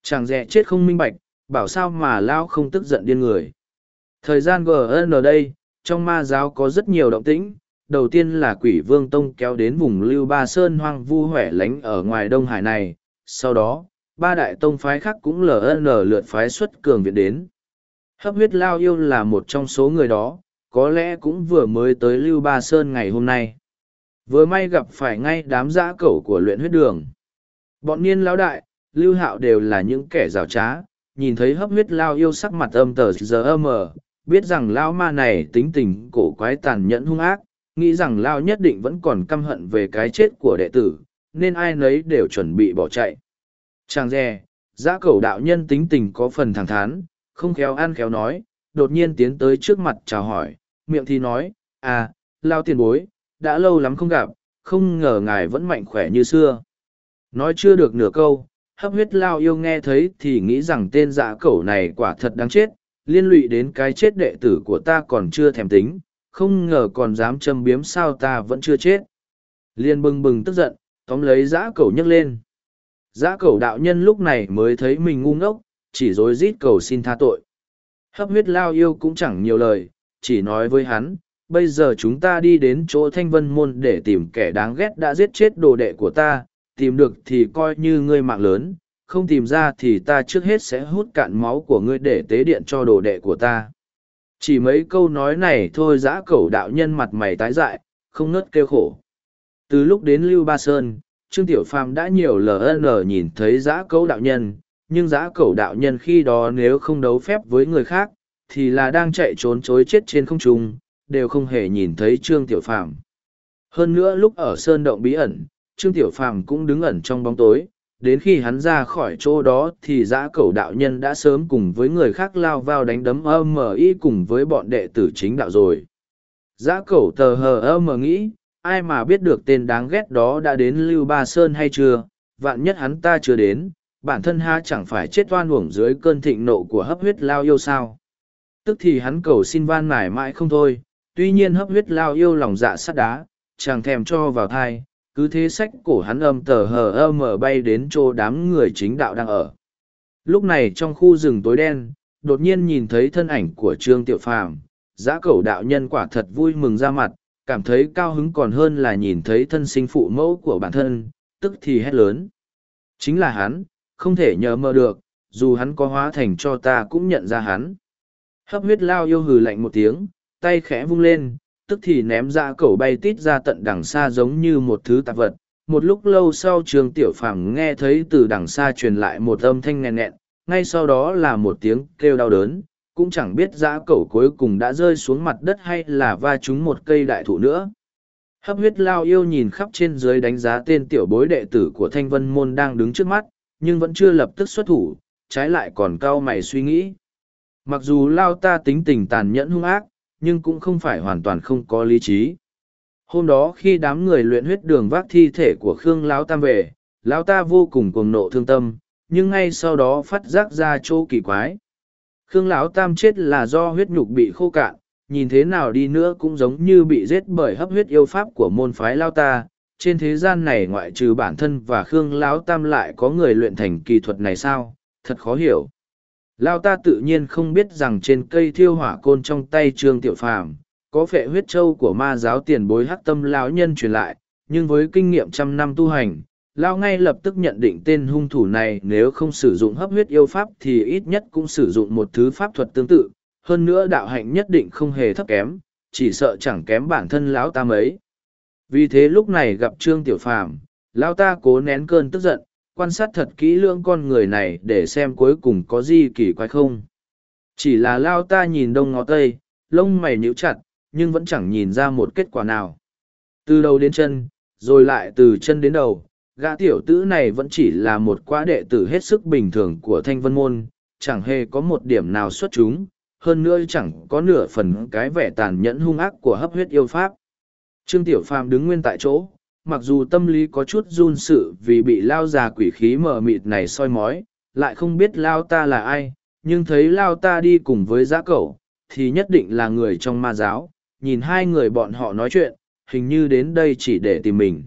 [SPEAKER 1] chàng rẽ chết không minh bạch bảo sao mà lão không tức giận điên người thời gian gn đây trong ma giáo có rất nhiều động tĩnh đầu tiên là quỷ vương tông kéo đến vùng lưu ba sơn hoang vu huệ lánh ở ngoài đông hải này sau đó ba đại tông phái khác cũng ln lượt phái xuất cường viện đến Hấp huyết lao yêu là một trong số người đó, có lẽ cũng vừa mới tới Lưu Ba Sơn ngày hôm nay. Vừa may gặp phải ngay đám giã cẩu của luyện huyết đường. Bọn niên lão đại, Lưu Hạo đều là những kẻ rào trá, nhìn thấy hấp huyết lao yêu sắc mặt âm tờ giờ âm ờ, biết rằng lao ma này tính tình cổ quái tàn nhẫn hung ác, nghĩ rằng lao nhất định vẫn còn căm hận về cái chết của đệ tử, nên ai nấy đều chuẩn bị bỏ chạy. Chàng dè, giã cẩu đạo nhân tính tình có phần thẳng thắn, không khéo ăn khéo nói, đột nhiên tiến tới trước mặt chào hỏi, miệng thì nói, à, lao tiền bối, đã lâu lắm không gặp, không ngờ ngài vẫn mạnh khỏe như xưa. Nói chưa được nửa câu, hấp huyết lao yêu nghe thấy thì nghĩ rằng tên dạ cẩu này quả thật đáng chết, liên lụy đến cái chết đệ tử của ta còn chưa thèm tính, không ngờ còn dám châm biếm sao ta vẫn chưa chết. Liên bừng bừng tức giận, tóm lấy dã dạ cẩu nhấc lên. Dã dạ cẩu đạo nhân lúc này mới thấy mình ngu ngốc, chỉ rối rít cầu xin tha tội. Hấp huyết lao yêu cũng chẳng nhiều lời, chỉ nói với hắn, bây giờ chúng ta đi đến chỗ thanh vân môn để tìm kẻ đáng ghét đã giết chết đồ đệ của ta, tìm được thì coi như ngươi mạng lớn, không tìm ra thì ta trước hết sẽ hút cạn máu của ngươi để tế điện cho đồ đệ của ta. Chỉ mấy câu nói này thôi giã cẩu đạo nhân mặt mày tái dại, không ngớt kêu khổ. Từ lúc đến Lưu Ba Sơn, Trương Tiểu Phàm đã nhiều lần nhìn thấy giã cẩu đạo nhân, nhưng giã cẩu đạo nhân khi đó nếu không đấu phép với người khác thì là đang chạy trốn chối chết trên không trung đều không hề nhìn thấy trương tiểu phàm hơn nữa lúc ở sơn động bí ẩn trương tiểu phàm cũng đứng ẩn trong bóng tối đến khi hắn ra khỏi chỗ đó thì giã cẩu đạo nhân đã sớm cùng với người khác lao vào đánh đấm âm mở ý cùng với bọn đệ tử chính đạo rồi giã cẩu tờ hờ ơ mở nghĩ ai mà biết được tên đáng ghét đó đã đến lưu ba sơn hay chưa vạn nhất hắn ta chưa đến bản thân ha chẳng phải chết oan uổng dưới cơn thịnh nộ của hấp huyết lao yêu sao. Tức thì hắn cầu xin van mải mãi không thôi, tuy nhiên hấp huyết lao yêu lòng dạ sắt đá, chẳng thèm cho vào thai, cứ thế sách cổ hắn âm tờ hờ ơ mở bay đến chỗ đám người chính đạo đang ở. Lúc này trong khu rừng tối đen, đột nhiên nhìn thấy thân ảnh của Trương Tiểu Phàm, giã cẩu đạo nhân quả thật vui mừng ra mặt, cảm thấy cao hứng còn hơn là nhìn thấy thân sinh phụ mẫu của bản thân, tức thì hét lớn. Chính là hắn, không thể nhờ mơ được, dù hắn có hóa thành cho ta cũng nhận ra hắn. Hấp huyết lao yêu hừ lạnh một tiếng, tay khẽ vung lên, tức thì ném ra cẩu bay tít ra tận đằng xa giống như một thứ tạp vật. Một lúc lâu sau trường tiểu phàm nghe thấy từ đằng xa truyền lại một âm thanh nghẹn nghẹn, ngay sau đó là một tiếng kêu đau đớn, cũng chẳng biết dã cẩu cuối cùng đã rơi xuống mặt đất hay là va trúng một cây đại thụ nữa. Hấp huyết lao yêu nhìn khắp trên dưới đánh giá tên tiểu bối đệ tử của thanh vân môn đang đứng trước mắt, nhưng vẫn chưa lập tức xuất thủ, trái lại còn cao mày suy nghĩ. Mặc dù Lao ta tính tình tàn nhẫn hung ác, nhưng cũng không phải hoàn toàn không có lý trí. Hôm đó khi đám người luyện huyết đường vác thi thể của Khương Lão Tam về, Lão ta vô cùng cuồng nộ thương tâm, nhưng ngay sau đó phát giác ra chỗ kỳ quái. Khương Lão Tam chết là do huyết nhục bị khô cạn, nhìn thế nào đi nữa cũng giống như bị giết bởi hấp huyết yêu pháp của môn phái Lao ta, trên thế gian này ngoại trừ bản thân và khương lão tam lại có người luyện thành kỳ thuật này sao thật khó hiểu lao ta tự nhiên không biết rằng trên cây thiêu hỏa côn trong tay trương tiểu phàm có phệ huyết châu của ma giáo tiền bối hắc tâm lão nhân truyền lại nhưng với kinh nghiệm trăm năm tu hành lao ngay lập tức nhận định tên hung thủ này nếu không sử dụng hấp huyết yêu pháp thì ít nhất cũng sử dụng một thứ pháp thuật tương tự hơn nữa đạo hạnh nhất định không hề thấp kém chỉ sợ chẳng kém bản thân lão ta mấy vì thế lúc này gặp Trương Tiểu Phàm, lao ta cố nén cơn tức giận, quan sát thật kỹ lưỡng con người này để xem cuối cùng có gì kỳ quái không. Chỉ là lao ta nhìn đông ngó tây, lông mày nhíu chặt, nhưng vẫn chẳng nhìn ra một kết quả nào. Từ đầu đến chân, rồi lại từ chân đến đầu, gã tiểu tử này vẫn chỉ là một quá đệ tử hết sức bình thường của Thanh Vân Môn, chẳng hề có một điểm nào xuất chúng, hơn nữa chẳng có nửa phần cái vẻ tàn nhẫn hung ác của hấp huyết yêu pháp. Trương Tiểu Phàm đứng nguyên tại chỗ, mặc dù tâm lý có chút run sự vì bị lao già quỷ khí mờ mịt này soi mói, lại không biết lao ta là ai, nhưng thấy lao ta đi cùng với giã cẩu, thì nhất định là người trong ma giáo, nhìn hai người bọn họ nói chuyện, hình như đến đây chỉ để tìm mình.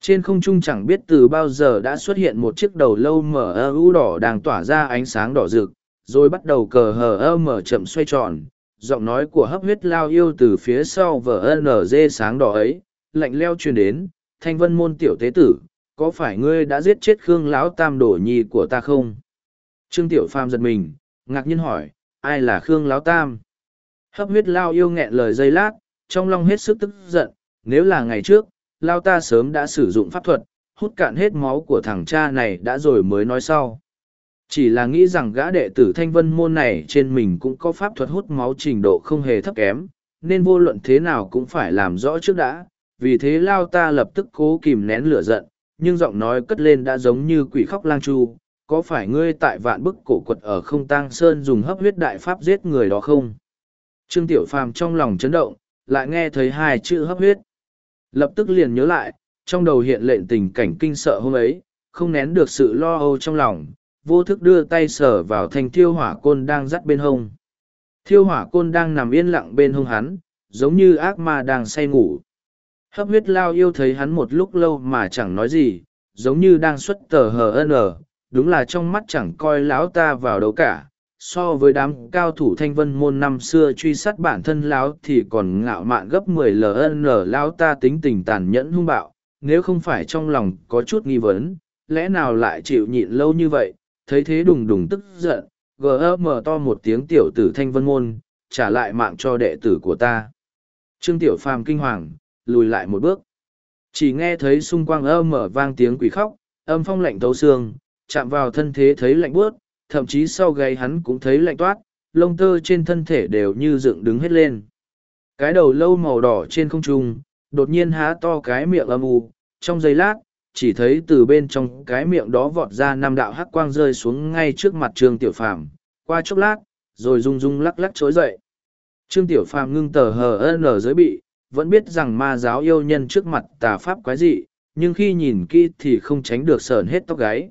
[SPEAKER 1] Trên không trung chẳng biết từ bao giờ đã xuất hiện một chiếc đầu lâu mở ơ đỏ đang tỏa ra ánh sáng đỏ rực, rồi bắt đầu cờ hờ ơ mở chậm xoay tròn, giọng nói của hấp huyết lao yêu từ phía sau vở nlg sáng đỏ ấy lạnh leo truyền đến thanh vân môn tiểu tế tử có phải ngươi đã giết chết khương lão tam đổ nhi của ta không trương tiểu phàm giật mình ngạc nhiên hỏi ai là khương lão tam hấp huyết lao yêu nghẹn lời giây lát trong lòng hết sức tức giận nếu là ngày trước lao ta sớm đã sử dụng pháp thuật hút cạn hết máu của thằng cha này đã rồi mới nói sau chỉ là nghĩ rằng gã đệ tử thanh vân môn này trên mình cũng có pháp thuật hút máu trình độ không hề thấp kém, nên vô luận thế nào cũng phải làm rõ trước đã, vì thế lao ta lập tức cố kìm nén lửa giận, nhưng giọng nói cất lên đã giống như quỷ khóc lang chu, có phải ngươi tại vạn bức cổ quật ở không tang sơn dùng hấp huyết đại pháp giết người đó không? Trương Tiểu Phàm trong lòng chấn động, lại nghe thấy hai chữ hấp huyết. Lập tức liền nhớ lại, trong đầu hiện lệnh tình cảnh kinh sợ hôm ấy, không nén được sự lo âu trong lòng, vô thức đưa tay sờ vào thanh thiêu hỏa côn đang dắt bên hông. Thiêu hỏa côn đang nằm yên lặng bên hông hắn, giống như ác ma đang say ngủ. Hấp huyết lao yêu thấy hắn một lúc lâu mà chẳng nói gì, giống như đang xuất tờ hờ ân ở, đúng là trong mắt chẳng coi lão ta vào đâu cả. So với đám cao thủ thanh vân môn năm xưa truy sát bản thân lão thì còn ngạo mạn gấp 10 ln lão ta tính tình tàn nhẫn hung bạo, nếu không phải trong lòng có chút nghi vấn, lẽ nào lại chịu nhịn lâu như vậy, thấy thế đùng đùng tức giận, gờ gm to một tiếng tiểu tử thanh vân môn, trả lại mạng cho đệ tử của ta. Trương Tiểu Phàm kinh hoàng, lùi lại một bước. Chỉ nghe thấy xung quanh âm mở vang tiếng quỷ khóc, âm phong lạnh tấu xương, chạm vào thân thế thấy lạnh buốt, thậm chí sau gáy hắn cũng thấy lạnh toát, lông tơ trên thân thể đều như dựng đứng hết lên. Cái đầu lâu màu đỏ trên không trung, đột nhiên há to cái miệng âm u, trong giây lát, chỉ thấy từ bên trong cái miệng đó vọt ra năm đạo hắc quang rơi xuống ngay trước mặt trương tiểu phàm qua chốc lát rồi rung rung lắc lắc trỗi dậy trương tiểu phàm ngưng tờ hờ n giới bị vẫn biết rằng ma giáo yêu nhân trước mặt tà pháp quái dị nhưng khi nhìn kỹ thì không tránh được sờn hết tóc gáy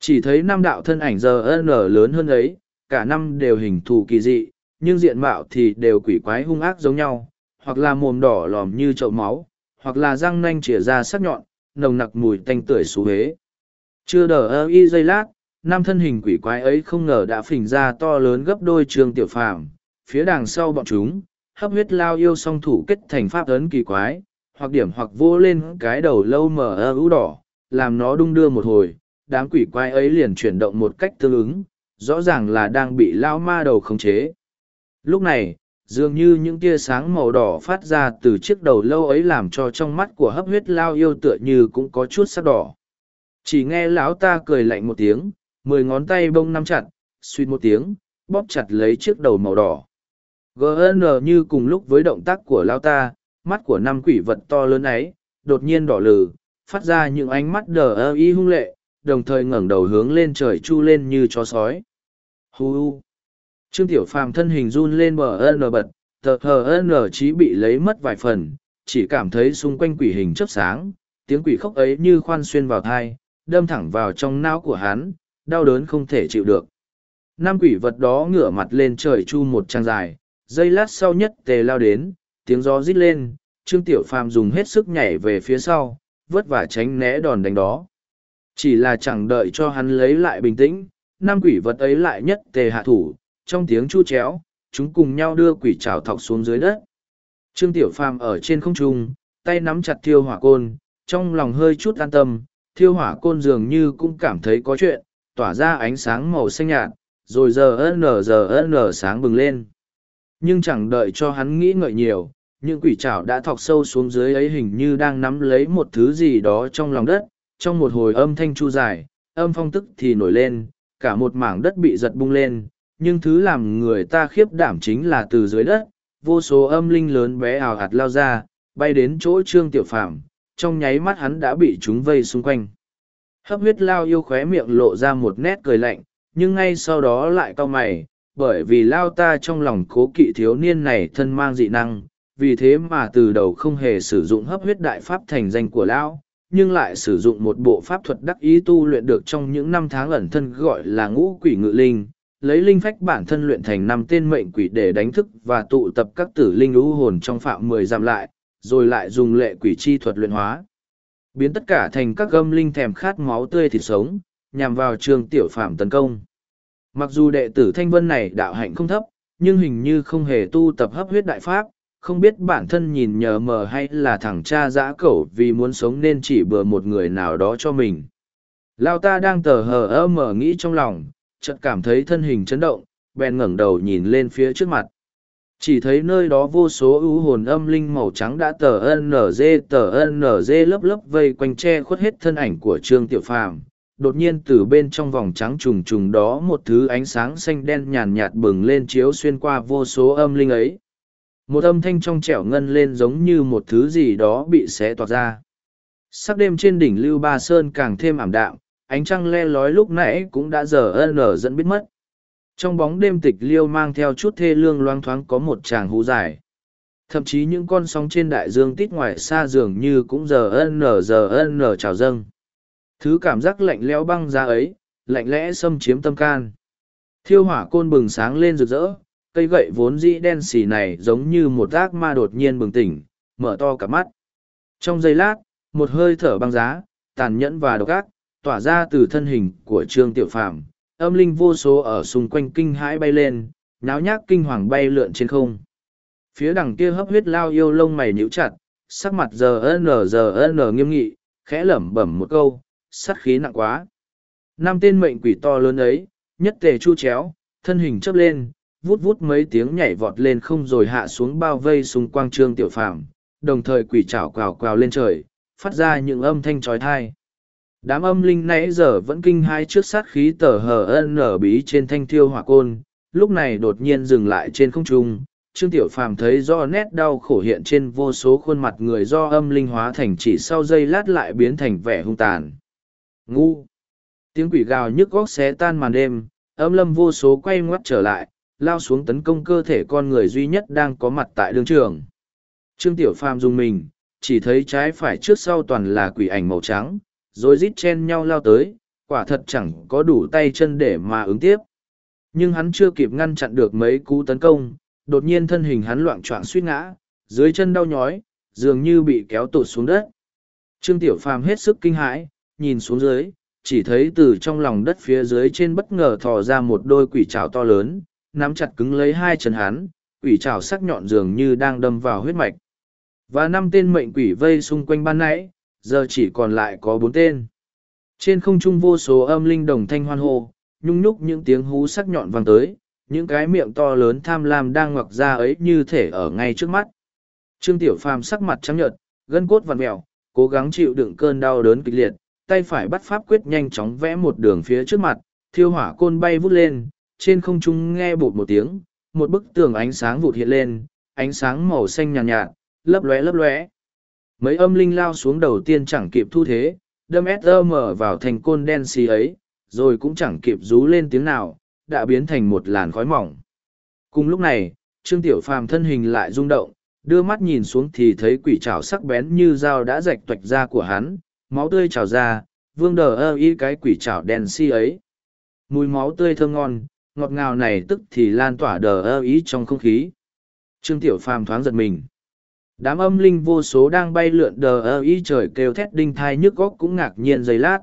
[SPEAKER 1] chỉ thấy năm đạo thân ảnh giờ n lớn hơn ấy cả năm đều hình thù kỳ dị nhưng diện mạo thì đều quỷ quái hung ác giống nhau hoặc là mồm đỏ lòm như chậu máu hoặc là răng nanh chìa ra sắc nhọn nồng nặc mùi tanh tưởi xú huế chưa đờ ơ y giây lát nam thân hình quỷ quái ấy không ngờ đã phình ra to lớn gấp đôi trường tiểu phàm phía đằng sau bọn chúng hấp huyết lao yêu song thủ kết thành pháp ấn kỳ quái hoặc điểm hoặc vô lên cái đầu lâu mờ ơ ú đỏ làm nó đung đưa một hồi đám quỷ quái ấy liền chuyển động một cách tương ứng rõ ràng là đang bị lao ma đầu khống chế lúc này dường như những tia sáng màu đỏ phát ra từ chiếc đầu lâu ấy làm cho trong mắt của hấp huyết lao yêu tựa như cũng có chút sắc đỏ chỉ nghe lão ta cười lạnh một tiếng mười ngón tay bông nắm chặt suýt một tiếng bóp chặt lấy chiếc đầu màu đỏ gn như cùng lúc với động tác của lão ta mắt của năm quỷ vật to lớn ấy đột nhiên đỏ lừ phát ra những ánh mắt đờ ơ y hung lệ đồng thời ngẩng đầu hướng lên trời chu lên như chó sói hu u Trương Tiểu Phàm thân hình run lên bờ n bật, tờ hờ n trí bị lấy mất vài phần, chỉ cảm thấy xung quanh quỷ hình chớp sáng, tiếng quỷ khóc ấy như khoan xuyên vào thai, đâm thẳng vào trong não của hắn, đau đớn không thể chịu được. Nam quỷ vật đó ngửa mặt lên trời chu một trang dài, giây lát sau nhất tề lao đến, tiếng gió rít lên, Trương Tiểu Phàm dùng hết sức nhảy về phía sau, vất vả tránh né đòn đánh đó. Chỉ là chẳng đợi cho hắn lấy lại bình tĩnh, nam quỷ vật ấy lại nhất tề hạ thủ, trong tiếng chu chéo chúng cùng nhau đưa quỷ trào thọc xuống dưới đất trương tiểu phàm ở trên không trung tay nắm chặt thiêu hỏa côn trong lòng hơi chút an tâm thiêu hỏa côn dường như cũng cảm thấy có chuyện tỏa ra ánh sáng màu xanh nhạt rồi giờ ân lờ giờ ân lờ sáng bừng lên nhưng chẳng đợi cho hắn nghĩ ngợi nhiều những quỷ trảo đã thọc sâu xuống dưới ấy hình như đang nắm lấy một thứ gì đó trong lòng đất trong một hồi âm thanh chu dài âm phong tức thì nổi lên cả một mảng đất bị giật bung lên nhưng thứ làm người ta khiếp đảm chính là từ dưới đất, vô số âm linh lớn bé ào hạt lao ra, bay đến chỗ Trương Tiểu phạm. trong nháy mắt hắn đã bị chúng vây xung quanh. Hấp huyết lao yêu khóe miệng lộ ra một nét cười lạnh, nhưng ngay sau đó lại cau mày, bởi vì lao ta trong lòng cố kỵ thiếu niên này thân mang dị năng, vì thế mà từ đầu không hề sử dụng hấp huyết đại pháp thành danh của lão, nhưng lại sử dụng một bộ pháp thuật đắc ý tu luyện được trong những năm tháng ẩn thân gọi là ngũ quỷ ngự linh, lấy linh phách bản thân luyện thành năm tên mệnh quỷ để đánh thức và tụ tập các tử linh lũ hồn trong phạm mười giảm lại, rồi lại dùng lệ quỷ chi thuật luyện hóa. Biến tất cả thành các gâm linh thèm khát máu tươi thịt sống, nhằm vào trường tiểu phạm tấn công. Mặc dù đệ tử Thanh Vân này đạo hạnh không thấp, nhưng hình như không hề tu tập hấp huyết đại pháp, không biết bản thân nhìn nhờ mờ hay là thằng cha dã cẩu vì muốn sống nên chỉ bừa một người nào đó cho mình. Lao ta đang tờ hờ ơ mờ nghĩ trong lòng, chợt cảm thấy thân hình chấn động, bèn ngẩng đầu nhìn lên phía trước mặt. Chỉ thấy nơi đó vô số ưu hồn âm linh màu trắng đã tờ NG tờ NG lớp lớp vây quanh che khuất hết thân ảnh của Trương Tiểu Phàm. Đột nhiên từ bên trong vòng trắng trùng trùng đó một thứ ánh sáng xanh đen nhàn nhạt bừng lên chiếu xuyên qua vô số âm linh ấy. Một âm thanh trong trẻo ngân lên giống như một thứ gì đó bị xé toạc ra. Sắc đêm trên đỉnh Lưu Ba Sơn càng thêm ảm đạm, ánh trăng le lói lúc nãy cũng đã giờ ân ở dẫn biết mất trong bóng đêm tịch liêu mang theo chút thê lương loang thoáng có một chàng hú dài thậm chí những con sóng trên đại dương tít ngoài xa dường như cũng giờ ân nở giờ ân nở trào dâng thứ cảm giác lạnh lẽo băng ra ấy lạnh lẽ xâm chiếm tâm can thiêu hỏa côn bừng sáng lên rực rỡ cây gậy vốn dĩ đen xì này giống như một ác ma đột nhiên bừng tỉnh mở to cả mắt trong giây lát một hơi thở băng giá tàn nhẫn và độc ác tỏa ra từ thân hình của trương tiểu phàm âm linh vô số ở xung quanh kinh hãi bay lên náo nhác kinh hoàng bay lượn trên không phía đằng kia hấp huyết lao yêu lông mày nhíu chặt sắc mặt giờ n giờ n nghiêm nghị khẽ lẩm bẩm một câu sát khí nặng quá năm tên mệnh quỷ to lớn ấy nhất tề chu chéo thân hình chớp lên vút vút mấy tiếng nhảy vọt lên không rồi hạ xuống bao vây xung quanh trương tiểu phàm đồng thời quỷ chảo quào quào lên trời phát ra những âm thanh trói thai đám âm linh nãy giờ vẫn kinh hai trước sát khí tờ hờ ân nở bí trên thanh thiêu hỏa côn lúc này đột nhiên dừng lại trên không trung trương tiểu phàm thấy do nét đau khổ hiện trên vô số khuôn mặt người do âm linh hóa thành chỉ sau giây lát lại biến thành vẻ hung tàn ngu tiếng quỷ gào nhức góc xé tan màn đêm âm lâm vô số quay ngoắt trở lại lao xuống tấn công cơ thể con người duy nhất đang có mặt tại đương trường trương tiểu phàm dùng mình chỉ thấy trái phải trước sau toàn là quỷ ảnh màu trắng rồi rít chen nhau lao tới, quả thật chẳng có đủ tay chân để mà ứng tiếp. Nhưng hắn chưa kịp ngăn chặn được mấy cú tấn công, đột nhiên thân hình hắn loạn choạng suýt ngã, dưới chân đau nhói, dường như bị kéo tụt xuống đất. Trương Tiểu Phàm hết sức kinh hãi, nhìn xuống dưới, chỉ thấy từ trong lòng đất phía dưới trên bất ngờ thò ra một đôi quỷ trảo to lớn, nắm chặt cứng lấy hai chân hắn, quỷ trảo sắc nhọn dường như đang đâm vào huyết mạch. Và năm tên mệnh quỷ vây xung quanh ban nãy, giờ chỉ còn lại có bốn tên trên không trung vô số âm linh đồng thanh hoan hô nhung nhúc những tiếng hú sắc nhọn vang tới những cái miệng to lớn tham lam đang ngọc ra ấy như thể ở ngay trước mắt trương tiểu phàm sắc mặt trắng nhợt gân cốt vằn mèo cố gắng chịu đựng cơn đau đớn kịch liệt tay phải bắt pháp quyết nhanh chóng vẽ một đường phía trước mặt thiêu hỏa côn bay vút lên trên không trung nghe bột một tiếng một bức tường ánh sáng vụt hiện lên ánh sáng màu xanh nhàn nhạt, nhạt lấp lóe lấp lóe mấy âm linh lao xuống đầu tiên chẳng kịp thu thế đâm sm vào thành côn đen xì ấy rồi cũng chẳng kịp rú lên tiếng nào đã biến thành một làn khói mỏng cùng lúc này trương tiểu phàm thân hình lại rung động đưa mắt nhìn xuống thì thấy quỷ trào sắc bén như dao đã rạch toạch ra của hắn máu tươi trào ra vương đờ ơ y cái quỷ trào đen xi ấy mùi máu tươi thơm ngon ngọt ngào này tức thì lan tỏa đờ ơ ý trong không khí trương tiểu phàm thoáng giật mình đám âm linh vô số đang bay lượn đờ ơ y trời kêu thét đinh thai nhức góc cũng ngạc nhiên giây lát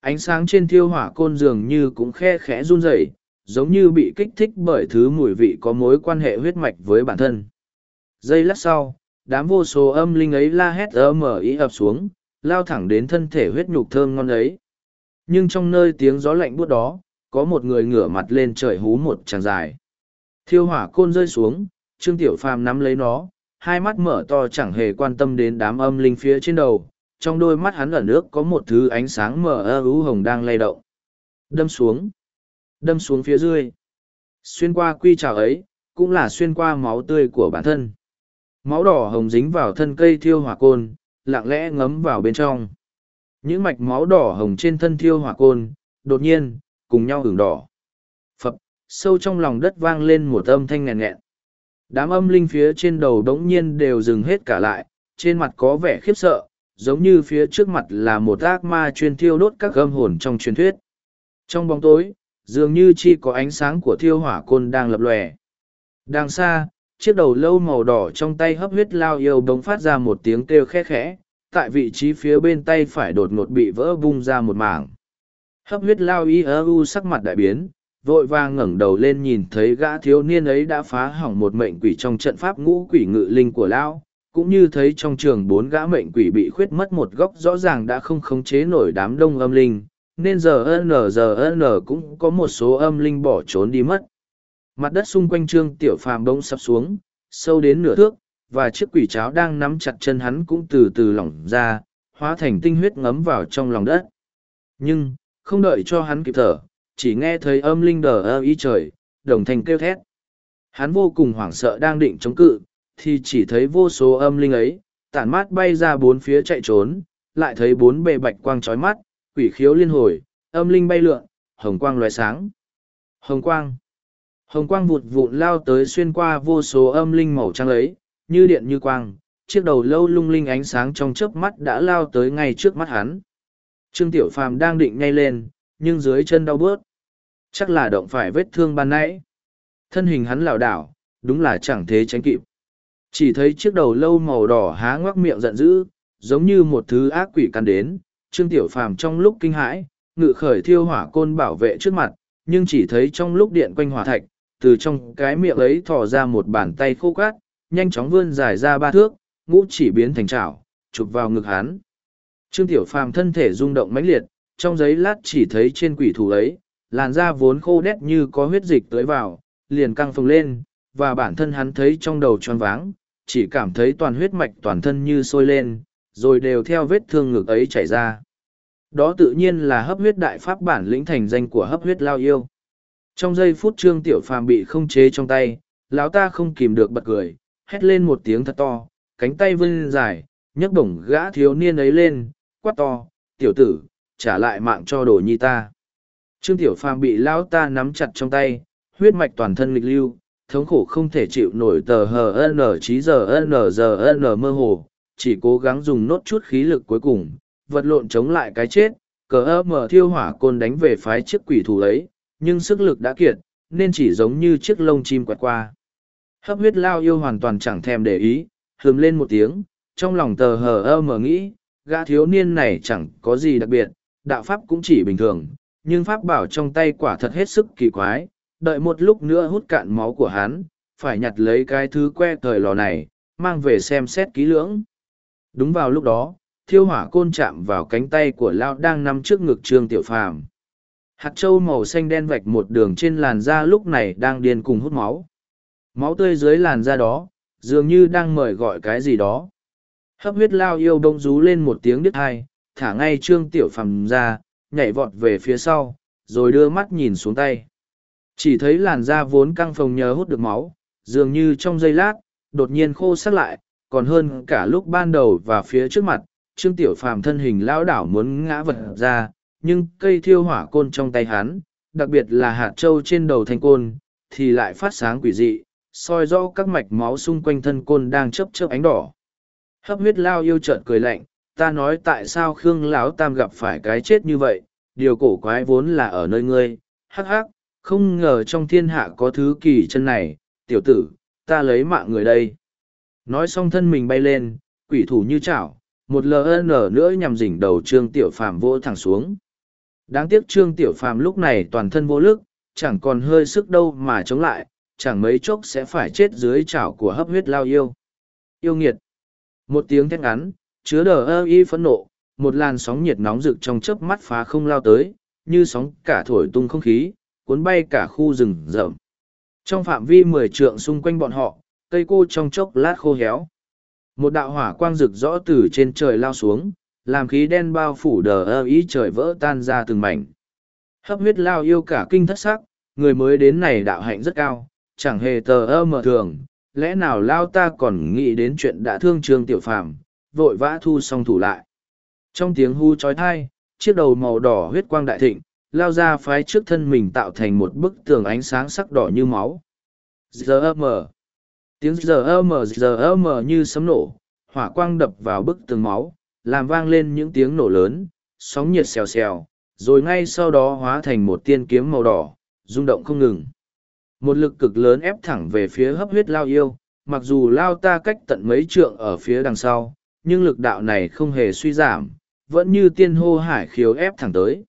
[SPEAKER 1] ánh sáng trên thiêu hỏa côn dường như cũng khe khẽ run rẩy giống như bị kích thích bởi thứ mùi vị có mối quan hệ huyết mạch với bản thân giây lát sau đám vô số âm linh ấy la hét ơ mờ ý ập xuống lao thẳng đến thân thể huyết nhục thơm ngon ấy nhưng trong nơi tiếng gió lạnh buốt đó có một người ngửa mặt lên trời hú một tràng dài thiêu hỏa côn rơi xuống trương tiểu phàm nắm lấy nó hai mắt mở to chẳng hề quan tâm đến đám âm linh phía trên đầu, trong đôi mắt hắn ẩn nước có một thứ ánh sáng mờ ơ ứ hồng đang lay động. Đâm xuống, đâm xuống phía dưới. Xuyên qua quy trào ấy, cũng là xuyên qua máu tươi của bản thân. Máu đỏ hồng dính vào thân cây thiêu hỏa côn, lặng lẽ ngấm vào bên trong. Những mạch máu đỏ hồng trên thân thiêu hỏa côn, đột nhiên, cùng nhau ửng đỏ. Phập, sâu trong lòng đất vang lên một âm thanh nghẹn nghẹn đám âm linh phía trên đầu đống nhiên đều dừng hết cả lại trên mặt có vẻ khiếp sợ giống như phía trước mặt là một ác ma chuyên thiêu đốt các âm hồn trong truyền thuyết trong bóng tối dường như chỉ có ánh sáng của thiêu hỏa côn đang lập lòe đằng xa chiếc đầu lâu màu đỏ trong tay hấp huyết lao yêu bỗng phát ra một tiếng kêu khe khẽ tại vị trí phía bên tay phải đột ngột bị vỡ vung ra một mảng hấp huyết lao y ơ u sắc mặt đại biến vội vàng ngẩng đầu lên nhìn thấy gã thiếu niên ấy đã phá hỏng một mệnh quỷ trong trận pháp ngũ quỷ ngự linh của lão cũng như thấy trong trường bốn gã mệnh quỷ bị khuyết mất một góc rõ ràng đã không khống chế nổi đám đông âm linh nên giờ n giờ n cũng có một số âm linh bỏ trốn đi mất mặt đất xung quanh trương tiểu phàm bỗng sắp xuống sâu đến nửa thước và chiếc quỷ cháo đang nắm chặt chân hắn cũng từ từ lỏng ra hóa thành tinh huyết ngấm vào trong lòng đất nhưng không đợi cho hắn kịp thở chỉ nghe thấy âm linh đờ ơ y trời, đồng thanh kêu thét. Hắn vô cùng hoảng sợ đang định chống cự, thì chỉ thấy vô số âm linh ấy, tản mát bay ra bốn phía chạy trốn, lại thấy bốn bề bạch quang trói mắt, quỷ khiếu liên hồi, âm linh bay lượn, hồng quang loài sáng. Hồng quang. Hồng quang vụt vụn lao tới xuyên qua vô số âm linh màu trắng ấy, như điện như quang, chiếc đầu lâu lung linh ánh sáng trong chớp mắt đã lao tới ngay trước mắt hắn. Trương Tiểu Phàm đang định ngay lên, nhưng dưới chân đau bớt. Chắc là động phải vết thương ban nãy. Thân hình hắn lảo đảo, đúng là chẳng thế tránh kịp. Chỉ thấy chiếc đầu lâu màu đỏ há ngoác miệng giận dữ, giống như một thứ ác quỷ căn đến. Trương Tiểu Phàm trong lúc kinh hãi, ngự khởi thiêu hỏa côn bảo vệ trước mặt, nhưng chỉ thấy trong lúc điện quanh hỏa thạch, từ trong cái miệng ấy thò ra một bàn tay khô cát, nhanh chóng vươn dài ra ba thước, ngũ chỉ biến thành chảo, chụp vào ngực hắn. Trương Tiểu Phàm thân thể rung động mãnh liệt, trong giấy lát chỉ thấy trên quỷ thủ ấy, làn da vốn khô đét như có huyết dịch tới vào, liền căng phồng lên, và bản thân hắn thấy trong đầu tròn váng, chỉ cảm thấy toàn huyết mạch toàn thân như sôi lên, rồi đều theo vết thương ngực ấy chảy ra. Đó tự nhiên là hấp huyết đại pháp bản lĩnh thành danh của hấp huyết lao yêu. Trong giây phút Trương Tiểu Phàm bị không chế trong tay, lão ta không kìm được bật cười, hét lên một tiếng thật to, cánh tay vươn dài, nhấc bổng gã thiếu niên ấy lên, quát to, tiểu tử, trả lại mạng cho đồ nhi ta. Trương Tiểu Phàm bị lão ta nắm chặt trong tay, huyết mạch toàn thân nghịch lưu, thống khổ không thể chịu nổi tờ hờ n trí giờ n giờ n mơ hồ, chỉ cố gắng dùng nốt chút khí lực cuối cùng, vật lộn chống lại cái chết, cờ ơ mở thiêu hỏa côn đánh về phái chiếc quỷ thủ ấy, nhưng sức lực đã kiệt, nên chỉ giống như chiếc lông chim quẹt qua. Hấp huyết lao yêu hoàn toàn chẳng thèm để ý, hừm lên một tiếng, trong lòng tờ hờ ơ mở nghĩ, gã thiếu niên này chẳng có gì đặc biệt, đạo pháp cũng chỉ bình thường, nhưng pháp bảo trong tay quả thật hết sức kỳ quái, đợi một lúc nữa hút cạn máu của hắn, phải nhặt lấy cái thứ que thời lò này, mang về xem xét kỹ lưỡng. Đúng vào lúc đó, thiêu hỏa côn chạm vào cánh tay của Lao đang nằm trước ngực Trương Tiểu Phàm. Hạt trâu màu xanh đen vạch một đường trên làn da lúc này đang điên cùng hút máu. Máu tươi dưới làn da đó, dường như đang mời gọi cái gì đó. Hấp huyết Lao yêu đông rú lên một tiếng đứt hai, thả ngay Trương Tiểu Phàm ra, nhảy vọt về phía sau, rồi đưa mắt nhìn xuống tay. Chỉ thấy làn da vốn căng phồng nhờ hút được máu, dường như trong giây lát, đột nhiên khô sát lại, còn hơn cả lúc ban đầu và phía trước mặt, Trương Tiểu Phàm thân hình lão đảo muốn ngã vật ra, nhưng cây thiêu hỏa côn trong tay hắn, đặc biệt là hạt trâu trên đầu thanh côn, thì lại phát sáng quỷ dị, soi rõ các mạch máu xung quanh thân côn đang chớp chớp ánh đỏ. Hấp huyết lao yêu trợn cười lạnh, ta nói tại sao khương lão tam gặp phải cái chết như vậy điều cổ quái vốn là ở nơi ngươi hắc hắc không ngờ trong thiên hạ có thứ kỳ chân này tiểu tử ta lấy mạng người đây nói xong thân mình bay lên quỷ thủ như chảo một ln nữa nhằm đỉnh đầu trương tiểu phàm vỗ thẳng xuống đáng tiếc trương tiểu phàm lúc này toàn thân vô lực chẳng còn hơi sức đâu mà chống lại chẳng mấy chốc sẽ phải chết dưới chảo của hấp huyết lao yêu yêu nghiệt một tiếng thét ngắn chứa đờ ơ y phẫn nộ một làn sóng nhiệt nóng rực trong chớp mắt phá không lao tới như sóng cả thổi tung không khí cuốn bay cả khu rừng rậm trong phạm vi mười trượng xung quanh bọn họ cây cô trong chốc lát khô héo một đạo hỏa quang rực rõ từ trên trời lao xuống làm khí đen bao phủ đờ ơ ý trời vỡ tan ra từng mảnh hấp huyết lao yêu cả kinh thất sắc người mới đến này đạo hạnh rất cao chẳng hề tờ ơ mở thường lẽ nào lao ta còn nghĩ đến chuyện đã thương trương tiểu phàm vội vã thu xong thủ lại. Trong tiếng hu trói thai, chiếc đầu màu đỏ huyết quang đại thịnh, lao ra phái trước thân mình tạo thành một bức tường ánh sáng sắc đỏ như máu. Giờ mờ. Tiếng giờ mờ giờ mờ như sấm nổ, hỏa quang đập vào bức tường máu, làm vang lên những tiếng nổ lớn, sóng nhiệt xèo xèo, rồi ngay sau đó hóa thành một tiên kiếm màu đỏ, rung động không ngừng. Một lực cực lớn ép thẳng về phía hấp huyết lao yêu, mặc dù lao ta cách tận mấy trượng ở phía đằng sau, nhưng lực đạo này không hề suy giảm, vẫn như tiên hô hải khiếu ép thẳng tới.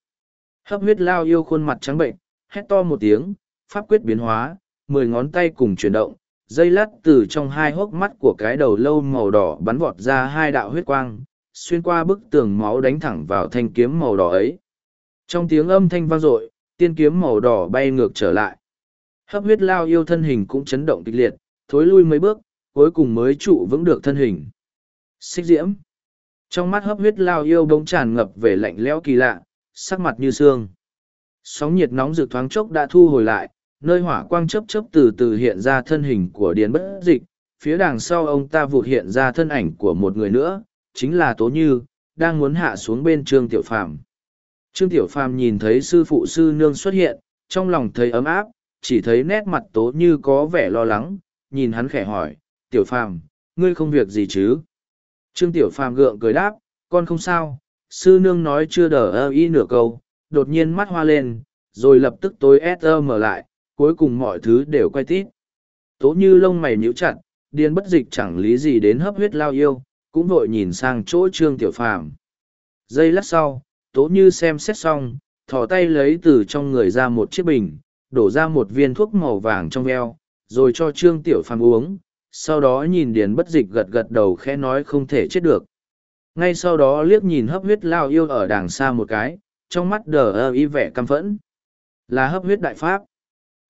[SPEAKER 1] Hấp huyết lao yêu khuôn mặt trắng bệnh, hét to một tiếng, pháp quyết biến hóa, mười ngón tay cùng chuyển động, dây lát từ trong hai hốc mắt của cái đầu lâu màu đỏ bắn vọt ra hai đạo huyết quang, xuyên qua bức tường máu đánh thẳng vào thanh kiếm màu đỏ ấy. Trong tiếng âm thanh vang dội, tiên kiếm màu đỏ bay ngược trở lại. Hấp huyết lao yêu thân hình cũng chấn động kịch liệt, thối lui mấy bước, cuối cùng mới trụ vững được thân hình. Xích diễm. Trong mắt hấp huyết lao yêu bỗng tràn ngập về lạnh lẽo kỳ lạ, sắc mặt như xương. Sóng nhiệt nóng rực thoáng chốc đã thu hồi lại, nơi hỏa quang chớp chớp từ từ hiện ra thân hình của Điền Bất Dịch, phía đằng sau ông ta vụt hiện ra thân ảnh của một người nữa, chính là Tố Như, đang muốn hạ xuống bên Trương Tiểu Phàm. Trương Tiểu Phàm nhìn thấy sư phụ sư nương xuất hiện, trong lòng thấy ấm áp, chỉ thấy nét mặt Tố Như có vẻ lo lắng, nhìn hắn khẽ hỏi, Tiểu Phàm, ngươi không việc gì chứ? Trương Tiểu Phàm gượng cười đáp, con không sao, sư nương nói chưa đỡ ơ y nửa câu, đột nhiên mắt hoa lên, rồi lập tức tối sơ mở lại, cuối cùng mọi thứ đều quay tít. Tố như lông mày nhíu chặt, điên bất dịch chẳng lý gì đến hấp huyết lao yêu, cũng vội nhìn sang chỗ Trương Tiểu Phàm Giây lát sau, tố như xem xét xong, thò tay lấy từ trong người ra một chiếc bình, đổ ra một viên thuốc màu vàng trong veo, rồi cho Trương Tiểu Phàm uống, sau đó nhìn điền bất dịch gật gật đầu khẽ nói không thể chết được ngay sau đó liếc nhìn hấp huyết lao yêu ở đàng xa một cái trong mắt đờ ơ y vẻ căm phẫn là hấp huyết đại pháp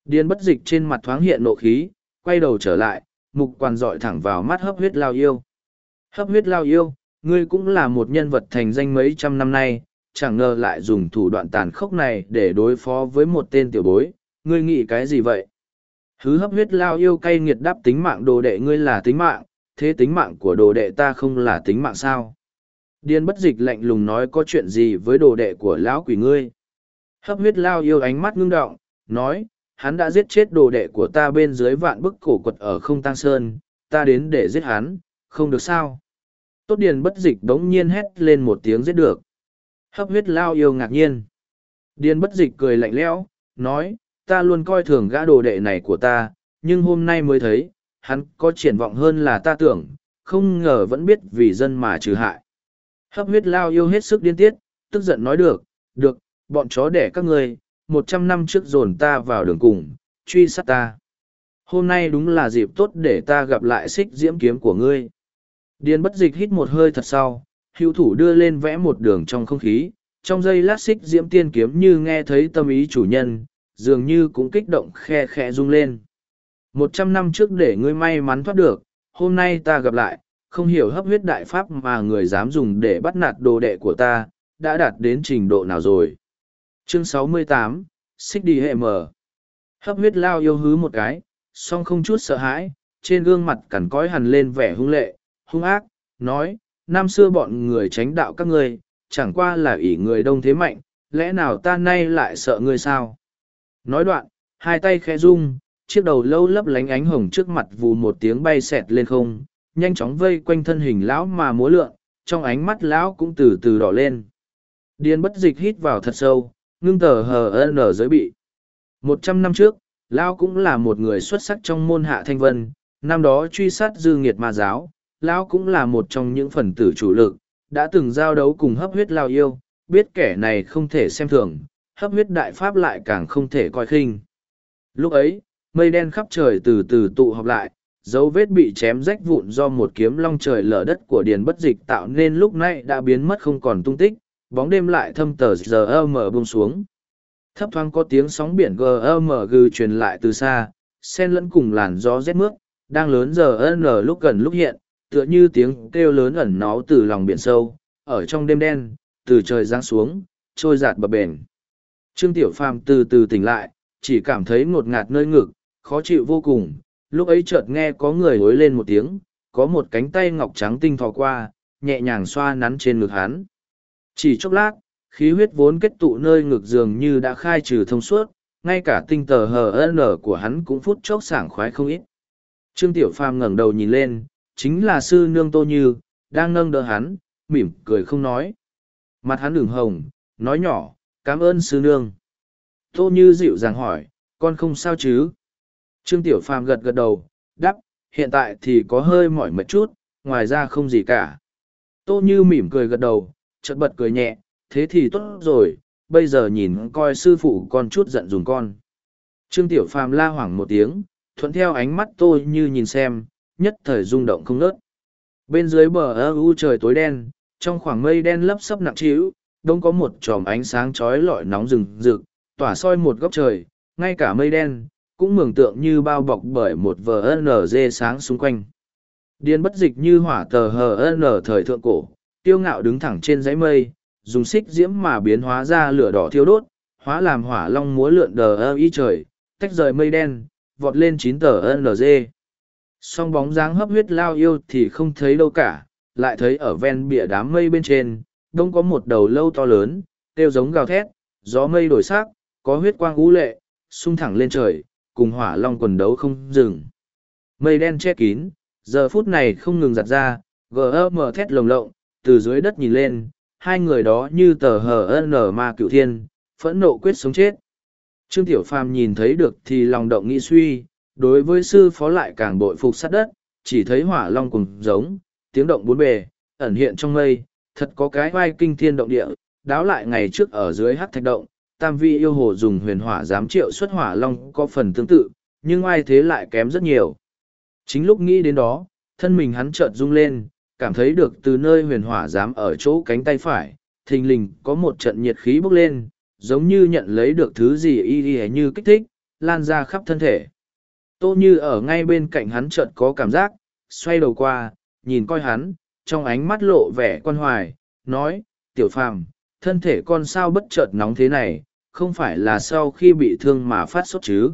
[SPEAKER 1] điền bất dịch trên mặt thoáng hiện nộ khí quay đầu trở lại mục quan dọi thẳng vào mắt hấp huyết lao yêu hấp huyết lao yêu ngươi cũng là một nhân vật thành danh mấy trăm năm nay chẳng ngờ lại dùng thủ đoạn tàn khốc này để đối phó với một tên tiểu bối ngươi nghĩ cái gì vậy Hứ hấp huyết lao yêu cay nghiệt đáp tính mạng đồ đệ ngươi là tính mạng, thế tính mạng của đồ đệ ta không là tính mạng sao? Điên bất dịch lạnh lùng nói có chuyện gì với đồ đệ của lão quỷ ngươi? Hấp huyết lao yêu ánh mắt ngưng động, nói, hắn đã giết chết đồ đệ của ta bên dưới vạn bức cổ quật ở không tăng sơn, ta đến để giết hắn, không được sao? Tốt điên bất dịch đống nhiên hét lên một tiếng giết được. Hấp huyết lao yêu ngạc nhiên. điên bất dịch cười lạnh lẽo, nói, ta luôn coi thường gã đồ đệ này của ta, nhưng hôm nay mới thấy, hắn có triển vọng hơn là ta tưởng, không ngờ vẫn biết vì dân mà trừ hại. Hấp huyết lao yêu hết sức điên tiết, tức giận nói được, được, bọn chó đẻ các ngươi, một trăm năm trước dồn ta vào đường cùng, truy sát ta. Hôm nay đúng là dịp tốt để ta gặp lại xích diễm kiếm của ngươi. Điên bất dịch hít một hơi thật sau, hữu thủ đưa lên vẽ một đường trong không khí, trong giây lát xích diễm tiên kiếm như nghe thấy tâm ý chủ nhân, dường như cũng kích động khe khe rung lên. Một trăm năm trước để ngươi may mắn thoát được, hôm nay ta gặp lại, không hiểu hấp huyết đại pháp mà người dám dùng để bắt nạt đồ đệ của ta, đã đạt đến trình độ nào rồi. Chương sáu mươi tám, xích đi hệ mở Hấp huyết lao yêu hứ một cái, song không chút sợ hãi, trên gương mặt cẩn cói hằn lên vẻ hung lệ, hung ác, nói, năm xưa bọn người tránh đạo các ngươi, chẳng qua là ỷ người đông thế mạnh, lẽ nào ta nay lại sợ ngươi sao? Nói đoạn, hai tay khẽ rung, chiếc đầu lâu lấp lánh ánh hồng trước mặt vù một tiếng bay xẹt lên không, nhanh chóng vây quanh thân hình lão mà múa lượn, trong ánh mắt lão cũng từ từ đỏ lên. Điên bất dịch hít vào thật sâu, ngưng tờ hờ ở giới bị. Một trăm năm trước, lão cũng là một người xuất sắc trong môn hạ thanh vân, năm đó truy sát dư nghiệt ma giáo, lão cũng là một trong những phần tử chủ lực, đã từng giao đấu cùng hấp huyết lao yêu, biết kẻ này không thể xem thường, hấp huyết đại pháp lại càng không thể coi khinh. Lúc ấy, mây đen khắp trời từ từ tụ họp lại, dấu vết bị chém rách vụn do một kiếm long trời lở đất của điền bất dịch tạo nên lúc này đã biến mất không còn tung tích, bóng đêm lại thâm tờ giờ mở bông xuống. Thấp thoáng có tiếng sóng biển gm gừ truyền lại từ xa, xen lẫn cùng làn gió rét mướt, đang lớn giờ n lúc gần lúc hiện, tựa như tiếng kêu lớn ẩn náu từ lòng biển sâu, ở trong đêm đen, từ trời giáng xuống, trôi giạt bờ bền. Trương Tiểu Phàm từ từ tỉnh lại, chỉ cảm thấy ngột ngạt nơi ngực, khó chịu vô cùng. Lúc ấy chợt nghe có người hối lên một tiếng, có một cánh tay ngọc trắng tinh thò qua, nhẹ nhàng xoa nắn trên ngực hắn. Chỉ chốc lát, khí huyết vốn kết tụ nơi ngực dường như đã khai trừ thông suốt, ngay cả tinh tờ hờ nở của hắn cũng phút chốc sảng khoái không ít. Trương Tiểu Phàm ngẩng đầu nhìn lên, chính là sư nương Tô Như, đang nâng đỡ hắn, mỉm cười không nói. Mặt hắn đường hồng, nói nhỏ, cảm ơn sư nương tô như dịu dàng hỏi con không sao chứ trương tiểu phàm gật gật đầu đắp hiện tại thì có hơi mỏi mệt chút ngoài ra không gì cả tô như mỉm cười gật đầu chật bật cười nhẹ thế thì tốt rồi bây giờ nhìn coi sư phụ con chút giận dùng con trương tiểu phàm la hoảng một tiếng thuận theo ánh mắt tôi như nhìn xem nhất thời rung động không nớt bên dưới bờ ơ u trời tối đen trong khoảng mây đen lấp sấp nặng trĩu đông có một tròm ánh sáng trói lọi nóng rừng rực, tỏa soi một góc trời, ngay cả mây đen, cũng mường tượng như bao bọc bởi một vờ NG sáng xung quanh. Điên bất dịch như hỏa tờ hờ N thời thượng cổ, tiêu ngạo đứng thẳng trên giấy mây, dùng xích diễm mà biến hóa ra lửa đỏ thiêu đốt, hóa làm hỏa long múa lượn đờ y trời, tách rời mây đen, vọt lên chín tờ NG. Song bóng dáng hấp huyết lao yêu thì không thấy đâu cả, lại thấy ở ven bìa đám mây bên trên, đông có một đầu lâu to lớn, kêu giống gào thét, gió mây đổi sắc, có huyết quang ngũ lệ, sung thẳng lên trời, cùng hỏa long quần đấu không dừng. Mây đen che kín, giờ phút này không ngừng giặt ra, gờ e mở thét lồng lộng, từ dưới đất nhìn lên, hai người đó như tờ hờ nở ma cựu thiên, phẫn nộ quyết sống chết. Trương Tiểu Phàm nhìn thấy được thì lòng động nghĩ suy, đối với sư phó lại càng bội phục sát đất, chỉ thấy hỏa long cùng giống, tiếng động bốn bề, ẩn hiện trong mây, Thật có cái oai kinh thiên động địa, đáo lại ngày trước ở dưới hát thạch động, tam vi yêu hồ dùng huyền hỏa giám triệu xuất hỏa long có phần tương tự, nhưng oai thế lại kém rất nhiều. Chính lúc nghĩ đến đó, thân mình hắn chợt rung lên, cảm thấy được từ nơi huyền hỏa giám ở chỗ cánh tay phải, thình lình có một trận nhiệt khí bốc lên, giống như nhận lấy được thứ gì y y như kích thích, lan ra khắp thân thể. Tô như ở ngay bên cạnh hắn chợt có cảm giác, xoay đầu qua, nhìn coi hắn, trong ánh mắt lộ vẻ quan hoài, nói, tiểu phàm, thân thể con sao bất chợt nóng thế này, không phải là sau khi bị thương mà phát sốt chứ.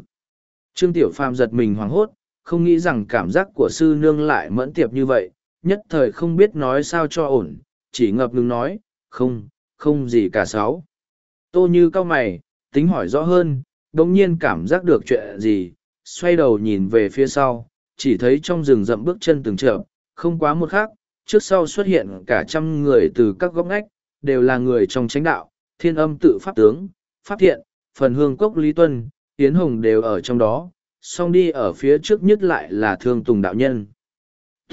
[SPEAKER 1] Trương tiểu phàm giật mình hoảng hốt, không nghĩ rằng cảm giác của sư nương lại mẫn tiệp như vậy, nhất thời không biết nói sao cho ổn, chỉ ngập ngừng nói, không, không gì cả sáu. Tô như cao mày, tính hỏi rõ hơn, đồng nhiên cảm giác được chuyện gì, xoay đầu nhìn về phía sau, chỉ thấy trong rừng rậm bước chân từng chợp, không quá một khắc, trước sau xuất hiện cả trăm người từ các góc ngách, đều là người trong chánh đạo, thiên âm tự pháp tướng, pháp thiện, phần hương cốc Lý Tuân, Yến Hồng đều ở trong đó, song đi ở phía trước nhất lại là Thương Tùng đạo nhân.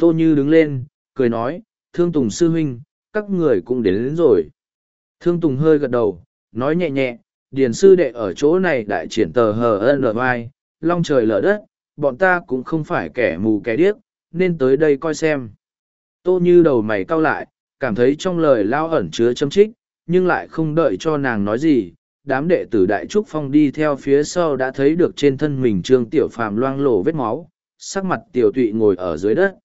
[SPEAKER 1] Tô Như đứng lên, cười nói, Thương Tùng sư huynh, các người cũng đến, đến rồi. Thương Tùng hơi gật đầu, nói nhẹ nhẹ, Điền sư đệ ở chỗ này đại triển tờ hờ vai, long trời lở đất, bọn ta cũng không phải kẻ mù kẻ điếc, nên tới đây coi xem. Tô như đầu mày cau lại, cảm thấy trong lời lao ẩn chứa châm trích, nhưng lại không đợi cho nàng nói gì. Đám đệ tử Đại Trúc Phong đi theo phía sau đã thấy được trên thân mình Trương Tiểu Phàm loang lổ vết máu, sắc mặt tiểu tụy ngồi ở dưới đất.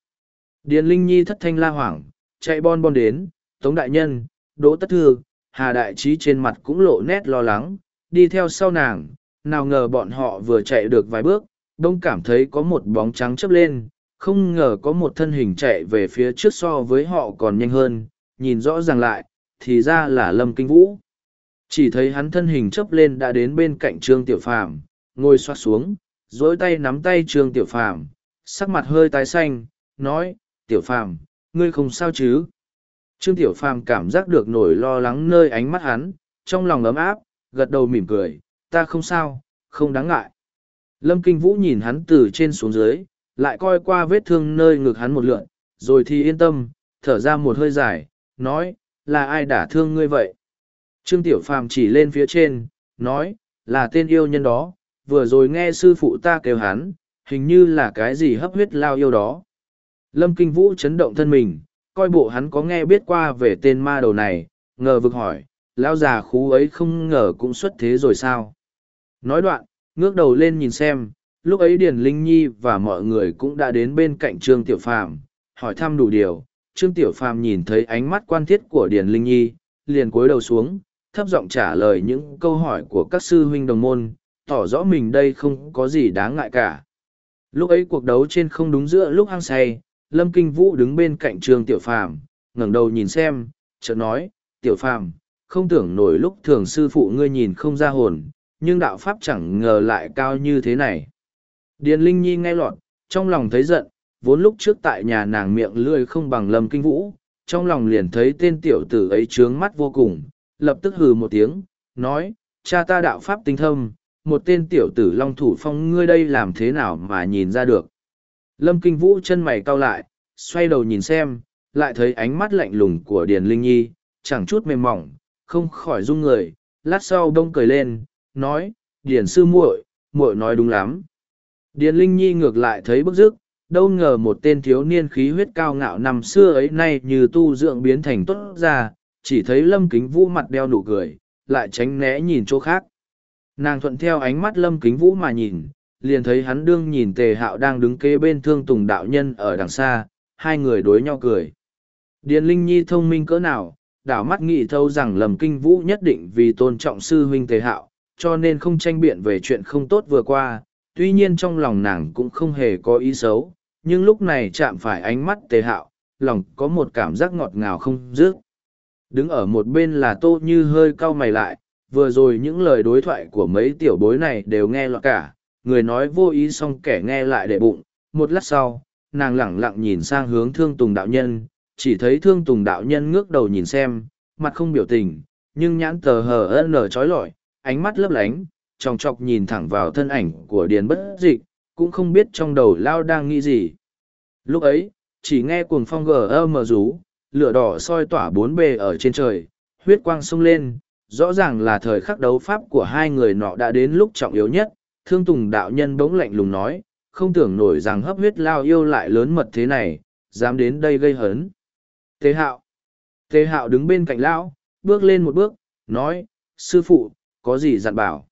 [SPEAKER 1] Điền Linh Nhi thất thanh la hoảng, chạy bon bon đến, Tống Đại Nhân, Đỗ Tất Thư, Hà Đại Trí trên mặt cũng lộ nét lo lắng, đi theo sau nàng, nào ngờ bọn họ vừa chạy được vài bước, đông cảm thấy có một bóng trắng chấp lên, không ngờ có một thân hình chạy về phía trước so với họ còn nhanh hơn nhìn rõ ràng lại thì ra là lâm kinh vũ chỉ thấy hắn thân hình chấp lên đã đến bên cạnh trương tiểu phàm ngồi xoát xuống dỗi tay nắm tay trương tiểu phàm sắc mặt hơi tái xanh nói tiểu phàm ngươi không sao chứ trương tiểu phàm cảm giác được nỗi lo lắng nơi ánh mắt hắn trong lòng ấm áp gật đầu mỉm cười ta không sao không đáng ngại lâm kinh vũ nhìn hắn từ trên xuống dưới lại coi qua vết thương nơi ngực hắn một lượn, rồi thì yên tâm, thở ra một hơi dài, nói, là ai đả thương ngươi vậy? Trương Tiểu Phàm chỉ lên phía trên, nói, là tên yêu nhân đó, vừa rồi nghe sư phụ ta kêu hắn, hình như là cái gì hấp huyết lao yêu đó. Lâm Kinh Vũ chấn động thân mình, coi bộ hắn có nghe biết qua về tên ma đầu này, ngờ vực hỏi, lão già khú ấy không ngờ cũng xuất thế rồi sao? Nói đoạn, ngước đầu lên nhìn xem, lúc ấy Điền Linh Nhi và mọi người cũng đã đến bên cạnh Trương Tiểu Phàm, hỏi thăm đủ điều. Trương Tiểu Phàm nhìn thấy ánh mắt quan thiết của Điền Linh Nhi, liền cúi đầu xuống, thấp giọng trả lời những câu hỏi của các sư huynh đồng môn, tỏ rõ mình đây không có gì đáng ngại cả. Lúc ấy cuộc đấu trên không đúng giữa lúc hăng say, Lâm Kinh Vũ đứng bên cạnh Trương Tiểu Phàm, ngẩng đầu nhìn xem, chợt nói, "Tiểu Phàm, không tưởng nổi lúc thường sư phụ ngươi nhìn không ra hồn, nhưng đạo pháp chẳng ngờ lại cao như thế này." Điền Linh Nhi nghe lọt, trong lòng thấy giận, vốn lúc trước tại nhà nàng miệng lươi không bằng Lâm kinh vũ, trong lòng liền thấy tên tiểu tử ấy trướng mắt vô cùng, lập tức hừ một tiếng, nói, cha ta đạo pháp tinh thâm, một tên tiểu tử long thủ phong ngươi đây làm thế nào mà nhìn ra được. Lâm Kinh Vũ chân mày cau lại, xoay đầu nhìn xem, lại thấy ánh mắt lạnh lùng của Điền Linh Nhi, chẳng chút mềm mỏng, không khỏi rung người, lát sau đông cười lên, nói, Điền sư muội, muội nói đúng lắm, Điền Linh Nhi ngược lại thấy bức dứt, đâu ngờ một tên thiếu niên khí huyết cao ngạo năm xưa ấy nay như tu dưỡng biến thành tốt ra, chỉ thấy Lâm Kính Vũ mặt đeo nụ cười, lại tránh né nhìn chỗ khác. Nàng thuận theo ánh mắt Lâm Kính Vũ mà nhìn, liền thấy hắn đương nhìn Tề Hạo đang đứng kế bên Thương Tùng đạo nhân ở đằng xa, hai người đối nhau cười. Điền Linh Nhi thông minh cỡ nào, đảo mắt nghĩ thâu rằng Lâm Kinh Vũ nhất định vì tôn trọng sư huynh Tề Hạo, cho nên không tranh biện về chuyện không tốt vừa qua tuy nhiên trong lòng nàng cũng không hề có ý xấu, nhưng lúc này chạm phải ánh mắt tề hạo, lòng có một cảm giác ngọt ngào không dứt. Đứng ở một bên là tô như hơi cau mày lại, vừa rồi những lời đối thoại của mấy tiểu bối này đều nghe lọt cả, người nói vô ý xong kẻ nghe lại để bụng, một lát sau, nàng lẳng lặng nhìn sang hướng thương tùng đạo nhân, chỉ thấy thương tùng đạo nhân ngước đầu nhìn xem, mặt không biểu tình, nhưng nhãn tờ hờ ân nở trói lọi, ánh mắt lấp lánh, chòng chọc nhìn thẳng vào thân ảnh của điền bất dịch cũng không biết trong đầu lao đang nghĩ gì lúc ấy chỉ nghe cuồng phong gờ ơ mờ rú lửa đỏ soi tỏa bốn bề ở trên trời huyết quang sung lên rõ ràng là thời khắc đấu pháp của hai người nọ đã đến lúc trọng yếu nhất thương tùng đạo nhân bỗng lạnh lùng nói không tưởng nổi rằng hấp huyết lao yêu lại lớn mật thế này dám đến đây gây hấn thế hạo thế hạo đứng bên cạnh lão bước lên một bước nói sư phụ có gì dặn bảo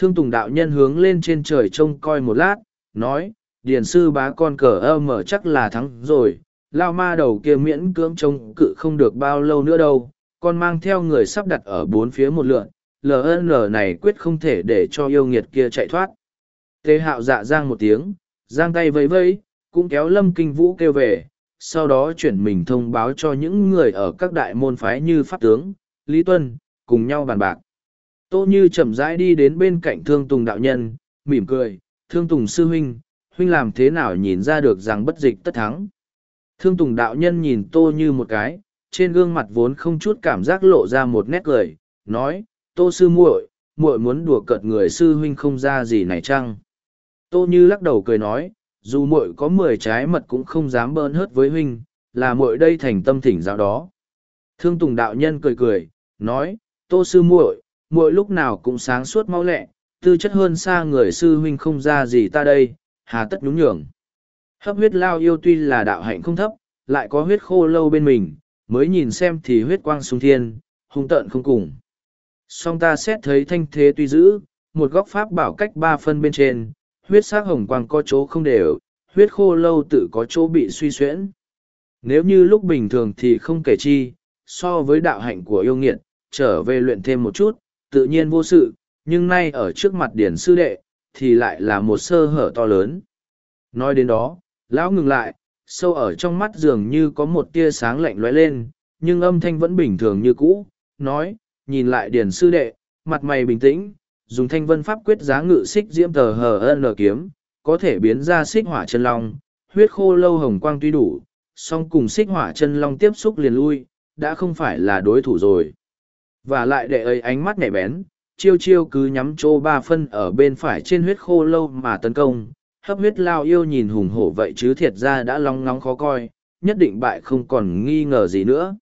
[SPEAKER 1] Thương Tùng đạo nhân hướng lên trên trời trông coi một lát, nói, Điền sư bá con cờ ơ mở chắc là thắng rồi, lao ma đầu kia miễn cưỡng trông cự không được bao lâu nữa đâu, con mang theo người sắp đặt ở bốn phía một lượn, LN này quyết không thể để cho yêu nghiệt kia chạy thoát. Thế hạo dạ giang một tiếng, giang tay vẫy vẫy, cũng kéo lâm kinh vũ kêu về, sau đó chuyển mình thông báo cho những người ở các đại môn phái như pháp tướng, Lý Tuân, cùng nhau bàn bạc. Tô Như chậm rãi đi đến bên cạnh Thương Tùng đạo nhân, mỉm cười, Thương Tùng sư huynh, huynh làm thế nào nhìn ra được rằng bất dịch tất thắng. Thương Tùng đạo nhân nhìn Tô Như một cái, trên gương mặt vốn không chút cảm giác lộ ra một nét cười, nói, Tô sư muội, muội muốn đùa cợt người sư huynh không ra gì này chăng? Tô Như lắc đầu cười nói, dù muội có mười trái mật cũng không dám bơn hớt với huynh, là muội đây thành tâm thỉnh giáo đó. Thương Tùng đạo nhân cười cười, nói, Tô sư muội, mỗi lúc nào cũng sáng suốt mau lẹ, tư chất hơn xa người sư huynh không ra gì ta đây, hà tất nhún nhường. Hấp huyết lao yêu tuy là đạo hạnh không thấp, lại có huyết khô lâu bên mình, mới nhìn xem thì huyết quang sung thiên, hung tận không cùng. Song ta xét thấy thanh thế tuy giữ, một góc pháp bảo cách ba phân bên trên, huyết sắc hồng quang có chỗ không đều, huyết khô lâu tự có chỗ bị suy xuyễn. Nếu như lúc bình thường thì không kể chi, so với đạo hạnh của yêu nghiệt, trở về luyện thêm một chút, tự nhiên vô sự, nhưng nay ở trước mặt điển sư đệ, thì lại là một sơ hở to lớn. Nói đến đó, lão ngừng lại, sâu ở trong mắt dường như có một tia sáng lạnh lóe lên, nhưng âm thanh vẫn bình thường như cũ, nói, nhìn lại điển sư đệ, mặt mày bình tĩnh, dùng thanh vân pháp quyết giá ngự xích diễm tờ hờ lờ kiếm, có thể biến ra xích hỏa chân long, huyết khô lâu hồng quang tuy đủ, song cùng xích hỏa chân long tiếp xúc liền lui, đã không phải là đối thủ rồi. Và lại đệ ấy ánh mắt nhạy bén, chiêu chiêu cứ nhắm chỗ ba phân ở bên phải trên huyết khô lâu mà tấn công. Hấp huyết lao yêu nhìn hùng hổ vậy chứ thiệt ra đã long nóng khó coi, nhất định bại không còn nghi ngờ gì nữa.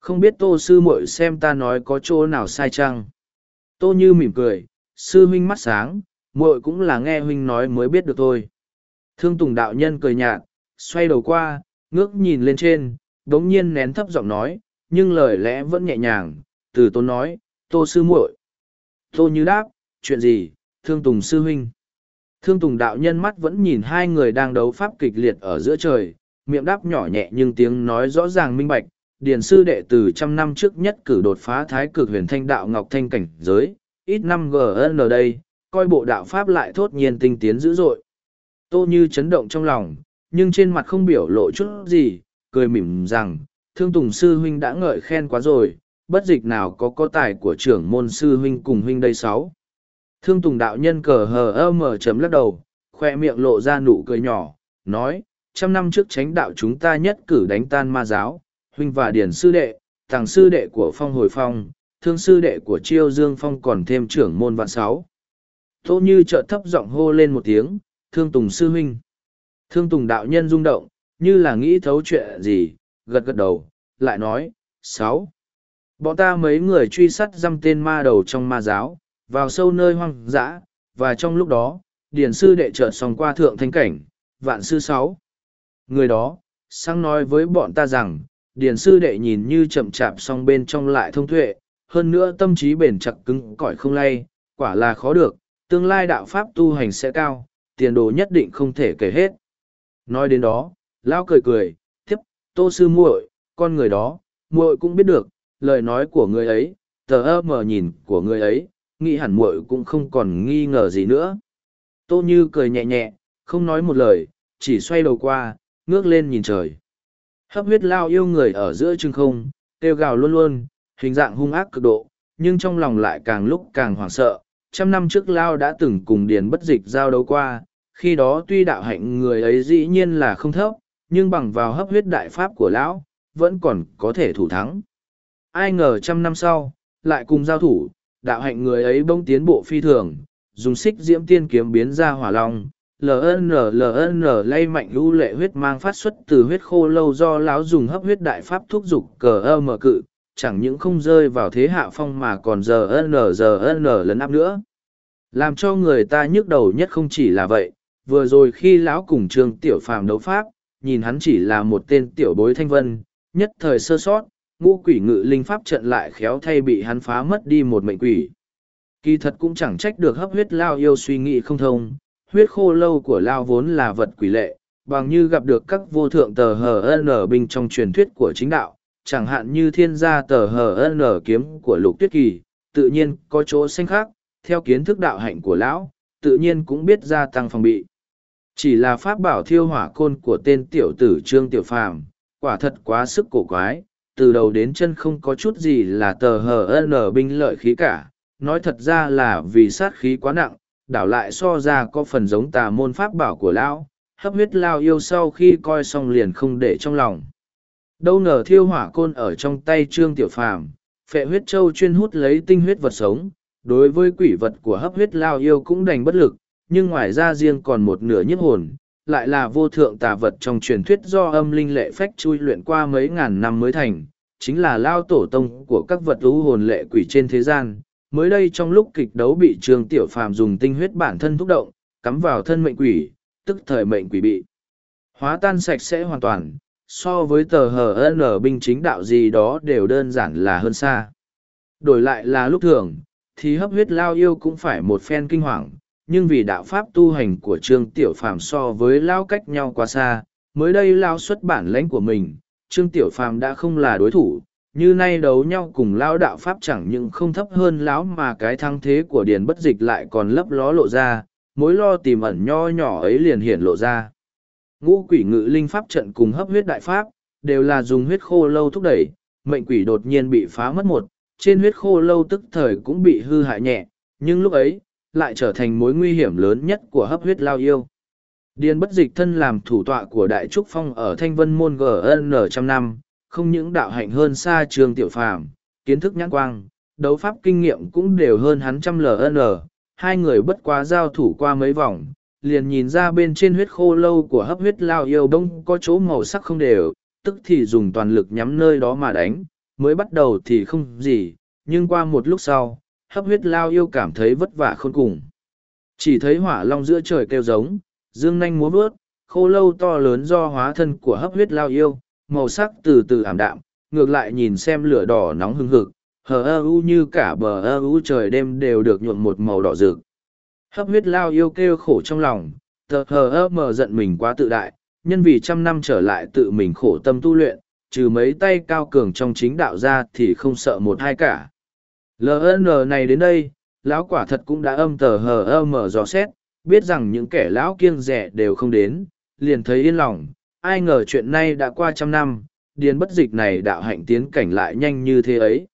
[SPEAKER 1] Không biết tô sư muội xem ta nói có chỗ nào sai chăng? Tô như mỉm cười, sư huynh mắt sáng, muội cũng là nghe huynh nói mới biết được thôi. Thương Tùng đạo nhân cười nhạt, xoay đầu qua, ngước nhìn lên trên, đống nhiên nén thấp giọng nói, nhưng lời lẽ vẫn nhẹ nhàng, từ tôn nói, tô sư muội. Tô như đáp, chuyện gì, thương tùng sư huynh. Thương tùng đạo nhân mắt vẫn nhìn hai người đang đấu pháp kịch liệt ở giữa trời, miệng đáp nhỏ nhẹ nhưng tiếng nói rõ ràng minh bạch, điển sư đệ từ trăm năm trước nhất cử đột phá thái cực huyền thanh đạo ngọc thanh cảnh giới, ít năm GN đây, coi bộ đạo pháp lại thốt nhiên tinh tiến dữ dội. Tô như chấn động trong lòng, nhưng trên mặt không biểu lộ chút gì, cười mỉm rằng, thương tùng sư huynh đã ngợi khen quá rồi, bất dịch nào có có tài của trưởng môn sư huynh cùng huynh đây sáu. Thương Tùng đạo nhân cờ hờ ơ mở chấm lắc đầu, khoe miệng lộ ra nụ cười nhỏ, nói, trăm năm trước tránh đạo chúng ta nhất cử đánh tan ma giáo, huynh và điển sư đệ, thằng sư đệ của phong hồi phong, thương sư đệ của chiêu dương phong còn thêm trưởng môn vạn sáu. Tô như trợ thấp giọng hô lên một tiếng, thương Tùng sư huynh. Thương Tùng đạo nhân rung động, như là nghĩ thấu chuyện gì, gật gật đầu, lại nói, sáu bọn ta mấy người truy sát dăm tên ma đầu trong ma giáo, vào sâu nơi hoang dã, và trong lúc đó, điển sư đệ chợt xong qua thượng thanh cảnh, vạn sư sáu. Người đó, sang nói với bọn ta rằng, điển sư đệ nhìn như chậm chạp song bên trong lại thông tuệ, hơn nữa tâm trí bền chặt cứng cỏi không lay, quả là khó được, tương lai đạo pháp tu hành sẽ cao, tiền đồ nhất định không thể kể hết. Nói đến đó, lão cười cười, tiếp, tô sư muội, con người đó, muội cũng biết được, lời nói của người ấy, tờ ơ mờ nhìn của người ấy, nghĩ hẳn muội cũng không còn nghi ngờ gì nữa. Tô Như cười nhẹ nhẹ, không nói một lời, chỉ xoay đầu qua, ngước lên nhìn trời. Hấp huyết lao yêu người ở giữa chừng không, kêu gào luôn luôn, hình dạng hung ác cực độ, nhưng trong lòng lại càng lúc càng hoảng sợ. Trăm năm trước Lao đã từng cùng Điền bất dịch giao đấu qua, khi đó tuy đạo hạnh người ấy dĩ nhiên là không thấp, nhưng bằng vào hấp huyết đại pháp của Lão, vẫn còn có thể thủ thắng ai ngờ trăm năm sau, lại cùng giao thủ, đạo hạnh người ấy bỗng tiến bộ phi thường, dùng xích diễm tiên kiếm biến ra hỏa long, LN LN lay mạnh lưu lệ huyết mang phát xuất từ huyết khô lâu do lão dùng hấp huyết đại pháp thúc dục cờ ơ mở cự, chẳng những không rơi vào thế hạ phong mà còn giờ n giờ n lấn áp nữa. Làm cho người ta nhức đầu nhất không chỉ là vậy, vừa rồi khi lão cùng trường Tiểu Phàm đấu pháp, nhìn hắn chỉ là một tên tiểu bối thanh vân, nhất thời sơ sót, ngũ quỷ ngự linh pháp trận lại khéo thay bị hắn phá mất đi một mệnh quỷ. Kỳ thật cũng chẳng trách được hấp huyết lao yêu suy nghĩ không thông, huyết khô lâu của lao vốn là vật quỷ lệ, bằng như gặp được các vô thượng tờ hờ HN binh trong truyền thuyết của chính đạo, chẳng hạn như thiên gia tờ hờ HN kiếm của lục tuyết kỳ, tự nhiên có chỗ xanh khác, theo kiến thức đạo hạnh của lão, tự nhiên cũng biết gia tăng phòng bị. Chỉ là pháp bảo thiêu hỏa côn của tên tiểu tử Trương Tiểu Phàm quả thật quá sức cổ quái, từ đầu đến chân không có chút gì là tờ hờ n binh lợi khí cả nói thật ra là vì sát khí quá nặng đảo lại so ra có phần giống tà môn pháp bảo của lão hấp huyết lao yêu sau khi coi xong liền không để trong lòng đâu ngờ thiêu hỏa côn ở trong tay trương tiểu phàm phệ huyết châu chuyên hút lấy tinh huyết vật sống đối với quỷ vật của hấp huyết lao yêu cũng đành bất lực nhưng ngoài ra riêng còn một nửa nhiếp hồn lại là vô thượng tà vật trong truyền thuyết do âm linh lệ phách chui luyện qua mấy ngàn năm mới thành, chính là lao tổ tông của các vật lũ hồn lệ quỷ trên thế gian. Mới đây trong lúc kịch đấu bị Trương Tiểu Phàm dùng tinh huyết bản thân thúc động, cắm vào thân mệnh quỷ, tức thời mệnh quỷ bị hóa tan sạch sẽ hoàn toàn, so với tờ hờ HN binh chính đạo gì đó đều đơn giản là hơn xa. Đổi lại là lúc thường, thì hấp huyết lao yêu cũng phải một phen kinh hoàng, nhưng vì đạo pháp tu hành của trương tiểu phàm so với lão cách nhau quá xa mới đây lao xuất bản lãnh của mình trương tiểu phàm đã không là đối thủ như nay đấu nhau cùng lão đạo pháp chẳng những không thấp hơn lão mà cái thăng thế của điền bất dịch lại còn lấp ló lộ ra mối lo tìm ẩn nho nhỏ ấy liền hiển lộ ra ngũ quỷ ngự linh pháp trận cùng hấp huyết đại pháp đều là dùng huyết khô lâu thúc đẩy mệnh quỷ đột nhiên bị phá mất một trên huyết khô lâu tức thời cũng bị hư hại nhẹ nhưng lúc ấy lại trở thành mối nguy hiểm lớn nhất của hấp huyết lao yêu. Điền bất dịch thân làm thủ tọa của Đại Trúc Phong ở Thanh Vân Môn GN trăm năm, không những đạo hạnh hơn xa trường tiểu phàm, kiến thức nhãn quang, đấu pháp kinh nghiệm cũng đều hơn hắn trăm LN, hai người bất quá giao thủ qua mấy vòng, liền nhìn ra bên trên huyết khô lâu của hấp huyết lao yêu đông có chỗ màu sắc không đều, tức thì dùng toàn lực nhắm nơi đó mà đánh, mới bắt đầu thì không gì, nhưng qua một lúc sau, hấp huyết lao yêu cảm thấy vất vả khôn cùng. Chỉ thấy hỏa long giữa trời kêu giống, dương nanh múa vớt, khô lâu to lớn do hóa thân của hấp huyết lao yêu, màu sắc từ từ ảm đạm, ngược lại nhìn xem lửa đỏ nóng hừng hực, hờ ơ u như cả bờ ơ u trời đêm đều được nhuộm một màu đỏ rực. Hấp huyết lao yêu kêu khổ trong lòng, tờ hờ ơ mờ giận mình quá tự đại, nhân vì trăm năm trở lại tự mình khổ tâm tu luyện, trừ mấy tay cao cường trong chính đạo ra thì không sợ một hai cả. LN này đến đây, lão quả thật cũng đã âm tờ hờ âm mở gió xét, biết rằng những kẻ lão kiêng rẻ đều không đến, liền thấy yên lòng, ai ngờ chuyện này đã qua trăm năm, điền bất dịch này đạo hạnh tiến cảnh lại nhanh như thế ấy.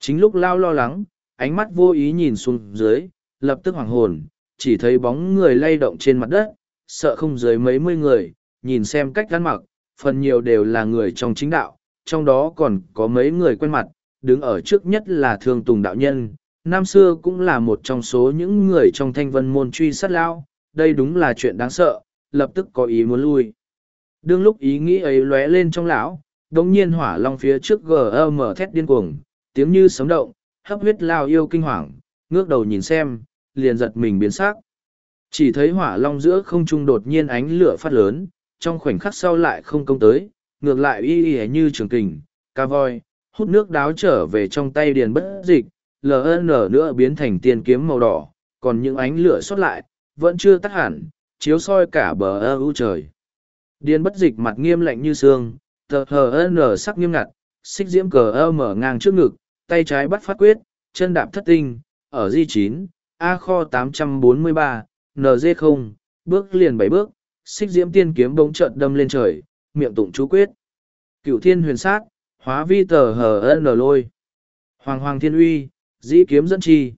[SPEAKER 1] Chính lúc lao lo lắng, ánh mắt vô ý nhìn xuống dưới, lập tức hoàng hồn, chỉ thấy bóng người lay động trên mặt đất, sợ không dưới mấy mươi người, nhìn xem cách gắn mặc, phần nhiều đều là người trong chính đạo, trong đó còn có mấy người quen mặt, đứng ở trước nhất là Thương Tùng Đạo Nhân, năm xưa cũng là một trong số những người trong thanh vân môn truy sát lão, đây đúng là chuyện đáng sợ, lập tức có ý muốn lui. Đương lúc ý nghĩ ấy lóe lên trong lão, đống nhiên hỏa long phía trước mở thét điên cuồng, tiếng như sấm động, hấp huyết lao yêu kinh hoàng, ngước đầu nhìn xem, liền giật mình biến sắc. Chỉ thấy hỏa long giữa không trung đột nhiên ánh lửa phát lớn, trong khoảnh khắc sau lại không công tới, ngược lại y y như trường kình, ca voi, hút nước đáo trở về trong tay điền bất dịch, LN nữa biến thành tiền kiếm màu đỏ, còn những ánh lửa sót lại, vẫn chưa tắt hẳn, chiếu soi cả bờ ơ u trời. Điền bất dịch mặt nghiêm lạnh như xương, tờ HN sắc nghiêm ngặt, xích diễm cờ mở ngang trước ngực, tay trái bắt phát quyết, chân đạp thất tinh, ở di chín A kho 843, NG0, bước liền bảy bước, xích diễm tiên kiếm bỗng trợn đâm lên trời, miệng tụng chú quyết. cửu thiên huyền sát, hóa vi tờ hờ ân lôi hoàng hoàng thiên uy dĩ kiếm dẫn chi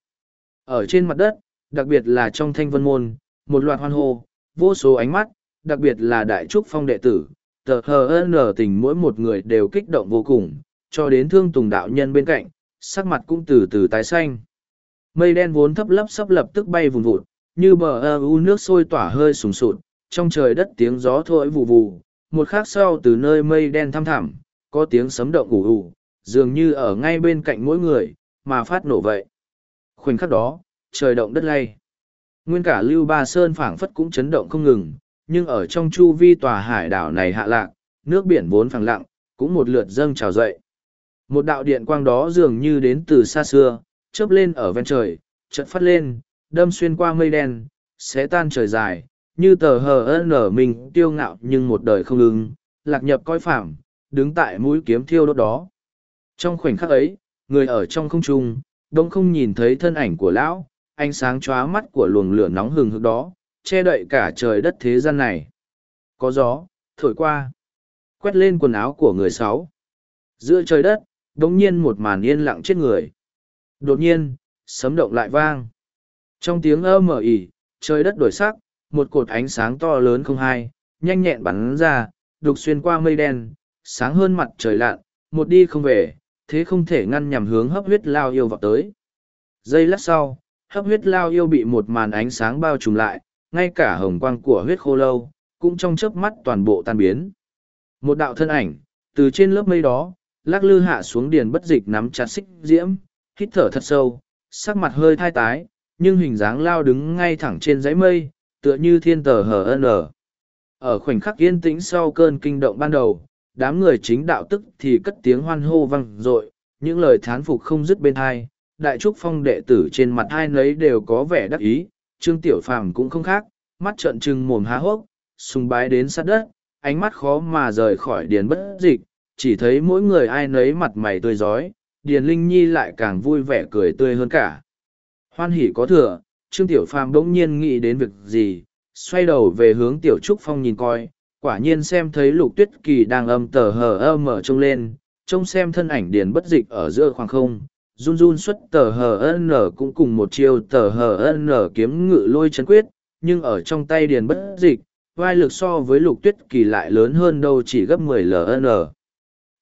[SPEAKER 1] ở trên mặt đất đặc biệt là trong thanh vân môn một loạt hoan hô vô số ánh mắt đặc biệt là đại trúc phong đệ tử tờ hờ ân tình mỗi một người đều kích động vô cùng cho đến thương tùng đạo nhân bên cạnh sắc mặt cũng từ từ tái xanh mây đen vốn thấp lấp sấp lập tức bay vùn vụt như bờ ơ u nước sôi tỏa hơi sùng sụt trong trời đất tiếng gió thổi vụ vù một khác sau từ nơi mây đen thăm thẳm có tiếng sấm động ù ù, dường như ở ngay bên cạnh mỗi người, mà phát nổ vậy. Khoảnh khắc đó, trời động đất lay. Nguyên cả Lưu Ba Sơn phảng phất cũng chấn động không ngừng, nhưng ở trong chu vi tòa hải đảo này hạ lạc, nước biển vốn phẳng lặng, cũng một lượt dâng trào dậy. Một đạo điện quang đó dường như đến từ xa xưa, chớp lên ở ven trời, chợt phát lên, đâm xuyên qua mây đen, xé tan trời dài, như tờ hờ ơn ở mình tiêu ngạo nhưng một đời không ứng, lạc nhập coi phảng đứng tại mũi kiếm thiêu đốt đó. Trong khoảnh khắc ấy, người ở trong không trung, đông không nhìn thấy thân ảnh của lão, ánh sáng chóa mắt của luồng lửa nóng hừng hực đó, che đậy cả trời đất thế gian này. Có gió, thổi qua, quét lên quần áo của người sáu. Giữa trời đất, đống nhiên một màn yên lặng chết người. Đột nhiên, sấm động lại vang. Trong tiếng ơ mở ỉ, trời đất đổi sắc, một cột ánh sáng to lớn không hai, nhanh nhẹn bắn ra, đục xuyên qua mây đen, sáng hơn mặt trời lạn, một đi không về, thế không thể ngăn nhằm hướng hấp huyết lao yêu vào tới. Giây lát sau, hấp huyết lao yêu bị một màn ánh sáng bao trùm lại, ngay cả hồng quang của huyết khô lâu, cũng trong chớp mắt toàn bộ tan biến. Một đạo thân ảnh, từ trên lớp mây đó, lắc lư hạ xuống điền bất dịch nắm chặt xích diễm, hít thở thật sâu, sắc mặt hơi thai tái, nhưng hình dáng lao đứng ngay thẳng trên dãy mây, tựa như thiên tờ hờ ân ở. Ở khoảnh khắc yên tĩnh sau cơn kinh động ban đầu, đám người chính đạo tức thì cất tiếng hoan hô vang dội những lời thán phục không dứt bên hai đại trúc phong đệ tử trên mặt hai nấy đều có vẻ đắc ý trương tiểu phàm cũng không khác mắt trợn trừng mồm há hốc sùng bái đến sát đất ánh mắt khó mà rời khỏi điền bất dịch chỉ thấy mỗi người ai nấy mặt mày tươi rói điền linh nhi lại càng vui vẻ cười tươi hơn cả hoan hỉ có thừa trương tiểu phàm bỗng nhiên nghĩ đến việc gì xoay đầu về hướng tiểu trúc phong nhìn coi quả nhiên xem thấy lục tuyết kỳ đang âm tờ hờ ơ mở trông lên trông xem thân ảnh điền bất dịch ở giữa khoảng không run run xuất tờ hờ ân nở cũng cùng một chiêu tờ hờ ân nở kiếm ngự lôi chấn quyết nhưng ở trong tay điền bất dịch vai lực so với lục tuyết kỳ lại lớn hơn đâu chỉ gấp mười 10 nở.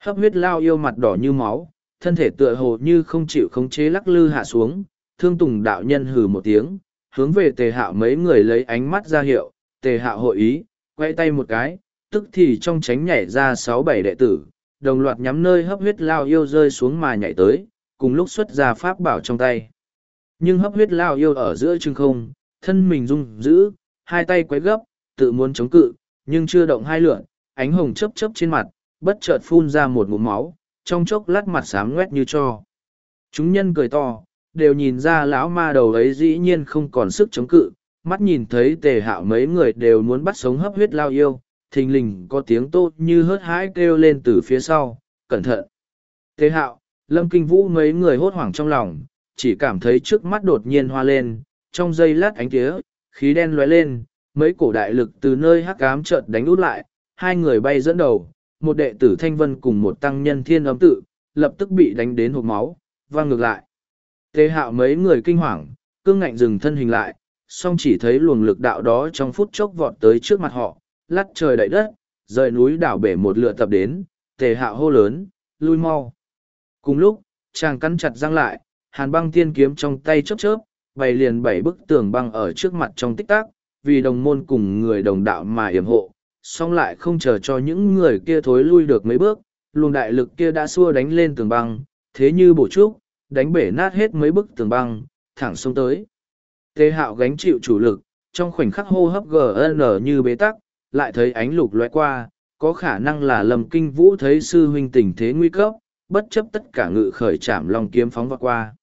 [SPEAKER 1] hấp huyết lao yêu mặt đỏ như máu thân thể tựa hồ như không chịu khống chế lắc lư hạ xuống thương tùng đạo nhân hừ một tiếng hướng về tề hạo mấy người lấy ánh mắt ra hiệu tề hạo hội ý quay tay một cái, tức thì trong tránh nhảy ra sáu bảy đệ tử, đồng loạt nhắm nơi hấp huyết lao yêu rơi xuống mà nhảy tới, cùng lúc xuất ra pháp bảo trong tay. Nhưng hấp huyết lao yêu ở giữa chừng không, thân mình rung dữ, hai tay quấy gấp, tự muốn chống cự, nhưng chưa động hai lượn, ánh hồng chớp chớp trên mặt, bất chợt phun ra một ngụm máu, trong chốc lát mặt xám ngoét như cho. Chúng nhân cười to, đều nhìn ra lão ma đầu ấy dĩ nhiên không còn sức chống cự, mắt nhìn thấy tề hạo mấy người đều muốn bắt sống hấp huyết lao yêu, thình lình có tiếng tốt như hớt hãi kêu lên từ phía sau, cẩn thận. Tề hạo, lâm kinh vũ mấy người hốt hoảng trong lòng, chỉ cảm thấy trước mắt đột nhiên hoa lên, trong giây lát ánh tía, khí đen lóe lên, mấy cổ đại lực từ nơi hắc cám chợt đánh út lại, hai người bay dẫn đầu, một đệ tử thanh vân cùng một tăng nhân thiên ấm tự, lập tức bị đánh đến hộp máu, và ngược lại. Tề hạo mấy người kinh hoàng, cương ngạnh dừng thân hình lại, song chỉ thấy luồng lực đạo đó trong phút chốc vọt tới trước mặt họ, lắt trời đậy đất, rời núi đảo bể một lựa tập đến, tề hạo hô lớn, lui mau. Cùng lúc, chàng cắn chặt răng lại, hàn băng tiên kiếm trong tay chớp chớp, bày liền bảy bức tường băng ở trước mặt trong tích tắc, vì đồng môn cùng người đồng đạo mà yểm hộ, song lại không chờ cho những người kia thối lui được mấy bước, luồng đại lực kia đã xua đánh lên tường băng, thế như bổ trúc, đánh bể nát hết mấy bức tường băng, thẳng xông tới. Tề hạo gánh chịu chủ lực, trong khoảnh khắc hô hấp GN như bế tắc, lại thấy ánh lục lóe qua, có khả năng là lầm kinh vũ thấy sư huynh tình thế nguy cấp, bất chấp tất cả ngự khởi chạm lòng kiếm phóng vọt qua.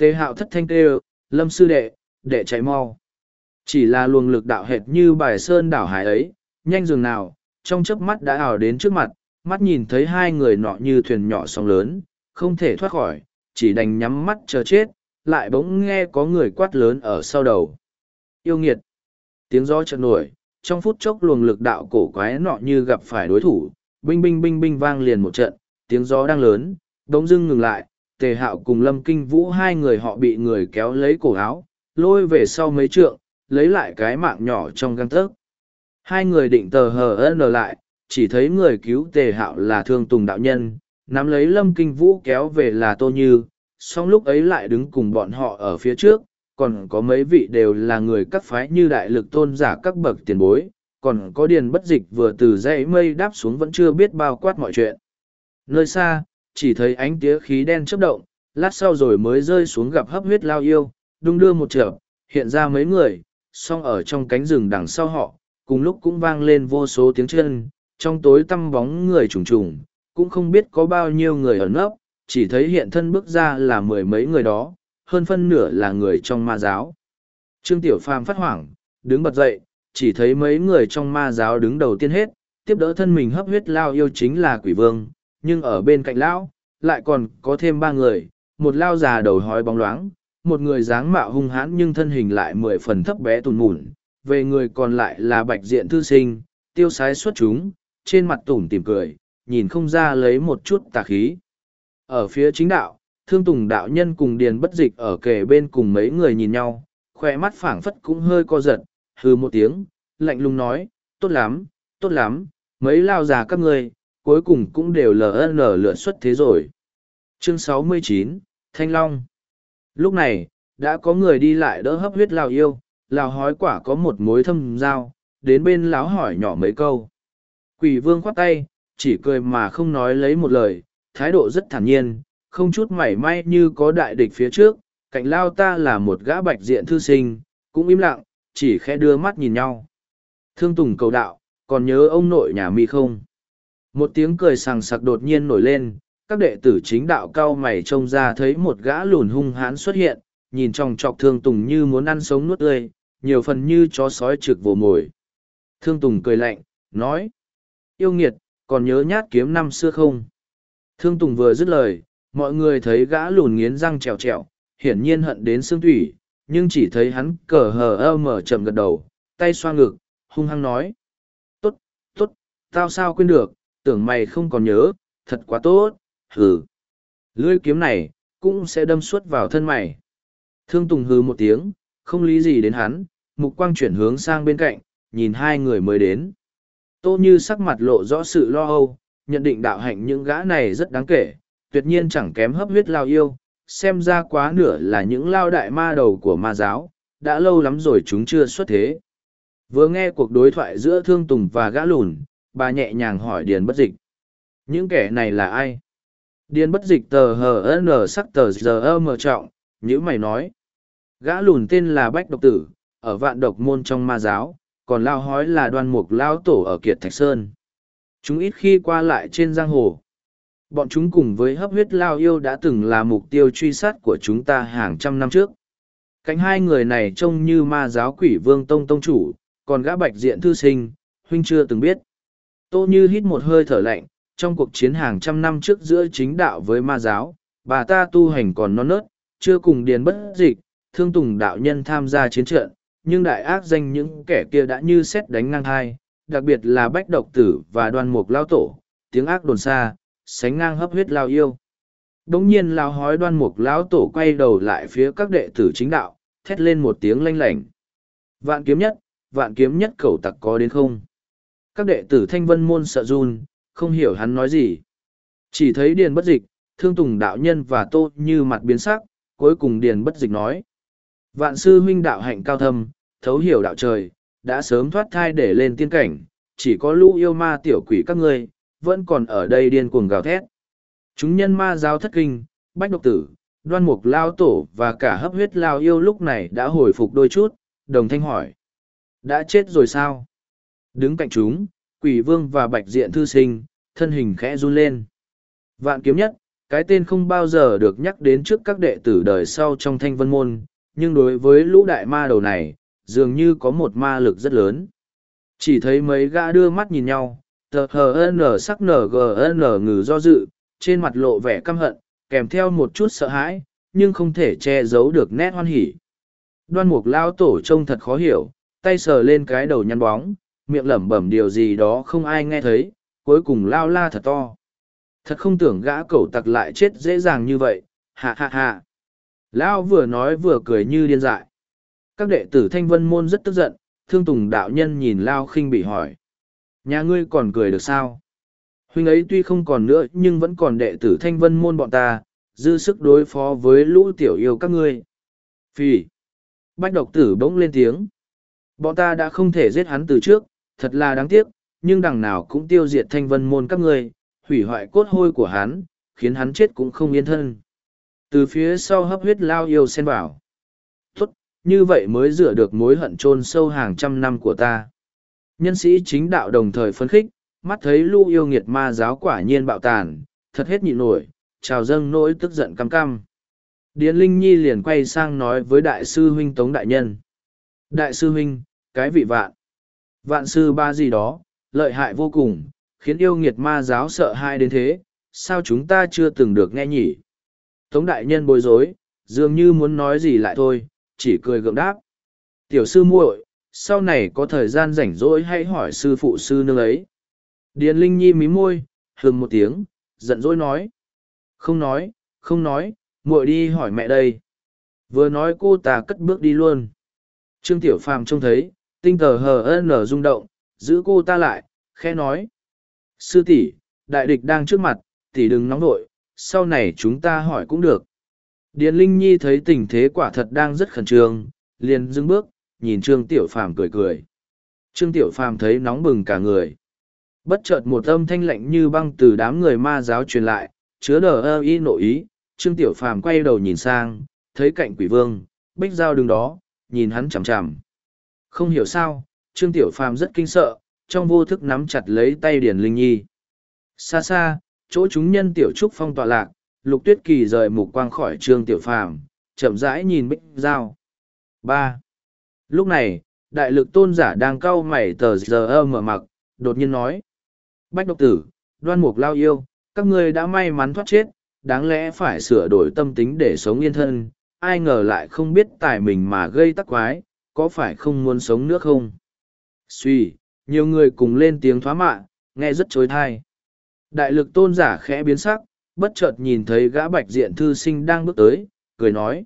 [SPEAKER 1] Tề hạo thất thanh kêu, lâm sư đệ, đệ chạy mau. Chỉ là luồng lực đạo hệt như bài sơn đảo hải ấy, nhanh dường nào, trong chớp mắt đã ảo đến trước mặt, mắt nhìn thấy hai người nọ như thuyền nhỏ sóng lớn, không thể thoát khỏi, chỉ đành nhắm mắt chờ chết, lại bỗng nghe có người quát lớn ở sau đầu. Yêu nghiệt. Tiếng gió chợt nổi, trong phút chốc luồng lực đạo cổ quái nọ như gặp phải đối thủ, binh binh binh binh vang liền một trận, tiếng gió đang lớn, bỗng dưng ngừng lại, tề hạo cùng lâm kinh vũ hai người họ bị người kéo lấy cổ áo, lôi về sau mấy trượng, lấy lại cái mạng nhỏ trong găng tớc. Hai người định tờ hờ ân lại, chỉ thấy người cứu tề hạo là thương tùng đạo nhân, nắm lấy lâm kinh vũ kéo về là tô như, song lúc ấy lại đứng cùng bọn họ ở phía trước, còn có mấy vị đều là người các phái như đại lực tôn giả các bậc tiền bối, còn có điền bất dịch vừa từ dãy mây đáp xuống vẫn chưa biết bao quát mọi chuyện. Nơi xa, chỉ thấy ánh tía khí đen chớp động, lát sau rồi mới rơi xuống gặp hấp huyết lao yêu, đung đưa một trở, hiện ra mấy người, song ở trong cánh rừng đằng sau họ, cùng lúc cũng vang lên vô số tiếng chân, trong tối tăm bóng người trùng trùng, cũng không biết có bao nhiêu người ở nấp, chỉ thấy hiện thân bước ra là mười mấy người đó, hơn phân nửa là người trong ma giáo. Trương Tiểu Phàm phát hoảng, đứng bật dậy, chỉ thấy mấy người trong ma giáo đứng đầu tiên hết, tiếp đỡ thân mình hấp huyết lao yêu chính là quỷ vương, nhưng ở bên cạnh lão, lại còn có thêm ba người, một lao già đầu hói bóng loáng, một người dáng mạo hung hãn nhưng thân hình lại mười phần thấp bé tùn mùn, về người còn lại là bạch diện thư sinh, tiêu sái xuất chúng, trên mặt tủm tỉm cười, nhìn không ra lấy một chút tà khí. Ở phía chính đạo, Thương Tùng đạo nhân cùng Điền Bất Dịch ở kề bên cùng mấy người nhìn nhau, khoe mắt phảng phất cũng hơi co giật, hừ một tiếng, lạnh lùng nói, tốt lắm, tốt lắm, mấy lao già các ngươi, cuối cùng cũng đều lờ lờ lượn xuất thế rồi. Chương 69, Thanh Long Lúc này, đã có người đi lại đỡ hấp huyết lao yêu, lao hói quả có một mối thâm giao, đến bên láo hỏi nhỏ mấy câu. Quỷ vương khoát tay, chỉ cười mà không nói lấy một lời, thái độ rất thản nhiên, không chút mảy may như có đại địch phía trước, cạnh lao ta là một gã bạch diện thư sinh, cũng im lặng, chỉ khẽ đưa mắt nhìn nhau. Thương Tùng cầu đạo, còn nhớ ông nội nhà mi không? Một tiếng cười sằng sặc đột nhiên nổi lên, các đệ tử chính đạo cao mày trông ra thấy một gã lùn hung hãn xuất hiện, nhìn trong trọc Thương Tùng như muốn ăn sống nuốt tươi, nhiều phần như chó sói trực vồ mồi. Thương Tùng cười lạnh, nói, yêu nghiệt, còn nhớ nhát kiếm năm xưa không? Thương Tùng vừa dứt lời, mọi người thấy gã lùn nghiến răng trèo trèo, hiển nhiên hận đến xương thủy, nhưng chỉ thấy hắn cờ hờ ơ mở chậm gật đầu, tay xoa ngực, hung hăng nói. Tốt, tốt, tao sao quên được, tưởng mày không còn nhớ, thật quá tốt, hừ. Lưỡi kiếm này, cũng sẽ đâm suốt vào thân mày. Thương Tùng hừ một tiếng, không lý gì đến hắn, mục quang chuyển hướng sang bên cạnh, nhìn hai người mới đến. Tô Như sắc mặt lộ rõ sự lo âu, nhận định đạo hạnh những gã này rất đáng kể, tuyệt nhiên chẳng kém hấp huyết lao yêu, xem ra quá nửa là những lao đại ma đầu của ma giáo, đã lâu lắm rồi chúng chưa xuất thế. Vừa nghe cuộc đối thoại giữa Thương Tùng và gã lùn, bà nhẹ nhàng hỏi Điền Bất Dịch. Những kẻ này là ai? Điền Bất Dịch tờ hờ n sắc tờ giờ mờ trọng, như mày nói. Gã lùn tên là Bách Độc Tử, ở vạn độc môn trong ma giáo, còn lao hói là đoan mục lao tổ ở Kiệt Thạch Sơn chúng ít khi qua lại trên giang hồ bọn chúng cùng với hấp huyết lao yêu đã từng là mục tiêu truy sát của chúng ta hàng trăm năm trước cánh hai người này trông như ma giáo quỷ vương tông tông chủ còn gã bạch diện thư sinh huynh chưa từng biết tô như hít một hơi thở lạnh trong cuộc chiến hàng trăm năm trước giữa chính đạo với ma giáo bà ta tu hành còn non nớt chưa cùng điền bất dịch thương tùng đạo nhân tham gia chiến trận nhưng đại ác danh những kẻ kia đã như xét đánh ngang hai đặc biệt là bách độc tử và đoan mục lao tổ, tiếng ác đồn xa, sánh ngang hấp huyết lao yêu. Đống nhiên lao hói đoan mục lão tổ quay đầu lại phía các đệ tử chính đạo, thét lên một tiếng lanh lảnh. Vạn kiếm nhất, vạn kiếm nhất cầu tặc có đến không? Các đệ tử thanh vân môn sợ run, không hiểu hắn nói gì. Chỉ thấy điền bất dịch, thương tùng đạo nhân và tô như mặt biến sắc, cuối cùng điền bất dịch nói. Vạn sư huynh đạo hạnh cao thâm, thấu hiểu đạo trời, đã sớm thoát thai để lên tiên cảnh, chỉ có lũ yêu ma tiểu quỷ các ngươi, vẫn còn ở đây điên cuồng gào thét. Chúng nhân ma giáo thất kinh, bách độc tử, đoan mục lao tổ và cả hấp huyết lao yêu lúc này đã hồi phục đôi chút, đồng thanh hỏi. Đã chết rồi sao? Đứng cạnh chúng, quỷ vương và bạch diện thư sinh, thân hình khẽ run lên. Vạn kiếm nhất, cái tên không bao giờ được nhắc đến trước các đệ tử đời sau trong thanh vân môn, nhưng đối với lũ đại ma đầu này, dường như có một ma lực rất lớn chỉ thấy mấy gã đưa mắt nhìn nhau tờ hờ n sắc nở gn ngừ do dự trên mặt lộ vẻ căm hận kèm theo một chút sợ hãi nhưng không thể che giấu được nét hoan hỉ đoan mục lao tổ trông thật khó hiểu tay sờ lên cái đầu nhăn bóng miệng lẩm bẩm điều gì đó không ai nghe thấy cuối cùng lao la thật to thật không tưởng gã cẩu tặc lại chết dễ dàng như vậy hạ hạ hạ Lao vừa nói vừa cười như điên dại các đệ tử thanh vân môn rất tức giận, thương tùng đạo nhân nhìn Lao khinh bị hỏi. Nhà ngươi còn cười được sao? Huynh ấy tuy không còn nữa nhưng vẫn còn đệ tử thanh vân môn bọn ta, dư sức đối phó với lũ tiểu yêu các ngươi. Phì! Bách độc tử bỗng lên tiếng. Bọn ta đã không thể giết hắn từ trước, thật là đáng tiếc, nhưng đằng nào cũng tiêu diệt thanh vân môn các ngươi, hủy hoại cốt hôi của hắn, khiến hắn chết cũng không yên thân. Từ phía sau hấp huyết lao yêu xen vào như vậy mới rửa được mối hận chôn sâu hàng trăm năm của ta. Nhân sĩ chính đạo đồng thời phấn khích, mắt thấy lưu yêu nghiệt ma giáo quả nhiên bạo tàn, thật hết nhịn nổi, trào dâng nỗi tức giận căm căm. Điền Linh Nhi liền quay sang nói với Đại sư Huynh Tống Đại Nhân. Đại sư Huynh, cái vị vạn. Vạn sư ba gì đó, lợi hại vô cùng, khiến yêu nghiệt ma giáo sợ hãi đến thế, sao chúng ta chưa từng được nghe nhỉ? Tống Đại Nhân bối rối, dường như muốn nói gì lại thôi, chỉ cười gượng đáp. Tiểu sư muội, sau này có thời gian rảnh rỗi hãy hỏi sư phụ sư nương ấy. Điền Linh Nhi mím môi, hừng một tiếng, giận dỗi nói. Không nói, không nói, muội đi hỏi mẹ đây. Vừa nói cô ta cất bước đi luôn. Trương Tiểu Phàm trông thấy, tinh tờ hờ nở rung động, giữ cô ta lại, khe nói. Sư tỷ, đại địch đang trước mặt, tỷ đừng nóng vội, sau này chúng ta hỏi cũng được. Điền Linh Nhi thấy tình thế quả thật đang rất khẩn trương, liền dưng bước, nhìn Trương Tiểu Phàm cười cười. Trương Tiểu Phàm thấy nóng bừng cả người. Bất chợt một âm thanh lạnh như băng từ đám người ma giáo truyền lại, chứa đờ ơ y nội ý, Trương Tiểu Phàm quay đầu nhìn sang, thấy cạnh quỷ vương, bích dao đứng đó, nhìn hắn chằm chằm. Không hiểu sao, Trương Tiểu Phàm rất kinh sợ, trong vô thức nắm chặt lấy tay Điền Linh Nhi. Xa xa, chỗ chúng nhân Tiểu Trúc Phong tọa lạc, lục tuyết kỳ rời mục quang khỏi trương tiểu phàm chậm rãi nhìn bích giao ba lúc này đại lực tôn giả đang cau mày tờ giờ ơ mở mặc đột nhiên nói bách độc tử đoan mục lao yêu các ngươi đã may mắn thoát chết đáng lẽ phải sửa đổi tâm tính để sống yên thân ai ngờ lại không biết tài mình mà gây tắc quái có phải không muốn sống nữa không suy nhiều người cùng lên tiếng thoá mạ nghe rất chối thai đại lực tôn giả khẽ biến sắc bất chợt nhìn thấy gã bạch diện thư sinh đang bước tới cười nói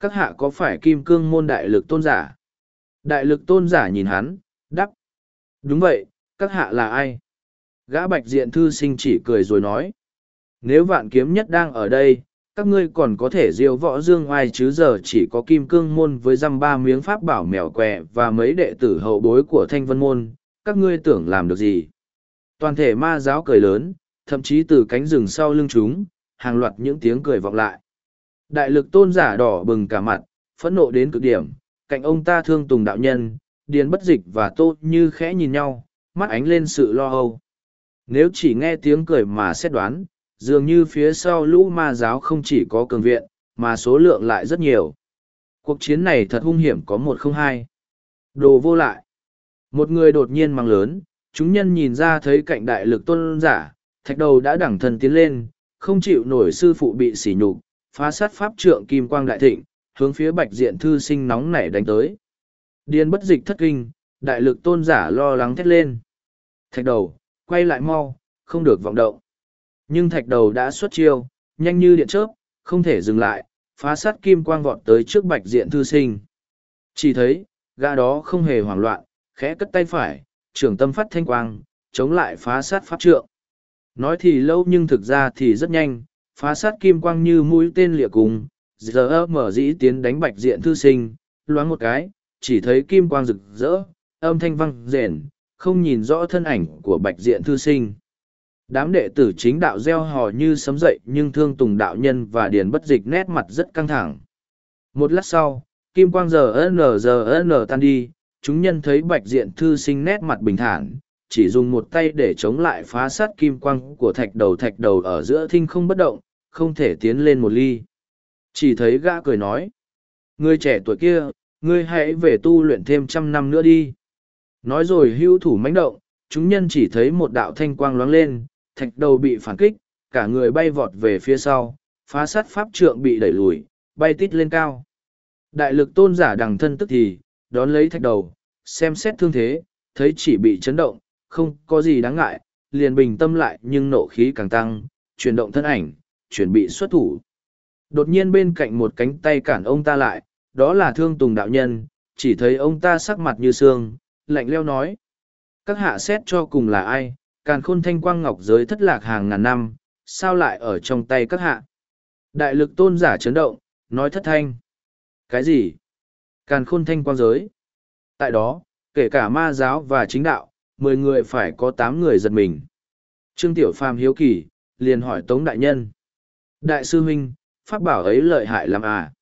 [SPEAKER 1] các hạ có phải kim cương môn đại lực tôn giả đại lực tôn giả nhìn hắn đắp đúng vậy các hạ là ai gã bạch diện thư sinh chỉ cười rồi nói nếu vạn kiếm nhất đang ở đây các ngươi còn có thể diêu võ dương oai chứ giờ chỉ có kim cương môn với dăm ba miếng pháp bảo mèo què và mấy đệ tử hậu bối của thanh vân môn các ngươi tưởng làm được gì toàn thể ma giáo cười lớn thậm chí từ cánh rừng sau lưng chúng, hàng loạt những tiếng cười vọng lại. Đại lực tôn giả đỏ bừng cả mặt, phẫn nộ đến cực điểm, cạnh ông ta thương tùng đạo nhân, điền bất dịch và tô như khẽ nhìn nhau, mắt ánh lên sự lo âu. Nếu chỉ nghe tiếng cười mà xét đoán, dường như phía sau lũ ma giáo không chỉ có cường viện, mà số lượng lại rất nhiều. Cuộc chiến này thật hung hiểm có một không hai. Đồ vô lại. Một người đột nhiên mang lớn, chúng nhân nhìn ra thấy cạnh đại lực tôn giả, thạch đầu đã đẳng thần tiến lên, không chịu nổi sư phụ bị sỉ nhục, phá sát pháp trượng kim quang đại thịnh, hướng phía bạch diện thư sinh nóng nảy đánh tới. Điên bất dịch thất kinh, đại lực tôn giả lo lắng thét lên. Thạch đầu, quay lại mau, không được vọng động. Nhưng thạch đầu đã xuất chiêu, nhanh như điện chớp, không thể dừng lại, phá sát kim quang vọt tới trước bạch diện thư sinh. Chỉ thấy, gã đó không hề hoảng loạn, khẽ cất tay phải, trưởng tâm phát thanh quang, chống lại phá sát pháp trượng nói thì lâu nhưng thực ra thì rất nhanh phá sát kim quang như mũi tên lịa cùng giờ ơ mở dĩ tiến đánh bạch diện thư sinh loáng một cái chỉ thấy kim quang rực rỡ âm thanh văng rền không nhìn rõ thân ảnh của bạch diện thư sinh đám đệ tử chính đạo gieo hò như sấm dậy nhưng thương tùng đạo nhân và điền bất dịch nét mặt rất căng thẳng một lát sau kim quang giờ n giờ n tan đi chúng nhân thấy bạch diện thư sinh nét mặt bình thản chỉ dùng một tay để chống lại phá sát kim quang của thạch đầu thạch đầu ở giữa thinh không bất động, không thể tiến lên một ly. Chỉ thấy gã cười nói, người trẻ tuổi kia, ngươi hãy về tu luyện thêm trăm năm nữa đi. Nói rồi hữu thủ mãnh động, chúng nhân chỉ thấy một đạo thanh quang loáng lên, thạch đầu bị phản kích, cả người bay vọt về phía sau, phá sát pháp trượng bị đẩy lùi, bay tít lên cao. Đại lực tôn giả đằng thân tức thì, đón lấy thạch đầu, xem xét thương thế, thấy chỉ bị chấn động, không có gì đáng ngại, liền bình tâm lại nhưng nộ khí càng tăng, chuyển động thân ảnh, chuẩn bị xuất thủ. Đột nhiên bên cạnh một cánh tay cản ông ta lại, đó là thương tùng đạo nhân, chỉ thấy ông ta sắc mặt như xương, lạnh leo nói. Các hạ xét cho cùng là ai, càn khôn thanh quang ngọc giới thất lạc hàng ngàn năm, sao lại ở trong tay các hạ. Đại lực tôn giả chấn động, nói thất thanh. Cái gì? Càn khôn thanh quang giới. Tại đó, kể cả ma giáo và chính đạo, Mười người phải có tám người giật mình. Trương Tiểu Phàm hiếu kỳ, liền hỏi Tống Đại Nhân. Đại sư huynh, pháp bảo ấy lợi hại làm à?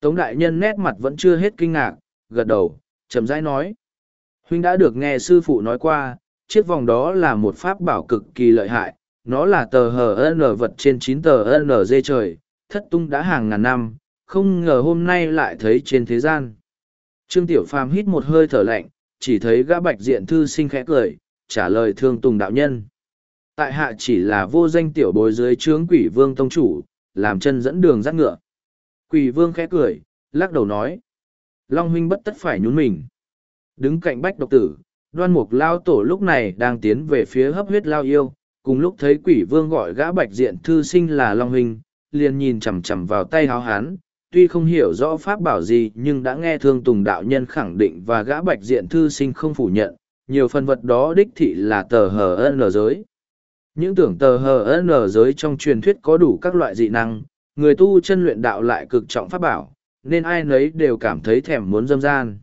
[SPEAKER 1] Tống Đại Nhân nét mặt vẫn chưa hết kinh ngạc, gật đầu, chậm rãi nói. Huynh đã được nghe sư phụ nói qua, chiếc vòng đó là một pháp bảo cực kỳ lợi hại, nó là tờ HN vật trên chín tờ NG trời, thất tung đã hàng ngàn năm, không ngờ hôm nay lại thấy trên thế gian. Trương Tiểu Phàm hít một hơi thở lạnh, chỉ thấy gã bạch diện thư sinh khẽ cười, trả lời thương tùng đạo nhân. Tại hạ chỉ là vô danh tiểu bối dưới trướng quỷ vương tông chủ, làm chân dẫn đường dắt ngựa. Quỷ vương khẽ cười, lắc đầu nói. Long huynh bất tất phải nhún mình. Đứng cạnh bách độc tử, đoan mục lao tổ lúc này đang tiến về phía hấp huyết lao yêu, cùng lúc thấy quỷ vương gọi gã bạch diện thư sinh là Long huynh, liền nhìn chằm chằm vào tay háo hán, tuy không hiểu rõ pháp bảo gì nhưng đã nghe thương tùng đạo nhân khẳng định và gã bạch diện thư sinh không phủ nhận nhiều phần vật đó đích thị là tờ hờ ân lờ giới những tưởng tờ hờ ân lờ giới trong truyền thuyết có đủ các loại dị năng người tu chân luyện đạo lại cực trọng pháp bảo nên ai nấy đều cảm thấy thèm muốn dâm gian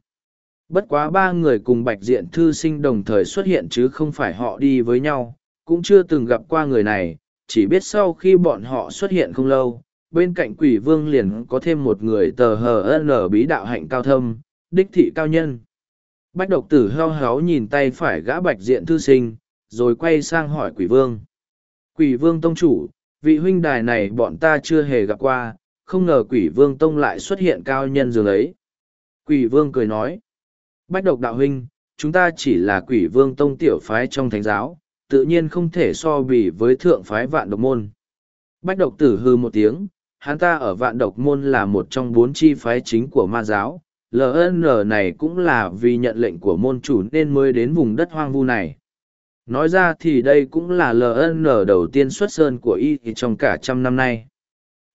[SPEAKER 1] bất quá ba người cùng bạch diện thư sinh đồng thời xuất hiện chứ không phải họ đi với nhau cũng chưa từng gặp qua người này chỉ biết sau khi bọn họ xuất hiện không lâu bên cạnh quỷ vương liền có thêm một người tờ hờ n bí đạo hạnh cao thâm đích thị cao nhân bách độc tử heo héo nhìn tay phải gã bạch diện thư sinh rồi quay sang hỏi quỷ vương quỷ vương tông chủ vị huynh đài này bọn ta chưa hề gặp qua không ngờ quỷ vương tông lại xuất hiện cao nhân dường ấy quỷ vương cười nói bách độc đạo huynh chúng ta chỉ là quỷ vương tông tiểu phái trong thánh giáo tự nhiên không thể so bì với thượng phái vạn độc môn bách độc tử hư một tiếng hắn ta ở vạn độc môn là một trong bốn chi phái chính của ma giáo ln này cũng là vì nhận lệnh của môn chủ nên mới đến vùng đất hoang vu này nói ra thì đây cũng là ln đầu tiên xuất sơn của y trong cả trăm năm nay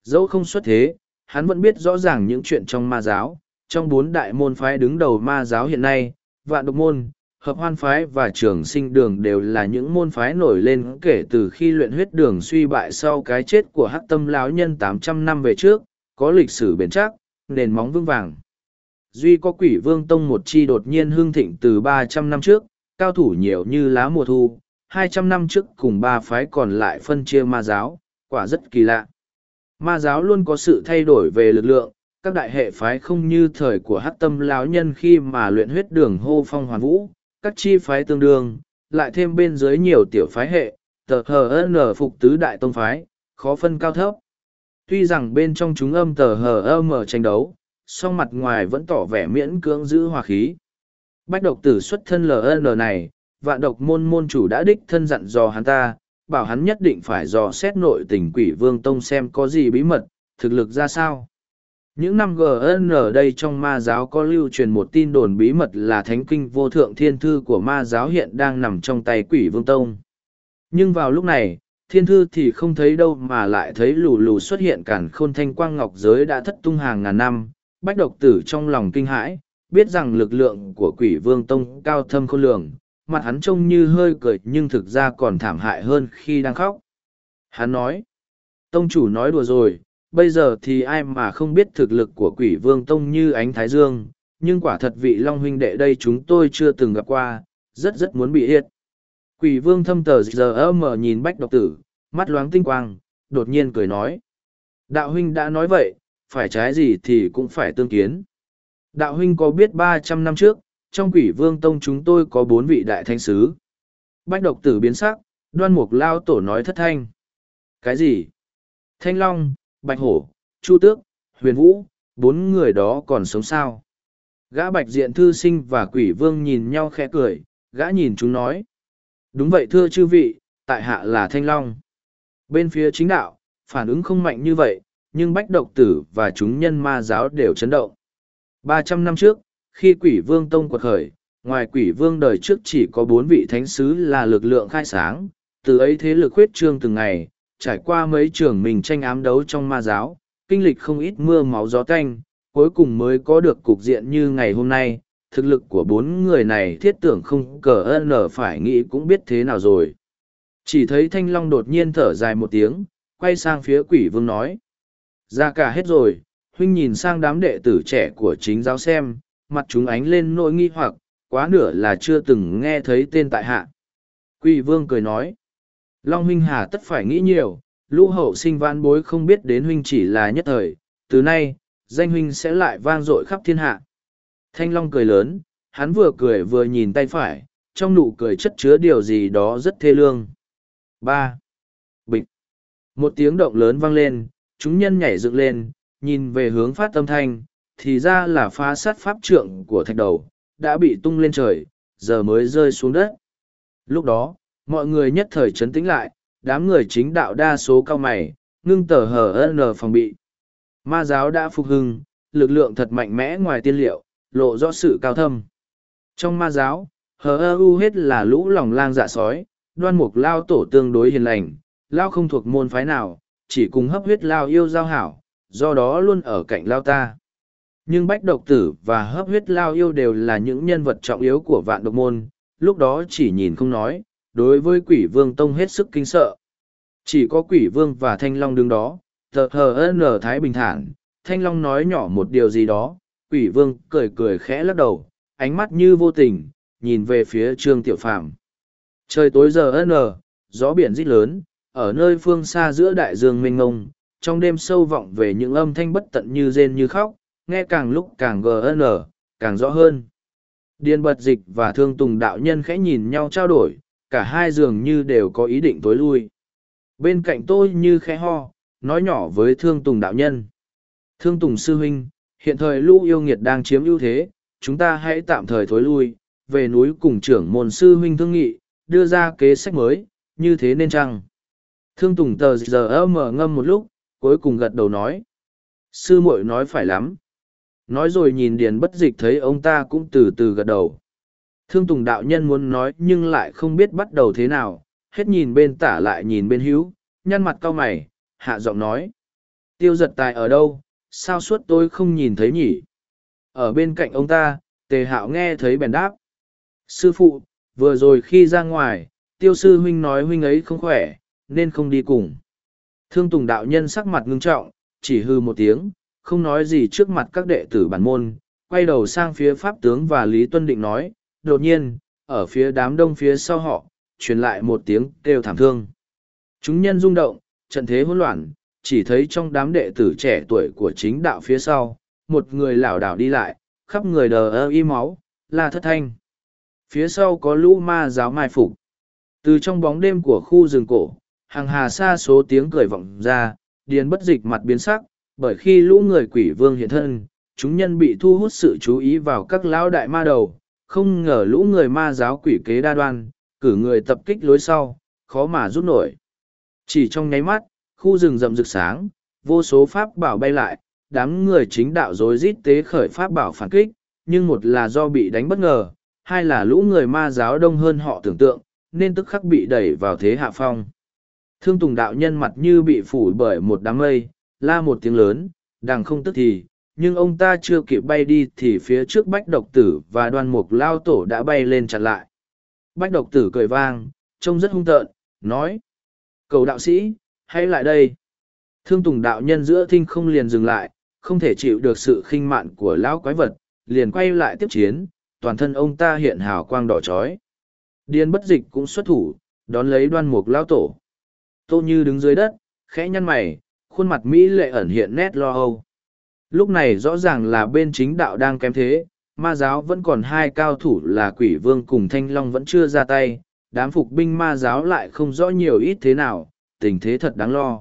[SPEAKER 1] dẫu không xuất thế hắn vẫn biết rõ ràng những chuyện trong ma giáo trong bốn đại môn phái đứng đầu ma giáo hiện nay vạn độc môn hợp hoan phái và trường sinh đường đều là những môn phái nổi lên kể từ khi luyện huyết đường suy bại sau cái chết của hắc tâm lão nhân tám trăm năm về trước, có lịch sử bền chắc, nền móng vững vàng. Duy có quỷ vương tông một chi đột nhiên hưng thịnh từ ba trăm năm trước, cao thủ nhiều như lá mùa thu, hai trăm năm trước cùng ba phái còn lại phân chia ma giáo, quả rất kỳ lạ. Ma giáo luôn có sự thay đổi về lực lượng, các đại hệ phái không như thời của hắc tâm lão nhân khi mà luyện huyết đường hô phong hoàn vũ các chi phái tương đương, lại thêm bên dưới nhiều tiểu phái hệ, tờ HN phục tứ đại tông phái, khó phân cao thấp. Tuy rằng bên trong chúng âm tờ HM tranh đấu, song mặt ngoài vẫn tỏ vẻ miễn cưỡng giữ hòa khí. Bách độc tử xuất thân LN này, vạn độc môn môn chủ đã đích thân dặn dò hắn ta, bảo hắn nhất định phải dò xét nội tình quỷ vương tông xem có gì bí mật, thực lực ra sao những năm gn ở đây trong ma giáo có lưu truyền một tin đồn bí mật là thánh kinh vô thượng thiên thư của ma giáo hiện đang nằm trong tay quỷ vương tông nhưng vào lúc này thiên thư thì không thấy đâu mà lại thấy lù lù xuất hiện cản khôn thanh quang ngọc giới đã thất tung hàng ngàn năm bách độc tử trong lòng kinh hãi biết rằng lực lượng của quỷ vương tông cao thâm khôn lường mặt hắn trông như hơi cười nhưng thực ra còn thảm hại hơn khi đang khóc hắn nói tông chủ nói đùa rồi bây giờ thì ai mà không biết thực lực của quỷ vương tông như ánh thái dương, nhưng quả thật vị long huynh đệ đây chúng tôi chưa từng gặp qua, rất rất muốn bị hiệt. Quỷ vương thâm tờ giờ mờ nhìn bách độc tử, mắt loáng tinh quang, đột nhiên cười nói. Đạo huynh đã nói vậy, phải trái gì thì cũng phải tương kiến. Đạo huynh có biết ba trăm năm trước, trong quỷ vương tông chúng tôi có bốn vị đại thanh sứ. Bách độc tử biến sắc, đoan mục lao tổ nói thất thanh. Cái gì? Thanh long, Bạch Hổ, Chu Tước, Huyền Vũ, bốn người đó còn sống sao. Gã bạch diện thư sinh và quỷ vương nhìn nhau khẽ cười, gã nhìn chúng nói. Đúng vậy thưa chư vị, tại hạ là Thanh Long. Bên phía chính đạo, phản ứng không mạnh như vậy, nhưng bách độc tử và chúng nhân ma giáo đều chấn động. ba trăm năm trước, khi quỷ vương tông quật khởi, ngoài quỷ vương đời trước chỉ có bốn vị thánh sứ là lực lượng khai sáng, từ ấy thế lực huyết trương từng ngày, trải qua mấy trường mình tranh ám đấu trong ma giáo, kinh lịch không ít mưa máu gió tanh, cuối cùng mới có được cục diện như ngày hôm nay, thực lực của bốn người này thiết tưởng không cờ ơn nở phải nghĩ cũng biết thế nào rồi. Chỉ thấy Thanh Long đột nhiên thở dài một tiếng, quay sang phía quỷ vương nói. Ra cả hết rồi, huynh nhìn sang đám đệ tử trẻ của chính giáo xem, mặt chúng ánh lên nỗi nghi hoặc, quá nửa là chưa từng nghe thấy tên tại hạ. Quỷ vương cười nói. Long huynh hà tất phải nghĩ nhiều, lũ hậu sinh vãn bối không biết đến huynh chỉ là nhất thời, từ nay, danh huynh sẽ lại vang dội khắp thiên hạ. Thanh Long cười lớn, hắn vừa cười vừa nhìn tay phải, trong nụ cười chất chứa điều gì đó rất thê lương. Ba, Bịch. Một tiếng động lớn vang lên, chúng nhân nhảy dựng lên, nhìn về hướng phát âm thanh, thì ra là phá sát pháp trượng của thạch đầu, đã bị tung lên trời, giờ mới rơi xuống đất. Lúc đó, mọi người nhất thời chấn tĩnh lại đám người chính đạo đa số cao mày ngưng tờ hờ n phòng bị ma giáo đã phục hưng lực lượng thật mạnh mẽ ngoài tiên liệu lộ rõ sự cao thâm trong ma giáo hờ ơ u hết là lũ lòng lang dạ sói đoan mục lao tổ tương đối hiền lành lao không thuộc môn phái nào chỉ cùng hấp huyết lao yêu giao hảo do đó luôn ở cạnh lao ta nhưng bách độc tử và hấp huyết lao yêu đều là những nhân vật trọng yếu của vạn độc môn lúc đó chỉ nhìn không nói đối với quỷ vương tông hết sức kinh sợ. Chỉ có quỷ vương và thanh long đứng đó, tờ hờ nở thái bình thản, thanh long nói nhỏ một điều gì đó, quỷ vương cười cười khẽ lắc đầu, ánh mắt như vô tình, nhìn về phía trương tiểu phàm. Trời tối giờ nở, gió biển rít lớn, ở nơi phương xa giữa đại dương mênh ngông, trong đêm sâu vọng về những âm thanh bất tận như rên như khóc, nghe càng lúc càng gn, càng rõ hơn. Điên bật dịch và thương tùng đạo nhân khẽ nhìn nhau trao đổi, cả hai dường như đều có ý định tối lui. Bên cạnh tôi như khẽ ho, nói nhỏ với Thương Tùng đạo nhân. Thương Tùng sư huynh, hiện thời lũ yêu nghiệt đang chiếm ưu thế, chúng ta hãy tạm thời tối lui, về núi cùng trưởng môn sư huynh thương nghị, đưa ra kế sách mới, như thế nên chăng? Thương Tùng tờ giờ mở ngâm một lúc, cuối cùng gật đầu nói. Sư muội nói phải lắm. Nói rồi nhìn Điền bất dịch thấy ông ta cũng từ từ gật đầu. Thương Tùng đạo nhân muốn nói nhưng lại không biết bắt đầu thế nào, hết nhìn bên tả lại nhìn bên hữu, nhăn mặt cau mày, hạ giọng nói. Tiêu giật tài ở đâu, sao suốt tôi không nhìn thấy nhỉ? Ở bên cạnh ông ta, tề hạo nghe thấy bèn đáp. Sư phụ, vừa rồi khi ra ngoài, tiêu sư huynh nói huynh ấy không khỏe, nên không đi cùng. Thương Tùng đạo nhân sắc mặt ngưng trọng, chỉ hư một tiếng, không nói gì trước mặt các đệ tử bản môn, quay đầu sang phía Pháp tướng và Lý Tuân Định nói, đột nhiên, ở phía đám đông phía sau họ, truyền lại một tiếng kêu thảm thương. Chúng nhân rung động, trận thế hỗn loạn, chỉ thấy trong đám đệ tử trẻ tuổi của chính đạo phía sau, một người lảo đảo đi lại, khắp người đờ ơ y máu, là thất thanh. Phía sau có lũ ma giáo mai phục. Từ trong bóng đêm của khu rừng cổ, hàng hà xa số tiếng cười vọng ra, điền bất dịch mặt biến sắc, bởi khi lũ người quỷ vương hiện thân, chúng nhân bị thu hút sự chú ý vào các lão đại ma đầu, không ngờ lũ người ma giáo quỷ kế đa đoan, cử người tập kích lối sau, khó mà rút nổi. Chỉ trong nháy mắt, khu rừng rậm rực sáng, vô số pháp bảo bay lại, đám người chính đạo rối rít tế khởi pháp bảo phản kích, nhưng một là do bị đánh bất ngờ, hai là lũ người ma giáo đông hơn họ tưởng tượng, nên tức khắc bị đẩy vào thế hạ phong. Thương Tùng đạo nhân mặt như bị phủ bởi một đám mây, la một tiếng lớn, đằng không tức thì, nhưng ông ta chưa kịp bay đi thì phía trước bách độc tử và đoan mục lao tổ đã bay lên chặn lại bách độc tử cười vang trông rất hung tợn nói cầu đạo sĩ hãy lại đây thương tùng đạo nhân giữa thinh không liền dừng lại không thể chịu được sự khinh mạn của lão quái vật liền quay lại tiếp chiến toàn thân ông ta hiện hào quang đỏ trói điên bất dịch cũng xuất thủ đón lấy đoan mục lao tổ tô như đứng dưới đất khẽ nhăn mày khuôn mặt mỹ lệ ẩn hiện nét lo âu Lúc này rõ ràng là bên chính đạo đang kém thế, ma giáo vẫn còn hai cao thủ là quỷ vương cùng thanh long vẫn chưa ra tay, đám phục binh ma giáo lại không rõ nhiều ít thế nào, tình thế thật đáng lo.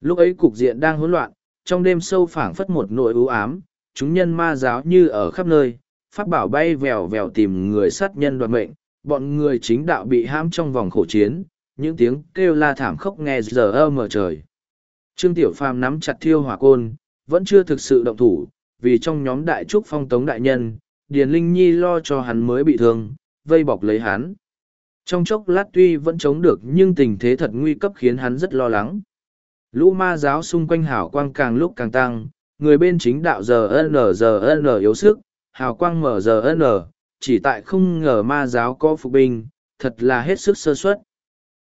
[SPEAKER 1] Lúc ấy cục diện đang hỗn loạn, trong đêm sâu phảng phất một nỗi ưu ám, chúng nhân ma giáo như ở khắp nơi, pháp bảo bay vèo vèo tìm người sát nhân đoạt mệnh, bọn người chính đạo bị hãm trong vòng khổ chiến, những tiếng kêu la thảm khốc nghe giờ ơ mở trời. Trương Tiểu Phàm nắm chặt thiêu hỏa côn, vẫn chưa thực sự động thủ, vì trong nhóm đại trúc phong tống đại nhân, Điền Linh Nhi lo cho hắn mới bị thương, vây bọc lấy hắn. Trong chốc lát tuy vẫn chống được nhưng tình thế thật nguy cấp khiến hắn rất lo lắng. Lũ ma giáo xung quanh hào quang càng lúc càng tăng, người bên chính đạo giờ n giờ n yếu sức, hào quang mở giờ n, chỉ tại không ngờ ma giáo có phục binh, thật là hết sức sơ suất.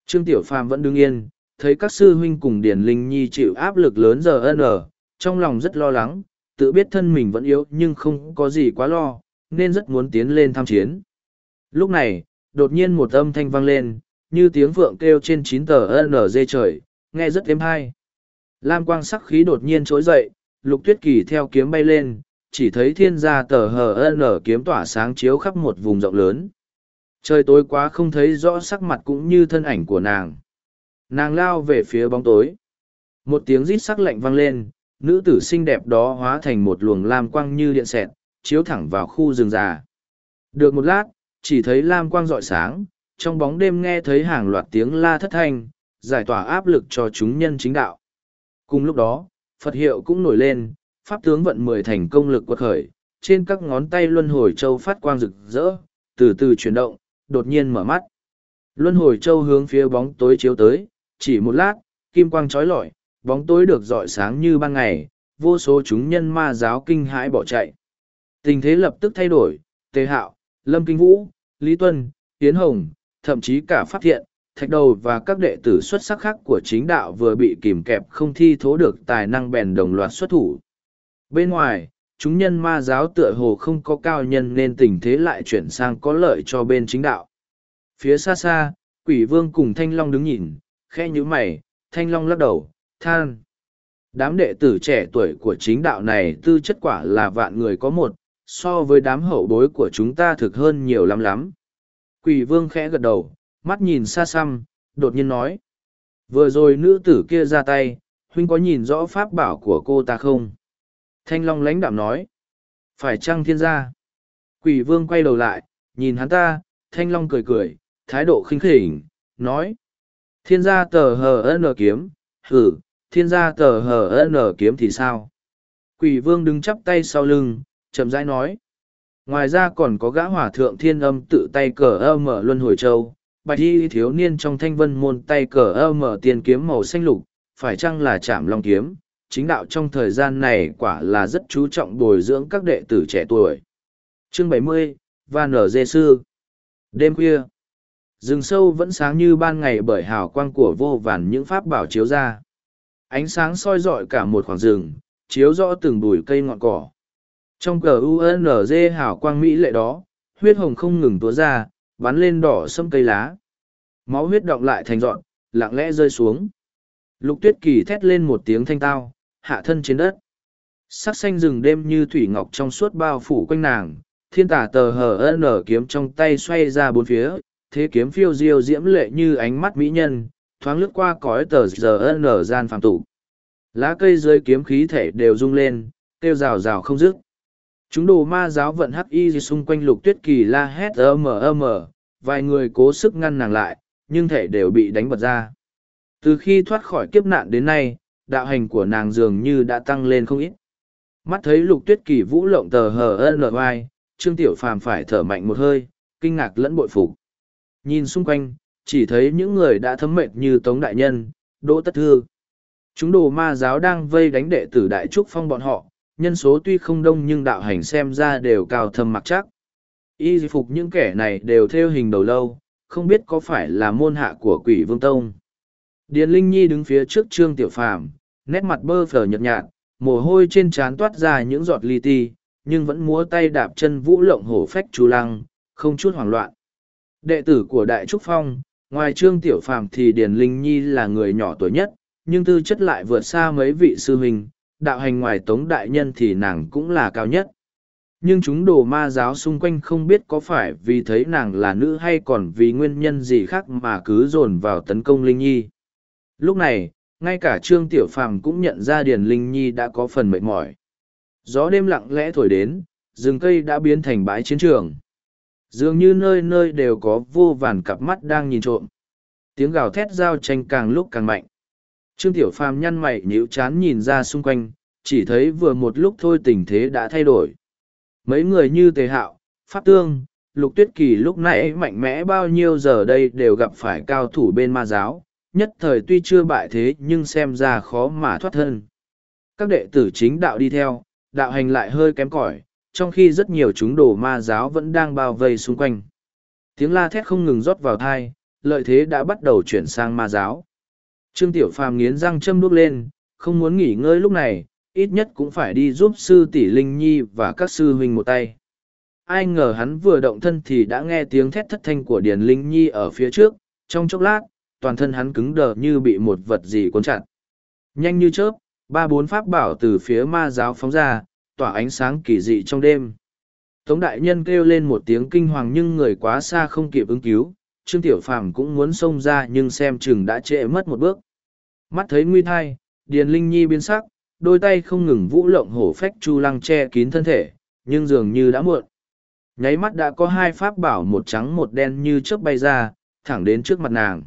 [SPEAKER 1] Trương Tiểu Phàm vẫn đứng yên, thấy các sư huynh cùng Điển Linh Nhi chịu áp lực lớn giờ n, trong lòng rất lo lắng, tự biết thân mình vẫn yếu nhưng không có gì quá lo, nên rất muốn tiến lên tham chiến. Lúc này, đột nhiên một âm thanh vang lên, như tiếng vượng kêu trên chín tờ NG trời, nghe rất êm hay. Lam quang sắc khí đột nhiên trỗi dậy, lục tuyết kỳ theo kiếm bay lên, chỉ thấy thiên gia tờ HN kiếm tỏa sáng chiếu khắp một vùng rộng lớn. Trời tối quá không thấy rõ sắc mặt cũng như thân ảnh của nàng. Nàng lao về phía bóng tối. Một tiếng rít sắc lạnh vang lên, nữ tử xinh đẹp đó hóa thành một luồng lam quang như điện xẹt, chiếu thẳng vào khu rừng già. Được một lát, chỉ thấy lam quang rọi sáng, trong bóng đêm nghe thấy hàng loạt tiếng la thất thanh, giải tỏa áp lực cho chúng nhân chính đạo. Cùng lúc đó, Phật hiệu cũng nổi lên, pháp tướng vận mười thành công lực quật khởi, trên các ngón tay luân hồi châu phát quang rực rỡ, từ từ chuyển động, đột nhiên mở mắt. Luân hồi châu hướng phía bóng tối chiếu tới, chỉ một lát, kim quang trói lọi, bóng tối được rọi sáng như ban ngày, vô số chúng nhân ma giáo kinh hãi bỏ chạy. Tình thế lập tức thay đổi, Tề Hạo, Lâm Kinh Vũ, Lý Tuân, Tiến Hồng, thậm chí cả Pháp Thiện, Thạch Đầu và các đệ tử xuất sắc khác của chính đạo vừa bị kìm kẹp không thi thố được tài năng bèn đồng loạt xuất thủ. Bên ngoài, chúng nhân ma giáo tựa hồ không có cao nhân nên tình thế lại chuyển sang có lợi cho bên chính đạo. Phía xa xa, quỷ vương cùng Thanh Long đứng nhìn, khe như mày, Thanh Long lắc đầu, than. Đám đệ tử trẻ tuổi của chính đạo này tư chất quả là vạn người có một, so với đám hậu bối của chúng ta thực hơn nhiều lắm lắm. Quỷ vương khẽ gật đầu, mắt nhìn xa xăm, đột nhiên nói. Vừa rồi nữ tử kia ra tay, huynh có nhìn rõ pháp bảo của cô ta không? Thanh Long lãnh đạm nói. Phải chăng thiên gia? Quỷ vương quay đầu lại, nhìn hắn ta, Thanh Long cười cười, thái độ khinh khỉnh, nói. Thiên gia tờ hờ ân kiếm, hử, thiên gia tờ hờ ân nở kiếm thì sao quỷ vương đứng chắp tay sau lưng chậm rãi nói ngoài ra còn có gã hỏa thượng thiên âm tự tay cờ ơ mở luân hồi châu bạch y thiếu niên trong thanh vân môn tay cờ ơ mở tiền kiếm màu xanh lục phải chăng là chạm long kiếm chính đạo trong thời gian này quả là rất chú trọng bồi dưỡng các đệ tử trẻ tuổi chương bảy mươi và nở dê sư đêm khuya rừng sâu vẫn sáng như ban ngày bởi hào quang của vô vàn những pháp bảo chiếu ra ánh sáng soi rọi cả một khoảng rừng chiếu rõ từng bùi cây ngọn cỏ trong cờ unz hảo quang mỹ lệ đó huyết hồng không ngừng túa ra bắn lên đỏ sâm cây lá máu huyết động lại thành dọn lặng lẽ rơi xuống lục tuyết kỳ thét lên một tiếng thanh tao hạ thân trên đất sắc xanh rừng đêm như thủy ngọc trong suốt bao phủ quanh nàng thiên tả tờ hờ n kiếm trong tay xoay ra bốn phía thế kiếm phiêu diêu diễm lệ như ánh mắt mỹ nhân thoáng lướt qua cõi tờ giờ nở gian phàm tụ. Lá cây dưới kiếm khí thể đều rung lên, kêu rào rào không dứt. Chúng đồ ma giáo vận hắc y xung quanh lục tuyết kỳ la hét ầm ầm, vài người cố sức ngăn nàng lại, nhưng thể đều bị đánh bật ra. Từ khi thoát khỏi kiếp nạn đến nay, đạo hành của nàng dường như đã tăng lên không ít. Mắt thấy lục tuyết kỳ vũ lộng tờ hờ ân lờ oai, Trương Tiểu Phàm phải thở mạnh một hơi, kinh ngạc lẫn bội phục. Nhìn xung quanh, chỉ thấy những người đã thấm mệt như Tống Đại Nhân, Đỗ Tất Thư. Chúng đồ ma giáo đang vây đánh đệ tử Đại Trúc Phong bọn họ, nhân số tuy không đông nhưng đạo hành xem ra đều cao thâm mặc chắc. Y phục những kẻ này đều theo hình đầu lâu, không biết có phải là môn hạ của quỷ vương tông. Điền Linh Nhi đứng phía trước Trương Tiểu Phàm, nét mặt bơ phờ nhợt nhạt, mồ hôi trên trán toát ra những giọt li ti, nhưng vẫn múa tay đạp chân vũ lộng hổ phách chú lăng, không chút hoảng loạn. Đệ tử của Đại Trúc Phong, Ngoài Trương Tiểu Phàm thì Điền Linh Nhi là người nhỏ tuổi nhất, nhưng tư chất lại vượt xa mấy vị sư huynh, đạo hành ngoài Tống Đại Nhân thì nàng cũng là cao nhất. Nhưng chúng đồ ma giáo xung quanh không biết có phải vì thấy nàng là nữ hay còn vì nguyên nhân gì khác mà cứ dồn vào tấn công Linh Nhi. Lúc này, ngay cả Trương Tiểu Phàm cũng nhận ra Điền Linh Nhi đã có phần mệt mỏi. Gió đêm lặng lẽ thổi đến, rừng cây đã biến thành bãi chiến trường dường như nơi nơi đều có vô vàn cặp mắt đang nhìn trộm tiếng gào thét giao tranh càng lúc càng mạnh trương tiểu phàm nhăn mày nhíu chán nhìn ra xung quanh chỉ thấy vừa một lúc thôi tình thế đã thay đổi mấy người như tề hạo pháp tương lục tuyết kỳ lúc nãy mạnh mẽ bao nhiêu giờ đây đều gặp phải cao thủ bên ma giáo nhất thời tuy chưa bại thế nhưng xem ra khó mà thoát thân các đệ tử chính đạo đi theo đạo hành lại hơi kém cỏi trong khi rất nhiều chúng đồ ma giáo vẫn đang bao vây xung quanh. Tiếng la thét không ngừng rót vào thai, lợi thế đã bắt đầu chuyển sang ma giáo. Trương Tiểu Phàm nghiến răng châm đuốc lên, không muốn nghỉ ngơi lúc này, ít nhất cũng phải đi giúp sư tỷ Linh Nhi và các sư huynh một tay. Ai ngờ hắn vừa động thân thì đã nghe tiếng thét thất thanh của Điền Linh Nhi ở phía trước, trong chốc lát, toàn thân hắn cứng đờ như bị một vật gì cuốn chặt. Nhanh như chớp, ba bốn pháp bảo từ phía ma giáo phóng ra, tỏa ánh sáng kỳ dị trong đêm. Tống đại nhân kêu lên một tiếng kinh hoàng nhưng người quá xa không kịp ứng cứu, Trương Tiểu Phàm cũng muốn xông ra nhưng xem chừng đã trễ mất một bước. Mắt thấy nguy thai, Điền Linh Nhi biến sắc, đôi tay không ngừng vũ lộng hổ phách chu lăng che kín thân thể, nhưng dường như đã muộn. Nháy mắt đã có hai pháp bảo một trắng một đen như chớp bay ra, thẳng đến trước mặt nàng.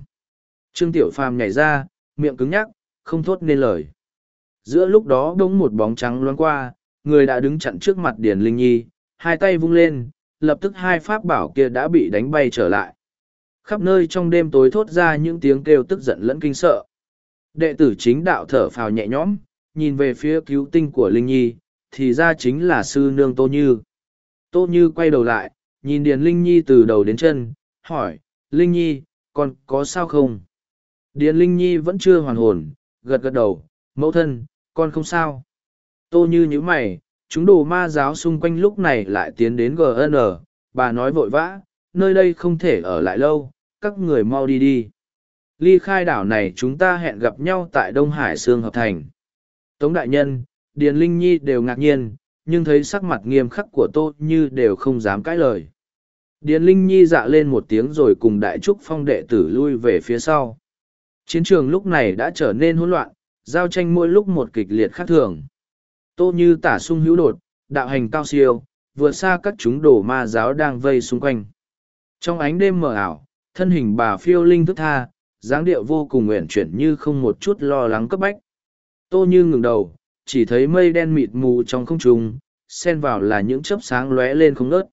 [SPEAKER 1] Trương Tiểu Phàm nhảy ra, miệng cứng nhắc, không thốt nên lời. Giữa lúc đó đống một bóng trắng loáng qua, người đã đứng chặn trước mặt Điền Linh Nhi, hai tay vung lên, lập tức hai pháp bảo kia đã bị đánh bay trở lại. Khắp nơi trong đêm tối thốt ra những tiếng kêu tức giận lẫn kinh sợ. Đệ tử chính đạo thở phào nhẹ nhõm, nhìn về phía cứu tinh của Linh Nhi, thì ra chính là sư nương Tô Như. Tô Như quay đầu lại, nhìn Điền Linh Nhi từ đầu đến chân, hỏi, Linh Nhi, con có sao không? Điền Linh Nhi vẫn chưa hoàn hồn, gật gật đầu, mẫu thân, con không sao. Tô như như mày, chúng đồ ma giáo xung quanh lúc này lại tiến đến GN, bà nói vội vã, nơi đây không thể ở lại lâu, các người mau đi đi. Ly khai đảo này chúng ta hẹn gặp nhau tại Đông Hải Sương Hợp Thành. Tống Đại Nhân, Điền Linh Nhi đều ngạc nhiên, nhưng thấy sắc mặt nghiêm khắc của Tô Như đều không dám cãi lời. Điền Linh Nhi dạ lên một tiếng rồi cùng Đại Trúc Phong đệ tử lui về phía sau. Chiến trường lúc này đã trở nên hỗn loạn, giao tranh mỗi lúc một kịch liệt khác thường. Tô như tả sung hữu đột, đạo hành cao siêu, vượt xa các chúng đồ ma giáo đang vây xung quanh. Trong ánh đêm mờ ảo, thân hình bà phiêu linh thức tha, dáng điệu vô cùng uyển chuyển như không một chút lo lắng cấp bách. Tô như ngừng đầu, chỉ thấy mây đen mịt mù trong không trung, xen vào là những chớp sáng lóe lên không ngớt.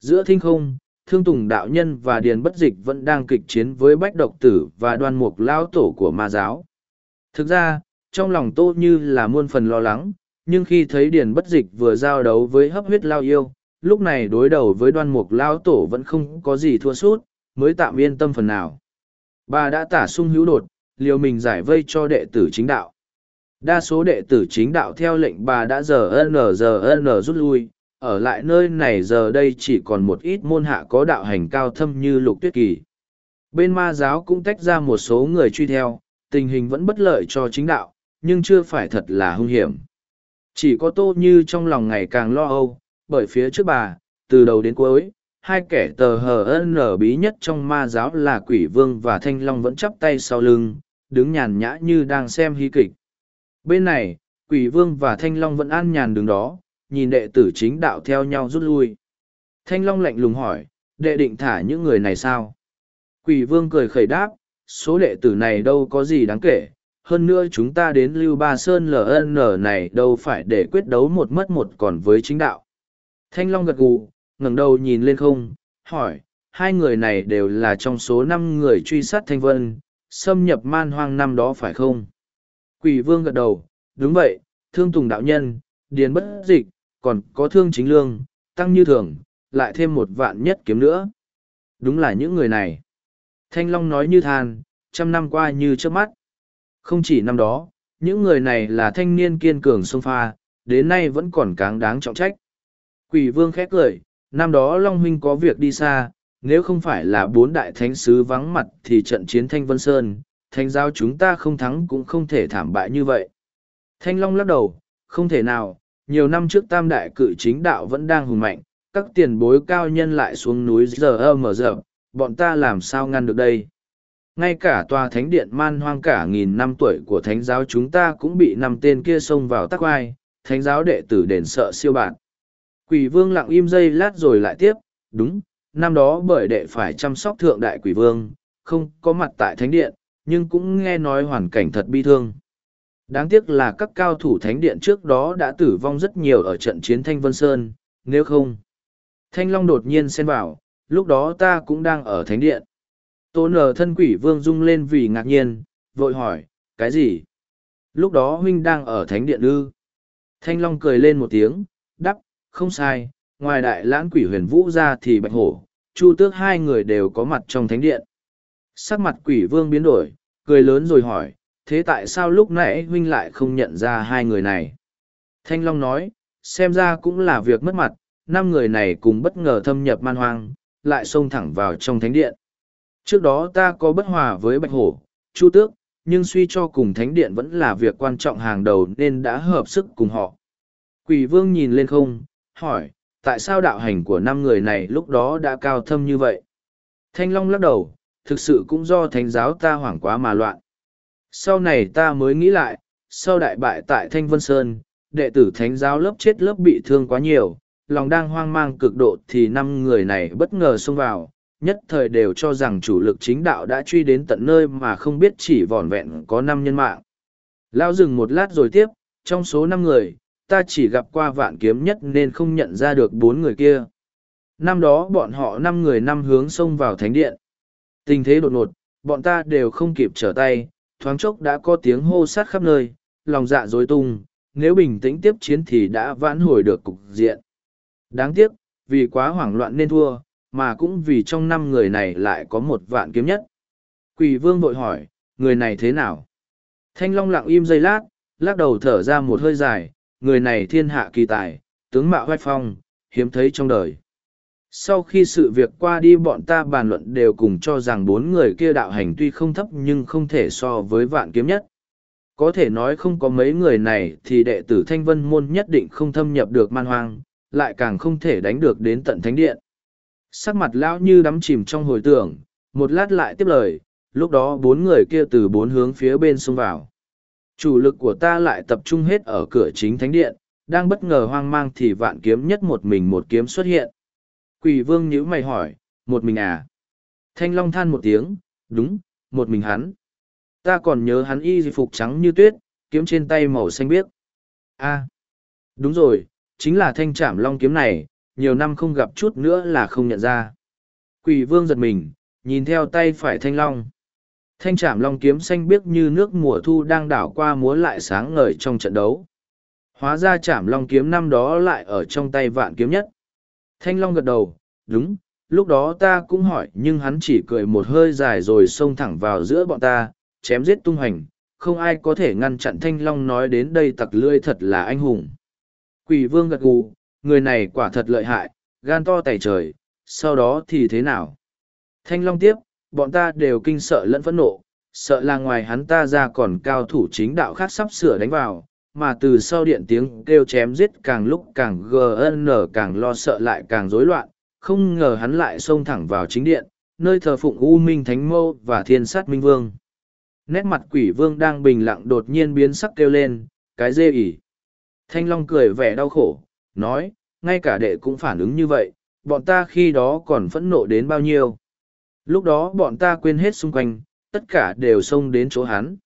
[SPEAKER 1] Giữa thinh không, Thương Tùng Đạo Nhân và Điền Bất Dịch vẫn đang kịch chiến với Bách Độc Tử và đoan mục lao tổ của ma giáo. Thực ra, trong lòng Tô Như là muôn phần lo lắng, nhưng khi thấy điền bất dịch vừa giao đấu với hấp huyết lao yêu lúc này đối đầu với đoan mục lao tổ vẫn không có gì thua sút mới tạm yên tâm phần nào bà đã tả sung hữu đột liều mình giải vây cho đệ tử chính đạo đa số đệ tử chính đạo theo lệnh bà đã giờ n giờ n rút lui ở lại nơi này giờ đây chỉ còn một ít môn hạ có đạo hành cao thâm như lục tuyết kỳ bên ma giáo cũng tách ra một số người truy theo tình hình vẫn bất lợi cho chính đạo nhưng chưa phải thật là hung hiểm chỉ có tô như trong lòng ngày càng lo âu, bởi phía trước bà, từ đầu đến cuối, hai kẻ tờ hờ ân nở bí nhất trong ma giáo là quỷ vương và thanh long vẫn chắp tay sau lưng, đứng nhàn nhã như đang xem hy kịch. Bên này, quỷ vương và thanh long vẫn an nhàn đứng đó, nhìn đệ tử chính đạo theo nhau rút lui. Thanh long lạnh lùng hỏi, đệ định thả những người này sao? Quỷ vương cười khẩy đáp, số đệ tử này đâu có gì đáng kể, hơn nữa chúng ta đến Lưu Ba Sơn LN này đâu phải để quyết đấu một mất một còn với chính đạo. Thanh Long gật gù, ngẩng đầu nhìn lên không, hỏi, hai người này đều là trong số năm người truy sát Thanh Vân, xâm nhập man hoang năm đó phải không? Quỷ Vương gật đầu, đúng vậy, thương Tùng Đạo Nhân, Điền Bất Dịch, còn có thương Chính Lương, tăng như thường, lại thêm một vạn nhất kiếm nữa. Đúng là những người này. Thanh Long nói như than, trăm năm qua như trước mắt. Không chỉ năm đó, những người này là thanh niên kiên cường sông pha, đến nay vẫn còn cáng đáng trọng trách. Quỷ vương khét cười, năm đó Long Huynh có việc đi xa, nếu không phải là bốn đại thánh sứ vắng mặt thì trận chiến Thanh Vân Sơn, thanh giao chúng ta không thắng cũng không thể thảm bại như vậy. Thanh Long lắc đầu, không thể nào, nhiều năm trước tam đại cự chính đạo vẫn đang hùng mạnh, các tiền bối cao nhân lại xuống núi giờ ơ mở rộng, bọn ta làm sao ngăn được đây ngay cả tòa thánh điện man hoang cả nghìn năm tuổi của thánh giáo chúng ta cũng bị năm tên kia xông vào tắc oai thánh giáo đệ tử đền sợ siêu bạn quỷ vương lặng im giây lát rồi lại tiếp đúng năm đó bởi đệ phải chăm sóc thượng đại quỷ vương không có mặt tại thánh điện nhưng cũng nghe nói hoàn cảnh thật bi thương đáng tiếc là các cao thủ thánh điện trước đó đã tử vong rất nhiều ở trận chiến thanh vân sơn nếu không thanh long đột nhiên xen vào lúc đó ta cũng đang ở thánh điện tôn nở thân quỷ vương rung lên vì ngạc nhiên, vội hỏi, cái gì? Lúc đó huynh đang ở thánh điện ư? Thanh Long cười lên một tiếng, đắp, không sai, ngoài đại lãng quỷ huyền vũ ra thì bạch hổ, chu tước hai người đều có mặt trong thánh điện. Sắc mặt quỷ vương biến đổi, cười lớn rồi hỏi, thế tại sao lúc nãy huynh lại không nhận ra hai người này? Thanh Long nói, xem ra cũng là việc mất mặt, năm người này cùng bất ngờ thâm nhập man hoang, lại xông thẳng vào trong thánh điện. Trước đó ta có bất hòa với Bạch Hổ, Chu Tước, nhưng suy cho cùng Thánh Điện vẫn là việc quan trọng hàng đầu nên đã hợp sức cùng họ. Quỷ Vương nhìn lên không, hỏi, tại sao đạo hành của năm người này lúc đó đã cao thâm như vậy? Thanh Long lắc đầu, thực sự cũng do Thánh giáo ta hoảng quá mà loạn. Sau này ta mới nghĩ lại, sau đại bại tại Thanh Vân Sơn, đệ tử Thánh giáo lớp chết lớp bị thương quá nhiều, lòng đang hoang mang cực độ thì năm người này bất ngờ xông vào nhất thời đều cho rằng chủ lực chính đạo đã truy đến tận nơi mà không biết chỉ vỏn vẹn có năm nhân mạng. Lao dừng một lát rồi tiếp, trong số năm người, ta chỉ gặp qua vạn kiếm nhất nên không nhận ra được bốn người kia. Năm đó bọn họ năm người năm hướng xông vào thánh điện. Tình thế đột ngột, bọn ta đều không kịp trở tay, thoáng chốc đã có tiếng hô sát khắp nơi, lòng dạ dối tung, nếu bình tĩnh tiếp chiến thì đã vãn hồi được cục diện. Đáng tiếc, vì quá hoảng loạn nên thua, mà cũng vì trong năm người này lại có một vạn kiếm nhất. Quỷ vương vội hỏi, người này thế nào? Thanh long lặng im giây lát, lắc đầu thở ra một hơi dài, người này thiên hạ kỳ tài, tướng mạo hoách phong, hiếm thấy trong đời. Sau khi sự việc qua đi bọn ta bàn luận đều cùng cho rằng bốn người kia đạo hành tuy không thấp nhưng không thể so với vạn kiếm nhất. Có thể nói không có mấy người này thì đệ tử Thanh Vân Môn nhất định không thâm nhập được man hoang, lại càng không thể đánh được đến tận thánh điện sắc mặt lão như đắm chìm trong hồi tưởng, một lát lại tiếp lời, lúc đó bốn người kia từ bốn hướng phía bên xông vào. Chủ lực của ta lại tập trung hết ở cửa chính thánh điện, đang bất ngờ hoang mang thì vạn kiếm nhất một mình một kiếm xuất hiện. Quỷ vương nhữ mày hỏi, một mình à? Thanh long than một tiếng, đúng, một mình hắn. Ta còn nhớ hắn y phục trắng như tuyết, kiếm trên tay màu xanh biếc. a đúng rồi, chính là thanh trảm long kiếm này, nhiều năm không gặp chút nữa là không nhận ra. Quỷ vương giật mình, nhìn theo tay phải thanh long. Thanh trảm long kiếm xanh biếc như nước mùa thu đang đảo qua múa lại sáng ngời trong trận đấu. Hóa ra trảm long kiếm năm đó lại ở trong tay vạn kiếm nhất. Thanh long gật đầu, đúng, lúc đó ta cũng hỏi nhưng hắn chỉ cười một hơi dài rồi xông thẳng vào giữa bọn ta, chém giết tung hoành, không ai có thể ngăn chặn thanh long nói đến đây tặc lươi thật là anh hùng. Quỷ vương gật gù, người này quả thật lợi hại, gan to tẩy trời, sau đó thì thế nào? Thanh Long tiếp, bọn ta đều kinh sợ lẫn phẫn nộ, sợ là ngoài hắn ta ra còn cao thủ chính đạo khác sắp sửa đánh vào, mà từ sau điện tiếng kêu chém giết càng lúc càng gn càng lo sợ lại càng rối loạn, không ngờ hắn lại xông thẳng vào chính điện, nơi thờ phụng U Minh Thánh Mâu và Thiên Sát Minh Vương. Nét mặt quỷ vương đang bình lặng đột nhiên biến sắc kêu lên, cái dê ỉ. Thanh Long cười vẻ đau khổ, nói, ngay cả đệ cũng phản ứng như vậy, bọn ta khi đó còn phẫn nộ đến bao nhiêu. Lúc đó bọn ta quên hết xung quanh, tất cả đều xông đến chỗ hắn.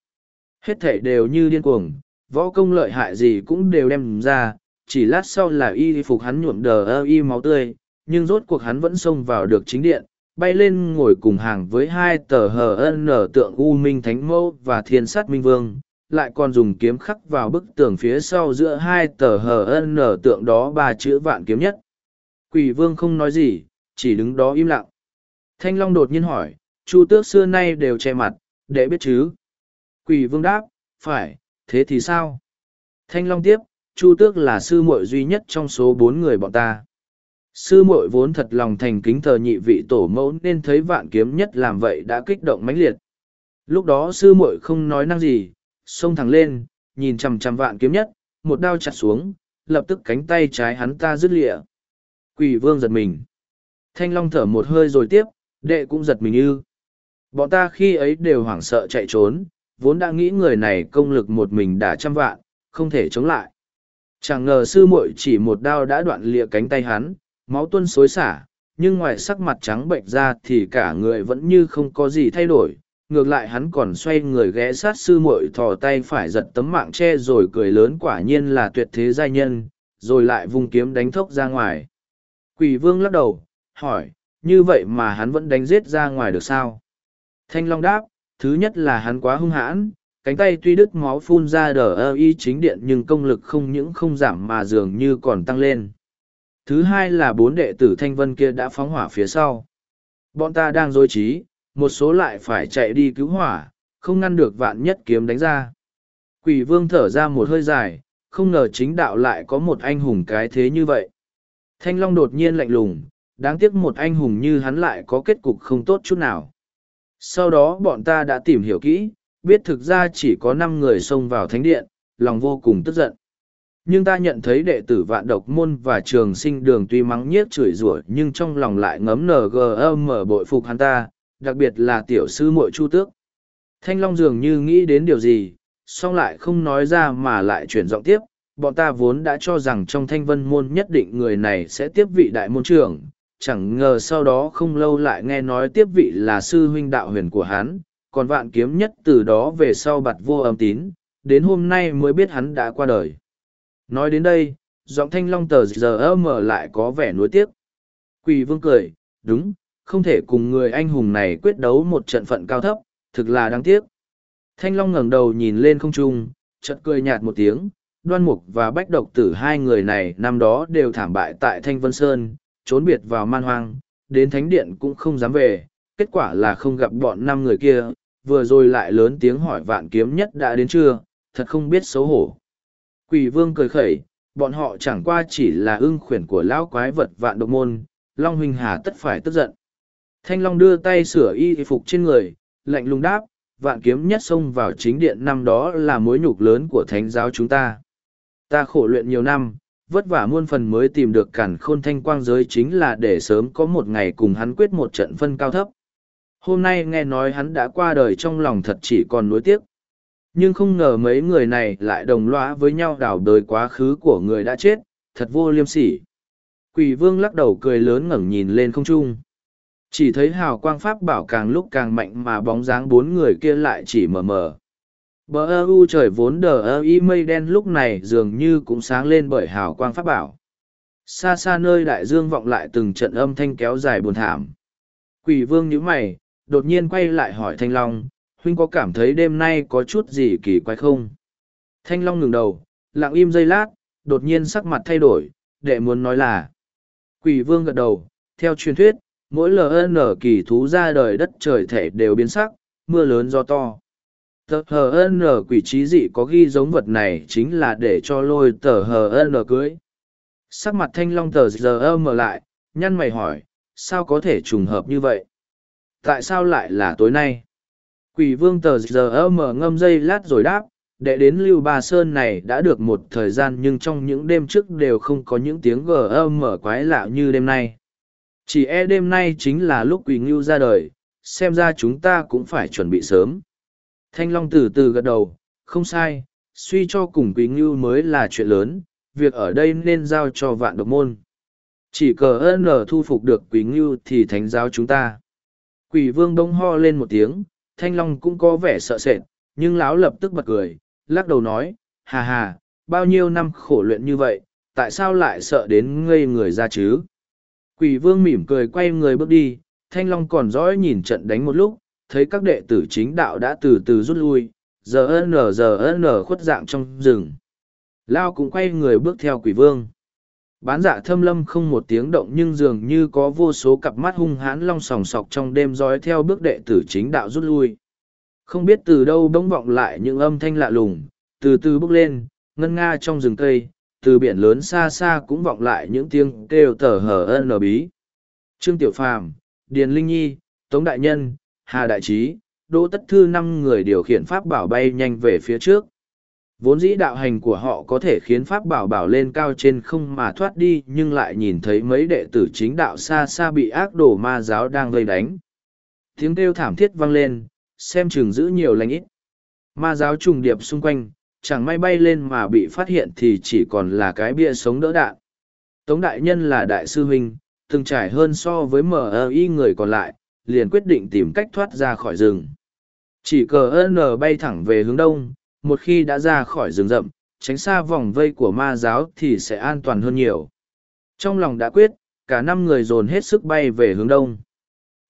[SPEAKER 1] Hết thể đều như điên cuồng, võ công lợi hại gì cũng đều đem ra, chỉ lát sau là y phục hắn nhuộm đờ y máu tươi, nhưng rốt cuộc hắn vẫn xông vào được chính điện, bay lên ngồi cùng hàng với hai tờ hờ ân nở tượng U Minh Thánh Mẫu và Thiên Sát Minh Vương, lại còn dùng kiếm khắc vào bức tường phía sau giữa hai tờ hờ ân nở tượng đó ba chữ vạn kiếm nhất. Quỷ vương không nói gì, chỉ đứng đó im lặng. Thanh Long đột nhiên hỏi, Chu tước xưa nay đều che mặt, để biết chứ. Quỷ vương đáp, phải, thế thì sao? Thanh Long tiếp, Chu tước là sư muội duy nhất trong số bốn người bọn ta. Sư muội vốn thật lòng thành kính thờ nhị vị tổ mẫu nên thấy vạn kiếm nhất làm vậy đã kích động mãnh liệt. Lúc đó sư muội không nói năng gì, xông thẳng lên, nhìn chằm chằm vạn kiếm nhất, một đao chặt xuống, lập tức cánh tay trái hắn ta dứt lịa. Quỷ vương giật mình. Thanh long thở một hơi rồi tiếp, đệ cũng giật mình ư. Bọn ta khi ấy đều hoảng sợ chạy trốn, vốn đã nghĩ người này công lực một mình đã trăm vạn, không thể chống lại. Chẳng ngờ sư muội chỉ một đao đã đoạn lịa cánh tay hắn, máu tuân xối xả, nhưng ngoài sắc mặt trắng bệnh ra thì cả người vẫn như không có gì thay đổi, ngược lại hắn còn xoay người ghé sát sư muội thò tay phải giật tấm mạng che rồi cười lớn quả nhiên là tuyệt thế giai nhân, rồi lại vung kiếm đánh thốc ra ngoài. Quỷ vương lắc đầu, hỏi, như vậy mà hắn vẫn đánh giết ra ngoài được sao? Thanh Long đáp, thứ nhất là hắn quá hung hãn, cánh tay tuy đứt máu phun ra đờ ơ y chính điện nhưng công lực không những không giảm mà dường như còn tăng lên. Thứ hai là bốn đệ tử Thanh Vân kia đã phóng hỏa phía sau. Bọn ta đang dối trí, một số lại phải chạy đi cứu hỏa, không ngăn được vạn nhất kiếm đánh ra. Quỷ vương thở ra một hơi dài, không ngờ chính đạo lại có một anh hùng cái thế như vậy. Thanh Long đột nhiên lạnh lùng, đáng tiếc một anh hùng như hắn lại có kết cục không tốt chút nào. Sau đó bọn ta đã tìm hiểu kỹ, biết thực ra chỉ có năm người xông vào thánh điện, lòng vô cùng tức giận. Nhưng ta nhận thấy đệ tử vạn độc môn và trường sinh đường tuy mắng nhiếc chửi rủa nhưng trong lòng lại ngấm ngm bội phục hắn ta, đặc biệt là tiểu sư muội chu tước thanh long dường như nghĩ đến điều gì song lại không nói ra mà lại chuyển giọng tiếp bọn ta vốn đã cho rằng trong thanh vân môn nhất định người này sẽ tiếp vị đại môn trưởng chẳng ngờ sau đó không lâu lại nghe nói tiếp vị là sư huynh đạo huyền của hắn còn vạn kiếm nhất từ đó về sau bặt vô âm tín đến hôm nay mới biết hắn đã qua đời nói đến đây giọng thanh long tờ giờ ơ mờ lại có vẻ nuối tiếc quỳ vương cười đúng không thể cùng người anh hùng này quyết đấu một trận phận cao thấp, thực là đáng tiếc. Thanh Long ngẩng đầu nhìn lên không trung, chợt cười nhạt một tiếng, Đoan Mục và Bách Độc Tử hai người này năm đó đều thảm bại tại Thanh Vân Sơn, trốn biệt vào man hoang, đến thánh điện cũng không dám về, kết quả là không gặp bọn năm người kia, vừa rồi lại lớn tiếng hỏi vạn kiếm nhất đã đến chưa, thật không biết xấu hổ. Quỷ Vương cười khẩy, bọn họ chẳng qua chỉ là ưng khuyển của lão quái vật vạn độc môn, Long huynh hà tất phải tức giận. Thanh Long đưa tay sửa y phục trên người, lạnh lùng đáp, vạn kiếm nhất xông vào chính điện năm đó là mối nhục lớn của thánh giáo chúng ta. Ta khổ luyện nhiều năm, vất vả muôn phần mới tìm được cản khôn thanh quang giới chính là để sớm có một ngày cùng hắn quyết một trận phân cao thấp. Hôm nay nghe nói hắn đã qua đời trong lòng thật chỉ còn nuối tiếc. Nhưng không ngờ mấy người này lại đồng lõa với nhau đảo đời quá khứ của người đã chết, thật vô liêm sỉ. Quỷ vương lắc đầu cười lớn ngẩng nhìn lên không trung. Chỉ thấy hào quang pháp bảo càng lúc càng mạnh mà bóng dáng bốn người kia lại chỉ mờ mờ. Bờ ơ u trời vốn đờ ơ y mây đen lúc này dường như cũng sáng lên bởi hào quang pháp bảo. Xa xa nơi đại dương vọng lại từng trận âm thanh kéo dài buồn thảm. Quỷ vương nhíu mày, đột nhiên quay lại hỏi Thanh Long, huynh có cảm thấy đêm nay có chút gì kỳ quái không? Thanh Long ngừng đầu, lặng im giây lát, đột nhiên sắc mặt thay đổi, đệ muốn nói là. Quỷ vương gật đầu, theo truyền thuyết, mỗi ln kỳ thú ra đời đất trời thể đều biến sắc mưa lớn do to tờ hờn n quỷ trí dị có ghi giống vật này chính là để cho lôi tờ hờn n cưới sắc mặt thanh long tờ giờ ơ mở lại nhăn mày hỏi sao có thể trùng hợp như vậy tại sao lại là tối nay quỷ vương tờ giờ ơ mở ngâm dây lát rồi đáp đệ đến lưu ba sơn này đã được một thời gian nhưng trong những đêm trước đều không có những tiếng mở quái lạ như đêm nay chỉ e đêm nay chính là lúc quỳ ngưu ra đời xem ra chúng ta cũng phải chuẩn bị sớm thanh long từ từ gật đầu không sai suy cho cùng quỳ ngưu mới là chuyện lớn việc ở đây nên giao cho vạn độc môn chỉ cờ ân lờ thu phục được quỳ ngưu thì thánh giáo chúng ta quỷ vương đông ho lên một tiếng thanh long cũng có vẻ sợ sệt nhưng lão lập tức bật cười lắc đầu nói hà hà bao nhiêu năm khổ luyện như vậy tại sao lại sợ đến ngây người ra chứ Quỷ vương mỉm cười quay người bước đi, thanh long còn dõi nhìn trận đánh một lúc, thấy các đệ tử chính đạo đã từ từ rút lui, giờ nở giờ nở khuất dạng trong rừng. Lao cũng quay người bước theo quỷ vương. Bán dạ thâm lâm không một tiếng động nhưng dường như có vô số cặp mắt hung hãn long sòng sọc trong đêm dõi theo bước đệ tử chính đạo rút lui. Không biết từ đâu bỗng vọng lại những âm thanh lạ lùng, từ từ bước lên, ngân nga trong rừng cây, từ biển lớn xa xa cũng vọng lại những tiếng kêu tờ hở ân nở bí. Trương Tiểu Phàm, Điền Linh Nhi, Tống Đại Nhân, Hà Đại Trí, Đỗ Tất Thư năm người điều khiển Pháp bảo bay nhanh về phía trước. Vốn dĩ đạo hành của họ có thể khiến Pháp bảo bảo lên cao trên không mà thoát đi nhưng lại nhìn thấy mấy đệ tử chính đạo xa xa bị ác đồ ma giáo đang gây đánh. Tiếng kêu thảm thiết vang lên, xem chừng giữ nhiều lành ít. Ma giáo trùng điệp xung quanh, chẳng may bay lên mà bị phát hiện thì chỉ còn là cái bia sống đỡ đạn. Tống Đại Nhân là Đại sư huynh, từng trải hơn so với mờ y người còn lại, liền quyết định tìm cách thoát ra khỏi rừng. Chỉ cờ N bay thẳng về hướng đông, một khi đã ra khỏi rừng rậm, tránh xa vòng vây của ma giáo thì sẽ an toàn hơn nhiều. Trong lòng đã quyết, cả năm người dồn hết sức bay về hướng đông.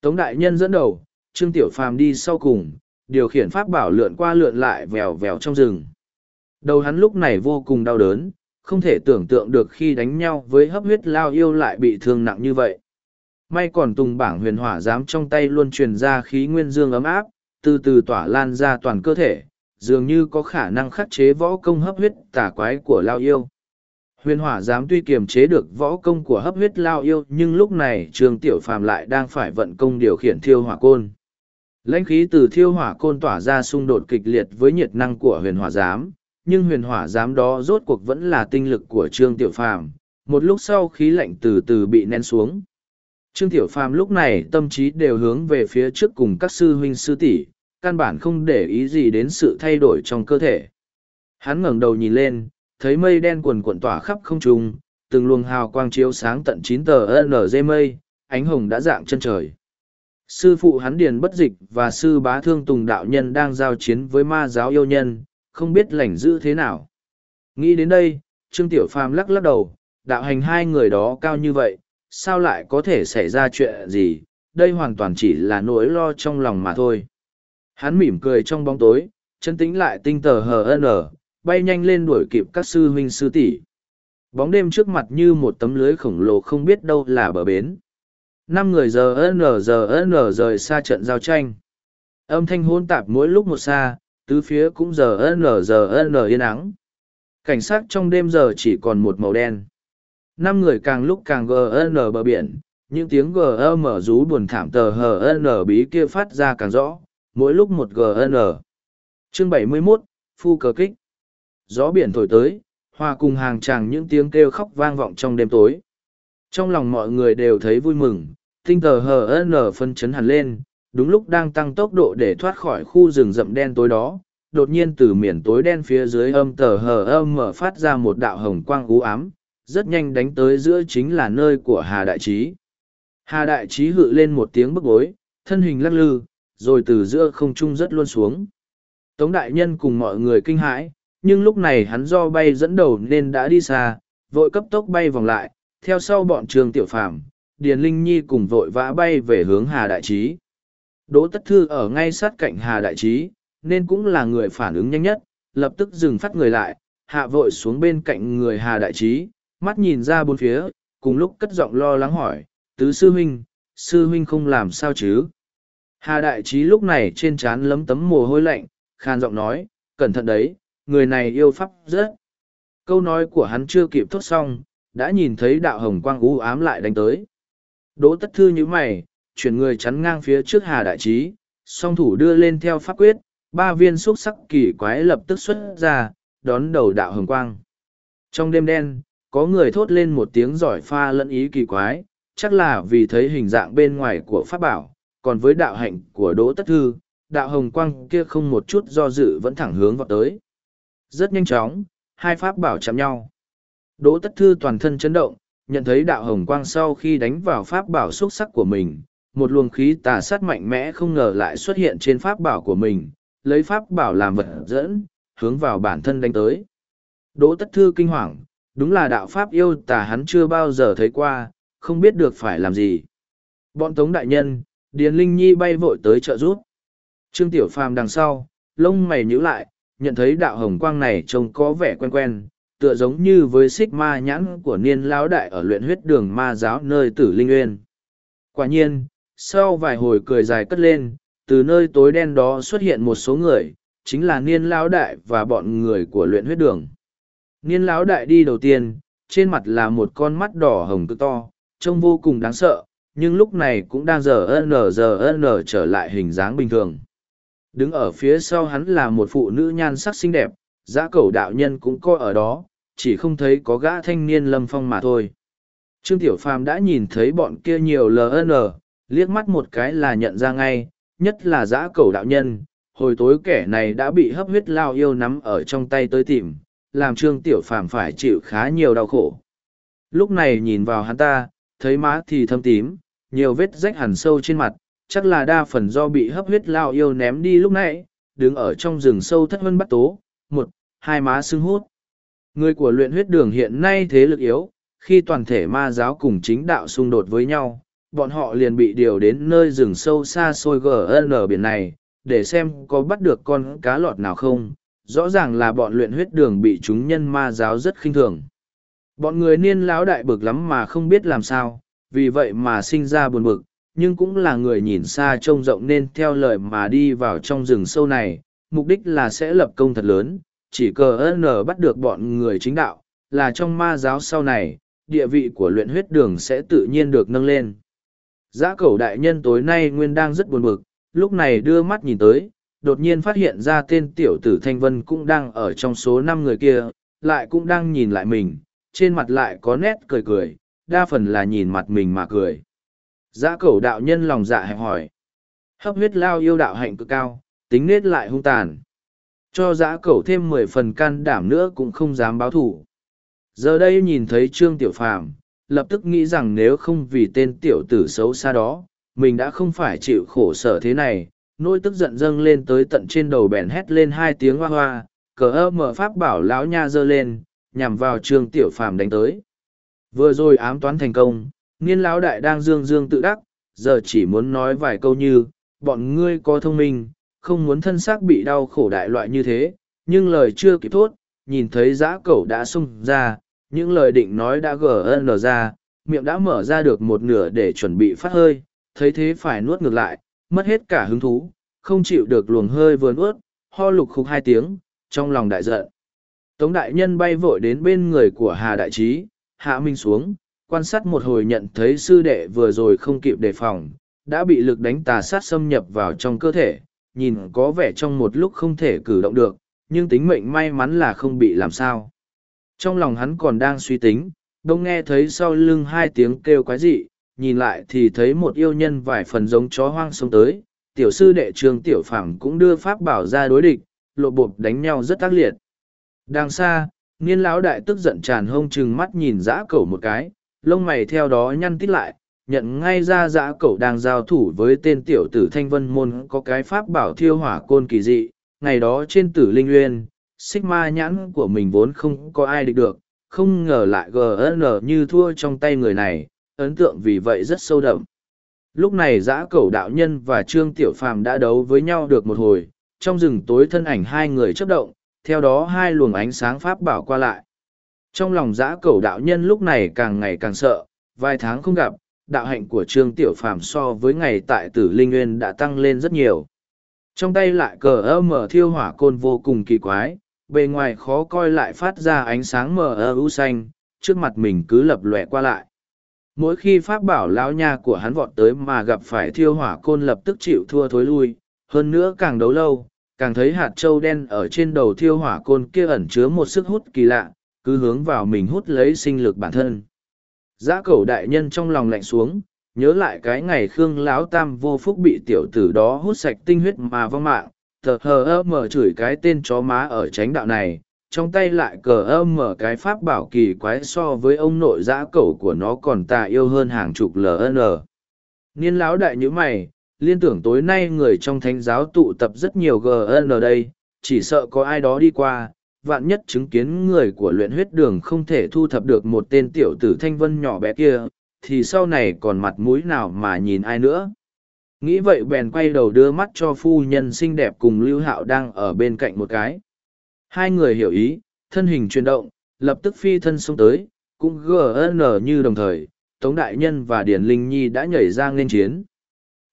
[SPEAKER 1] Tống Đại Nhân dẫn đầu, Trương Tiểu Phàm đi sau cùng, điều khiển pháp bảo lượn qua lượn lại vèo vèo trong rừng. Đầu hắn lúc này vô cùng đau đớn, không thể tưởng tượng được khi đánh nhau với hấp huyết lao yêu lại bị thương nặng như vậy. May còn tùng bảng huyền hỏa dám trong tay luôn truyền ra khí nguyên dương ấm áp, từ từ tỏa lan ra toàn cơ thể, dường như có khả năng khắc chế võ công hấp huyết tả quái của lao yêu. Huyền hỏa dám tuy kiềm chế được võ công của hấp huyết lao yêu nhưng lúc này trường tiểu phàm lại đang phải vận công điều khiển thiêu hỏa côn. Lãnh khí từ thiêu hỏa côn tỏa ra xung đột kịch liệt với nhiệt năng của huyền hỏa giám, nhưng huyền hỏa giám đó rốt cuộc vẫn là tinh lực của Trương Tiểu Phàm, một lúc sau khí lạnh từ từ bị nén xuống. Trương Tiểu Phàm lúc này tâm trí đều hướng về phía trước cùng các sư huynh sư tỷ, căn bản không để ý gì đến sự thay đổi trong cơ thể. Hắn ngẩng đầu nhìn lên, thấy mây đen quần cuộn tỏa khắp không trung, từng luồng hào quang chiếu sáng tận chín tờ NG mây, ánh hồng đã dạng chân trời. Sư phụ hắn Điền Bất Dịch và sư bá Thương Tùng Đạo Nhân đang giao chiến với ma giáo yêu nhân, không biết lành giữ thế nào. Nghĩ đến đây, Trương Tiểu Phàm lắc lắc đầu, đạo hành hai người đó cao như vậy, sao lại có thể xảy ra chuyện gì, đây hoàn toàn chỉ là nỗi lo trong lòng mà thôi. Hắn mỉm cười trong bóng tối, chân tính lại tinh tờ hờ HN, bay nhanh lên đuổi kịp các sư huynh sư tỷ. Bóng đêm trước mặt như một tấm lưới khổng lồ không biết đâu là bờ bến. Năm người giờ NG giờ NG rời xa trận giao tranh. Âm thanh hỗn tạp mỗi lúc một xa, tứ phía cũng giờ ân lờ giờ ân lờ yên ắng cảnh sát trong đêm giờ chỉ còn một màu đen năm người càng lúc càng gn bờ biển những tiếng gm rú buồn thảm tờ hn bí kia phát ra càng rõ mỗi lúc một gn chương 71, phu cờ kích gió biển thổi tới hòa cùng hàng tràng những tiếng kêu khóc vang vọng trong đêm tối trong lòng mọi người đều thấy vui mừng tinh tờ hn phân chấn hẳn lên đúng lúc đang tăng tốc độ để thoát khỏi khu rừng rậm đen tối đó đột nhiên từ miền tối đen phía dưới âm tờ hờ âm mở phát ra một đạo hồng quang ú ám rất nhanh đánh tới giữa chính là nơi của hà đại trí hà đại trí hự lên một tiếng bức bối thân hình lắc lư rồi từ giữa không trung rất luôn xuống tống đại nhân cùng mọi người kinh hãi nhưng lúc này hắn do bay dẫn đầu nên đã đi xa vội cấp tốc bay vòng lại theo sau bọn trường tiểu Phạm, điền linh nhi cùng vội vã bay về hướng hà đại trí Đỗ Tất Thư ở ngay sát cạnh Hà Đại Trí, nên cũng là người phản ứng nhanh nhất, lập tức dừng phát người lại, hạ vội xuống bên cạnh người Hà Đại Trí, mắt nhìn ra bốn phía, cùng lúc cất giọng lo lắng hỏi, tứ sư huynh, sư huynh không làm sao chứ? Hà Đại Trí lúc này trên trán lấm tấm mồ hôi lạnh, khan giọng nói, cẩn thận đấy, người này yêu pháp rất. Câu nói của hắn chưa kịp thốt xong, đã nhìn thấy đạo hồng quang u ám lại đánh tới. Đỗ tất thư như mày, chuyển người chắn ngang phía trước Hà Đại Trí, song thủ đưa lên theo pháp quyết, ba viên xúc sắc kỳ quái lập tức xuất ra, đón đầu đạo hồng quang. Trong đêm đen, có người thốt lên một tiếng giỏi pha lẫn ý kỳ quái, chắc là vì thấy hình dạng bên ngoài của pháp bảo, còn với đạo hạnh của Đỗ Tất Thư, đạo hồng quang kia không một chút do dự vẫn thẳng hướng vào tới. Rất nhanh chóng, hai pháp bảo chạm nhau. Đỗ Tất Thư toàn thân chấn động, nhận thấy đạo hồng quang sau khi đánh vào pháp bảo xuất sắc của mình, một luồng khí tà sát mạnh mẽ không ngờ lại xuất hiện trên pháp bảo của mình, lấy pháp bảo làm vật dẫn, hướng vào bản thân đánh tới. Đỗ Tất Thư kinh hoàng, đúng là đạo pháp yêu tà hắn chưa bao giờ thấy qua, không biết được phải làm gì. Bọn Tống Đại Nhân, Điền Linh Nhi bay vội tới trợ giúp. Trương Tiểu Phàm đằng sau, lông mày nhíu lại, nhận thấy đạo hồng quang này trông có vẻ quen quen, tựa giống như với xích ma nhãn của niên lão đại ở luyện huyết đường ma giáo nơi tử linh uyên. Quả nhiên, sau vài hồi cười dài cất lên từ nơi tối đen đó xuất hiện một số người chính là niên lão đại và bọn người của luyện huyết đường niên lão đại đi đầu tiên trên mặt là một con mắt đỏ hồng cực to trông vô cùng đáng sợ nhưng lúc này cũng đang giờ ân giờ ân trở lại hình dáng bình thường đứng ở phía sau hắn là một phụ nữ nhan sắc xinh đẹp Giá cầu đạo nhân cũng coi ở đó chỉ không thấy có gã thanh niên lâm phong mà thôi trương tiểu phàm đã nhìn thấy bọn kia nhiều ln liếc mắt một cái là nhận ra ngay, nhất là giã cầu đạo nhân, hồi tối kẻ này đã bị hấp huyết lao yêu nắm ở trong tay tới tìm, làm trương tiểu phàm phải chịu khá nhiều đau khổ. Lúc này nhìn vào hắn ta, thấy má thì thâm tím, nhiều vết rách hẳn sâu trên mặt, chắc là đa phần do bị hấp huyết lao yêu ném đi lúc nãy, đứng ở trong rừng sâu thất vân bắt tố, một, hai má sưng hút. Người của luyện huyết đường hiện nay thế lực yếu, khi toàn thể ma giáo cùng chính đạo xung đột với nhau, bọn họ liền bị điều đến nơi rừng sâu xa xôi GN biển này, để xem có bắt được con cá lọt nào không. Rõ ràng là bọn luyện huyết đường bị chúng nhân ma giáo rất khinh thường. Bọn người niên lão đại bực lắm mà không biết làm sao, vì vậy mà sinh ra buồn bực, nhưng cũng là người nhìn xa trông rộng nên theo lời mà đi vào trong rừng sâu này, mục đích là sẽ lập công thật lớn, chỉ cờ nở bắt được bọn người chính đạo, là trong ma giáo sau này, địa vị của luyện huyết đường sẽ tự nhiên được nâng lên. Giã cẩu đại nhân tối nay nguyên đang rất buồn bực, lúc này đưa mắt nhìn tới, đột nhiên phát hiện ra tên tiểu tử Thanh Vân cũng đang ở trong số năm người kia, lại cũng đang nhìn lại mình, trên mặt lại có nét cười cười, đa phần là nhìn mặt mình mà cười. Giã cẩu đạo nhân lòng dạ hẹp hỏi. Hấp huyết lao yêu đạo hạnh cực cao, tính nết lại hung tàn. Cho giã cẩu thêm mười phần can đảm nữa cũng không dám báo thủ. Giờ đây nhìn thấy Trương Tiểu Phàm lập tức nghĩ rằng nếu không vì tên tiểu tử xấu xa đó, mình đã không phải chịu khổ sở thế này, nỗi tức giận dâng lên tới tận trên đầu bèn hét lên hai tiếng hoa hoa, cờ ơ mở pháp bảo lão nha dơ lên, nhằm vào trường tiểu phàm đánh tới. Vừa rồi ám toán thành công, niên lão đại đang dương dương tự đắc, giờ chỉ muốn nói vài câu như, bọn ngươi có thông minh, không muốn thân xác bị đau khổ đại loại như thế, nhưng lời chưa kịp thốt, nhìn thấy giã cẩu đã xung ra, những lời định nói đã gn ra miệng đã mở ra được một nửa để chuẩn bị phát hơi thấy thế phải nuốt ngược lại mất hết cả hứng thú không chịu được luồng hơi vừa nuốt ho lục khục hai tiếng trong lòng đại giận tống đại nhân bay vội đến bên người của hà đại trí hạ minh xuống quan sát một hồi nhận thấy sư đệ vừa rồi không kịp đề phòng đã bị lực đánh tà sát xâm nhập vào trong cơ thể nhìn có vẻ trong một lúc không thể cử động được nhưng tính mệnh may mắn là không bị làm sao trong lòng hắn còn đang suy tính, đông nghe thấy sau lưng hai tiếng kêu quái dị, nhìn lại thì thấy một yêu nhân vài phần giống chó hoang sống tới. Tiểu sư đệ trường tiểu phẳng cũng đưa pháp bảo ra đối địch, lộ bộp đánh nhau rất tác liệt. Đằng xa, niên lão đại tức giận tràn hông chừng mắt nhìn dã cẩu một cái, lông mày theo đó nhăn tít lại, nhận ngay ra dã cẩu đang giao thủ với tên tiểu tử thanh vân môn có cái pháp bảo thiêu hỏa côn kỳ dị. Ngày đó trên tử linh uyên, xích ma nhãn của mình vốn không có ai địch được không ngờ lại gn như thua trong tay người này ấn tượng vì vậy rất sâu đậm lúc này giã cầu đạo nhân và trương tiểu phàm đã đấu với nhau được một hồi trong rừng tối thân ảnh hai người c h ấ p động theo đó hai luồng ánh sáng pháp bảo qua lại trong lòng giã cầu đạo nhân lúc này càng ngày càng sợ vài tháng không gặp đạo hạnh của trương tiểu phàm so với ngày tại tử linh nguyên đã tăng lên rất nhiều trong tay lại cờ ơ mở thiêu hỏa côn vô cùng kỳ quái bề ngoài khó coi lại phát ra ánh sáng mờ ơ u xanh trước mặt mình cứ lập lòe qua lại mỗi khi pháp bảo lão nha của hắn vọt tới mà gặp phải thiêu hỏa côn lập tức chịu thua thối lui hơn nữa càng đấu lâu càng thấy hạt trâu đen ở trên đầu thiêu hỏa côn kia ẩn chứa một sức hút kỳ lạ cứ hướng vào mình hút lấy sinh lực bản thân giã cầu đại nhân trong lòng lạnh xuống nhớ lại cái ngày khương lão tam vô phúc bị tiểu tử đó hút sạch tinh huyết mà vong mạng tờ hờ ơ mở chửi cái tên chó má ở tránh đạo này trong tay lại cờ ơ mở cái pháp bảo kỳ quái so với ông nội giã cẩu của nó còn tà yêu hơn hàng chục ln niên lão đại nhữ mày liên tưởng tối nay người trong thánh giáo tụ tập rất nhiều gn đây chỉ sợ có ai đó đi qua vạn nhất chứng kiến người của luyện huyết đường không thể thu thập được một tên tiểu tử thanh vân nhỏ bé kia thì sau này còn mặt mũi nào mà nhìn ai nữa nghĩ vậy bèn quay đầu đưa mắt cho phu nhân xinh đẹp cùng lưu hạo đang ở bên cạnh một cái hai người hiểu ý thân hình chuyển động lập tức phi thân xông tới cũng gn như đồng thời tống đại nhân và điển linh nhi đã nhảy ra nghênh chiến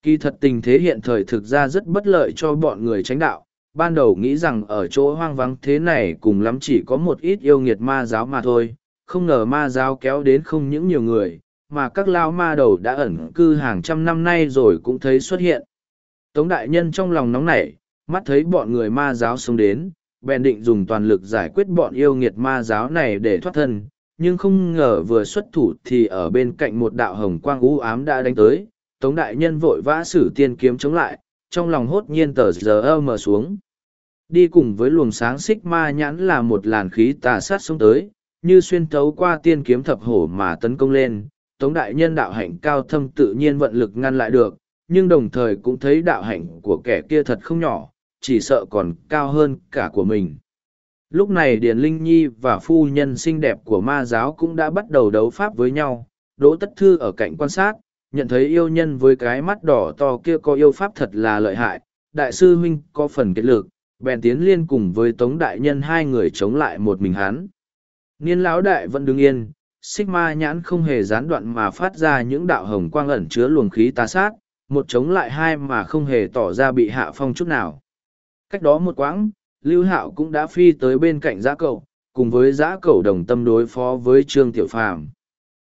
[SPEAKER 1] kỳ thật tình thế hiện thời thực ra rất bất lợi cho bọn người tránh đạo ban đầu nghĩ rằng ở chỗ hoang vắng thế này cùng lắm chỉ có một ít yêu nghiệt ma giáo mà thôi không ngờ ma giáo kéo đến không những nhiều người mà các lao ma đầu đã ẩn cư hàng trăm năm nay rồi cũng thấy xuất hiện. Tống đại nhân trong lòng nóng nảy, mắt thấy bọn người ma giáo sống đến, bèn định dùng toàn lực giải quyết bọn yêu nghiệt ma giáo này để thoát thân, nhưng không ngờ vừa xuất thủ thì ở bên cạnh một đạo hồng quang u ám đã đánh tới, Tống đại nhân vội vã sử tiên kiếm chống lại, trong lòng hốt nhiên tờ giờ mờ xuống. Đi cùng với luồng sáng xích ma nhãn là một làn khí tà sát xuống tới, như xuyên thấu qua tiên kiếm thập hổ mà tấn công lên, Tống Đại Nhân đạo hạnh cao thâm tự nhiên vận lực ngăn lại được, nhưng đồng thời cũng thấy đạo hạnh của kẻ kia thật không nhỏ, chỉ sợ còn cao hơn cả của mình. Lúc này Điền Linh Nhi và phu nhân xinh đẹp của ma giáo cũng đã bắt đầu đấu pháp với nhau, Đỗ Tất Thư ở cạnh quan sát, nhận thấy yêu nhân với cái mắt đỏ to kia có yêu pháp thật là lợi hại, đại sư huynh có phần kết lực, bèn tiến liên cùng với Tống Đại Nhân hai người chống lại một mình hắn. Niên lão đại vẫn đứng yên, xích ma nhãn không hề gián đoạn mà phát ra những đạo hồng quang ẩn chứa luồng khí tá sát, một chống lại hai mà không hề tỏ ra bị hạ phong chút nào. Cách đó một quãng, Lưu Hạo cũng đã phi tới bên cạnh giã cầu, cùng với giã cầu đồng tâm đối phó với Trương Tiểu Phàm.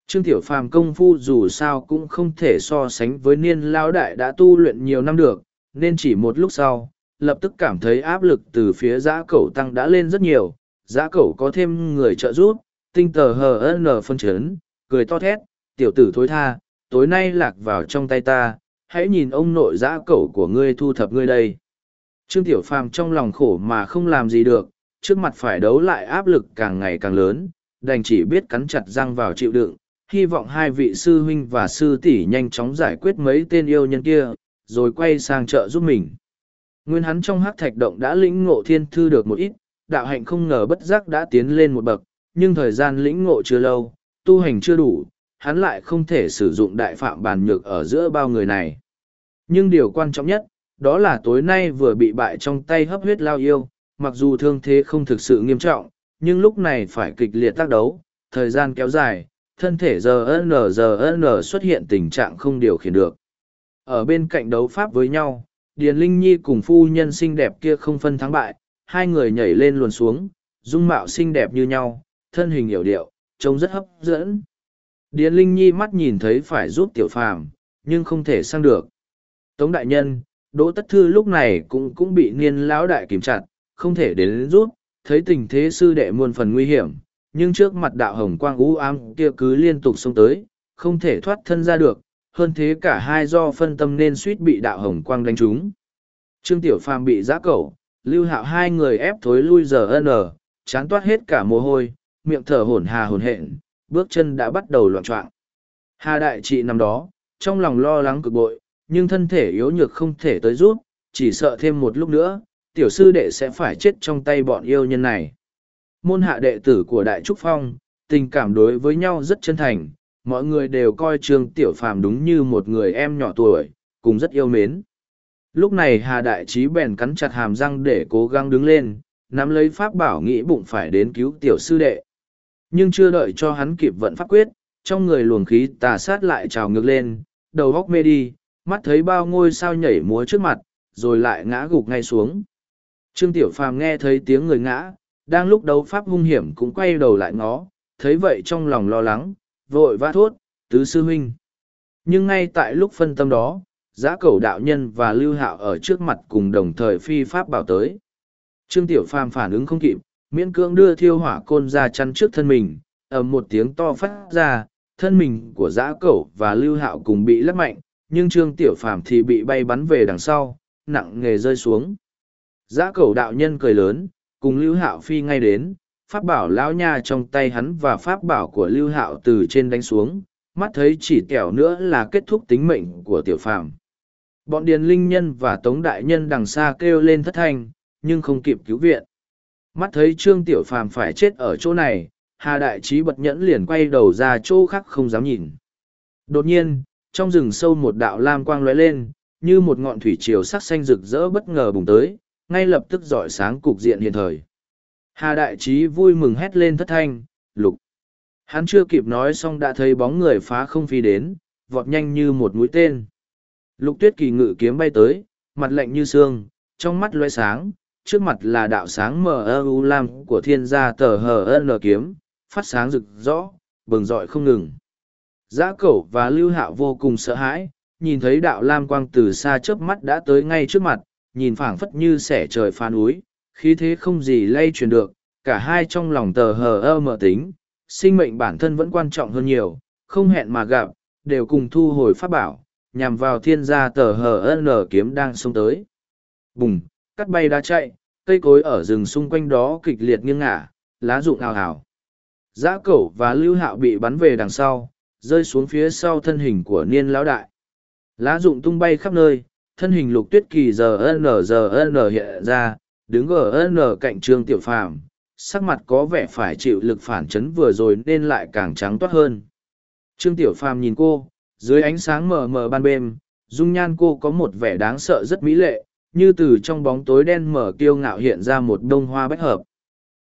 [SPEAKER 1] Trương Tiểu Phàm công phu dù sao cũng không thể so sánh với niên lao đại đã tu luyện nhiều năm được, nên chỉ một lúc sau, lập tức cảm thấy áp lực từ phía giã cầu tăng đã lên rất nhiều, giã cầu có thêm người trợ giúp, tinh tờ hờ nở phân chấn, cười to thét, tiểu tử thối tha, tối nay lạc vào trong tay ta, hãy nhìn ông nội giã cẩu của ngươi thu thập ngươi đây. Trương Tiểu Phàm trong lòng khổ mà không làm gì được, trước mặt phải đấu lại áp lực càng ngày càng lớn, đành chỉ biết cắn chặt răng vào chịu đựng, hy vọng hai vị sư huynh và sư tỷ nhanh chóng giải quyết mấy tên yêu nhân kia, rồi quay sang chợ giúp mình. Nguyên hắn trong hắc thạch động đã lĩnh ngộ thiên thư được một ít, đạo hạnh không ngờ bất giác đã tiến lên một bậc, nhưng thời gian lĩnh ngộ chưa lâu, tu hành chưa đủ, hắn lại không thể sử dụng đại phạm bàn nhược ở giữa bao người này. Nhưng điều quan trọng nhất, đó là tối nay vừa bị bại trong tay hấp huyết lao yêu, mặc dù thương thế không thực sự nghiêm trọng, nhưng lúc này phải kịch liệt tác đấu, thời gian kéo dài, thân thể giờ giờ giờ xuất hiện tình trạng không điều khiển được. Ở bên cạnh đấu pháp với nhau, Điền Linh Nhi cùng phu nhân xinh đẹp kia không phân thắng bại, hai người nhảy lên luồn xuống, dung mạo xinh đẹp như nhau, thân hình hiểu điệu, trông rất hấp dẫn. Điền Linh Nhi mắt nhìn thấy phải giúp tiểu phàm, nhưng không thể sang được. Tống đại nhân, Đỗ Tất Thư lúc này cũng cũng bị niên lão đại kìm chặt, không thể đến, rút, thấy tình thế sư đệ muôn phần nguy hiểm, nhưng trước mặt đạo hồng quang u ám kia cứ liên tục xông tới, không thể thoát thân ra được, hơn thế cả hai do phân tâm nên suýt bị đạo hồng quang đánh trúng. Trương Tiểu Phàm bị giã cẩu, lưu hạo hai người ép thối lui giờ ân chán toát hết cả mồ hôi, miệng thở hổn hà hồn hển, bước chân đã bắt đầu loạn choạng. Hà đại trị nằm đó, trong lòng lo lắng cực bội, nhưng thân thể yếu nhược không thể tới rút, chỉ sợ thêm một lúc nữa, tiểu sư đệ sẽ phải chết trong tay bọn yêu nhân này. Môn hạ đệ tử của Đại Trúc Phong, tình cảm đối với nhau rất chân thành, mọi người đều coi Trương Tiểu Phàm đúng như một người em nhỏ tuổi, cùng rất yêu mến. Lúc này Hà Đại Trí bèn cắn chặt hàm răng để cố gắng đứng lên, nắm lấy pháp bảo nghĩ bụng phải đến cứu tiểu sư đệ nhưng chưa đợi cho hắn kịp vận pháp quyết trong người luồng khí tà sát lại trào ngược lên đầu góc mê đi mắt thấy bao ngôi sao nhảy múa trước mặt rồi lại ngã gục ngay xuống trương tiểu phàm nghe thấy tiếng người ngã đang lúc đấu pháp hung hiểm cũng quay đầu lại ngó thấy vậy trong lòng lo lắng vội vã thốt tứ sư huynh nhưng ngay tại lúc phân tâm đó giã cầu đạo nhân và lưu hạo ở trước mặt cùng đồng thời phi pháp bảo tới trương tiểu phàm phản ứng không kịp miễn Cương đưa thiêu hỏa côn ra chăn trước thân mình ầm một tiếng to phát ra thân mình của giã cẩu và lưu hạo cùng bị lắc mạnh nhưng trương tiểu phàm thì bị bay bắn về đằng sau nặng nghề rơi xuống giã cẩu đạo nhân cười lớn cùng lưu hạo phi ngay đến pháp bảo lão nha trong tay hắn và pháp bảo của lưu hạo từ trên đánh xuống mắt thấy chỉ tẻo nữa là kết thúc tính mệnh của tiểu phàm bọn điền linh nhân và tống đại nhân đằng xa kêu lên thất thanh nhưng không kịp cứu viện Mắt thấy Trương Tiểu Phàm phải chết ở chỗ này, Hà Đại Trí bật nhẫn liền quay đầu ra chỗ khác không dám nhìn. Đột nhiên, trong rừng sâu một đạo lam quang lóe lên, như một ngọn thủy triều sắc xanh rực rỡ bất ngờ bùng tới, ngay lập tức rọi sáng cục diện hiện thời. Hà Đại Trí vui mừng hét lên thất thanh, lục. Hắn chưa kịp nói xong đã thấy bóng người phá không phi đến, vọt nhanh như một mũi tên. Lục tuyết kỳ ngự kiếm bay tới, mặt lạnh như xương, trong mắt loe sáng, trước mặt là đạo sáng mờ ưu lam của thiên gia tờ hờ ân lờ kiếm phát sáng rực rõ bừng rọi không ngừng giã cẩu và lưu hạo vô cùng sợ hãi nhìn thấy đạo lam quang từ xa chớp mắt đã tới ngay trước mặt nhìn phảng phất như sẻ trời phá núi khí thế không gì lay truyền được cả hai trong lòng tờ hờ ơ mờ tính sinh mệnh bản thân vẫn quan trọng hơn nhiều không hẹn mà gặp đều cùng thu hồi pháp bảo nhằm vào thiên gia tờ hờ ân lờ kiếm đang xông tới bùng cắt bay đá chạy, cây cối ở rừng xung quanh đó kịch liệt nghiêng ngả, lá rụng ào ào. Giã cẩu và lưu hạo bị bắn về đằng sau, rơi xuống phía sau thân hình của niên lão đại. Lá rụng tung bay khắp nơi, thân hình lục tuyết kỳ giờ n giờ n hiện ra, đứng ở n cạnh trương tiểu phàm, sắc mặt có vẻ phải chịu lực phản chấn vừa rồi nên lại càng trắng toát hơn. Trương tiểu phàm nhìn cô, dưới ánh sáng mờ mờ ban đêm, dung nhan cô có một vẻ đáng sợ rất mỹ lệ, như từ trong bóng tối đen mở kiêu ngạo hiện ra một đ hoa bách hợp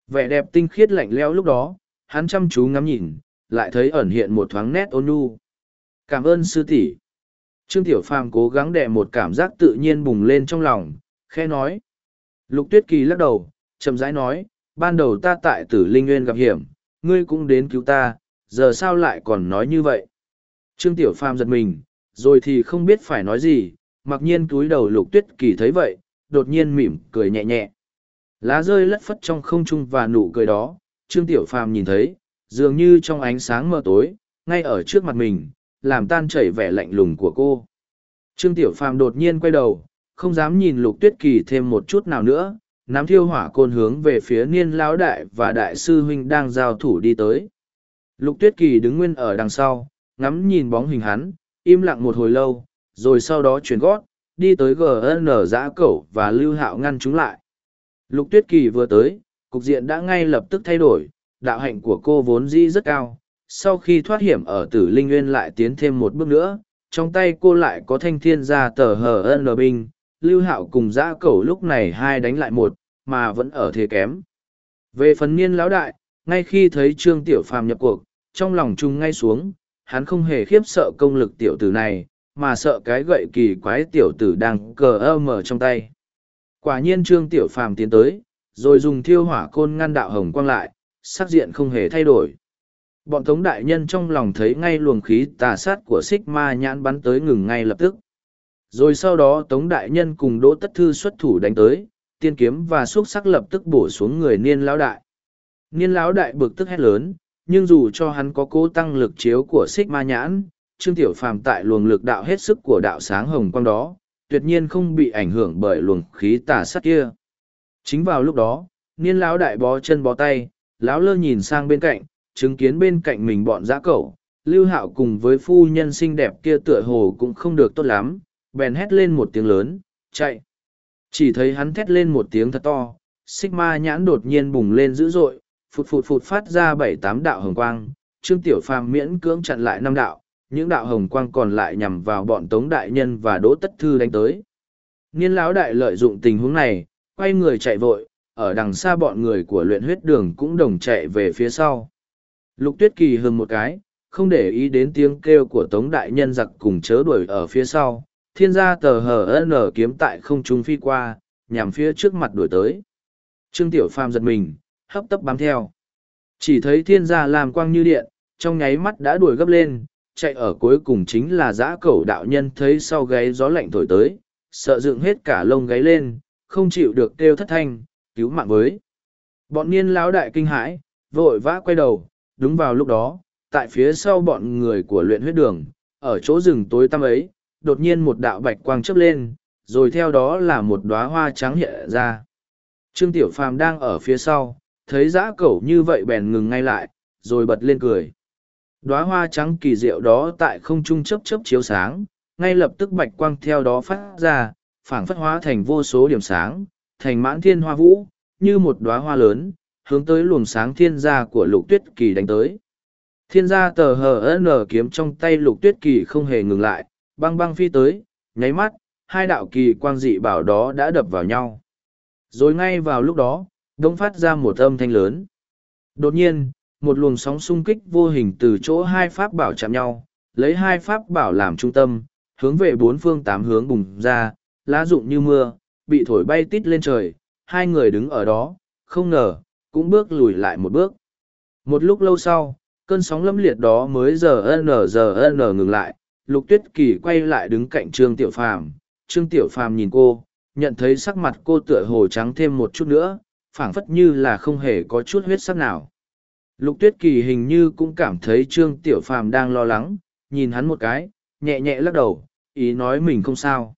[SPEAKER 1] vẻ đẹp tinh khiết lạnh lẽo lúc đó hắn chăm chú ngắm nhìn lại thấy ẩn hiện một thoáng nét ôn nhu cảm ơn sư tỷ trương tiểu phàm cố gắng đẻ một cảm giác tự nhiên bùng lên trong lòng khe nói lục tuyết kỳ lắc đầu chậm rãi nói ban đầu ta tại tử linh nguyên gặp hiểm ngươi cũng đến cứu ta giờ sao lại còn nói như vậy trương tiểu phàm giật mình rồi thì không biết phải nói gì mặc nhiên túi đầu lục tuyết kỳ thấy vậy đột nhiên mỉm cười nhẹ nhẹ lá rơi lất phất trong không trung và nụ cười đó trương tiểu phàm nhìn thấy dường như trong ánh sáng mờ tối ngay ở trước mặt mình làm tan chảy vẻ lạnh lùng của cô trương tiểu phàm đột nhiên quay đầu không dám nhìn lục tuyết kỳ thêm một chút nào nữa nắm thiêu hỏa côn hướng về phía niên lão đại và đại sư huynh đang giao thủ đi tới lục tuyết kỳ đứng nguyên ở đằng sau ngắm nhìn bóng hình hắn im lặng một hồi lâu rồi sau đó chuyển gót, đi tới GN giã cẩu và lưu hạo ngăn chúng lại. Lục tuyết kỳ vừa tới, cục diện đã ngay lập tức thay đổi, đạo hạnh của cô vốn dĩ rất cao. Sau khi thoát hiểm ở tử linh nguyên lại tiến thêm một bước nữa, trong tay cô lại có thanh thiên gia tờ hờ n binh, lưu hạo cùng giã cẩu lúc này hai đánh lại một, mà vẫn ở thế kém. Về phần niên lão đại, ngay khi thấy trương tiểu phàm nhập cuộc, trong lòng chung ngay xuống, hắn không hề khiếp sợ công lực tiểu tử này, mà sợ cái gậy kỳ quái tiểu tử đang cờ ơ mở trong tay. Quả nhiên Trương Tiểu Phàm tiến tới, rồi dùng thiêu hỏa côn ngăn đạo hồng quang lại, sắc diện không hề thay đổi. Bọn thống đại nhân trong lòng thấy ngay luồng khí tà sát của xích ma nhãn bắn tới ngừng ngay lập tức. Rồi sau đó tống đại nhân cùng đỗ tất thư xuất thủ đánh tới, tiên kiếm và xuất sắc lập tức bổ xuống người niên lão đại. Niên lão đại bực tức hét lớn, nhưng dù cho hắn có cố tăng lực chiếu của xích ma nhãn, Trương Tiểu Phàm tại luồng lực đạo hết sức của đạo sáng hồng quang đó, tuyệt nhiên không bị ảnh hưởng bởi luồng khí tà sát kia. Chính vào lúc đó, niên lão đại bó chân bó tay, lão lơ nhìn sang bên cạnh, chứng kiến bên cạnh mình bọn giã cẩu, Lưu Hạo cùng với phu nhân xinh đẹp kia tựa hồ cũng không được tốt lắm, bèn hét lên một tiếng lớn, chạy. Chỉ thấy hắn thét lên một tiếng thật to, xích ma nhãn đột nhiên bùng lên dữ dội, phụt phụt phụt phát ra bảy tám đạo hồng quang, Trương Tiểu Phàm miễn cưỡng chặn lại năm đạo, những đạo hồng quang còn lại nhằm vào bọn Tống Đại Nhân và Đỗ Tất Thư đánh tới. Niên lão đại lợi dụng tình huống này, quay người chạy vội, ở đằng xa bọn người của luyện huyết đường cũng đồng chạy về phía sau. Lục tuyết kỳ hơn một cái, không để ý đến tiếng kêu của Tống Đại Nhân giặc cùng chớ đuổi ở phía sau, thiên gia tờ hờ nở kiếm tại không trung phi qua, nhằm phía trước mặt đuổi tới. Trương Tiểu Phàm giật mình, hấp tấp bám theo. Chỉ thấy thiên gia làm quang như điện, trong nháy mắt đã đuổi gấp lên, chạy ở cuối cùng chính là giã cẩu đạo nhân thấy sau gáy gió lạnh thổi tới, sợ dựng hết cả lông gáy lên, không chịu được kêu thất thanh, cứu mạng với. Bọn niên lão đại kinh hãi, vội vã quay đầu, đúng vào lúc đó, tại phía sau bọn người của luyện huyết đường, ở chỗ rừng tối tăm ấy, đột nhiên một đạo bạch quang chớp lên, rồi theo đó là một đóa hoa trắng hiện ra. Trương Tiểu Phàm đang ở phía sau, thấy giã cẩu như vậy bèn ngừng ngay lại, rồi bật lên cười đóa hoa trắng kỳ diệu đó tại không trung chấp chấp chiếu sáng ngay lập tức bạch quang theo đó phát ra phảng phất hóa thành vô số điểm sáng thành mãn thiên hoa vũ như một đóa hoa lớn hướng tới luồng sáng thiên gia của lục tuyết kỳ đánh tới thiên gia tờ hờ n kiếm trong tay lục tuyết kỳ không hề ngừng lại băng băng phi tới nháy mắt hai đạo kỳ quang dị bảo đó đã đập vào nhau rồi ngay vào lúc đó đ ỗ n g phát ra một âm thanh lớn đột nhiên một luồng sóng xung kích vô hình từ chỗ hai pháp bảo chạm nhau, lấy hai pháp bảo làm trung tâm, hướng về bốn phương tám hướng bùng ra, lá rụng như mưa, bị thổi bay tít lên trời, hai người đứng ở đó, không ngờ, cũng bước lùi lại một bước. Một lúc lâu sau, cơn sóng lâm liệt đó mới giờ nở giờ nở ngừng lại, lục tuyết kỳ quay lại đứng cạnh trương tiểu phàm, trương tiểu phàm nhìn cô, nhận thấy sắc mặt cô tựa hồ trắng thêm một chút nữa, phảng phất như là không hề có chút huyết sắc nào. Lục tuyết kỳ hình như cũng cảm thấy Trương Tiểu Phàm đang lo lắng, nhìn hắn một cái, nhẹ nhẹ lắc đầu, ý nói mình không sao.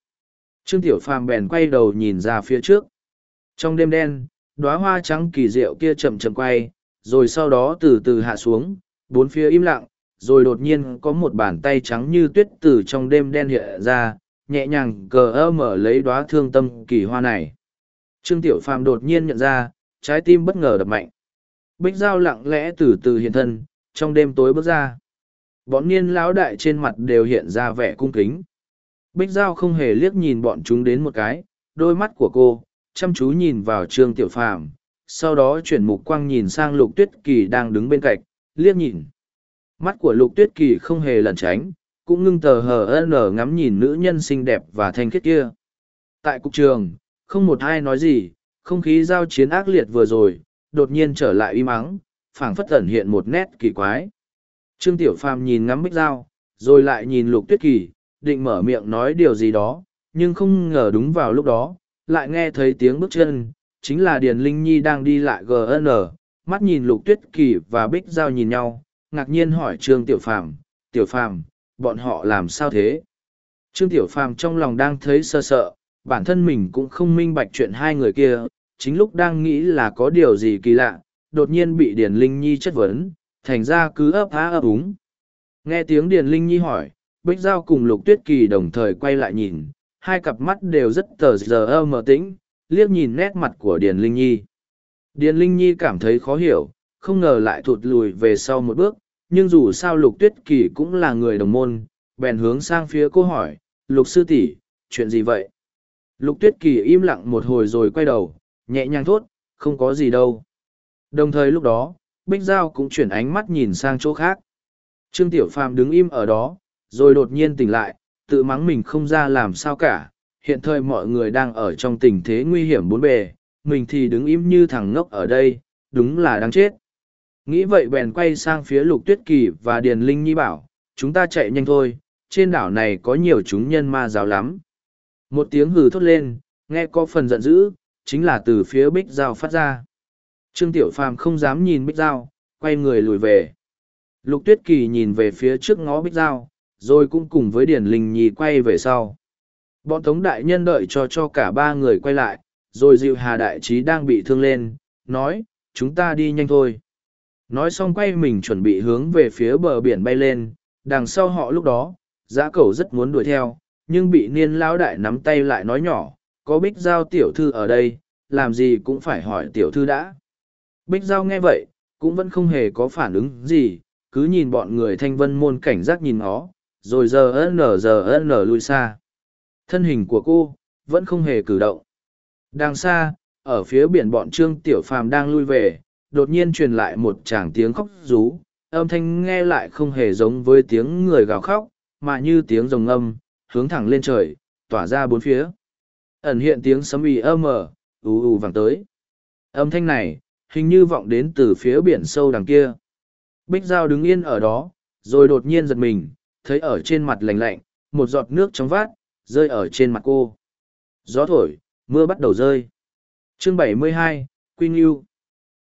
[SPEAKER 1] Trương Tiểu Phàm bèn quay đầu nhìn ra phía trước. Trong đêm đen, đóa hoa trắng kỳ diệu kia chậm chậm quay, rồi sau đó từ từ hạ xuống, bốn phía im lặng, rồi đột nhiên có một bàn tay trắng như tuyết từ trong đêm đen hiện ra, nhẹ nhàng cờ ơ mở lấy đóa thương tâm kỳ hoa này. Trương Tiểu Phàm đột nhiên nhận ra, trái tim bất ngờ đập mạnh. Bích Dao lặng lẽ từ từ hiện thân, trong đêm tối bước ra. Bọn niên lão đại trên mặt đều hiện ra vẻ cung kính. Bích Dao không hề liếc nhìn bọn chúng đến một cái, đôi mắt của cô, chăm chú nhìn vào Trương Tiểu Phàm sau đó chuyển mục quang nhìn sang Lục Tuyết Kỳ đang đứng bên cạnh, liếc nhìn. Mắt của Lục Tuyết Kỳ không hề lẩn tránh, cũng ngưng tờ hờ nở ngắm nhìn nữ nhân xinh đẹp và thanh khiết kia. Tại cục trường, không một ai nói gì, không khí giao chiến ác liệt vừa rồi, đột nhiên trở lại uy mắng, phảng phất tẩn hiện một nét kỳ quái. Trương Tiểu Phàm nhìn ngắm Bích dao, rồi lại nhìn Lục Tuyết Kỳ, định mở miệng nói điều gì đó, nhưng không ngờ đúng vào lúc đó, lại nghe thấy tiếng bước chân, chính là Điền Linh Nhi đang đi lại GN, mắt nhìn Lục Tuyết Kỳ và Bích dao nhìn nhau, ngạc nhiên hỏi Trương Tiểu Phàm, "Tiểu Phàm, bọn họ làm sao thế?" Trương Tiểu Phàm trong lòng đang thấy sơ sợ, bản thân mình cũng không minh bạch chuyện hai người kia, chính lúc đang nghĩ là có điều gì kỳ lạ, đột nhiên bị Điền Linh Nhi chất vấn, thành ra cứ ấp há ấp úng. Nghe tiếng Điền Linh Nhi hỏi, Bích Giao cùng Lục Tuyết Kỳ đồng thời quay lại nhìn, hai cặp mắt đều rất tờ giờ ơ mờ tĩnh, liếc nhìn nét mặt của Điền Linh Nhi. Điền Linh Nhi cảm thấy khó hiểu, không ngờ lại thụt lùi về sau một bước, nhưng dù sao Lục Tuyết Kỳ cũng là người đồng môn, bèn hướng sang phía cô hỏi, Lục Sư tỷ chuyện gì vậy? Lục Tuyết Kỳ im lặng một hồi rồi quay đầu, nhẹ nhàng thốt, không có gì đâu. Đồng thời lúc đó, Bích Giao cũng chuyển ánh mắt nhìn sang chỗ khác. Trương Tiểu Phàm đứng im ở đó, rồi đột nhiên tỉnh lại, tự mắng mình không ra làm sao cả. Hiện thời mọi người đang ở trong tình thế nguy hiểm bốn bề, mình thì đứng im như thằng ngốc ở đây, đúng là đáng chết. Nghĩ vậy bèn quay sang phía Lục Tuyết Kỳ và Điền Linh Nhi bảo, chúng ta chạy nhanh thôi, trên đảo này có nhiều chúng nhân ma giáo lắm. Một tiếng hừ thốt lên, nghe có phần giận dữ, chính là từ phía bích dao phát ra trương tiểu phàm không dám nhìn bích dao quay người lùi về lục tuyết kỳ nhìn về phía trước ngó bích dao rồi cũng cùng với điển linh nhì quay về sau bọn tống đại nhân đợi cho cho cả ba người quay lại rồi dịu hà đại trí đang bị thương lên nói chúng ta đi nhanh thôi nói xong quay mình chuẩn bị hướng về phía bờ biển bay lên đằng sau họ lúc đó giã cầu rất muốn đuổi theo nhưng bị niên lão đại nắm tay lại nói nhỏ có bích giao tiểu thư ở đây làm gì cũng phải hỏi tiểu thư đã bích giao nghe vậy cũng vẫn không hề có phản ứng gì cứ nhìn bọn người thanh vân môn cảnh giác nhìn nó rồi giờ n giờ n lui xa thân hình của cô vẫn không hề cử động đằng xa ở phía biển bọn trương tiểu phàm đang lui về đột nhiên truyền lại một tràng tiếng khóc rú âm thanh nghe lại không hề giống với tiếng người gào khóc mà như tiếng rồng âm hướng thẳng lên trời tỏa ra bốn phía ẩn hiện tiếng sấm ì ơ mờ ù ù vàng tới âm thanh này hình như vọng đến từ phía biển sâu đằng kia bích g đứng yên ở đó rồi đột nhiên giật mình thấy ở trên mặt lành lạnh một giọt nước trong vát rơi ở trên mặt cô gió thổi mưa bắt đầu rơi chương 72, quy ngưu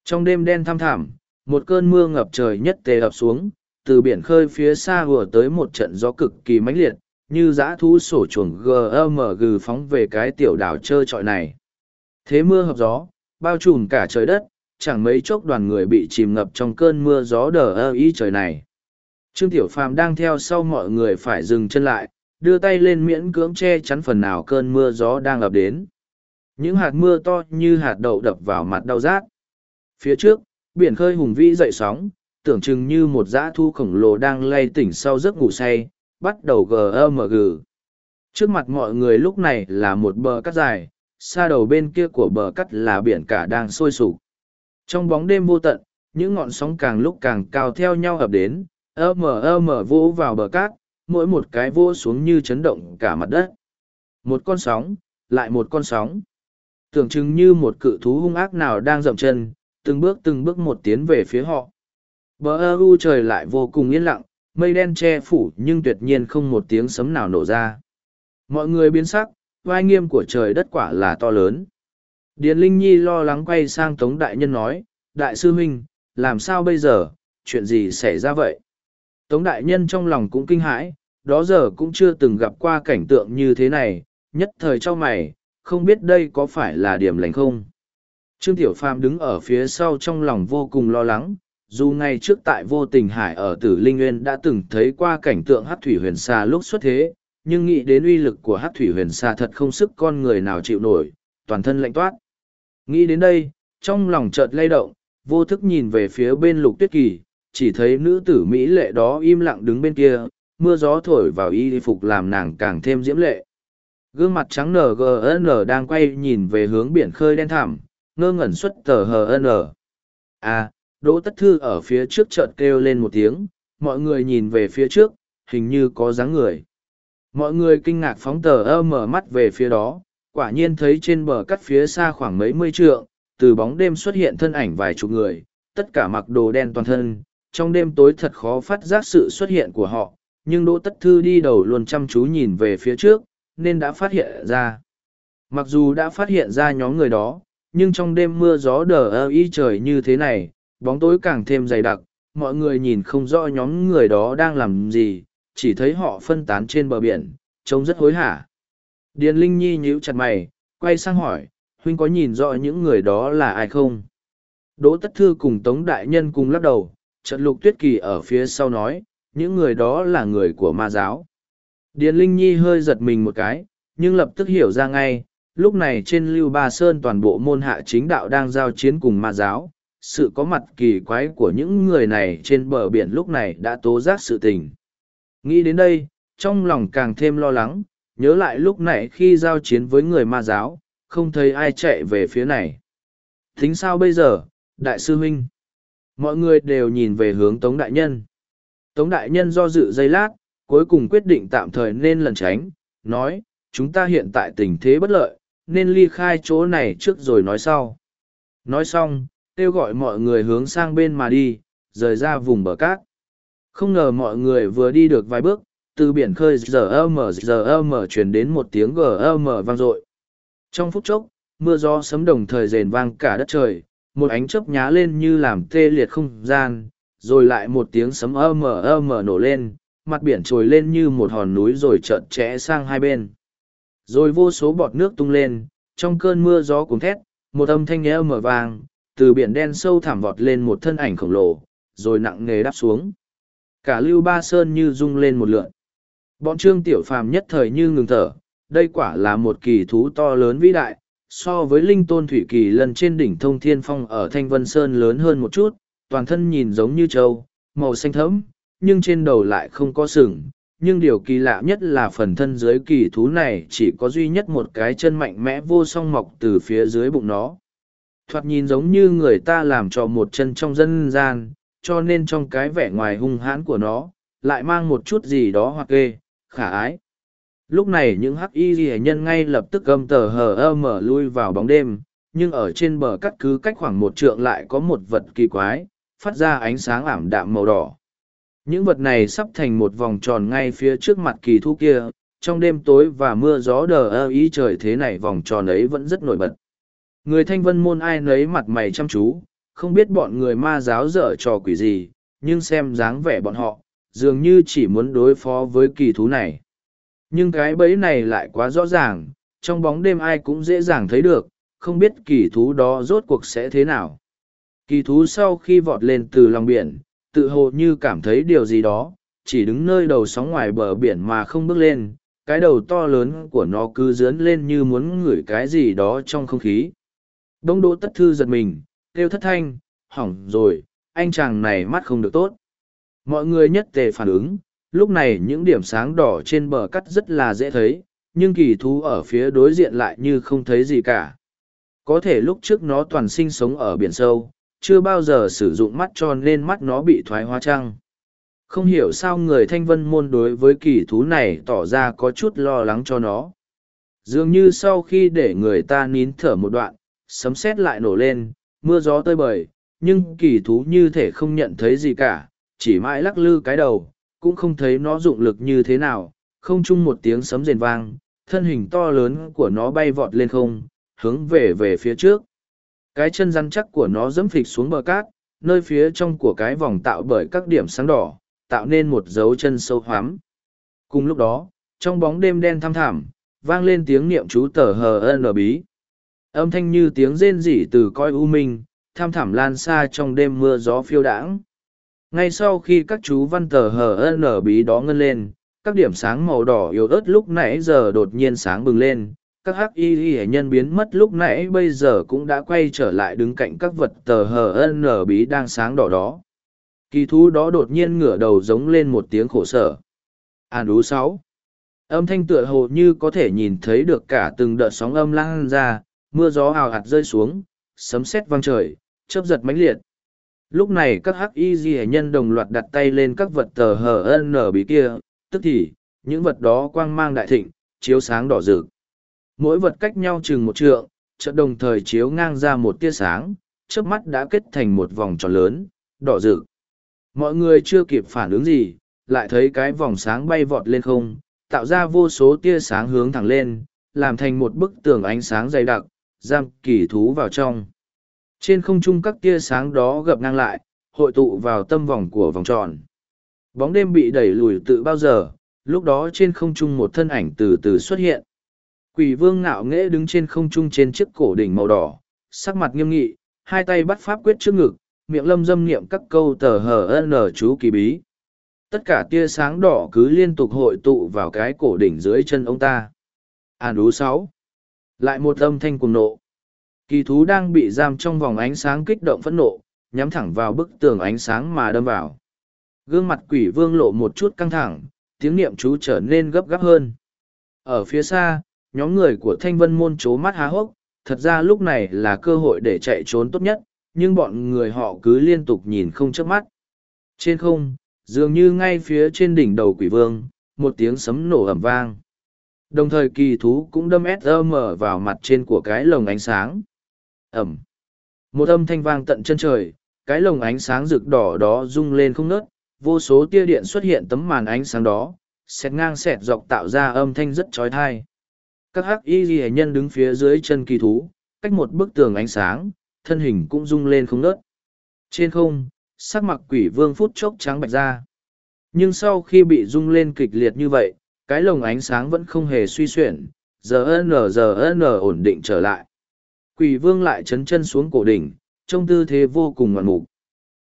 [SPEAKER 1] trong đêm đen thăm thảm một cơn mưa ngập trời nhất tề ập xuống từ biển khơi phía xa vừa tới một trận gió cực kỳ mãnh liệt như dã thu sổ chuồng gmg phóng về cái tiểu đảo trơ trọi này thế mưa hợp gió bao trùm cả trời đất chẳng mấy chốc đoàn người bị chìm ngập trong cơn mưa gió đờ ơ ý trời này trương tiểu phàm đang theo sau mọi người phải dừng chân lại đưa tay lên miễn cưỡng che chắn phần nào cơn mưa gió đang ập đến những hạt mưa to như hạt đậu đập vào mặt đau rát phía trước biển khơi hùng vĩ dậy sóng tưởng chừng như một dã thu khổng lồ đang lay tỉnh sau giấc ngủ say bắt đầu gmg e trước mặt mọi người lúc này là một bờ cắt dài xa đầu bên kia của bờ cắt là biển cả đang sôi sục trong bóng đêm vô tận những ngọn sóng càng lúc càng cao theo nhau ập đến ơ mờ ơ mờ vỗ vào bờ cát mỗi một cái vỗ xuống như chấn động cả mặt đất một con sóng lại một con sóng tưởng chừng như một cự thú hung ác nào đang dậm chân từng bước từng bước một tiến về phía họ bờ ơ e u trời lại vô cùng yên lặng mây đen che phủ nhưng tuyệt nhiên không một tiếng sấm nào nổ ra. Mọi người biến sắc, vai nghiêm của trời đất quả là to lớn. Điền Linh Nhi lo lắng quay sang Tống Đại Nhân nói, Đại sư huynh, làm sao bây giờ, chuyện gì xảy ra vậy? Tống Đại Nhân trong lòng cũng kinh hãi, đó giờ cũng chưa từng gặp qua cảnh tượng như thế này, nhất thời cho mày, không biết đây có phải là điểm lành không? Trương Tiểu Phàm đứng ở phía sau trong lòng vô cùng lo lắng, dù ngay trước tại vô tình hải ở tử linh nguyên đã từng thấy qua cảnh tượng hát thủy huyền xa lúc xuất thế nhưng nghĩ đến uy lực của hát thủy huyền xa thật không sức con người nào chịu nổi toàn thân lạnh toát nghĩ đến đây trong lòng chợt lay động vô thức nhìn về phía bên lục tuyết kỳ chỉ thấy nữ tử mỹ lệ đó im lặng đứng bên kia mưa gió thổi vào y phục làm nàng càng thêm diễm lệ gương mặt trắng ngn đang quay nhìn về hướng biển khơi đen thảm ngơ ngẩn xuất tờ hn a à, Đỗ Tất Thư ở phía trước chợt kêu lên một tiếng, mọi người nhìn về phía trước, hình như có dáng người. Mọi người kinh ngạc phóng tờ ơ mở mắt về phía đó, quả nhiên thấy trên bờ cắt phía xa khoảng mấy mươi trượng, từ bóng đêm xuất hiện thân ảnh vài chục người, tất cả mặc đồ đen toàn thân, trong đêm tối thật khó phát giác sự xuất hiện của họ, nhưng Đỗ Tất Thư đi đầu luôn chăm chú nhìn về phía trước, nên đã phát hiện ra. Mặc dù đã phát hiện ra nhóm người đó, nhưng trong đêm mưa gió đờ ơ y trời như thế này, bóng tối càng thêm dày đặc, mọi người nhìn không rõ nhóm người đó đang làm gì, chỉ thấy họ phân tán trên bờ biển, trông rất hối hả. Điền Linh Nhi nhíu chặt mày, quay sang hỏi, huynh có nhìn rõ những người đó là ai không? Đỗ Tất Thư cùng Tống Đại Nhân cùng lắc đầu, trận lục tuyết kỳ ở phía sau nói, những người đó là người của ma giáo. Điền Linh Nhi hơi giật mình một cái, nhưng lập tức hiểu ra ngay, lúc này trên Lưu Ba Sơn toàn bộ môn hạ chính đạo đang giao chiến cùng ma giáo, sự có mặt kỳ quái của những người này trên bờ biển lúc này đã tố giác sự tình. Nghĩ đến đây, trong lòng càng thêm lo lắng, nhớ lại lúc nãy khi giao chiến với người ma giáo, không thấy ai chạy về phía này. Thính sao bây giờ, đại sư huynh? Mọi người đều nhìn về hướng Tống Đại Nhân. Tống Đại Nhân do dự dây lát, cuối cùng quyết định tạm thời nên lần tránh, nói, chúng ta hiện tại tình thế bất lợi, nên ly khai chỗ này trước rồi nói sau. Nói xong, kêu gọi mọi người hướng sang bên mà đi, rời ra vùng bờ cát. Không ngờ mọi người vừa đi được vài bước, từ biển khơi giờ mở rm mở truyền đến một tiếng mở vang dội. Trong phút chốc, mưa gió sấm đồng thời rền vang cả đất trời, một ánh chớp nhá lên như làm tê liệt không gian, rồi lại một tiếng sấm ầm mở nổ lên, mặt biển trồi lên như một hòn núi rồi chợt chẽ sang hai bên. Rồi vô số bọt nước tung lên, trong cơn mưa gió cuồng thét, một âm thanh nhẹ ầm vang, từ biển đen sâu thảm vọt lên một thân ảnh khổng lồ, rồi nặng nề đáp xuống. Cả Lưu Ba Sơn như rung lên một lượn. Bọn Trương Tiểu Phàm nhất thời như ngừng thở, đây quả là một kỳ thú to lớn vĩ đại, so với linh tôn thủy kỳ lần trên đỉnh thông thiên phong ở Thanh Vân Sơn lớn hơn một chút, toàn thân nhìn giống như trâu, màu xanh thẫm, nhưng trên đầu lại không có sừng. Nhưng điều kỳ lạ nhất là phần thân dưới kỳ thú này chỉ có duy nhất một cái chân mạnh mẽ vô song mọc từ phía dưới bụng nó thoạt nhìn giống như người ta làm cho một chân trong dân gian, cho nên trong cái vẻ ngoài hung hãn của nó, lại mang một chút gì đó hoặc ghê, khả ái. Lúc này những hắc y ghi nhân ngay lập tức gầm tờ hờ ơ mở lui vào bóng đêm, nhưng ở trên bờ cắt cứ cách khoảng một trượng lại có một vật kỳ quái, phát ra ánh sáng ảm đạm màu đỏ. Những vật này sắp thành một vòng tròn ngay phía trước mặt kỳ thú kia, trong đêm tối và mưa gió đờ ơ ý trời thế này vòng tròn ấy vẫn rất nổi bật. Người thanh vân môn ai nấy mặt mày chăm chú, không biết bọn người ma giáo dở trò quỷ gì, nhưng xem dáng vẻ bọn họ, dường như chỉ muốn đối phó với kỳ thú này. Nhưng cái bẫy này lại quá rõ ràng, trong bóng đêm ai cũng dễ dàng thấy được, không biết kỳ thú đó rốt cuộc sẽ thế nào. Kỳ thú sau khi vọt lên từ lòng biển, tự hồ như cảm thấy điều gì đó, chỉ đứng nơi đầu sóng ngoài bờ biển mà không bước lên, cái đầu to lớn của nó cứ dướn lên như muốn ngửi cái gì đó trong không khí. Đông đỗ tất thư giật mình, kêu thất thanh, hỏng rồi, anh chàng này mắt không được tốt. Mọi người nhất tề phản ứng, lúc này những điểm sáng đỏ trên bờ cắt rất là dễ thấy, nhưng kỳ thú ở phía đối diện lại như không thấy gì cả. Có thể lúc trước nó toàn sinh sống ở biển sâu, chưa bao giờ sử dụng mắt cho nên mắt nó bị thoái hóa trăng. Không hiểu sao người thanh vân môn đối với kỳ thú này tỏ ra có chút lo lắng cho nó. Dường như sau khi để người ta nín thở một đoạn, sấm sét lại nổ lên, mưa gió tơi bời, nhưng kỳ thú như thể không nhận thấy gì cả, chỉ mãi lắc lư cái đầu, cũng không thấy nó dụng lực như thế nào, không chung một tiếng sấm rền vang, thân hình to lớn của nó bay vọt lên không, hướng về về phía trước. Cái chân rắn chắc của nó dẫm phịch xuống bờ cát, nơi phía trong của cái vòng tạo bởi các điểm sáng đỏ, tạo nên một dấu chân sâu hoắm. Cùng lúc đó, trong bóng đêm đen thăm thẳm, vang lên tiếng niệm chú tờ hờ ân bí âm thanh như tiếng rên rỉ từ coi u minh tham thảm lan xa trong đêm mưa gió phiêu đãng ngay sau khi các chú văn tờ hờ ân ở bí đó ngân lên các điểm sáng màu đỏ yếu ớt lúc nãy giờ đột nhiên sáng bừng lên các hắc y y nhân biến mất lúc nãy bây giờ cũng đã quay trở lại đứng cạnh các vật tờ hờ ân ở bí đang sáng đỏ đó kỳ thú đó đột nhiên ngửa đầu giống lên một tiếng khổ sở an đú sáu âm thanh tựa hồ như có thể nhìn thấy được cả từng đợt sóng âm lan ra Mưa gió hào hạt rơi xuống, sấm sét vang trời, chớp giật mãnh liệt. Lúc này các hắc y di nhân đồng loạt đặt tay lên các vật tờ hở nở bí kia, tức thì, những vật đó quang mang đại thịnh, chiếu sáng đỏ rực. Mỗi vật cách nhau chừng một trượng, chợt đồng thời chiếu ngang ra một tia sáng, chớp mắt đã kết thành một vòng tròn lớn, đỏ rực. Mọi người chưa kịp phản ứng gì, lại thấy cái vòng sáng bay vọt lên không, tạo ra vô số tia sáng hướng thẳng lên, làm thành một bức tường ánh sáng dày đặc, giam kỳ thú vào trong. Trên không trung các tia sáng đó gập ngang lại, hội tụ vào tâm vòng của vòng tròn. Bóng đêm bị đẩy lùi tự bao giờ, lúc đó trên không trung một thân ảnh từ từ xuất hiện. Quỷ vương ngạo nghễ đứng trên không trung trên chiếc cổ đỉnh màu đỏ, sắc mặt nghiêm nghị, hai tay bắt pháp quyết trước ngực, miệng lâm dâm niệm các câu tờ hờ nở chú kỳ bí. Tất cả tia sáng đỏ cứ liên tục hội tụ vào cái cổ đỉnh dưới chân ông ta. An đú sáu lại một âm thanh cuồng nộ. Kỳ thú đang bị giam trong vòng ánh sáng kích động phẫn nộ, nhắm thẳng vào bức tường ánh sáng mà đâm vào. Gương mặt quỷ vương lộ một chút căng thẳng, tiếng niệm chú trở nên gấp gáp hơn. Ở phía xa, nhóm người của thanh vân môn chố mắt há hốc, thật ra lúc này là cơ hội để chạy trốn tốt nhất, nhưng bọn người họ cứ liên tục nhìn không chớp mắt. Trên không, dường như ngay phía trên đỉnh đầu quỷ vương, một tiếng sấm nổ ẩm vang đồng thời kỳ thú cũng đâm sm vào mặt trên của cái lồng ánh sáng ẩm một âm thanh vang tận chân trời cái lồng ánh sáng rực đỏ đó rung lên không nớt vô số tia điện xuất hiện tấm màn ánh sáng đó xẹt ngang xẹt dọc tạo ra âm thanh rất trói thai các hắc y ghi nhân đứng phía dưới chân kỳ thú cách một bức tường ánh sáng thân hình cũng rung lên không nớt trên không sắc mặt quỷ vương phút chốc trắng bạch ra nhưng sau khi bị rung lên kịch liệt như vậy cái lồng ánh sáng vẫn không hề suy chuyển, giờ n giờ n ổn định trở lại. Quỷ vương lại chấn chân xuống cổ đỉnh, trong tư thế vô cùng ngoạn mục.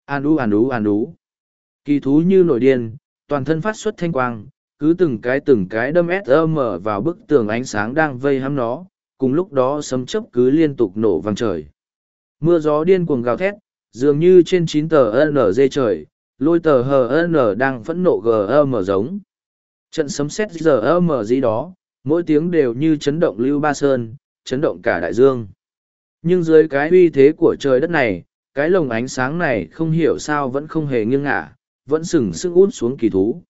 [SPEAKER 1] An ú an ú an ú. Kỳ thú như nổi điên, toàn thân phát xuất thanh quang, cứ từng cái từng cái đâm SM vào bức tường ánh sáng đang vây hăm nó, cùng lúc đó sấm chớp cứ liên tục nổ vang trời. Mưa gió điên cuồng gào thét, dường như trên chín tờ NG trời, lôi tờ hờ HN đang phẫn nộ GM giống. Trận sấm sét giờ âm ở gì đó, mỗi tiếng đều như chấn động lưu ba sơn, chấn động cả đại dương. Nhưng dưới cái uy thế của trời đất này, cái lồng ánh sáng này không hiểu sao vẫn không hề nghiêng ngả, vẫn sừng sững út xuống kỳ thú.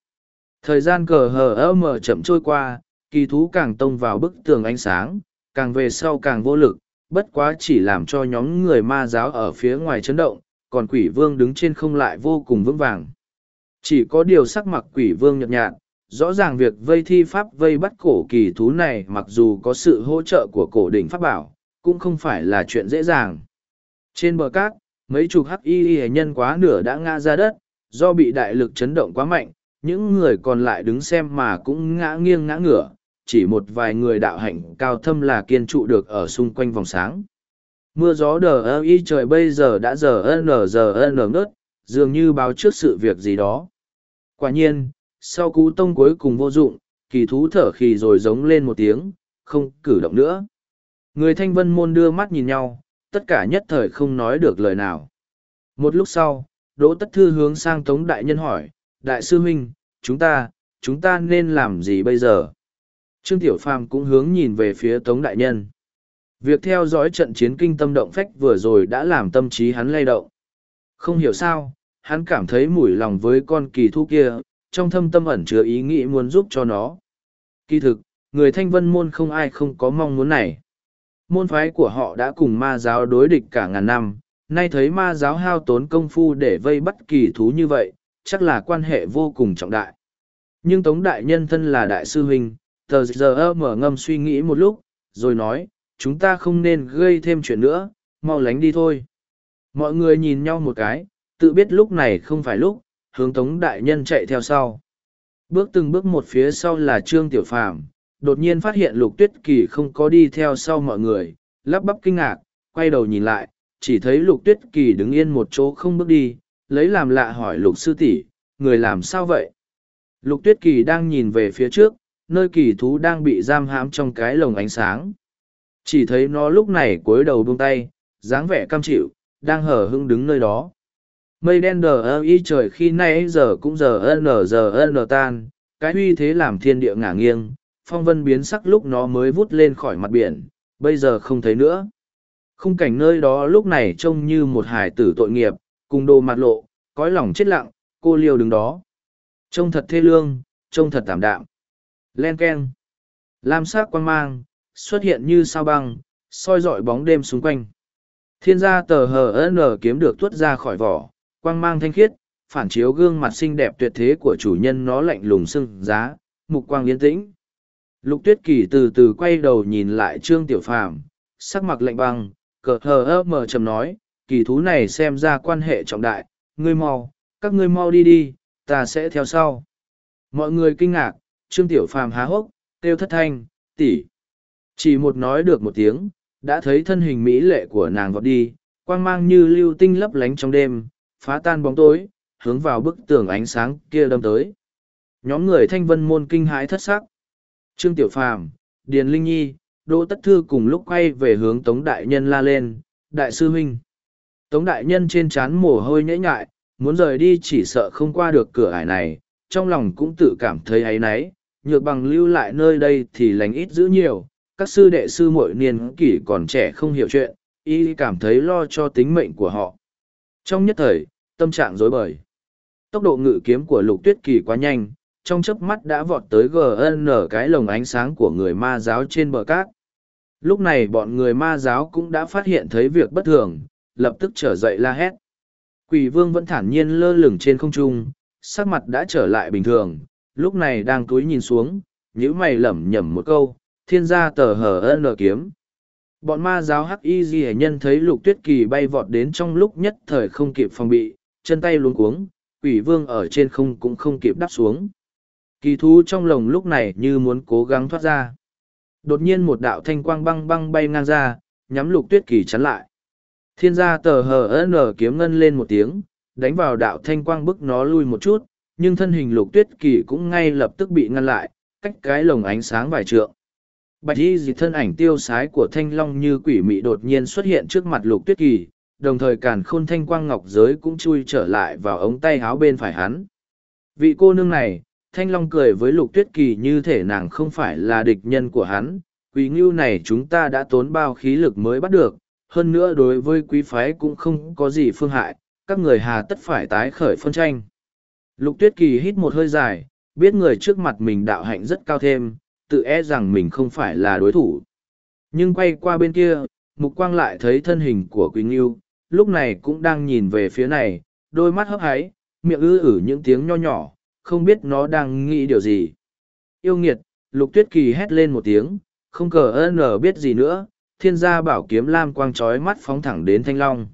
[SPEAKER 1] Thời gian cờ hờ ơ mờ chậm trôi qua, kỳ thú càng tông vào bức tường ánh sáng, càng về sau càng vô lực, bất quá chỉ làm cho nhóm người ma giáo ở phía ngoài chấn động, còn quỷ vương đứng trên không lại vô cùng vững vàng. Chỉ có điều sắc mặt quỷ vương nhợt nhạt, rõ ràng việc vây thi pháp vây bắt cổ kỳ thú này mặc dù có sự hỗ trợ của cổ đỉnh pháp bảo cũng không phải là chuyện dễ dàng trên bờ cát mấy chục hắc y hệ nhân quá nửa đã ngã ra đất do bị đại lực chấn động quá mạnh những người còn lại đứng xem mà cũng ngã nghiêng ngã ngửa chỉ một vài người đạo hạnh cao thâm là kiên trụ được ở xung quanh vòng sáng mưa gió đờ ơ y trời bây giờ đã giờ ơ nở giờ ơ nở ngớt dường như báo trước sự việc gì đó quả nhiên sau cú tông cuối cùng vô dụng, kỳ thú thở khì rồi giống lên một tiếng, không cử động nữa. Người thanh vân môn đưa mắt nhìn nhau, tất cả nhất thời không nói được lời nào. Một lúc sau, Đỗ Tất Thư hướng sang Tống Đại Nhân hỏi, Đại sư huynh, chúng ta, chúng ta nên làm gì bây giờ? Trương Tiểu Phàm cũng hướng nhìn về phía Tống Đại Nhân. Việc theo dõi trận chiến kinh tâm động phách vừa rồi đã làm tâm trí hắn lay động. Không hiểu sao, hắn cảm thấy mủi lòng với con kỳ thú kia, trong thâm tâm ẩn chứa ý nghĩ muốn giúp cho nó. Kỳ thực, người thanh vân môn không ai không có mong muốn này. Môn phái của họ đã cùng ma giáo đối địch cả ngàn năm, nay thấy ma giáo hao tốn công phu để vây bắt kỳ thú như vậy, chắc là quan hệ vô cùng trọng đại. Nhưng Tống Đại Nhân thân là Đại sư Huynh, tờ giờ mở ngâm suy nghĩ một lúc, rồi nói, chúng ta không nên gây thêm chuyện nữa, mau lánh đi thôi. Mọi người nhìn nhau một cái, tự biết lúc này không phải lúc, hướng tống đại nhân chạy theo sau bước từng bước một phía sau là trương tiểu phàm đột nhiên phát hiện lục tuyết kỳ không có đi theo sau mọi người lắp bắp kinh ngạc quay đầu nhìn lại chỉ thấy lục tuyết kỳ đứng yên một chỗ không bước đi lấy làm lạ hỏi lục sư tỷ người làm sao vậy lục tuyết kỳ đang nhìn về phía trước nơi kỳ thú đang bị giam hãm trong cái lồng ánh sáng chỉ thấy nó lúc này cối đầu buông tay dáng vẻ cam chịu đang hở hưng đứng nơi đó Mây đen đờ ơ y trời khi nay giờ cũng giờ ơ nờ giờ ơ nờ tan, cái uy thế làm thiên địa ngả nghiêng, phong vân biến sắc lúc nó mới vút lên khỏi mặt biển, bây giờ không thấy nữa. Khung cảnh nơi đó lúc này trông như một hải tử tội nghiệp, cùng đồ mặt lộ, cõi lòng chết lặng, cô liều đứng đó. Trông thật thê lương, trông thật tảm đạm. Len keng. Lam sắc quan mang, xuất hiện như sao băng, soi dọi bóng đêm xung quanh. Thiên gia tờ hờ ơ nờ kiếm được tuốt ra khỏi vỏ, quang mang thanh khiết, phản chiếu gương mặt xinh đẹp tuyệt thế của chủ nhân nó lạnh lùng sưng giá, mục quang yên tĩnh. Lục tuyết kỳ từ từ quay đầu nhìn lại trương tiểu phàm, sắc mặt lạnh băng, cờ hờ ơ mờ trầm nói, kỳ thú này xem ra quan hệ trọng đại, ngươi mau, các ngươi mau đi đi, ta sẽ theo sau. Mọi người kinh ngạc, trương tiểu phàm há hốc, kêu thất thanh, tỷ. Chỉ một nói được một tiếng, đã thấy thân hình mỹ lệ của nàng vọt đi, quang mang như lưu tinh lấp lánh trong đêm, phá tan bóng tối, hướng vào bức tường ánh sáng kia đâm tới. Nhóm người thanh vân môn kinh hãi thất sắc. Trương Tiểu Phàm, Điền Linh Nhi, Đỗ Tất Thư cùng lúc quay về hướng Tống Đại Nhân la lên, Đại sư huynh. Tống Đại Nhân trên trán mồ hôi nhễ nhại, muốn rời đi chỉ sợ không qua được cửa ải này, trong lòng cũng tự cảm thấy ấy náy, nhược bằng lưu lại nơi đây thì lành ít giữ nhiều, các sư đệ sư mỗi niên kỷ còn trẻ không hiểu chuyện, y cảm thấy lo cho tính mệnh của họ. Trong nhất thời, tâm trạng rối bời. Tốc độ ngự kiếm của lục tuyết kỳ quá nhanh, trong chớp mắt đã vọt tới GN cái lồng ánh sáng của người ma giáo trên bờ cát. Lúc này bọn người ma giáo cũng đã phát hiện thấy việc bất thường, lập tức trở dậy la hét. Quỷ vương vẫn thản nhiên lơ lửng trên không trung, sắc mặt đã trở lại bình thường, lúc này đang túi nhìn xuống, nhíu mày lẩm nhẩm một câu, thiên gia tờ hở N kiếm. Bọn ma giáo hắc y di nhân thấy lục tuyết kỳ bay vọt đến trong lúc nhất thời không kịp phòng bị, chân tay luống cuống, quỷ vương ở trên không cũng không kịp đáp xuống. Kỳ thú trong lồng lúc này như muốn cố gắng thoát ra. Đột nhiên một đạo thanh quang băng băng bay ngang ra, nhắm lục tuyết kỳ chắn lại. Thiên gia tờ hờ nở kiếm ngân lên một tiếng, đánh vào đạo thanh quang bức nó lui một chút, nhưng thân hình lục tuyết kỳ cũng ngay lập tức bị ngăn lại, cách cái lồng ánh sáng vài trượng. Bạch y dị thân ảnh tiêu sái của thanh long như quỷ mị đột nhiên xuất hiện trước mặt lục tuyết kỳ, đồng thời càn khôn thanh quang ngọc giới cũng chui trở lại vào ống tay áo bên phải hắn. Vị cô nương này, Thanh Long cười với lục tuyết kỳ như thể nàng không phải là địch nhân của hắn, quý ngưu này chúng ta đã tốn bao khí lực mới bắt được, hơn nữa đối với quý phái cũng không có gì phương hại, các người hà tất phải tái khởi phân tranh. Lục tuyết kỳ hít một hơi dài, biết người trước mặt mình đạo hạnh rất cao thêm, tự e rằng mình không phải là đối thủ. Nhưng quay qua bên kia, mục quang lại thấy thân hình của quý ngưu, lúc này cũng đang nhìn về phía này, đôi mắt hấp háy, miệng ư ử những tiếng nho nhỏ, không biết nó đang nghĩ điều gì. Yêu nghiệt, lục tuyết kỳ hét lên một tiếng, không cờ ơn ở biết gì nữa, thiên gia bảo kiếm lam quang trói mắt phóng thẳng đến thanh long.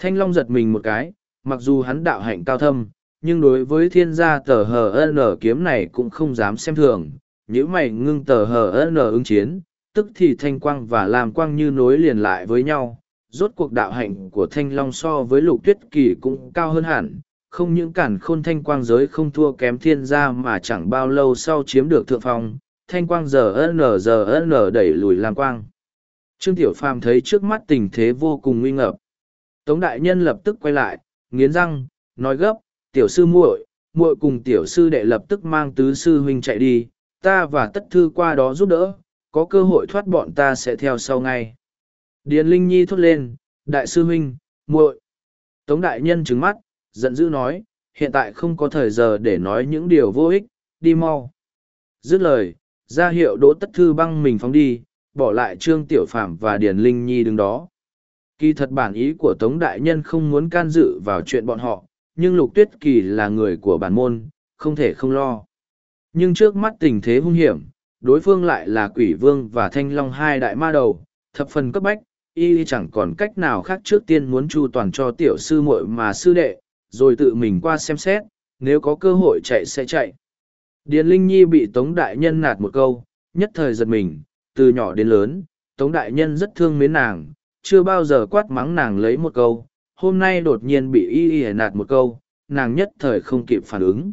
[SPEAKER 1] Thanh long giật mình một cái, mặc dù hắn đạo hạnh cao thâm, nhưng đối với thiên gia tờ hờ ơn ở kiếm này cũng không dám xem thường, những mày ngưng tờ hờ ơn ở ứng chiến, tức thì thanh quang và lam quang như nối liền lại với nhau rốt cuộc đạo hạnh của thanh long so với lục tuyết kỳ cũng cao hơn hẳn không những cản khôn thanh quang giới không thua kém thiên gia mà chẳng bao lâu sau chiếm được thượng phong thanh quang giờ n giờ n đẩy lùi làm quang trương tiểu phàm thấy trước mắt tình thế vô cùng nguy ngập tống đại nhân lập tức quay lại nghiến răng nói gấp tiểu sư muội muội cùng tiểu sư đệ lập tức mang tứ sư huynh chạy đi ta và tất thư qua đó giúp đỡ có cơ hội thoát bọn ta sẽ theo sau ngay Điền Linh Nhi thốt lên, đại sư huynh, muội. Tống đại nhân trừng mắt, giận dữ nói, hiện tại không có thời giờ để nói những điều vô ích, đi mau. Dứt lời, ra hiệu đỗ tất thư băng mình phóng đi, bỏ lại Trương Tiểu Phạm và Điền Linh Nhi đứng đó. Kỳ thật bản ý của Tống Đại Nhân không muốn can dự vào chuyện bọn họ, nhưng Lục Tuyết Kỳ là người của bản môn, không thể không lo. Nhưng trước mắt tình thế hung hiểm, đối phương lại là quỷ vương và thanh long hai đại ma đầu, thập phần cấp bách, y chẳng còn cách nào khác trước tiên muốn chu toàn cho tiểu sư muội mà sư đệ, rồi tự mình qua xem xét, nếu có cơ hội chạy sẽ chạy. Điền Linh Nhi bị Tống Đại Nhân nạt một câu, nhất thời giật mình, từ nhỏ đến lớn, Tống Đại Nhân rất thương mến nàng, chưa bao giờ quát mắng nàng lấy một câu, hôm nay đột nhiên bị y y nạt một câu, nàng nhất thời không kịp phản ứng.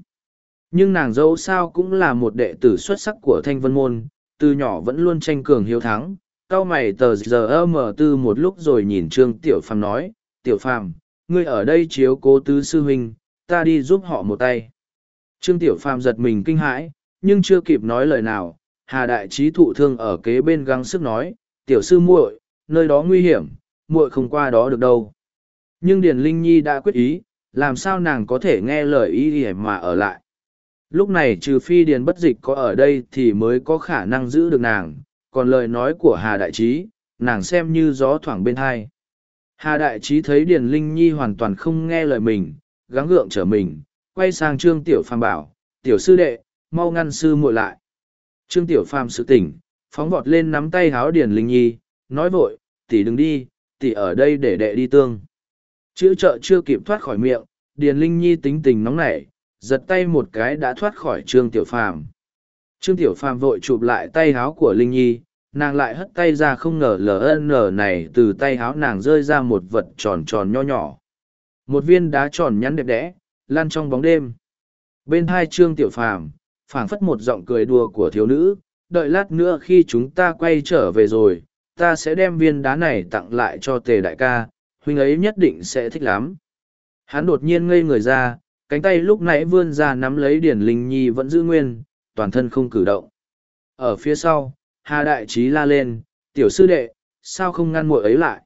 [SPEAKER 1] Nhưng nàng dẫu sao cũng là một đệ tử xuất sắc của Thanh Vân Môn, từ nhỏ vẫn luôn tranh cường hiếu thắng, Cao mày tờ giờ mở tư một lúc rồi nhìn Trương Tiểu Phàm nói, Tiểu Phàm ngươi ở đây chiếu cố tứ sư huynh, ta đi giúp họ một tay. Trương Tiểu Phàm giật mình kinh hãi, nhưng chưa kịp nói lời nào, Hà Đại Trí thụ thương ở kế bên găng sức nói, Tiểu sư muội, nơi đó nguy hiểm, muội không qua đó được đâu. Nhưng Điền Linh Nhi đã quyết ý, làm sao nàng có thể nghe lời ý mà ở lại. Lúc này trừ phi Điền Bất Dịch có ở đây thì mới có khả năng giữ được nàng, còn lời nói của Hà Đại Trí, nàng xem như gió thoảng bên hai. Hà Đại Trí thấy Điền Linh Nhi hoàn toàn không nghe lời mình, gắng gượng trở mình, quay sang Trương Tiểu Phàm bảo, Tiểu Sư Đệ, mau ngăn sư muội lại. Trương Tiểu Phàm sự tỉnh, phóng vọt lên nắm tay háo Điền Linh Nhi, nói vội, tỷ đừng đi, tỷ ở đây để đệ đi tương. Chữ trợ chưa kịp thoát khỏi miệng, Điền Linh Nhi tính tình nóng nảy, giật tay một cái đã thoát khỏi Trương Tiểu Phàm Trương Tiểu Phàm vội chụp lại tay háo của Linh Nhi, nàng lại hất tay ra không ngờ LN này từ tay háo nàng rơi ra một vật tròn tròn nho nhỏ. Một viên đá tròn nhắn đẹp đẽ, lan trong bóng đêm. Bên hai Trương Tiểu Phàm phảng phất một giọng cười đùa của thiếu nữ, đợi lát nữa khi chúng ta quay trở về rồi, ta sẽ đem viên đá này tặng lại cho tề đại ca, huynh ấy nhất định sẽ thích lắm. Hắn đột nhiên ngây người ra, cánh tay lúc nãy vươn ra nắm lấy Điển Linh Nhi vẫn giữ nguyên, toàn thân không cử động. Ở phía sau, Hà Đại Trí la lên, tiểu sư đệ, sao không ngăn muội ấy lại?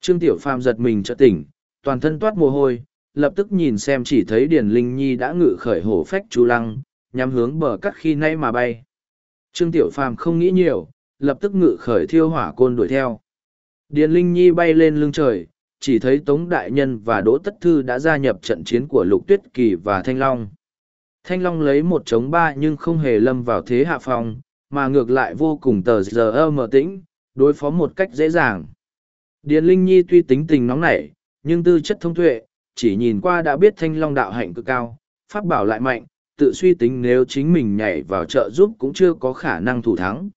[SPEAKER 1] Trương Tiểu Phàm giật mình chợt tỉnh, toàn thân toát mồ hôi, lập tức nhìn xem chỉ thấy Điền Linh Nhi đã ngự khởi hổ phách chú lăng, nhắm hướng bờ cắt khi nay mà bay. Trương Tiểu Phàm không nghĩ nhiều, lập tức ngự khởi thiêu hỏa côn đuổi theo. Điền Linh Nhi bay lên lưng trời, chỉ thấy Tống Đại Nhân và Đỗ Tất Thư đã gia nhập trận chiến của Lục Tuyết Kỳ và Thanh Long. Thanh Long lấy một chống ba nhưng không hề lâm vào thế hạ phòng, mà ngược lại vô cùng tờ giờ mở tĩnh, đối phó một cách dễ dàng. Điền Linh Nhi tuy tính tình nóng nảy, nhưng tư chất thông tuệ, chỉ nhìn qua đã biết Thanh Long đạo hạnh cực cao, pháp bảo lại mạnh, tự suy tính nếu chính mình nhảy vào trợ giúp cũng chưa có khả năng thủ thắng.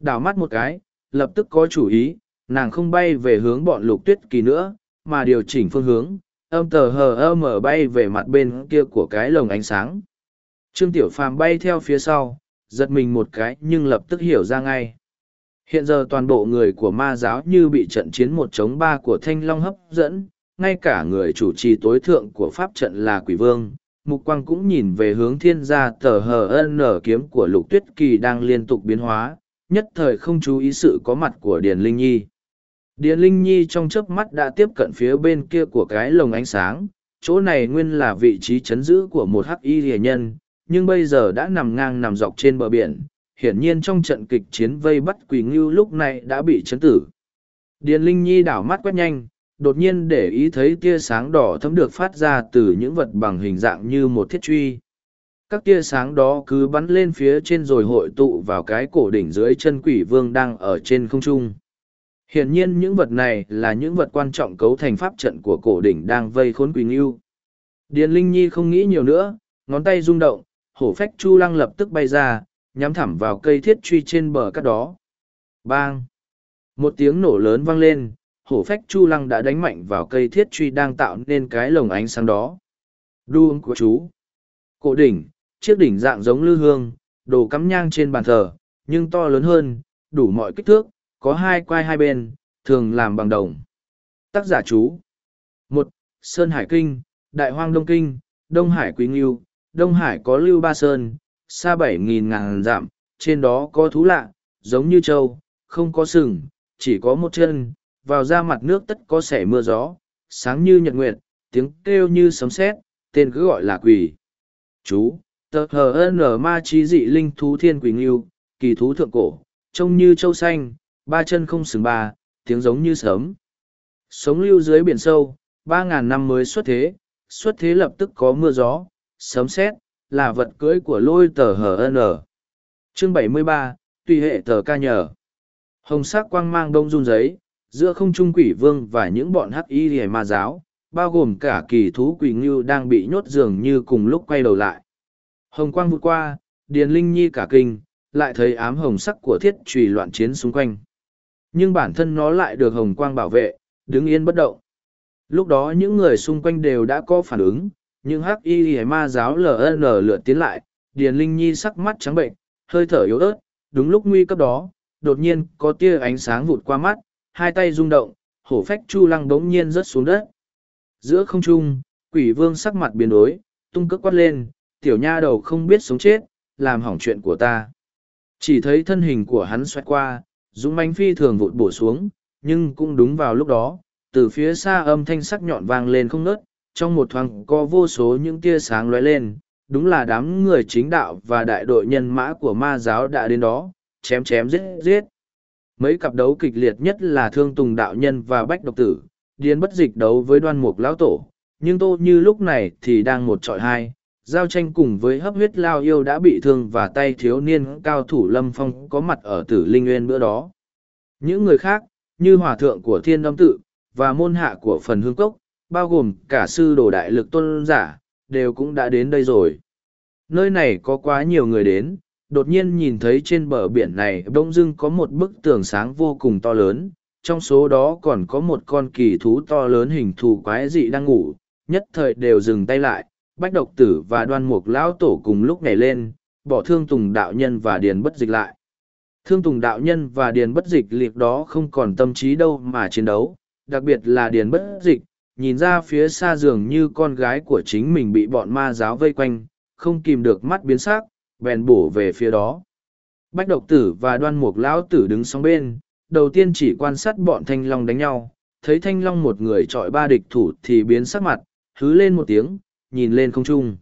[SPEAKER 1] Đào mắt một cái, lập tức có chủ ý, nàng không bay về hướng bọn lục tuyết kỳ nữa, mà điều chỉnh phương hướng, âm tờ hờ âm ở bay về mặt bên kia của cái lồng ánh sáng. Trương Tiểu Phàm bay theo phía sau, giật mình một cái nhưng lập tức hiểu ra ngay. Hiện giờ toàn bộ người của ma giáo như bị trận chiến một chống ba của Thanh Long hấp dẫn, ngay cả người chủ trì tối thượng của pháp trận là quỷ vương. Mục quang cũng nhìn về hướng thiên gia tờ hờ ân nở kiếm của lục tuyết kỳ đang liên tục biến hóa, nhất thời không chú ý sự có mặt của Điền Linh Nhi. Điền Linh Nhi trong chớp mắt đã tiếp cận phía bên kia của cái lồng ánh sáng, chỗ này nguyên là vị trí chấn giữ của một hắc y rìa nhân, nhưng bây giờ đã nằm ngang nằm dọc trên bờ biển, hiển nhiên trong trận kịch chiến vây bắt quỷ ngưu lúc này đã bị chấn tử. Điền Linh Nhi đảo mắt quét nhanh, đột nhiên để ý thấy tia sáng đỏ thấm được phát ra từ những vật bằng hình dạng như một thiết truy. Các tia sáng đó cứ bắn lên phía trên rồi hội tụ vào cái cổ đỉnh dưới chân quỷ vương đang ở trên không trung. Hiển nhiên những vật này là những vật quan trọng cấu thành pháp trận của cổ đỉnh đang vây khốn quỷ ngưu. Điền Linh Nhi không nghĩ nhiều nữa, ngón tay rung động, hổ phách chu lăng lập tức bay ra, nhắm thẳng vào cây thiết truy trên bờ cát đó. Bang! Một tiếng nổ lớn vang lên, hổ phách chu lăng đã đánh mạnh vào cây thiết truy đang tạo nên cái lồng ánh sáng đó. Đuông của chú! Cổ đỉnh, chiếc đỉnh dạng giống lư hương, đồ cắm nhang trên bàn thờ, nhưng to lớn hơn, đủ mọi kích thước, có hai quai hai bên, thường làm bằng đồng. Tác giả chú. một Sơn Hải Kinh, Đại Hoang Đông Kinh, Đông Hải Quý Ngưu. Đông Hải có Lưu Ba Sơn, xa bảy nghìn ngàn dặm, trên đó có thú lạ, giống như trâu, không có sừng, chỉ có một chân, vào ra mặt nước tất có sẻ mưa gió, sáng như nhật nguyệt, tiếng kêu như sấm sét, tên cứ gọi là quỷ. Chú, tờ hờ n ma trí dị linh thú thiên quỷ nghiêu, kỳ thú thượng cổ, trông như trâu xanh, ba chân không sừng ba, tiếng giống như sấm, Sống lưu dưới biển sâu, ba ngàn năm mới xuất thế, xuất thế lập tức có mưa gió, sấm sét là vật cưới của lôi tờ hn chương 73, tùy hệ tờ ca nhờ hồng sắc quang mang đông run giấy giữa không trung quỷ vương và những bọn hắc y rìa ma giáo bao gồm cả kỳ thú quỷ ngưu đang bị nhốt giường như cùng lúc quay đầu lại hồng quang vượt qua điền linh nhi cả kinh lại thấy ám hồng sắc của thiết trùy loạn chiến xung quanh nhưng bản thân nó lại được hồng quang bảo vệ đứng yên bất động lúc đó những người xung quanh đều đã có phản ứng nhưng hắc y y ma giáo ln lượt tiến lại điền linh nhi sắc mắt trắng bệnh hơi thở yếu ớt đúng lúc nguy cấp đó đột nhiên có tia ánh sáng vụt qua mắt hai tay rung động hổ phách chu lăng bỗng nhiên rớt xuống đất giữa không trung quỷ vương sắc mặt biến đổi tung cước quát lên tiểu nha đầu không biết sống chết làm hỏng chuyện của ta chỉ thấy thân hình của hắn xoay qua dũng Mánh phi thường vụt bổ xuống nhưng cũng đúng vào lúc đó từ phía xa âm thanh sắc nhọn vang lên không nớt trong một thoáng có vô số những tia sáng lóe lên đúng là đám người chính đạo và đại đội nhân mã của ma giáo đã đến đó chém chém giết giết mấy cặp đấu kịch liệt nhất là thương tùng đạo nhân và bách độc tử điên bất dịch đấu với đoan mục lão tổ nhưng tô như lúc này thì đang một trọi hai giao tranh cùng với hấp huyết lao yêu đã bị thương và tay thiếu niên cao thủ lâm phong có mặt ở tử linh nguyên bữa đó những người khác như hòa thượng của thiên đông tự và môn hạ của phần hương cốc bao gồm cả sư đồ đại lực tôn giả, đều cũng đã đến đây rồi. Nơi này có quá nhiều người đến, đột nhiên nhìn thấy trên bờ biển này bỗng dưng có một bức tường sáng vô cùng to lớn, trong số đó còn có một con kỳ thú to lớn hình thù quái dị đang ngủ, nhất thời đều dừng tay lại, bách độc tử và đoan mục lão tổ cùng lúc nhảy lên, bỏ thương tùng đạo nhân và điền bất dịch lại. Thương tùng đạo nhân và điền bất dịch liệt đó không còn tâm trí đâu mà chiến đấu, đặc biệt là điền bất dịch, nhìn ra phía xa giường như con gái của chính mình bị bọn ma giáo vây quanh, không kìm được mắt biến sắc, bèn bổ về phía đó. Bách độc tử và đoan mục lão tử đứng song bên, đầu tiên chỉ quan sát bọn thanh long đánh nhau, thấy thanh long một người trọi ba địch thủ thì biến sắc mặt, hứ lên một tiếng, nhìn lên không trung.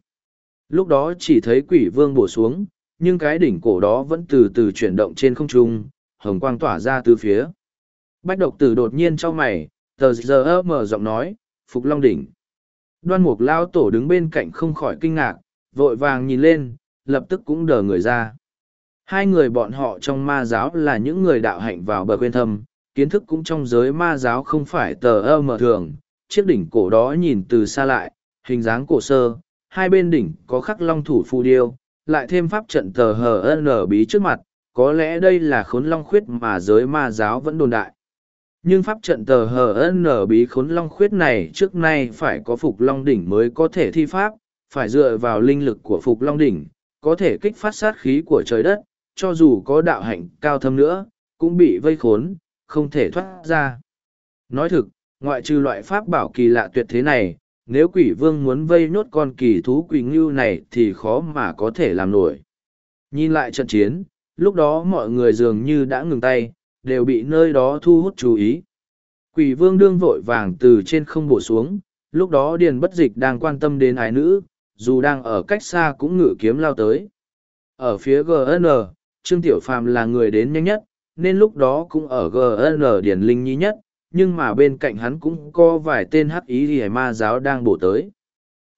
[SPEAKER 1] Lúc đó chỉ thấy quỷ vương bổ xuống, nhưng cái đỉnh cổ đó vẫn từ từ chuyển động trên không trung, hồng quang tỏa ra từ phía. Bách độc tử đột nhiên cho mày, tờ giờ mở giọng nói, Phục Long Đỉnh. Đoan mục lao tổ đứng bên cạnh không khỏi kinh ngạc, vội vàng nhìn lên, lập tức cũng đờ người ra. Hai người bọn họ trong ma giáo là những người đạo hạnh vào bờ quên thâm, kiến thức cũng trong giới ma giáo không phải tờ ơ mở thường. Chiếc đỉnh cổ đó nhìn từ xa lại, hình dáng cổ sơ, hai bên đỉnh có khắc long thủ Phu điêu, lại thêm pháp trận tờ hờ ân bí trước mặt, có lẽ đây là khốn long khuyết mà giới ma giáo vẫn đồn đại nhưng pháp trận tờ hờ nở bí khốn long khuyết này trước nay phải có phục long đỉnh mới có thể thi pháp phải dựa vào linh lực của phục long đỉnh có thể kích phát sát khí của trời đất cho dù có đạo hạnh cao thâm nữa cũng bị vây khốn không thể thoát ra nói thực ngoại trừ loại pháp bảo kỳ lạ tuyệt thế này nếu quỷ vương muốn vây nhốt con kỳ thú quỷ ngưu này thì khó mà có thể làm nổi nhìn lại trận chiến lúc đó mọi người dường như đã ngừng tay đều bị nơi đó thu hút chú ý. Quỷ vương đương vội vàng từ trên không bổ xuống, lúc đó Điền Bất Dịch đang quan tâm đến ái nữ, dù đang ở cách xa cũng ngự kiếm lao tới. Ở phía GN, Trương Tiểu Phàm là người đến nhanh nhất, nên lúc đó cũng ở GN Điền Linh Nhi nhất, nhưng mà bên cạnh hắn cũng có vài tên hắc ý hề ma giáo đang bổ tới.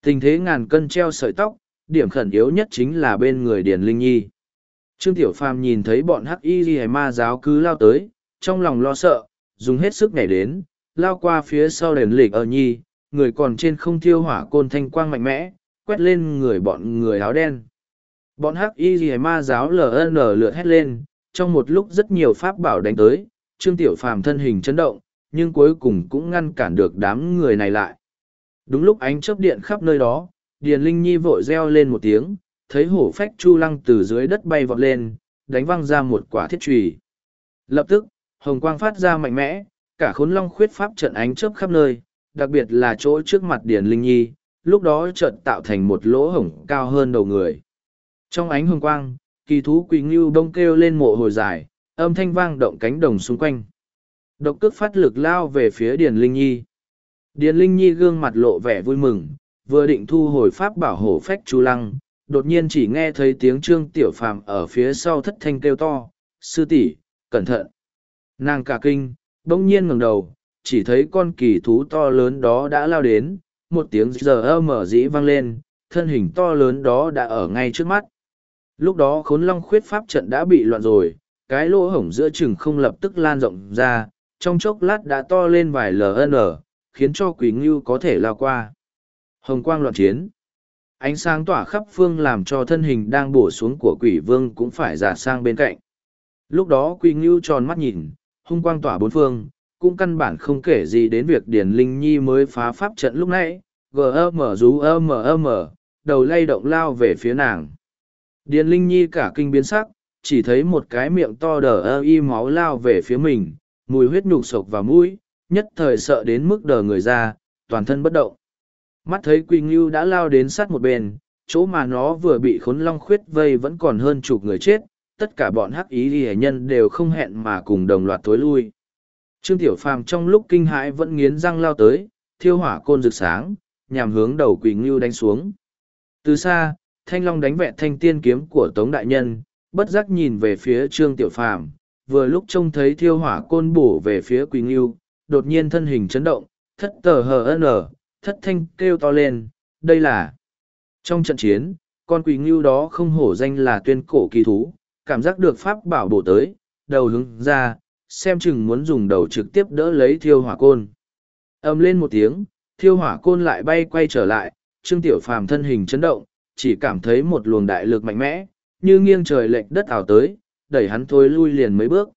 [SPEAKER 1] Tình thế ngàn cân treo sợi tóc, điểm khẩn yếu nhất chính là bên người Điền Linh Nhi. Trương Tiểu Phàm nhìn thấy bọn hắc y ghi ma giáo cứ lao tới, trong lòng lo sợ, dùng hết sức nhảy đến, lao qua phía sau đền lịch ở nhi, người còn trên không thiêu hỏa côn thanh quang mạnh mẽ, quét lên người bọn người áo đen. Bọn hắc y ghi ma giáo LN lượt hét lên, trong một lúc rất nhiều pháp bảo đánh tới, Trương Tiểu Phàm thân hình chấn động, nhưng cuối cùng cũng ngăn cản được đám người này lại. Đúng lúc ánh chớp điện khắp nơi đó, Điền Linh Nhi vội reo lên một tiếng, thấy hổ phách chu lăng từ dưới đất bay vọt lên, đánh văng ra một quả thiết trùy. Lập tức, hồng quang phát ra mạnh mẽ, cả khốn long khuyết pháp trận ánh chớp khắp nơi, đặc biệt là chỗ trước mặt Điền Linh Nhi, lúc đó trận tạo thành một lỗ hổng cao hơn đầu người. Trong ánh hồng quang, kỳ thú quỳ ngưu đông kêu lên mộ hồi dài, âm thanh vang động cánh đồng xung quanh. Độc cước phát lực lao về phía Điền Linh Nhi. Điền Linh Nhi gương mặt lộ vẻ vui mừng, vừa định thu hồi pháp bảo hổ phách chu lăng, đột nhiên chỉ nghe thấy tiếng trương tiểu phàm ở phía sau thất thanh kêu to sư tỷ cẩn thận nàng cả kinh bỗng nhiên ngẩng đầu chỉ thấy con kỳ thú to lớn đó đã lao đến một tiếng giờ ơ mở dĩ vang lên thân hình to lớn đó đã ở ngay trước mắt lúc đó khốn long khuyết pháp trận đã bị loạn rồi cái lỗ hổng giữa chừng không lập tức lan rộng ra trong chốc lát đã to lên vài ln khiến cho quỷ ngưu có thể lao qua hồng quang loạn chiến ánh sáng tỏa khắp phương làm cho thân hình đang bổ xuống của quỷ vương cũng phải giả sang bên cạnh. Lúc đó quỷ ngưu tròn mắt nhìn, hung quang tỏa bốn phương, cũng căn bản không kể gì đến việc Điền Linh Nhi mới phá pháp trận lúc nãy, mở rú mở m đầu lay động lao về phía nàng. Điền Linh Nhi cả kinh biến sắc, chỉ thấy một cái miệng to đờ ơ y máu lao về phía mình, mùi huyết nhục sộc vào mũi, nhất thời sợ đến mức đờ người ra, toàn thân bất động. Mắt thấy Quỳ Ngưu đã lao đến sát một bên, chỗ mà nó vừa bị khốn long khuyết vây vẫn còn hơn chục người chết, tất cả bọn hắc ý hệ nhân đều không hẹn mà cùng đồng loạt tối lui. Trương Tiểu Phàm trong lúc kinh hãi vẫn nghiến răng lao tới, thiêu hỏa côn rực sáng, nhằm hướng đầu Quỳ Ngưu đánh xuống. Từ xa, Thanh Long đánh vẹn thanh tiên kiếm của Tống Đại Nhân, bất giác nhìn về phía Trương Tiểu Phàm vừa lúc trông thấy thiêu hỏa côn bổ về phía Quỳ Ngưu, đột nhiên thân hình chấn động, thất tờ hờ ân ở, thất thanh kêu to lên, đây là... Trong trận chiến, con quỷ ngưu đó không hổ danh là tuyên cổ kỳ thú, cảm giác được pháp bảo bổ tới, đầu hướng ra, xem chừng muốn dùng đầu trực tiếp đỡ lấy thiêu hỏa côn. Âm lên một tiếng, thiêu hỏa côn lại bay quay trở lại, Trương Tiểu Phàm thân hình chấn động, chỉ cảm thấy một luồng đại lực mạnh mẽ, như nghiêng trời lệch đất ảo tới, đẩy hắn thối lui liền mấy bước.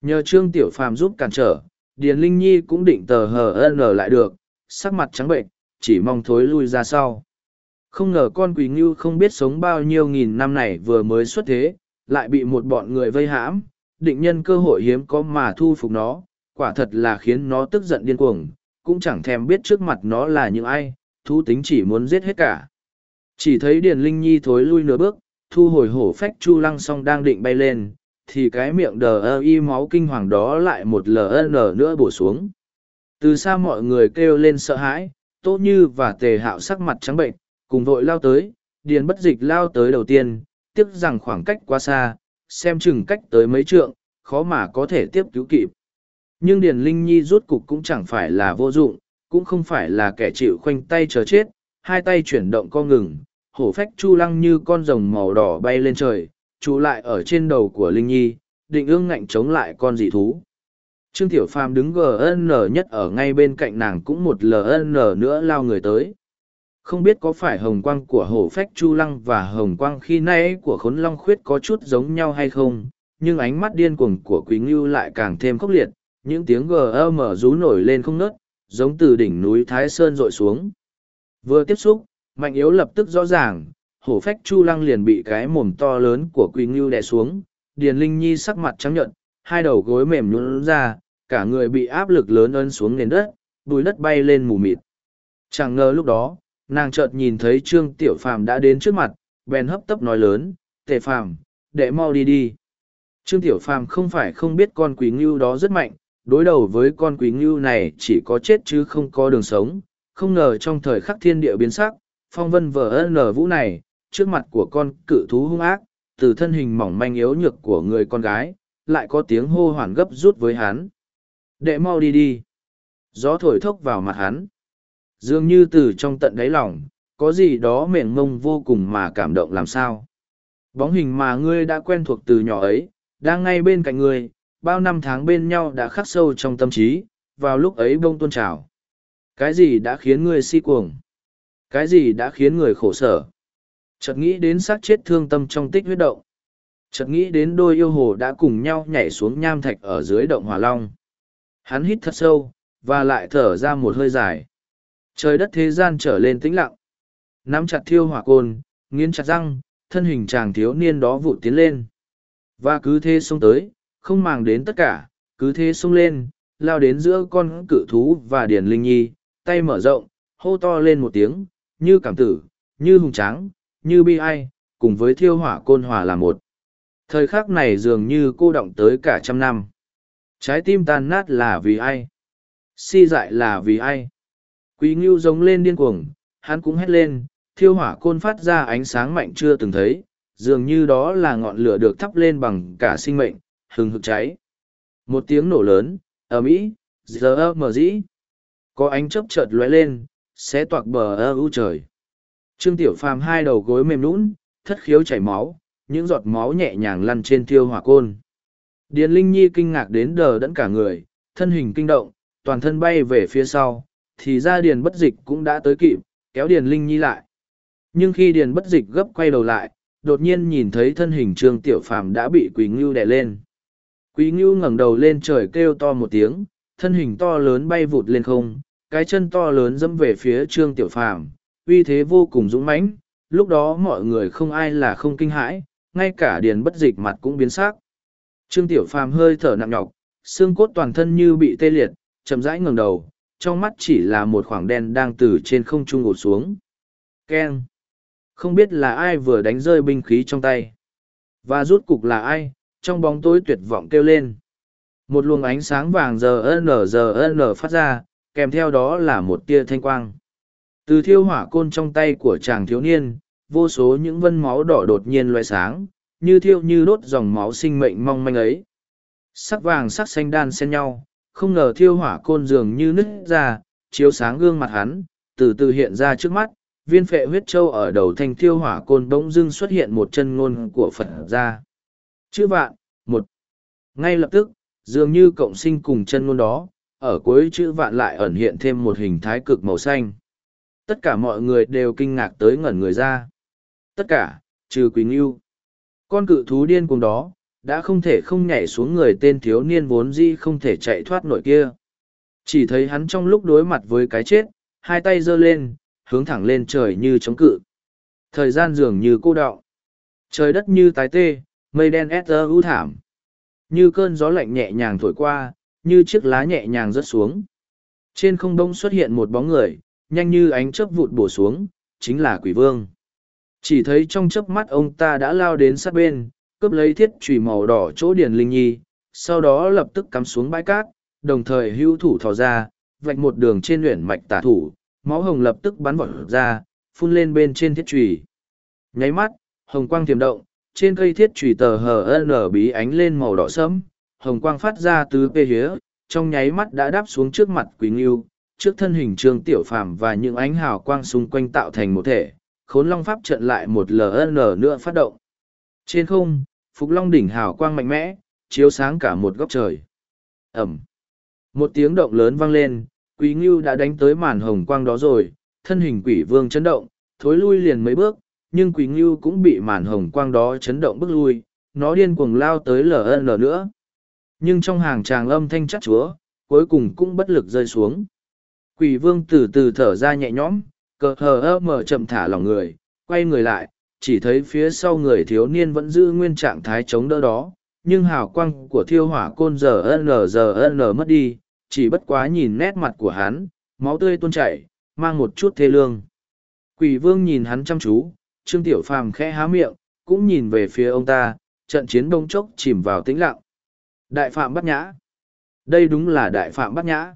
[SPEAKER 1] Nhờ Trương Tiểu Phàm giúp cản trở, Điền Linh Nhi cũng định tờ hờ ân lại được, sắc mặt trắng bệnh, chỉ mong thối lui ra sau. Không ngờ con quỷ ngưu không biết sống bao nhiêu nghìn năm này vừa mới xuất thế, lại bị một bọn người vây hãm, định nhân cơ hội hiếm có mà thu phục nó, quả thật là khiến nó tức giận điên cuồng, cũng chẳng thèm biết trước mặt nó là những ai, thú tính chỉ muốn giết hết cả. Chỉ thấy Điền Linh Nhi thối lui nửa bước, thu hồi hổ phách chu lăng song đang định bay lên, thì cái miệng đờ ơ y máu kinh hoàng đó lại một lờ ln nữa bổ xuống từ xa mọi người kêu lên sợ hãi tốt như và tề hạo sắc mặt trắng bệnh cùng vội lao tới điền bất dịch lao tới đầu tiên tiếc rằng khoảng cách quá xa xem chừng cách tới mấy trượng khó mà có thể tiếp cứu kịp nhưng điền linh nhi rút cục cũng chẳng phải là vô dụng cũng không phải là kẻ chịu khoanh tay chờ chết hai tay chuyển động co ngừng hổ phách chu lăng như con rồng màu đỏ bay lên trời trụ lại ở trên đầu của linh nhi định ương ngạnh chống lại con dị thú Trương Tiểu Phàm đứng GN nhất ở ngay bên cạnh nàng cũng một LN nữa lao người tới. Không biết có phải hồng quang của hổ phách Chu Lăng và hồng quang khi nay của khốn long khuyết có chút giống nhau hay không, nhưng ánh mắt điên cuồng của Quý Ngưu lại càng thêm khốc liệt, những tiếng GM rú nổi lên không nớt, giống từ đỉnh núi Thái Sơn rội xuống. Vừa tiếp xúc, mạnh yếu lập tức rõ ràng, hổ phách Chu Lăng liền bị cái mồm to lớn của Quý Ngưu đè xuống, Điền Linh Nhi sắc mặt trắng nhợt, hai đầu gối mềm nhũn ra, cả người bị áp lực lớn ấn xuống nền đất, bùi đất bay lên mù mịt. Chẳng ngờ lúc đó, nàng chợt nhìn thấy Trương Tiểu Phàm đã đến trước mặt, bèn hấp tấp nói lớn, Tề Phàm, đệ mau đi đi. Trương Tiểu Phàm không phải không biết con quý ngưu đó rất mạnh, đối đầu với con quý ngưu này chỉ có chết chứ không có đường sống, không ngờ trong thời khắc thiên địa biến sắc, phong vân vỡ nở vũ này, trước mặt của con cự thú hung ác, từ thân hình mỏng manh yếu nhược của người con gái, lại có tiếng hô hoảng gấp rút với hắn. Đệ mau đi đi. Gió thổi thốc vào mặt hắn. Dường như từ trong tận đáy lòng, có gì đó mềm mông vô cùng mà cảm động làm sao. Bóng hình mà ngươi đã quen thuộc từ nhỏ ấy, đang ngay bên cạnh ngươi, bao năm tháng bên nhau đã khắc sâu trong tâm trí, vào lúc ấy bông tuôn trào. Cái gì đã khiến ngươi si cuồng? Cái gì đã khiến người khổ sở? Chợt nghĩ đến xác chết thương tâm trong tích huyết động. Chợt nghĩ đến đôi yêu hồ đã cùng nhau nhảy xuống nham thạch ở dưới động hòa long. Hắn hít thật sâu, và lại thở ra một hơi dài. Trời đất thế gian trở lên tĩnh lặng. Nắm chặt thiêu hỏa côn, nghiến chặt răng, thân hình chàng thiếu niên đó vụt tiến lên. Và cứ thế xông tới, không màng đến tất cả, cứ thế xông lên, lao đến giữa con cự thú và điển Linh Nhi, tay mở rộng, hô to lên một tiếng, như cảm tử, như hùng tráng, như bi ai, cùng với thiêu hỏa côn hòa là một. Thời khắc này dường như cô động tới cả trăm năm. Trái tim tan nát là vì ai? Si dại là vì ai? Quý ngưu giống lên điên cuồng, hắn cũng hét lên, thiêu hỏa côn phát ra ánh sáng mạnh chưa từng thấy, dường như đó là ngọn lửa được thắp lên bằng cả sinh mệnh, hừng hực cháy. Một tiếng nổ lớn, ầm ĩ, giờ ơ mờ dĩ. Có ánh chớp chợt lóe lên, sẽ toạc bờ ơ u trời. Trương Tiểu Phàm hai đầu gối mềm nũng, thất khiếu chảy máu, những giọt máu nhẹ nhàng lăn trên thiêu hỏa côn. Điền Linh Nhi kinh ngạc đến đờ đẫn cả người, thân hình kinh động, toàn thân bay về phía sau, thì ra Điền Bất Dịch cũng đã tới kịp, kéo Điền Linh Nhi lại. Nhưng khi Điền Bất Dịch gấp quay đầu lại, đột nhiên nhìn thấy thân hình Trương Tiểu Phàm đã bị Quý Ngưu đè lên. Quý Ngưu ngẩng đầu lên trời kêu to một tiếng, thân hình to lớn bay vụt lên không, cái chân to lớn dẫm về phía Trương Tiểu Phàm, uy thế vô cùng dũng mãnh, lúc đó mọi người không ai là không kinh hãi, ngay cả Điền Bất Dịch mặt cũng biến sắc. Trương Tiểu Phàm hơi thở nặng nhọc, xương cốt toàn thân như bị tê liệt, chậm rãi ngẩng đầu, trong mắt chỉ là một khoảng đen đang từ trên không trung ngột xuống. Ken, Không biết là ai vừa đánh rơi binh khí trong tay. Và rút cục là ai, trong bóng tối tuyệt vọng kêu lên. Một luồng ánh sáng vàng giờ n giờ n phát ra, kèm theo đó là một tia thanh quang. Từ thiêu hỏa côn trong tay của chàng thiếu niên, vô số những vân máu đỏ đột nhiên loại sáng, như thiêu như đốt dòng máu sinh mệnh mong manh ấy. Sắc vàng sắc xanh đan xen nhau, không ngờ thiêu hỏa côn dường như nứt ra, chiếu sáng gương mặt hắn, từ từ hiện ra trước mắt, viên phệ huyết châu ở đầu thanh thiêu hỏa côn bỗng dưng xuất hiện một chân ngôn của Phật ra. Chữ vạn, một. Ngay lập tức, dường như cộng sinh cùng chân ngôn đó, ở cuối chữ vạn lại ẩn hiện thêm một hình thái cực màu xanh. Tất cả mọi người đều kinh ngạc tới ngẩn người ra. Tất cả, trừ Quỳnh Yêu. Con cự thú điên cuồng đó, đã không thể không nhảy xuống người tên thiếu niên vốn di không thể chạy thoát nổi kia. Chỉ thấy hắn trong lúc đối mặt với cái chết, hai tay giơ lên, hướng thẳng lên trời như chống cự. Thời gian dường như cô đọng. Trời đất như tái tê, mây đen ép ưu thảm. Như cơn gió lạnh nhẹ nhàng thổi qua, như chiếc lá nhẹ nhàng rớt xuống. Trên không đông xuất hiện một bóng người, nhanh như ánh chớp vụt bổ xuống, chính là quỷ vương. Chỉ thấy trong chớp mắt ông ta đã lao đến sát bên, cướp lấy thiết chùy màu đỏ chỗ Điền Linh Nhi, sau đó lập tức cắm xuống bãi cát, đồng thời hưu thủ thò ra, vạch một đường trên luyện mạch tả thủ, máu hồng lập tức bắn vọt ra, phun lên bên trên thiết chùy. Nháy mắt, hồng quang tiềm động, trên cây thiết chùy tờ hở nở bí ánh lên màu đỏ sẫm, hồng quang phát ra từ pê hía, trong nháy mắt đã đáp xuống trước mặt Quý Ngưu, trước thân hình Trương Tiểu Phàm và những ánh hào quang xung quanh tạo thành một thể, khốn long pháp trận lại một ln nữa phát động trên không phục long đỉnh hào quang mạnh mẽ chiếu sáng cả một góc trời ẩm một tiếng động lớn vang lên quý ngưu đã đánh tới màn hồng quang đó rồi thân hình quỷ vương chấn động thối lui liền mấy bước nhưng quý ngưu cũng bị màn hồng quang đó chấn động bước lui nó điên cuồng lao tới ln nữa nhưng trong hàng tràng âm thanh chắc chúa cuối cùng cũng bất lực rơi xuống quỷ vương từ từ thở ra nhẹ nhõm cờ hờ ơ mờ chậm thả lòng người quay người lại chỉ thấy phía sau người thiếu niên vẫn giữ nguyên trạng thái chống đỡ đó nhưng hào quang của thiêu hỏa côn giờ n giờ n mất đi chỉ bất quá nhìn nét mặt của hắn máu tươi tuôn chảy mang một chút thê lương quỷ vương nhìn hắn chăm chú trương tiểu phàm khẽ há miệng cũng nhìn về phía ông ta trận chiến đông chốc chìm vào tĩnh lặng đại phạm bắt nhã đây đúng là đại phạm bắt nhã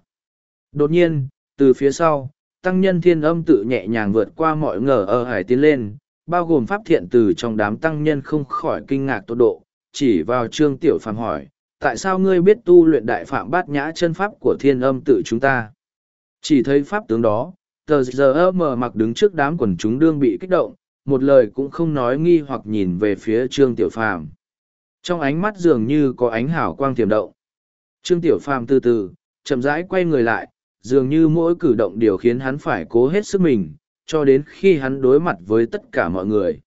[SPEAKER 1] đột nhiên từ phía sau tăng nhân thiên âm tự nhẹ nhàng vượt qua mọi ngờ ở hải tiến lên, bao gồm pháp thiện từ trong đám tăng nhân không khỏi kinh ngạc tột độ, chỉ vào trương tiểu phàm hỏi, tại sao ngươi biết tu luyện đại phạm bát nhã chân pháp của thiên âm tự chúng ta? Chỉ thấy pháp tướng đó, tờ giờ mở mặc đứng trước đám quần chúng đương bị kích động, một lời cũng không nói nghi hoặc nhìn về phía trương tiểu phàm. Trong ánh mắt dường như có ánh hảo quang tiềm động. Trương tiểu phàm từ từ, chậm rãi quay người lại, dường như mỗi cử động đều khiến hắn phải cố hết sức mình, cho đến khi hắn đối mặt với tất cả mọi người.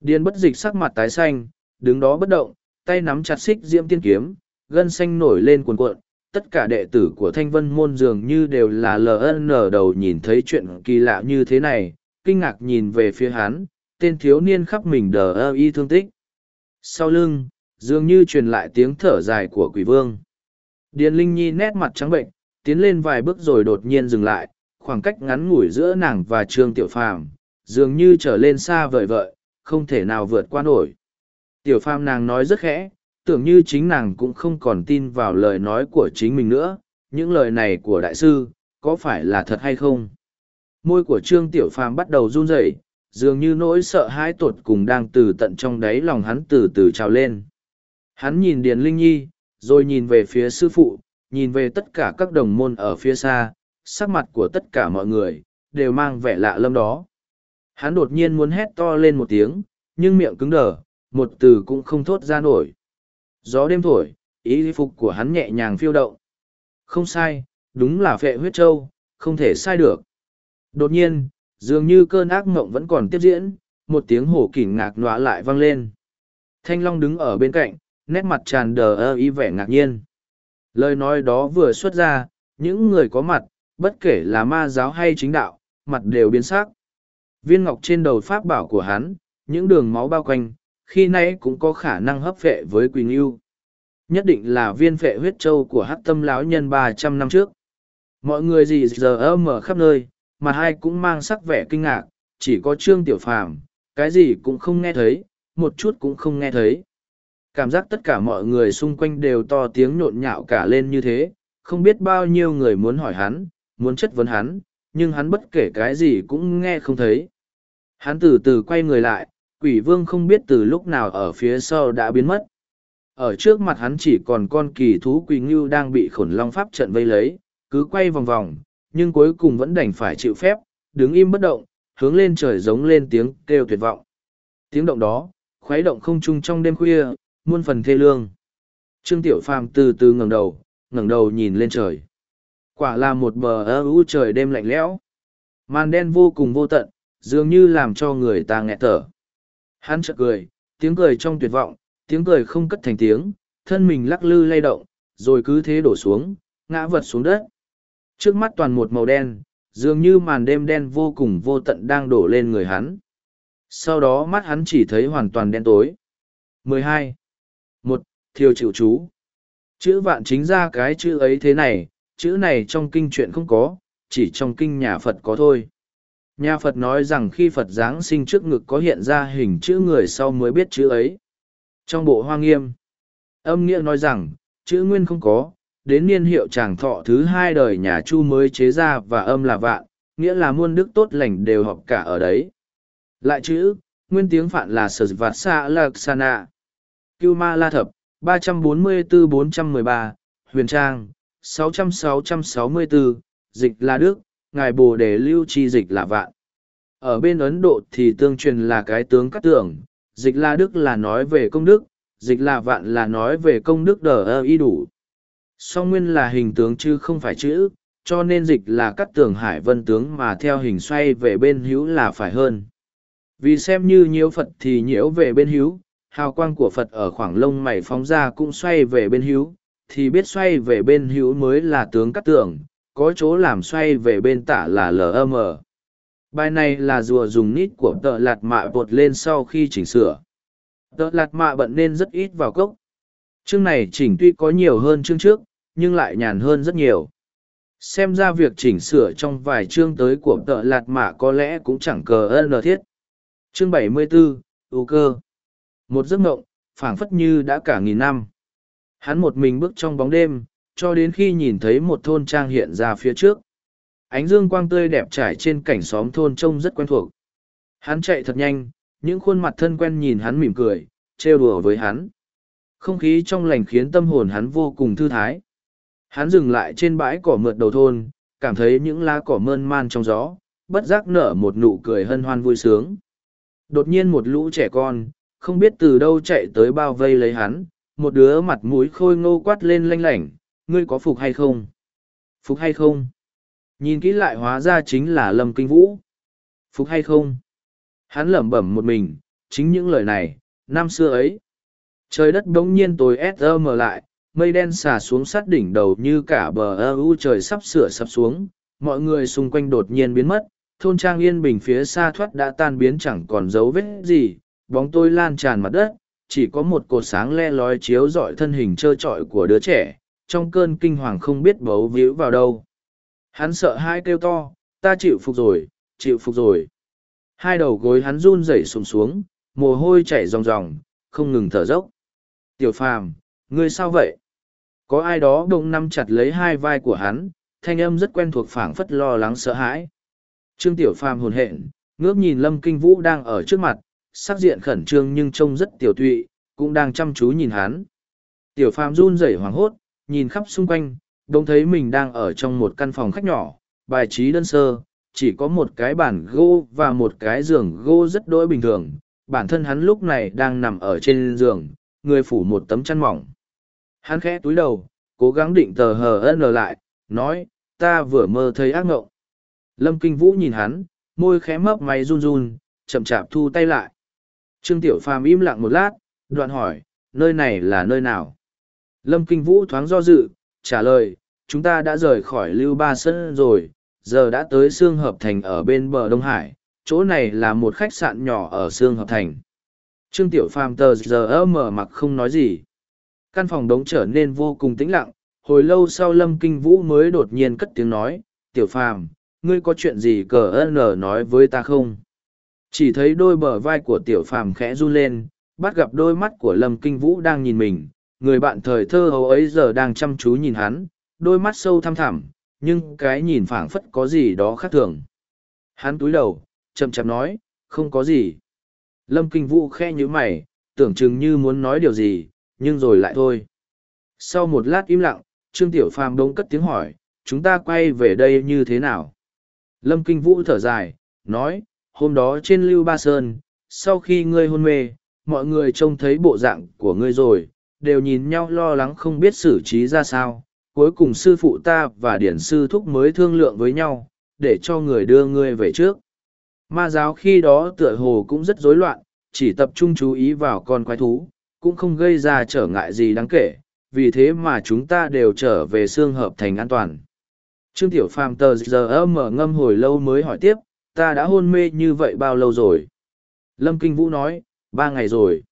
[SPEAKER 1] Điền bất dịch sắc mặt tái xanh, đứng đó bất động, tay nắm chặt xích diễm tiên kiếm, gân xanh nổi lên cuồn cuộn. Tất cả đệ tử của Thanh Vân Môn dường như đều là LN đầu nhìn thấy chuyện kỳ lạ như thế này, kinh ngạc nhìn về phía hắn, tên thiếu niên khắp mình đờ ơ y thương tích. Sau lưng, dường như truyền lại tiếng thở dài của quỷ vương. Điền Linh Nhi nét mặt trắng bệnh, tiến lên vài bước rồi đột nhiên dừng lại, khoảng cách ngắn ngủi giữa nàng và Trương Tiểu Phàm dường như trở lên xa vời vợi, không thể nào vượt qua nổi. Tiểu Phàm nàng nói rất khẽ, tưởng như chính nàng cũng không còn tin vào lời nói của chính mình nữa, những lời này của đại sư, có phải là thật hay không? Môi của Trương Tiểu Phàm bắt đầu run rẩy, dường như nỗi sợ hãi tột cùng đang từ tận trong đáy lòng hắn từ từ trào lên. Hắn nhìn Điền Linh Nhi, rồi nhìn về phía sư phụ, nhìn về tất cả các đồng môn ở phía xa, sắc mặt của tất cả mọi người, đều mang vẻ lạ lâm đó. Hắn đột nhiên muốn hét to lên một tiếng, nhưng miệng cứng đờ, một từ cũng không thốt ra nổi. Gió đêm thổi, ý phục của hắn nhẹ nhàng phiêu động. Không sai, đúng là vệ huyết châu, không thể sai được. Đột nhiên, dường như cơn ác mộng vẫn còn tiếp diễn, một tiếng hổ kỉnh ngạc nọa lại vang lên. Thanh Long đứng ở bên cạnh, nét mặt tràn đờ ơ ý vẻ ngạc nhiên. Lời nói đó vừa xuất ra, những người có mặt, bất kể là ma giáo hay chính đạo, mặt đều biến sắc. Viên ngọc trên đầu pháp bảo của hắn, những đường máu bao quanh, khi nãy cũng có khả năng hấp vệ với Quỳnh Yêu. Nhất định là viên phệ huyết châu của hắc tâm lão nhân ba trăm năm trước. Mọi người gì giờ âm ở khắp nơi, mà hai cũng mang sắc vẻ kinh ngạc, chỉ có Trương Tiểu Phàm, cái gì cũng không nghe thấy, một chút cũng không nghe thấy. Cảm giác tất cả mọi người xung quanh đều to tiếng nhộn nhạo cả lên như thế, không biết bao nhiêu người muốn hỏi hắn, muốn chất vấn hắn, nhưng hắn bất kể cái gì cũng nghe không thấy. Hắn từ từ quay người lại, quỷ vương không biết từ lúc nào ở phía sau đã biến mất. Ở trước mặt hắn chỉ còn con kỳ thú quỳ ngưu đang bị khổn long pháp trận vây lấy, cứ quay vòng vòng, nhưng cuối cùng vẫn đành phải chịu phép, đứng im bất động, hướng lên trời giống lên tiếng kêu tuyệt vọng. Tiếng động đó, khuấy động không trung trong đêm khuya, muôn phần thê lương. Trương Tiểu Phàm từ từ ngẩng đầu, ngẩng đầu nhìn lên trời. Quả là một bờ ơ u trời đêm lạnh lẽo. Màn đen vô cùng vô tận, dường như làm cho người ta nghẹt thở. Hắn chợt cười, tiếng cười trong tuyệt vọng, tiếng cười không cất thành tiếng, thân mình lắc lư lay động, rồi cứ thế đổ xuống, ngã vật xuống đất. Trước mắt toàn một màu đen, dường như màn đêm đen vô cùng vô tận đang đổ lên người hắn. Sau đó mắt hắn chỉ thấy hoàn toàn đen tối. 12 một thiêu chịu chú chữ vạn chính ra cái chữ ấy thế này chữ này trong kinh truyện không có chỉ trong kinh nhà phật có thôi nhà phật nói rằng khi phật giáng sinh trước ngực có hiện ra hình chữ người sau mới biết chữ ấy trong bộ hoa nghiêm âm nghĩa nói rằng chữ nguyên không có đến niên hiệu tràng thọ thứ hai đời nhà chu mới chế ra và âm là vạn nghĩa là muôn đức tốt lành đều họp cả ở đấy lại chữ nguyên tiếng phạn là sờ vạt xa lạc sana Cưu Ma La Thập, 344-413, Huyền Trang, 600-664, Dịch La Đức, Ngài Bồ Đề Lưu Chi Dịch là Vạn. Ở bên Ấn Độ thì tương truyền là cái tướng cắt tưởng, Dịch La Đức là nói về công đức, Dịch là Vạn là nói về công đức đờ ơ y đủ. Song nguyên là hình tướng chứ không phải chữ, cho nên dịch là cắt tưởng hải vân tướng mà theo hình xoay về bên hữu là phải hơn. Vì xem như nhiễu Phật thì nhiễu về bên hữu, hào quang của Phật ở khoảng lông mày phóng ra cũng xoay về bên hữu, thì biết xoay về bên hữu mới là tướng cắt tưởng, có chỗ làm xoay về bên tả là LM. Bài này là rùa dùng nít của tợ lạt mạ vột lên sau khi chỉnh sửa. Tợ lạt mạ bận nên rất ít vào cốc. Chương này chỉnh tuy có nhiều hơn chương trước, nhưng lại nhàn hơn rất nhiều. Xem ra việc chỉnh sửa trong vài chương tới của tợ lạt mạ có lẽ cũng chẳng cờ ơn thiết. Chương 74, U cơ. Một giấc ngộng, phảng phất như đã cả nghìn năm. Hắn một mình bước trong bóng đêm, cho đến khi nhìn thấy một thôn trang hiện ra phía trước. Ánh dương quang tươi đẹp trải trên cảnh xóm thôn trông rất quen thuộc. Hắn chạy thật nhanh, những khuôn mặt thân quen nhìn hắn mỉm cười, trêu đùa với hắn. Không khí trong lành khiến tâm hồn hắn vô cùng thư thái. Hắn dừng lại trên bãi cỏ mượt đầu thôn, cảm thấy những lá cỏ mơn man trong gió, bất giác nở một nụ cười hân hoan vui sướng. Đột nhiên một lũ trẻ con, không biết từ đâu chạy tới bao vây lấy hắn, một đứa mặt mũi khôi ngô quát lên lanh lảnh, ngươi có phục hay không? Phục hay không? Nhìn kỹ lại hóa ra chính là Lâm Kinh Vũ. Phục hay không? Hắn lẩm bẩm một mình, chính những lời này, năm xưa ấy. Trời đất bỗng nhiên tối mở lại, mây đen xả xuống sát đỉnh đầu như cả bờ ơ u trời sắp sửa sắp xuống, mọi người xung quanh đột nhiên biến mất, thôn trang yên bình phía xa thoát đã tan biến chẳng còn dấu vết gì, bóng tôi lan tràn mặt đất chỉ có một cột sáng le lói chiếu rọi thân hình trơ trọi của đứa trẻ trong cơn kinh hoàng không biết bấu víu vào đâu hắn sợ hai kêu to ta chịu phục rồi chịu phục rồi hai đầu gối hắn run rẩy sùng xuống, xuống mồ hôi chảy ròng ròng không ngừng thở dốc tiểu phàm ngươi sao vậy có ai đó đ ỗ n g nắm chặt lấy hai vai của hắn thanh âm rất quen thuộc phảng phất lo lắng sợ hãi trương tiểu phàm hồn hện ngước nhìn lâm kinh vũ đang ở trước mặt sắc diện khẩn trương nhưng trông rất tiểu thụy cũng đang chăm chú nhìn hắn. Tiểu phàm run rẩy hoảng hốt, nhìn khắp xung quanh, đông thấy mình đang ở trong một căn phòng khách nhỏ, bài trí đơn sơ, chỉ có một cái bàn gỗ và một cái giường gỗ rất đối bình thường. Bản thân hắn lúc này đang nằm ở trên giường, người phủ một tấm chăn mỏng. Hắn khẽ túi đầu, cố gắng định tờ hờ ân lại, nói, ta vừa mơ thấy ác ngộng. Lâm Kinh Vũ nhìn hắn, môi khẽ mấp máy run run, chậm chạp thu tay lại. Trương Tiểu Phàm im lặng một lát, đoạn hỏi, nơi này là nơi nào? Lâm Kinh Vũ thoáng do dự, trả lời, chúng ta đã rời khỏi Lưu Ba Sơn rồi, giờ đã tới Sương Hợp Thành ở bên bờ Đông Hải, chỗ này là một khách sạn nhỏ ở Sương Hợp Thành. Trương Tiểu Phàm tờ giờ mở mặt không nói gì. Căn phòng đống trở nên vô cùng tĩnh lặng, hồi lâu sau Lâm Kinh Vũ mới đột nhiên cất tiếng nói, Tiểu Phàm ngươi có chuyện gì cờ ơn nói với ta không? Chỉ thấy đôi bờ vai của tiểu phàm khẽ run lên, bắt gặp đôi mắt của Lâm Kinh Vũ đang nhìn mình, người bạn thời thơ hầu ấy giờ đang chăm chú nhìn hắn, đôi mắt sâu thăm thẳm, nhưng cái nhìn phảng phất có gì đó khác thường. Hắn túi đầu, chậm chậm nói, không có gì. Lâm Kinh Vũ khe như mày, tưởng chừng như muốn nói điều gì, nhưng rồi lại thôi. Sau một lát im lặng, Trương Tiểu Phàm đống cất tiếng hỏi, chúng ta quay về đây như thế nào? Lâm Kinh Vũ thở dài, nói, hôm đó trên lưu ba sơn sau khi ngươi hôn mê mọi người trông thấy bộ dạng của ngươi rồi đều nhìn nhau lo lắng không biết xử trí ra sao cuối cùng sư phụ ta và điển sư thúc mới thương lượng với nhau để cho người đưa ngươi về trước ma giáo khi đó tựa hồ cũng rất rối loạn chỉ tập trung chú ý vào con quái thú cũng không gây ra trở ngại gì đáng kể vì thế mà chúng ta đều trở về xương hợp thành an toàn trương tiểu phàm tờ giờ mở ngâm hồi lâu mới hỏi tiếp ta đã hôn mê như vậy bao lâu rồi? Lâm Kinh Vũ nói, ba ngày rồi.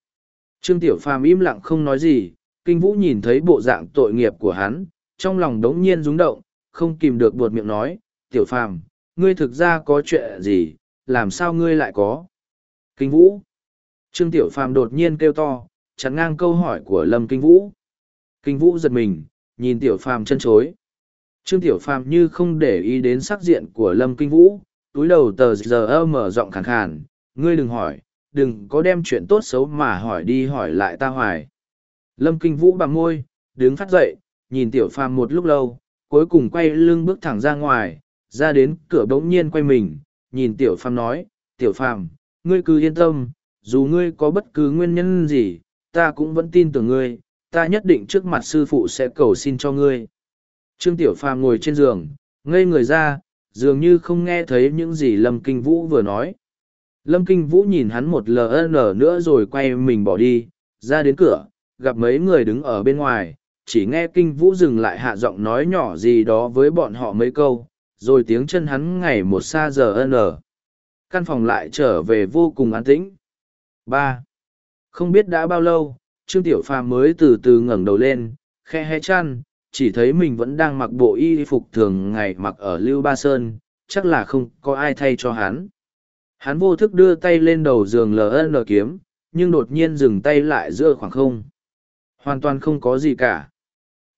[SPEAKER 1] Trương Tiểu Phàm im lặng không nói gì, Kinh Vũ nhìn thấy bộ dạng tội nghiệp của hắn, trong lòng đống nhiên rúng động, không kìm được buột miệng nói, Tiểu Phàm, ngươi thực ra có chuyện gì, làm sao ngươi lại có? Kinh Vũ. Trương Tiểu Phàm đột nhiên kêu to, chắn ngang câu hỏi của Lâm Kinh Vũ. Kinh Vũ giật mình, nhìn Tiểu Phàm chân chối. Trương Tiểu Phàm như không để ý đến sắc diện của Lâm Kinh Vũ, túi đầu tờ giờ mở rộng khàn khàn, ngươi đừng hỏi, đừng có đem chuyện tốt xấu mà hỏi đi hỏi lại ta hoài. Lâm Kinh Vũ bằng môi, đứng phát dậy, nhìn Tiểu Phàm một lúc lâu, cuối cùng quay lưng bước thẳng ra ngoài, ra đến cửa bỗng nhiên quay mình, nhìn Tiểu Phàm nói, Tiểu Phàm, ngươi cứ yên tâm, dù ngươi có bất cứ nguyên nhân gì, ta cũng vẫn tin tưởng ngươi, ta nhất định trước mặt sư phụ sẽ cầu xin cho ngươi. Trương Tiểu Phàm ngồi trên giường, ngây người ra, dường như không nghe thấy những gì lâm kinh vũ vừa nói lâm kinh vũ nhìn hắn một ln nữa rồi quay mình bỏ đi ra đến cửa gặp mấy người đứng ở bên ngoài chỉ nghe kinh vũ dừng lại hạ giọng nói nhỏ gì đó với bọn họ mấy câu rồi tiếng chân hắn ngày một xa giờ ở căn phòng lại trở về vô cùng an tĩnh ba không biết đã bao lâu trương tiểu phàm mới từ từ ngẩng đầu lên khe hé chăn chỉ thấy mình vẫn đang mặc bộ y phục thường ngày mặc ở Lưu Ba Sơn, chắc là không có ai thay cho hắn. Hắn vô thức đưa tay lên đầu giường LN kiếm, nhưng đột nhiên dừng tay lại giữa khoảng không. Hoàn toàn không có gì cả.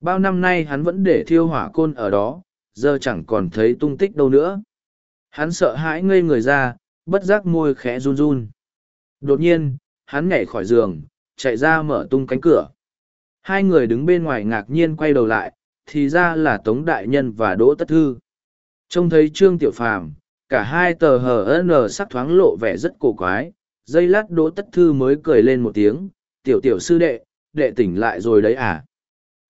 [SPEAKER 1] Bao năm nay hắn vẫn để thiêu hỏa côn ở đó, giờ chẳng còn thấy tung tích đâu nữa. Hắn sợ hãi ngây người ra, bất giác môi khẽ run run. Đột nhiên, hắn nhảy khỏi giường, chạy ra mở tung cánh cửa. Hai người đứng bên ngoài ngạc nhiên quay đầu lại, thì ra là Tống Đại Nhân và Đỗ Tất Thư. Trông thấy Trương Tiểu Phàm cả hai tờ hờ n sắc thoáng lộ vẻ rất cổ quái, dây lát Đỗ Tất Thư mới cười lên một tiếng, Tiểu Tiểu Sư Đệ, đệ tỉnh lại rồi đấy à?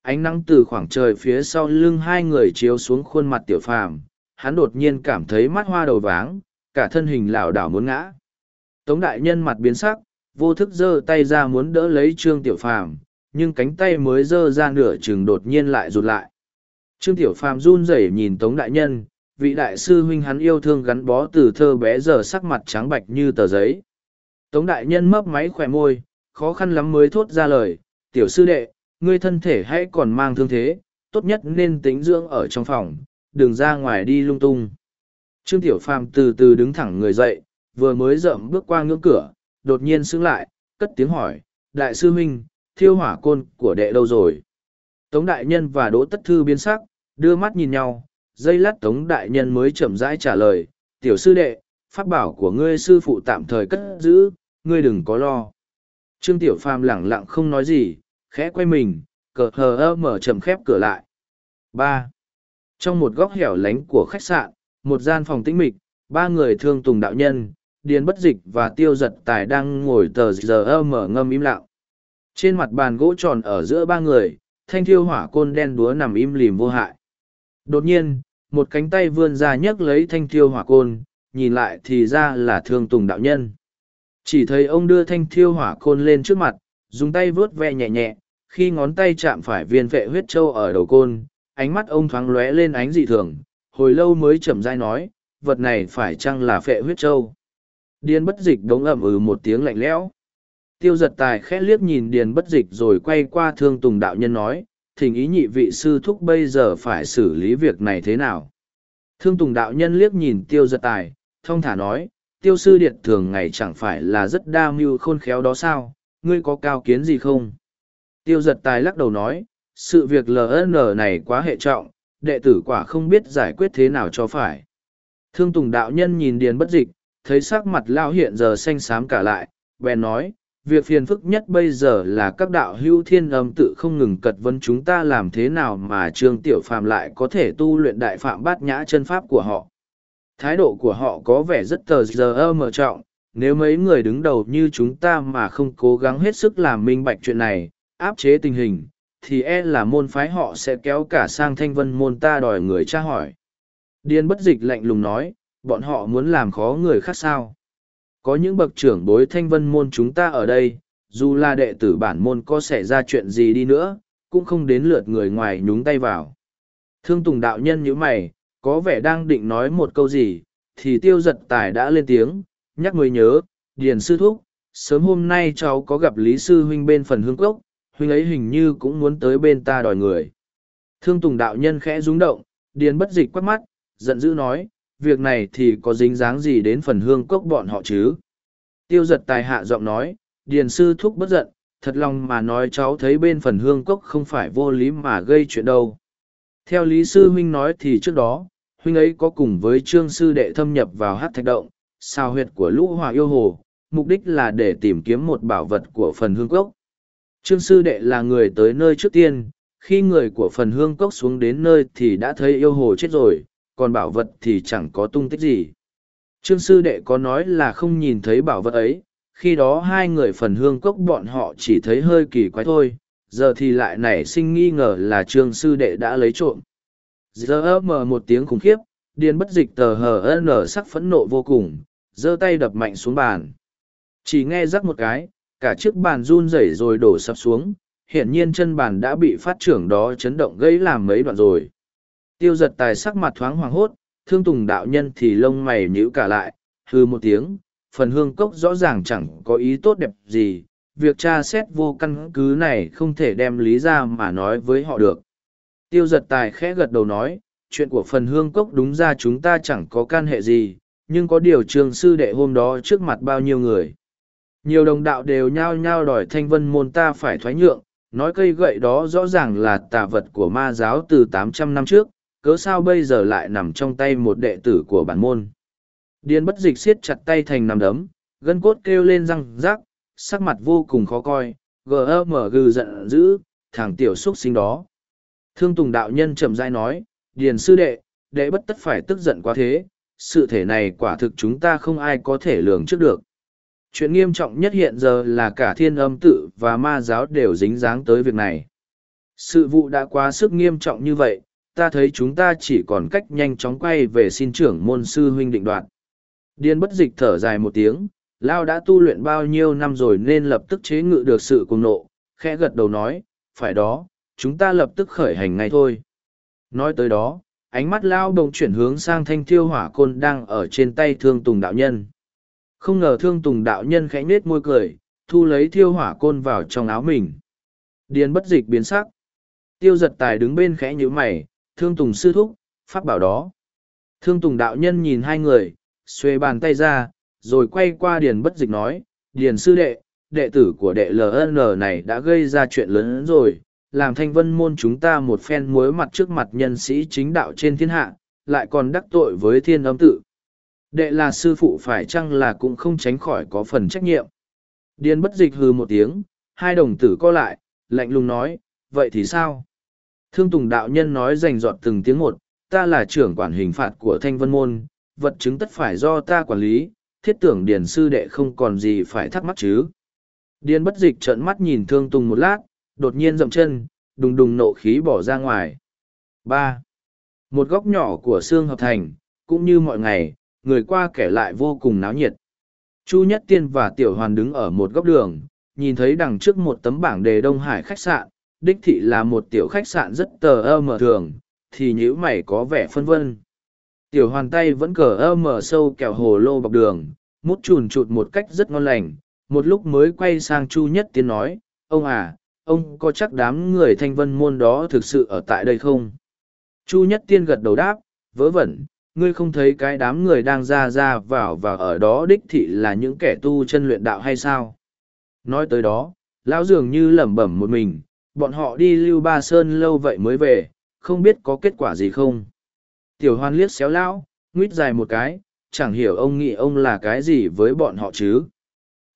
[SPEAKER 1] Ánh nắng từ khoảng trời phía sau lưng hai người chiếu xuống khuôn mặt Tiểu Phàm hắn đột nhiên cảm thấy mắt hoa đầu váng, cả thân hình lảo đảo muốn ngã. Tống Đại Nhân mặt biến sắc, vô thức giơ tay ra muốn đỡ lấy Trương Tiểu Phàm nhưng cánh tay mới giơ ra nửa chừng đột nhiên lại rụt lại. Trương Tiểu Phàm run rẩy nhìn Tống Đại Nhân, vị đại sư huynh hắn yêu thương gắn bó từ thơ bé giờ sắc mặt trắng bạch như tờ giấy. Tống Đại Nhân mấp máy khỏe môi, khó khăn lắm mới thốt ra lời, Tiểu sư đệ, ngươi thân thể hãy còn mang thương thế, tốt nhất nên tĩnh dưỡng ở trong phòng, đừng ra ngoài đi lung tung. Trương Tiểu Phàm từ từ đứng thẳng người dậy, vừa mới rậm bước qua ngưỡng cửa, đột nhiên sững lại, cất tiếng hỏi, Đại sư huynh, thiêu hỏa côn của đệ đâu rồi. Tống đại nhân và Đỗ Tất Thư biến sắc, đưa mắt nhìn nhau, dây lát Tống đại nhân mới chậm rãi trả lời, tiểu sư đệ, pháp bảo của ngươi sư phụ tạm thời cất giữ, ngươi đừng có lo. Trương Tiểu Phàm lẳng lặng không nói gì, khẽ quay mình, cờ hờ ơ mở chậm khép cửa lại. Ba. Trong một góc hẻo lánh của khách sạn, một gian phòng tĩnh mịch, ba người thương tùng đạo nhân, điền bất dịch và tiêu giật tài đang ngồi tờ giờ ơ mở ngâm im lặng. Trên mặt bàn gỗ tròn ở giữa ba người, thanh thiêu hỏa côn đen đúa nằm im lìm vô hại. Đột nhiên, một cánh tay vươn ra nhấc lấy thanh thiêu hỏa côn, nhìn lại thì ra là thương tùng đạo nhân. Chỉ thấy ông đưa thanh thiêu hỏa côn lên trước mặt, dùng tay vớt ve nhẹ nhẹ, khi ngón tay chạm phải viên vệ huyết châu ở đầu côn, ánh mắt ông thoáng lóe lên ánh dị thường, hồi lâu mới chậm rãi nói, vật này phải chăng là phệ huyết châu. Điên bất dịch đống ẩm ừ một tiếng lạnh lẽo tiêu giật tài khẽ liếc nhìn điền bất dịch rồi quay qua thương tùng đạo nhân nói thỉnh ý nhị vị sư thúc bây giờ phải xử lý việc này thế nào thương tùng đạo nhân liếc nhìn tiêu giật tài thong thả nói tiêu sư điện thường ngày chẳng phải là rất đa mưu khôn khéo đó sao ngươi có cao kiến gì không tiêu giật tài lắc đầu nói sự việc ln này quá hệ trọng đệ tử quả không biết giải quyết thế nào cho phải thương tùng đạo nhân nhìn điền bất dịch thấy sắc mặt lao hiện giờ xanh xám cả lại bèn nói việc phiền phức nhất bây giờ là các đạo hữu thiên âm tự không ngừng cật vấn chúng ta làm thế nào mà trương tiểu phàm lại có thể tu luyện đại phạm bát nhã chân pháp của họ thái độ của họ có vẻ rất tờ giờ ơ mở trọng nếu mấy người đứng đầu như chúng ta mà không cố gắng hết sức làm minh bạch chuyện này áp chế tình hình thì e là môn phái họ sẽ kéo cả sang thanh vân môn ta đòi người tra hỏi điên bất dịch lạnh lùng nói bọn họ muốn làm khó người khác sao có những bậc trưởng bối thanh vân môn chúng ta ở đây, dù là đệ tử bản môn có xảy ra chuyện gì đi nữa, cũng không đến lượt người ngoài nhúng tay vào. Thương Tùng đạo nhân như mày, có vẻ đang định nói một câu gì, thì tiêu giật tài đã lên tiếng, nhắc người nhớ, Điền Sư Thúc, sớm hôm nay cháu có gặp Lý Sư Huynh bên phần hương cốc, huynh ấy hình như cũng muốn tới bên ta đòi người. Thương Tùng đạo nhân khẽ rúng động, Điền bất dịch quắt mắt, giận dữ nói, việc này thì có dính dáng gì đến phần hương cốc bọn họ chứ tiêu giật tài hạ giọng nói điền sư thúc bất giận thật lòng mà nói cháu thấy bên phần hương cốc không phải vô lý mà gây chuyện đâu theo lý sư huynh nói thì trước đó huynh ấy có cùng với trương sư đệ thâm nhập vào hát thạch động sao huyệt của lũ hòa yêu hồ mục đích là để tìm kiếm một bảo vật của phần hương cốc trương sư đệ là người tới nơi trước tiên khi người của phần hương cốc xuống đến nơi thì đã thấy yêu hồ chết rồi còn bảo vật thì chẳng có tung tích gì. Trương sư đệ có nói là không nhìn thấy bảo vật ấy, khi đó hai người phần hương cốc bọn họ chỉ thấy hơi kỳ quái thôi, giờ thì lại nảy sinh nghi ngờ là trương sư đệ đã lấy trộm. Giờ mờ một tiếng khủng khiếp, điên bất dịch tờ hờ nở sắc phẫn nộ vô cùng, giơ tay đập mạnh xuống bàn. Chỉ nghe rắc một cái, cả chiếc bàn run rẩy rồi đổ sập xuống, hiển nhiên chân bàn đã bị phát trưởng đó chấn động gây làm mấy đoạn rồi. Tiêu giật tài sắc mặt thoáng hoàng hốt, thương tùng đạo nhân thì lông mày nhíu cả lại, hư một tiếng, phần hương cốc rõ ràng chẳng có ý tốt đẹp gì, việc tra xét vô căn cứ này không thể đem lý ra mà nói với họ được. Tiêu giật tài khẽ gật đầu nói, chuyện của phần hương cốc đúng ra chúng ta chẳng có can hệ gì, nhưng có điều trường sư đệ hôm đó trước mặt bao nhiêu người. Nhiều đồng đạo đều nhao nhao đòi thanh vân môn ta phải thoái nhượng, nói cây gậy đó rõ ràng là tà vật của ma giáo từ tám trăm năm trước, cớ sao bây giờ lại nằm trong tay một đệ tử của bản môn. Điền bất dịch siết chặt tay thành nằm đấm, gân cốt kêu lên răng rắc, sắc mặt vô cùng khó coi, mở gừ giận dữ, thằng tiểu xuất sinh đó. Thương Tùng đạo nhân chậm rãi nói, Điền sư đệ, đệ bất tất phải tức giận quá thế, sự thể này quả thực chúng ta không ai có thể lường trước được. Chuyện nghiêm trọng nhất hiện giờ là cả thiên âm tự và ma giáo đều dính dáng tới việc này. Sự vụ đã quá sức nghiêm trọng như vậy, ta thấy chúng ta chỉ còn cách nhanh chóng quay về xin trưởng môn sư huynh định đoạt. Điên bất dịch thở dài một tiếng, Lao đã tu luyện bao nhiêu năm rồi nên lập tức chế ngự được sự cuồng nộ, khẽ gật đầu nói, phải đó, chúng ta lập tức khởi hành ngay thôi. Nói tới đó, ánh mắt Lao đồng chuyển hướng sang thanh thiêu hỏa côn đang ở trên tay thương tùng đạo nhân. Không ngờ thương tùng đạo nhân khẽ nết môi cười, thu lấy thiêu hỏa côn vào trong áo mình. điên bất dịch biến sắc. Tiêu giật tài đứng bên khẽ như mày, thương tùng sư thúc, pháp bảo đó. Thương tùng đạo nhân nhìn hai người, xuê bàn tay ra, rồi quay qua điền bất dịch nói, điền sư đệ, đệ tử của đệ LN này đã gây ra chuyện lớn rồi, làm thanh vân môn chúng ta một phen muối mặt trước mặt nhân sĩ chính đạo trên thiên hạ, lại còn đắc tội với thiên âm tự. Đệ là sư phụ phải chăng là cũng không tránh khỏi có phần trách nhiệm. Điền bất dịch hừ một tiếng, hai đồng tử co lại, lạnh lùng nói, vậy thì sao? Thương Tùng đạo nhân nói rành rọt từng tiếng một, ta là trưởng quản hình phạt của Thanh Vân Môn, vật chứng tất phải do ta quản lý, thiết tưởng Điền sư đệ không còn gì phải thắc mắc chứ. Điền bất dịch trợn mắt nhìn Thương Tùng một lát, đột nhiên dậm chân, đùng đùng nộ khí bỏ ra ngoài. Ba, Một góc nhỏ của xương hợp thành, cũng như mọi ngày, người qua kẻ lại vô cùng náo nhiệt. Chu Nhất Tiên và Tiểu Hoàn đứng ở một góc đường, nhìn thấy đằng trước một tấm bảng đề Đông Hải khách sạn, đích thị là một tiểu khách sạn rất tờ ơ mờ thường thì nhữ mày có vẻ phân vân tiểu hoàn tay vẫn cờ ơ mờ sâu kẹo hồ lô bọc đường mút chùn chụt một cách rất ngon lành một lúc mới quay sang chu nhất tiến nói ông à ông có chắc đám người thanh vân môn đó thực sự ở tại đây không chu nhất tiên gật đầu đáp vớ vẩn ngươi không thấy cái đám người đang ra ra vào và ở đó đích thị là những kẻ tu chân luyện đạo hay sao nói tới đó lão dường như lẩm bẩm một mình bọn họ đi lưu ba sơn lâu vậy mới về, không biết có kết quả gì không. Tiểu hoan liếc xéo lão, nguyết dài một cái, chẳng hiểu ông nghĩ ông là cái gì với bọn họ chứ.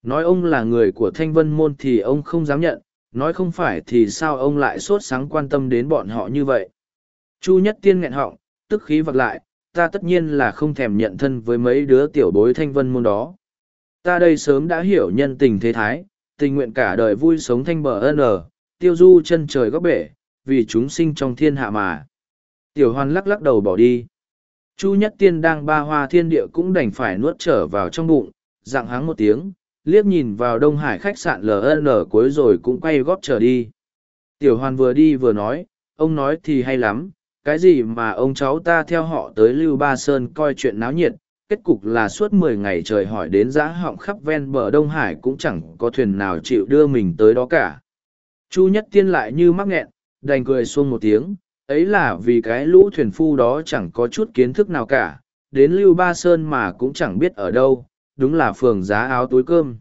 [SPEAKER 1] Nói ông là người của thanh vân môn thì ông không dám nhận, nói không phải thì sao ông lại sốt sáng quan tâm đến bọn họ như vậy. Chu nhất tiên nghẹn họng, tức khí vặt lại, ta tất nhiên là không thèm nhận thân với mấy đứa tiểu bối thanh vân môn đó. Ta đây sớm đã hiểu nhân tình thế thái, tình nguyện cả đời vui sống thanh bờ ơn ở, tiêu du chân trời góc bể, vì chúng sinh trong thiên hạ mà. Tiểu hoan lắc lắc đầu bỏ đi. Chu nhất tiên đang ba hoa thiên địa cũng đành phải nuốt trở vào trong bụng, dạng háng một tiếng, liếc nhìn vào Đông Hải khách sạn LN cuối rồi cũng quay góp trở đi. Tiểu hoan vừa đi vừa nói, ông nói thì hay lắm, cái gì mà ông cháu ta theo họ tới Lưu Ba Sơn coi chuyện náo nhiệt, kết cục là suốt mười ngày trời hỏi đến giã họng khắp ven bờ Đông Hải cũng chẳng có thuyền nào chịu đưa mình tới đó cả. Chu Nhất Tiên lại như mắc nghẹn, đành cười xuông một tiếng, ấy là vì cái lũ thuyền phu đó chẳng có chút kiến thức nào cả, đến Lưu Ba Sơn mà cũng chẳng biết ở đâu, đúng là phường giá áo túi cơm.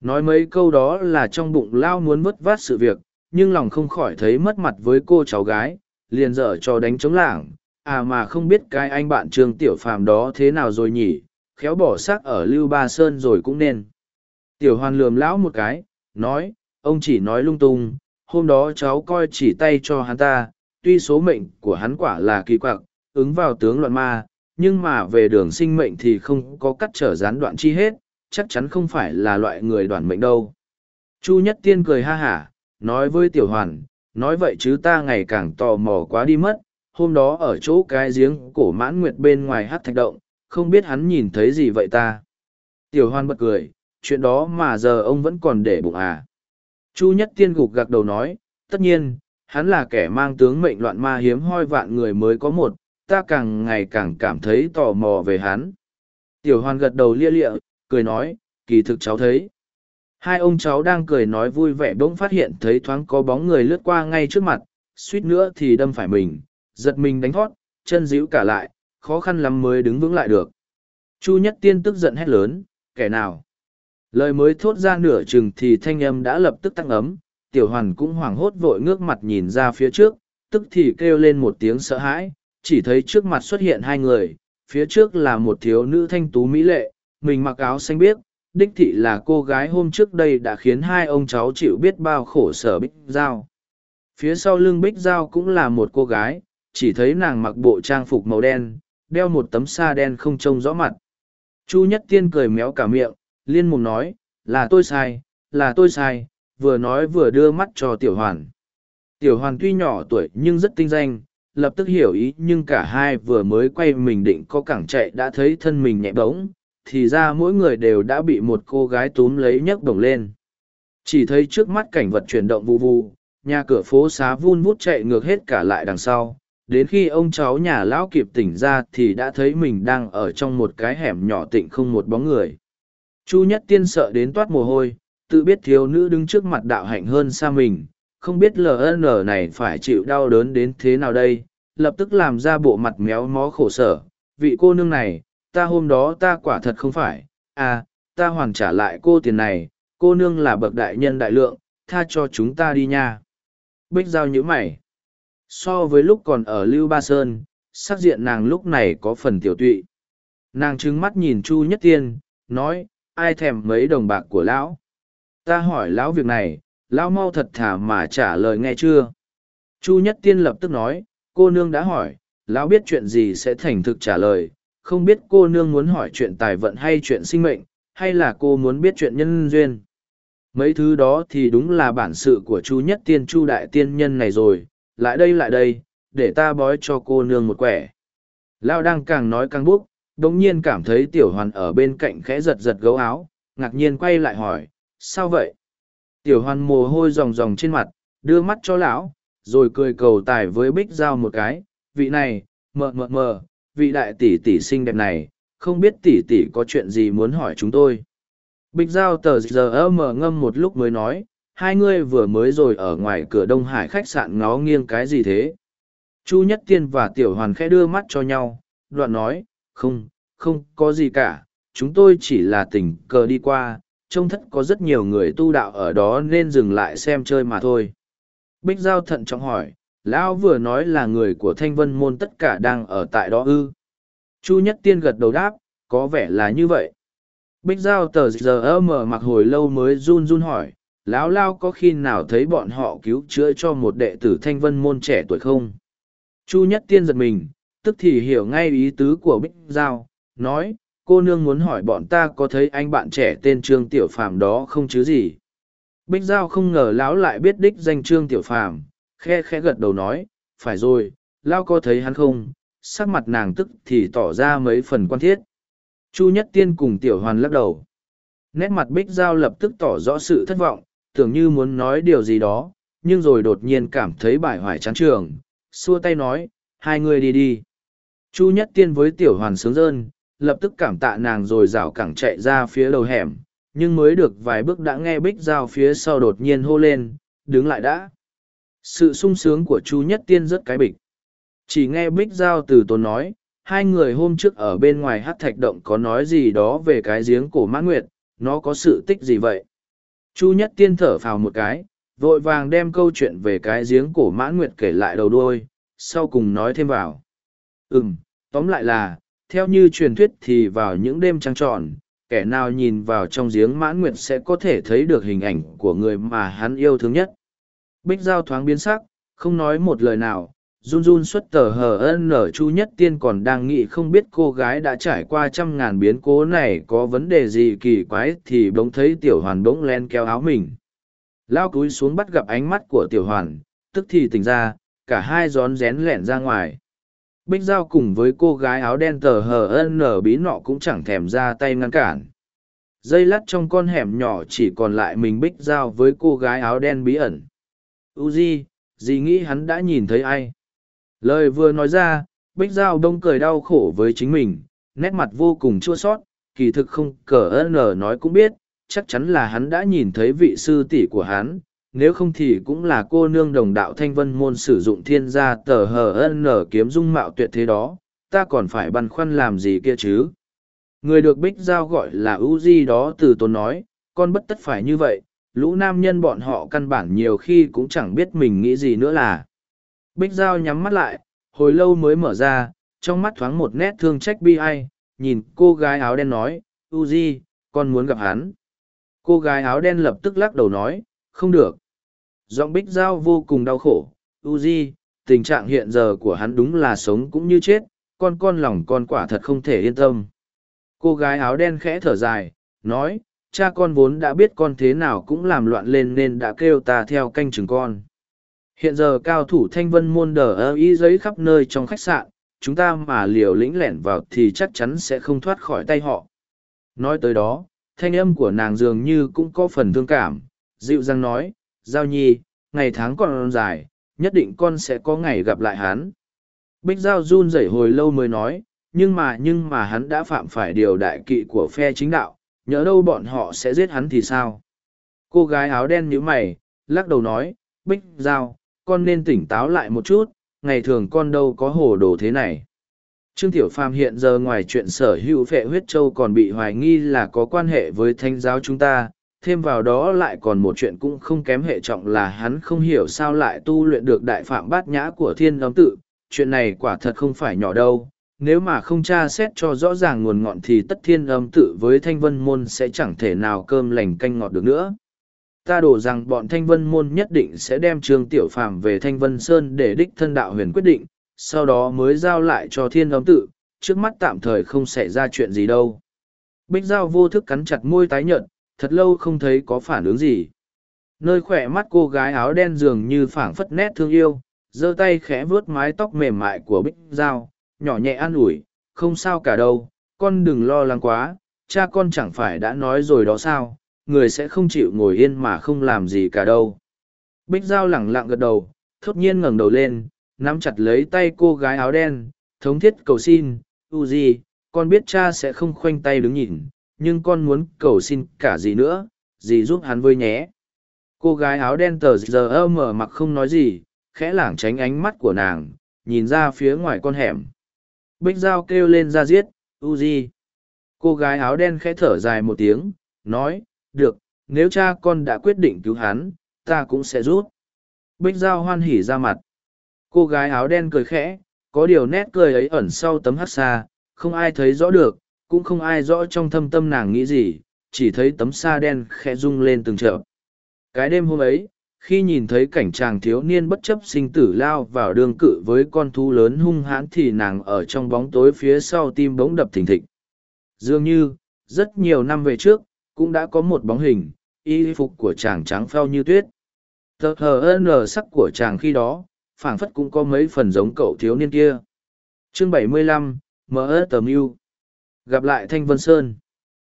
[SPEAKER 1] Nói mấy câu đó là trong bụng lao muốn vất vát sự việc, nhưng lòng không khỏi thấy mất mặt với cô cháu gái, liền dở cho đánh chống lảng, à mà không biết cái anh bạn Trương Tiểu Phàm đó thế nào rồi nhỉ, khéo bỏ xác ở Lưu Ba Sơn rồi cũng nên. Tiểu Hoàn lườm lão một cái, nói, Ông chỉ nói lung tung, hôm đó cháu coi chỉ tay cho hắn ta, tuy số mệnh của hắn quả là kỳ quặc, ứng vào tướng loạn ma, nhưng mà về đường sinh mệnh thì không có cắt trở gián đoạn chi hết, chắc chắn không phải là loại người đoàn mệnh đâu. Chu Nhất Tiên cười ha hả, nói với Tiểu Hoàn, nói vậy chứ ta ngày càng tò mò quá đi mất, hôm đó ở chỗ cái giếng cổ mãn nguyệt bên ngoài hát thạch động, không biết hắn nhìn thấy gì vậy ta. Tiểu Hoan bật cười, chuyện đó mà giờ ông vẫn còn để bụng à. Chu Nhất Tiên gục gạc đầu nói, tất nhiên, hắn là kẻ mang tướng mệnh loạn ma hiếm hoi vạn người mới có một, ta càng ngày càng cảm thấy tò mò về hắn. Tiểu Hoan gật đầu lia lịa, cười nói, kỳ thực cháu thấy. Hai ông cháu đang cười nói vui vẻ bỗng phát hiện thấy thoáng có bóng người lướt qua ngay trước mặt, suýt nữa thì đâm phải mình, giật mình đánh thoát, chân díu cả lại, khó khăn lắm mới đứng vững lại được. Chu Nhất Tiên tức giận hét lớn, kẻ nào? lời mới thốt ra nửa chừng thì thanh âm đã lập tức tăng ấm tiểu hoàn cũng hoảng hốt vội ngước mặt nhìn ra phía trước tức thì kêu lên một tiếng sợ hãi chỉ thấy trước mặt xuất hiện hai người phía trước là một thiếu nữ thanh tú mỹ lệ mình mặc áo xanh biếc đích thị là cô gái hôm trước đây đã khiến hai ông cháu chịu biết bao khổ sở bích giao phía sau lưng bích giao cũng là một cô gái chỉ thấy nàng mặc bộ trang phục màu đen đeo một tấm sa đen không trông rõ mặt chu nhất tiên cười méo cả miệng liên mồm nói, là tôi sai, là tôi sai, vừa nói vừa đưa mắt cho tiểu hoàn. Tiểu hoàn tuy nhỏ tuổi nhưng rất tinh danh, lập tức hiểu ý nhưng cả hai vừa mới quay mình định có cẳng chạy đã thấy thân mình nhẹ bỗng, thì ra mỗi người đều đã bị một cô gái túm lấy nhấc bổng lên. Chỉ thấy trước mắt cảnh vật chuyển động vụ vụ, nhà cửa phố xá vun vút chạy ngược hết cả lại đằng sau. Đến khi ông cháu nhà lão kịp tỉnh ra thì đã thấy mình đang ở trong một cái hẻm nhỏ tịnh không một bóng người. Chu Nhất Tiên sợ đến toát mồ hôi, tự biết thiếu nữ đứng trước mặt đạo hạnh hơn xa mình, không biết LN này phải chịu đau đớn đến thế nào đây, lập tức làm ra bộ mặt méo mó khổ sở. Vị cô nương này, ta hôm đó ta quả thật không phải, à, ta hoàn trả lại cô tiền này, cô nương là bậc đại nhân đại lượng, tha cho chúng ta đi nha. Bích Giao nhíu mày. So với lúc còn ở Lưu Ba Sơn, sắc diện nàng lúc này có phần tiểu tụy. Nàng trứng mắt nhìn Chu Nhất Tiên, nói, ai thèm mấy đồng bạc của lão ta hỏi lão việc này lão mau thật thà mà trả lời nghe chưa chu nhất tiên lập tức nói cô nương đã hỏi lão biết chuyện gì sẽ thành thực trả lời không biết cô nương muốn hỏi chuyện tài vận hay chuyện sinh mệnh hay là cô muốn biết chuyện nhân duyên mấy thứ đó thì đúng là bản sự của chu nhất tiên chu đại tiên nhân này rồi lại đây lại đây để ta bói cho cô nương một quẻ Lão đang càng nói càng búc đồng nhiên cảm thấy tiểu hoàn ở bên cạnh khẽ giật giật gấu áo, ngạc nhiên quay lại hỏi, sao vậy? Tiểu hoàn mồ hôi ròng ròng trên mặt, đưa mắt cho lão, rồi cười cầu tài với bích giao một cái, vị này, mờ mờ mờ, vị đại tỷ tỷ xinh đẹp này, không biết tỷ tỷ có chuyện gì muốn hỏi chúng tôi. Bích giao tờ giờ mở ngâm một lúc mới nói, hai ngươi vừa mới rồi ở ngoài cửa Đông Hải khách sạn ngó nghiêng cái gì thế? Chu Nhất Tiên và Tiểu Hoàn khẽ đưa mắt cho nhau, đoạn nói, không, không có gì cả, chúng tôi chỉ là tình cờ đi qua, trông thất có rất nhiều người tu đạo ở đó nên dừng lại xem chơi mà thôi. Bích Giao thận trọng hỏi, Lão vừa nói là người của thanh vân môn tất cả đang ở tại đó ư. Chu Nhất Tiên gật đầu đáp, có vẻ là như vậy. Bích Giao tờ giờ mở mặc hồi lâu mới run run hỏi, Lão Lao có khi nào thấy bọn họ cứu chữa cho một đệ tử thanh vân môn trẻ tuổi không? Chu Nhất Tiên giật mình, tức thì hiểu ngay ý tứ của Bích Giao, nói, cô nương muốn hỏi bọn ta có thấy anh bạn trẻ tên Trương Tiểu Phàm đó không chứ gì. Bích Giao không ngờ lão lại biết đích danh Trương Tiểu Phàm khe khe gật đầu nói, phải rồi, lão có thấy hắn không, sắc mặt nàng tức thì tỏ ra mấy phần quan thiết. Chu Nhất Tiên cùng Tiểu Hoàn lắc đầu. Nét mặt Bích Giao lập tức tỏ rõ sự thất vọng, tưởng như muốn nói điều gì đó, nhưng rồi đột nhiên cảm thấy bải hoài chán trường, xua tay nói, hai người đi đi. Chu Nhất Tiên với tiểu hoàn sướng rơn, lập tức cảm tạ nàng rồi rảo cẳng chạy ra phía đầu hẻm, nhưng mới được vài bước đã nghe bích dao phía sau đột nhiên hô lên, đứng lại đã. Sự sung sướng của Chu Nhất Tiên rất cái bịch. Chỉ nghe bích dao từ tốn nói, hai người hôm trước ở bên ngoài hát thạch động có nói gì đó về cái giếng cổ mãn nguyệt, nó có sự tích gì vậy? Chu Nhất Tiên thở phào một cái, vội vàng đem câu chuyện về cái giếng cổ mãn nguyệt kể lại đầu đuôi, sau cùng nói thêm vào. Ừm, Tóm lại là, theo như truyền thuyết thì vào những đêm trăng tròn, kẻ nào nhìn vào trong giếng mãn nguyện sẽ có thể thấy được hình ảnh của người mà hắn yêu thương nhất. Bích Giao thoáng biến sắc, không nói một lời nào, run run xuất tờ hờ ân nở chu nhất tiên còn đang nghĩ không biết cô gái đã trải qua trăm ngàn biến cố này có vấn đề gì kỳ quái thì bỗng thấy tiểu hoàn bỗng len kéo áo mình. Lao cúi xuống bắt gặp ánh mắt của tiểu hoàn, tức thì tỉnh ra, cả hai rón rén lẻn ra ngoài. Bích Giao cùng với cô gái áo đen tờ hờ nở bí nọ cũng chẳng thèm ra tay ngăn cản. Dây lắt trong con hẻm nhỏ chỉ còn lại mình Bích Giao với cô gái áo đen bí ẩn. Uzi, gì nghĩ hắn đã nhìn thấy ai? Lời vừa nói ra, Bích Giao đông cười đau khổ với chính mình, nét mặt vô cùng chua sót, kỳ thực không cờ ân nở nói cũng biết, chắc chắn là hắn đã nhìn thấy vị sư tỷ của hắn, nếu không thì cũng là cô nương đồng đạo thanh vân môn sử dụng thiên gia tờ hờ ân nở kiếm dung mạo tuyệt thế đó ta còn phải băn khoăn làm gì kia chứ người được bích giao gọi là ưu di đó từ tốn nói con bất tất phải như vậy lũ nam nhân bọn họ căn bản nhiều khi cũng chẳng biết mình nghĩ gì nữa là bích giao nhắm mắt lại hồi lâu mới mở ra trong mắt thoáng một nét thương trách bi ai nhìn cô gái áo đen nói ưu di con muốn gặp hắn cô gái áo đen lập tức lắc đầu nói không được giọng bích giao vô cùng đau khổ u di tình trạng hiện giờ của hắn đúng là sống cũng như chết con con lòng con quả thật không thể yên tâm cô gái áo đen khẽ thở dài nói cha con vốn đã biết con thế nào cũng làm loạn lên nên đã kêu ta theo canh chừng con hiện giờ cao thủ thanh vân môn đờ ơ ý giấy khắp nơi trong khách sạn chúng ta mà liều lĩnh lẻn vào thì chắc chắn sẽ không thoát khỏi tay họ nói tới đó thanh âm của nàng dường như cũng có phần thương cảm dịu dàng nói Giao nhi, ngày tháng còn dài, nhất định con sẽ có ngày gặp lại hắn. Bích Giao run rẩy hồi lâu mới nói, nhưng mà nhưng mà hắn đã phạm phải điều đại kỵ của phe chính đạo, nhớ đâu bọn họ sẽ giết hắn thì sao? Cô gái áo đen nhíu mày, lắc đầu nói, Bích Giao, con nên tỉnh táo lại một chút, ngày thường con đâu có hồ đồ thế này. Trương Tiểu Phàm hiện giờ ngoài chuyện sở hữu vệ huyết châu còn bị hoài nghi là có quan hệ với thanh giáo chúng ta, thêm vào đó lại còn một chuyện cũng không kém hệ trọng là hắn không hiểu sao lại tu luyện được đại phạm bát nhã của thiên âm tự, chuyện này quả thật không phải nhỏ đâu. Nếu mà không tra xét cho rõ ràng nguồn ngọn thì tất thiên âm tự với thanh vân môn sẽ chẳng thể nào cơm lành canh ngọt được nữa. Ta đổ rằng bọn thanh vân môn nhất định sẽ đem trường tiểu phàm về thanh vân sơn để đích thân đạo huyền quyết định, sau đó mới giao lại cho thiên âm tự, trước mắt tạm thời không xảy ra chuyện gì đâu. Bích Giao vô thức cắn chặt môi tái nhợt, thật lâu không thấy có phản ứng gì. Nơi khỏe mắt cô gái áo đen dường như phảng phất nét thương yêu, giơ tay khẽ vuốt mái tóc mềm mại của Bích Giao, nhỏ nhẹ an ủi, không sao cả đâu, con đừng lo lắng quá, cha con chẳng phải đã nói rồi đó sao, người sẽ không chịu ngồi yên mà không làm gì cả đâu. Bích Giao lẳng lặng gật đầu, thốt nhiên ngẩng đầu lên, nắm chặt lấy tay cô gái áo đen, thống thiết cầu xin, u gì, con biết cha sẽ không khoanh tay đứng nhìn, nhưng con muốn cầu xin cả gì nữa, gì giúp hắn với nhé. Cô gái áo đen tờ giờ ơ mờ mặc không nói gì, khẽ lảng tránh ánh mắt của nàng, nhìn ra phía ngoài con hẻm. Bích dao kêu lên ra giết, u di. Cô gái áo đen khẽ thở dài một tiếng, nói, được, nếu cha con đã quyết định cứu hắn, ta cũng sẽ rút. Bích dao hoan hỉ ra mặt. Cô gái áo đen cười khẽ, có điều nét cười ấy ẩn sau tấm hát xa, không ai thấy rõ được, cũng không ai rõ trong thâm tâm nàng nghĩ gì, chỉ thấy tấm sa đen khẽ rung lên từng chợ. Cái đêm hôm ấy, khi nhìn thấy cảnh chàng thiếu niên bất chấp sinh tử lao vào đương cự với con thú lớn hung hãn thì nàng ở trong bóng tối phía sau tim bỗng đập thình thịch. Dường như, rất nhiều năm về trước, cũng đã có một bóng hình, y phục của chàng trắng phao như tuyết. Tờ hờ lờ sắc của chàng khi đó, phảng phất cũng có mấy phần giống cậu thiếu niên kia. Chương 75, M.S. Tầm Yêu gặp lại thanh vân sơn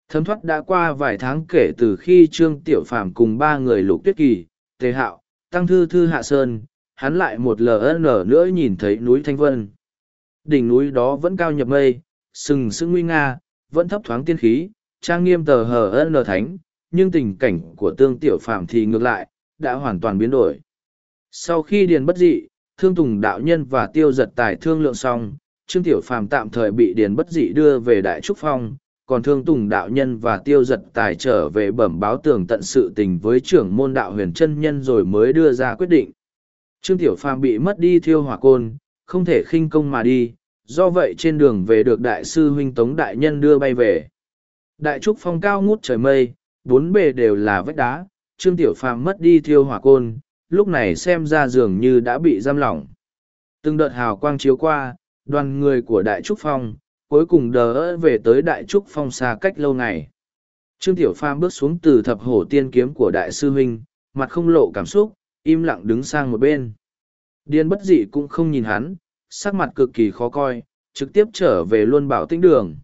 [SPEAKER 1] thấm thoát đã qua vài tháng kể từ khi trương tiểu phàm cùng ba người lục tuyết kỳ tề hạo tăng thư thư hạ sơn hắn lại một ln nữa nhìn thấy núi thanh vân đỉnh núi đó vẫn cao nhập mây sừng sững nguy nga vẫn thấp thoáng tiên khí trang nghiêm tờ hờ lờ thánh nhưng tình cảnh của tương tiểu phàm thì ngược lại đã hoàn toàn biến đổi sau khi điền bất dị thương tùng đạo nhân và tiêu giật tài thương lượng xong Trương Tiểu Phàm tạm thời bị Điền Bất Dị đưa về Đại Trúc Phong, còn Thương Tùng Đạo Nhân và Tiêu Giật Tài trở về bẩm báo tường tận sự tình với trưởng môn đạo huyền chân nhân rồi mới đưa ra quyết định. Trương Tiểu Phàm bị mất đi thiêu hỏa côn, không thể khinh công mà đi, do vậy trên đường về được Đại sư Huynh Tống Đại Nhân đưa bay về. Đại Trúc Phong cao ngút trời mây, bốn bề đều là vách đá, Trương Tiểu Phàm mất đi thiêu hỏa côn, lúc này xem ra dường như đã bị giam lỏng. Từng đợt hào quang chiếu qua, đoàn người của Đại Trúc Phong, cuối cùng đỡ về tới Đại Trúc Phong xa cách lâu ngày. Trương Tiểu Pha bước xuống từ thập hổ tiên kiếm của Đại sư huynh, mặt không lộ cảm xúc, im lặng đứng sang một bên. Điên bất dị cũng không nhìn hắn, sắc mặt cực kỳ khó coi, trực tiếp trở về luôn bảo Tĩnh đường.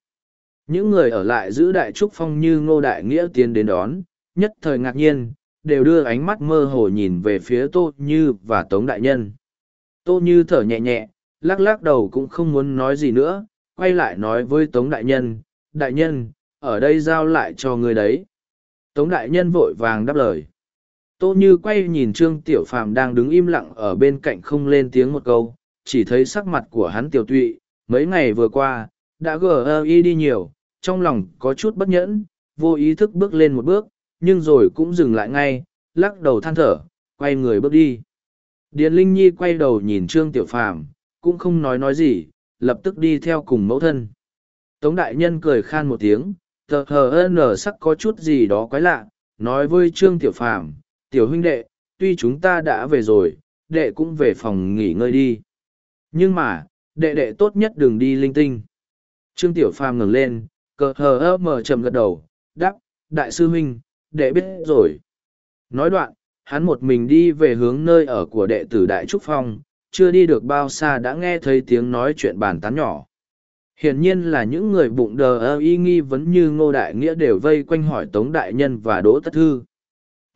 [SPEAKER 1] Những người ở lại giữ Đại Trúc Phong như Ngô Đại Nghĩa tiến đến đón, nhất thời ngạc nhiên, đều đưa ánh mắt mơ hồ nhìn về phía Tô Như và Tống Đại Nhân. Tô Như thở nhẹ nhẹ, lắc lắc đầu cũng không muốn nói gì nữa, quay lại nói với Tống Đại Nhân, Đại Nhân, ở đây giao lại cho người đấy. Tống Đại Nhân vội vàng đáp lời. Tô Như quay nhìn Trương Tiểu Phàm đang đứng im lặng ở bên cạnh không lên tiếng một câu, chỉ thấy sắc mặt của hắn tiểu tụy, mấy ngày vừa qua, đã gờ y đi nhiều, trong lòng có chút bất nhẫn, vô ý thức bước lên một bước, nhưng rồi cũng dừng lại ngay, lắc đầu than thở, quay người bước đi. Điền Linh Nhi quay đầu nhìn Trương Tiểu Phàm cũng không nói nói gì, lập tức đi theo cùng mẫu thân. Tống đại nhân cười khan một tiếng, tờ hờ nở sắc có chút gì đó quái lạ, nói với Trương Tiểu Phàm Tiểu huynh đệ, tuy chúng ta đã về rồi, đệ cũng về phòng nghỉ ngơi đi. Nhưng mà, đệ đệ tốt nhất đừng đi linh tinh. Trương Tiểu Phàm ngừng lên, cờ hờ ơ mờ chầm gật đầu, đáp, đại sư huynh, đệ biết rồi. Nói đoạn, hắn một mình đi về hướng nơi ở của đệ tử Đại Trúc Phong, chưa đi được bao xa đã nghe thấy tiếng nói chuyện bàn tán nhỏ hiển nhiên là những người bụng đờ ơ y nghi vấn như ngô đại nghĩa đều vây quanh hỏi tống đại nhân và đỗ tất thư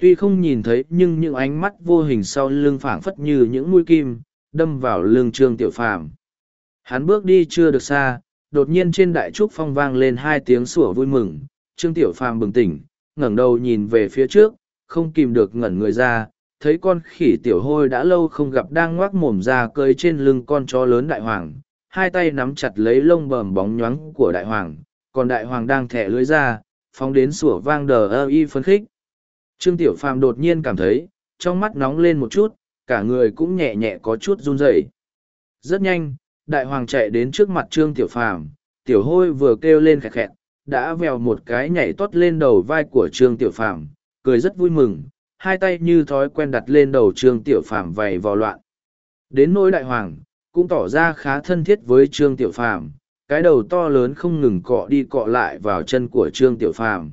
[SPEAKER 1] tuy không nhìn thấy nhưng những ánh mắt vô hình sau lưng phảng phất như những mũi kim đâm vào lưng trương tiểu phàm hắn bước đi chưa được xa đột nhiên trên đại trúc phong vang lên hai tiếng sủa vui mừng trương tiểu phàm bừng tỉnh ngẩng đầu nhìn về phía trước không kìm được ngẩn người ra thấy con khỉ tiểu hôi đã lâu không gặp đang ngoác mồm ra cơi trên lưng con chó lớn đại hoàng, hai tay nắm chặt lấy lông bờm bóng nhoáng của đại hoàng, còn đại hoàng đang thẻ lưới ra, phóng đến sủa vang đờ ơ y phấn khích. Trương Tiểu Phàm đột nhiên cảm thấy, trong mắt nóng lên một chút, cả người cũng nhẹ nhẹ có chút run rẩy. Rất nhanh, đại hoàng chạy đến trước mặt Trương Tiểu Phàm, tiểu hôi vừa kêu lên khẹt khẹt, đã vèo một cái nhảy tót lên đầu vai của Trương Tiểu Phàm, cười rất vui mừng, hai tay như thói quen đặt lên đầu trương tiểu phàm vầy vò loạn đến nỗi đại hoàng cũng tỏ ra khá thân thiết với trương tiểu phàm cái đầu to lớn không ngừng cọ đi cọ lại vào chân của trương tiểu phàm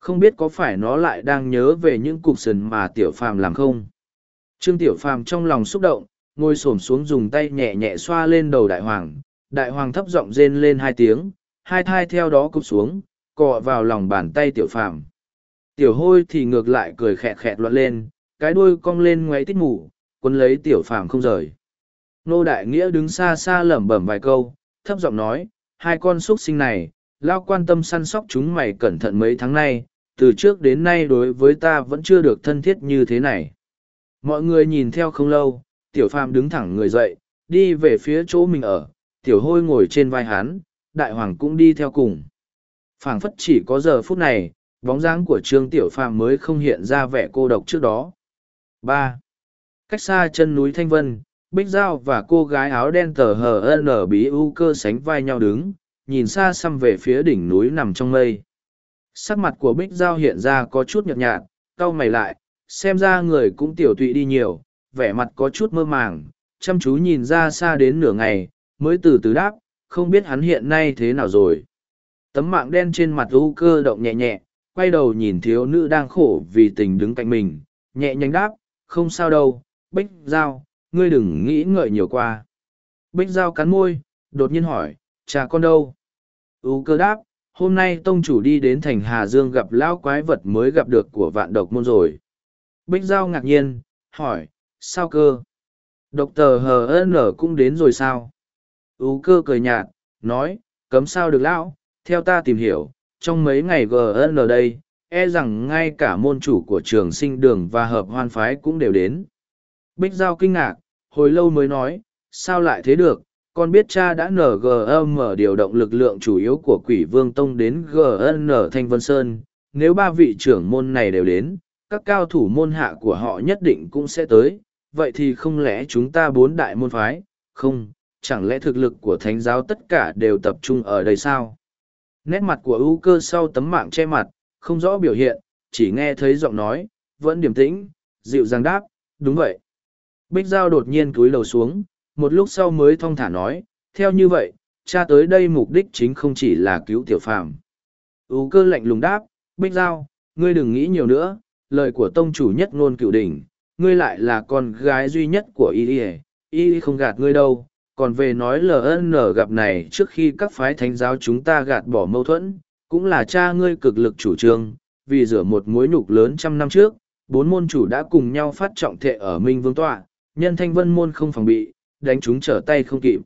[SPEAKER 1] không biết có phải nó lại đang nhớ về những cục sần mà tiểu phàm làm không trương tiểu phàm trong lòng xúc động ngồi s ổ m xuống dùng tay nhẹ nhẹ xoa lên đầu đại hoàng đại hoàng thấp giọng rên lên hai tiếng hai thai theo đó cụp xuống cọ vào lòng bàn tay tiểu phàm tiểu hôi thì ngược lại cười khẹt khẹt loạn lên cái đuôi cong lên ngoáy tít ngủ quân lấy tiểu phàm không rời nô đại nghĩa đứng xa xa lẩm bẩm vài câu thấp giọng nói hai con x u ấ t sinh này lao quan tâm săn sóc chúng mày cẩn thận mấy tháng nay từ trước đến nay đối với ta vẫn chưa được thân thiết như thế này mọi người nhìn theo không lâu tiểu phàm đứng thẳng người dậy đi về phía chỗ mình ở tiểu hôi ngồi trên vai hán đại hoàng cũng đi theo cùng phảng phất chỉ có giờ phút này Bóng dáng của Trương Tiểu Phàm mới không hiện ra vẻ cô độc trước đó. ba Cách xa chân núi Thanh Vân, Bích Giao và cô gái áo đen tờ hờ HN bí u cơ sánh vai nhau đứng, nhìn xa xăm về phía đỉnh núi nằm trong mây. Sắc mặt của Bích Giao hiện ra có chút nhợt nhạt, cau mày lại, xem ra người cũng tiểu tụy đi nhiều, vẻ mặt có chút mơ màng, chăm chú nhìn ra xa đến nửa ngày, mới từ từ đáp, không biết hắn hiện nay thế nào rồi. Tấm mạng đen trên mặt u cơ động nhẹ nhẹ, quay đầu nhìn thiếu nữ đang khổ vì tình đứng cạnh mình, nhẹ nhàng đáp, không sao đâu, Bích Giao, ngươi đừng nghĩ ngợi nhiều qua. Bích Giao cắn môi, đột nhiên hỏi, cha con đâu? Ú cơ đáp, hôm nay tông chủ đi đến thành Hà Dương gặp lão quái vật mới gặp được của vạn độc môn rồi. Bích Giao ngạc nhiên, hỏi, sao cơ? Độc tờ HN cũng đến rồi sao? Ú cơ cười nhạt, nói, cấm sao được lão, theo ta tìm hiểu, trong mấy ngày GN đây, e rằng ngay cả môn chủ của trường sinh đường và hợp hoan phái cũng đều đến. Bích Giao kinh ngạc, hồi lâu mới nói, sao lại thế được, con biết cha đã nở NGM điều động lực lượng chủ yếu của quỷ vương tông đến GN Thanh Vân Sơn, nếu ba vị trưởng môn này đều đến, các cao thủ môn hạ của họ nhất định cũng sẽ tới, vậy thì không lẽ chúng ta bốn đại môn phái, không, chẳng lẽ thực lực của thánh giáo tất cả đều tập trung ở đây sao? Nét mặt của ưu cơ sau tấm mạng che mặt, không rõ biểu hiện, chỉ nghe thấy giọng nói, vẫn điềm tĩnh, dịu dàng đáp, đúng vậy. Bích Giao đột nhiên cúi đầu xuống, một lúc sau mới thong thả nói, theo như vậy, cha tới đây mục đích chính không chỉ là cứu tiểu phàm. Ú cơ lạnh lùng đáp, Bích Giao, ngươi đừng nghĩ nhiều nữa, lời của tông chủ nhất ngôn cựu đỉnh, ngươi lại là con gái duy nhất của y y không gạt ngươi đâu, còn về nói ln gặp này trước khi các phái thánh giáo chúng ta gạt bỏ mâu thuẫn cũng là cha ngươi cực lực chủ trương vì rửa một mối nhục lớn trăm năm trước bốn môn chủ đã cùng nhau phát trọng thệ ở minh vương tọa nhân thanh vân môn không phòng bị đánh chúng trở tay không kịp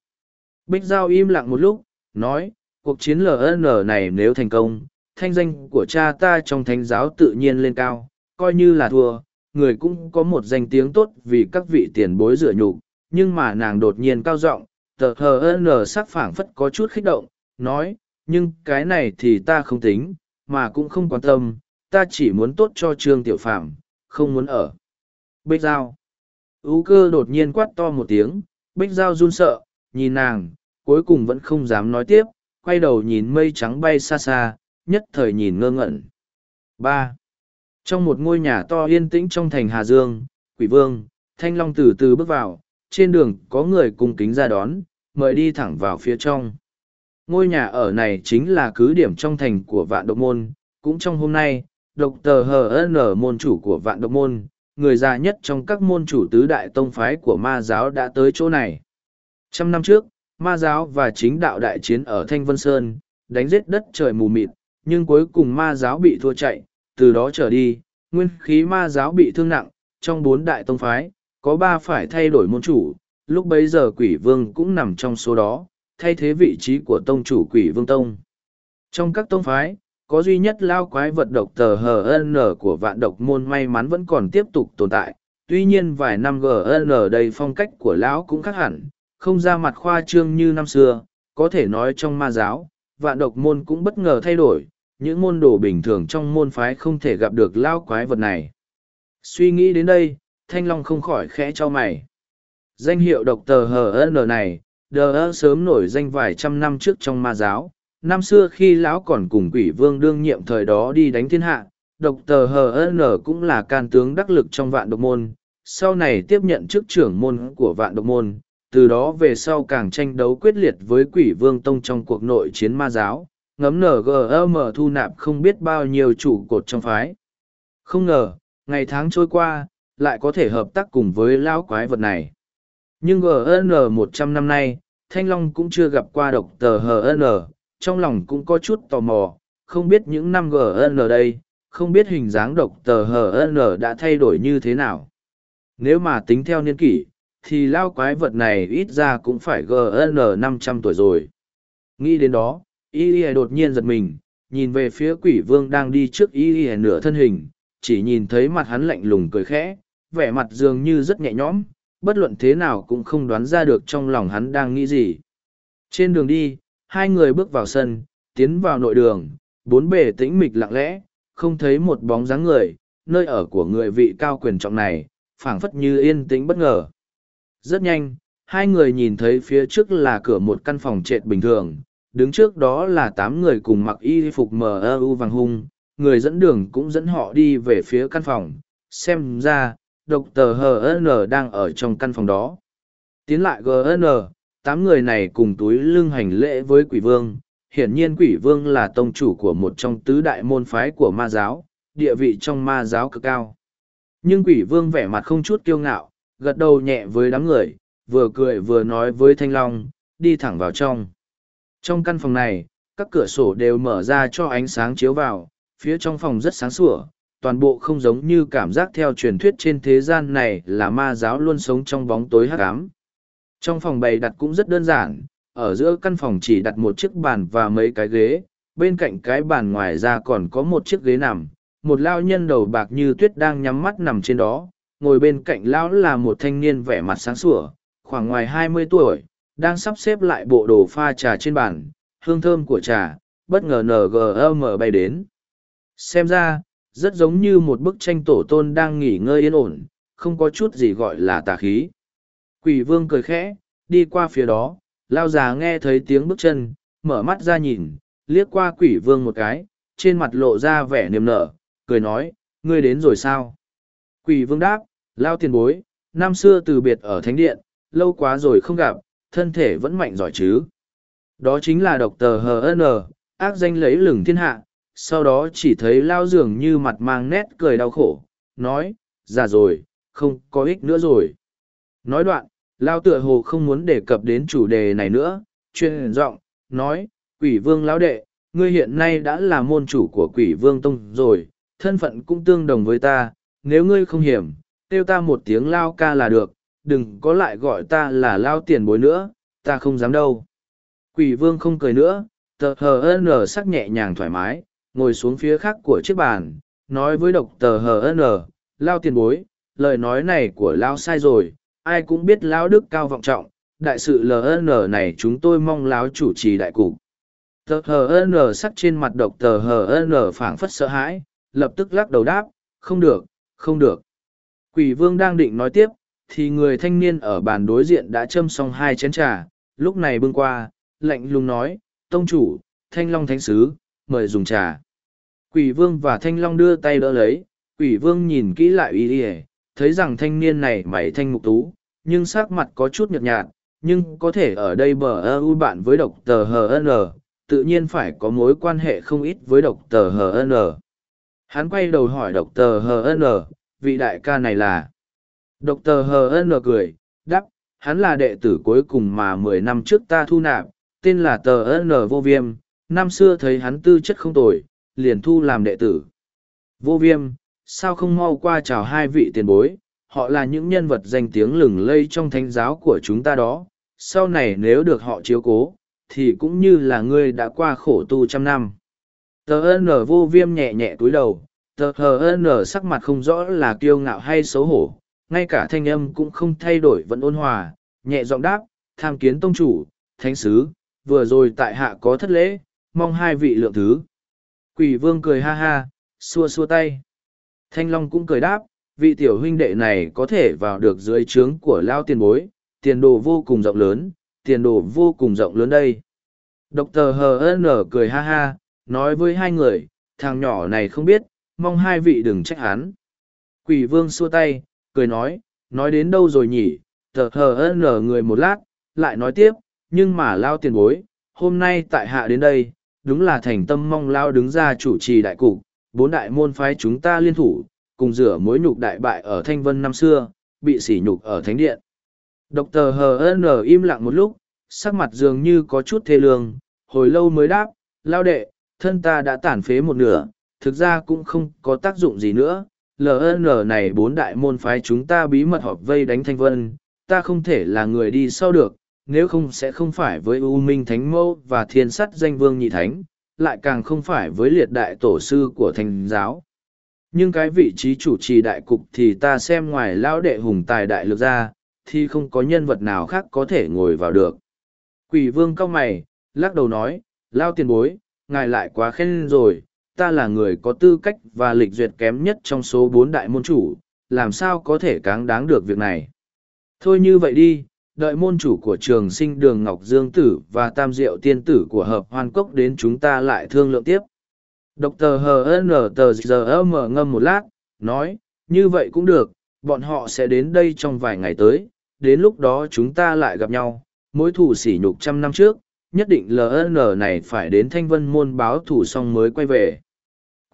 [SPEAKER 1] bích giao im lặng một lúc nói cuộc chiến ln này nếu thành công thanh danh của cha ta trong thánh giáo tự nhiên lên cao coi như là thua người cũng có một danh tiếng tốt vì các vị tiền bối rửa nhục nhưng mà nàng đột nhiên cao giọng tờ hờ n sắc phảng phất có chút khích động nói nhưng cái này thì ta không tính mà cũng không quan tâm ta chỉ muốn tốt cho trương tiểu phàm không muốn ở bích giao ú cơ đột nhiên quát to một tiếng bích giao run sợ nhìn nàng cuối cùng vẫn không dám nói tiếp quay đầu nhìn mây trắng bay xa xa nhất thời nhìn ngơ ngẩn ba trong một ngôi nhà to yên tĩnh trong thành hà dương quỷ vương thanh long từ từ bước vào trên đường có người cung kính ra đón, mời đi thẳng vào phía trong. Ngôi nhà ở này chính là cứ điểm trong thành của vạn độc môn, cũng trong hôm nay, độc tờ N môn chủ của vạn độc môn, người già nhất trong các môn chủ tứ đại tông phái của ma giáo đã tới chỗ này. Trăm năm trước, ma giáo và chính đạo đại chiến ở Thanh Vân Sơn, đánh giết đất trời mù mịt, nhưng cuối cùng ma giáo bị thua chạy, từ đó trở đi, nguyên khí ma giáo bị thương nặng, trong bốn đại tông phái, có ba phải thay đổi môn chủ, lúc bấy giờ quỷ vương cũng nằm trong số đó, thay thế vị trí của tông chủ quỷ vương tông. Trong các tông phái, có duy nhất lao quái vật độc tờ HN của vạn độc môn may mắn vẫn còn tiếp tục tồn tại, tuy nhiên vài năm GN đây phong cách của lão cũng khác hẳn, không ra mặt khoa trương như năm xưa, có thể nói trong ma giáo, vạn độc môn cũng bất ngờ thay đổi, những môn đồ bình thường trong môn phái không thể gặp được lao quái vật này. Suy nghĩ đến đây, thanh long không khỏi khẽ cho mày danh hiệu độc tờ Hờ N này đờ ơ sớm nổi danh vài trăm năm trước trong ma giáo năm xưa khi lão còn cùng quỷ vương đương nhiệm thời đó đi đánh thiên hạ độc tờ Hờ N cũng là can tướng đắc lực trong vạn độc môn sau này tiếp nhận chức trưởng môn của vạn độc môn từ đó về sau càng tranh đấu quyết liệt với quỷ vương tông trong cuộc nội chiến ma giáo ngấm ngm thu nạp không biết bao nhiêu trụ cột trong phái không ngờ ngày tháng trôi qua lại có thể hợp tác cùng với lão quái vật này. Nhưng GN 100 năm nay, Thanh Long cũng chưa gặp qua độc tờ HN, trong lòng cũng có chút tò mò, không biết những năm GN đây, không biết hình dáng độc tờ HN đã thay đổi như thế nào. Nếu mà tính theo niên kỷ, thì lao quái vật này ít ra cũng phải GN 500 tuổi rồi. Nghĩ đến đó, Y đột nhiên giật mình, nhìn về phía quỷ vương đang đi trước Y nửa thân hình, chỉ nhìn thấy mặt hắn lạnh lùng cười khẽ, vẻ mặt dường như rất nhẹ nhõm, bất luận thế nào cũng không đoán ra được trong lòng hắn đang nghĩ gì. Trên đường đi, hai người bước vào sân, tiến vào nội đường, bốn bề tĩnh mịch lặng lẽ, không thấy một bóng dáng người, nơi ở của người vị cao quyền trọng này, phảng phất như yên tĩnh bất ngờ. Rất nhanh, hai người nhìn thấy phía trước là cửa một căn phòng trệt bình thường, đứng trước đó là tám người cùng mặc y phục mờ ơ vàng hung, người dẫn đường cũng dẫn họ đi về phía căn phòng, xem ra, độc tờ hn đang ở trong căn phòng đó tiến lại gn tám người này cùng túi lưng hành lễ với quỷ vương hiển nhiên quỷ vương là tông chủ của một trong tứ đại môn phái của ma giáo địa vị trong ma giáo cực cao nhưng quỷ vương vẻ mặt không chút kiêu ngạo gật đầu nhẹ với đám người vừa cười vừa nói với thanh long đi thẳng vào trong trong căn phòng này các cửa sổ đều mở ra cho ánh sáng chiếu vào phía trong phòng rất sáng sủa toàn bộ không giống như cảm giác theo truyền thuyết trên thế gian này là ma giáo luôn sống trong bóng tối hắc ám. Trong phòng bày đặt cũng rất đơn giản, ở giữa căn phòng chỉ đặt một chiếc bàn và mấy cái ghế, bên cạnh cái bàn ngoài ra còn có một chiếc ghế nằm, một lao nhân đầu bạc như tuyết đang nhắm mắt nằm trên đó, ngồi bên cạnh lão là một thanh niên vẻ mặt sáng sủa, khoảng ngoài hai mươi tuổi, đang sắp xếp lại bộ đồ pha trà trên bàn, hương thơm của trà, bất ngờ NGM bay đến. Xem ra, rất giống như một bức tranh tổ tôn đang nghỉ ngơi yên ổn, không có chút gì gọi là tà khí. Quỷ vương cười khẽ, đi qua phía đó, lao già nghe thấy tiếng bước chân, mở mắt ra nhìn, liếc qua quỷ vương một cái, trên mặt lộ ra vẻ niềm nở, cười nói, ngươi đến rồi sao? Quỷ vương đáp, lao tiền bối, năm xưa từ biệt ở thánh điện, lâu quá rồi không gặp, thân thể vẫn mạnh giỏi chứ. Đó chính là độc tờ HN, ác danh lấy lửng thiên hạ, sau đó chỉ thấy lao dường như mặt mang nét cười đau khổ, nói, già rồi, không có ích nữa rồi. Nói đoạn, lao tựa hồ không muốn đề cập đến chủ đề này nữa, chuyên giọng, nói, quỷ vương lão đệ, ngươi hiện nay đã là môn chủ của quỷ vương tông rồi, thân phận cũng tương đồng với ta, nếu ngươi không hiểm, tiêu ta một tiếng lao ca là được, đừng có lại gọi ta là lao tiền bối nữa, ta không dám đâu. Quỷ vương không cười nữa, tờ hờ ơn sắc nhẹ nhàng thoải mái, ngồi xuống phía khác của chiếc bàn, nói với độc tờ HN, lao tiền bối, lời nói này của lao sai rồi, ai cũng biết lao đức cao vọng trọng, đại sự LN này chúng tôi mong láo chủ trì đại cục. Tờ HN sắc trên mặt độc tờ HN phảng phất sợ hãi, lập tức lắc đầu đáp, không được, không được. Quỷ vương đang định nói tiếp, thì người thanh niên ở bàn đối diện đã châm xong hai chén trà, lúc này bưng qua, lạnh lùng nói, tông chủ, thanh long thánh sứ, mời dùng trà. Quỷ vương và thanh long đưa tay đỡ lấy, quỷ vương nhìn kỹ lại y ỉa, thấy rằng thanh niên này mày thanh mục tú, nhưng sắc mặt có chút nhợt nhạt, nhưng có thể ở đây bờ ơ u bạn với độc tờ HN, tự nhiên phải có mối quan hệ không ít với độc tờ HN. Hắn quay đầu hỏi độc tờ HN, vị đại ca này là... Độc tờ HN cười, đáp, hắn là đệ tử cuối cùng mà mười năm trước ta thu nạp, tên là tờ N vô viêm, năm xưa thấy hắn tư chất không tồi, liền thu làm đệ tử. Vô viêm, sao không mau qua chào hai vị tiền bối, họ là những nhân vật danh tiếng lừng lây trong thánh giáo của chúng ta đó, sau này nếu được họ chiếu cố, thì cũng như là ngươi đã qua khổ tu trăm năm. Tờ ơn nở vô viêm nhẹ nhẹ túi đầu, tờ ơn nở sắc mặt không rõ là kiêu ngạo hay xấu hổ, ngay cả thanh âm cũng không thay đổi vẫn ôn hòa, nhẹ giọng đáp, tham kiến tông chủ, thánh sứ, vừa rồi tại hạ có thất lễ, mong hai vị lượng thứ. Quỷ vương cười ha ha, xua xua tay. Thanh Long cũng cười đáp, vị tiểu huynh đệ này có thể vào được dưới trướng của Lao tiền bối, tiền đồ vô cùng rộng lớn, tiền đồ vô cùng rộng lớn đây. Độc tờ HN cười ha ha, nói với hai người, thằng nhỏ này không biết, mong hai vị đừng trách hắn. Quỷ vương xua tay, cười nói, nói đến đâu rồi nhỉ, tờ HN người một lát, lại nói tiếp, nhưng mà Lao tiền bối, hôm nay tại hạ đến đây, đúng là thành tâm mong lao đứng ra chủ trì đại cục, bốn đại môn phái chúng ta liên thủ, cùng rửa mối nhục đại bại ở Thanh Vân năm xưa, bị sỉ nhục ở Thánh Điện. Độc tờ H.N. im lặng một lúc, sắc mặt dường như có chút thê lương, hồi lâu mới đáp, lao đệ, thân ta đã tàn phế một nửa, thực ra cũng không có tác dụng gì nữa. LN này bốn đại môn phái chúng ta bí mật họp vây đánh Thanh Vân, ta không thể là người đi sau được, nếu không sẽ không phải với U Minh Thánh Mẫu và Thiên Sắt Danh Vương Nhị Thánh, lại càng không phải với liệt đại tổ sư của thành giáo. Nhưng cái vị trí chủ trì đại cục thì ta xem ngoài lão đệ hùng tài đại lực ra, thì không có nhân vật nào khác có thể ngồi vào được. Quỷ vương cao mày, lắc đầu nói, lao tiền bối, ngài lại quá khen rồi, ta là người có tư cách và lịch duyệt kém nhất trong số bốn đại môn chủ, làm sao có thể cáng đáng được việc này. Thôi như vậy đi, đợi môn chủ của trường sinh đường Ngọc Dương Tử và Tam Diệu Tiên Tử của Hợp Hoan Cốc đến chúng ta lại thương lượng tiếp. Độc tờ N tờ giờ M ngâm một lát, nói, như vậy cũng được, bọn họ sẽ đến đây trong vài ngày tới, đến lúc đó chúng ta lại gặp nhau, mối thủ sỉ nhục trăm năm trước, nhất định L N này phải đến thanh vân môn báo thủ xong mới quay về.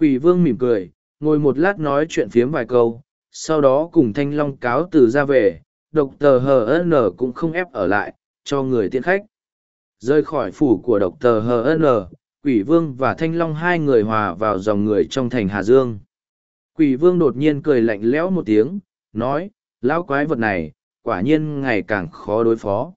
[SPEAKER 1] Quỷ vương mỉm cười, ngồi một lát nói chuyện phiếm vài câu, sau đó cùng thanh long cáo từ ra về, độc tờ hn cũng không ép ở lại cho người tiễn khách Rơi khỏi phủ của độc tờ hn quỷ vương và thanh long hai người hòa vào dòng người trong thành hà dương quỷ vương đột nhiên cười lạnh lẽo một tiếng nói lão quái vật này quả nhiên ngày càng khó đối phó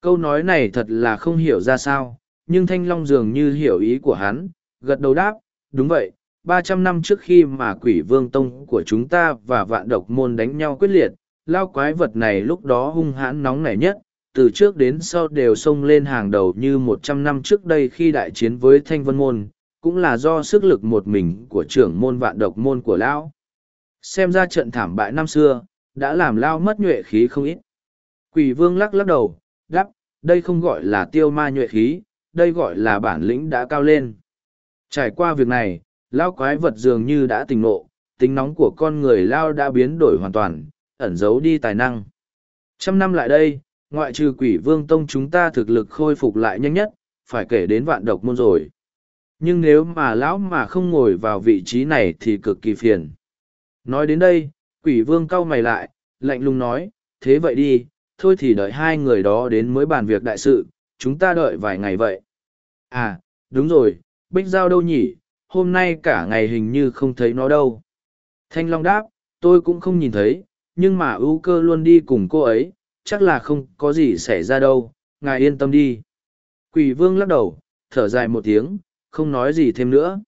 [SPEAKER 1] câu nói này thật là không hiểu ra sao nhưng thanh long dường như hiểu ý của hắn gật đầu đáp đúng vậy ba trăm năm trước khi mà quỷ vương tông của chúng ta và vạn độc môn đánh nhau quyết liệt lao quái vật này lúc đó hung hãn nóng nảy nhất, từ trước đến sau đều xông lên hàng đầu như một trăm năm trước đây khi đại chiến với Thanh Vân Môn, cũng là do sức lực một mình của trưởng môn vạn độc môn của lão. Xem ra trận thảm bại năm xưa, đã làm lao mất nhuệ khí không ít. Quỷ vương lắc lắc đầu, đáp, đây không gọi là tiêu ma nhuệ khí, đây gọi là bản lĩnh đã cao lên. Trải qua việc này, lao quái vật dường như đã tỉnh nộ, tính nóng của con người lao đã biến đổi hoàn toàn, ẩn giấu đi tài năng. Trăm năm lại đây, ngoại trừ quỷ vương tông chúng ta thực lực khôi phục lại nhanh nhất, phải kể đến vạn độc môn rồi. Nhưng nếu mà lão mà không ngồi vào vị trí này thì cực kỳ phiền. Nói đến đây, quỷ vương cau mày lại, lạnh lùng nói, thế vậy đi, thôi thì đợi hai người đó đến mới bàn việc đại sự, chúng ta đợi vài ngày vậy. À, đúng rồi, Bích Giao đâu nhỉ, hôm nay cả ngày hình như không thấy nó đâu. Thanh Long đáp, tôi cũng không nhìn thấy, nhưng mà ưu cơ luôn đi cùng cô ấy, chắc là không có gì xảy ra đâu, ngài yên tâm đi. Quỷ vương lắc đầu, thở dài một tiếng, không nói gì thêm nữa.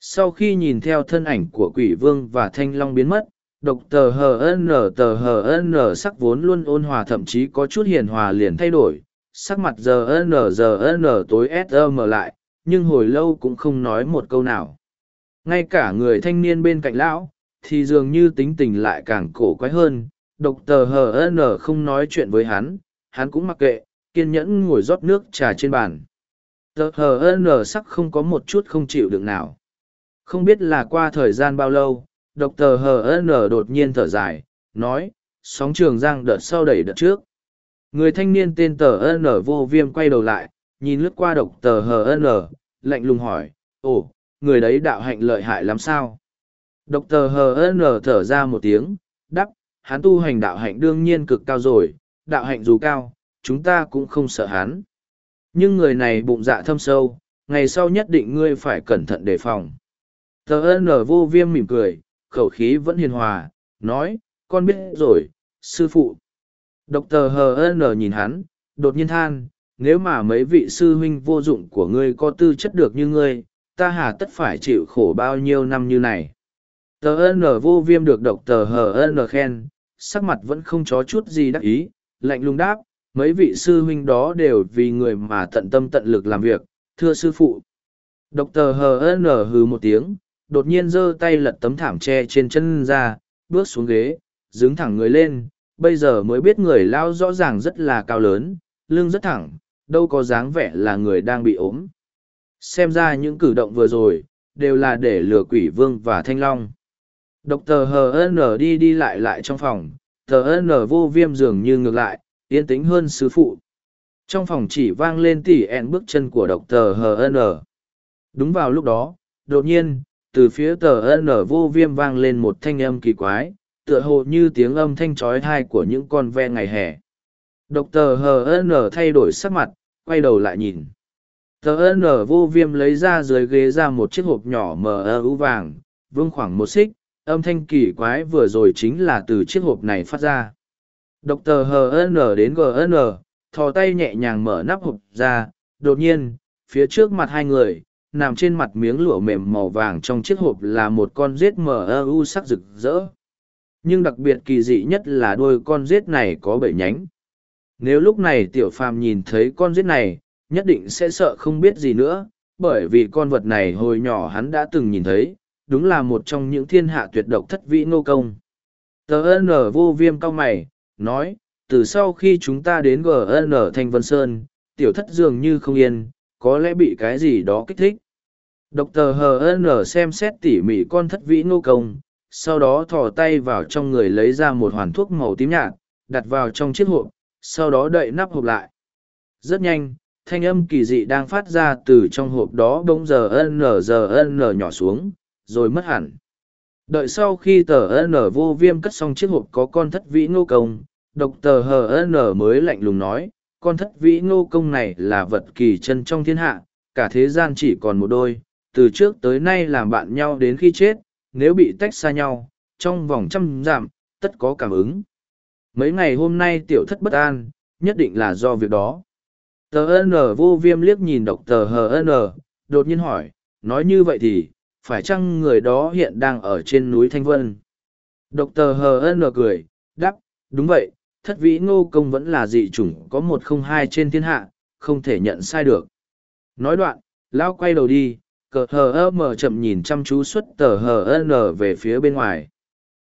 [SPEAKER 1] Sau khi nhìn theo thân ảnh của quỷ vương và thanh long biến mất, độc tờ hn tờ hn sắc vốn luôn ôn hòa thậm chí có chút hiền hòa liền thay đổi sắc mặt giờ n giờ n tối mở lại nhưng hồi lâu cũng không nói một câu nào ngay cả người thanh niên bên cạnh lão thì dường như tính tình lại càng cổ quái hơn độc tờ hờ n không nói chuyện với hắn hắn cũng mặc kệ kiên nhẫn ngồi rót nước trà trên bàn tờ hờ n sắc không có một chút không chịu được nào không biết là qua thời gian bao lâu độc tờ hờ n đột nhiên thở dài nói sóng trường giang đợt sau đẩy đợt trước người thanh niên tên tờ n vô viêm quay đầu lại nhìn lướt qua độc tờ hờ n lạnh lùng hỏi ồ người đấy đạo hạnh lợi hại lắm sao Độc tờ HN thở ra một tiếng, đắp, hắn tu hành đạo hạnh đương nhiên cực cao rồi, đạo hạnh dù cao, chúng ta cũng không sợ hắn. Nhưng người này bụng dạ thâm sâu, ngày sau nhất định ngươi phải cẩn thận đề phòng. Tờ N vô viêm mỉm cười, khẩu khí vẫn hiền hòa, nói, con biết rồi, sư phụ. Độc tờ HN nhìn hắn, đột nhiên than, nếu mà mấy vị sư huynh vô dụng của ngươi có tư chất được như ngươi, ta hà tất phải chịu khổ bao nhiêu năm như này tờ n vô viêm được độc tờ hờ n khen sắc mặt vẫn không chó chút gì đắc ý lạnh lùng đáp mấy vị sư huynh đó đều vì người mà tận tâm tận lực làm việc thưa sư phụ độc tờ hờ n hừ một tiếng đột nhiên giơ tay lật tấm thảm tre trên chân ra bước xuống ghế dứng thẳng người lên bây giờ mới biết người lao rõ ràng rất là cao lớn lưng rất thẳng đâu có dáng vẻ là người đang bị ốm xem ra những cử động vừa rồi đều là để lừa quỷ vương và thanh long Độc tờ HN đi đi lại lại trong phòng, tờ N vô viêm dường như ngược lại, yên tĩnh hơn sư phụ. Trong phòng chỉ vang lên tỉ ẹn bước chân của độc tờ HN. Đúng vào lúc đó, đột nhiên, từ phía tờ N vô viêm vang lên một thanh âm kỳ quái, tựa hồ như tiếng âm thanh trói thai của những con ve ngày hè. Độc tờ HN thay đổi sắc mặt, quay đầu lại nhìn. Tờ N vô viêm lấy ra dưới ghế ra một chiếc hộp nhỏ mờ ưu vàng, vương khoảng một xích, âm thanh kỳ quái vừa rồi chính là từ chiếc hộp này phát ra. Độc tờ HN đến GN, thò tay nhẹ nhàng mở nắp hộp ra, đột nhiên, phía trước mặt hai người, nằm trên mặt miếng lụa mềm màu vàng trong chiếc hộp là một con rết MU e sắc rực rỡ. Nhưng đặc biệt kỳ dị nhất là đôi con rết này có bảy nhánh. Nếu lúc này tiểu phàm nhìn thấy con rết này, nhất định sẽ sợ không biết gì nữa, bởi vì con vật này hồi nhỏ hắn đã từng nhìn thấy, đúng là một trong những thiên hạ tuyệt độc thất vĩ ngô công. Tờ N vô viêm cao mày, nói, từ sau khi chúng ta đến N Thanh Vân Sơn, tiểu thất dường như không yên, có lẽ bị cái gì đó kích thích. Độc tờ N xem xét tỉ mỉ con thất vĩ ngô công, sau đó thò tay vào trong người lấy ra một hoàn thuốc màu tím nhạt, đặt vào trong chiếc hộp, sau đó đậy nắp hộp lại. Rất nhanh, thanh âm kỳ dị đang phát ra từ trong hộp đó bỗng giờ n N giờ N n nhỏ xuống, rồi mất hẳn. Đợi sau khi tờ N vô viêm cất xong chiếc hộp có con thất vĩ ngô công, độc tờ HN mới lạnh lùng nói, con thất vĩ ngô công này là vật kỳ chân trong thiên hạ, cả thế gian chỉ còn một đôi, từ trước tới nay làm bạn nhau đến khi chết, nếu bị tách xa nhau, trong vòng trăm giảm, tất có cảm ứng. Mấy ngày hôm nay tiểu thất bất an, nhất định là do việc đó. Tờ N vô viêm liếc nhìn độc tờ HN, đột nhiên hỏi, nói như vậy thì, phải chăng người đó hiện đang ở trên núi Thanh Vân? Độc tờ H.N. cười, đáp, đúng vậy, thất vĩ ngô công vẫn là dị chủng có một không hai trên thiên hạ, không thể nhận sai được. Nói đoạn, lao quay đầu đi, cờ H.M. chậm nhìn chăm chú xuất tờ H.N. về phía bên ngoài.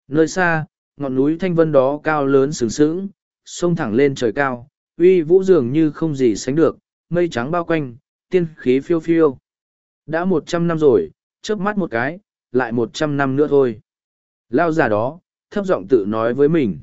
[SPEAKER 1] Nơi xa, ngọn núi Thanh Vân đó cao lớn sướng sướng, sông thẳng lên trời cao, uy vũ dường như không gì sánh được, mây trắng bao quanh, tiên khí phiêu phiêu. Đã một trăm năm rồi, chớp mắt một cái, lại một trăm năm nữa thôi. Lao già đó, thấp giọng tự nói với mình.